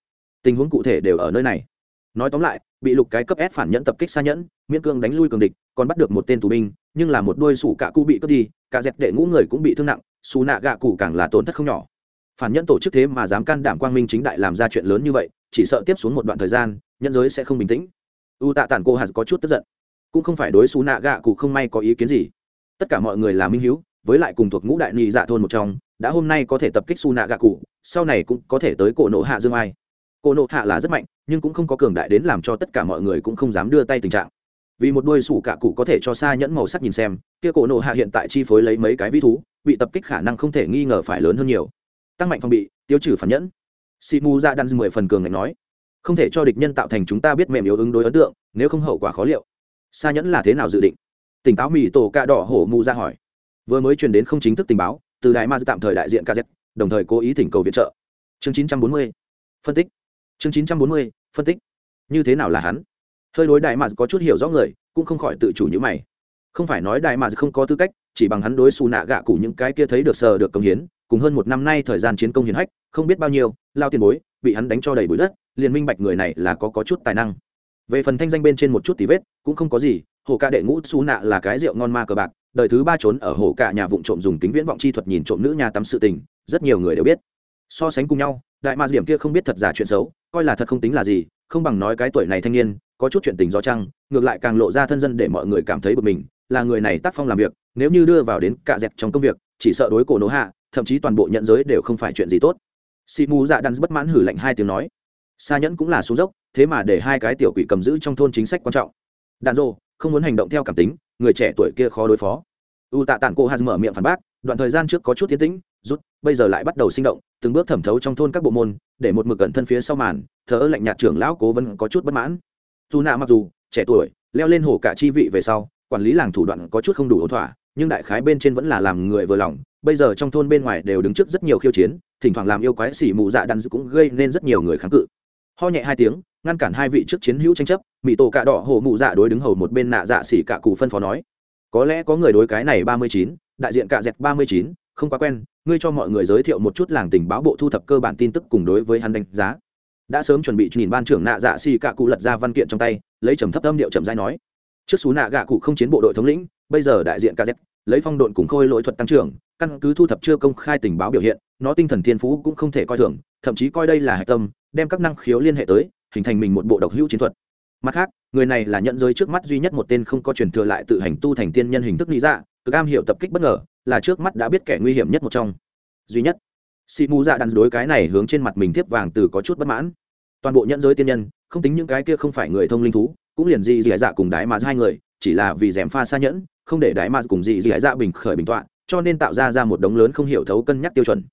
Tình huống cụ thể đều ở nơi này. Nói tóm lại, bị lục cái cấp s phản nhẫn tập kích xa nhẫn, miễn cương đánh lui cường địch, còn bắt được một tên tù binh, nhưng là một đôi sủ cả cụ bị cướp đi, cả dẹp đệ ngũ người cũng bị thương nặng xù nạ gạ cụ càng là tổn thất không nhỏ. Phản nhẫn tổ chức thế mà dám can đảm quang minh chính đại làm ra chuyện lớn như vậy, chỉ sợ tiếp xuống một đoạn thời gian nhân giới sẽ không bình tĩnh. U tạ tản cô hạt có chút tức giận. Cũng không phải đối xù nạ gạ cụ không may có ý kiến gì. Tất cả mọi người là minh hiếu, với lại cùng thuộc ngũ đại nhị dạ thôn một trong đã hôm nay có thể tập kích su nạ gạ cụ sau này cũng có thể tới cổ nộ hạ dương ai. Cổ nộ hạ là rất mạnh, nhưng cũng không có cường đại đến làm cho tất cả mọi người cũng không dám đưa tay tình trạng. Vì một đôi sủ cạ cụ có thể cho xa nhẫn màu sắc nhìn xem, kia cổ nộ hạ hiện tại chi phối lấy mấy cái ví thú, bị tập kích khả năng không thể nghi ngờ phải lớn hơn nhiều. Tăng mạnh phòng bị, tiêu trừ phản nhẫn. Si mu ra đan mười phần cường ngạch nói, không thể cho địch nhân tạo thành chúng ta biết mềm yếu ứng đối ấn tượng, nếu không hậu quả khó liệu. Xa nhẫn là thế nào dự định? Tỉnh táo mì tổ cạ đỏ hổ mu ra hỏi. Vừa mới truyền đến không chính thức tình báo từ đại ma tạm thời đại diện kz đồng thời cố ý thỉnh cầu viện trợ. Chương 940. phân tích. Chương 940, phân tích. Như thế nào là hắn? Hơi đối đại ma có chút hiểu rõ người cũng không khỏi tự chủ như mày. Không phải nói đại ma không có tư cách chỉ bằng hắn đối xù nạ gạ cụ những cái kia thấy được sờ được công hiến cùng hơn một năm nay thời gian chiến công hiến hách không biết bao nhiêu lao tiền bối bị hắn đánh cho đầy bụi đất liền minh bạch người này là có có chút tài năng. Về phần thanh danh bên trên một chút tí vết cũng không có gì hồ ca đệ ngũ xù nạ là cái rượu ngon ma cờ bạc đời thứ ba trốn ở hồ cả nhà vụng trộm dùng kính viễn vọng chi thuật nhìn trộm nữ nhà tắm sự tình, rất nhiều người đều biết. So sánh cùng nhau, đại ma điểm kia không biết thật giả chuyện xấu, coi là thật không tính là gì, không bằng nói cái tuổi này thanh niên, có chút chuyện tình do chăng ngược lại càng lộ ra thân dân để mọi người cảm thấy bực mình, là người này tác phong làm việc, nếu như đưa vào đến cả dẹp trong công việc, chỉ sợ đối cổ nỗ hạ, thậm chí toàn bộ nhận giới đều không phải chuyện gì tốt. Si mu dạ đắn bất mãn hử lạnh hai tiếng nói. Xa nhẫn cũng là xuống dốc, thế mà để hai cái tiểu quỷ cầm giữ trong thôn chính sách quan trọng. Đàn rô không muốn hành động theo cảm tính, người trẻ tuổi kia khó đối phó. U tạ tản cô hạt mở miệng phản bác, đoạn thời gian trước có chút tiến tĩnh, rút, bây giờ lại bắt đầu sinh động, từng bước thẩm thấu trong thôn các bộ môn, để một mực cẩn thân phía sau màn, thờ ơ lạnh nhạt trưởng lão cố vẫn có chút bất mãn. Dù nạ mặc dù trẻ tuổi, leo lên hồ cả chi vị về sau, quản lý làng thủ đoạn có chút không đủ ổn thỏa, nhưng đại khái bên trên vẫn là làm người vừa lòng, bây giờ trong thôn bên ngoài đều đứng trước rất nhiều khiêu chiến, thỉnh thoảng làm yêu quái xỉ mù dạ đan cũng gây nên rất nhiều người kháng cự ho nhẹ hai tiếng, ngăn cản hai vị trước chiến hữu tranh chấp mỹ tổ cạ đỏ hổ mụ dạ đối đứng hầu một bên nạ dạ xỉ cạ cụ phân phó nói. Có lẽ có người đối cái này ba mươi chín, đại diện cạ dẹt ba mươi chín, không quá quen, ngươi cho mọi người giới thiệu một chút làng tình báo bộ thu thập cơ bản tin tức cùng đối với hắn đánh giá. Đã sớm chuẩn bị nhìn ban trưởng nạ dạ xỉ cạ cụ lật ra văn kiện trong tay, lấy trầm thấp âm điệu trầm dai nói. Trước xú nạ gạ cụ không chiến bộ đội thống lĩnh, bây giờ đại diện cạ dẹt, lấy phong độn cùng khôi lỗi thuật tăng trưởng, căn cứ thu thập chưa công khai tình báo biểu hiện, nó tinh thần thiên phú cũng không thể coi thường, thậm chí coi đây là hạch tâm đem các năng khiếu liên hệ tới, hình thành mình một bộ độc hữu chiến thuật. Mặt khác, người này là nhận giới trước mắt duy nhất một tên không có truyền thừa lại tự hành tu thành tiên nhân hình thức lý dạ cực am hiểu tập kích bất ngờ, là trước mắt đã biết kẻ nguy hiểm nhất một trong. Duy nhất. Sĩ mù dạ đàn đối cái này hướng trên mặt mình tiếp vàng từ có chút bất mãn. Toàn bộ nhận giới tiên nhân, không tính những cái kia không phải người thông linh thú, cũng liền gì dì dạ cùng đái mà dạ hai người, chỉ là vì dèm pha xa nhẫn, không để đái mà dạ cùng gì dì dạ bình khởi bình tọa, cho nên tạo ra ra một đống lớn không hiểu thấu cân nhắc tiêu chuẩn.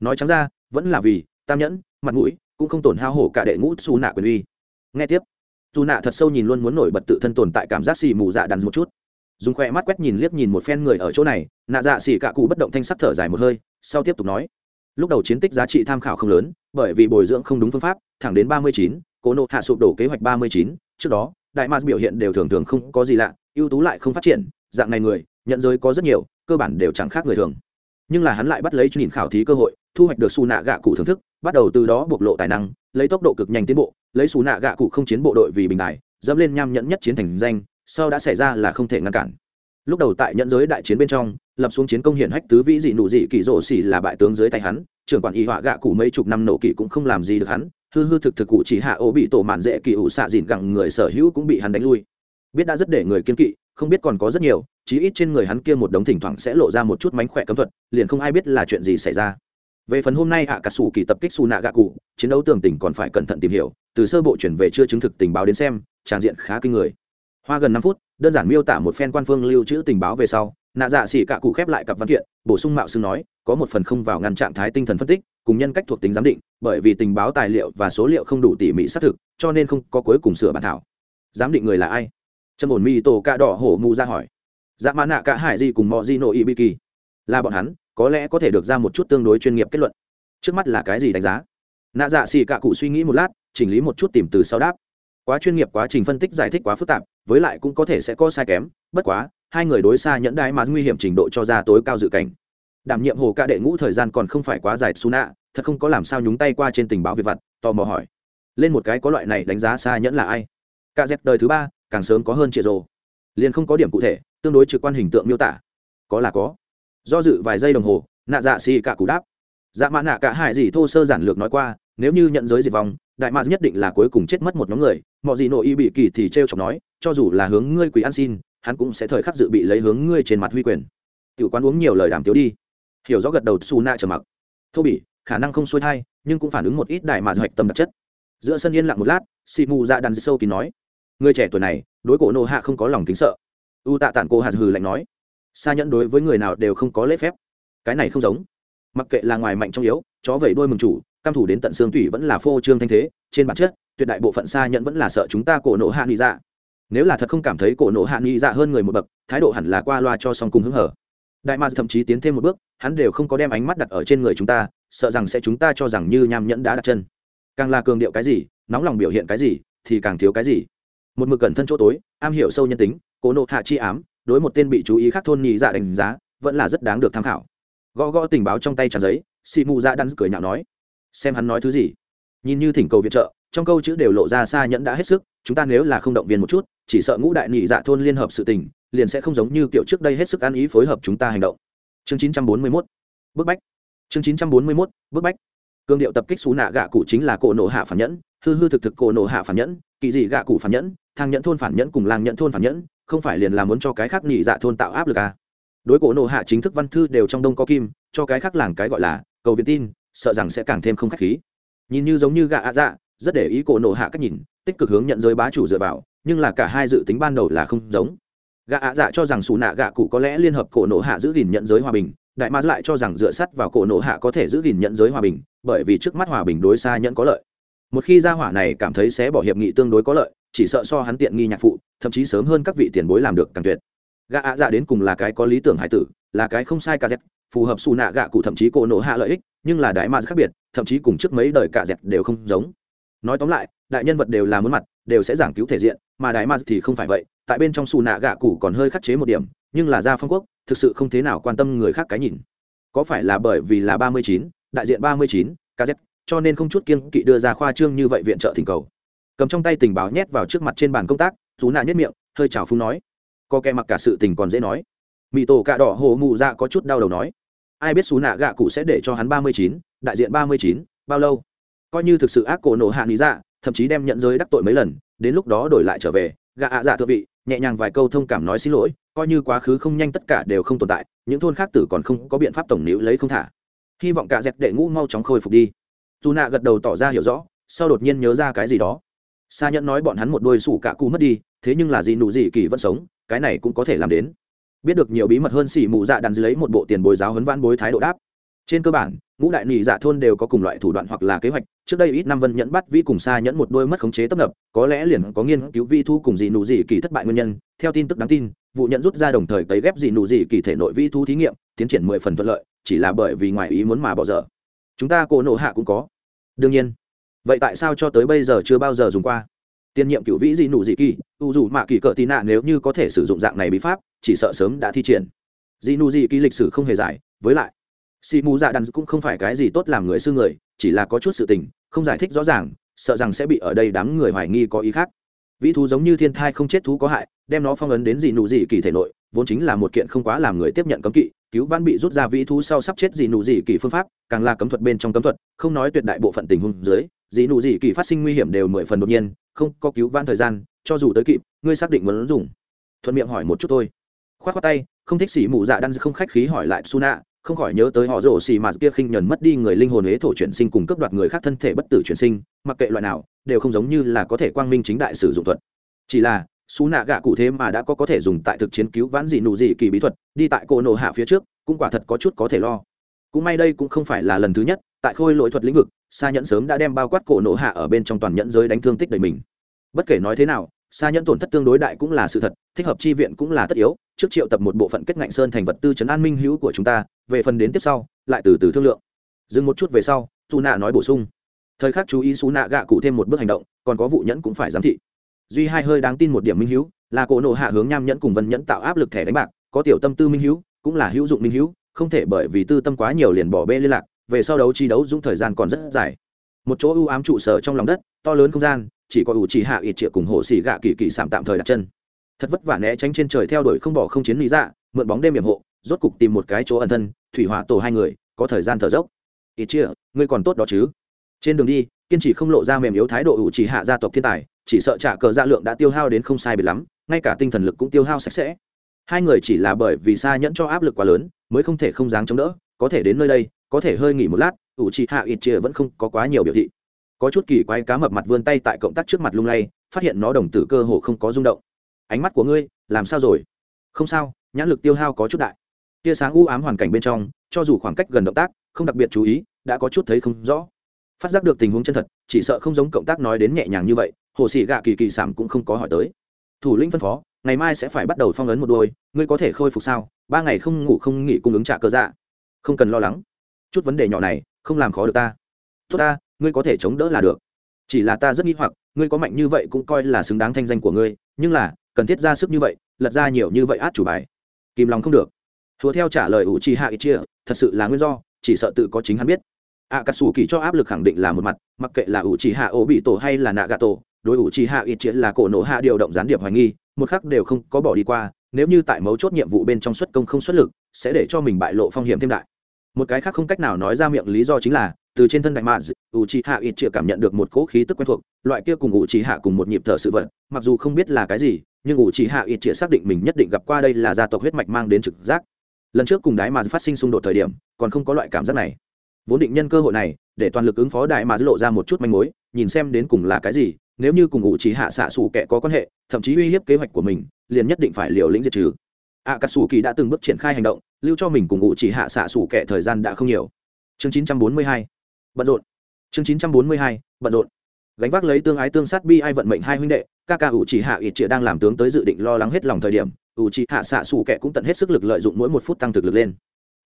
Nói trắng ra, vẫn là vì tam nhẫn mặt mũi, cũng không tổn hao hổ cả đệ ngũ xù nạ quyền uy. Nghe tiếp dù nạ thật sâu nhìn luôn muốn nổi bật tự thân tồn tại cảm giác xì mù dạ đàn một chút. Dùng khoe mắt quét nhìn liếc nhìn một phen người ở chỗ này, nạ dạ xì cả cụ bất động thanh sắc thở dài một hơi, sau tiếp tục nói. Lúc đầu chiến tích giá trị tham khảo không lớn, bởi vì bồi dưỡng không đúng phương pháp, thẳng đến ba mươi chín, cố nộ hạ sụp đổ kế hoạch ba mươi chín, trước đó, đại mars biểu hiện đều thường thường không có gì lạ, ưu tú lại không phát triển, dạng này người, nhận giới có rất nhiều, cơ bản đều chẳng khác người thường. Nhưng là hắn lại bắt lấy nhìn khảo thí cơ hội, thu hoạch được su nạ gạ cụ thưởng thức bắt đầu từ đó bộc lộ tài năng, lấy tốc độ cực nhanh tiến bộ, lấy xù nạ gạ cụ không chiến bộ đội vì bình đại dẫm lên nham nhẫn nhất chiến thành danh, sau đã xảy ra là không thể ngăn cản. Lúc đầu tại nhẫn giới đại chiến bên trong, lập xuống chiến công hiển hách tứ vĩ dị nụ dị kỳ rộ xỉ là bại tướng dưới tay hắn, trưởng quản y họa gạ cụ mấy chục năm nổ kỳ cũng không làm gì được hắn, hư hư thực thực cụ chỉ hạ ô bị tổ mạn dễ kỳ ủ xạ dịn gặng người sở hữu cũng bị hắn đánh lui. Biết đã rất để người kiên kỵ, không biết còn có rất nhiều, chí ít trên người hắn kia một đống thỉnh thoảng sẽ lộ ra một chút mánh khỏe cấm thuật, liền không ai biết là chuyện gì xảy ra về phần hôm nay hạ cả sủ kỳ tập kích su nạ gạ cụ chiến đấu tường tình còn phải cẩn thận tìm hiểu, từ sơ bộ chuyển về chưa chứng thực tình báo đến xem, tràng diện khá kinh người. Hoa gần năm phút, đơn giản miêu tả một phen quan phương lưu trữ tình báo về sau, nạ dạ xỉ cạ cụ khép lại cặp văn kiện, bổ sung mạo xưng nói, có một phần không vào ngăn trạng thái tinh thần phân tích, cùng nhân cách thuộc tính giám định, bởi vì tình báo tài liệu và số liệu không đủ tỉ mỉ xác thực, cho nên không có cuối cùng sửa bản thảo. Giám định người là ai? Trâm ổn mi tổ cạ đỏ hổ mù ra hỏi. Dạ mã nạ cả hải di cùng mọi di nội y bi kỳ là bọn hắn có lẽ có thể được ra một chút tương đối chuyên nghiệp kết luận. Trước mắt là cái gì đánh giá? Nạ dạ xì cạ cụ suy nghĩ một lát, chỉnh lý một chút tìm từ sau đáp. Quá chuyên nghiệp, quá trình phân tích giải thích quá phức tạp, với lại cũng có thể sẽ có sai kém, bất quá, hai người đối xa nhẫn đái mà nguy hiểm trình độ cho ra tối cao dự cảnh. Đảm nhiệm hồ ca đệ ngũ thời gian còn không phải quá dài, su nạ thật không có làm sao nhúng tay qua trên tình báo việc vặt, tò mò hỏi. Lên một cái có loại này đánh giá xa nhẫn là ai? Ca dẹp đời thứ ba, càng sớm có hơn triệu rồ. Liền không có điểm cụ thể, tương đối trực quan hình tượng miêu tả. Có là có do dự vài giây đồng hồ, nạ dạ xì cả cú đáp. Dạ mã nạ cả hải gì thô sơ giản lược nói qua, nếu như nhận giới diệt vong, đại mạc nhất định là cuối cùng chết mất một nhóm người. Mọi gì nội y bị kỳ thì t r e o chọc nói, cho dù là hướng ngươi quỷ ăn xin, hắn cũng sẽ thời khắc dự bị lấy hướng ngươi trên mặt huy quyền. Tiểu quán uống nhiều lời đàm tiếu đi. Hiểu rõ gật đầu su na trở mặc. Thô bỉ, khả năng không xuôi thai, nhưng cũng phản ứng một ít đại mà hoạch tâm đặc chất. Giữa sân yên lặng một lát xị mù dạ đàn sâu kín nói, người trẻ tuổi này, đối cổ nô hạ không có lòng kính sợ. U tạ tản cô hạ hừ lạnh nói xa nhẫn đối với người nào đều không có lễ phép. Cái này không giống. Mặc kệ là ngoài mạnh trong yếu, chó vẩy đôi mừng chủ cam thủ đến tận xương tủy vẫn là phô trương thanh thế, trên bản chất, tuyệt đại bộ phận xa nhẫn vẫn là sợ chúng ta cổ nộ hạ nghị dạ. Nếu là thật không cảm thấy cổ nộ hạ nghị dạ hơn người một bậc, thái độ hẳn là qua loa cho xong cùng hứng hở. Đại ma thậm chí tiến thêm một bước, hắn đều không có đem ánh mắt đặt ở trên người chúng ta, sợ rằng sẽ chúng ta cho rằng như nham nhẫn đã đặt chân. Càng là cường điệu cái gì, nóng lòng biểu hiện cái gì, thì càng thiếu cái gì. Một mực cẩn thân chỗ tối, am hiểu sâu nhân tính cố nộ hạ chi ám đối một tên bị chú ý khác thôn nhị dạ đánh giá, vẫn là rất đáng được tham khảo. Gõ gõ tình báo trong tay tràn giấy xì mù dạ đắn cười nhạo nói, xem hắn nói thứ gì? Nhìn như thỉnh cầu viện trợ, trong câu chữ đều lộ ra xa nhẫn đã hết sức, chúng ta nếu là không động viên một chút, chỉ sợ ngũ đại nhị dạ thôn liên hợp sự tình, liền sẽ không giống như kiểu trước đây hết sức ăn ý phối hợp chúng ta hành động. Chương 941 bức bách. Chương 941 bức bách. Cương điệu tập kích xú nạ gạ cụ chính là cổ nổ hạ phản nhẫn, hư hư thực thực cổ nổ hạ phản nhẫn, kỳ dị gạ cụ phản nhẫn, thang nhẫn thôn phản nhẫn cùng làng nhẫn thôn phản nhẫn không phải liền là muốn cho cái khác nhị dạ thôn tạo áp lực à. đối cổ nộ hạ chính thức văn thư đều trong đông có kim, cho cái khác làng cái gọi là cầu viện tin, sợ rằng sẽ càng thêm không khách khí. Nhìn như giống như gạ ạ dạ rất để ý cổ nộ hạ cách nhìn, tích cực hướng nhận giới bá chủ dựa vào, nhưng là cả hai dự tính ban đầu là không giống. Gạ ạ dạ cho rằng xù nạ gạ cụ có lẽ liên hợp cổ nộ hạ giữ gìn nhận giới hòa bình, đại ma lại cho rằng dựa sắt vào cổ nộ hạ có thể giữ gìn nhận giới hòa bình, bởi vì trước mắt hòa bình đối xa nhận có lợi. Một khi gia hỏa này cảm thấy sẽ bỏ hiệp nghị tương đối có lợi chỉ sợ so hắn tiện nghi nhạc phụ, thậm chí sớm hơn các vị tiền bối làm được càng tuyệt. Gạ ạ dạ đến cùng là cái có lý tưởng hải tử, là cái không sai cả dẹp phù hợp xù nạ gạ cụ thậm chí cổ nộ hạ lợi ích, nhưng là đại ma khác biệt, thậm chí cùng trước mấy đời cả dẹp đều không giống. Nói tóm lại, đại nhân vật đều là muốn mặt, đều sẽ giảng cứu thể diện, mà đại ma thì không phải vậy, tại bên trong xù nạ gạ cụ còn hơi khắc chế một điểm, nhưng là gia phong quốc, thực sự không thế nào quan tâm người khác cái nhìn. Có phải là bởi vì là ba mươi chín, đại diện ba mươi chín kz cho nên không chút kiên kỵ đưa ra khoa trương như vậy viện trợ thỉnh cầu cầm trong tay tình báo nhét vào trước mặt trên bàn công tác chú nạ nhất miệng, hơi chào phúng nói. Có kẻ mặc cả sự tình còn dễ nói. Mỹ tổ cạ đỏ hồ mụ dạ có chút đau đầu nói. Ai biết xú nạ gạ cụ sẽ để cho hắn ba mươi chín, đại diện ba mươi chín, bao lâu? Coi như thực sự ác cổ nổ hạ lý dạ thậm chí đem nhận giới đắc tội mấy lần, đến lúc đó đổi lại trở về, gạ ạ dạ thượng vị, nhẹ nhàng vài câu thông cảm nói xin lỗi, coi như quá khứ không nhanh tất cả đều không tồn tại, những thôn khác tử còn không có biện pháp tổng níu lấy không thả. Hy vọng cả dẹp đệ ngũ mau chóng khôi phục đi. Dù nạ gật đầu tỏ ra hiểu rõ, sau đột nhiên nhớ ra cái gì đó xa nhẫn nói bọn hắn một đôi sủ cả cụ mất đi, thế nhưng là gì nụ gì kỳ vẫn sống, cái này cũng có thể làm đến. Biết được nhiều bí mật hơn xỉ mụ dạ đàn lấy một bộ tiền bồi giáo huấn văn bối thái độ đáp. Trên cơ bản, ngũ đại nhị dạ thôn đều có cùng loại thủ đoạn hoặc là kế hoạch, trước đây ít năm vân nhẫn bắt vi cùng xa nhẫn một đôi mất khống chế tấp nập, có lẽ liền có nghiên cứu vi thu cùng dị nụ dị kỳ thất bại nguyên nhân, theo tin tức đáng tin, vụ nhận rút ra đồng thời cấy ghép dị nụ dị kỳ thể nội vi thu thí nghiệm, tiến triển mười phần thuận lợi, chỉ là bởi vì ngoài ý muốn mà bỏ dở. Chúng ta cổ nộ hạ cũng có. Đương nhiên vậy tại sao cho tới bây giờ chưa bao giờ dùng qua? Tiên nhiệm cựu vĩ dị nụ dị kỳ, u dù mạ kỳ cỡ tị nạ nếu như có thể sử dụng dạng này bí pháp, chỉ sợ sớm đã thi triển. Dị nụ dị kỳ lịch sử không hề giải với lại, xì mù dạ đàn cũng không phải cái gì tốt làm người sư người, chỉ là có chút sự tình, không giải thích rõ ràng, sợ rằng sẽ bị ở đây đám người hoài nghi có ý khác. Vĩ thú giống như thiên thai không chết thú có hại, đem nó phong ấn đến dị nụ dị kỳ thể nội, vốn chính là một kiện không quá làm người tiếp nhận cấm kỵ, cứu vãn bị rút ra vĩ thú sau sắp chết dị nụ dị kỳ phương pháp, càng là cấm thuật bên trong cấm thuật, không nói tuyệt đại bộ phận tình huống dưới dị nụ dị kỳ phát sinh nguy hiểm đều mười phần đột nhiên, không có cứu vãn thời gian, cho dù tới kịp, ngươi xác định muốn dùng thuận miệng hỏi một chút thôi. Khoát khoát tay, không thích xỉ mù dạ đan không khách khí hỏi lại suna, không khỏi nhớ tới họ rổ xì mà kia khinh nhẫn mất đi người linh hồn huế thổ chuyển sinh cùng cấp đoạt người khác thân thể bất tử chuyển sinh, mặc kệ loại nào, đều không giống như là có thể quang minh chính đại sử dụng thuật. Chỉ là xú nạ gạ cụ thế mà đã có có thể dùng tại thực chiến cứu vãn dị nụ dị kỳ bí thuật, đi tại cô nổ hạ phía trước, cũng quả thật có chút có thể lo. Cũng may đây cũng không phải là lần thứ nhất tại khôi lỗi thuật lĩnh vực xa nhẫn sớm đã đem bao quát cổ nổ hạ ở bên trong toàn nhẫn giới đánh thương tích đầy mình. Bất kể nói thế nào xa nhẫn tổn thất tương đối đại cũng là sự thật, thích hợp chi viện cũng là tất yếu, trước triệu tập một bộ phận kết ngạnh sơn thành vật tư chấn an minh hữu của chúng ta, về phần đến tiếp sau, lại từ từ thương lượng. Dừng một chút về sau dù nạ nói bổ sung. Thời khắc chú ý xú nạ gạ cụ thêm một bước hành động, còn có vụ nhẫn cũng phải giám thị. Duy hai hơi đáng tin một điểm minh hữu, là cổ nộ hạ hướng nham nhẫn cùng vân nhẫn tạo áp lực thẻ đánh bạc, có tiểu tâm tư minh hữu, cũng là hữu dụng minh hữu, không thể bởi vì tư tâm quá nhiều liền bỏ bê liên lạc về sau đấu chi đấu dũng thời gian còn rất dài. Một chỗ ưu ám trụ sở trong lòng đất, to lớn không gian, chỉ có ủ chỉ hạ ít triệu cùng hộ xỉ gạ kỳ kỳ sảm tạm thời đặt chân. Thật vất vả né tránh trên trời theo đuổi không bỏ không chiến lý dạ mượn bóng đêm hiểm hộ, rốt cục tìm một cái chỗ ẩn thân, thủy hỏa tổ hai người, có thời gian thở dốc. Ít chia ngươi còn tốt đó chứ? Trên đường đi, kiên trì không lộ ra mềm yếu thái độ ủ chỉ hạ gia tộc thiên tài, chỉ sợ trả cờ dạ lượng đã tiêu hao đến không sai biệt lắm, ngay cả tinh thần lực cũng tiêu hao sạch sẽ. Hai người chỉ là bởi vì xa nhẫn cho áp lực quá lớn, mới không thể không dáng chống đỡ, có thể đến nơi đây có thể hơi nghỉ một lát, ủ trì hạ ít chia vẫn không có quá nhiều biểu thị. Có chút kỳ quái cá mập mặt vươn tay tại cộng tác trước mặt lung lay, phát hiện nó đồng tử cơ hồ không có rung động. Ánh mắt của ngươi, làm sao rồi? Không sao, nhãn lực tiêu hao có chút đại. Tia sáng u ám hoàn cảnh bên trong, cho dù khoảng cách gần động tác, không đặc biệt chú ý, đã có chút thấy không rõ. Phát giác được tình huống chân thật, chỉ sợ không giống cộng tác nói đến nhẹ nhàng như vậy, hồ sĩ gạ kỳ kỳ sảm cũng không có hỏi tới. Thủ lĩnh phân phó, ngày mai sẽ phải bắt đầu phong ấn một đôi, ngươi có thể khôi phục sao? Ba ngày không ngủ không nghỉ cung ứng trả cơ dạ. Không cần lo lắng chút vấn đề nhỏ này, không làm khó được ta. Tốt ta, ngươi có thể chống đỡ là được. Chỉ là ta rất nghi hoặc, ngươi có mạnh như vậy cũng coi là xứng đáng thanh danh của ngươi, nhưng là, cần thiết ra sức như vậy, lật ra nhiều như vậy át chủ bài. Kìm lòng không được. Hùa theo trả lời ủ trì hạ ít chia, thật sự là nguyên do, chỉ sợ tự có chính hắn biết. Ạ cà sủ kỳ cho áp lực khẳng định là một mặt, mặc kệ là ủ trì hạ ô bị tổ hay là nạ gà tổ đối ủ trì hạ ít chia là cổ nổ hạ điều động gián điệp hoài nghi, một khắc đều không có bỏ đi qua, nếu như tại mấu chốt nhiệm vụ bên trong xuất công không xuất lực, sẽ để cho mình bại lộ phong hiểm thêm đại một cái khác không cách nào nói ra miệng lý do chính là, từ trên thân đại mạc u chi hạ ít chĩa cảm nhận được một cỗ khí tức quen thuộc, loại kia cùng u chi hạ cùng một nhịp thở sự vật, mặc dù không biết là cái gì, nhưng u chi hạ ít chĩa xác định mình nhất định gặp qua đây là gia tộc huyết mạch mang đến trực giác. Lần trước cùng đái mà phát sinh xung đột thời điểm, còn không có loại cảm giác này. Vốn định nhân cơ hội này, để toàn lực ứng phó đại mà lộ ra một chút manh mối, nhìn xem đến cùng là cái gì, nếu như cùng u chi hạ xạ xù kẻ có quan hệ, thậm chí uy hiếp kế hoạch của mình, liền nhất định phải liều lĩnh diệt trừ ạ cà sủ kỳ đã từng bước triển khai hành động, lưu cho mình cùng ngụ chỉ hạ xạ sủ kẻ thời gian đã không nhiều. Chương 942 bận rộn. Chương 942 bận rộn. Gánh vác lấy tương ái tương sát bi ai vận mệnh hai huynh đệ ca ca ủ chỉ hạ ít chĩa đang làm tướng tới dự định lo lắng hết lòng thời điểm, ủ chỉ hạ xạ sủ kẻ cũng tận hết sức lực lợi dụng mỗi một phút tăng thực lực lên.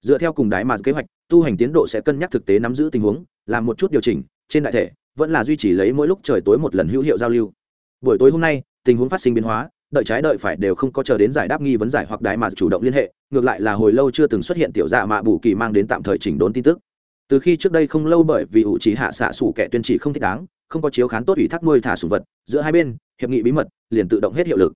Dựa theo cùng đái mà kế hoạch, tu hành tiến độ sẽ cân nhắc thực tế nắm giữ tình huống, làm một chút điều chỉnh, trên đại thể, vẫn là duy trì lấy mỗi lúc trời tối một lần hữu hiệu giao lưu. Buổi tối hôm nay, tình huống phát sinh biến hóa đợi trái đợi phải đều không có chờ đến giải đáp nghi vấn giải hoặc đại mà chủ động liên hệ, ngược lại là hồi lâu chưa từng xuất hiện tiểu dạ mạ bù kỳ mang đến tạm thời chỉnh đốn tin tức. Từ khi trước đây không lâu bởi vì ủ trí hạ xạ sủ kẻ tuyên chỉ không thích đáng, không có chiếu khán tốt ủy thác nuôi thả sủng vật, giữa hai bên, hiệp nghị bí mật, liền tự động hết hiệu lực.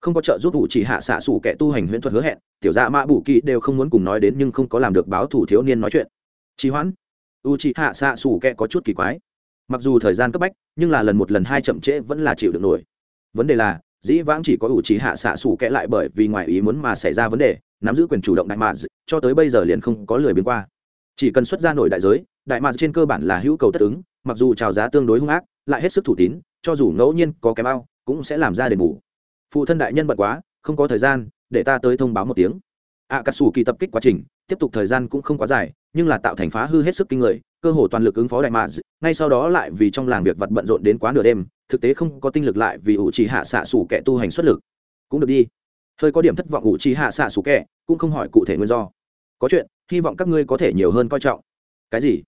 Không có trợ giúp ủ trí hạ xạ sủ kẻ tu hành huyễn thuật hứa hẹn, tiểu dạ mạ bù kỳ đều không muốn cùng nói đến nhưng không có làm được báo thủ thiếu niên nói chuyện. Trì hoãn. U trí hạ xạ sủ kẻ có chút kỳ quái. Mặc dù thời gian cấp bách, nhưng là lần một lần hai chậm trễ vẫn là chịu được nổi. Vấn đề là dĩ vãng chỉ có ủ trí hạ xạ xù kẽ lại bởi vì ngoài ý muốn mà xảy ra vấn đề, nắm giữ quyền chủ động đại mạc cho tới bây giờ liền không có lười biến qua. Chỉ cần xuất ra nổi đại giới, đại mạc trên cơ bản là hữu cầu tất ứng, mặc dù trào giá tương đối hung ác, lại hết sức thủ tín, cho dù ngẫu nhiên có kém ao, cũng sẽ làm ra đền bù. Phụ thân đại nhân bận quá, không có thời gian, để ta tới thông báo một tiếng. Ạ cà sủ kỳ tập kích quá trình, tiếp tục thời gian cũng không quá dài nhưng là tạo thành phá hư hết sức kinh người, cơ hồ toàn lực ứng phó đại mạc ngay sau đó lại vì trong làng việc vật bận rộn đến quá nửa đêm, thực tế không có tinh lực lại vì ủ trì hạ xạ xủ kẻ tu hành xuất lực. Cũng được đi. Hơi có điểm thất vọng ủ trì hạ xạ xủ kẻ, cũng không hỏi cụ thể nguyên do. Có chuyện, hy vọng các ngươi có thể nhiều hơn coi trọng. Cái gì?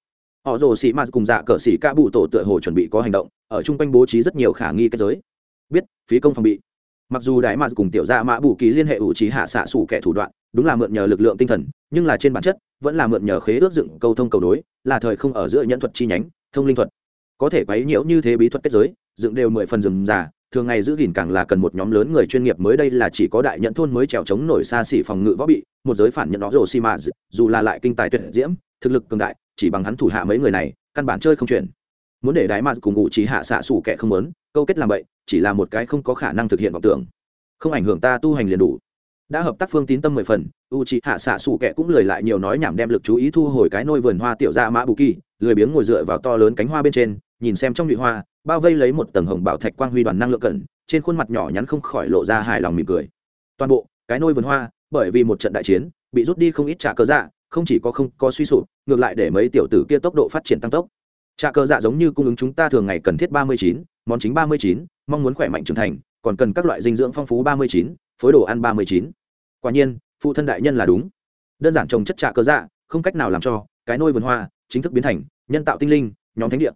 Họ rồ xì m cùng dạ cờ xì ca bụ tổ tựa hồ chuẩn bị có hành động, ở chung quanh bố trí rất nhiều khả nghi kết giới. Biết, phí công phòng bị mặc dù đại mạc cùng tiểu gia mã bù kỳ liên hệ ủ trí hạ xạ xủ kẻ thủ đoạn, đúng là mượn nhờ lực lượng tinh thần, nhưng là trên bản chất, vẫn là mượn nhờ khế ước dựng câu thông cầu đối là thời không ở giữa nhẫn thuật chi nhánh, thông linh thuật. Có thể quấy nhiễu như thế bí thuật kết giới, dựng đều mười phần rừng già thường ngày giữ gìn càng là cần một nhóm lớn người chuyên nghiệp mới đây là chỉ có đại nhận thôn mới trèo chống nổi xa xỉ phòng ngự võ bị, một giới phản nhận nó rồ xi mã dù là lại kinh tài tuyệt diễm, thực lực cường đại, chỉ bằng hắn thủ hạ mấy người này, căn bản chơi không chuyển. Muốn để đại mạc cùng ngụ trí hạ xạ xủ kẻ không muốn câu kết làm vậy chỉ là một cái không có khả năng thực hiện vọng tưởng. Không ảnh hưởng ta tu hành liền đủ. Đã hợp tác phương tín tâm mười phần u c hạ xạ xù kẻ cũng lười lại nhiều nói nhảm đem lực chú ý thu hồi cái nôi vườn hoa tiểu ra mã bù kỳ, lười biếng ngồi dựa vào to lớn cánh hoa bên trên, nhìn xem trong nhụy hoa, bao vây lấy một tầng hồng bảo thạch quang huy đoàn năng lượng cẩn, trên khuôn mặt nhỏ nhắn không khỏi lộ ra hài lòng mỉm cười. Toàn bộ, cái nôi vườn hoa, bởi vì một trận đại chiến, bị rút đi không ít trả cơ dạ không chỉ có không có suy sụp, ngược lại để mấy tiểu tử kia tốc độ phát triển tăng tốc. Trả cơ dạ giống như cung ứng chúng ta thường ngày cần thiết ba mươi chín món chính ba mươi chín, mong muốn khỏe mạnh trưởng thành, còn cần các loại dinh dưỡng phong phú ba mươi chín, phối đồ ăn ba mươi chín. Quả nhiên, phụ thân đại nhân là đúng. Đơn giản trồng chất trạ cơ dạ không cách nào làm cho, cái nôi vườn hoa, chính thức biến thành nhân tạo tinh linh, nhóm thánh địa.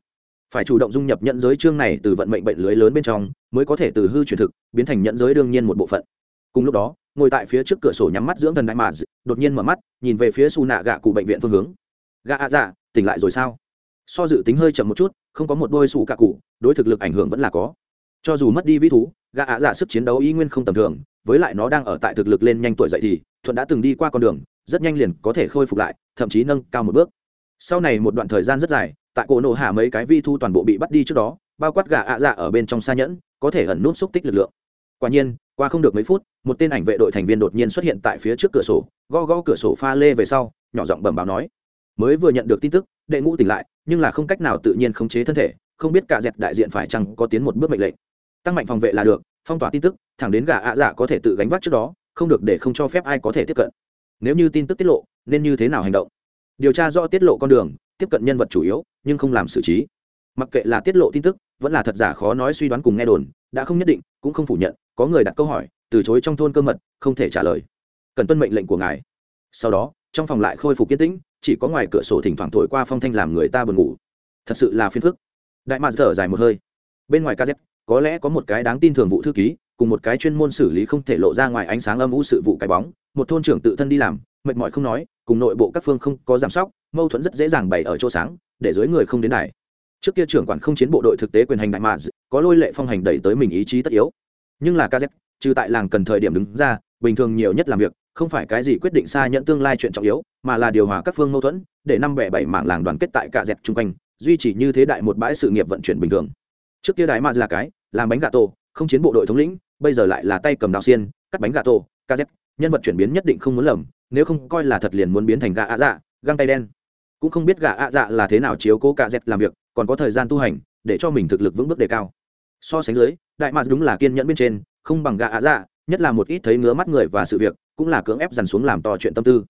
Phải chủ động dung nhập nhận giới chương này từ vận mệnh bệnh lưới lớn bên trong, mới có thể từ hư chuyển thực, biến thành nhận giới đương nhiên một bộ phận. Cùng lúc đó, ngồi tại phía trước cửa sổ nhắm mắt dưỡng thần đại mà đột nhiên mở mắt, nhìn về phía xù nạ gạ cụ bệnh viện phương hướng. Gạ ạ dạ tỉnh lại rồi sao? So dự tính hơi chậm một chút không có một đôi sủ cạ cụ, đối thực lực ảnh hưởng vẫn là có. Cho dù mất đi vĩ thú, gã ạ dạ sức chiến đấu y nguyên không tầm thường, với lại nó đang ở tại thực lực lên nhanh tuổi dậy thì, thuận đã từng đi qua con đường, rất nhanh liền có thể khôi phục lại, thậm chí nâng cao một bước. Sau này một đoạn thời gian rất dài, tại cổ nổ hạ mấy cái vi thu toàn bộ bị bắt đi trước đó, bao quát gà ạ dạ ở bên trong xa nhẫn, có thể ẩn nút xúc tích lực lượng. Quả nhiên, qua không được mấy phút, một tên ảnh vệ đội thành viên đột nhiên xuất hiện tại phía trước cửa sổ, gõ gõ cửa sổ pha lê về sau, nhỏ giọng bẩm báo nói, mới vừa nhận được tin tức, đệ ngũ tỉnh lại nhưng là không cách nào tự nhiên khống chế thân thể, không biết cả dẹp đại diện phải chăng có tiến một bước mệnh lệnh. Tăng mạnh phòng vệ là được, phong tỏa tin tức, thẳng đến gà ạ dạ có thể tự gánh vác trước đó, không được để không cho phép ai có thể tiếp cận. Nếu như tin tức tiết lộ, nên như thế nào hành động? Điều tra rõ tiết lộ con đường, tiếp cận nhân vật chủ yếu, nhưng không làm xử trí. Mặc kệ là tiết lộ tin tức, vẫn là thật giả khó nói suy đoán cùng nghe đồn, đã không nhất định, cũng không phủ nhận, có người đặt câu hỏi, từ chối trong thôn cơ mật, không thể trả lời. Cần tuân mệnh lệnh của ngài. Sau đó, trong phòng lại khôi phục kiến tĩnh chỉ có ngoài cửa sổ thỉnh thoảng thổi qua phong thanh làm người ta buồn ngủ. Thật sự là phiền phức. Đại mạc thở dài một hơi. Bên ngoài kz có lẽ có một cái đáng tin thường vụ thư ký, cùng một cái chuyên môn xử lý không thể lộ ra ngoài ánh sáng âm u sự vụ cái bóng, một thôn trưởng tự thân đi làm, mệt mỏi không nói, cùng nội bộ các phương không có giảm sóc, mâu thuẫn rất dễ dàng bày ở chỗ sáng, để dưới người không đến này trước kia trưởng quản không chiến bộ đội thực tế quyền hành đại mạc có lôi lệ phong hành đẩy tới mình ý chí tất yếu. Nhưng là kz trừ tại làng cần thời điểm đứng ra, bình thường nhiều nhất làm việc, không phải cái gì quyết định xa nhận tương lai chuyện trọng yếu mà là điều hòa các phương mâu thuẫn, để năm bẻ bảy mạng làng đoàn kết tại cạ dẹt chung quanh, duy trì như thế đại một bãi sự nghiệp vận chuyển bình thường. Trước kia đại mà là cái, làm bánh gà tổ, không chiến bộ đội thống lĩnh, bây giờ lại là tay cầm đào xiên, cắt bánh gà tổ kz nhân vật chuyển biến nhất định không muốn lầm, nếu không coi là thật liền muốn biến thành gà ạ dạ găng tay đen. Cũng không biết gà ạ dạ là thế nào chiếu cố cả dẹt làm việc, còn có thời gian tu hành, để cho mình thực lực vững bước đề cao. So sánh dưới, đại maz đúng là kiên nhẫn bên trên, không bằng gà ạ dạ nhất là một ít thấy ngứa mắt người và sự việc, cũng là cưỡng ép dằn xuống làm to chuyện tâm tư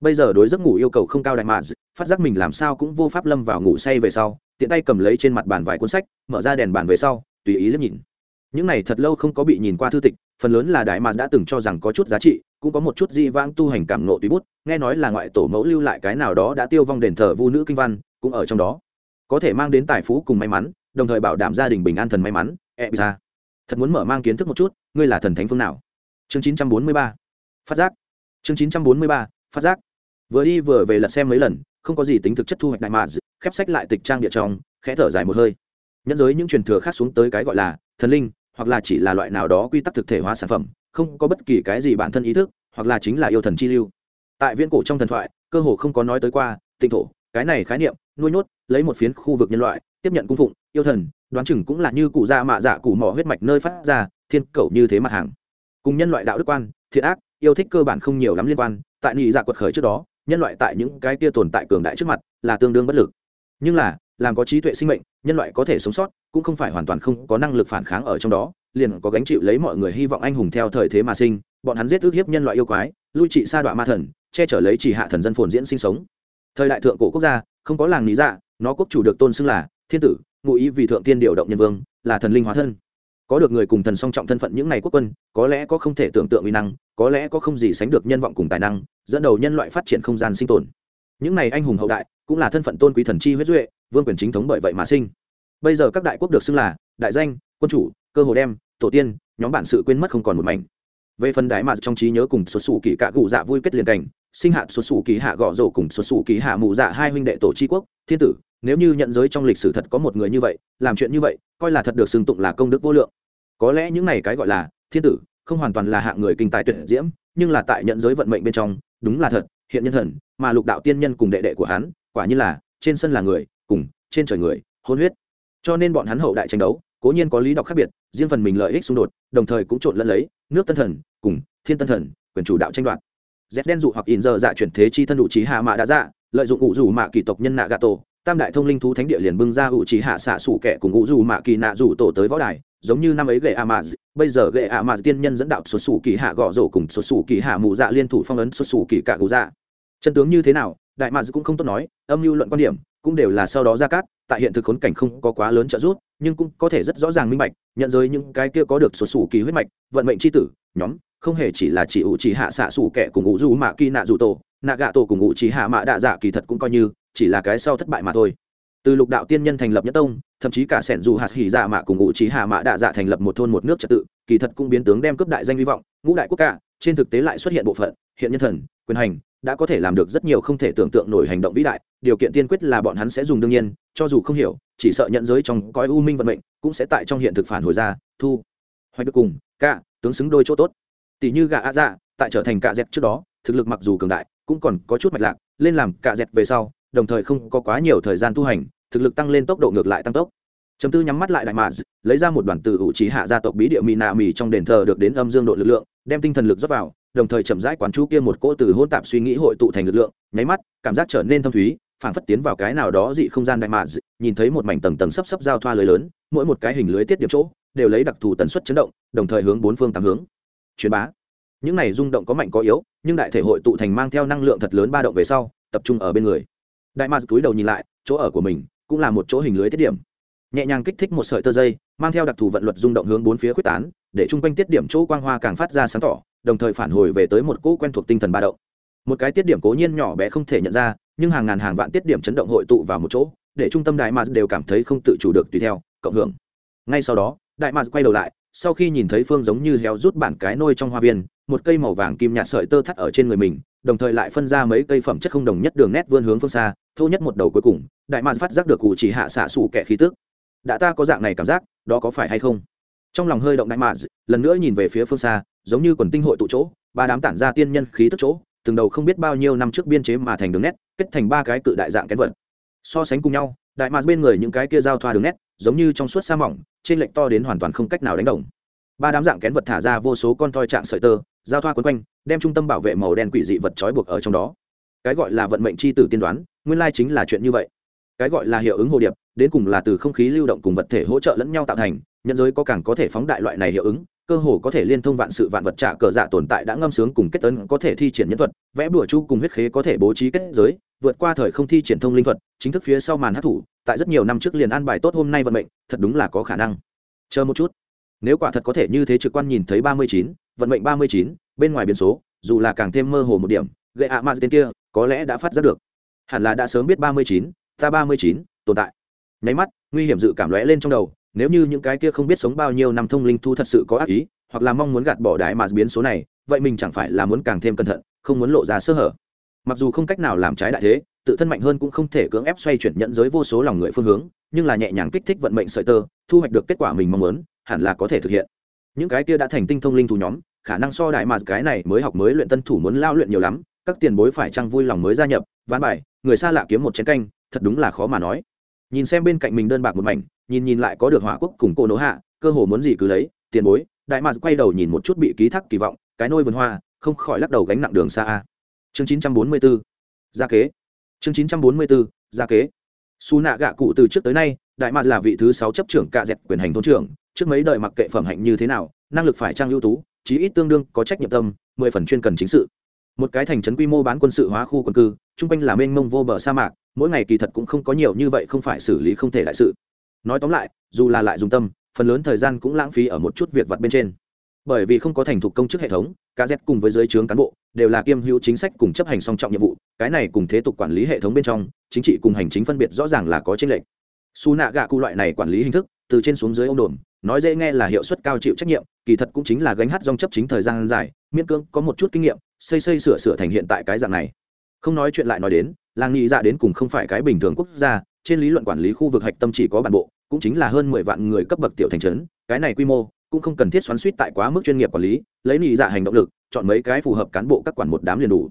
bây giờ đối giấc ngủ yêu cầu không cao đại mạn phát giác mình làm sao cũng vô pháp lâm vào ngủ say về sau, tiện tay cầm lấy trên mặt bàn vài cuốn sách, mở ra đèn bàn về sau, tùy ý liếc nhìn những này thật lâu không có bị nhìn qua thư tịch, phần lớn là đại mạn đã từng cho rằng có chút giá trị, cũng có một chút di vãng tu hành cảm nộ tùy bút, nghe nói là ngoại tổ mẫu lưu lại cái nào đó đã tiêu vong đền thờ vu nữ kinh văn, cũng ở trong đó có thể mang đến tài phú cùng may mắn, đồng thời bảo đảm gia đình bình an thần may mắn e ra thật muốn mở mang kiến thức một chút, ngươi là thần thánh phương nào chương 943. phát giác chương 943. phát giác vừa đi vừa về lật xem mấy lần, không có gì tính thực chất thu hoạch đại mà khép sách lại tịch trang địa trong, khẽ thở dài một hơi. Nhẫn giới những truyền thừa khác xuống tới cái gọi là thần linh, hoặc là chỉ là loại nào đó quy tắc thực thể hóa sản phẩm, không có bất kỳ cái gì bản thân ý thức, hoặc là chính là yêu thần chi lưu. Tại viễn cổ trong thần thoại, cơ hồ không có nói tới qua tinh thổ, cái này khái niệm, nuôi nhốt, lấy một phiến khu vực nhân loại, tiếp nhận cung phụng, yêu thần, đoán chừng cũng là như cụ già mạ dạ cụ mỏ huyết mạch nơi phát ra, thiên cầu như thế mặt hàng. Cùng nhân loại đạo đức quan, thiện ác, yêu thích cơ bản không nhiều lắm liên quan, tại nghị dạ quật khởi trước đó nhân loại tại những cái kia tồn tại cường đại trước mặt là tương đương bất lực. Nhưng là, làm có trí tuệ sinh mệnh, nhân loại có thể sống sót, cũng không phải hoàn toàn không có năng lực phản kháng ở trong đó, liền có gánh chịu lấy mọi người hy vọng anh hùng theo thời thế mà sinh, bọn hắn giết ước hiếp nhân loại yêu quái, lui trị sa đoạn ma thần, che chở lấy chỉ hạ thần dân phồn diễn sinh sống. Thời đại thượng cổ quốc gia, không có làng lý dạ nó quốc chủ được tôn xưng là thiên tử, ngụ ý vì thượng tiên điều động nhân vương, là thần linh hóa thân. Có được người cùng thần song trọng thân phận những ngày quốc quân, có lẽ có không thể tưởng tượng uy năng có lẽ có không gì sánh được nhân vọng cùng tài năng, dẫn đầu nhân loại phát triển không gian sinh tồn. Những này anh hùng hậu đại, cũng là thân phận tôn quý thần chi huyết duệ, vương quyền chính thống bởi vậy mà sinh. Bây giờ các đại quốc được xưng là đại danh, quân chủ, cơ hồ đem, tổ tiên, nhóm bản sự quên mất không còn một mảnh. Về phần đại mà trong trí nhớ cùng xuất xù kỳ cạ cụ dạ vui kết liền cảnh, sinh hạ xuất xù kỳ hạ gõ rổ cùng xuất xù kỳ hạ mù dạ hai huynh đệ tổ tri quốc, thiên tử, nếu như nhận giới trong lịch sử thật có một người như vậy, làm chuyện như vậy, coi là thật được xưng tụng là công đức vô lượng. Có lẽ những này cái gọi là thiên tử không hoàn toàn là hạng người kinh tài tuyệt diễm, nhưng là tại nhận giới vận mệnh bên trong, đúng là thật, hiện nhân thần, mà lục đạo tiên nhân cùng đệ đệ của hắn, quả như là, trên sân là người, cùng, trên trời người, hôn huyết. Cho nên bọn hắn hậu đại tranh đấu, cố nhiên có lý đọc khác biệt, riêng phần mình lợi ích xung đột, đồng thời cũng trộn lẫn lấy, nước tân thần, cùng, thiên tân thần, quyền chủ đạo tranh đoạt. Z đen dụ hoặc in giờ dạ chuyển thế chi thân đủ trí hạ mạ đã dạ lợi dụng ủ rủ mạ kỳ tộc nhân nạ gà tổ, tam đại thông linh thú thánh địa liền bưng ra ủ trí hạ xạ sủ kẻ cùng ủ rủ mạ kỳ nạ rủ tổ tới võ đài giống như năm ấy gậy a bây giờ gậy a tiên nhân dẫn đạo xuất xù kỳ hạ gõ rổ cùng xuất xù kỳ hạ mù dạ liên thủ phong ấn xuất xù kỳ cả gù dạ. Chân tướng như thế nào, đại maz cũng không tốt nói, âm mưu luận quan điểm cũng đều là sau đó ra cát, tại hiện thực khốn cảnh không có quá lớn trợ giúp, nhưng cũng có thể rất rõ ràng minh bạch, nhận giới những cái kia có được xuất xù kỳ huyết mạch, vận mệnh tri tử, nhóm, không hề chỉ là chỉ ủ chỉ hạ xạ xù kẻ cùng ủ du mạ kỳ nạ dù tổ, nạ gạ tổ cùng ủ chỉ hạ mạ đạ dạ kỳ thật cũng coi như chỉ là cái sau thất bại mà thôi từ lục đạo tiên nhân thành lập nhất tông, thậm chí cả sẻn dù hạt hỉ dạ mạ cùng ngụ trí hạ mạ đạ dạ thành lập một thôn một nước trật tự, kỳ thật cũng biến tướng đem cướp đại danh hy vọng, ngũ đại quốc cả, trên thực tế lại xuất hiện bộ phận, hiện nhân thần, quyền hành, đã có thể làm được rất nhiều không thể tưởng tượng nổi hành động vĩ đại, điều kiện tiên quyết là bọn hắn sẽ dùng đương nhiên, cho dù không hiểu, chỉ sợ nhận giới trong cõi u minh vận mệnh, cũng sẽ tại trong hiện thực phản hồi ra, thu, hoạch được cùng, cả, tướng xứng đôi chỗ tốt. Tỷ như gà a dạ tại trở thành cạ dẹt trước đó, thực lực mặc dù cường đại, cũng còn có chút mạch lạc, lên làm cạ dẹt về sau đồng thời không có quá nhiều thời gian tu hành, thực lực tăng lên tốc độ ngược lại tăng tốc. Chấm tư nhắm mắt lại đại mạ lấy ra một đoàn từ ủ trí hạ gia tộc bí địa mỹ nạ mì trong đền thờ được đến âm dương độ lực lượng, đem tinh thần lực rót vào, đồng thời chậm rãi quán chú kia một cỗ từ hôn tạp suy nghĩ hội tụ thành lực lượng, nháy mắt, cảm giác trở nên thâm thúy, phảng phất tiến vào cái nào đó dị không gian đại mạ nhìn thấy một mảnh tầng tầng sấp sấp giao thoa lưới lớn, mỗi một cái hình lưới tiết điểm chỗ, đều lấy đặc thù tần suất chấn động, đồng thời hướng bốn phương tám hướng. Truyền bá. Những này rung động có mạnh có yếu, nhưng đại thể hội tụ thành mang theo năng lượng thật lớn ba động về sau, tập trung ở bên người đại mars túi đầu nhìn lại, chỗ ở của mình cũng là một chỗ hình lưới tiết điểm. Nhẹ nhàng kích thích một sợi tơ dây, mang theo đặc thù vận luật rung động hướng bốn phía quyết tán, để chung quanh tiết điểm chỗ quang hoa càng phát ra sáng tỏ, đồng thời phản hồi về tới một cỗ quen thuộc tinh thần ba động. Một cái tiết điểm cố nhiên nhỏ bé không thể nhận ra, nhưng hàng ngàn hàng vạn tiết điểm chấn động hội tụ vào một chỗ, để trung tâm đại mars đều cảm thấy không tự chủ được tùy theo, cộng hưởng. Ngay sau đó, đại mars quay đầu lại, sau khi nhìn thấy phương giống như héo rút bản cái nôi trong hoa viên, một cây màu vàng kim nhạt sợi tơ thắt ở trên người mình, đồng thời lại phân ra mấy cây phẩm chất không đồng nhất đường nét vươn hướng phương xa thô nhất một đầu cuối cùng, đại mạc phát giác được cụ chỉ hạ xạ xù kẻ khí tức. Đã ta có dạng này cảm giác, đó có phải hay không? Trong lòng hơi động đại mạc lần nữa nhìn về phía phương xa, giống như quần tinh hội tụ chỗ, ba đám tản ra tiên nhân khí tức chỗ, từng đầu không biết bao nhiêu năm trước biên chế mà thành đường nét, kết thành ba cái cự đại dạng kén vật so sánh cùng nhau, đại mạc bên người những cái kia giao thoa đường nét, giống như trong suốt sa mỏng, trên lệnh to đến hoàn toàn không cách nào đánh đồng. Ba đám dạng kén vật thả ra vô số con toi trạng sợi tơ, giao thoa quấn quanh, đem trung tâm bảo vệ màu đen quỷ dị vật trói buộc ở trong đó. Cái gọi là vận mệnh c h i tử tiên đoán nguyên lai chính là chuyện như vậy. Cái gọi là hiệu ứng hồ điệp, đến cùng là từ không khí lưu động cùng vật thể hỗ trợ lẫn nhau tạo thành nhận giới có càng có thể phóng đại loại này hiệu ứng, cơ hồ có thể liên thông vạn sự vạn vật trả cờ dạ tồn tại đã ngâm sướng cùng kết tấn có thể thi triển nhân thuật, vẽ bùa chu cùng huyết khế có thể bố trí kết giới, vượt qua thời không thi triển thông linh thuật, chính thức phía sau màn hát thủ, tại rất nhiều năm trước liền an bài tốt hôm nay vận mệnh, thật đúng là có khả năng. Chờ một chút. Nếu quả thật có thể như thế trực quan nhìn thấy ba mươi chín, vận mệnh ba mươi chín, bên ngoài biến số, dù là càng thêm mơ hồ một điểm, gậy ạ ma tên kia, có lẽ đã phát ra được hẳn là đã sớm biết ba mươi chín, ta ba mươi chín, tồn tại. Nháy mắt, nguy hiểm dự cảm lóe lên trong đầu, nếu như những cái kia không biết sống bao nhiêu năm thông linh thu thật sự có ác ý, hoặc là mong muốn gạt bỏ đại mà biến số này, vậy mình chẳng phải là muốn càng thêm cẩn thận, không muốn lộ ra sơ hở. Mặc dù không cách nào làm trái đại thế, tự thân mạnh hơn cũng không thể cưỡng ép xoay chuyển nhận giới vô số lòng người phương hướng, nhưng là nhẹ nhàng kích thích vận mệnh sợi tơ, thu hoạch được kết quả mình mong muốn, hẳn là có thể thực hiện. Những cái kia đã thành tinh thông linh thú nhóm, khả năng so đại mà cái này mới học mới luyện tân thủ muốn lao luyện nhiều lắm, các tiền bối phải chăng vui lòng mới gia nhập, ván bài người xa lạ kiếm một chén canh, thật đúng là khó mà nói. Nhìn xem bên cạnh mình đơn bạc một mảnh, nhìn nhìn lại có được hỏa quốc cùng cô nỗ hạ, cơ hồ muốn gì cứ lấy, tiền bối, đại mạc quay đầu nhìn một chút bị ký thác kỳ vọng, cái nôi vườn hoa, không khỏi lắc đầu gánh nặng đường xa a. Chương 944 gia kế. Chương 944 gia kế. Su nạ gạ cụ từ trước tới nay, đại mạc là vị thứ sáu chấp trưởng cạ dẹp quyền hành thôn trưởng, trước mấy đời mặc kệ phẩm hạnh như thế nào, năng lực phải trang ưu tú, chí ít tương đương có trách nhiệm tâm, mười phần chuyên cần chính sự một cái thành trấn quy mô bán quân sự hóa khu quân cư, chung quanh là mênh mông vô bờ sa mạc, mỗi ngày kỳ thật cũng không có nhiều như vậy không phải xử lý không thể đại sự. Nói tóm lại, dù là lại dùng tâm, phần lớn thời gian cũng lãng phí ở một chút việc vặt bên trên. Bởi vì không có thành thục công chức hệ thống cá z cùng với giới trướng cán bộ, đều là kiêm hữu chính sách cùng chấp hành song trọng nhiệm vụ, cái này cùng thế tục quản lý hệ thống bên trong, chính trị cùng hành chính phân biệt rõ ràng là có tranh lệch. Su nạ gạ cụ loại này quản lý hình thức, từ trên xuống dưới ông đồn nói dễ nghe là hiệu suất cao chịu trách nhiệm, kỳ thật cũng chính là gánh hát dòng chấp chính thời gian dài, miễn cưỡng có một chút kinh nghiệm, xây xây sửa sửa thành hiện tại cái dạng này. Không nói chuyện lại nói đến, làng nghị dạ đến cùng không phải cái bình thường quốc gia, trên lý luận quản lý khu vực hạch tâm chỉ có bản bộ, cũng chính là hơn mười vạn người cấp bậc tiểu thành trấn, cái này quy mô cũng không cần thiết xoắn suýt tại quá mức chuyên nghiệp quản lý, lấy nghị dạ hành động lực, chọn mấy cái phù hợp cán bộ các quản một đám liền đủ.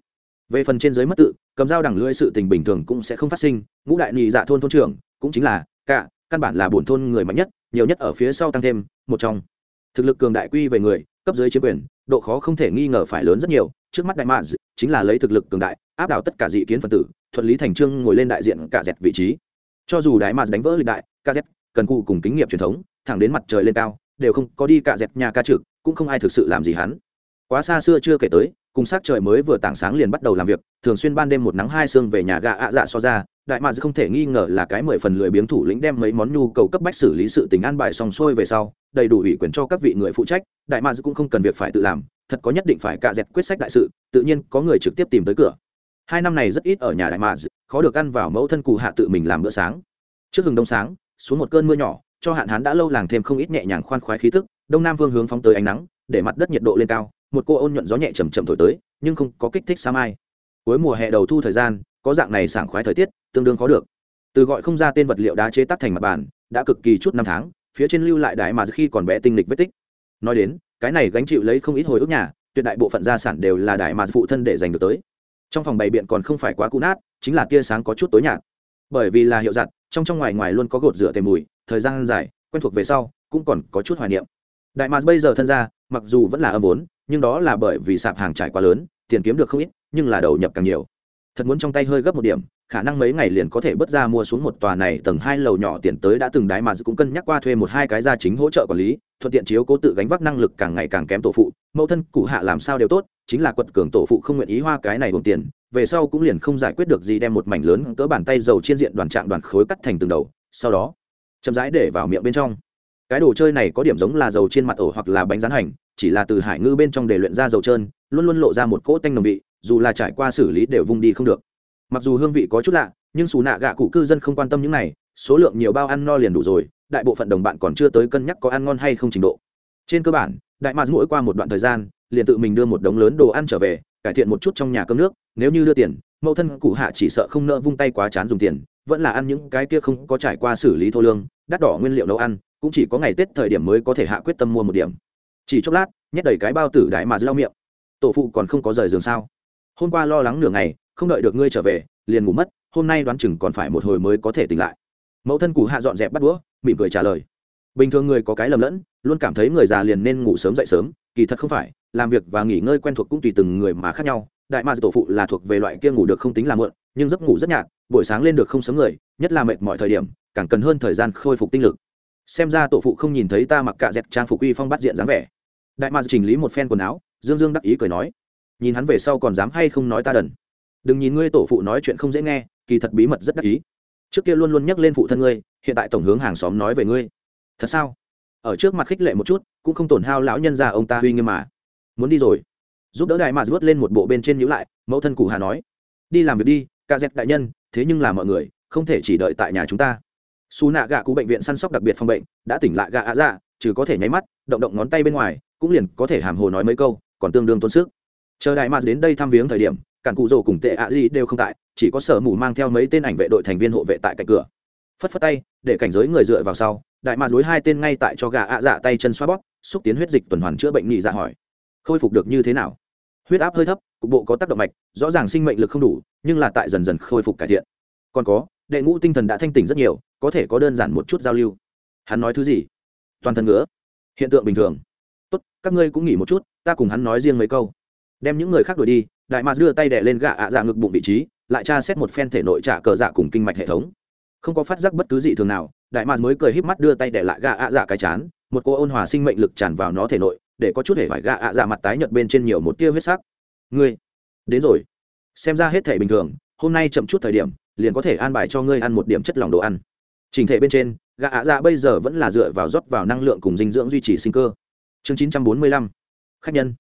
Về phần trên giới mất tự, cầm dao đằng lưỡi sự tình bình thường cũng sẽ không phát sinh, ngũ đại nghị dạ thôn thôn trưởng, cũng chính là cả căn bản là bổn thôn người mạnh nhất, nhiều nhất ở phía sau tăng thêm một trong. Thực lực cường đại quy về người, cấp dưới chiếm quyền, độ khó không thể nghi ngờ phải lớn rất nhiều. Trước mắt đại mạc chính là lấy thực lực cường đại, áp đảo tất cả dị kiến phân tử, thuận lý thành trương ngồi lên đại diện cả dẹt vị trí. Cho dù đại mạc đánh vỡ lịch đại kz cần cụ cùng kinh nghiệm truyền thống, thẳng đến mặt trời lên cao, đều không có đi cả dẹt nhà ca trực, cũng không ai thực sự làm gì hắn. Quá xa xưa chưa kể tới, cùng sát trời mới vừa tảng sáng liền bắt đầu làm việc, thường xuyên ban đêm một nắng hai sương về nhà gạ ạ dạ so ra đại mads không thể nghi ngờ là cái mười phần lười biếng thủ lĩnh đem mấy món nhu cầu cấp bách xử lý sự tình an bài xong xuôi về sau, đầy đủ ủy quyền cho các vị người phụ trách, đại mads cũng không cần việc phải tự làm, thật có nhất định phải cạ dẹt quyết sách đại sự, tự nhiên có người trực tiếp tìm tới cửa. Hai năm này rất ít ở nhà đại mads khó được ăn vào mẫu thân cù hạ tự mình làm bữa sáng. Trước hừng đông sáng, xuống một cơn mưa nhỏ, cho hạn hán đã lâu làng thêm không ít nhẹ nhàng khoan khoái khí tức, đông nam vương hướng phóng tới ánh nắng, để mặt đất nhiệt độ lên cao, một cô ôn nhuận gió nhẹ chầm chậm thổi tới, nhưng không có kích thích sa mai. Cuối mùa hè đầu thu thời gian có dạng này sảng khoái thời tiết, tương đương khó được. Từ gọi không ra tên vật liệu đá chế tác thành mặt bàn, đã cực kỳ chút năm tháng, phía trên lưu lại đại mà khi còn bé tinh lịch vết tích. Nói đến, cái này gánh chịu lấy không ít hồi ức nhà, tuyệt đại bộ phận gia sản đều là đại mà phụ thân để giành được tới. Trong phòng bày biện còn không phải quá cũ nát, chính là tia sáng có chút tối nhạt. Bởi vì là hiệu giặt, trong trong ngoài ngoài luôn có gột rửa tề mùi, thời gian dài, quen thuộc về sau, cũng còn có chút hoài niệm. Đại mà bây giờ thân ra mặc dù vẫn là âm vốn, nhưng đó là bởi vì sạp hàng trải quá lớn, tiền kiếm được không ít, nhưng là đầu nhập càng nhiều thật muốn trong tay hơi gấp một điểm, khả năng mấy ngày liền có thể bớt ra mua xuống một tòa này tầng hai lầu nhỏ tiền tới đã từng đái mà cũng cân nhắc qua thuê một hai cái gia chính hỗ trợ quản lý, thuận tiện chiếu cố tự gánh vác năng lực càng ngày càng kém tổ phụ, mẫu thân, cụ hạ làm sao đều tốt, chính là quật cường tổ phụ không nguyện ý hoa cái này gồm tiền, về sau cũng liền không giải quyết được gì đem một mảnh lớn cỡ bàn tay dầu chiên diện đoàn trạng đoàn khối cắt thành từng đầu, sau đó, chậm rãi để vào miệng bên trong. Cái đồ chơi này có điểm giống là dầu trên mặt ổ hoặc là bánh rán hành, chỉ là từ hải ngư bên trong để luyện ra dầu trơn, luôn luôn lộ ra một cỗ tanh nồng vị dù là trải qua xử lý đều vung đi không được. Mặc dù hương vị có chút lạ, nhưng xù nạ gạ cụ cư dân không quan tâm những này, số lượng nhiều bao ăn no liền đủ rồi, đại bộ phận đồng bạn còn chưa tới cân nhắc có ăn ngon hay không trình độ. Trên cơ bản, đại mạc mỗi qua một đoạn thời gian, liền tự mình đưa một đống lớn đồ ăn trở về, cải thiện một chút trong nhà cơm nước, nếu như đưa tiền, mẫu thân cụ hạ chỉ sợ không nỡ vung tay quá chán dùng tiền, vẫn là ăn những cái kia không có trải qua xử lý thô lương, đắt đỏ nguyên liệu nấu ăn, cũng chỉ có ngày tết thời điểm mới có thể hạ quyết tâm mua một điểm. Chỉ chốc lát, nhét đầy cái bao tử đại mà lau miệng. Tổ phụ còn không có rời giường sao? Hôm qua lo lắng nửa ngày, không đợi được ngươi trở về, liền ngủ mất, hôm nay đoán chừng còn phải một hồi mới có thể tỉnh lại. Mẫu thân cụ hạ dọn dẹp bắt đũa, mỉm cười trả lời. Bình thường người có cái lầm lẫn, luôn cảm thấy người già liền nên ngủ sớm dậy sớm, kỳ thật không phải, làm việc và nghỉ ngơi quen thuộc cũng tùy từng người mà khác nhau. Đại ma tổ phụ là thuộc về loại kia ngủ được không tính là mượn nhưng giấc ngủ rất nhạt, buổi sáng lên được không sớm người, nhất là mệt mọi thời điểm, càng cần hơn thời gian khôi phục tinh lực. Xem ra tổ phụ không nhìn thấy ta mặc cả dẹt trang phục uy phong bắt diện dáng vẻ. Đại ma chỉnh lý một phen quần áo, dương dương đắc ý cười nói nhìn hắn về sau còn dám hay không nói ta đần. Đừng nhìn ngươi tổ phụ nói chuyện không dễ nghe, kỳ thật bí mật rất đắc ý. Trước kia luôn luôn nhắc lên phụ thân ngươi, hiện tại tổng hướng hàng xóm nói về ngươi. Thật sao? Ở trước mặt khích lệ một chút, cũng không tổn hao lão nhân già ông ta uy nghiêm mà. Muốn đi rồi. Giúp đỡ đại mà vớt lên một bộ bên trên nhữ lại, mẫu thân cụ hà nói. Đi làm việc đi, ca dẹp đại nhân, thế nhưng là mọi người, không thể chỉ đợi tại nhà chúng ta. Xù nạ gạ cụ bệnh viện săn sóc đặc biệt phòng bệnh, đã tỉnh lại gạ ạ dạ trừ có thể nháy mắt, động động ngón tay bên ngoài, cũng liền có thể hàm hồ nói mấy câu, còn tương đương tốn sức chờ đại mạt đến đây thăm viếng thời điểm, cản cụ rồ cùng tệ ạ gì đều không tại, chỉ có sở mù mang theo mấy tên ảnh vệ đội thành viên hộ vệ tại cạnh cửa. Phất phất tay, để cảnh giới người dựa vào sau, đại mạt đối hai tên ngay tại cho gà ạ dạ tay chân xoa bóp, xúc tiến huyết dịch tuần hoàn chữa bệnh nhị dạ hỏi. Khôi phục được như thế nào? Huyết áp hơi thấp, cục bộ có tác động mạch, rõ ràng sinh mệnh lực không đủ, nhưng là tại dần dần khôi phục cải thiện. Còn có, đệ ngũ tinh thần đã thanh tỉnh rất nhiều, có thể có đơn giản một chút giao lưu. Hắn nói thứ gì? Toàn thân ngứa. Hiện tượng bình thường. Tốt, các ngươi cũng nghỉ một chút, ta cùng hắn nói riêng mấy câu đem những người khác đuổi đi, đại mạc đưa tay đẻ lên gạ ạ dạ ngực bụng vị trí, lại tra xét một phen thể nội trả cờ dạ cùng kinh mạch hệ thống. Không có phát giác bất cứ gì thường nào, đại mạc mới cười híp mắt đưa tay đẻ lại gạ ạ dạ cái chán, một cô ôn hòa sinh mệnh lực tràn vào nó thể nội, để có chút hề vải gạ ạ dạ mặt tái nhợt bên trên nhiều một tia huyết sắc. Ngươi, đến rồi. Xem ra hết thể bình thường, hôm nay chậm chút thời điểm, liền có thể an bài cho ngươi ăn một điểm chất lỏng đồ ăn. Trình thể bên trên gạ ạ dạ bây giờ vẫn là dựa vào rót vào năng lượng cùng dinh dưỡng duy trì sinh cơ. Chương 945 khách nhân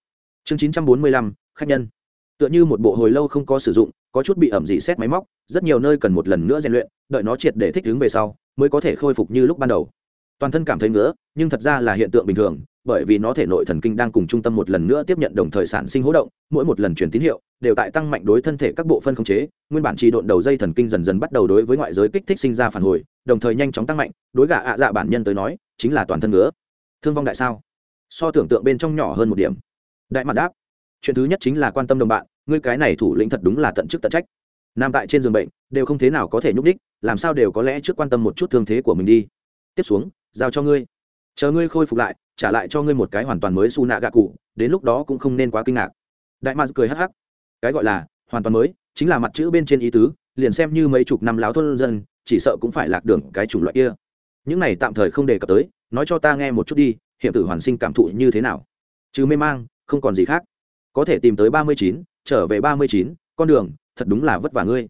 chương 945 khách nhân. Tựa như một bộ hồi lâu không có sử dụng, có chút bị ẩm dị xét máy móc, rất nhiều nơi cần một lần nữa rèn luyện, đợi nó triệt để thích ứng về sau, mới có thể khôi phục như lúc ban đầu. Toàn thân cảm thấy ngứa, nhưng thật ra là hiện tượng bình thường, bởi vì nó thể nội thần kinh đang cùng trung tâm một lần nữa tiếp nhận đồng thời sản sinh hỗ động, mỗi một lần truyền tín hiệu, đều tại tăng mạnh đối thân thể các bộ phân khống chế, nguyên bản trì độn đầu dây thần kinh dần dần bắt đầu đối với ngoại giới kích thích sinh ra phản hồi, đồng thời nhanh chóng tăng mạnh, đối gà ạ dạ bản nhân tới nói, chính là toàn thân ngứa. Thương vong đại sao? So tưởng tượng bên trong nhỏ hơn một điểm đại mặt đáp, chuyện thứ nhất chính là quan tâm đồng bạn, ngươi cái này thủ lĩnh thật đúng là tận chức tận trách. Nam tại trên giường bệnh, đều không thế nào có thể nhúc đích làm sao đều có lẽ trước quan tâm một chút thương thế của mình đi. Tiếp xuống, giao cho ngươi. Chờ ngươi khôi phục lại, trả lại cho ngươi một cái hoàn toàn mới su nạ gạ cụ, đến lúc đó cũng không nên quá kinh ngạc. Đại mạc cười hắc hắc. Cái gọi là, hoàn toàn mới, chính là mặt chữ bên trên ý tứ, liền xem như mấy chục năm láo thôn dân, chỉ sợ cũng phải lạc đường cái chủng loại kia. Những này tạm thời không đề cập tới, nói cho ta nghe một chút đi hiểm tử hoàn sinh cảm thụ như thế nào? Chứ mê mang không còn gì khác. Có thể tìm tới ba mươi chín, trở về ba mươi chín, con đường, thật đúng là vất vả ngươi.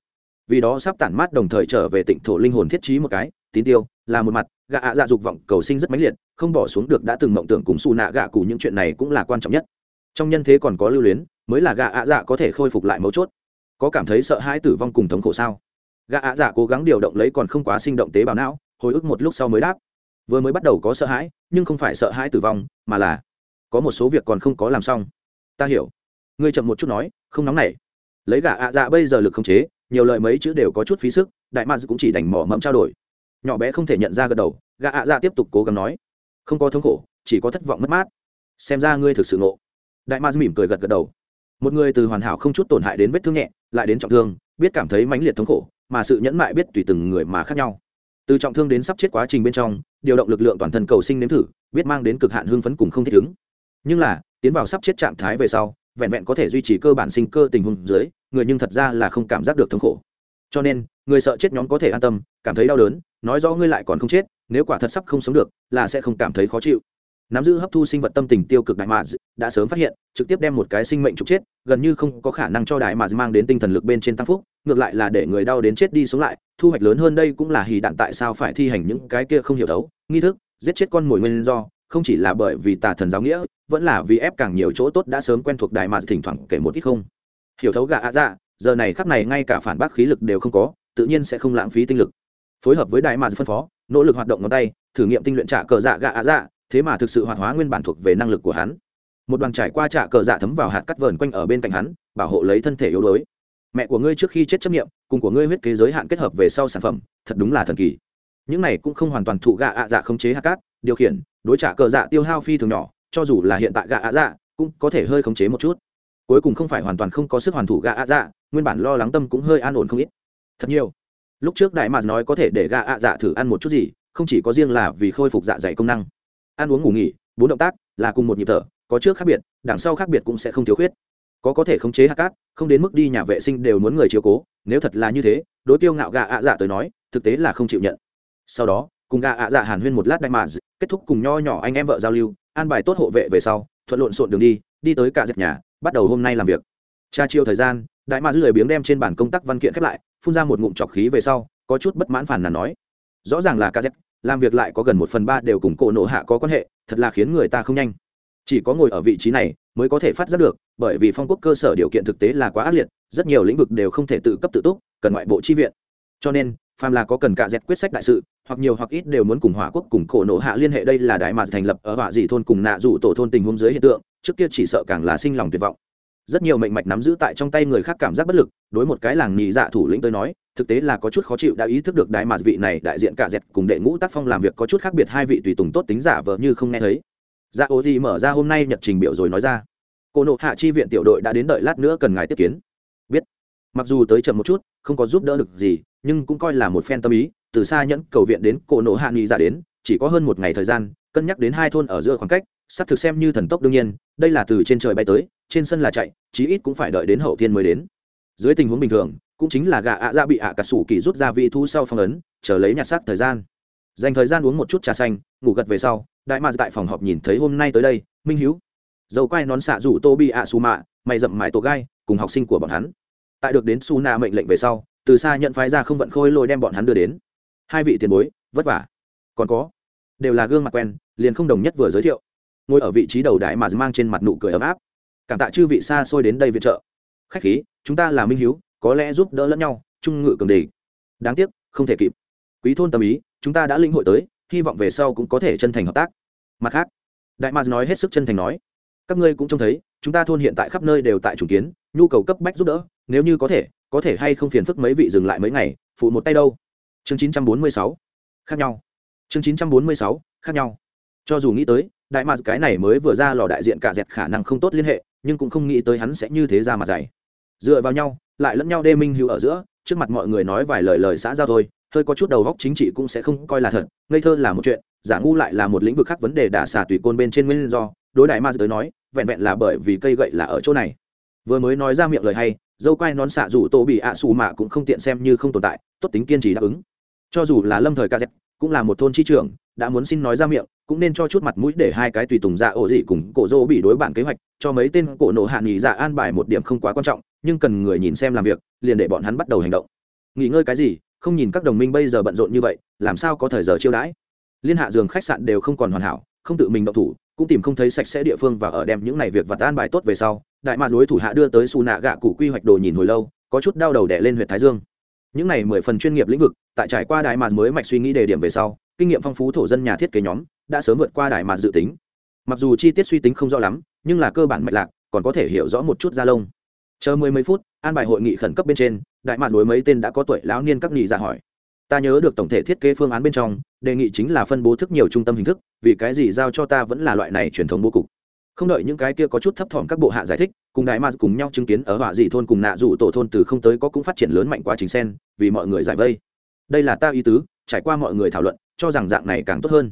Vì đó sắp tản mát đồng thời trở về tịnh thổ linh hồn thiết trí một cái, tín tiêu, là một mặt gạ ạ dạ dục vọng cầu sinh rất mãnh liệt, không bỏ xuống được đã từng mộng tưởng cùng xù nạ gạ cụ những chuyện này cũng là quan trọng nhất. Trong nhân thế còn có lưu luyến, mới là gạ ạ dạ có thể khôi phục lại mấu chốt. Có cảm thấy sợ hãi tử vong cùng thống khổ sao? Gạ ạ dạ cố gắng điều động lấy còn không quá sinh động tế bào não, hồi ức một lúc sau mới đáp. Vừa mới bắt đầu có sợ hãi, nhưng không phải sợ hãi tử vong, mà là có một số việc còn không có làm xong. Ta hiểu. Ngươi chậm một chút nói, không nóng nảy. Lấy gà ạ dạ bây giờ lực không chế, nhiều lời mấy chữ đều có chút phí sức, đại mads cũng chỉ đành mỏ mẫm trao đổi. Nhỏ bé không thể nhận ra gật đầu, gà ạ dạ tiếp tục cố gắng nói, không có thống khổ, chỉ có thất vọng mất mát. Xem ra ngươi thực sự ngộ. Đại mads mỉm cười gật gật đầu. Một người từ hoàn hảo không chút tổn hại đến vết thương nhẹ, lại đến trọng thương, biết cảm thấy mãnh liệt thống khổ, mà sự nhẫn mại biết tùy từng người mà khác nhau. Từ trọng thương đến sắp chết quá trình bên trong, điều động lực lượng toàn thân cầu sinh nếm thử, biết mang đến cực hạn hưng phấn cùng không thích ứng nhưng là, tiến vào sắp chết trạng thái về sau, vẹn vẹn có thể duy trì cơ bản sinh cơ tình huống dưới, người nhưng thật ra là không cảm giác được thống khổ. Cho nên, người sợ chết nhóm có thể an tâm, cảm thấy đau đớn, nói rõ ngươi lại còn không chết, nếu quả thật sắp không sống được, là sẽ không cảm thấy khó chịu. Nắm giữ hấp thu sinh vật tâm tình tiêu cực đại mà đã sớm phát hiện, trực tiếp đem một cái sinh mệnh trục chết, gần như không có khả năng cho đại mà mang đến tinh thần lực bên trên tăng phúc, ngược lại là để người đau đến chết đi sống lại, thu hoạch lớn hơn đây cũng là hì đạn tại sao phải thi hành những cái kia không hiểu đấu, nghi thức, giết chết con mồi nguyên do không chỉ là bởi vì tà thần giáo nghĩa, vẫn là vì ép càng nhiều chỗ tốt đã sớm quen thuộc đại mà thỉnh thoảng kể một ít không. Hiểu thấu gà ạ dạ giờ này khắc này ngay cả phản bác khí lực đều không có, tự nhiên sẽ không lãng phí tinh lực. Phối hợp với đại mà phân phó, nỗ lực hoạt động ngón tay, thử nghiệm tinh luyện trả cờ dạ gà ạ dạ thế mà thực sự hoạt hóa nguyên bản thuộc về năng lực của hắn. Một đoàn trải qua trả cờ dạ thấm vào hạt cắt vờn quanh ở bên cạnh hắn, bảo hộ lấy thân thể yếu đuối. Mẹ của ngươi trước khi chết chấp nghiệm cùng của ngươi huyết kế giới hạn kết hợp về sau sản phẩm, thật đúng là thần kỳ. Những này cũng không hoàn toàn thụ gạ ạ dạ khống chế hạt cát điều khiển, đối trả cờ dạ tiêu hao phi thường nhỏ, cho dù là hiện tại gạ ạ dạ cũng có thể hơi khống chế một chút. Cuối cùng không phải hoàn toàn không có sức hoàn thủ gạ ạ dạ nguyên bản lo lắng tâm cũng hơi an ổn không ít. Thật nhiều. Lúc trước đại mạc nói có thể để gạ ạ dạ thử ăn một chút gì, không chỉ có riêng là vì khôi phục dạ dày công năng. Ăn uống ngủ nghỉ, bốn động tác, là cùng một nhịp thở, có trước khác biệt, đằng sau khác biệt cũng sẽ không thiếu khuyết. Có có thể khống chế hạt cát, không đến mức đi nhà vệ sinh đều muốn người chiếu cố, nếu thật là như thế, đối tiêu ngạo gạ ạ dạ tới nói, thực tế là không chịu nhận. Sau đó cùng gà ạ dạ hàn huyên một lát đại mà kết thúc cùng nho nhỏ anh em vợ giao lưu, an bài tốt hộ vệ về sau, thuận lộn xộn đường đi đi tới cả dẹp nhà, bắt đầu hôm nay làm việc. Tra chiêu thời gian, đại mà lười biếng đem trên bản công tác văn kiện khép lại, phun ra một ngụm trọc khí về sau, có chút bất mãn phản là nói, rõ ràng là kz làm việc lại có gần một phần ba đều cùng cổ nộ hạ có quan hệ, thật là khiến người ta không nhanh. Chỉ có ngồi ở vị trí này mới có thể phát giác được, bởi vì phong quốc cơ sở điều kiện thực tế là quá ác liệt, rất nhiều lĩnh vực đều không thể tự cấp tự túc, cần ngoại bộ chi viện. Cho nên phàm là có cần cả dẹt quyết sách đại sự, hoặc nhiều hoặc ít đều muốn cùng hỏa quốc cùng cổ nổ hạ liên hệ đây là đại mạc thành lập ở hỏa dị thôn cùng nạ dụ tổ thôn tình huống dưới hiện tượng, trước kia chỉ sợ càng là sinh lòng tuyệt vọng. Rất nhiều mệnh mạch nắm giữ tại trong tay người khác cảm giác bất lực, đối một cái làng nhị dạ thủ lĩnh tới nói, thực tế là có chút khó chịu đã ý thức được đại mạc vị này đại diện cả dẹt cùng đệ ngũ tác phong làm việc có chút khác biệt hai vị tùy tùng tốt tính giả vờ như không nghe thấy. Dạ ô gì mở ra hôm nay nhật trình biểu rồi nói ra. Cô nộ hạ chi viện tiểu đội đã đến đợi lát nữa cần ngài tiếp kiến. Biết. Mặc dù tới chậm một chút, không có giúp đỡ được gì nhưng cũng coi là một phen tâm ý, từ xa nhẫn cầu viện đến cổ nộ hạ nghị ra đến, chỉ có hơn một ngày thời gian, cân nhắc đến hai thôn ở giữa khoảng cách, sắp thực xem như thần tốc đương nhiên, đây là từ trên trời bay tới, trên sân là chạy, chí ít cũng phải đợi đến hậu thiên mới đến. Dưới tình huống bình thường, cũng chính là gà ạ ra bị ạ cả sủ kỳ rút ra vị thu sau phong ấn, chờ lấy nhặt xác thời gian. Dành thời gian uống một chút trà xanh, ngủ gật về sau, đại mạc tại phòng họp nhìn thấy hôm nay tới đây, minh hiếu. Dầu quai nón xạ rủ tô bị ạ xù mạ, mày dậm mải tổ gai, cùng học sinh của bọn hắn. Tại được đến su na mệnh lệnh về sau từ xa nhận phái ra không vận khôi lôi đem bọn hắn đưa đến. Hai vị tiền bối, vất vả. Còn có, đều là gương mặt quen, liền không đồng nhất vừa giới thiệu. Ngồi ở vị trí đầu đại mà mang trên mặt nụ cười ấm áp. Cảm tạ chư vị xa xôi đến đây viện trợ. Khách khí, chúng ta là minh hiếu, có lẽ giúp đỡ lẫn nhau, trung ngự cường đề đáng tiếc, không thể kịp. Quý thôn tâm ý, chúng ta đã linh hội tới, hy vọng về sau cũng có thể chân thành hợp tác. Mặt khác, đại mars nói hết sức chân thành nói. Các ngươi cũng trông thấy, chúng ta thôn hiện tại khắp nơi đều tại chủ kiến, nhu cầu cấp bách giúp đỡ, nếu như có thể có thể hay không phiền phức mấy vị dừng lại mấy ngày, phụ một tay đâu? Chương 946 khác nhau. Chương 946 khác nhau. Cho dù nghĩ tới, đại mạc cái này mới vừa ra lò đại diện cả dẹt khả năng không tốt liên hệ, nhưng cũng không nghĩ tới hắn sẽ như thế ra mặt dày. Dựa vào nhau, lại lẫn nhau đê minh hữu ở giữa, trước mặt mọi người nói vài lời lời xã giao thôi, hơi có chút đầu góc chính trị cũng sẽ không coi là thật, ngây thơ là một chuyện, giả ngu lại là một lĩnh vực khác vấn đề đả xà tùy côn bên trên nguyên do. Đối đại ma tới nói, vẹn vẹn là bởi vì cây gậy là ở chỗ này. Vừa mới nói ra miệng lời hay dâu quai nón xạ dù tô bị ạ xù mạ cũng không tiện xem như không tồn tại, tốt tính kiên trì đáp ứng. Cho dù là lâm thời kz cũng là một thôn chi trưởng, đã muốn xin nói ra miệng, cũng nên cho chút mặt mũi để hai cái tùy tùng dạ ổ dị cùng cổ dô bị đối bản kế hoạch, cho mấy tên cổ nộ hạ nghỉ dạ an bài một điểm không quá quan trọng, nhưng cần người nhìn xem làm việc, liền để bọn hắn bắt đầu hành động. Nghỉ ngơi cái gì, không nhìn các đồng minh bây giờ bận rộn như vậy, làm sao có thời giờ chiêu đãi? Liên hạ giường khách sạn đều không còn hoàn hảo, không tự mình động thủ, cũng tìm không thấy sạch sẽ địa phương và ở đem những này việc và an bài tốt về sau đại mạc đối thủ hạ đưa tới xù nạ gạ cụ quy hoạch đồ nhìn hồi lâu, có chút đau đầu đẻ lên huyện thái dương. Những này mười phần chuyên nghiệp lĩnh vực, tại trải qua đại mạc mới mạch suy nghĩ đề điểm về sau, kinh nghiệm phong phú thổ dân nhà thiết kế nhóm, đã sớm vượt qua đại mạc dự tính. Mặc dù chi tiết suy tính không rõ lắm, nhưng là cơ bản mạch lạc, còn có thể hiểu rõ một chút da lông. Chờ mười mấy phút, an bài hội nghị khẩn cấp bên trên, đại mạc đối mấy tên đã có tuổi lão niên các nghị ra hỏi. Ta nhớ được tổng thể thiết kế phương án bên trong, đề nghị chính là phân bố thức nhiều trung tâm hình thức, vì cái gì giao cho ta vẫn là loại này truyền thống bố cục? Không đợi những cái kia có chút thấp thỏm các bộ hạ giải thích, cùng đại ma cùng nhau chứng kiến ở họa dị thôn cùng nạ dụ tổ thôn từ không tới có cũng phát triển lớn mạnh quá trình sen, vì mọi người giải vây. Đây là ta ý tứ, trải qua mọi người thảo luận, cho rằng dạng này càng tốt hơn.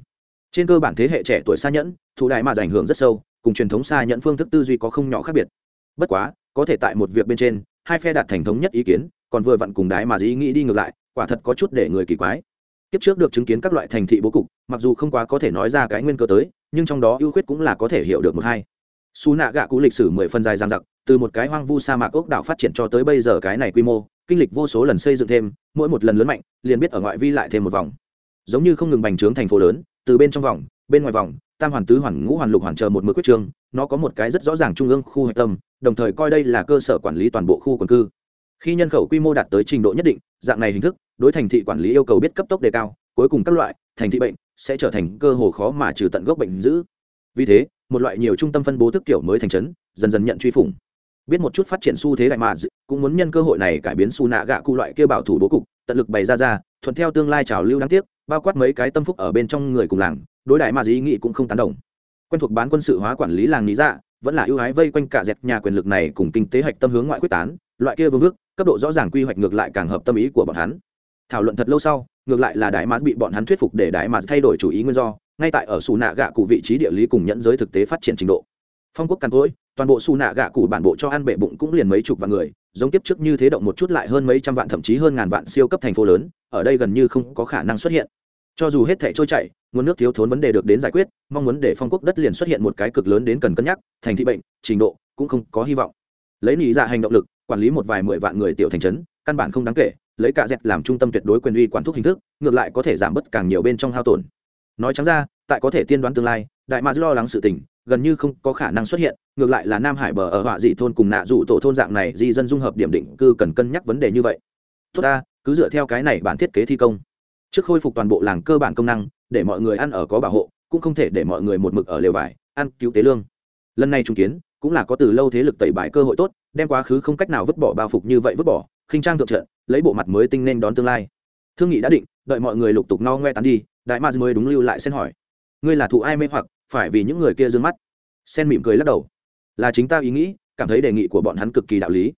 Trên cơ bản thế hệ trẻ tuổi xa nhẫn thủ đại ma ảnh hưởng rất sâu, cùng truyền thống xa nhẫn phương thức tư duy có không nhỏ khác biệt. Bất quá, có thể tại một việc bên trên, hai phe đạt thành thống nhất ý kiến, còn vừa vặn cùng đái mà dĩ nghĩ đi ngược lại, quả thật có chút để người kỳ quái. Kiếp trước được chứng kiến các loại thành thị bố cục, mặc dù không quá có thể nói ra cái nguyên cơ tới nhưng trong đó ưu khuyết cũng là có thể hiểu được một hai. Su nạ gạ cũ lịch sử mười phân dài giang dặc, từ một cái hoang vu sa mạc ốc đảo phát triển cho tới bây giờ cái này quy mô, kinh lịch vô số lần xây dựng thêm, mỗi một lần lớn mạnh, liền biết ở ngoại vi lại thêm một vòng. Giống như không ngừng bành trướng thành phố lớn, từ bên trong vòng, bên ngoài vòng, tam hoàn, tứ hoàn, ngũ hoàn, lục hoàn chờ một mực quyết trương nó có một cái rất rõ ràng trung ương khu hạch tâm, đồng thời coi đây là cơ sở quản lý toàn bộ khu quần cư. Khi nhân khẩu quy mô đạt tới trình độ nhất định, dạng này hình thức, đối thành thị quản lý yêu cầu biết cấp tốc đề cao, cuối cùng các loại, thành thị bệnh sẽ trở thành cơ hồ khó mà trừ tận gốc bệnh dữ vì thế, một loại nhiều trung tâm phân bố thức kiểu mới thành trấn, dần dần nhận truy phủng. Biết một chút phát triển xu thế đại mà cũng muốn nhân cơ hội này cải biến xu nạ gạ cụ loại kia bảo thủ bố cục, tận lực bày ra ra, thuận theo tương lai trào lưu đáng tiếc, bao quát mấy cái tâm phúc ở bên trong người cùng làng, đối đại mà ý nghĩ cũng không tán đồng. Quen thuộc bán quân sự hóa quản lý làng lý dạ vẫn là ưu ái vây quanh cả dẹp nhà quyền lực này cùng kinh tế hạch tâm hướng ngoại quyết tán, loại kia vương vước, cấp độ rõ ràng quy hoạch ngược lại càng hợp tâm ý của bọn hắn. Thảo luận thật lâu sau ngược lại là đại mars bị bọn hắn thuyết phục để đại mars thay đổi chủ ý nguyên do, ngay tại ở xù nạ gạ cụ vị trí địa lý cùng nhẫn giới thực tế phát triển trình độ. Phong quốc càn cối toàn bộ xù nạ gạ cụ bản bộ cho ăn bệ bụng cũng liền mấy chục vạn người, giống tiếp trước như thế động một chút lại hơn mấy trăm vạn thậm chí hơn ngàn vạn siêu cấp thành phố lớn, ở đây gần như không có khả năng xuất hiện. Cho dù hết thể trôi chảy, nguồn nước thiếu thốn vấn đề được đến giải quyết, mong muốn để phong quốc đất liền xuất hiện một cái cực lớn đến cần cân nhắc, thành thị bệnh, trình độ, cũng không có hy vọng. Lấy nỉ dạ hành động lực, quản lý một vài mười vạn người tiểu thành trấn, căn bản không đáng kể lấy cả dẹt làm trung tâm tuyệt đối quyền uy quản thúc hình thức, ngược lại có thể giảm bớt càng nhiều bên trong hao tổn. Nói trắng ra, tại có thể tiên đoán tương lai, đại ma lo lắng sự tình, gần như không có khả năng xuất hiện, ngược lại là nam hải bờ ở họa dị thôn cùng nạ dụ tổ thôn dạng này di dân dung hợp điểm định cư cần cân nhắc vấn đề như vậy. Tốt ta, cứ dựa theo cái này bản thiết kế thi công. Trước khôi phục toàn bộ làng cơ bản công năng, để mọi người ăn ở có bảo hộ, cũng không thể để mọi người một mực ở lều vải, ăn cứu tế lương. Lần này trung kiến, cũng là có từ lâu thế lực tẩy bại cơ hội tốt, đem quá khứ không cách nào vứt bỏ bao phục như vậy vứt bỏ khinh trang thượng trận, lấy bộ mặt mới tinh nên đón tương lai. Thương nghị đã định, đợi mọi người lục tục no ngoe tán đi, đại ma mới đúng lưu lại xen hỏi. Ngươi là thụ ai mê hoặc, phải vì những người kia d mắt? Sen mỉm cười lắc đầu. Là chính ta ý nghĩ, cảm thấy đề nghị của bọn hắn cực kỳ đạo lý.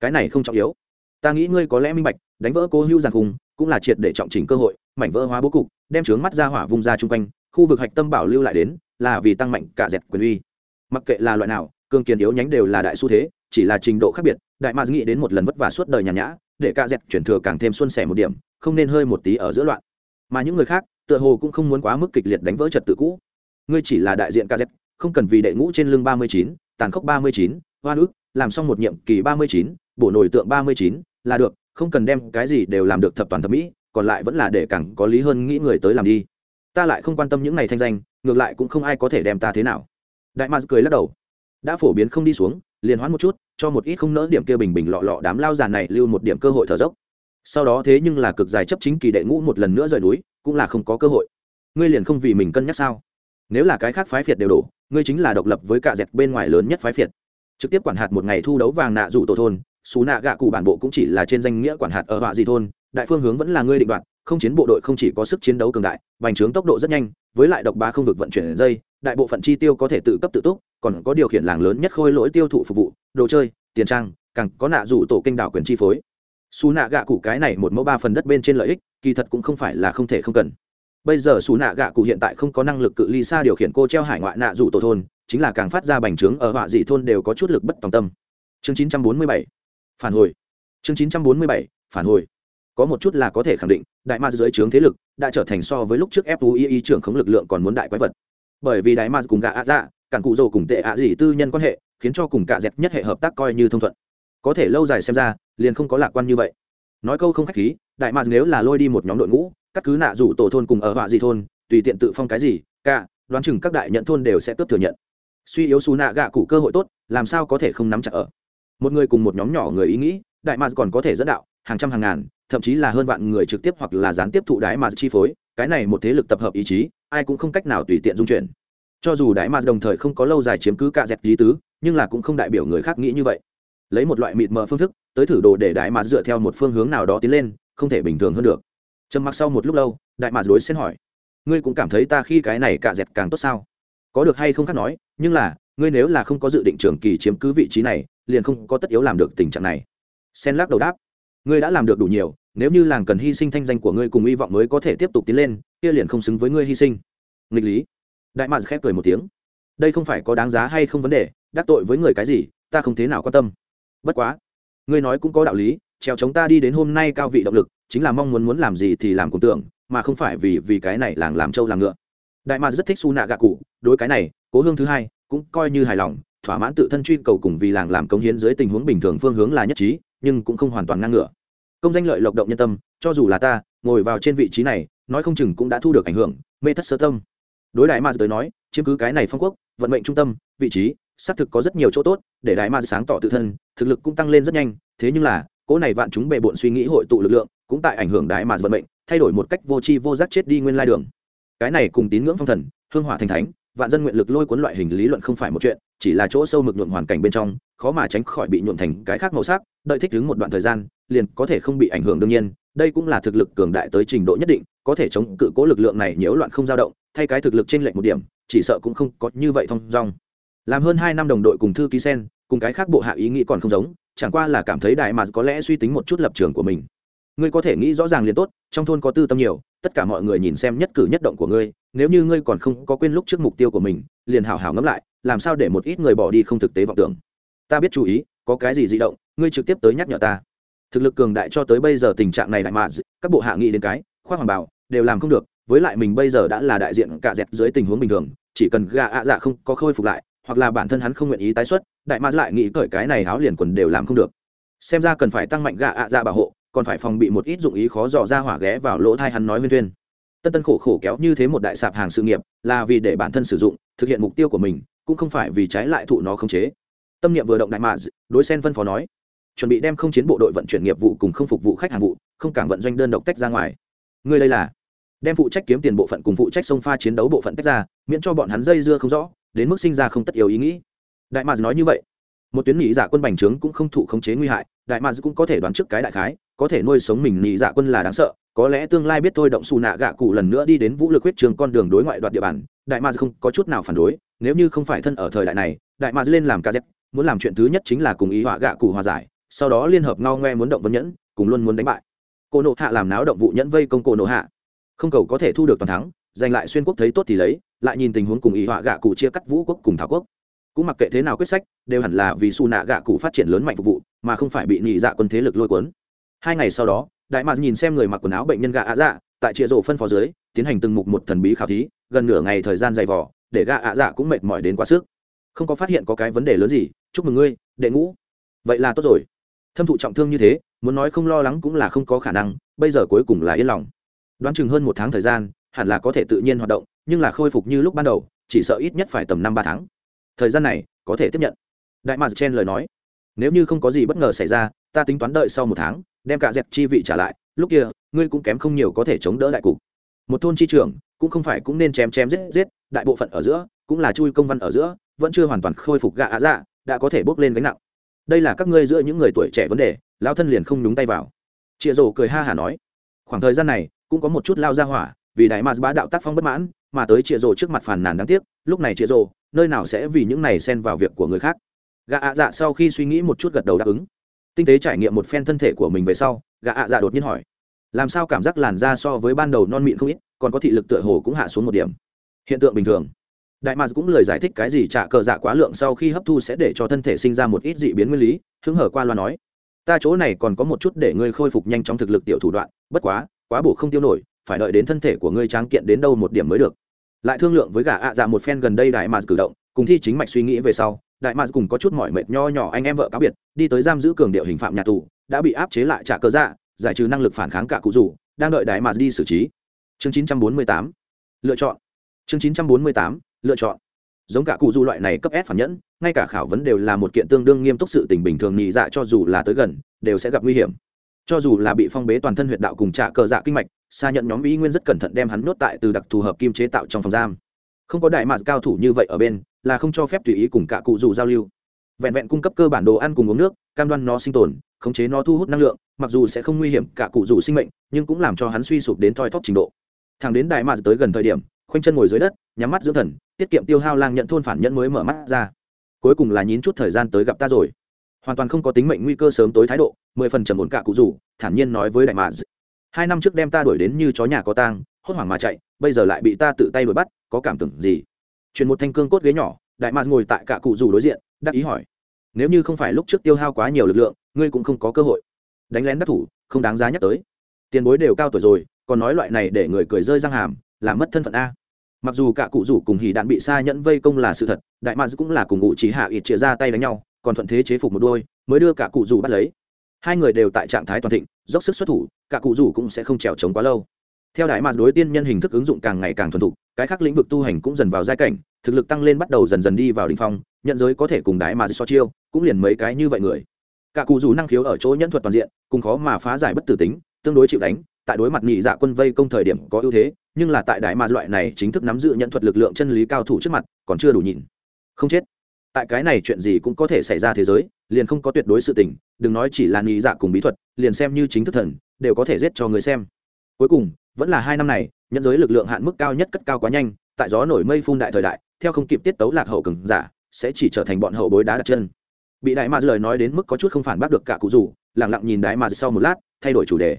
Cái này không trọng yếu. Ta nghĩ ngươi có lẽ minh bạch, đánh vỡ cô hữu giàn khùng, cũng là triệt để trọng chỉnh cơ hội, mảnh vỡ hóa bố cục, đem trướng mắt ra hỏa vung ra chung quanh, khu vực hạch tâm bảo lưu lại đến, là vì tăng mạnh cả dẹp quyền uy. Mặc kệ là loại nào cường kiền yếu nhánh đều là đại xu thế, chỉ là trình độ khác biệt, đại mạc nghĩ đến một lần vất vả suốt đời nhàn nhã, để ca dẹp chuyển thừa càng thêm xuân sẻ một điểm, không nên hơi một tí ở giữa loạn. Mà những người khác, tựa hồ cũng không muốn quá mức kịch liệt đánh vỡ trật tự cũ. Ngươi chỉ là đại diện kz không cần vì đệ ngũ trên lưng ba mươi chín, tàn khốc ba mươi chín hoa ức, làm xong một nhiệm kỳ ba mươi chín, bổ nổi tượng ba mươi chín, là được, không cần đem cái gì đều làm được thập toàn thẩm mỹ, còn lại vẫn là để càng có lý hơn nghĩ người tới làm đi. Ta lại không quan tâm những này thanh danh, ngược lại cũng không ai có thể đem ta thế nào. Đại mars cười lắc đầu đã phổ biến không đi xuống, liền hoãn một chút, cho một ít không nỡ điểm kia bình bình lọ lọ đám lao già này lưu một điểm cơ hội thở dốc. Sau đó thế nhưng là cực dài chấp chính kỳ đệ ngũ một lần nữa rời núi, cũng là không có cơ hội. Ngươi liền không vì mình cân nhắc sao? Nếu là cái khác phái phiệt đều đổ ngươi chính là độc lập với cả dẹt bên ngoài lớn nhất phái phiệt. Trực tiếp quản hạt một ngày thu đấu vàng nạ dụ tổ thôn, xú nạ gạ cụ bản bộ cũng chỉ là trên danh nghĩa quản hạt ở họa gì thôn, đại phương hướng vẫn là ngươi định đoạt, không chiến bộ đội không chỉ có sức chiến đấu cường đại bành trướng tốc độ rất nhanh, với lại độc bá không vực vận chuyển dây đại bộ phận chi tiêu có thể tự cấp tự túc, còn có điều khiển làng lớn nhất khôi lỗi tiêu thụ phục vụ, đồ chơi, tiền trang, càng có nạ dụ tổ kinh đảo quyền chi phối. Xù nạ gạ cụ cái này một mẫu ba phần đất bên trên lợi ích, kỳ thật cũng không phải là không thể không cần. Bây giờ xù nạ gạ cụ hiện tại không có năng lực cự ly xa điều khiển cô treo hải ngoại nạ dụ tổ thôn, chính là càng phát ra bành trướng ở họa dị thôn đều có chút lực bất tòng tâm. Chương 947 phản hồi. Chương 947 phản hồi. Có một chút là có thể khẳng định, đại ma dưới trướng thế lực đã trở thành so với lúc trước fui trưởng khống lực lượng còn muốn đại quái vật bởi vì đại ma cùng gạ ạ dạ cản cụ rồ cùng tệ ạ gì tư nhân quan hệ, khiến cho cùng cả dẹp nhất hệ hợp tác coi như thông thuận. Có thể lâu dài xem ra, liền không có lạc quan như vậy. Nói câu không khách khí, đại ma nếu là lôi đi một nhóm đội ngũ, cắt cứ nạ rủ tổ thôn cùng ở họa gì thôn, tùy tiện tự phong cái gì, cả, đoán chừng các đại nhận thôn đều sẽ cướp thừa nhận. Suy yếu xù nạ gạ cụ cơ hội tốt, làm sao có thể không nắm chặt ở. Một người cùng một nhóm nhỏ người ý nghĩ, đại ma còn có thể dẫn đạo, hàng trăm hàng ngàn, thậm chí là hơn vạn người trực tiếp hoặc là gián tiếp thụ đái mà chi phối cái này một thế lực tập hợp ý chí, ai cũng không cách nào tùy tiện dung chuyển. Cho dù đại mà đồng thời không có lâu dài chiếm cứ cả dẹt lý tứ, nhưng là cũng không đại biểu người khác nghĩ như vậy. Lấy một loại mịt mờ phương thức, tới thử đồ để đại mà dựa theo một phương hướng nào đó tiến lên, không thể bình thường hơn được. Trầm mặc sau một lúc lâu, đại mà đối xen hỏi, ngươi cũng cảm thấy ta khi cái này cả dẹt càng tốt sao? Có được hay không khác nói, nhưng là, ngươi nếu là không có dự định trường kỳ chiếm cứ vị trí này, liền không có tất yếu làm được tình trạng này. Sen lắc đầu đáp ngươi đã làm được đủ nhiều, nếu như làng cần hy sinh thanh danh của ngươi cùng hy vọng mới có thể tiếp tục tiến lên, kia liền không xứng với ngươi hy sinh. Nghịch lý. Đại mạc khép cười một tiếng. Đây không phải có đáng giá hay không vấn đề, đắc tội với người cái gì, ta không thế nào quan tâm. Bất quá, ngươi nói cũng có đạo lý, trèo chống ta đi đến hôm nay cao vị động lực, chính là mong muốn muốn làm gì thì làm cùng tưởng, mà không phải vì vì cái này làng làm trâu làm ngựa. Đại mạc rất thích su nạ gạ cụ, đối cái này, cố hương thứ hai, cũng coi như hài lòng, thỏa mãn tự thân truy cầu cùng vì làng làm công hiến dưới tình huống bình thường phương hướng là nhất trí nhưng cũng không hoàn toàn ngang ngửa. Công danh lợi lộc động nhân tâm, cho dù là ta, ngồi vào trên vị trí này, nói không chừng cũng đã thu được ảnh hưởng, mê thất sơ tâm. Đối đại ma tới nói, chiếm cứ cái này phong quốc, vận mệnh trung tâm, vị trí, xác thực có rất nhiều chỗ tốt, để đại ma sáng tỏ tự thân, thực lực cũng tăng lên rất nhanh, thế nhưng là, cỗ này vạn chúng bề bộn suy nghĩ hội tụ lực lượng, cũng tại ảnh hưởng đại ma vận mệnh, thay đổi một cách vô tri vô giác chết đi nguyên lai đường. Cái này cùng tín ngưỡng phong thần, hương hỏa thành thánh, vạn dân nguyện lực lôi cuốn loại hình lý luận không phải một chuyện chỉ là chỗ sâu mực nhuộm hoàn cảnh bên trong, khó mà tránh khỏi bị nhuộm thành cái khác màu sắc, đợi thích ứng một đoạn thời gian, liền có thể không bị ảnh hưởng đương nhiên, đây cũng là thực lực cường đại tới trình độ nhất định, có thể chống cự cố lực lượng này nhiễu loạn không dao động, thay cái thực lực trên lệnh một điểm, chỉ sợ cũng không có như vậy thông dong. Làm hơn hai năm đồng đội cùng thư ký sen, cùng cái khác bộ hạ ý nghĩ còn không giống, chẳng qua là cảm thấy đại mà có lẽ suy tính một chút lập trường của mình. Ngươi có thể nghĩ rõ ràng liền tốt, trong thôn có tư tâm nhiều, tất cả mọi người nhìn xem nhất cử nhất động của ngươi, nếu như ngươi còn không có quên lúc trước mục tiêu của mình, liền hảo hảo ngẫm lại làm sao để một ít người bỏ đi không thực tế vọng tưởng? Ta biết chú ý, có cái gì di động, ngươi trực tiếp tới nhắc nhở ta. Thực lực cường đại cho tới bây giờ tình trạng này đại mà các bộ hạ nghị đến cái, khoác hoàng bảo đều làm không được, với lại mình bây giờ đã là đại diện cả dẹt dưới tình huống bình thường, chỉ cần gà ạ dạ không có khôi phục lại, hoặc là bản thân hắn không nguyện ý tái xuất, đại ma lại nghĩ cởi cái này áo liền quần đều làm không được. Xem ra cần phải tăng mạnh gà ạ dạ bảo hộ, còn phải phòng bị một ít dụng ý khó dò ra hỏa ghé vào lỗ thai hắn nói nguyên tuyên tân tân khổ khổ kéo như thế một đại sạp hàng sự nghiệp, là vì để bản thân sử dụng, thực hiện mục tiêu của mình cũng không phải vì trái lại thụ nó không chế. Tâm niệm vừa động đại mạ đối sen phân phó nói, chuẩn bị đem không chiến bộ đội vận chuyển nghiệp vụ cùng không phục vụ khách hàng vụ, không cảng vận doanh đơn độc tách ra ngoài. Người đây là đem phụ trách kiếm tiền bộ phận cùng phụ trách sông pha chiến đấu bộ phận tách ra, miễn cho bọn hắn dây dưa không rõ, đến mức sinh ra không tất yếu ý nghĩ. Đại mạc nói như vậy. Một tuyến nghĩ giả quân bành trướng cũng không thụ khống chế nguy hại, đại mạc cũng có thể đoán trước cái đại khái có thể nuôi sống mình nhị dạ quân là đáng sợ, có lẽ tương lai biết thôi động xù nạ gạ cụ lần nữa đi đến vũ lực huyết trường con đường đối ngoại đoạt địa bàn, đại ma không có chút nào phản đối, nếu như không phải thân ở thời đại này, đại mạc lên làm kz muốn làm chuyện thứ nhất chính là cùng ý họa gạ cụ hòa giải, sau đó liên hợp ngao ngoe muốn động vân nhẫn, cùng luôn muốn đánh bại. Cô nộ hạ làm náo động vụ nhẫn vây công cô nộ hạ. Không cầu có thể thu được toàn thắng, giành lại xuyên quốc thấy tốt thì lấy, lại nhìn tình huống cùng ý họa gạ cụ chia cắt vũ quốc cùng thảo quốc. Cũng mặc kệ thế nào quyết sách, đều hẳn là vì xù nạ gạ cụ phát triển lớn mạnh phục vụ, mà không phải bị nhị dạ quân thế lực lôi cuốn hai ngày sau đó, đại mạc nhìn xem người mặc quần áo bệnh nhân gạ ạ dạ tại trịa rổ phân phó dưới, tiến hành từng mục một thần bí khảo thí, gần nửa ngày thời gian dày vỏ để gạ ạ dạ cũng mệt mỏi đến quá sức. Không có phát hiện có cái vấn đề lớn gì, chúc mừng ngươi, đệ ngũ. Vậy là tốt rồi. Thâm thụ trọng thương như thế, muốn nói không lo lắng cũng là không có khả năng, bây giờ cuối cùng là yên lòng. Đoán chừng hơn một tháng thời gian, hẳn là có thể tự nhiên hoạt động, nhưng là khôi phục như lúc ban đầu, chỉ sợ ít nhất phải tầm năm ba tháng. Thời gian này, có thể tiếp nhận. Đại mạc chen lời nói. Nếu như không có gì bất ngờ xảy ra, ta tính toán đợi sau một tháng đem cả dẹp chi vị trả lại, lúc kia, ngươi cũng kém không nhiều có thể chống đỡ đại cục. Một thôn chi trưởng, cũng không phải cũng nên chém chém giết giết, đại bộ phận ở giữa, cũng là chui công văn ở giữa, vẫn chưa hoàn toàn khôi phục gạ ạ dạ đã có thể bước lên gánh nặng. Đây là các ngươi giữa những người tuổi trẻ vấn đề lao thân liền không nhúng tay vào. Chịa rổ cười ha hả nói, khoảng thời gian này, cũng có một chút lao ra hỏa, vì đại mars bá đạo tác phong bất mãn, mà tới chịa rổ trước mặt phàn nàn đáng tiếc, lúc này chịa rổ nơi nào sẽ vì những này xen vào việc của người khác. Gạ ạ dạ sau khi suy nghĩ một chút gật đầu đáp ứng tinh tế trải nghiệm một phen thân thể của mình về sau, gã ạ dạ đột nhiên hỏi, làm sao cảm giác làn da so với ban đầu non mịn không ít, còn có thị lực tựa hồ cũng hạ xuống một điểm? Hiện tượng bình thường. Đại mạc cũng lời giải thích cái gì trả cờ dạ quá lượng sau khi hấp thu sẽ để cho thân thể sinh ra một ít dị biến nguyên lý, hứng hở qua loa nói, ta chỗ này còn có một chút để ngươi khôi phục nhanh chóng thực lực tiểu thủ đoạn, bất quá quá bổ không tiêu nổi, phải đợi đến thân thể của ngươi tráng kiện đến đâu một điểm mới được. Lại thương lượng với gã ạ dạ một phen gần đây đại mạc cử động, cùng thi chính mạch suy nghĩ về sau đại mạc cùng có chút mỏi mệt nho nhỏ anh em vợ cáo biệt, đi tới giam giữ cường điệu hình phạm nhà tù, đã bị áp chế lại trả cơ dạ giải trừ năng lực phản kháng cả cụ rủ, đang đợi đại mạc đi xử trí. Chương 948 lựa chọn. Chương 948 lựa chọn. Giống cả cụ du loại này cấp s phản nhẫn, ngay cả khảo vấn đều là một kiện tương đương nghiêm túc sự tình bình thường nhị dạ cho dù là tới gần, đều sẽ gặp nguy hiểm. Cho dù là bị phong bế toàn thân huyệt đạo cùng trả cờ dạ kinh mạch, xa nhận nhóm ý nguyên rất cẩn thận đem hắn nuốt tại từ đặc thù hợp kim chế tạo trong phòng giam. Không có đại mạc cao thủ như vậy ở bên là không cho phép tùy ý cùng cả cụ dù giao lưu. Vẹn vẹn cung cấp cơ bản đồ ăn cùng uống nước, cam đoan nó sinh tồn, khống chế nó thu hút năng lượng, mặc dù sẽ không nguy hiểm cả cụ dù sinh mệnh, nhưng cũng làm cho hắn suy sụp đến thoi thóp trình độ. Thằng đến đại mạc tới gần thời điểm, khoanh chân ngồi dưới đất, nhắm mắt dưỡng thần, tiết kiệm tiêu hao lang nhận thôn phản nhẫn mới mở mắt ra. Cuối cùng là nhín chút thời gian tới gặp ta rồi. Hoàn toàn không có tính mệnh nguy cơ sớm tối thái độ, mười phần trầm ổn cả cụ rủ thản nhiên nói với đại mạc hai năm trước đem ta đuổi đến như chó nhà có tang, hốt hoảng mà chạy, bây giờ lại bị ta tự tay đuổi bắt, có cảm tưởng gì? Chuyển một thanh cương cốt ghế nhỏ, đại mạc ngồi tại cả cụ rủ đối diện, đắc ý hỏi, nếu như không phải lúc trước tiêu hao quá nhiều lực lượng, ngươi cũng không có cơ hội. Đánh lén đắc thủ, không đáng giá nhắc tới. Tiền bối đều cao tuổi rồi, còn nói loại này để người cười rơi răng hàm làm mất thân phận a. Mặc dù cả cụ rủ cùng hỉ đạn bị xa nhẫn vây công là sự thật, đại mạc cũng là cùng ngụ chỉ hạ ít chia ra tay đánh nhau, còn thuận thế chế phục một đôi, mới đưa cả cụ rủ bắt lấy. Hai người đều tại trạng thái toàn thịnh, dốc sức xuất thủ, cả cụ rủ cũng sẽ không trèo trống quá lâu theo đại mạc đối tiên nhân hình thức ứng dụng càng ngày càng thuần thục, cái khác lĩnh vực tu hành cũng dần vào giai cảnh, thực lực tăng lên bắt đầu dần dần đi vào đ ỉ n h phong, nhận giới có thể cùng đại mạc so chiêu, cũng liền mấy cái như vậy người. Cả cụ dù năng khiếu ở chỗ nhẫn thuật toàn diện, cùng khó mà phá giải bất tử tính, tương đối chịu đánh, tại đối mặt nhị dạ quân vây công thời điểm có ưu thế, nhưng là tại đại ma loại này chính thức nắm giữ nhận thuật lực lượng chân lý cao thủ trước mặt, còn chưa đủ nhịn. không chết. Tại cái này chuyện gì cũng có thể xảy ra thế giới, liền không có tuyệt đối sự tình, đừng nói chỉ là nhị dạ cùng bí thuật, liền xem như chính thức thần, đều có thể giết cho người xem. Cuối cùng vẫn là hai năm này nhận giới lực lượng hạn mức cao nhất cất cao quá nhanh, tại gió nổi mây phun đại thời đại, theo không kịp tiết tấu lạc hậu cường giả, sẽ chỉ trở thành bọn hậu bối đá đặt chân. Bị đại ma lời nói đến mức có chút không phản bác được cả cụ rủ lẳng lặng nhìn đại ma sau một lát, thay đổi chủ đề.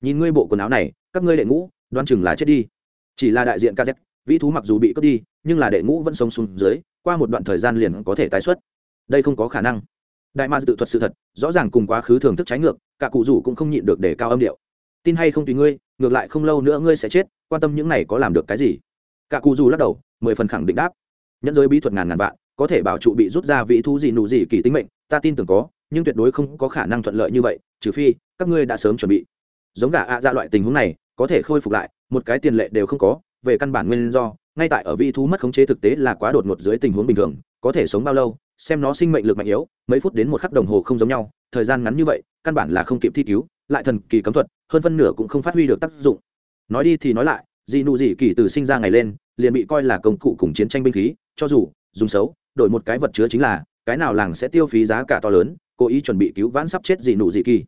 Nhìn ngươi bộ quần áo này, các ngươi đệ ngũ đoan chừng là chết đi. Chỉ là đại diện kz vĩ thú mặc dù bị cướp đi, nhưng là đệ ngũ vẫn sống xuống dưới, qua một đoạn thời gian liền có thể tái xuất. Đây không có khả năng. Đại ma tự thuật sự thật, rõ ràng cùng quá khứ thường thức trái ngược, cả cụ rủ cũng không nhịn được để cao âm điệu tin hay không tùy ngươi, ngược lại không lâu nữa ngươi sẽ chết, quan tâm những này có làm được cái gì? Cả cụ dù lắc đầu, mười phần khẳng định đáp. Nhẫn giới bí thuật ngàn ngàn vạn, có thể bảo trụ bị rút ra vị thú gì nụ gì kỳ tính mệnh, ta tin tưởng có, nhưng tuyệt đối không có khả năng thuận lợi như vậy, trừ phi, các ngươi đã sớm chuẩn bị. Giống gà ạ ra loại tình huống này, có thể khôi phục lại, một cái tiền lệ đều không có, về căn bản nguyên do, ngay tại ở vị thú mất khống chế thực tế là quá đột ngột dưới tình huống bình thường, có thể sống bao lâu, xem nó sinh mệnh lực mạnh yếu, mấy phút đến một khắc đồng hồ không giống nhau, thời gian ngắn như vậy, căn bản là không kịp thi cứu, lại thần kỳ cấm thuật hơn phân nửa cũng không phát huy được tác dụng nói đi thì nói lại, dị nụ dị kỳ từ sinh ra ngày lên, liền bị coi là công cụ cùng chiến tranh binh khí, cho dù dùng xấu, đổi một cái vật chứa chính là, cái nào làng sẽ tiêu phí giá cả to lớn, cố ý chuẩn bị cứu vãn sắp chết dị nụ dị kỳ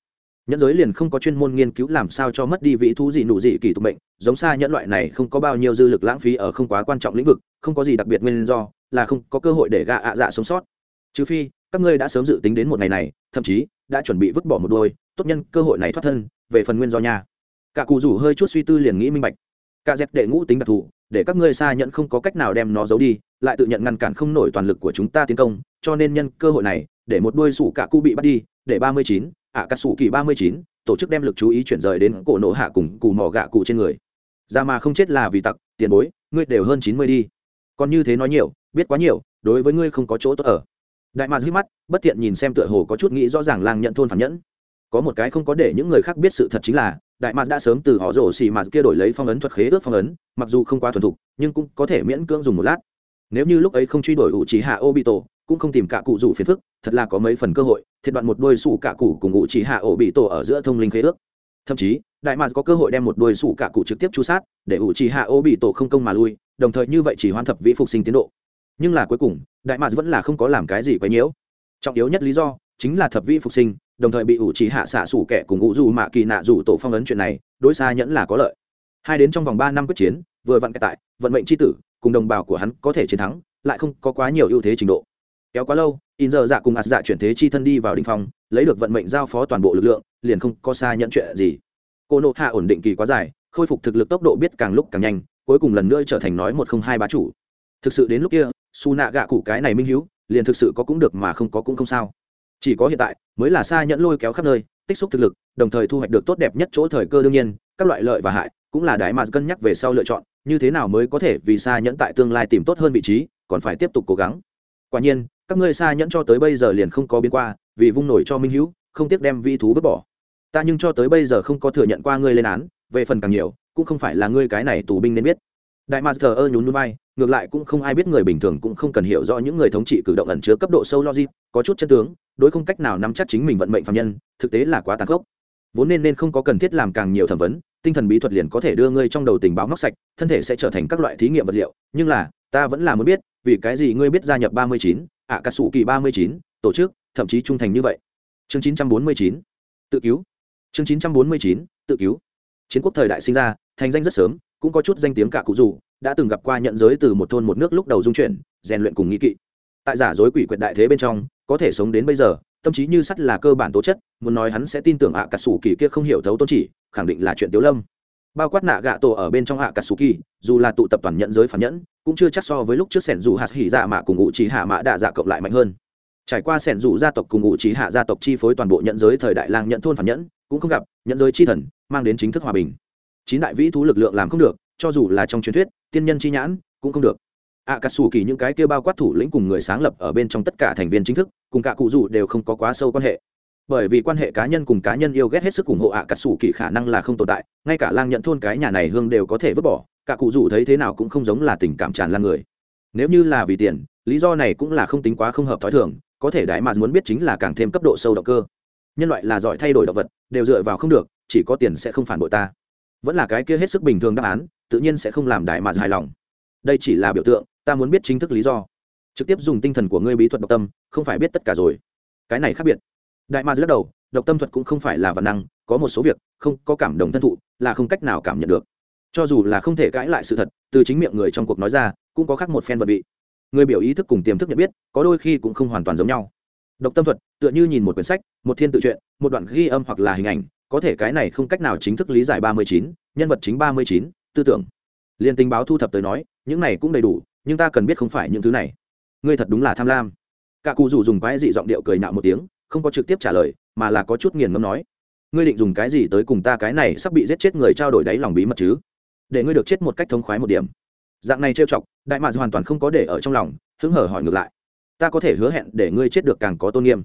nhẫn giới liền không có chuyên môn nghiên cứu làm sao cho mất đi vị thú gì nụ dị kỳ tục mệnh. giống xa nhẫn loại này không có bao nhiêu dư lực lãng phí ở không quá quan trọng lĩnh vực, không có gì đặc biệt nguyên do, là không có cơ hội để gạ ạ dạ sống sót trừ phi, các ngươi đã sớm dự tính đến một ngày này, thậm chí đã chuẩn bị vứt bỏ một đôi, tốt nhân cơ hội này thoát thân về phần nguyên do nha. Cả cụ rủ hơi chút suy tư liền nghĩ minh bạch. Cả dẹp đệ ngũ tính đặc thù, để các ngươi xa nhận không có cách nào đem nó giấu đi, lại tự nhận ngăn cản không nổi toàn lực của chúng ta tiến công, cho nên nhân cơ hội này, để một đôi sủ cả cụ bị bắt đi, để ba mươi chín, ạ, cả sủ kỳ ba mươi chín, tổ chức đem lực chú ý chuyển rời đến cổ nổ hạ cùng cù mỏ gạ cụ trên người. Ra mà không chết là vì tặc, tiền bối, ngươi đều hơn chín mươi đi. Còn như thế nói nhiều, biết quá nhiều, đối với ngươi không có chỗ tốt ở. Đại mạc hít mắt, bất tiện nhìn xem tựa hồ có chút nghĩ rõ ràng lang nhận thôn phản nhẫn có một cái không có để những người khác biết sự thật chính là, đại mạc đã sớm từ họ rổ xì mạt kia đổi lấy phong ấn thuật khế ước phong ấn, mặc dù không quá thuần thục, nhưng cũng có thể miễn cưỡng dùng một lát. Nếu như lúc ấy không truy đuổi ủ trí hạ obito, cũng không tìm cả cụ rủ phiền phức, thật là có mấy phần cơ hội, thiệt đoạn một đôi sủ cả cụ cùng ủ trí hạ ô bị tổ ở giữa thông linh khế ước. Thậm chí, đại mạc có cơ hội đem một đôi sủ cả cụ trực tiếp chu sát, để ủ trí hạ ô bị tổ không công mà lui, đồng thời như vậy chỉ hoàn thập vĩ phục sinh tiến độ. Nhưng là cuối cùng, đại mạc vẫn là không có làm cái gì quấy nhiễu. Trọng yếu nhất lý do, chính là thập vĩ phục sinh đồng thời bị ủ chỉ hạ xạ sủ kẻ cùng ngụ dù mạ kỳ nạ dù tổ phong ấn chuyện này, đối xa nhẫn là có lợi. Hai đến trong vòng ba năm quyết chiến, vừa vặn tại, vận mệnh c tử, cùng đồng bào của hắn có thể chiến thắng, lại không có quá nhiều ưu thế trình độ. Kéo quá lâu, in giờ dạ cùng ạt dạ chuyển thế chi thân đi vào đình phong, lấy được vận mệnh giao phó toàn bộ lực lượng, liền không có xa nhận chuyện gì. Cô nộ hạ ổn định kỳ quá dài, khôi phục thực lực tốc độ biết càng lúc càng nhanh, cuối cùng lần nữa trở thành nói một không hai bá chủ. Thực sự đến lúc kia, su nạ gạ cụ cái này minh hữu liền thực sự có cũng được mà không có cũng không sao chỉ có hiện tại, mới là xa nhẫn lôi kéo khắp nơi, tích xúc thực lực, đồng thời thu hoạch được tốt đẹp nhất chỗ thời cơ đương nhiên, các loại lợi và hại, cũng là đại mà cân nhắc về sau lựa chọn, như thế nào mới có thể vì xa nhẫn tại tương lai tìm tốt hơn vị trí, còn phải tiếp tục cố gắng. Quả nhiên, các ngươi xa nhẫn cho tới bây giờ liền không có biến qua, vì vung nổi cho minh hữu, không tiếc đem vi thú vứt bỏ. Ta nhưng cho tới bây giờ không có thừa nhận qua ngươi lên án, về phần càng nhiều, cũng không phải là ngươi cái này tù binh nên biết đại ma thờ ơ nhún núi bay ngược lại cũng không ai biết người bình thường cũng không cần hiểu rõ những người thống trị cử động ẩn chứa cấp độ sâu logic, có chút chân tướng, đối không cách nào nắm chắc chính mình vận mệnh phạm nhân, thực tế là quá tàn khốc. Vốn nên nên không có cần thiết làm càng nhiều thẩm vấn, tinh thần bí thuật liền có thể đưa ngươi trong đầu tình báo móc sạch, thân thể sẽ trở thành các loại thí nghiệm vật liệu. Nhưng là, ta vẫn là muốn biết, vì cái gì ngươi biết gia nhập ba mươi chín ạ cà sủ kỳ ba mươi chín, tổ chức, thậm chí trung thành như vậy? Chương chín trăm bốn mươi chín, tự cứu. Chương chín trăm bốn mươi chín, tự cứu. Chiến quốc thời đại sinh ra, thành danh rất sớm cũng có chút danh tiếng cả cụ dù đã từng gặp qua nhận giới từ một thôn một nước lúc đầu dung chuyển, rèn luyện cùng nghĩ kỵ. Tại giả dối quỷ quyệt đại thế bên trong, có thể sống đến bây giờ, tâm trí như sắt là cơ bản tố chất, muốn nói hắn sẽ tin tưởng ạ cà sủ kỳ kia không hiểu thấu tôn chỉ, khẳng định là chuyện tiếu lâm. Bao quát nạ gạ tổ ở bên trong ạ cà sủ kỳ, dù là tụ tập toàn nhận giới phản nhẫn, cũng chưa chắc so với lúc trước sẻn dù hạt hỉ dạ mạ cùng ngụ trí hạ mã đạ dạ cộng lại mạnh hơn. Trải qua sẻn dù gia tộc cùng ngụ trí hạ gia tộc chi phối toàn bộ nhận giới thời đại lang nhận thôn phản nhẫn, cũng không gặp nhận giới chi thần, mang đến chính thức hòa bình chín đại vĩ thú lực lượng làm không được, cho dù là trong truyền thuyết, tiên nhân chi nhãn, cũng không được. Ạ cà sủ kỳ những cái kia bao quát thủ lĩnh cùng người sáng lập ở bên trong tất cả thành viên chính thức, cùng cả cụ dù đều không có quá sâu quan hệ. Bởi vì quan hệ cá nhân cùng cá nhân yêu ghét hết sức ủng hộ ạ cà sủ kỳ khả năng là không tồn tại, ngay cả lang nhận thôn cái nhà này hương đều có thể vứt bỏ, cả cụ dù thấy thế nào cũng không giống là tình cảm tràn lan người. Nếu như là vì tiền, lý do này cũng là không tính quá không hợp thói thường, có thể đại mà muốn biết chính là càng thêm cấp độ sâu động cơ. Nhân loại là giỏi thay đổi động vật, đều dựa vào không được, chỉ có tiền sẽ không phản bội ta vẫn là cái kia hết sức bình thường đáp án, tự nhiên sẽ không làm đại mà hài lòng. Đây chỉ là biểu tượng, ta muốn biết chính thức lý do. Trực tiếp dùng tinh thần của ngươi bí thuật độc tâm, không phải biết tất cả rồi. Cái này khác biệt. Đại ma lắc đầu, độc tâm thuật cũng không phải là văn năng, có một số việc, không có cảm động thân thụ, là không cách nào cảm nhận được. Cho dù là không thể cãi lại sự thật, từ chính miệng người trong cuộc nói ra, cũng có khác một phen vật vị. Người biểu ý thức cùng tiềm thức nhận biết, có đôi khi cũng không hoàn toàn giống nhau. Độc tâm thuật, tựa như nhìn một quyển sách, một thiên tự truyện, một đoạn ghi âm hoặc là hình ảnh có thể cái này không cách nào chính thức lý giải ba mươi chín, nhân vật chính ba mươi chín, tư tưởng. Liên tình báo thu thập tới nói, những này cũng đầy đủ, nhưng ta cần biết không phải những thứ này. Ngươi thật đúng là tham lam. Cả cụ rủ dùng quái dị giọng điệu cười nạo một tiếng, không có trực tiếp trả lời, mà là có chút nghiền ngẫm nói. Ngươi định dùng cái gì tới cùng ta cái này sắp bị giết chết người trao đổi đáy lòng bí mật chứ? Để ngươi được chết một cách thống khoái một điểm. Dạng này trêu chọc, đại mạc hoàn toàn không có để ở trong lòng, hứng hở hỏi ngược lại. Ta có thể hứa hẹn để ngươi chết được càng có tôn nghiêm.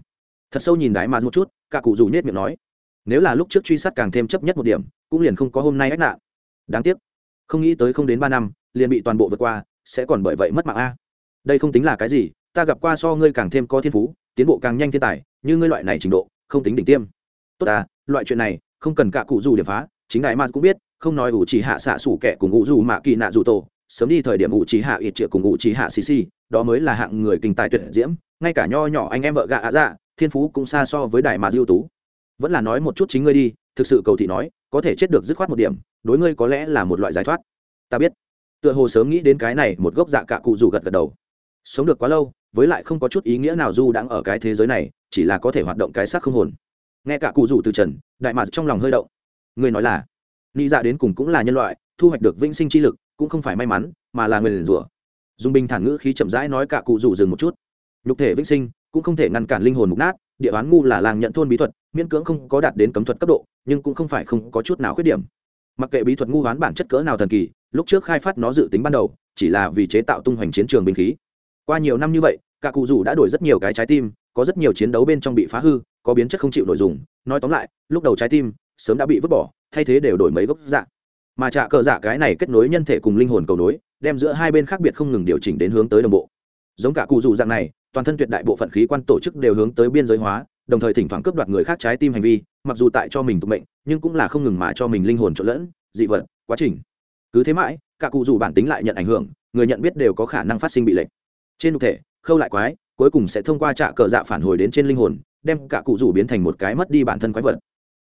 Thật sâu nhìn đại mạc một chút, cả cụ rủ nhét miệng nói nếu là lúc trước truy sát càng thêm chấp nhất một điểm, cũng liền không có hôm nay ách nạn. Đáng tiếc, không nghĩ tới không đến ba năm, liền bị toàn bộ vượt qua, sẽ còn bởi vậy mất mạng a. Đây không tính là cái gì, ta gặp qua so ngươi càng thêm có thiên phú, tiến bộ càng nhanh thiên tài, như ngươi loại này trình độ, không tính đỉnh tiêm. Tốt ta, loại chuyện này, không cần cả cụ dù điểm phá, chính đại ma cũng biết, không nói ủ chỉ hạ xạ sủ kẻ cùng ngụ dù mạ kỳ nạ dù tổ, sớm đi thời điểm ủ chỉ hạ ít triệu cùng ủ chỉ hạ xì xì, đó mới là hạng người kinh tài tuyệt diễm, ngay cả nho nhỏ anh em vợ gạ ạ dạ thiên phú cũng xa so với đại ma diêu tú vẫn là nói một chút chính ngươi đi, thực sự cầu thị nói, có thể chết được dứt khoát một điểm, đối ngươi có lẽ là một loại giải thoát. Ta biết. Tựa hồ sớm nghĩ đến cái này, một gốc dạ cạ cụ dù gật gật đầu. Sống được quá lâu, với lại không có chút ý nghĩa nào du đang ở cái thế giới này, chỉ là có thể hoạt động cái xác không hồn. Nghe cả cụ rủ từ trần, đại mạc trong lòng hơi động. Người nói là nghĩ dạ đến cùng cũng là nhân loại, thu hoạch được vĩnh sinh chi lực, cũng không phải may mắn, mà là người liền rủa. Dùng bình thản ngữ khí chậm rãi nói cả cụ rủ dừng một chút. Nhục thể vĩnh sinh, cũng không thể ngăn cản linh hồn mục nát địa bán ngu là làng nhận thôn bí thuật, miễn cưỡng không có đạt đến cấm thuật cấp độ, nhưng cũng không phải không có chút nào khuyết điểm. Mặc kệ bí thuật ngu hoán bản chất cỡ nào thần kỳ, lúc trước khai phát nó dự tính ban đầu, chỉ là vì chế tạo tung hoành chiến trường binh khí. Qua nhiều năm như vậy, cả cụ rủ đã đổi rất nhiều cái trái tim, có rất nhiều chiến đấu bên trong bị phá hư, có biến chất không chịu nội dùng. Nói tóm lại, lúc đầu trái tim sớm đã bị vứt bỏ, thay thế đều đổi mấy gốc dạng mà trạ cờ giả cái này kết nối nhân thể cùng linh hồn cầu nối, đem giữa hai bên khác biệt không ngừng điều chỉnh đến hướng tới đồng bộ giống cả cụ rủ dạng này, toàn thân tuyệt đại bộ phận khí quan tổ chức đều hướng tới biên giới hóa, đồng thời thỉnh thoảng cướp đoạt người khác trái tim hành vi, mặc dù tại cho mình tụ mệnh, nhưng cũng là không ngừng mà cho mình linh hồn trộn lẫn, dị vật, quá trình. Cứ thế mãi, cả cụ dù bản tính lại nhận ảnh hưởng, người nhận biết đều có khả năng phát sinh bị lệnh trên thực thể, khâu lại quái, cuối cùng sẽ thông qua trạ cờ dạ phản hồi đến trên linh hồn, đem cả cụ rủ biến thành một cái mất đi bản thân quái vật.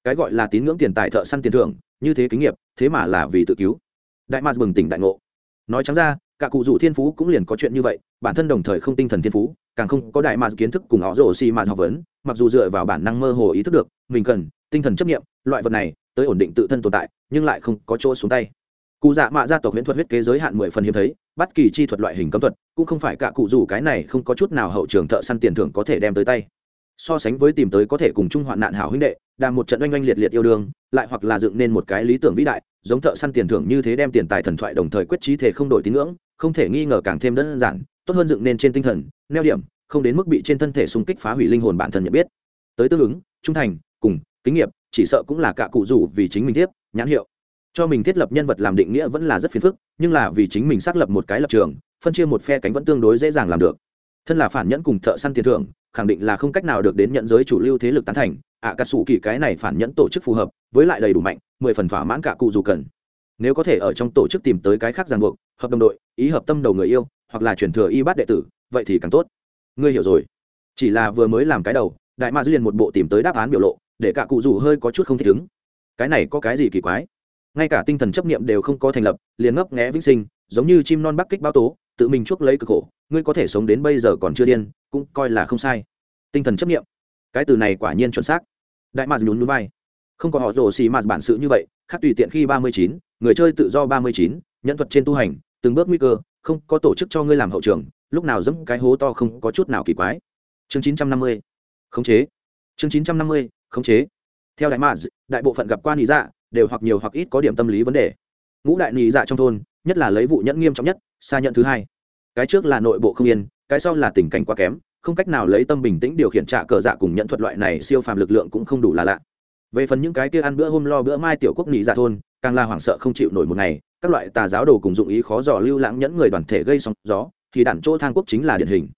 Cái gọi là tín ngưỡng tiền tài thợ săn tiền thưởng, như thế kính nghiệp, thế mà là vì tự cứu. Đại ma bừng tỉnh đại ngộ. Nói trắng ra, cả cụ rủ thiên phú cũng liền có chuyện như vậy bản thân đồng thời không tinh thần thiên phú, càng không có đại mars kiến thức cùng họ rổ xì mà học vấn, mặc dù dựa vào bản năng mơ hồ ý thức được, mình cần tinh thần chấp nghiệm loại vật này tới ổn định tự thân tồn tại, nhưng lại không có chỗ xuống tay. Cụ dạ mạ gia tộc huyễn thuật huyết kế giới hạn mười phần hiếm thấy, bất kỳ chi thuật loại hình cấm thuật, cũng không phải cả cụ dù cái này không có chút nào hậu trường thợ săn tiền thưởng có thể đem tới tay. So sánh với tìm tới có thể cùng chung hoạn nạn hảo huynh đệ, đàm một trận oanh oanh liệt liệt yêu đương, lại hoặc là dựng nên một cái lý tưởng vĩ đại, giống thợ săn tiền thưởng như thế đem tiền tài thần thoại đồng thời quyết trí thể không đổi tín ngưỡng, không thể nghi ngờ càng thêm đơn giản tốt hơn dựng nên trên tinh thần neo điểm không đến mức bị trên thân thể xung kích phá hủy linh hồn bản thân nhận biết. Tới tương ứng trung thành cùng kinh nghiệm chỉ sợ cũng là cả cụ rủ vì chính mình tiếp nhãn hiệu. Cho mình thiết lập nhân vật làm định nghĩa vẫn là rất phiền phức nhưng là vì chính mình xác lập một cái lập trường phân chia một phe cánh vẫn tương đối dễ dàng làm được. Thân là phản nhẫn cùng thợ săn tiền thưởng khẳng định là không cách nào được đến nhận giới chủ lưu thế lực tán thành ạ à, cà sủ kỳ cái này phản nhẫn tổ chức phù hợp với lại đầy đủ mạnh mười phần thỏa mãn cả cụ dù cần. Nếu có thể ở trong tổ chức tìm tới cái khác ràng buộc hợp đồng đội ý hợp tâm đầu người yêu hoặc là chuyển thừa y bát đệ tử, vậy thì càng tốt. Ngươi hiểu rồi. Chỉ là vừa mới làm cái đầu, đại ma dư liền một bộ tìm tới đáp án biểu lộ, để cả cụ rủ hơi có chút không thích ứng. Cái này có cái gì kỳ quái? Ngay cả tinh thần chấp niệm đều không có thành lập, liền ngấp nghé vĩnh sinh, giống như chim non bắc kích bao tố, tự mình chuốc lấy cực khổ, ngươi có thể sống đến bây giờ còn chưa điên, cũng coi là không sai. Tinh thần chấp nghiệm cái từ này quả nhiên chuẩn xác. Đại mạc nhún núi vai. Không có họ rồ xì mạt bản sự như vậy, khác tùy tiện khi ba mươi chín, người chơi tự do ba mươi chín nhẫn thuật trên tu hành, từng bước nguy cơ không có tổ chức cho ngươi làm hậu trường, lúc nào dẫm cái hố to không có chút nào kỳ quái. Chương chín trăm năm mươi, khống chế. Chương chín trăm năm mươi, khống chế. Theo đại mads đại bộ phận gặp quan lý dạ đều hoặc nhiều hoặc ít có điểm tâm lý vấn đề. Ngũ đại lý dạ trong thôn, nhất là lấy vụ nhẫn nghiêm trọng nhất xa nhận thứ hai. Cái trước là nội bộ không yên, cái sau là tình cảnh quá kém, không cách nào lấy tâm bình tĩnh điều khiển trả cờ dạ cùng nhận thuật loại này siêu phàm lực lượng cũng không đủ là lạ. Về phần những cái kia ăn bữa hôm lo bữa mai tiểu quốc nị dạ thôn, càng là hoảng sợ không chịu nổi một ngày các loại tà giáo đồ cùng dụng ý khó dò lưu lãng nhẫn người đoàn thể gây sóng gió, thì đạn chỗ thang quốc chính là điển hình.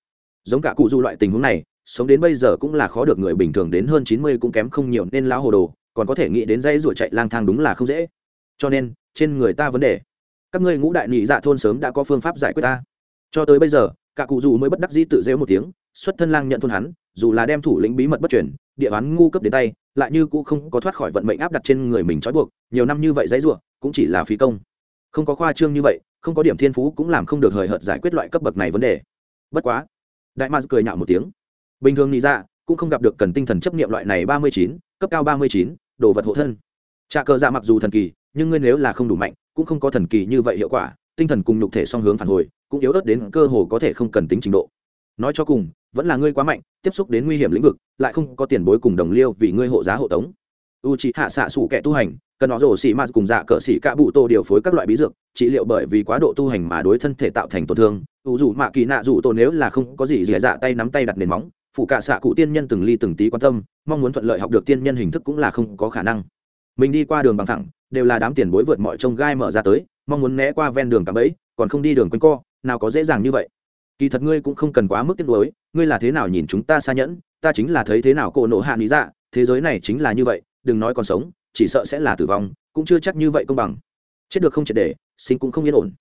Giống cả cụ du loại tình huống này, sống đến bây giờ cũng là khó được người bình thường đến hơn chín mươi cũng kém không nhiều nên lão hồ đồ, còn có thể nghĩ đến dây ruổi chạy lang thang đúng là không dễ. Cho nên, trên người ta vấn đề, các ngươi ngũ đại nhị dạ thôn sớm đã có phương pháp giải quyết ta. Cho tới bây giờ, cả cụ dù mới bất đắc dĩ tự rêu một tiếng, xuất thân lang nhận thôn hắn, dù là đem thủ lĩnh bí mật bất chuyển địa bán ngu cấp đến tay, lại như cũng không có thoát khỏi vận mệnh áp đặt trên người mình trói buộc, nhiều năm như vậy dãy ruộng cũng chỉ là phí công không có khoa trương như vậy, không có điểm thiên phú cũng làm không được hời hợt giải quyết loại cấp bậc này vấn đề. Bất quá, đại mars cười nhạo một tiếng. Bình thường nghĩ ra dạ, cũng không gặp được cần tinh thần chấp niệm loại này ba mươi chín, cấp cao ba mươi chín, đồ vật hộ thân. Trà cờ dạ mặc dù thần kỳ, nhưng ngươi nếu là không đủ mạnh, cũng không có thần kỳ như vậy hiệu quả, tinh thần cùng nhục thể song hướng phản hồi, cũng yếu ớt đến cơ hồ có thể không cần tính trình độ. Nói cho cùng, vẫn là ngươi quá mạnh, tiếp xúc đến nguy hiểm lĩnh vực, lại không có tiền bối cùng đồng liêu vì ngươi hộ giá hộ tống u c hạ xạ sủ kẻ tu hành, cần nó rổ xỉ m cùng dạ cỡ xỉ cả bụ tô điều phối các loại bí dược, trị liệu bởi vì quá độ tu hành mà đối thân thể tạo thành tổn thương. U dù mạ kỳ nạ dù tô nếu là không có gì dì dạ tay nắm tay đặt nền móng, phụ cả xạ cụ tiên nhân từng ly từng tí quan tâm, mong muốn thuận lợi học được tiên nhân hình thức cũng là không có khả năng. Mình đi qua đường bằng thẳng, đều là đám tiền bối vượt mọi trông gai mở ra tới, mong muốn né qua ven đường cả bẫy, còn không đi đường quanh co, nào có dễ dàng như vậy. Kỳ thật ngươi cũng không cần quá mức tiếc nuối, ngươi là thế nào nhìn chúng ta xa nhẫn, ta chính là thấy thế nào cổ nộ hạ lý dạ thế giới này chính là như vậy đừng nói còn sống, chỉ sợ sẽ là tử vong, cũng chưa chắc như vậy công bằng. Chết được không triệt để, sinh cũng không yên ổn.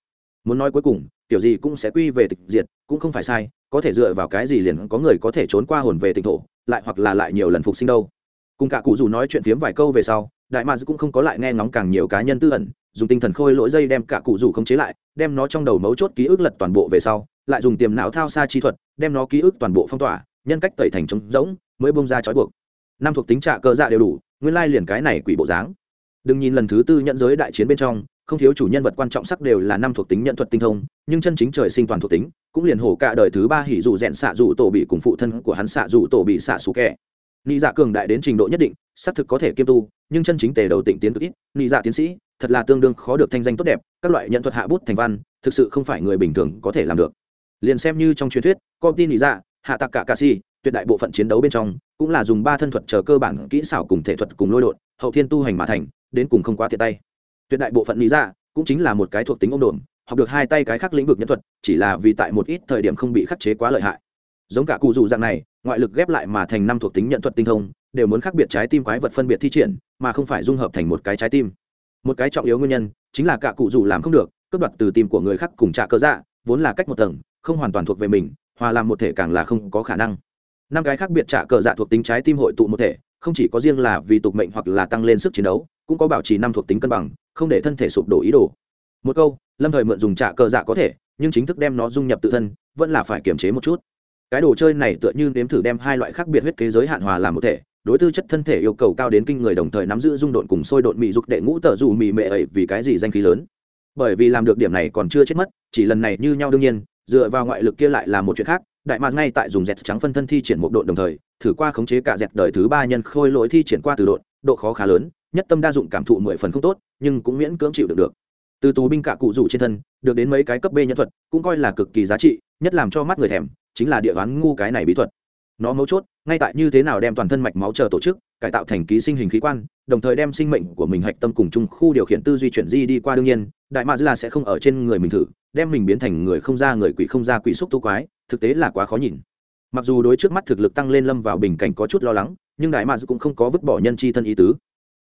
Muốn nói cuối cùng, kiểu gì cũng sẽ quy về tịch diệt, cũng không phải sai, có thể dựa vào cái gì liền có người có thể trốn qua hồn về tịnh thổ, lại hoặc là lại nhiều lần phục sinh đâu. Cùng cả cụ dù nói chuyện phiếm vài câu về sau, đại mads cũng không có lại nghe ngóng càng nhiều cá nhân tư ẩn, dùng tinh thần khôi lỗi dây đem cả cụ rủ không chế lại, đem nó trong đầu mấu chốt ký ức lật toàn bộ về sau, lại dùng tiềm não thao xa chi thuật, đem nó ký ức toàn bộ phong tỏa, nhân cách tẩy thành trống rỗng, mới bông ra trói buộc. Năm thuộc tính trạ cơ dạ đều đủ nguyên lai liền cái này quỷ bộ dáng. Đừng nhìn lần thứ tư nhận giới đại chiến bên trong, không thiếu chủ nhân vật quan trọng sắc đều là năm thuộc tính nhận thuật tinh thông, nhưng chân chính trời sinh toàn thuộc tính, cũng liền hổ cả đời thứ ba hỉ dụ rèn xạ dụ tổ bị cùng phụ thân của hắn xạ dụ tổ bị xạ xù kẻ. Nị dạ cường đại đến trình độ nhất định, xác thực có thể kiêm tu, nhưng chân chính tề đầu tỉnh tiến cực ít. Nị dạ tiến sĩ, thật là tương đương khó được thanh danh tốt đẹp, các loại nhận thuật hạ bút thành văn, thực sự không phải người bình thường có thể làm được. Liền xem như trong truyền thuyết, công ty nị dạ hạ tạc cả cà si tuyệt đại bộ phận chiến đấu bên trong, cũng là dùng ba thân thuật chờ cơ bản kỹ xảo cùng thể thuật cùng lôi đột hậu thiên tu hành mà thành, đến cùng không quá tiện tay. Tuyệt đại bộ phận lý ra cũng chính là một cái thuộc tính ông đồn học được hai tay cái khác lĩnh vực nhân thuật, chỉ là vì tại một ít thời điểm không bị khắc chế quá lợi hại. Giống cả cụ dù dạng này, ngoại lực ghép lại mà thành năm thuộc tính nhận thuật tinh thông, đều muốn khác biệt trái tim quái vật phân biệt thi triển, mà không phải dung hợp thành một cái trái tim. Một cái trọng yếu nguyên nhân chính là cả cụ dù làm không được, cướp đoạt từ tim của người khác cùng trả cơ dạ vốn là cách một tầng, không hoàn toàn thuộc về mình, hòa làm một thể càng là không có khả năng năm cái khác biệt trả cờ dạ thuộc tính trái tim hội tụ một thể, không chỉ có riêng là vì tục mệnh hoặc là tăng lên sức chiến đấu, cũng có bảo trì năm thuộc tính cân bằng, không để thân thể sụp đổ ý đồ. Một câu, lâm thời mượn dùng trả cờ dạ có thể, nhưng chính thức đem nó dung nhập tự thân, vẫn là phải kiềm chế một chút. Cái đồ chơi này tựa như nếm thử đem hai loại khác biệt huyết kế giới hạn hòa làm một thể, đối tư chất thân thể yêu cầu cao đến kinh người đồng thời nắm giữ dung độn cùng sôi độn mị dục đệ ngũ tờ dù mị mệ ấy vì cái gì danh khí lớn. Bởi vì làm được điểm này còn chưa chết mất, chỉ lần này như nhau đương nhiên, dựa vào ngoại lực kia lại là một chuyện khác đại mạc ngay tại dùng dẹt trắng phân thân thi triển một độ đồng thời, thử qua khống chế cả dẹt đời thứ ba nhân khôi lỗi thi triển qua từ độ độ khó khá lớn, nhất tâm đa dụng cảm thụ mười phần không tốt, nhưng cũng miễn cưỡng chịu được được. Từ tù binh cả cụ rủ trên thân, được đến mấy cái cấp b nhân thuật, cũng coi là cực kỳ giá trị, nhất làm cho mắt người thèm, chính là địa ván ngu cái này bí thuật. Nó mấu chốt, ngay tại như thế nào đem toàn thân mạch máu chờ tổ chức, cải tạo thành ký sinh hình khí quan, đồng thời đem sinh mệnh của mình hạch tâm cùng chung khu điều khiển tư duy chuyển di đi qua đương nhiên, đại mạc là sẽ không ở trên người mình thử, đem mình biến thành người không ra người quỷ không ra quỷ xúc tu quái thực tế là quá khó nhìn. Mặc dù đối trước mắt thực lực tăng lên lâm vào bình cảnh có chút lo lắng, nhưng đại mads cũng không có vứt bỏ nhân chi thân ý tứ.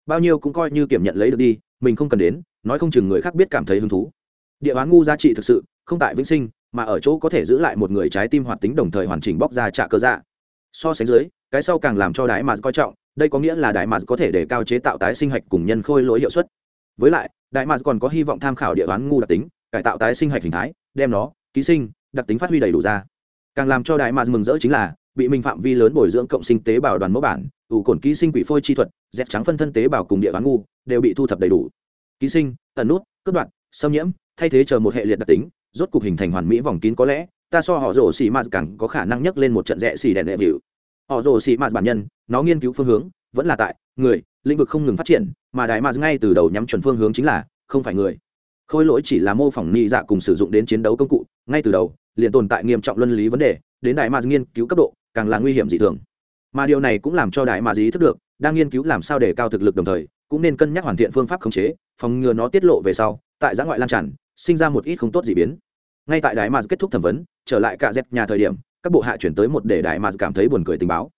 Bao nhiêu cũng coi như kiểm nhận lấy được đi, mình không cần đến, nói không chừng người khác biết cảm thấy hứng thú. Địa bán ngu giá trị thực sự, không tại vĩnh sinh, mà ở chỗ có thể giữ lại một người trái tim hoạt tính đồng thời hoàn chỉnh bóc ra trả cơ dạ. So sánh dưới, cái sau càng làm cho đại mads coi trọng, đây có nghĩa là đại mads có thể để cao chế tạo tái sinh hạch cùng nhân khôi lỗi hiệu suất. Với lại, đại mads còn có hy vọng tham khảo địa bán ngu đặc tính, cải tạo tái sinh hạch hình thái, đem nó, ký sinh, đặc tính phát huy đầy đủ ra càng làm cho đại mà mừng rỡ chính là, bị mình phạm vi lớn bồi dưỡng cộng sinh tế bào đoàn mẫu bản, ủ cồn ký sinh quỷ phôi chi thuật, dẹp trắng phân thân tế bào cùng địa bán ngu, đều bị thu thập đầy đủ. Ký sinh, ẩn nút, cướp đoạn xâm nhiễm, thay thế chờ một hệ liệt đặc tính, rốt cục hình thành hoàn mỹ vòng kín có lẽ, ta so họ rổ xì mạt càng có khả năng nhấc lên một trận rẽ xì đèn đệ vịu. Họ rổ xì mạt bản nhân, nó nghiên cứu phương hướng, vẫn là tại, người, lĩnh vực không ngừng phát triển, mà đại mạt ngay từ đầu nhắm chuẩn phương hướng chính là, không phải người. Khôi lỗi chỉ là mô phỏng nhị dạ cùng sử dụng đến chiến đấu công cụ, ngay từ đầu liền tồn tại nghiêm trọng luân lý vấn đề, đến đại mà nghiên cứu cấp độ, càng là nguy hiểm dị thường. Mà điều này cũng làm cho đại mà ý thức được, đang nghiên cứu làm sao để cao thực lực đồng thời, cũng nên cân nhắc hoàn thiện phương pháp khống chế, phòng ngừa nó tiết lộ về sau, tại giã ngoại lan tràn, sinh ra một ít không tốt gì biến. Ngay tại đại mà kết thúc thẩm vấn, trở lại cả dép nhà thời điểm, các bộ hạ chuyển tới một để đại mà cảm thấy buồn cười tình báo.